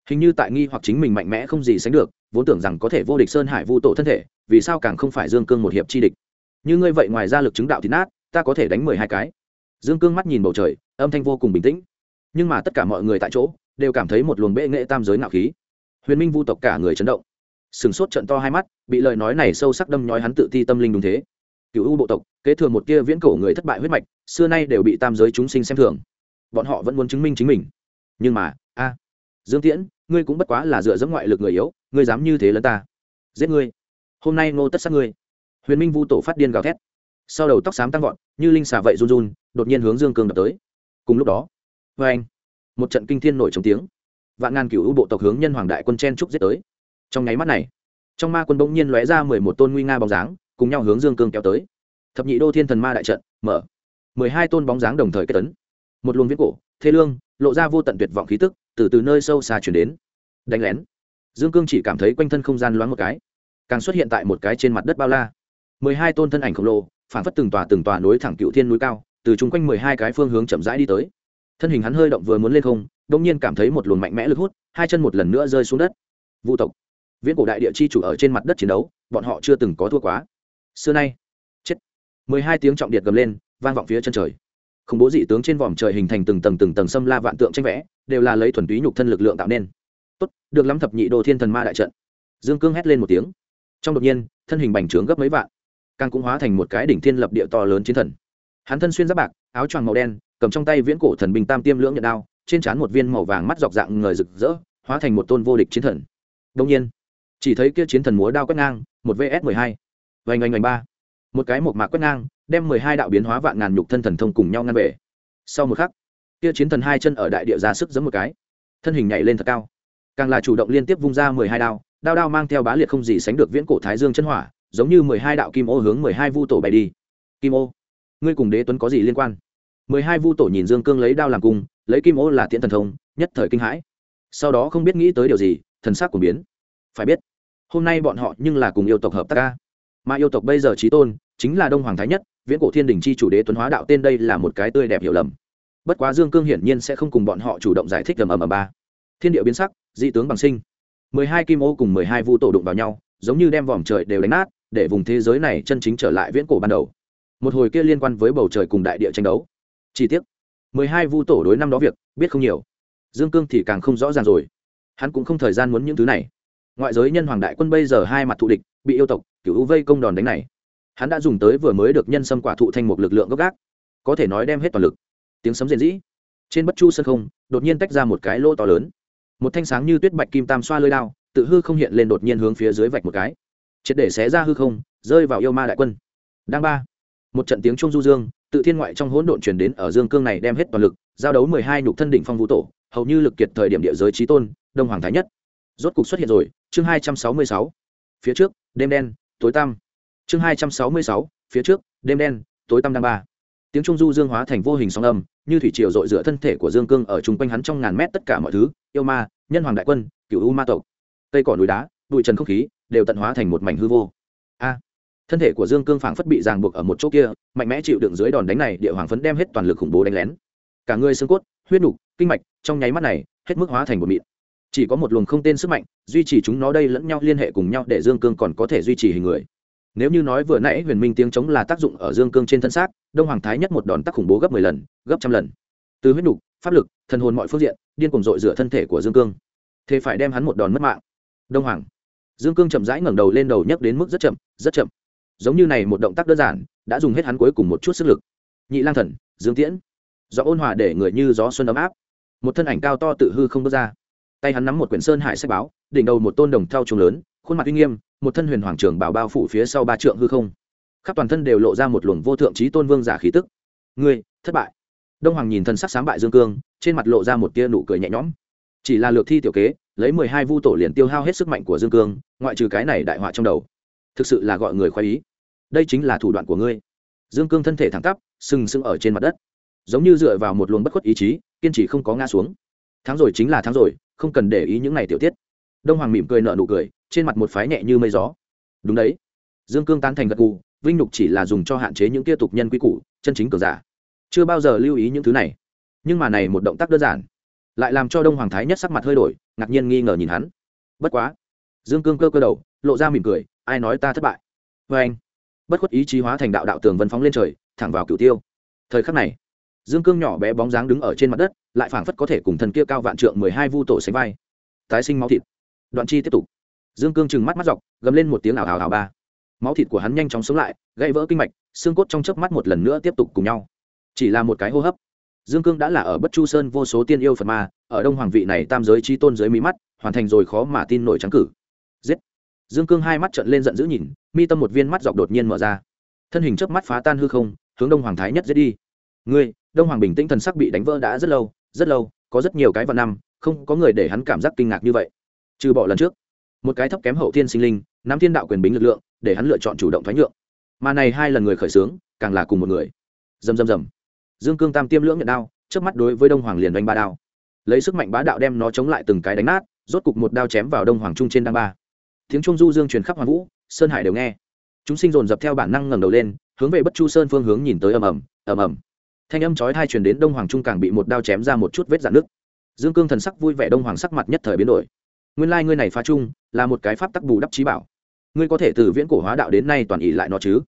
hình như tại nghi hoặc chính mình mạnh mẽ không gì sánh được, vốn tưởng rằng có thể vô địch sơn hải vu tổ thân thể, vì sao càng không phải dương cương một hiệp chi địch? Như ngươi vậy ngoài ra lực chứng đạo thì nát, ta có thể đánh mười hai cái. Dương cương mắt nhìn bầu trời, âm thanh vô cùng bình tĩnh. Nhưng mà tất cả mọi người tại chỗ, đều cảm thấy một luồng bệ nghệ tam giới nạo khí. Huyền minh vu tộc cả người chấn động. Sừng sốt trận to hai mắt, bị lời nói này sâu sắc đâm nhói hắn tự ti tâm linh đúng thế. Cựu u bộ tộc, kế thừa một kia viễn cổ người thất bại huyết mạch, xưa nay đều bị tam giới chúng sinh xem thường. Bọn họ vẫn muốn chứng minh chính mình. Nhưng mà, a dương tiễn, ngươi cũng bất quá là dựa dẫm ngoại lực người yếu, ngươi dám như thế lẫn ta. Giết ngươi. Hôm nay ngô tất sát ngươi. Huyền minh vu tổ phát điên gào thét. Sau đầu tóc xám tăng vọt, như linh xà vậy run run, đột nhiên hướng dương cương đập tới. Cùng lúc đó vê anh, một trận kinh thiên nổi trống tiếng. Vạn ngàn cựu bộ tộc hướng nhân hoàng đại quân chen trúc giết tới. Trong nháy mắt này, trong ma quân bỗng nhiên lóe ra mười một tôn nguy nga bóng dáng, cùng nhau hướng dương cương kéo tới. Thập nhị đô thiên thần ma đại trận, mở. mười hai tôn bóng dáng đồng thời kết tấn. Một luồng viết cổ thế lương, lộ ra vô tận tuyệt vọng khí tức từ từ nơi sâu xa chuyển đến. Đánh lén. Dương cương chỉ cảm thấy quanh thân không gian loáng một cái. Càng xuất hiện tại một cái trên mặt đất bao la. Mười hai tôn thân ảnh khổng lồ, phản phất từng tòa từng tòa nối thẳng cựu thiên núi cao, từ chung quanh mười hai cái phương hướng chậm rãi đi tới. Thân hình hắn hơi động vừa muốn lên không đông nhiên cảm thấy một luồng mạnh mẽ lực hút, hai chân một lần nữa rơi xuống đất. Vũ tộc. Viễn cổ đại địa chi chủ ở trên mặt đất chiến đấu, bọn họ chưa từng có thua quá. Xưa nay. Chết. Mười hai tiếng trọng điện gầm lên, vang vọng phía chân trời khủng bố dị tướng trên vòm trời hình thành từng tầng từng tầng xâm la vạn tượng tranh vẽ, đều là lấy thuần túy nhục thân lực lượng tạo nên. Tốt, được lắm thập nhị đồ thiên thần ma đại trận. Dương cương hét lên một tiếng. Trong đột nhiên, thân hình bành trướng gấp mấy vạn, càng cũng hóa thành một cái đỉnh thiên lập địa to lớn chiến thần. Hắn thân xuyên giáp bạc, áo choàng màu đen, cầm trong tay viễn cổ thần binh tam tiêm lưỡng nhận đao, trên trán một viên màu vàng mắt dọc dạng người rực rỡ, hóa thành một tôn vô địch chiến thần. Đông nhiên, chỉ thấy kia chiến thần múa đao quét ngang, một vs mười hai. Vành oanh oanh ba một cái một mạc quét ngang, đem mười hai đạo biến hóa vạn ngàn nhục thân thần thông cùng nhau ngăn về. Sau một khắc kia chiến thần hai chân ở đại địa ra sức giấm một cái. Thân hình nhảy lên thật cao. Càng là chủ động liên tiếp vung ra mười hai đao đao đao mang theo bá liệt không gì sánh được viễn cổ thái dương chân hỏa, giống như mười hai đạo kim ô hướng mười hai vu tổ bay đi. Kim ô, ngươi cùng đế tuấn có gì liên quan? Mười hai vu tổ nhìn dương cương lấy đao làm cung, lấy kim ô là tiễn thần thông, nhất thời kinh hãi. Sau đó không biết nghĩ tới điều gì, thần sắc của biến. Phải biết, hôm nay bọn họ nhưng là cùng yêu tộc hợp tác ca mà yêu tộc bây giờ trí tôn chính là đông hoàng thái nhất, viễn cổ thiên đình chi chủ đế tuấn hóa đạo tên đây là một cái tươi đẹp hiểu lầm. Bất quá dương cương hiển nhiên sẽ không cùng bọn họ chủ động giải thích ầm ầm ầm ba. Thiên địa biến sắc, dị tướng bằng sinh. Mười hai kim ô cùng mười hai vu tổ đụng vào nhau, giống như đem vòm trời đều đánh nát, để vùng thế giới này chân chính trở lại viễn cổ ban đầu. Một hồi kia liên quan với bầu trời cùng đại địa tranh đấu. Chi tiết mười hai vu tổ đối năm đó việc, biết không nhiều. Dương cương thì càng không rõ ràng rồi. Hắn cũng không thời gian muốn những thứ này. Ngoại giới nhân hoàng đại quân bây giờ hai mặt thù địch bị yêu tộc cựu u vây công đòn đánh này. Hắn đã dùng tới vừa mới được nhân sâm quả thụ thành một lực lượng gốc gác. Có thể nói đem hết toàn lực. Tiếng sấm rền dĩ, trên bất chu sân không đột nhiên tách ra một cái lỗ to lớn. Một thanh sáng như tuyết bạch kim tam xoa lơi đao tự hư không hiện lên đột nhiên hướng phía dưới vạch một cái. Triệt để xé ra hư không rơi vào yêu ma đại quân. Đang ba. Một trận tiếng trung du dương tự thiên ngoại trong hỗn độn chuyển đến ở dương cương này đem hết toàn lực giao đấu mười hai nhục thân đỉnh phong vũ tổ hầu như lực kiệt thời điểm địa giới trí tôn đông hoàng thái nhất. Rốt cục xuất hiện rồi chương hai trăm sáu mươi sáu phía trước, đêm đen, tối tăm. Chương hai trăm sáu mươi sáu, phía trước, đêm đen, tối tăm đăng ba. Tiếng trung du dương hóa thành vô hình sóng âm, như thủy triều dội dựa thân thể của dương cương ở chung quanh hắn trong ngàn mét tất cả mọi thứ, yêu ma, nhân hoàng đại quân, cựu u ma tộc. Cây cỏ núi đá, bụi trần không khí, đều tận hóa thành một mảnh hư vô. A! Thân thể của dương cương phảng phất bị ràng buộc ở một chỗ kia, mạnh mẽ chịu đựng dưới đòn đánh này, địa hoàng phấn đem hết toàn lực khủng bố đánh lén. Cả người xương cốt, huyết nục, kinh mạch, trong nháy mắt này, hết mức hóa thành một mịn chỉ có một luồng không tên sức mạnh, duy trì chúng nó đây lẫn nhau liên hệ cùng nhau để dương cương còn có thể duy trì hình người. Nếu như nói vừa nãy huyền minh tiếng chống là tác dụng ở dương cương trên thân xác, đông hoàng thái nhất một đòn tác khủng bố gấp mười lần, gấp trăm lần. Từ huyết nục, pháp lực, thần hồn mọi phương diện, điên cùng dội rửa thân thể của dương cương. Thế phải đem hắn một đòn mất mạng. Đông hoàng. Dương cương chậm rãi ngẩng đầu lên đầu nhấc đến mức rất chậm rất chậm. Giống như này một động tác đơn giản, đã dùng hết hắn cuối cùng một chút sức lực. Nhị lang thần, dương tiễn. Do ôn hòa để người như gió xuân ấm áp. Một thân ảnh cao to tự hư không bước ra tay hắn nắm một quyển sơn hải sách báo, đỉnh đầu một tôn đồng thao trùng lớn, khuôn mặt uy nghiêm, một thân huyền hoàng trường bảo bao phủ phía sau ba trượng hư không. Khắp toàn thân đều lộ ra một luồng vô thượng trí tôn vương giả khí tức. Ngươi, thất bại. Đông hoàng nhìn thân sắc sáng bại dương cương, trên mặt lộ ra một tia nụ cười nhẹ nhõm. Chỉ là lược thi tiểu kế, lấy mười hai vu tổ liền tiêu hao hết sức mạnh của dương cương, ngoại trừ cái này đại họa trong đầu. Thực sự là gọi người khoái ý. Đây chính là thủ đoạn của ngươi. Dương cương thân thể thẳng tắp, sừng sững ở trên mặt đất. Giống như dựa vào một luồng bất khuất ý chí, kiên trì không có ngã xuống. Tháng rồi chính là tháng rồi không cần để ý những ngày tiểu tiết. Đông hoàng mỉm cười nợ nụ cười trên mặt một phái nhẹ như mây gió. Đúng đấy. Dương cương tán thành gật gù, vinh nhục chỉ là dùng cho hạn chế những kia tục nhân quy củ chân chính cường giả. Chưa bao giờ lưu ý những thứ này. Nhưng mà này một động tác đơn giản lại làm cho đông hoàng thái nhất sắc mặt hơi đổi ngạc nhiên nghi ngờ nhìn hắn. Bất quá dương cương cơ cơ đầu lộ ra mỉm cười ai nói ta thất bại? Vê anh bất khuất ý chí hóa thành đạo đạo tường vân phóng lên trời thẳng vào cửu tiêu. Thời khắc này dương cương nhỏ bé bóng dáng đứng ở trên mặt đất, lại phảng phất có thể cùng thần kia cao vạn trượng mười hai vu tổ sánh vai. Tái sinh máu thịt. Đoạn chi tiếp tục. Dương cương trừng mắt mắt dọc, gầm lên một tiếng ảo ảo ảo ba. Máu thịt của hắn nhanh chóng sống lại, gãy vỡ kinh mạch, xương cốt trong chớp mắt một lần nữa tiếp tục cùng nhau. Chỉ là một cái hô hấp. Dương cương đã là ở bất chu sơn vô số tiên yêu phật ma, ở đông hoàng vị này tam giới chi tôn giới mí mắt, hoàn thành rồi khó mà tin nổi trắng cử. Giết. Dương cương hai mắt trợn lên giận dữ nhìn, mi tâm một viên mắt dọc đột nhiên mở ra. Thân hình chớp mắt phá tan hư không, hướng đông hoàng thái nhất giết đi. Ngươi đông hoàng bình tĩnh thần sắc bị đánh vỡ đã rất lâu rất lâu, có rất nhiều cái vào năm, không có người để hắn cảm giác kinh ngạc như vậy. Trừ bỏ lần trước, một cái thấp kém hậu thiên sinh linh, nắm thiên đạo quyền bính lực lượng, để hắn lựa chọn chủ động thoái nhượng. Mà này hai lần người khởi xướng, càng là cùng một người. Dầm dầm dầm dương cương tam tiêm lưỡng nhận đao trước mắt đối với đông hoàng liền đánh ba đao. Lấy sức mạnh bá đạo đem nó chống lại từng cái đánh nát, rốt cục một đao chém vào đông hoàng trung trên đăng ba. Tiếng trung du dương truyền khắp hoàng vũ, sơn hải đều nghe. Chúng sinh dồn dập theo bản năng ngẩng đầu lên, hướng về bất chu sơn phương hướng nhìn tới ầm ầm ầm ầm thanh âm chói tai truyền đến đông hoàng trung càng bị một đao chém ra một chút vết dạn nước dương cương thần sắc vui vẻ đông hoàng sắc mặt nhất thời biến đổi. Nguyên lai này phá trung, là một cái pháp tắc bù đắp trí bảo. Ngươi có thể từ viễn cổ hóa đạo đến nay toàn ỉ lại nó chứ?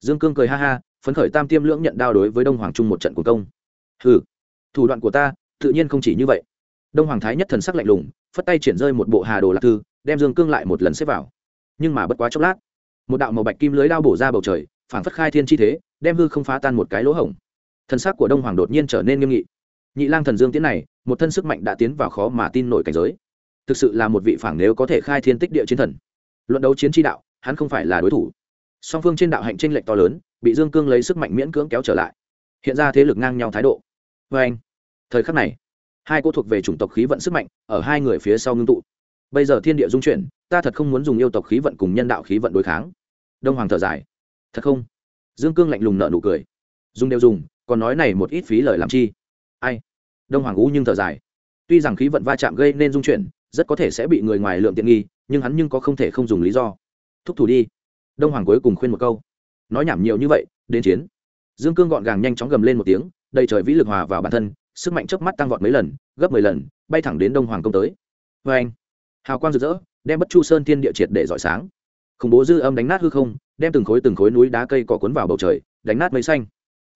Dương cương cười ha ha, phấn khởi tam tiêm lưỡng nhận đao đối với đông hoàng trung một trận của công. Ừ thủ đoạn của ta, tự nhiên không chỉ như vậy. Đông hoàng thái nhất thần sắc lạnh lùng, phất tay triển rơi một bộ hà đồ lạc thư, đem dương cương lại một lần xếp vào. Nhưng mà bất quá chốc lát, một đạo màu bạch kim lưới đao bổ ra bầu trời, phảng phất khai thiên chi thế, đem hư không phá tan một cái lỗ hổng thân xác của đông hoàng đột nhiên trở nên nghiêm nghị. Nhị lang thần dương tiến này, một thân sức mạnh đã tiến vào khó mà tin nổi cảnh giới. Thực sự là một vị phảng nếu có thể khai thiên tích địa chiến thần. Luận đấu chiến tri đạo, hắn không phải là đối thủ. Song phương trên đạo hạnh tranh lệch to lớn, bị dương cương lấy sức mạnh miễn cưỡng kéo trở lại. Hiện ra thế lực ngang nhau thái độ. Vê anh, thời khắc này, hai cô thuộc về chủng tộc khí vận sức mạnh, ở hai người phía sau ngưng tụ. Bây giờ thiên địa dung chuyển, ta thật không muốn dùng yêu tộc khí vận cùng nhân đạo khí vận đối kháng. Đông hoàng thở dài. Thật không? Dương cương lạnh lùng nợ nụ cười. Dùng đều dùng còn nói này một ít phí lời làm chi. Ai? Đông hoàng u nhưng thở dài. Tuy rằng khí vận va chạm gây nên dung chuyển, rất có thể sẽ bị người ngoài lượng tiện nghi, nhưng hắn nhưng có không thể không dùng lý do. Thúc thủ đi. Đông hoàng cuối cùng khuyên một câu. Nói nhảm nhiều như vậy, đến chiến. Dương cương gọn gàng nhanh chóng gầm lên một tiếng, đầy trời vĩ lực hòa vào bản thân, sức mạnh chớp mắt tăng vọt mấy lần, gấp mười lần, bay thẳng đến đông hoàng công tới. Vê anh, hào quang rực rỡ, đem bất chu sơn thiên địa triệt để rọi sáng. Khủng bố dư âm đánh nát hư không, đem từng khối từng khối núi đá cây cỏ cuốn vào bầu trời, đánh nát mây xanh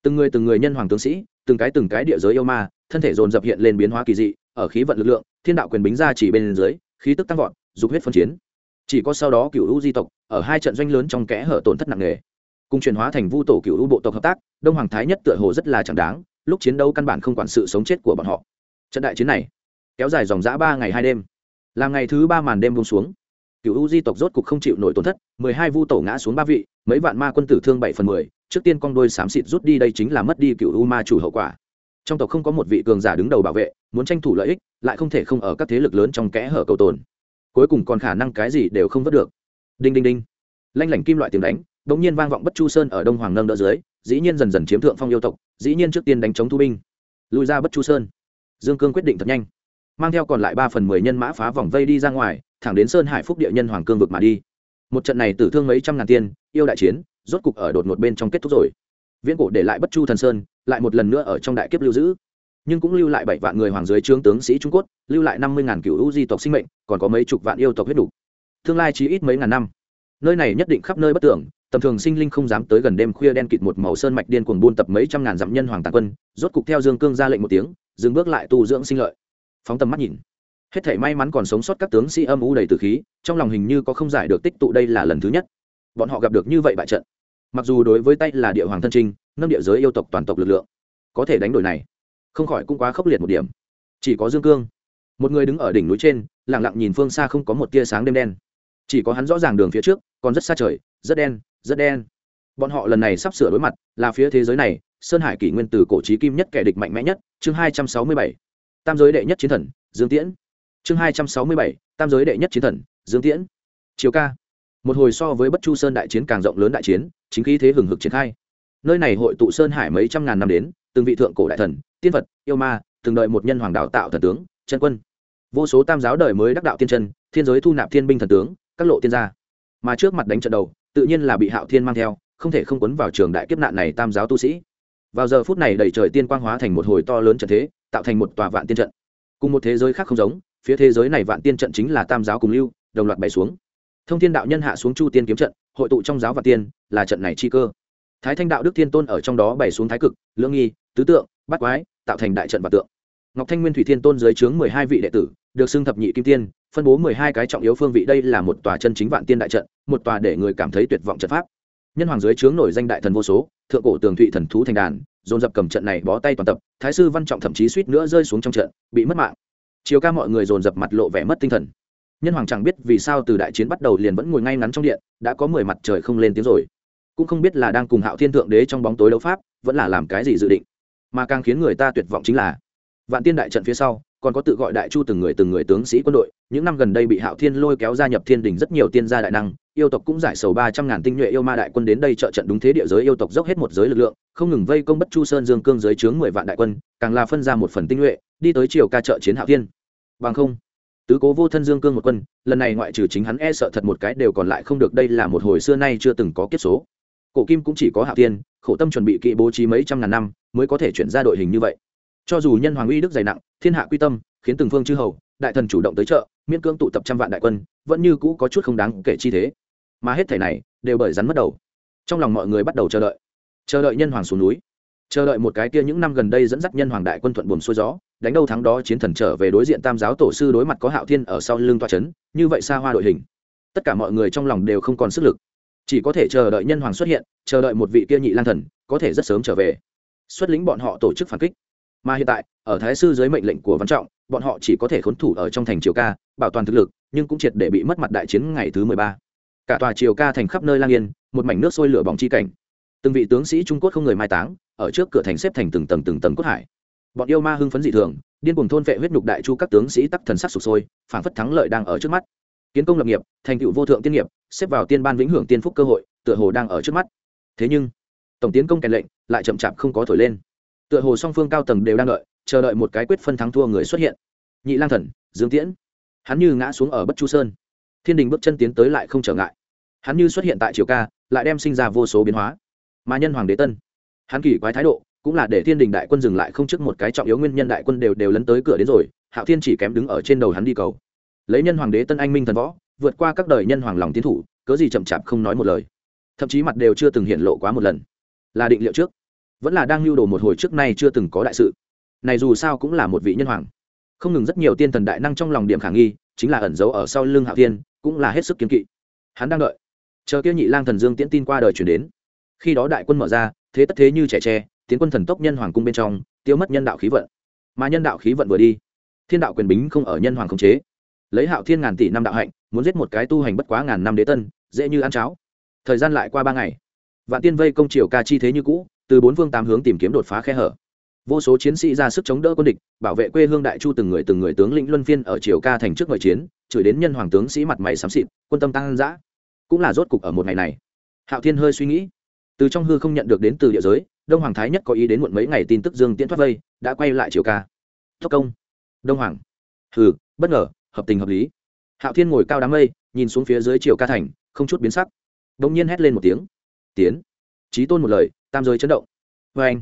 từng người từng người nhân hoàng tướng sĩ, từng cái từng cái địa giới yêu ma, thân thể dồn dập hiện lên biến hóa kỳ dị, ở khí vận lực lượng, thiên đạo quyền bính ra chỉ bên dưới, khí tức tăng vọt, dục huyết phân chiến. Chỉ có sau đó cựu u di tộc, ở hai trận doanh lớn trong kẽ hở tổn thất nặng nề. Cùng chuyển hóa thành vu tổ cựu u bộ tộc hợp tác, đông hoàng thái nhất tựa hồ rất là chẳng đáng, lúc chiến đấu căn bản không quản sự sống chết của bọn họ. Trận đại chiến này, kéo dài dòng dã ba ngày hai đêm. Là ngày thứ ba màn đêm buông xuống. Cựu u di tộc rốt cục không chịu nổi tổn thất, mười hai vu tổ ngã xuống ba vị mấy vạn ma quân tử thương bảy phần mười, trước tiên con đôi xám xịt rút đi đây chính là mất đi cựu u ma chủ hậu quả. Trong tộc không có một vị cường giả đứng đầu bảo vệ, muốn tranh thủ lợi ích, lại không thể không ở các thế lực lớn trong kẽ hở cầu tồn. Cuối cùng còn khả năng cái gì đều không vớt được. Đinh đinh đinh. Lanh lảnh kim loại tiếng đánh đ ỗ n g nhiên vang vọng bất chu sơn ở đông hoàng nâng đỡ dưới, dĩ nhiên dần dần chiếm thượng phong yêu tộc, dĩ nhiên trước tiên đánh chống thu binh. Lùi ra bất chu sơn. Dương cương quyết định thật nhanh. Mang theo còn lại ba phần mười nhân mã phá vòng vây đi ra ngoài, thẳng đến sơn hải phúc địa nhân hoàng cương vực mà đi một trận này tử thương mấy trăm ngàn tiên, yêu đại chiến, rốt cục ở đột ngột bên trong kết thúc rồi. Viễn cổ để lại bất chu thần sơn, lại một lần nữa ở trong đại kiếp lưu giữ. Nhưng cũng lưu lại bảy vạn người hoàng dưới trướng tướng sĩ trung quốc, lưu lại năm mươi ngàn cựu u di tộc sinh mệnh, còn có mấy chục vạn yêu tộc huyết đủ. Tương lai chỉ ít mấy ngàn năm. Nơi này nhất định khắp nơi bất tưởng, tầm thường sinh linh không dám tới gần đêm khuya đen kịt một màu sơn mạch điên cuồng buôn tập mấy trăm ngàn dặm nhân hoàng tàn quân, rốt cục theo dương cương ra lệnh một tiếng, dừng bước lại tu dưỡng sinh lợi. Phóng tầm mắt nhìn hết thể may mắn còn sống sót các tướng sĩ âm u đầy từ khí, trong lòng hình như có không giải được tích tụ đây là lần thứ nhất. Bọn họ gặp được như vậy bại trận. Mặc dù đối với tay là địa hoàng thân trinh, nâng địa giới yêu tộc toàn tộc lực lượng, có thể đánh đổi này, không khỏi cũng quá khốc liệt một điểm. Chỉ có dương cương, một người đứng ở đỉnh núi trên lẳng lặng nhìn phương xa không có một tia sáng đêm đen. Chỉ có hắn rõ ràng đường phía trước, còn rất xa trời, rất đen rất đen. Bọn họ lần này sắp sửa đối mặt là phía thế giới này, sơn hải kỷ nguyên từ cổ trí kim nhất kẻ địch mạnh mẽ nhất, chương hai trăm sáu mươi bảy. Tam giới đệ nhất chiến thần, dương tiễn chương hai trăm sáu mươi bảy, tam giới đệ nhất chiến thần, dương tiễn. Chiều ca. Một hồi so với bất chu sơn đại chiến càng rộng lớn đại chiến, chính khí thế hừng hực triển khai. Nơi này hội tụ sơn hải mấy trăm ngàn năm đến, từng vị thượng cổ đại thần, tiên vật, yêu ma, từng đợi một nhân hoàng đạo tạo thần tướng, chân quân. Vô số tam giáo đời mới đắc đạo tiên chân, thiên giới thu nạp thiên binh thần tướng, các lộ tiên gia. Mà trước mặt đánh trận đầu, tự nhiên là bị hạo thiên mang theo, không thể không quấn vào trường đại kiếp nạn này tam giáo tu sĩ. Vào giờ phút này đẩy trời tiên quang hóa thành một hồi to lớn trận thế, tạo thành một tòa vạn tiên trận. Cùng một thế giới khác không giống phía thế giới này vạn tiên trận chính là tam giáo cùng lưu, đồng loạt bày xuống. Thông thiên đạo nhân hạ xuống chu tiên kiếm trận, hội tụ trong giáo vạn tiên, là trận này chi cơ. Thái thanh đạo đức thiên tôn ở trong đó bày xuống thái cực, lưỡng nghi, tứ tượng, bát quái, tạo thành đại trận và tượng. Ngọc thanh nguyên thủy thiên tôn dưới trướng mười hai vị đệ tử, được xưng thập nhị kim tiên, phân bố mười hai cái trọng yếu phương vị. Đây là một tòa chân chính vạn tiên đại trận, một tòa để người cảm thấy tuyệt vọng trận pháp. Nhân hoàng dưới trướng nổi danh đại thần vô số, thượng cổ tường thụy thần thú thành đàn, dồn dập cầm trận này bó tay toàn tập, thái sư văn trọng thậm chí suýt nữa rơi xuống trong trận, bị mất mạng chiều ca mọi người dồn dập mặt lộ vẻ mất tinh thần. Nhân hoàng chẳng biết vì sao từ đại chiến bắt đầu liền vẫn ngồi ngay ngắn trong điện, đã có mười mặt trời không lên tiếng rồi. Cũng không biết là đang cùng hạo thiên thượng đế trong bóng tối đấu pháp, vẫn là làm cái gì dự định. Mà càng khiến người ta tuyệt vọng chính là, vạn tiên đại trận phía sau, còn có tự gọi đại chu từng người từng người tướng sĩ quân đội, những năm gần đây bị hạo thiên lôi kéo gia nhập thiên đình rất nhiều tiên gia đại năng, yêu tộc cũng giải sầu ba trăm ngàn tinh nhuệ yêu ma đại quân đến đây trợ trận đúng thế địa giới yêu tộc dốc hết một giới lực lượng, không ngừng vây công bất chu sơn dương cương dưới chướng mười vạn đại quân, càng là phân ra một phần tinh nhuệ đi tới triều ca trợ chiến hạo thiên. Bằng không, tứ cố vô thân dương cương một quân, lần này ngoại trừ chính hắn e sợ thật một cái đều còn lại không được, đây là một hồi xưa nay chưa từng có kiếp số. Cổ kim cũng chỉ có hạo thiên, khổ tâm chuẩn bị kỵ bố trí mấy trăm ngàn năm mới có thể chuyển ra đội hình như vậy. Cho dù nhân hoàng uy đức dày nặng, thiên hạ quy tâm, khiến từng phương chư hầu, đại thần chủ động tới chợ, miễn cưỡng tụ tập trăm vạn đại quân, vẫn như cũ có chút không đáng kể chi thế. Mà hết thể này đều bởi rắn mất đầu. Trong lòng mọi người bắt đầu chờ đợi. Chờ đợi nhân hoàng xuống núi. Chờ đợi một cái kia những năm gần đây dẫn dắt nhân hoàng đại quân thuận buồm xuôi gió đánh đâu thắng đó chiến thần trở về đối diện tam giáo tổ sư đối mặt có hạo thiên ở sau lưng toa c h ấ n như vậy xa hoa đội hình. Tất cả mọi người trong lòng đều không còn sức lực. Chỉ có thể chờ đợi nhân hoàng xuất hiện, chờ đợi một vị kia nhị lang thần, có thể rất sớm trở về. Xuất lĩnh bọn họ tổ chức phản kích. Mà hiện tại, ở thái sư dưới mệnh lệnh của văn trọng, bọn họ chỉ có thể khốn thủ ở trong thành triều ca, bảo toàn thực lực, nhưng cũng triệt để bị mất mặt đại chiến ngày thứ mười ba. Cả tòa triều ca thành khắp nơi lang yên, một mảnh nước sôi lửa bỏng chi cảnh. Từng vị tướng sĩ trung quốc không người mai táng, ở trước cửa thành xếp thành từng tầng từng tầng cốt hải bọn yêu ma hưng phấn dị thường, điên cùng thôn vệ huyết nhục đại chu các tướng sĩ tắc thần sắc sụp sôi phản phất thắng lợi đang ở trước mắt. Kiến công lập nghiệp, thành tựu vô thượng tiên nghiệp, xếp vào tiên ban vĩnh hưởng tiên phúc cơ hội, tựa hồ đang ở trước mắt. Thế nhưng, tổng tiến công kèn lệnh lại chậm chạp không có thổi lên. Tựa hồ song phương cao tầng đều đang đợi, chờ đợi một cái quyết phân thắng thua người xuất hiện. Nhị lang thần, dương tiễn. Hắn như ngã xuống ở bất chu sơn. Thiên đình bước chân tiến tới lại không trở ngại. Hắn như xuất hiện tại triều ca, lại đem sinh ra vô số biến hóa. Mà nhân hoàng đế tân. Hắn kỳ quái thái độ cũng là để thiên đình đại quân dừng lại không trước một cái trọng yếu nguyên nhân đại quân đều đều lấn tới cửa đến rồi, hạo thiên chỉ kém đứng ở trên đầu hắn đi cầu. Lấy nhân hoàng đế tân anh minh thần võ, vượt qua các đời nhân hoàng lòng tiến thủ, cớ gì chậm chạp không nói một lời. Thậm chí mặt đều chưa từng hiện lộ quá một lần. Là định liệu trước. Vẫn là đang lưu đồ một hồi trước nay chưa từng có đại sự. Này dù sao cũng là một vị nhân hoàng. Không ngừng rất nhiều tiên thần đại năng trong lòng điểm khả nghi, chính là ẩn giấu ở sau lưng hạo thiên, cũng là hết sức kiếm kỵ. Hắn đang đợi. Chờ kia nhị lang thần dương tiễn tin qua đời chuyển đến. Khi đó đại quân mở ra, thế tất thế như trẻ tre tiến quân thần tốc nhân hoàng cung bên trong, tiêu mất nhân đạo khí vận. Mà nhân đạo khí vận vừa đi, thiên đạo quyền bính không ở nhân hoàng khống chế. Lấy hạo thiên ngàn tỷ năm đạo hạnh, muốn giết một cái tu hành bất quá ngàn năm đế tân, dễ như ăn cháo. Thời gian lại qua ba ngày. Vạn tiên vây công triều ca chi thế như cũ, từ bốn phương tám hướng tìm kiếm đột phá khe hở. Vô số chiến sĩ ra sức chống đỡ quân địch, bảo vệ quê hương đại chu từng người từng người tướng lĩnh luân phiên ở triều ca thành trước ngợi chiến, chửi đến nhân hoàng tướng sĩ mặt mày xám xịt, quân tâm tăng dã. Cũng là rốt cục ở một ngày này. Hạo thiên hơi suy nghĩ. Từ trong hư không nhận được đến từ địa giới đông hoàng thái nhất có ý đến muộn mấy ngày tin tức dương tiễn thoát vây, đã quay lại triều ca. Thốc công. Đông hoàng. Hừ, bất ngờ, hợp tình hợp lý. Hạo thiên ngồi cao đám mây, nhìn xuống phía dưới triều ca thành, không chút biến sắc. Đ ỗ n g nhiên hét lên một tiếng. Tiến. Trí tôn một lời, tam giới chấn động. Vê anh,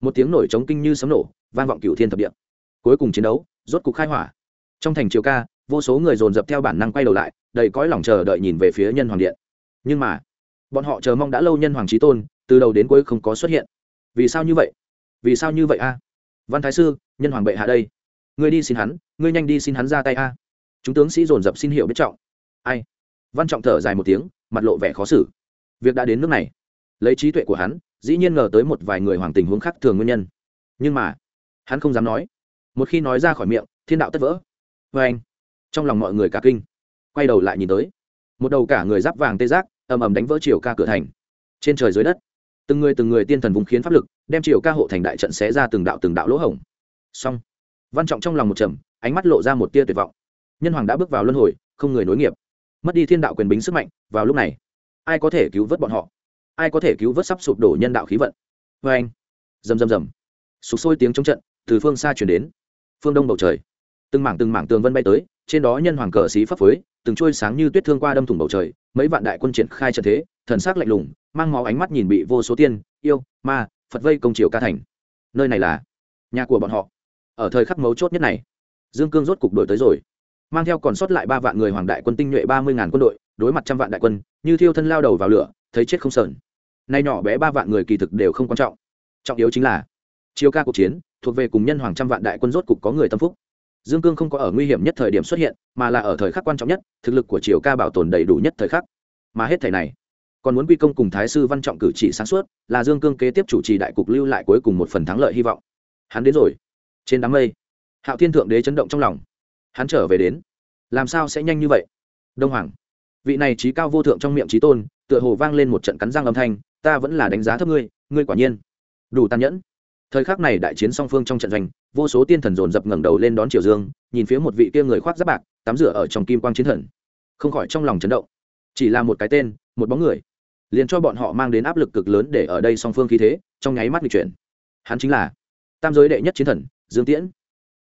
một tiếng nổi trống kinh như sấm nổ, vang vọng cựu thiên thập địa. Cuối cùng chiến đấu, rốt cục khai hỏa. Trong thành triều ca, vô số người dồn dập theo bản năng quay đầu lại, đầy cõi lòng chờ đợi nhìn về phía nhân hoàng điện. Nhưng mà, bọn họ chờ mong đã lâu nhân hoàng trí tôn, từ đầu đến cuối không có xuất hiện vì sao như vậy? Vì sao như vậy a? Văn thái sư, nhân hoàng bệ hạ đây. Ngươi đi xin hắn, ngươi nhanh đi xin hắn ra tay a. Chúng tướng sĩ dồn dập xin hiểu biết trọng. Ai? Văn trọng thở dài một tiếng, mặt lộ vẻ khó xử. Việc đã đến nước này. Lấy trí tuệ của hắn, dĩ nhiên ngờ tới một vài người hoàng tình huống khác thường nguyên nhân. Nhưng mà, hắn không dám nói. Một khi nói ra khỏi miệng, thiên đạo tất vỡ. Vê anh, trong lòng mọi người cả kinh. Quay đầu lại nhìn tới. Một đầu cả người giáp vàng tê giác, ầm ầm đánh vỡ chiều ca cửa thành. Trên trời dưới đất từng người từng người tiên thần vùng khiến pháp lực, đem triều ca hộ thành đại trận xé ra từng đạo từng đạo lỗ hổng. Xong, văn trọng trong lòng một trầm, ánh mắt lộ ra một tia tuyệt vọng. Nhân hoàng đã bước vào luân hồi, không người nối nghiệp. Mất đi thiên đạo quyền bính sức mạnh, vào lúc này, ai có thể cứu vớt bọn họ? Ai có thể cứu vớt sắp sụp đổ nhân đạo khí vận? Vê anh, rầm rầm rầm. Sụp sôi tiếng trong trận, từ phương xa chuyển đến. Phương đông bầu trời. Từng mảng từng mảng tường vân bay tới, trên đó nhân hoàng cờ xí phấp phới, từng trôi sáng như tuyết thương qua đâm thủng bầu trời, mấy vạn đại quân triển khai trận thế thần sắc lạnh lùng, mang máu ánh mắt nhìn bị vô số tiên, yêu, ma, phật vây công triều ca thành. Nơi này là nhà của bọn họ. Ở thời khắc mấu chốt nhất này, dương cương rốt cục đổi tới rồi. Mang theo còn sót lại ba vạn người hoàng đại quân tinh nhuệ ba mươi ngàn quân đội, đối mặt trăm vạn đại quân, như thiêu thân lao đầu vào lửa, thấy chết không sờn. Nay nhỏ bé ba vạn người kỳ thực đều không quan trọng. Trọng yếu chính là chiều ca cuộc chiến, thuộc về cùng nhân hoàng trăm vạn đại quân rốt cục có người tâm phúc. Dương cương không có ở nguy hiểm nhất thời điểm xuất hiện, mà là ở thời khắc quan trọng nhất, thực lực của triều ca bảo tồn đầy đủ nhất thời khắc. Mà hết thời này còn muốn quy công cùng thái sư văn trọng cử chỉ sáng suốt, là dương cương kế tiếp chủ trì đại cục lưu lại cuối cùng một phần thắng lợi hy vọng. Hắn đến rồi. Trên đám mây, hạo thiên thượng đế chấn động trong lòng. Hắn trở về đến. Làm sao sẽ nhanh như vậy? Đông hoàng. Vị này trí cao vô thượng trong miệng trí tôn, tựa hồ vang lên một trận cắn răng âm thanh, ta vẫn là đánh giá thấp ngươi ngươi quả nhiên đủ tàn nhẫn. Thời khắc này đại chiến song phương trong trận giành vô số tiên thần dồn dập ngẩng đầu lên đón triều dương, nhìn phía một vị kia người khoác giáp bạc, tắm rửa ở trong kim quang chiến thần. Không khỏi trong lòng chấn động. Chỉ là một cái tên, một bóng người liền cho bọn họ mang đến áp lực cực lớn để ở đây song phương khí thế, trong nháy mắt bị chuyển. Hắn chính là tam giới đệ nhất chiến thần, dương tiễn.